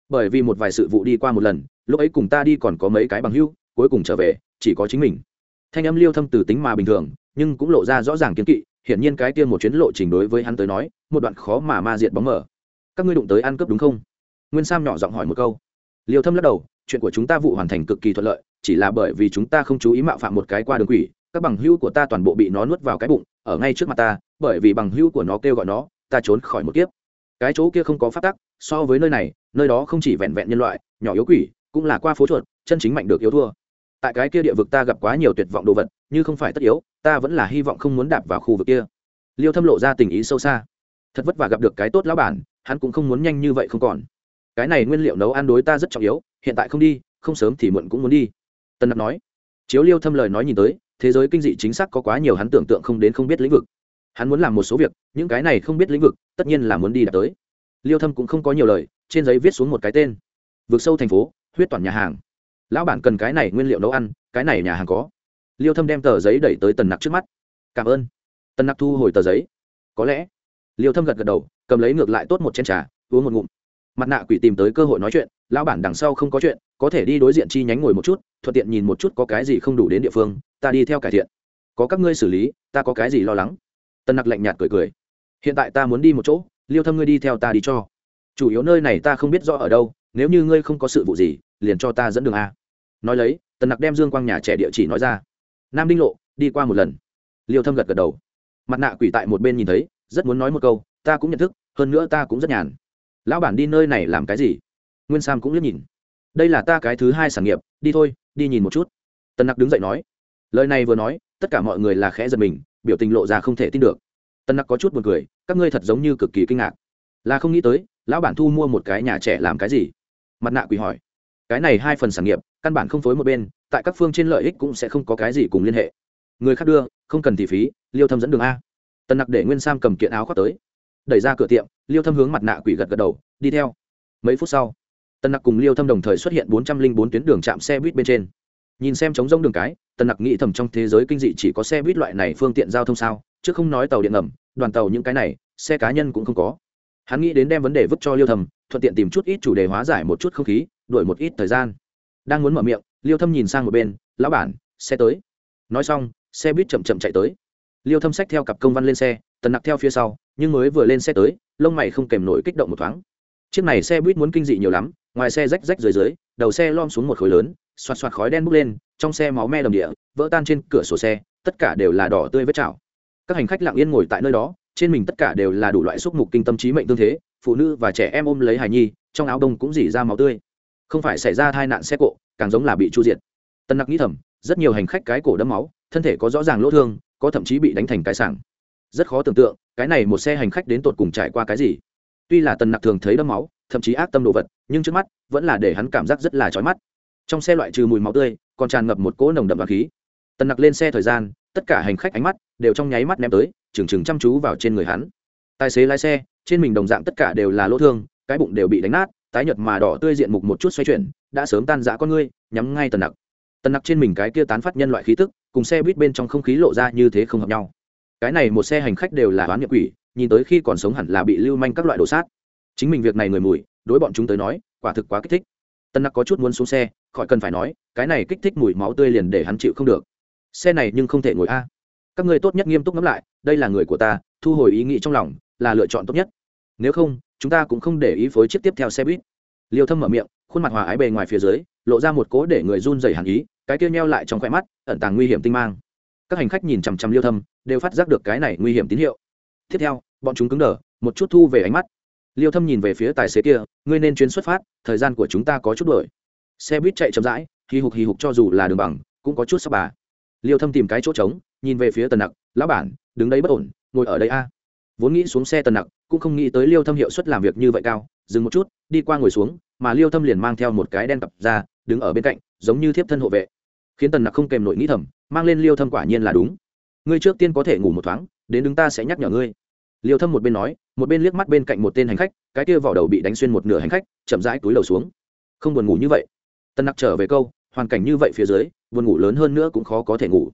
Bởi vì một vài sự vụ đi qua một lần, lúc ấy cùng ta đi còn có mấy cái bằng hưu cuối cùng trở về, chỉ có chính mình. Thanh âm liêu thâm từ tính mà bình thường, nhưng cũng lộ ra rõ ràng kiến kỵ hiển nhiên cái kia một chuyến lộ trình đối với hắn tới nói, một đoạn khó mà ma diệt bóng mở các ngươi đụng tới ăn cướp đúng không? Nguyên sam nhỏ giọng hỏi một câu. Liều thâm lắc đầu, chuyện của chúng ta vụ hoàn thành cực kỳ thuận lợi, chỉ là bởi vì chúng ta không chú ý mạo phạm một cái qua đường quỷ, các bằng hữu của ta toàn bộ bị nó nuốt vào cái bụng, ở ngay trước mặt ta, bởi vì bằng hữu của nó kêu gọi nó, ta trốn khỏi một kiếp. Cái chỗ kia không có phát tắc, so với nơi này, nơi đó không chỉ vẹn vẹn nhân loại, nhỏ yếu quỷ, cũng là qua phố chuột, chân chính mạnh được yếu thua. Tại cái kia địa vực ta gặp quá nhiều tuyệt vọng đồ vật như không phải tất yếu, ta vẫn là hy vọng không muốn đạp vào khu vực kia. Liêu thâm lộ ra tình ý sâu xa. Thật vất vả gặp được cái tốt lão bản, hắn cũng không muốn nhanh như vậy không còn. Cái này nguyên liệu nấu ăn đối ta rất trọng yếu, hiện tại không đi, không sớm thì muộn cũng muốn đi. Tân nặc nói. Chiếu liêu thâm lời nói nhìn tới, thế giới kinh dị chính xác có quá nhiều hắn tưởng tượng không đến không biết lĩnh vực. Hắn muốn làm một số việc, những cái này không biết lĩnh vực, tất nhiên là muốn đi đạt tới. Liêu thâm cũng không có nhiều lời, trên giấy viết xuống một cái tên. Vượt sâu thành phố, huyết toàn nhà hàng. Lão bản cần cái này nguyên liệu nấu ăn, cái này nhà hàng có liêu thâm đem tờ giấy đẩy tới tần nặc trước mắt. Cảm ơn. Tần nặc thu hồi tờ giấy. Có lẽ. Liêu thâm gật gật đầu, cầm lấy ngược lại tốt một chén trà, uống một ngụm. Mặt nạ quỷ tìm tới cơ hội nói chuyện, lão bản đằng sau không có chuyện, có thể đi đối diện chi nhánh ngồi một chút, thuận tiện nhìn một chút có cái gì không đủ đến địa phương, ta đi theo cải thiện. Có các ngươi xử lý, ta có cái gì lo lắng? Tân nặc lạnh nhạt cười cười. Hiện tại ta muốn đi một chỗ, liêu thâm ngươi đi theo ta đi cho. Chủ yếu nơi này ta không biết rõ ở đâu, nếu như ngươi không có sự vụ gì, liền cho ta dẫn đường a. Nói lấy, tần nặc đem dương quang nhà trẻ địa chỉ nói ra nam đinh lộ, đi qua một lần. Liêu thâm gật gật đầu. Mặt nạ quỷ tại một bên nhìn thấy, rất muốn nói một câu, ta cũng nhận thức, hơn nữa ta cũng rất nhàn. Lão bản đi nơi này làm cái gì? Nguyên sam cũng liếc nhìn. Đây là ta cái thứ hai sản nghiệp, đi thôi, đi nhìn một chút. Tần nặc đứng dậy nói. Lời này vừa nói, tất cả mọi người là khẽ giật mình, biểu tình lộ ra không thể tin được. Tần nặc có chút b u ồ n cười, các ngươi thật giống như cực kỳ kinh ngạc. Là không nghĩ tới, lão bản thu mua một cái nhà trẻ làm cái gì? Mặt nạ quỷ hỏi. Cái này hai phần sản nghiệp, căn bản không phối một bên tại các phương trên lợi ích cũng sẽ không có cái gì cùng liên hệ. Người khác đưa, không cần thị phí, liêu thâm dẫn đường a. Tần nặc để nguyên sam cầm kiện áo khoác tới. Đẩy ra cửa tiệm, liêu thâm hướng mặt nạ quỷ gật gật đầu, đi theo. Mấy phút sau, tần nặc cùng liêu thâm đồng thời xuất hiện bốn trăm linh bốn tuyến đường chạm xe buýt bên trên. Nhìn xem trống rông đường cái, tần nặc nghĩ thầm trong thế giới kinh dị chỉ có xe buýt loại này phương tiện giao thông sao, chứ không nói tàu điện ngầm, đoàn tàu những cái này, xe cá nhân cũng không có. Hắn nghĩ đến đem vấn đề vứt cho liêu thầm thuận tiện tìm chút ít chủ đề hóa giải một chút không khí đổi một ít thời gian. Đang muốn mở miệng liêu thâm nhìn sang một bên, lão bản, xe tới. Nói xong, xe buýt chậm chậm chạy tới. Liêu thâm sách theo cặp công văn lên xe, tần nặc theo phía sau, nhưng mới vừa lên xe tới, lông mày không kèm nổi kích động một thoáng. Chiếc này xe buýt muốn kinh dị nhiều lắm, ngoài xe rách rách dưới dưới, đầu xe lom xuống một khối lớn, xoạt xoạt khói đen bốc lên, trong xe máu me đầm địa, vỡ tan trên cửa sổ xe, tất cả đều là đỏ tươi vết chảo. Các hành khách lặng yên ngồi tại nơi đó, trên mình tất cả đều là đủ loại xúc mục kinh tâm trí mệnh tương thế, phụ nữ và trẻ em ôm lấy hài nhi, trong áo đông cũng dỉ ra máu tươi. Không phải xảy ra tai nạn xe cộ càng giống là bị chu diệt. Tân nặc nghĩ thầm, rất nhiều hành khách cái cổ đẫm máu, thân thể có rõ ràng lỗ thương, có thậm chí bị đánh thành cái sảng. Rất khó tưởng tượng, cái này một xe hành khách đến tột cùng trải qua cái gì. Tuy là tần nặc thường thấy đẫm máu, thậm chí ác tâm đồ vật, nhưng trước mắt, vẫn là để hắn cảm giác rất là chói mắt. Trong xe loại trừ mùi máu tươi, còn tràn ngập một cỗ nồng đậm và khí. Tần nặc lên xe thời gian, tất cả hành khách ánh mắt đều trong nháy mắt ném tới trừng trừng chăm chú vào trên người hắn. Tài xế lái xe, trên mình đồng dạng tất cả đều là lỗ thương, cái bụng đều bị đánh nát tái nhợt mà đỏ tươi diện mục một chút xoay chuyển, đã sớm tan rã con ngươi, nhắm ngay tần nặc. Tần nặc trên mình cái kia tán phát nhân loại khí tức, cùng xe buýt bên trong không khí lộ ra như thế không hợp nhau. Cái này một xe hành khách đều là oán nhập quỷ, nhìn tới khi còn sống hẳn là bị lưu manh các loại đồ sát. Chính mình việc này người mùi, đối bọn chúng tới nói, quả thực quá kích thích. Tân nặc có chút muốn xuống xe, khỏi cần phải nói, cái này kích thích mùi máu tươi liền để hắn chịu không được. Xe này nhưng không thể ngồi a. À. Các ngươi tốt nhất nghiêm túc ngẫm lại, đây là người của ta, thu hồi ý nghĩ trong lòng, là lựa chọn tốt nhất. Nếu không chúng ta cũng không để ý phối chiếc tiếp theo xe buýt. Liêu thâm mở miệng, khuôn mặt hòa ái bề ngoài phía dưới, lộ ra một cố để người run dày hàn ý, cái kia nheo lại trong khoe mắt, ẩn tàng nguy hiểm tinh mang. Các hành khách nhìn chằm chằm liêu thâm, đều phát giác được cái này nguy hiểm tín hiệu. Tiếp theo, bọn chúng cứng đờ, một chút thu về ánh mắt. Liêu thâm nhìn về phía tài xế kia, ngươi nên chuyến xuất phát, thời gian của chúng ta có chút đổi xe buýt chạy chậm rãi, hì hục hì hục cho dù là đường bằng, cũng có chút sắp bà liêu thâm tìm cái chỗ trống, nhìn về phía tần nặc, lão bản, đứng đấy bất ổn, ngồi ở đây a vốn nghĩ xuống xe tần nặc, cũng không nghĩ tới liêu thâm hiệu suất làm việc như vậy cao, dừng một chút, đi qua ngồi xuống, mà liêu thâm liền mang theo một cái đen cặp ra, đứng ở bên cạnh, giống như thiếp thân hộ vệ. Khiến tần nặc không kèm nổi nghĩ thầm, mang lên liêu thâm quả nhiên là đúng. Ngươi trước tiên có thể ngủ một thoáng, đến đứng ta sẽ nhắc nhở ngươi. Liêu thâm một bên nói, một bên liếc mắt bên cạnh một tên hành khách, cái kia vỏ đầu bị đánh xuyên một nửa hành khách, chậm rãi túi lầu xuống. Không buồn ngủ như vậy. Tần nặc trở về câu, hoàn cảnh như vậy phía dưới, buồn ngủ lớn hơn nữa cũng khó có thể ngủ.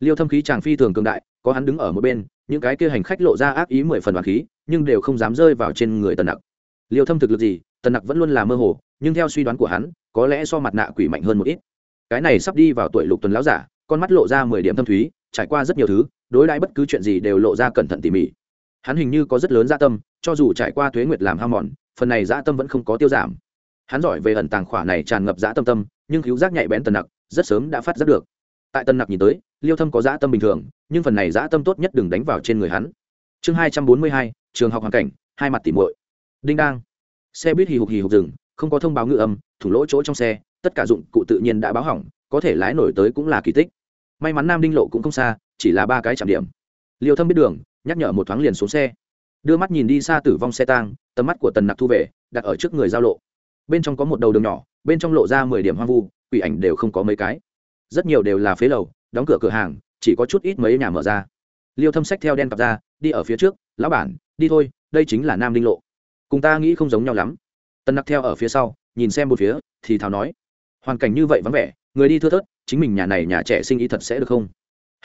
Liêu thâm khí chàng phi thường cường đại có hắn đứng ở một bên, những cái kia hành khách lộ ra ác ý mười phần đoàn khí, nhưng đều không dám rơi vào trên người tần nặc. Liêu thâm thực lực gì, tần nặc vẫn luôn là mơ hồ, nhưng theo suy đoán của hắn, có lẽ so mặt nạ quỷ mạnh hơn một ít. Cái này sắp đi vào tuổi lục tuần láo giả, con mắt lộ ra mười điểm thâm thúy, trải qua rất nhiều thứ, đối đãi bất cứ chuyện gì đều lộ ra cẩn thận tỉ mỉ. Hắn hình như có rất lớn dạ tâm, cho dù trải qua thuế nguyệt làm ham mòn, phần này dạ tâm vẫn không có tiêu giảm. Hắn giỏi về ẩn tàng khỏa này tràn ngập dã tâm tâm, nhưng cứu giác nhạy bén tần nặc, rất sớm đã phát giác được. Tại tần nặc nhìn tới liêu thâm có dã tâm bình thường, nhưng phần này dã tâm tốt nhất đừng đánh vào trên người hắn. Chương hai trăm bốn mươi hai, trường học hoàn cảnh, hai mặt tỉ muội. Đinh đang. Xe buýt hì hục hì hục rừng không có thông báo ngự âm, thủ lỗ chỗ trong xe, tất cả dụng cụ tự nhiên đã báo hỏng, có thể lái nổi tới cũng là kỳ tích. May mắn nam đinh lộ cũng không xa, chỉ là ba cái chạm điểm. Liêu thâm biết đường, nhắc nhở một thoáng liền xuống xe. Đưa mắt nhìn đi xa tử vong xe tang, tầm mắt của tần nặc thu về, đặt ở trước người giao lộ. Bên trong có một đầu đường nhỏ, bên trong lộ ra mười điểm hoang vu, quỷ ảnh đều không có mấy cái. Rất nhiều đều là phế lầu đóng cửa cửa hàng chỉ có chút ít mấy nhà mở ra. Liêu thâm sách theo đen cặp ra đi ở phía trước lão bản đi thôi đây chính là nam đinh lộ. Cùng ta nghĩ không giống nhau lắm. Tân nặc theo ở phía sau nhìn xem một phía thì thào nói hoàn cảnh như vậy vắng vẻ người đi thưa thớt chính mình nhà này nhà trẻ sinh ý thật sẽ được không?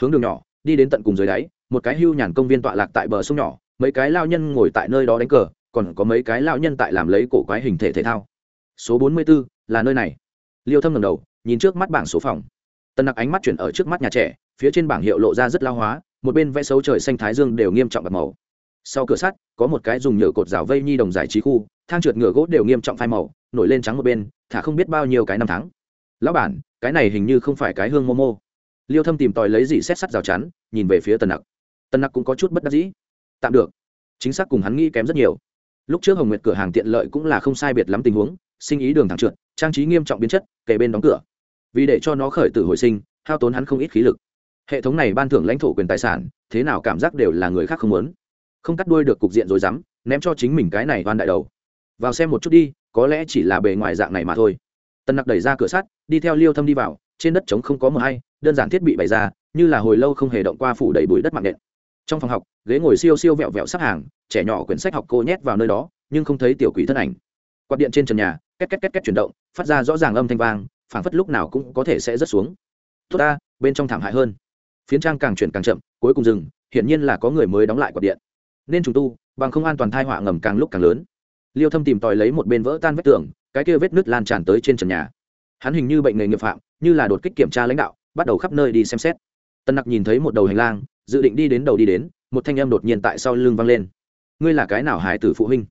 Hướng đường nhỏ đi đến tận cùng dưới đáy một cái hưu nhàn công viên tọa lạc tại bờ sông nhỏ mấy cái lao nhân ngồi tại nơi đó đánh cờ còn có mấy cái lao nhân tại làm lấy cổ quái hình thể thể thao. Số bốn mươi 44, là nơi này. Liêu thâm ngầm đầu nhìn trước mắt bảng số phòng tần nặc ánh mắt chuyển ở trước mắt nhà trẻ, phía trên bảng hiệu lộ ra rất lao hóa, một bên vẽ xấu trời xanh thái dương đều nghiêm trọng bạc màu. Sau cửa sắt, có một cái dùng nhựa cột rào vây nhi đồng giải trí khu, thang trượt ngựa gỗ đều nghiêm trọng phai màu, nổi lên trắng một bên, thả không biết bao nhiêu cái năm tháng. Lão bản, cái này hình như không phải cái hương momo. Liêu thâm tìm tòi lấy gì xét sắt rào chắn, nhìn về phía tần nặc. Tần nặc cũng có chút bất đắc dĩ. Tạm được. Chính xác cùng hắn nghĩ kém rất nhiều. Lúc trước hồng nguyệt cửa hàng tiện lợi cũng là không sai biệt lắm tình huống, sinh ý đường thẳng trượt, trang trí nghiêm trọng biến chất, kề bên đóng cửa vì để cho nó khởi tử hồi sinh, hao tốn hắn không ít khí lực. Hệ thống này ban thưởng lãnh thổ quyền tài sản, thế nào cảm giác đều là người khác không muốn. Không cắt đuôi được cục diện rồi dám, ném cho chính mình cái này oan đại đầu. Vào xem một chút đi, có lẽ chỉ là bề ngoài dạng này mà thôi. Tân nặc đẩy ra cửa sắt, đi theo liêu thâm đi vào, trên đất trống không có mờ hay, đơn giản thiết bị bày ra, như là hồi lâu không hề động qua phủ đầy bụi đất mạng nện. Trong phòng học, ghế ngồi siêu siêu vẹo vẹo sắp hàng, trẻ nhỏ quyển sách học cô nhét vào nơi đó, nhưng không thấy tiểu quỷ thân ảnh. Quạt điện trên trần nhà, két két két két chuyển động, phát ra rõ ràng âm thanh vang phảng phất lúc nào cũng có thể sẽ rớt xuống. Tốt ta, bên trong thảm hại hơn. Phiến trang càng chuyển càng chậm, cuối cùng dừng, hiển nhiên là có người mới đóng lại quạt điện. Nên trùng tu, bằng không an toàn thai họa ngầm càng lúc càng lớn. Liêu thâm tìm tòi lấy một bên vỡ tan vết tường, cái kia vết nứt lan tràn tới trên trần nhà. Hắn hình như bệnh nghề nghiệp phạm, như là đột kích kiểm tra lãnh đạo, bắt đầu khắp nơi đi xem xét. Tân nặc nhìn thấy một đầu hành lang, dự định đi đến đầu đi đến, một thanh âm đột nhiên tại sau lưng vang lên. Ngươi là cái nào hải tử phụ huynh?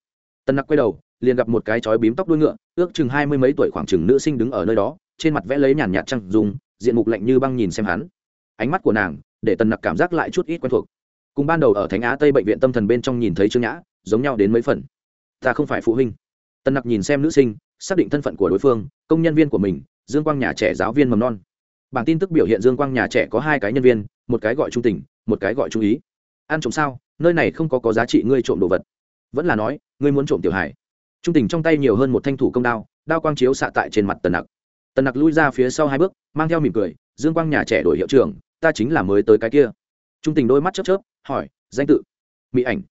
Tân nặc quay đầu, liền gặp một cái chói bím tóc đuôi ngựa, ước chừng hai mươi mấy tuổi khoảng chừng nữ sinh đứng ở nơi đó trên mặt vẽ lấy nhàn nhạt trăng dùng diện mục lạnh như băng nhìn xem hắn. Ánh mắt của nàng để tần nặc cảm giác lại chút ít quen thuộc. Cùng ban đầu ở thánh á tây bệnh viện tâm thần bên trong nhìn thấy trương nhã, giống nhau đến mấy phần. Ta không phải phụ huynh. Tần nặc nhìn xem nữ sinh, xác định thân phận của đối phương, công nhân viên của mình, dương quang nhà trẻ giáo viên mầm non. Bản tin tức biểu hiện dương quang nhà trẻ có hai cái nhân viên, một cái gọi trung tình, một cái gọi trung ý. Ăn trộm sao? Nơi này không có có giá trị ngươi trộm đồ vật. Vẫn là nói, ngươi muốn trộm tiểu hải trung tình trong tay nhiều hơn một thanh thủ công đao đao quang chiếu xạ tại trên mặt tần nặc tần nặc lui ra phía sau hai bước, mang theo mỉm cười, dương quang nhà trẻ đổi hiệu trưởng, ta chính là mới tới cái kia. Trung tình đôi mắt chớp chớp, hỏi, danh tự? Mỹ ảnh.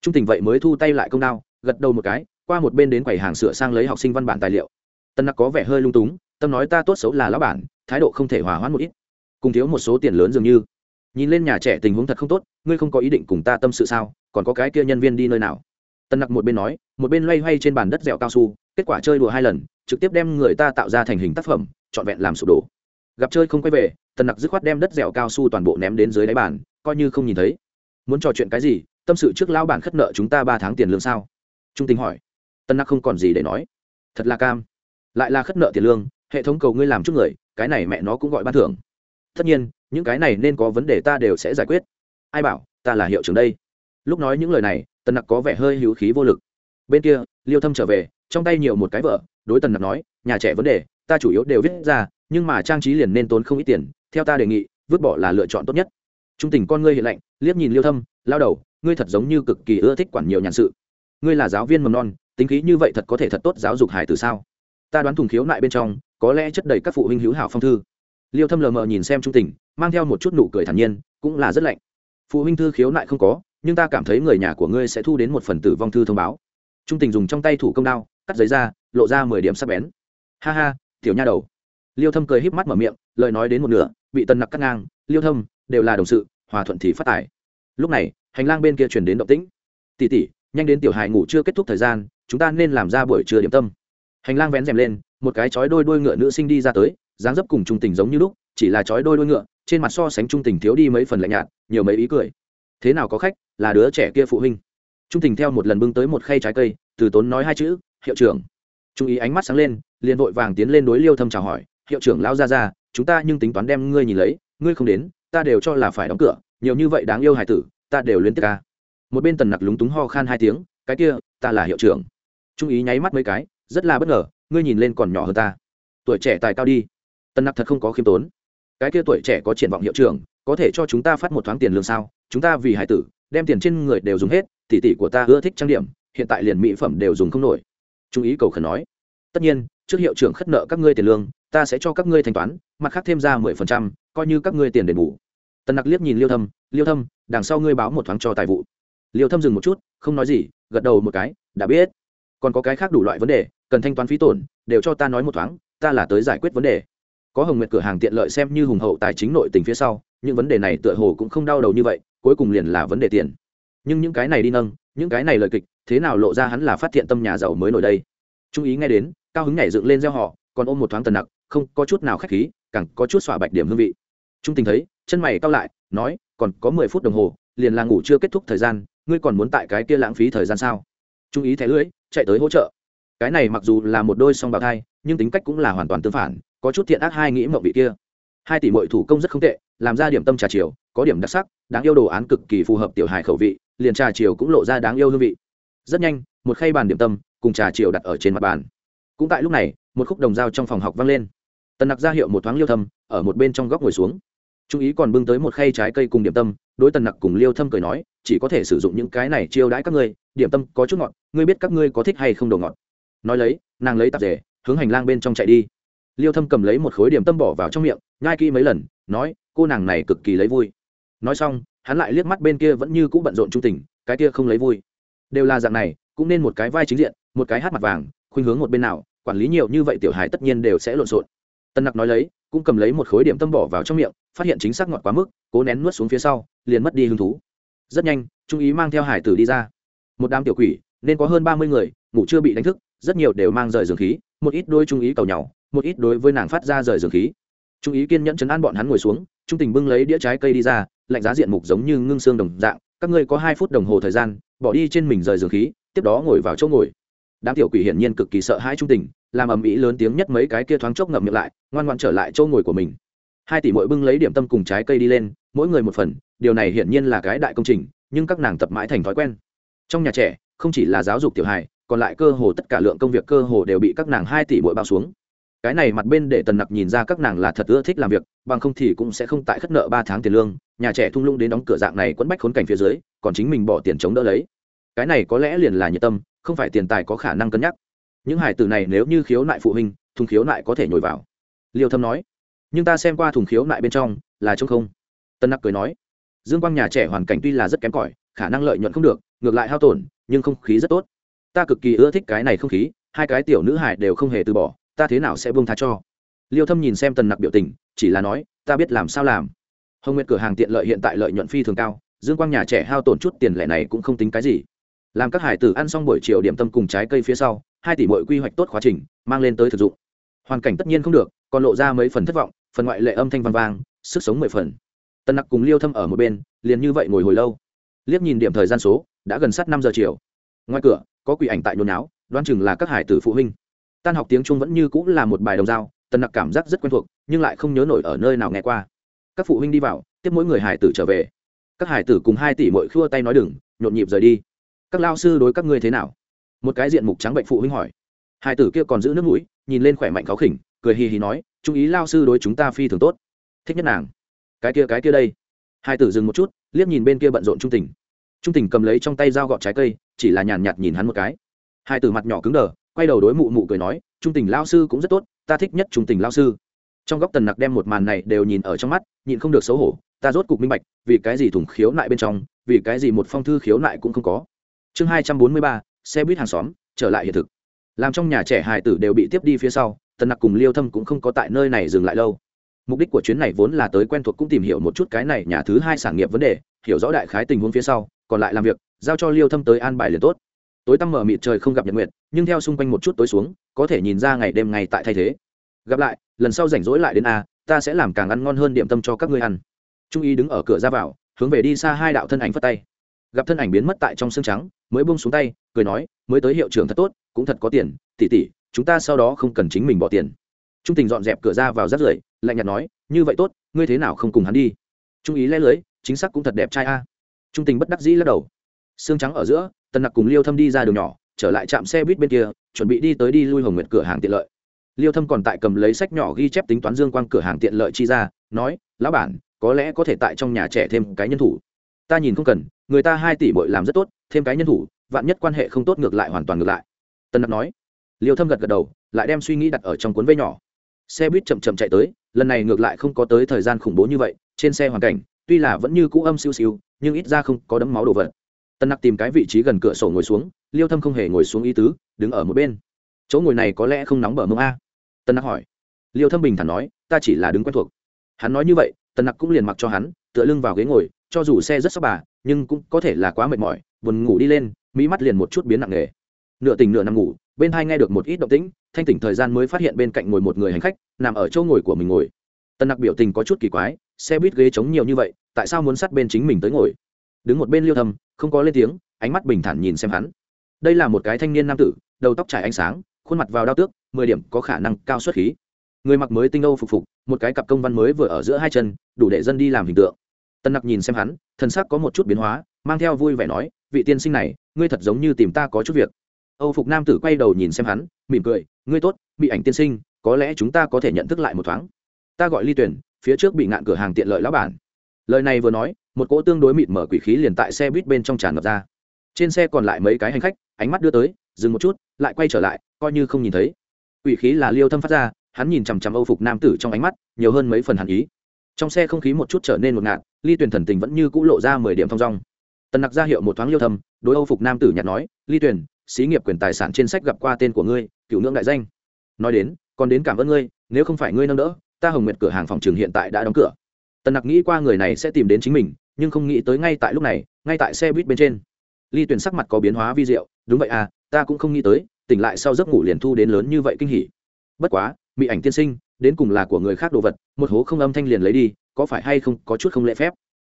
Trung tình vậy mới thu tay lại công đao, gật đầu một cái, qua một bên đến quầy hàng sửa sang lấy học sinh văn bản tài liệu. Tần nặc có vẻ hơi lung túng, tâm nói ta tốt xấu là lão bản, thái độ không thể hòa hoãn một ít. Cùng thiếu một số tiền lớn dường như. Nhìn lên nhà trẻ tình huống thật không tốt, ngươi không có ý định cùng ta tâm sự sao, còn có cái kia nhân viên đi nơi nào? Tân nặc một bên nói, một bên loay hoay trên bàn đất dẻo cao su kết quả chơi đùa hai lần, trực tiếp đem người ta tạo ra thành hình tác phẩm, trọn vẹn làm sụp đổ. Gặp chơi không quay về tân nặc dứt khoát đem đất dẻo cao su toàn bộ ném đến dưới đáy bàn, coi như không nhìn thấy. Muốn trò chuyện cái gì, tâm sự trước lao bản khất nợ chúng ta ba tháng tiền lương sao? Trung tình hỏi. Tân nặc không còn gì để nói. Thật là cam. Lại là khất nợ tiền lương, hệ thống cầu ngươi làm chút người, cái này mẹ nó cũng gọi ban thưởng. Tất nhiên, những cái này nên có vấn đề ta đều sẽ giải quyết. Ai bảo, ta là hiệu trưởng đây. Lúc nói những lời này, tần nặc có vẻ hơi hữu khí vô lực. Bên kia, liêu thâm trở về trong tay nhiều một cái vợ đối tần nặc nói, nhà trẻ vấn đề, ta chủ yếu đều viết ra, nhưng mà trang trí liền nên tốn không ít tiền, theo ta đề nghị, vứt bỏ là lựa chọn tốt nhất. Trung tình con ngươi hiện lạnh, liếc nhìn liêu thâm, lao đầu, ngươi thật giống như cực kỳ ưa thích quản nhiều nhàn sự. Ngươi là giáo viên mầm non, tính khí như vậy thật có thể thật tốt giáo dục hải từ sao? Ta đoán thùng khiếu nại bên trong, có lẽ chất đầy các phụ huynh hữu hảo phong thư. Liêu thâm lờ mờ nhìn xem trung tình, mang theo một chút nụ cười thản nhiên, cũng là rất lạnh. Phụ huynh thư khiếu nại không có, nhưng ta cảm thấy người nhà của ngươi sẽ thu đến một phần tử vong thư thông báo. Trung tình dùng trong tay thủ công đao cắt giấy ra, lộ ra mười điểm sắc bén. Ha ha, tiểu nha đầu. Liêu thâm cười híp mắt mở miệng, lời nói đến một nửa, bị tần nặc cắt ngang. Liêu thâm, đều là đồng sự, hòa thuận thì phát tài lúc này, hành lang bên kia chuyển đến động tĩnh. Tỉ tỉ, nhanh đến tiểu hài ngủ chưa kết thúc thời gian, chúng ta nên làm ra buổi trưa điểm tâm. Hành lang vén rèm lên, một cái chói đôi đôi ngựa nữ sinh đi ra tới, dáng dấp cùng trung tình giống như lúc, chỉ là chói đôi đôi ngựa, trên mặt so sánh trung tình thiếu đi mấy phần lạnh nhạt, nhiều mấy ý cười. Thế nào có khách, là đứa trẻ kia phụ huynh. Trung tình theo một lần bưng tới một khay trái cây, từ tốn nói hai chữ hiệu trưởng. Trung ý ánh mắt sáng lên, liền vội vàng tiến lên đối liêu thâm chào hỏi, hiệu trưởng lao ra ra chúng ta nhưng tính toán đem ngươi nhìn lấy, ngươi không đến, ta đều cho là phải đóng cửa, nhiều như vậy đáng yêu hải tử, ta đều liên tiếp ca một bên tần nặc lúng túng ho khan hai tiếng, cái kia, ta là hiệu trưởng. Trung ý nháy mắt mấy cái, rất là bất ngờ, ngươi nhìn lên còn nhỏ hơn ta. Tuổi trẻ tài cao đi. Tần nặc thật không có khiêm tốn. Cái kia tuổi trẻ có triển vọng hiệu trưởng, có thể cho chúng ta phát một thoáng tiền lương sao? Chúng ta vì hải tử, đem tiền trên người đều dùng hết, tỷ tỷ của ta ưa thích trang điểm, hiện tại liền mỹ phẩm đều dùng không nổi trung ý cầu khẩn nói, tất nhiên, trước hiệu trưởng khất nợ các ngươi tiền lương, ta sẽ cho các ngươi thanh toán, mặt khác thêm ra mười phần trăm, coi như các ngươi tiền đền bù. Tần nặc liếc nhìn liêu thâm liêu thâm, đằng sau ngươi báo một thoáng cho tài vụ. Liêu thâm dừng một chút, không nói gì, gật đầu một cái, đã biết. Còn có cái khác đủ loại vấn đề, cần thanh toán phí tổn, đều cho ta nói một thoáng, ta là tới giải quyết vấn đề. Có hồng nguyệt cửa hàng tiện lợi xem như hùng hậu tài chính nội tình phía sau, những vấn đề này tựa hồ cũng không đau đầu như vậy, cuối cùng liền là vấn đề tiền. Nhưng những cái này đi nâng, những cái này lời kịch thế nào lộ ra hắn là phát hiện tâm nhà giàu mới nổi đây? Trung ý nghe đến, cao hứng nhảy dựng lên gieo họ, còn ôm một thoáng tần nặc, không, có chút nào khách khí, càng có chút xỏa bạch điểm hương vị. Trung tình thấy, chân mày cao lại, nói, còn có mười phút đồng hồ, liền là ngủ chưa kết thúc thời gian, ngươi còn muốn tại cái kia lãng phí thời gian sao? Trung ý thẻ lưỡi, chạy tới hỗ trợ. Cái này mặc dù là một đôi song bào thai, nhưng tính cách cũng là hoàn toàn tương phản, có chút thiện ác hai nghĩ mộng vị kia. Hai tỷ mọi thủ công rất không tệ, làm ra điểm tâm trà chiều, có điểm đặc sắc, đáng yêu đồ án cực kỳ phù hợp tiểu hài khẩu vị, liền trà chiều cũng lộ ra đáng yêu hương vị rất nhanh, một khay bàn điểm tâm cùng trà chiều đặt ở trên mặt bàn. Cũng tại lúc này, một khúc đồng dao trong phòng học vang lên. Tần nặc ra hiệu một thoáng liêu thâm, ở một bên trong góc ngồi xuống. Trung ý còn bưng tới một khay trái cây cùng điểm tâm, đối tần nặc cùng liêu thâm cười nói, chỉ có thể sử dụng những cái này chiêu đãi các ngươi, điểm tâm có chút ngọt, ngươi biết các ngươi có thích hay không đồ ngọt. Nói lấy, nàng lấy tạp rể hướng hành lang bên trong chạy đi. Liêu thâm cầm lấy một khối điểm tâm bỏ vào trong miệng, nhai kỹ mấy lần, nói, cô nàng này cực kỳ lấy vui. Nói xong, hắn lại liếc mắt bên kia vẫn như cũ bận rộn trung tình, cái kia không lấy vui đều là dạng này, cũng nên một cái vai chính diện, một cái hát mặt vàng, khuynh hướng một bên nào, quản lý nhiều như vậy tiểu hài tất nhiên đều sẽ lộn xộn. Tân nặc nói lấy, cũng cầm lấy một khối điểm tâm bỏ vào trong miệng, phát hiện chính xác ngọt quá mức, cố nén nuốt xuống phía sau, liền mất đi hứng thú. Rất nhanh, trung ý mang theo hải tử đi ra. Một đám tiểu quỷ, nên có hơn ba mươi người, ngủ chưa bị đánh thức, rất nhiều đều mang rời giường khí, một ít đôi trung ý cầu nhau một ít đối với nàng phát ra rời giường khí. Trung ý kiên nhẫn chấn an bọn hắn ngồi xuống, trung tình bưng lấy đĩa trái cây đi ra, lạnh giá diện mục giống như ngưng xương đồng dạng, các ngươi có hai phút đồng hồ thời gian bỏ đi trên mình rời giường khí, tiếp đó ngồi vào chỗ ngồi. Đám tiểu quỷ hiển nhiên cực kỳ sợ hãi trung tình, làm ầm ĩ lớn tiếng nhất mấy cái kia thoáng chốc ngậm miệng lại, ngoan ngoan trở lại chỗ ngồi của mình. Hai tỷ mỗi bưng lấy điểm tâm cùng trái cây đi lên, mỗi người một phần, điều này hiển nhiên là cái đại công trình, nhưng các nàng tập mãi thành thói quen. Trong nhà trẻ, không chỉ là giáo dục tiểu hài, còn lại cơ hồ tất cả lượng công việc cơ hồ đều bị các nàng hai tỷ mỗi bao xuống. Cái này mặt bên để tần nặc nhìn ra các nàng là thật ưa thích làm việc, bằng không thì cũng sẽ không tại khất nợ ba tháng tiền lương nhà trẻ thung lũng đến đóng cửa dạng này quẫn bách khốn cảnh phía dưới, còn chính mình bỏ tiền chống đỡ lấy. Cái này có lẽ liền là nhiệt tâm, không phải tiền tài có khả năng cân nhắc. Những hải tử này nếu như khiếu nại phụ huynh, thùng khiếu nại có thể nhồi vào. Liêu thâm nói, nhưng ta xem qua thùng khiếu nại bên trong, là trống không. Tân nặc cười nói, dương quang nhà trẻ hoàn cảnh tuy là rất kém cỏi, khả năng lợi nhuận không được, ngược lại hao tổn, nhưng không khí rất tốt. Ta cực kỳ ưa thích cái này không khí, hai cái tiểu nữ hải đều không hề từ bỏ, ta thế nào sẽ buông tha cho? Liêu thâm nhìn xem tần nặc biểu tình, chỉ là nói, ta biết làm sao làm hồng nguyệt cửa hàng tiện lợi hiện tại lợi nhuận phi thường cao, dương quang nhà trẻ hao tổn chút tiền lẻ này cũng không tính cái gì. Làm các hải tử ăn xong buổi chiều điểm tâm cùng trái cây phía sau, hai tỷ mỗi quy hoạch tốt quá trình, mang lên tới thực dụng. Hoàn cảnh tất nhiên không được, còn lộ ra mấy phần thất vọng, phần ngoại lệ âm thanh văn vang, sức sống mười phần. Tần nặc cùng liêu thâm ở một bên, liền như vậy ngồi hồi lâu. Liếc nhìn điểm thời gian số, đã gần sát năm giờ chiều. Ngoài cửa, có quỷ ảnh tại nhôn áo đoan chừng là các hải tử phụ huynh. Tan học tiếng trung vẫn như cũng là một bài đồng dao, tần nặc cảm giác rất quen thuộc, nhưng lại không nhớ nổi ở nơi nào nghe qua các phụ huynh đi vào, tiếp mỗi người hải tử trở về. Các hải tử cùng hai tỷ mỗi khua tay nói đừng, nhộn nhịp rời đi. Các lao sư đối các ngươi thế nào? Một cái diện mục trắng bệnh phụ huynh hỏi. Hải tử kia còn giữ nước mũi, nhìn lên khỏe mạnh khó khỉnh, cười hì hì nói trung ý lao sư đối chúng ta phi thường tốt. Thích nhất nàng. Cái kia cái kia đây. Hải tử dừng một chút, liếc nhìn bên kia bận rộn trung tình. Trung tình cầm lấy trong tay dao gọt trái cây, chỉ là nhàn nhạt nhìn hắn một cái. Hải tử mặt nhỏ cứng đờ, quay đầu đối mụ mụ cười nói, trung tình lao sư cũng rất tốt, ta thích nhất trung tình lao sư trong góc tần nặc đem một màn này đều nhìn ở trong mắt nhìn không được xấu hổ, ta rốt cục minh bạch, vì cái gì thủng khiếu nại bên trong, vì cái gì một phong thư khiếu nại cũng không có. Chương hai trăm bốn mươi ba, xe buýt hàng xóm, trở lại hiện thực. Làm trong nhà trẻ hài tử đều bị tiếp đi phía sau, tần nặc cùng liêu thâm cũng không có tại nơi này dừng lại lâu. Mục đích của chuyến này vốn là tới quen thuộc cũng tìm hiểu một chút cái này nhà thứ hai sản nghiệp vấn đề, hiểu rõ đại khái tình huống phía sau, còn lại làm việc, giao cho liêu thâm tới an bài liền tốt. Tối tăm mở mịt trời không gặp nhật nguyện nhưng theo xung quanh một chút tối xuống, có thể nhìn ra ngày đêm ngày tại thay thế gặp lại, lần sau rảnh rỗi lại đến a, ta sẽ làm càng ăn ngon hơn điểm tâm cho các ngươi ăn. Trung y đứng ở cửa ra vào, hướng về đi xa hai đạo thân ảnh phất tay. Gặp thân ảnh biến mất tại trong xương trắng, mới buông xuống tay, cười nói, mới tới hiệu trưởng thật tốt, cũng thật có tiền tỉ tỉ chúng ta sau đó không cần chính mình bỏ tiền. Trung tình dọn dẹp cửa ra vào rắt rưởi, lạnh nhạt nói, như vậy tốt, ngươi thế nào không cùng hắn đi? Trung ý lẽ lưới, chính xác cũng thật đẹp trai a. Trung tình bất đắc dĩ lắc đầu. Xương trắng ở giữa, tần nặc cùng liêu thâm đi ra đường nhỏ, trở lại trạm xe buýt bên kia, chuẩn bị đi tới đi lui hồng nguyệt cửa hàng tiện lợi liêu thâm còn tại cầm lấy sách nhỏ ghi chép tính toán dương quang cửa hàng tiện lợi chi ra, nói, lão bản, có lẽ có thể tại trong nhà trẻ thêm cái nhân thủ. Ta nhìn không cần, người ta hai tỷ bội làm rất tốt, thêm cái nhân thủ, vạn nhất quan hệ không tốt ngược lại hoàn toàn ngược lại. Tân nặc nói. Liêu thâm gật gật đầu, lại đem suy nghĩ đặt ở trong cuốn vây nhỏ. Xe buýt chậm chậm chạy tới, lần này ngược lại không có tới thời gian khủng bố như vậy, trên xe hoàn cảnh, tuy là vẫn như cũ âm siêu siêu, nhưng ít ra không có đấm máu đồ vật. Tân nặc tìm cái vị trí gần cửa sổ ngồi xuống, liêu thâm không hề ngồi xuống ý tứ, đứng ở một bên. Chỗ ngồi này có lẽ không nóng bở mông a tân nặc hỏi. Liêu thâm bình thản nói, ta chỉ là đứng quen thuộc. Hắn nói như vậy, tân nặc cũng liền mặc cho hắn, tựa lưng vào ghế ngồi, cho dù xe rất sắp bà, nhưng cũng có thể là quá mệt mỏi, buồn ngủ đi lên, mỹ mắt liền một chút biến nặng nề. Nửa tỉnh nửa nằm ngủ, bên hai nghe được một ít động tĩnh, thanh tỉnh thời gian mới phát hiện bên cạnh ngồi một người hành khách, nằm ở chỗ ngồi của mình ngồi. Tân nặc biểu tình có chút kỳ quái, xe buýt ghế trống nhiều như vậy, tại sao muốn sát bên chính mình tới ngồi? Đứng một bên liêu thâm, không có lên tiếng, ánh mắt bình thản nhìn xem hắn. Đây là một cái thanh niên nam tử, đầu tóc trải ánh sáng khuôn mặt vào đao tước, mười điểm có khả năng cao xuất khí. Người mặc mới tinh âu phục phục, một cái cặp công văn mới vừa ở giữa hai chân, đủ để dân đi làm hình tượng. Tân nặc nhìn xem hắn thân xác có một chút biến hóa, mang theo vui vẻ nói, vị tiên sinh này, ngươi thật giống như tìm ta có chút việc. Âu phục nam tử quay đầu nhìn xem hắn, mỉm cười, ngươi tốt bị ảnh tiên sinh, có lẽ chúng ta có thể nhận thức lại một thoáng. Ta gọi ly tuyển phía trước bị ngạn cửa hàng tiện lợi lão bản. Lời này vừa nói, một cỗ tương đối mịt mở quỷ khí liền tại xe buýt bên trong tràn ngập ra. Trên xe còn lại mấy cái hành khách, ánh mắt đưa tới dừng một chút, lại quay trở lại, coi như không nhìn thấy. Quỷ khí là liêu thâm phát ra, hắn nhìn chằm chằm âu phục nam tử trong ánh mắt, nhiều hơn mấy phần hàn ý. Trong xe không khí một chút trở nên một ngạt, ly tuyển thần tình vẫn như cũ lộ ra mười điểm thong dong. Tần nặc ra hiệu một thoáng liêu thâm, đối âu phục nam tử nhạt nói, ly tuyển xí nghiệp quyền tài sản trên sách gặp qua tên của ngươi, cựu ngưỡng đại danh. Nói đến, còn đến cảm ơn ngươi, nếu không phải ngươi nâng đỡ, ta hồng nguyệt cửa hàng phòng trường hiện tại đã đóng cửa. Tần nặc nghĩ qua người này sẽ tìm đến chính mình, nhưng không nghĩ tới ngay tại lúc này, ngay tại xe buýt bên trên ly tuyển sắc mặt có biến hóa vi diệu, đúng vậy à ta cũng không nghĩ tới, tỉnh lại sau giấc ngủ liền thu đến lớn như vậy kinh hỉ. Bất quá, mỹ ảnh tiên sinh, đến cùng là của người khác đồ vật, một hố không âm thanh liền lấy đi, có phải hay không có chút không lễ phép?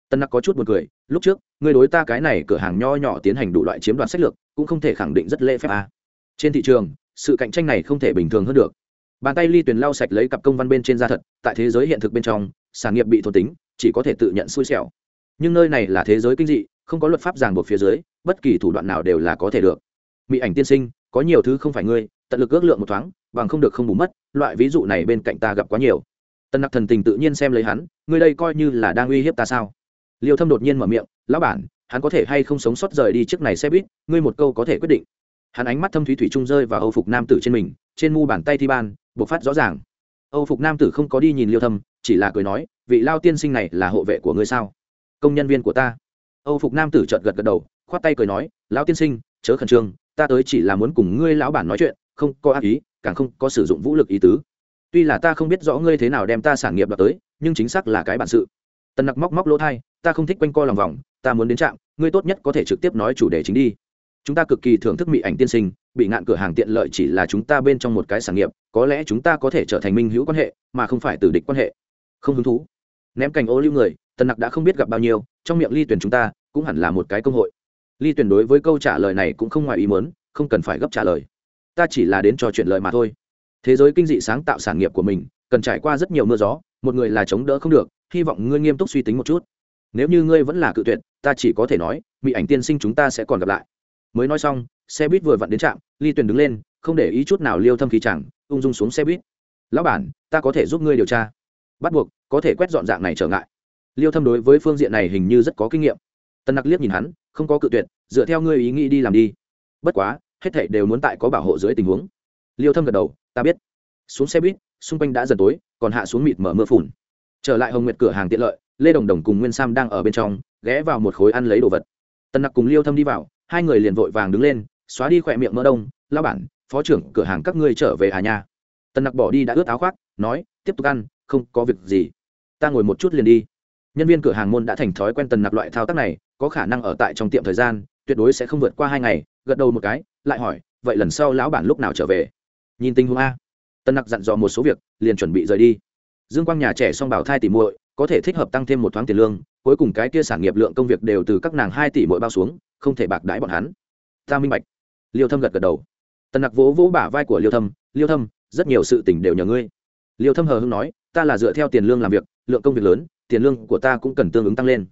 Tân nặc có chút buồn cười, lúc trước người đối ta cái này cửa hàng nho nhỏ tiến hành đủ loại chiếm đoạt sách lược, cũng không thể khẳng định rất lễ phép à. trên thị trường, sự cạnh tranh này không thể bình thường hơn được. Bàn tay ly tuyền lau sạch lấy cặp công văn bên trên da thật, tại thế giới hiện thực bên trong, sản nghiệp bị thôn tính, chỉ có thể tự nhận xui xẻo. Nhưng nơi này là thế giới kinh dị, không có luật pháp ràng buộc phía dưới bất kỳ thủ đoạn nào đều là có thể được. Mỹ ảnh tiên sinh, có nhiều thứ không phải ngươi, tận lực ước lượng một thoáng, bằng không được không bù mất, loại ví dụ này bên cạnh ta gặp quá nhiều. Tân nặc thần tình tự nhiên xem lấy hắn, ngươi đây coi như là đang uy hiếp ta sao? Liêu thâm đột nhiên mở miệng, lão bản, hắn có thể hay không sống sót rời đi trước này xe buýt? Ngươi một câu có thể quyết định. Hắn ánh mắt thâm thúy thủy trung rơi vào âu phục nam tử trên mình, trên mu bàn tay thi ban, bộc phát rõ ràng. Âu phục nam tử không có đi nhìn liêu thâm, chỉ là cười nói, vị lao tiên sinh này là hộ vệ của ngươi sao? Công nhân viên của ta. Âu phục nam tử chợt gật gật đầu khoát tay cười nói, lão tiên sinh, chớ khẩn trương, ta tới chỉ là muốn cùng ngươi lão bản nói chuyện, không có ác ý, càng không có sử dụng vũ lực ý tứ. Tuy là ta không biết rõ ngươi thế nào đem ta sản nghiệp đoạt tới, nhưng chính xác là cái bản sự. Tần nặc móc móc lỗ thai, ta không thích quanh co lòng vòng, ta muốn đến trạm, ngươi tốt nhất có thể trực tiếp nói chủ đề chính đi. Chúng ta cực kỳ thưởng thức mỹ ảnh tiên sinh, bị ngạn cửa hàng tiện lợi chỉ là chúng ta bên trong một cái sản nghiệp, có lẽ chúng ta có thể trở thành minh hữu quan hệ, mà không phải tử địch quan hệ. Không hứng thú. Ném cành ô lưu người, tần nặc đã không biết gặp bao nhiêu, trong miệng ly tuyển chúng ta, cũng hẳn là một cái công hội ly tuyển đối với câu trả lời này cũng không ngoài ý muốn, không cần phải gấp trả lời. Ta chỉ là đến trò chuyện lời mà thôi. Thế giới kinh dị sáng tạo sản nghiệp của mình, cần trải qua rất nhiều mưa gió, một người là chống đỡ không được, hy vọng ngươi nghiêm túc suy tính một chút. Nếu như ngươi vẫn là cự tuyệt, ta chỉ có thể nói, mỹ ảnh tiên sinh chúng ta sẽ còn gặp lại. Mới nói xong, xe buýt vừa vặn đến trạm, ly tuyền đứng lên, không để ý chút nào liêu thâm khí chẳng, ung dung xuống xe buýt. Lão bản, ta có thể giúp ngươi điều tra. Bắt buộc, có thể quét dọn dạng này trở ngại. Liêu thâm đối với phương diện này hình như rất có kinh nghiệm tân nặc liếc nhìn hắn, không có cự tuyệt, dựa theo ngươi ý nghĩ đi làm đi. Bất quá, hết thảy đều muốn tại có bảo hộ dưới tình huống. Liêu thâm gật đầu, ta biết. Xuống xe buýt, xung quanh đã dần tối, còn hạ xuống mịt mở mưa phùn. Trở lại hồng nguyệt cửa hàng tiện lợi, lê đồng đồng cùng nguyên sam đang ở bên trong, ghé vào một khối ăn lấy đồ vật. Tân nặc cùng liêu thâm đi vào, hai người liền vội vàng đứng lên, xóa đi khỏe miệng mỡ đông lao bản, phó trưởng cửa hàng các ngươi trở về hà nha? Tân nặc bỏ đi đã ướt áo khoác, nói, tiếp tục ăn, không có việc gì. Ta ngồi một chút liền đi. Nhân viên cửa hàng môn đã thành thói quen tần nặc loại thao tác này có khả năng ở tại trong tiệm thời gian, tuyệt đối sẽ không vượt qua hai ngày, gật đầu một cái, lại hỏi, vậy lần sau lão bản lúc nào trở về? Nhìn tình huống a. Tân nặc dặn dò một số việc, liền chuẩn bị rời đi. Dương quang nhà trẻ xong bảo thai tỉ muội, có thể thích hợp tăng thêm một thoáng tiền lương, cuối cùng cái kia sản nghiệp lượng công việc đều từ các nàng hai tỷ mỗi bao xuống, không thể bạc đãi bọn hắn. Ta minh bạch. Liêu thâm gật gật đầu. Tần nặc vỗ vỗ bả vai của liêu thâm liêu thâm, rất nhiều sự tình đều nhờ ngươi. Liêu thâm hờ hưng nói, ta là dựa theo tiền lương làm việc, lượng công việc lớn, tiền lương của ta cũng cần tương ứng tăng lên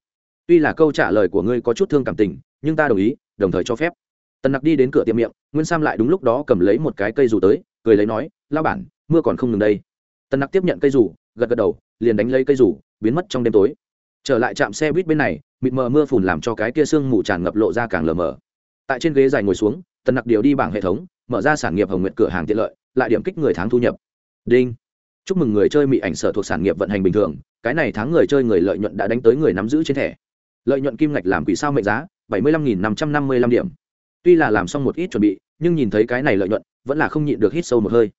tuy là câu trả lời của ngươi có chút thương cảm tình, nhưng ta đồng ý, đồng thời cho phép. Tần nặc đi đến cửa tiệm miệng, nguyên sam lại đúng lúc đó cầm lấy một cái cây dù tới, cười lấy nói lao bản, mưa còn không ngừng đây. Tần nặc tiếp nhận cây dù, gật gật đầu, liền đánh lấy cây dù, biến mất trong đêm tối. Trở lại trạm xe buýt bên này, mịt mờ mưa phùn làm cho cái kia sương mù tràn ngập lộ ra càng lờ mờ. Tại trên ghế dài ngồi xuống, tần nặc điều đi bảng hệ thống, mở ra sản nghiệp hồng nguyện cửa hàng tiện lợi, lại điểm kích người tháng thu nhập. Đinh. Chúc mừng người chơi mỹ ảnh sở thuộc sản nghiệp vận hành bình thường, cái này tháng người chơi người lợi nhuận đã đánh tới người nắm giữ trên thẻ lợi nhuận kim ngạch làm quỷ sao mệnh giá, bảy mươi lăm năm trăm năm mươi lăm điểm. Tuy là làm xong một ít chuẩn bị, nhưng nhìn thấy cái này lợi nhuận, vẫn là không nhịn được hít sâu một hơi.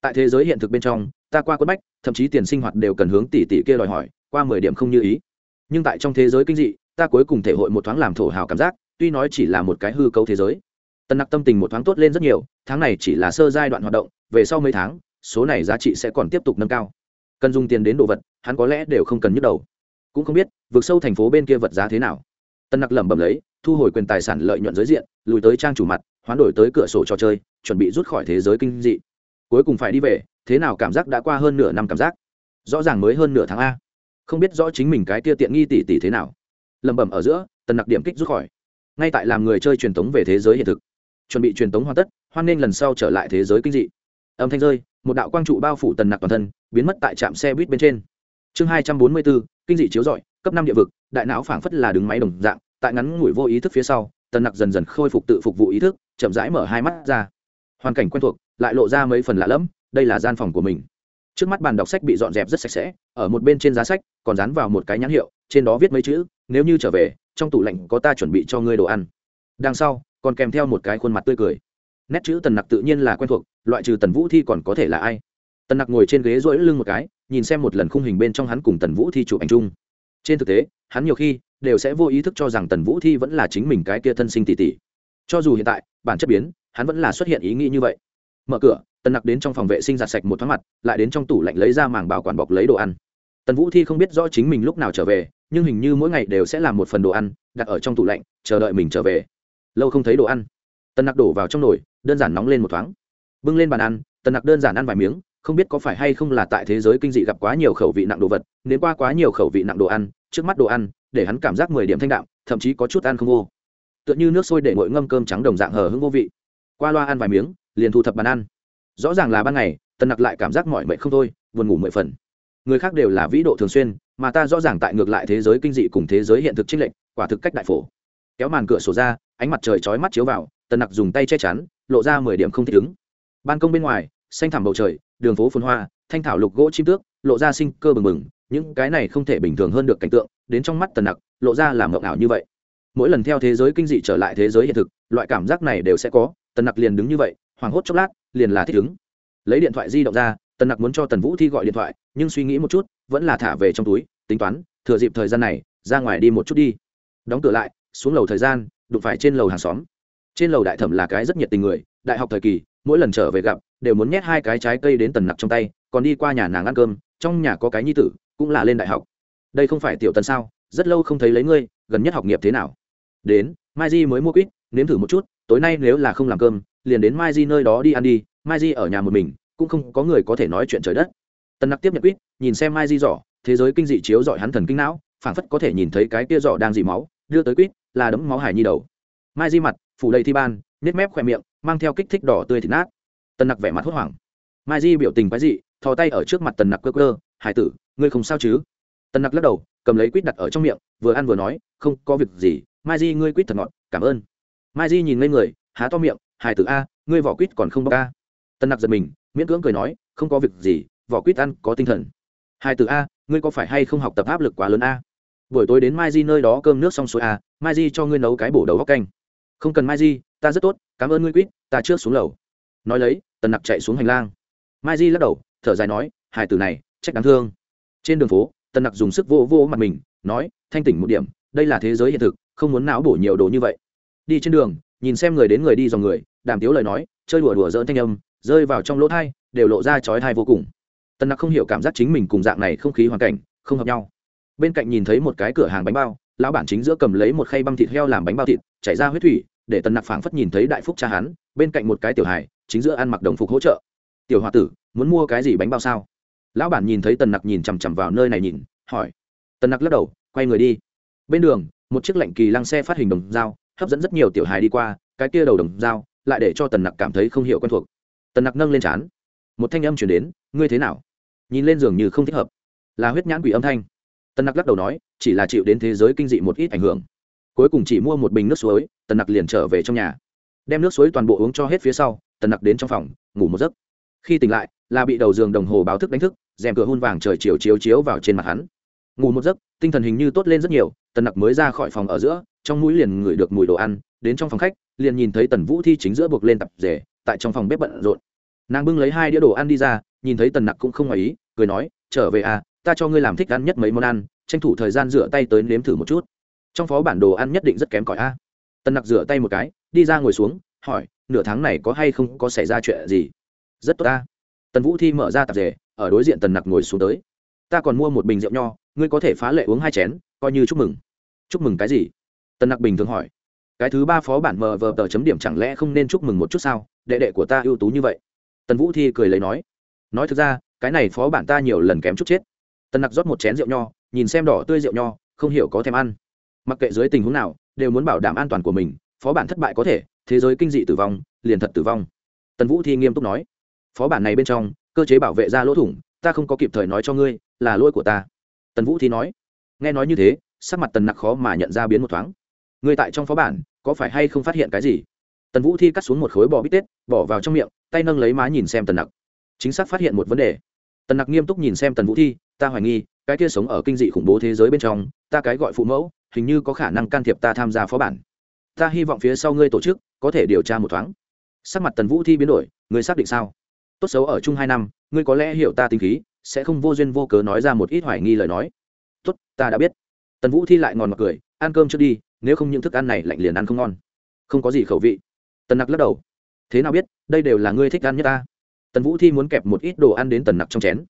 Tại thế giới hiện thực bên trong, ta qua quất bách, thậm chí tiền sinh hoạt đều cần hướng tỷ tỷ kia đòi hỏi, qua mười điểm không như ý. Nhưng tại trong thế giới kinh dị, ta cuối cùng thể hội một thoáng làm thổ hào cảm giác, tuy nói chỉ là một cái hư cấu thế giới. Tân nặc tâm tình một thoáng tốt lên rất nhiều, tháng này chỉ là sơ giai đoạn hoạt động, về sau mấy tháng, số này giá trị sẽ còn tiếp tục nâng cao. Cần dùng tiền đến đồ vật, hắn có lẽ đều không cần nhức đầu cũng không biết vượt sâu thành phố bên kia vật giá thế nào. Tân nặc lẩm bẩm lấy, thu hồi quyền tài sản lợi nhuận giới diện, lùi tới trang chủ mặt, hoán đổi tới cửa sổ trò chơi, chuẩn bị rút khỏi thế giới kinh dị. Cuối cùng phải đi về, thế nào cảm giác đã qua hơn nửa năm cảm giác. Rõ ràng mới hơn nửa tháng a. Không biết rõ chính mình cái tia tiện nghi tỷ tỷ thế nào. Lẩm bẩm ở giữa tần nặc điểm kích rút khỏi. Ngay tại làm người chơi truyền tống về thế giới hiện thực. Chuẩn bị truyền tống hoàn tất, hoan nên lần sau trở lại thế giới kinh dị. Âm thanh rơi, một đạo quang trụ bao phủ tần nặc toàn thân, biến mất tại trạm xe buýt bên trên. Chương hai trăm bốn mươi bốn kinh dị chiếu rọi, cấp năm địa vực, đại não phảng phất là đứng máy đồng dạng, tại ngắn ngủi vô ý thức phía sau, tần nặc dần dần khôi phục tự phục vụ ý thức, chậm rãi mở hai mắt ra. Hoàn cảnh quen thuộc, lại lộ ra mấy phần lạ lẫm, đây là gian phòng của mình. Trước mắt bàn đọc sách bị dọn dẹp rất sạch sẽ, ở một bên trên giá sách, còn dán vào một cái nhãn hiệu, trên đó viết mấy chữ, nếu như trở về, trong tủ lạnh có ta chuẩn bị cho ngươi đồ ăn. Đằng sau, còn kèm theo một cái khuôn mặt tươi cười. Nét chữ tần nặc tự nhiên là quen thuộc, loại trừ tần vũ thi còn có thể là ai? Tần nặc ngồi trên ghế rỗi lưng một cái nhìn xem một lần khung hình bên trong hắn cùng tần vũ thi chụp ảnh chung. Trên thực tế, hắn nhiều khi đều sẽ vô ý thức cho rằng tần vũ thi vẫn là chính mình cái kia thân sinh tỷ tỷ. Cho dù hiện tại, bản chất biến, hắn vẫn là xuất hiện ý nghĩ như vậy. Mở cửa, tần nặc đến trong phòng vệ sinh giặt sạch một thoáng mặt, lại đến trong tủ lạnh lấy ra màng bảo quản bọc lấy đồ ăn. Tần vũ thi không biết rõ chính mình lúc nào trở về, nhưng hình như mỗi ngày đều sẽ làm một phần đồ ăn, đặt ở trong tủ lạnh, chờ đợi mình trở về. Lâu không thấy đồ ăn. Tần nặc đổ vào trong nồi, đơn giản nóng lên một thoáng. Bưng lên bàn ăn, tần nặc đơn giản ăn vài miếng không biết có phải hay không là tại thế giới kinh dị gặp quá nhiều khẩu vị nặng đồ vật nếu qua quá nhiều khẩu vị nặng đồ ăn, trước mắt đồ ăn, để hắn cảm giác mười điểm thanh đạm, thậm chí có chút ăn không vô. Tựa như nước sôi để ngội ngâm cơm trắng đồng dạng hờ hững vô vị. Qua loa ăn vài miếng, liền thu thập bàn ăn. Rõ ràng là ban ngày, tần nặc lại cảm giác mỏi mệt không thôi, buồn ngủ mười phần. Người khác đều là vĩ độ thường xuyên, mà ta rõ ràng tại ngược lại thế giới kinh dị cùng thế giới hiện thực trích lệnh quả thực cách đại phổ. Kéo màn cửa sổ ra, ánh mặt trời chói mắt chiếu vào, tần nặc dùng tay che chắn, lộ ra mười điểm không thích ứng. Ban công bên ngoài xanh thẳm bầu trời, đường phố phun hoa, thanh thảo lục gỗ chim tước, lộ ra sinh cơ bừng bừng, những cái này không thể bình thường hơn được cảnh tượng, đến trong mắt tần nặc, lộ ra làm mộng ảo như vậy. Mỗi lần theo thế giới kinh dị trở lại thế giới hiện thực, loại cảm giác này đều sẽ có, tần nặc liền đứng như vậy, hoảng hốt chốc lát, liền là thích ứng. Lấy điện thoại di động ra, tần nặc muốn cho tần vũ thi gọi điện thoại, nhưng suy nghĩ một chút, vẫn là thả về trong túi, tính toán, thừa dịp thời gian này, ra ngoài đi một chút đi. Đóng cửa lại, xuống lầu thời gian, đụng phải trên lầu hàng xóm trên lầu đại thẩm là cái rất nhiệt tình người, đại học thời kỳ, mỗi lần trở về gặp, đều muốn nhét hai cái trái cây đến tần nặc trong tay, còn đi qua nhà nàng ăn cơm, trong nhà có cái nhi tử, cũng là lên đại học. Đây không phải tiểu tần sao, rất lâu không thấy lấy ngươi, gần nhất học nghiệp thế nào? Đến, mai di mới mua quýt, nếm thử một chút, tối nay nếu là không làm cơm, liền đến mai di nơi đó đi ăn đi, mai di ở nhà một mình, cũng không có người có thể nói chuyện trời đất. Tần nặc tiếp nhận quýt, nhìn xem mai di giỏ thế giới kinh dị chiếu dọi hắn thần kinh não, phảng phất có thể nhìn thấy cái kia giỏ đang dị máu, đưa tới quýt, là đấm máu hải nhi đầu mai di mặt, phủ đầy thi ban nếp mép khỏe miệng, mang theo kích thích đỏ tươi thịt nát. Tần nặc vẻ mặt hốt hoảng. Mai di biểu tình quái dị, thò tay ở trước mặt tần nặc cơ cơ hải tử, ngươi không sao chứ? Tần nặc lắc đầu, cầm lấy quýt đặt ở trong miệng, vừa ăn vừa nói, không có việc gì, mai di ngươi quýt thật ngọt, cảm ơn. Mai di nhìn lên người, há to miệng, hải tử a, ngươi vỏ quýt còn không bóc a? Tần nặc giật mình, miễn cưỡng cười nói, không có việc gì, vỏ quýt ăn có tinh thần. Hải tử a, ngươi có phải hay không học tập áp lực quá lớn a? Buổi tối đến mai di nơi đó cơm nước xong xuôi a, mai di cho ngươi nấu cái bổ đầu góc canh không cần mai di, ta rất tốt, cảm ơn ngươi quýt, ta trước xuống lầu. Nói lấy, tần nặc chạy xuống hành lang. Mai di lắc đầu, thở dài nói, hải tử này, trách đáng thương. Trên đường phố, tần nặc dùng sức vô vô mặt mình, nói, thanh tỉnh một điểm, đây là thế giới hiện thực, không muốn não bổ nhiều đồ như vậy. Đi trên đường, nhìn xem người đến người đi dòng người, đàm tiếu lời nói, chơi đùa đùa dỡn thanh âm, rơi vào trong lỗ thai, đều lộ ra chói thai vô cùng. Tần nặc không hiểu cảm giác chính mình cùng dạng này không khí hoàn cảnh, không hợp nhau. Bên cạnh nhìn thấy một cái cửa hàng bánh bao, lão bản chính giữa cầm lấy một khay băm thịt heo làm bánh bao thịt, chảy ra huyết thủy để tần nặc phảng phất nhìn thấy đại phúc cha hắn, bên cạnh một cái tiểu hài, chính giữa ăn mặc đồng phục hỗ trợ. Tiểu h o a tử, muốn mua cái gì bánh bao sao? Lão bản nhìn thấy tần nặc nhìn chằm chằm vào nơi này nhìn, hỏi. Tần nặc lắc đầu, quay người đi. Bên đường, một chiếc lệnh kỳ lăng xe phát hình đồng dao, hấp dẫn rất nhiều tiểu hài đi qua, cái kia đầu đồng dao lại để cho tần nặc cảm thấy không hiểu quen thuộc. Tần nặc nâng lên trán. Một thanh âm chuyển đến, ngươi thế nào? Nhìn lên giường như không thích hợp. Là huyết nhãn quỷ âm thanh. Tần nặc lắc đầu nói, chỉ là chịu đến thế giới kinh dị một ít ảnh hưởng cuối cùng chỉ mua một bình nước suối, tần nặc liền trở về trong nhà. Đem nước suối toàn bộ uống cho hết phía sau, tần nặc đến trong phòng, ngủ một giấc. Khi tỉnh lại, là bị đầu giường đồng hồ báo thức đánh thức, rèm cửa hôn vàng trời chiều chiếu chiếu vào trên mặt hắn. Ngủ một giấc, tinh thần hình như tốt lên rất nhiều, tần nặc mới ra khỏi phòng ở giữa, trong mũi liền ngửi được mùi đồ ăn, đến trong phòng khách, liền nhìn thấy tần vũ thi chính giữa buộc lên tập rể, tại trong phòng bếp bận rộn. Nàng bưng lấy hai đĩa đồ ăn đi ra, nhìn thấy tần nặc cũng không ngoài ý, cười nói, trở về à ta cho ngươi làm thích ăn nhất mấy món ăn, tranh thủ thời gian rửa tay tới nếm thử một chút trong phó bản đồ ăn nhất định rất kém cỏi a. Tần nặc rửa tay một cái, đi ra ngồi xuống, hỏi, nửa tháng này có hay không có xảy ra chuyện gì? Rất tốt ta tần vũ thi mở ra tạp rể ở đối diện tần nặc ngồi xuống tới. Ta còn mua một bình rượu nho, ngươi có thể phá lệ uống hai chén, coi như chúc mừng. Chúc mừng cái gì? Tần nặc bình thường hỏi. Cái thứ ba phó bản mờ vờ tờ chấm điểm chẳng lẽ không nên chúc mừng một chút sao? Đệ đệ của ta ưu tú như vậy. Tần vũ thi cười lấy nói. Nói thực ra, cái này phó bản ta nhiều lần kém chút chết. Tần nặc rót một chén rượu nho, nhìn xem đỏ tươi rượu nho, không hiểu có thèm ăn mặc kệ dưới tình huống nào, đều muốn bảo đảm an toàn của mình, phó bản thất bại có thể, thế giới kinh dị tử vong, liền thật tử vong. Tần vũ thi nghiêm túc nói. Phó bản này bên trong, cơ chế bảo vệ ra lỗ thủng, ta không có kịp thời nói cho ngươi, là lỗi của ta. Tần vũ thi nói. Nghe nói như thế, sắc mặt tần nặc khó mà nhận ra biến một thoáng. Ngươi tại trong phó bản, có phải hay không phát hiện cái gì? Tần vũ thi cắt xuống một khối bò bít tết, bỏ vào trong miệng, tay nâng lấy má nhìn xem tần nặc. Chính xác phát hiện một vấn đề. Tần nặc nghiêm túc nhìn xem tần vũ thi, ta hoài nghi, cái kia sống ở kinh dị khủng bố thế giới bên trong, ta cái gọi phụ mẫu hình như có khả năng can thiệp ta tham gia phó bản. Ta hy vọng phía sau ngươi tổ chức có thể điều tra một thoáng. Sắc mặt tần vũ thi biến đổi, ngươi xác định sao? Tốt xấu ở chung hai năm, ngươi có lẽ hiểu ta tính khí, sẽ không vô duyên vô cớ nói ra một ít hoài nghi lời nói. Tốt, ta đã biết. Tần vũ thi lại ngòn mặc cười, ăn cơm trước đi, nếu không những thức ăn này lạnh liền ăn không ngon. Không có gì khẩu vị. Tần nặc lắc đầu. Thế nào biết, đây đều là ngươi thích ăn nhất ta. Tần vũ thi muốn kẹp một ít đồ ăn đến tần nặc trong chén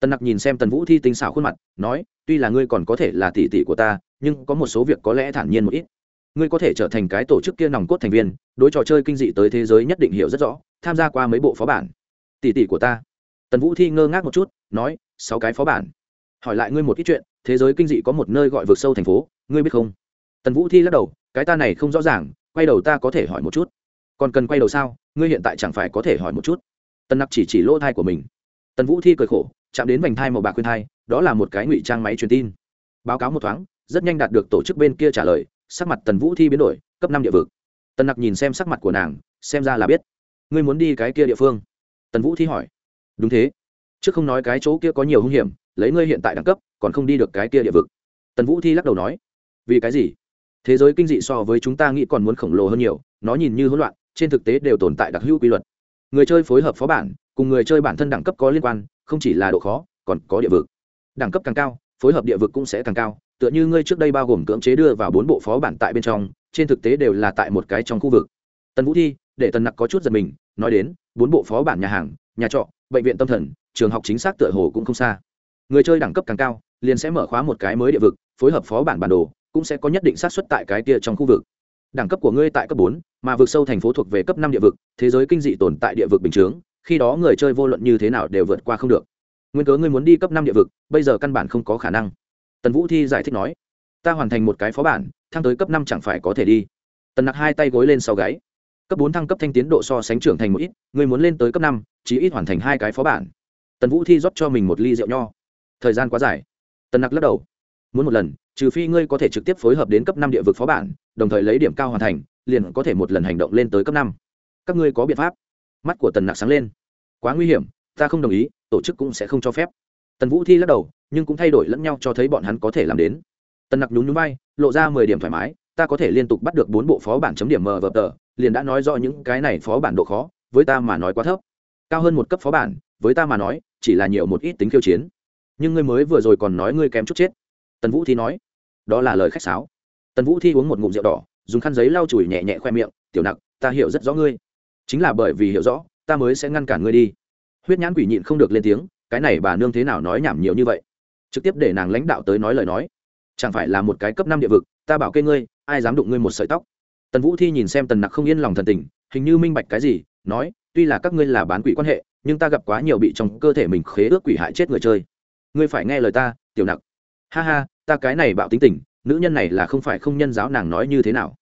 tần nặc nhìn xem tần vũ thi tinh xảo khuôn mặt, nói, tuy là ngươi còn có thể là tỷ tỷ của ta, nhưng có một số việc có lẽ thản nhiên một ít. Ngươi có thể trở thành cái tổ chức kia nòng cốt thành viên, đối trò chơi kinh dị tới thế giới nhất định hiểu rất rõ, tham gia qua mấy bộ phó bản. Tỷ tỷ của ta. Tần vũ thi ngơ ngác một chút, nói, sáu cái phó bản. Hỏi lại ngươi một ít chuyện, thế giới kinh dị có một nơi gọi vượt sâu thành phố, ngươi biết không? Tần vũ thi lắc đầu, cái ta này không rõ ràng, quay đầu ta có thể hỏi một chút. Còn cần quay đầu sao? Ngươi hiện tại chẳng phải có thể hỏi một chút. Tần nặc chỉ chỉ lỗ thai của mình. Tần vũ thi cười khổ chạm đến vành thai màu bạc khuyên thai, đó là một cái ngụy trang máy truyền tin. Báo cáo một thoáng, rất nhanh đạt được tổ chức bên kia trả lời, sắc mặt tần vũ thi biến đổi, cấp năm địa vực. Tần nặc nhìn xem sắc mặt của nàng, xem ra là biết. Ngươi muốn đi cái kia địa phương? Tần vũ thi hỏi. Đúng thế. Trước không nói cái chỗ kia có nhiều hung hiểm, lấy ngươi hiện tại đẳng cấp, còn không đi được cái kia địa vực. Tần vũ thi lắc đầu nói. Vì cái gì? Thế giới kinh dị so với chúng ta nghĩ còn muốn khổng lồ hơn nhiều, nó nhìn như hỗn loạn, trên thực tế đều tồn tại đặc hữu quy luật. Người chơi phối hợp phó bản, cùng người chơi bản thân đẳng cấp có liên quan không chỉ là độ khó, còn có địa vực. Đẳng cấp càng cao, phối hợp địa vực cũng sẽ càng cao. Tựa như ngươi trước đây bao gồm cưỡng chế đưa vào bốn bộ phó bản tại bên trong, trên thực tế đều là tại một cái trong khu vực. Tần vũ thi, để tần nặc có chút giật mình, nói đến, bốn bộ phó bản nhà hàng, nhà trọ, bệnh viện tâm thần, trường học chính xác tựa hồ cũng không xa. Người chơi đẳng cấp càng cao, liền sẽ mở khóa một cái mới địa vực, phối hợp phó bản bản đồ, cũng sẽ có nhất định xác suất tại cái kia trong khu vực. Đẳng cấp của ngươi tại cấp bốn, mà vực sâu thành phố thuộc về cấp năm địa vực, thế giới kinh dị tồn tại địa vực bình chướng khi đó người chơi vô luận như thế nào đều vượt qua không được. Nguyên cớ ngươi muốn đi cấp năm địa vực, bây giờ căn bản không có khả năng. Tần vũ thi giải thích nói, ta hoàn thành một cái phó bản, thăng tới cấp năm chẳng phải có thể đi. Tần nặc hai tay gối lên sau gáy, cấp bốn thăng cấp thanh tiến độ so sánh trưởng thành một ít, ngươi muốn lên tới cấp năm chỉ ít hoàn thành hai cái phó bản. Tần vũ thi rót cho mình một ly rượu nho. Thời gian quá dài. Tần nặc lắc đầu, muốn một lần, trừ phi ngươi có thể trực tiếp phối hợp đến cấp năm địa vực phó bản, đồng thời lấy điểm cao hoàn thành, liền có thể một lần hành động lên tới cấp năm. Các ngươi có biện pháp mắt của tần nặc sáng lên. Quá nguy hiểm, ta không đồng ý, tổ chức cũng sẽ không cho phép. Tần vũ thi lắc đầu, nhưng cũng thay đổi lẫn nhau cho thấy bọn hắn có thể làm đến. Tần nặc nhún nhún bay lộ ra mười điểm thoải mái, ta có thể liên tục bắt được bốn bộ phó bản chấm điểm mờ vờ tờ liền đã nói rõ những cái này phó bản độ khó, với ta mà nói quá thấp. Cao hơn một cấp phó bản, với ta mà nói, chỉ là nhiều một ít tính khiêu chiến. Nhưng ngươi mới vừa rồi còn nói ngươi kém chút chết. Tần vũ thi nói, đó là lời khách sáo. Tần vũ thi uống một ngụm rượu đỏ, dùng khăn giấy lau chùi nhẹ nhẹ khoe miệng, tiểu nặc, ta hiểu rất rõ ngươi chính là bởi vì hiểu rõ, ta mới sẽ ngăn cản ngươi đi. Huyết nhãn quỷ nhịn không được lên tiếng, cái này bà nương thế nào nói nhảm nhiều như vậy? Trực tiếp để nàng lãnh đạo tới nói lời nói. Chẳng phải là một cái cấp năm địa vực, ta bảo kê ngươi, ai dám đụng ngươi một sợi tóc? Tần vũ thi nhìn xem tần nặc không yên lòng thần tình, hình như minh bạch cái gì, nói, tuy là các ngươi là bán quỷ quan hệ, nhưng ta gặp quá nhiều bị trong cơ thể mình khế ước quỷ hại chết người chơi. Ngươi phải nghe lời ta, tiểu nặc. Ha ha, ta cái này bạo tính tình, nữ nhân này là không phải không nhân giáo nàng nói như thế nào.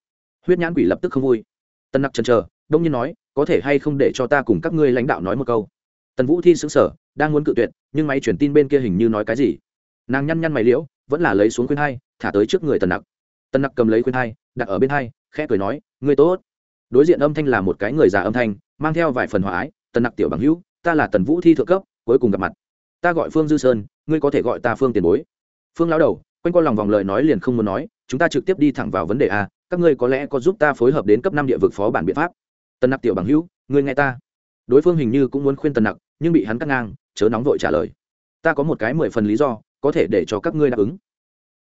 Huyết nhãn quỷ lập tức không vui. Tân nặc chần chờ, đông nhiên nói có thể hay không để cho ta cùng các ngươi lãnh đạo nói một câu? Tần vũ thi xứng sở đang muốn cự tuyệt, nhưng máy truyền tin bên kia hình như nói cái gì? Nàng nhăn nhăn mày liễu, vẫn là lấy xuống khuyên hai, thả tới trước người tần nặc. Tần nặc cầm lấy khuyên hai, đặt ở bên hai, khẽ cười nói, ngươi tốt. Đối diện âm thanh là một cái người già âm thanh, mang theo vài phần hòa ái, tần nặc tiểu bằng hữu, ta là tần vũ thi thượng cấp, cuối cùng gặp mặt. Ta gọi phương dư sơn, ngươi có thể gọi ta phương tiền bối. Phương lao đầu, quanh qua lòng vòng lời nói liền không muốn nói, chúng ta trực tiếp đi thẳng vào vấn đề a, các ngươi có lẽ có giúp ta phối hợp đến cấp năm địa vực phó bản biện pháp tần nặc tiểu bằng hữu, ngươi nghe ta. Đối phương hình như cũng muốn khuyên tần nặc, nhưng bị hắn cắt ngang, chớ nóng vội trả lời. Ta có một cái mười phần lý do, có thể để cho các ngươi đáp ứng.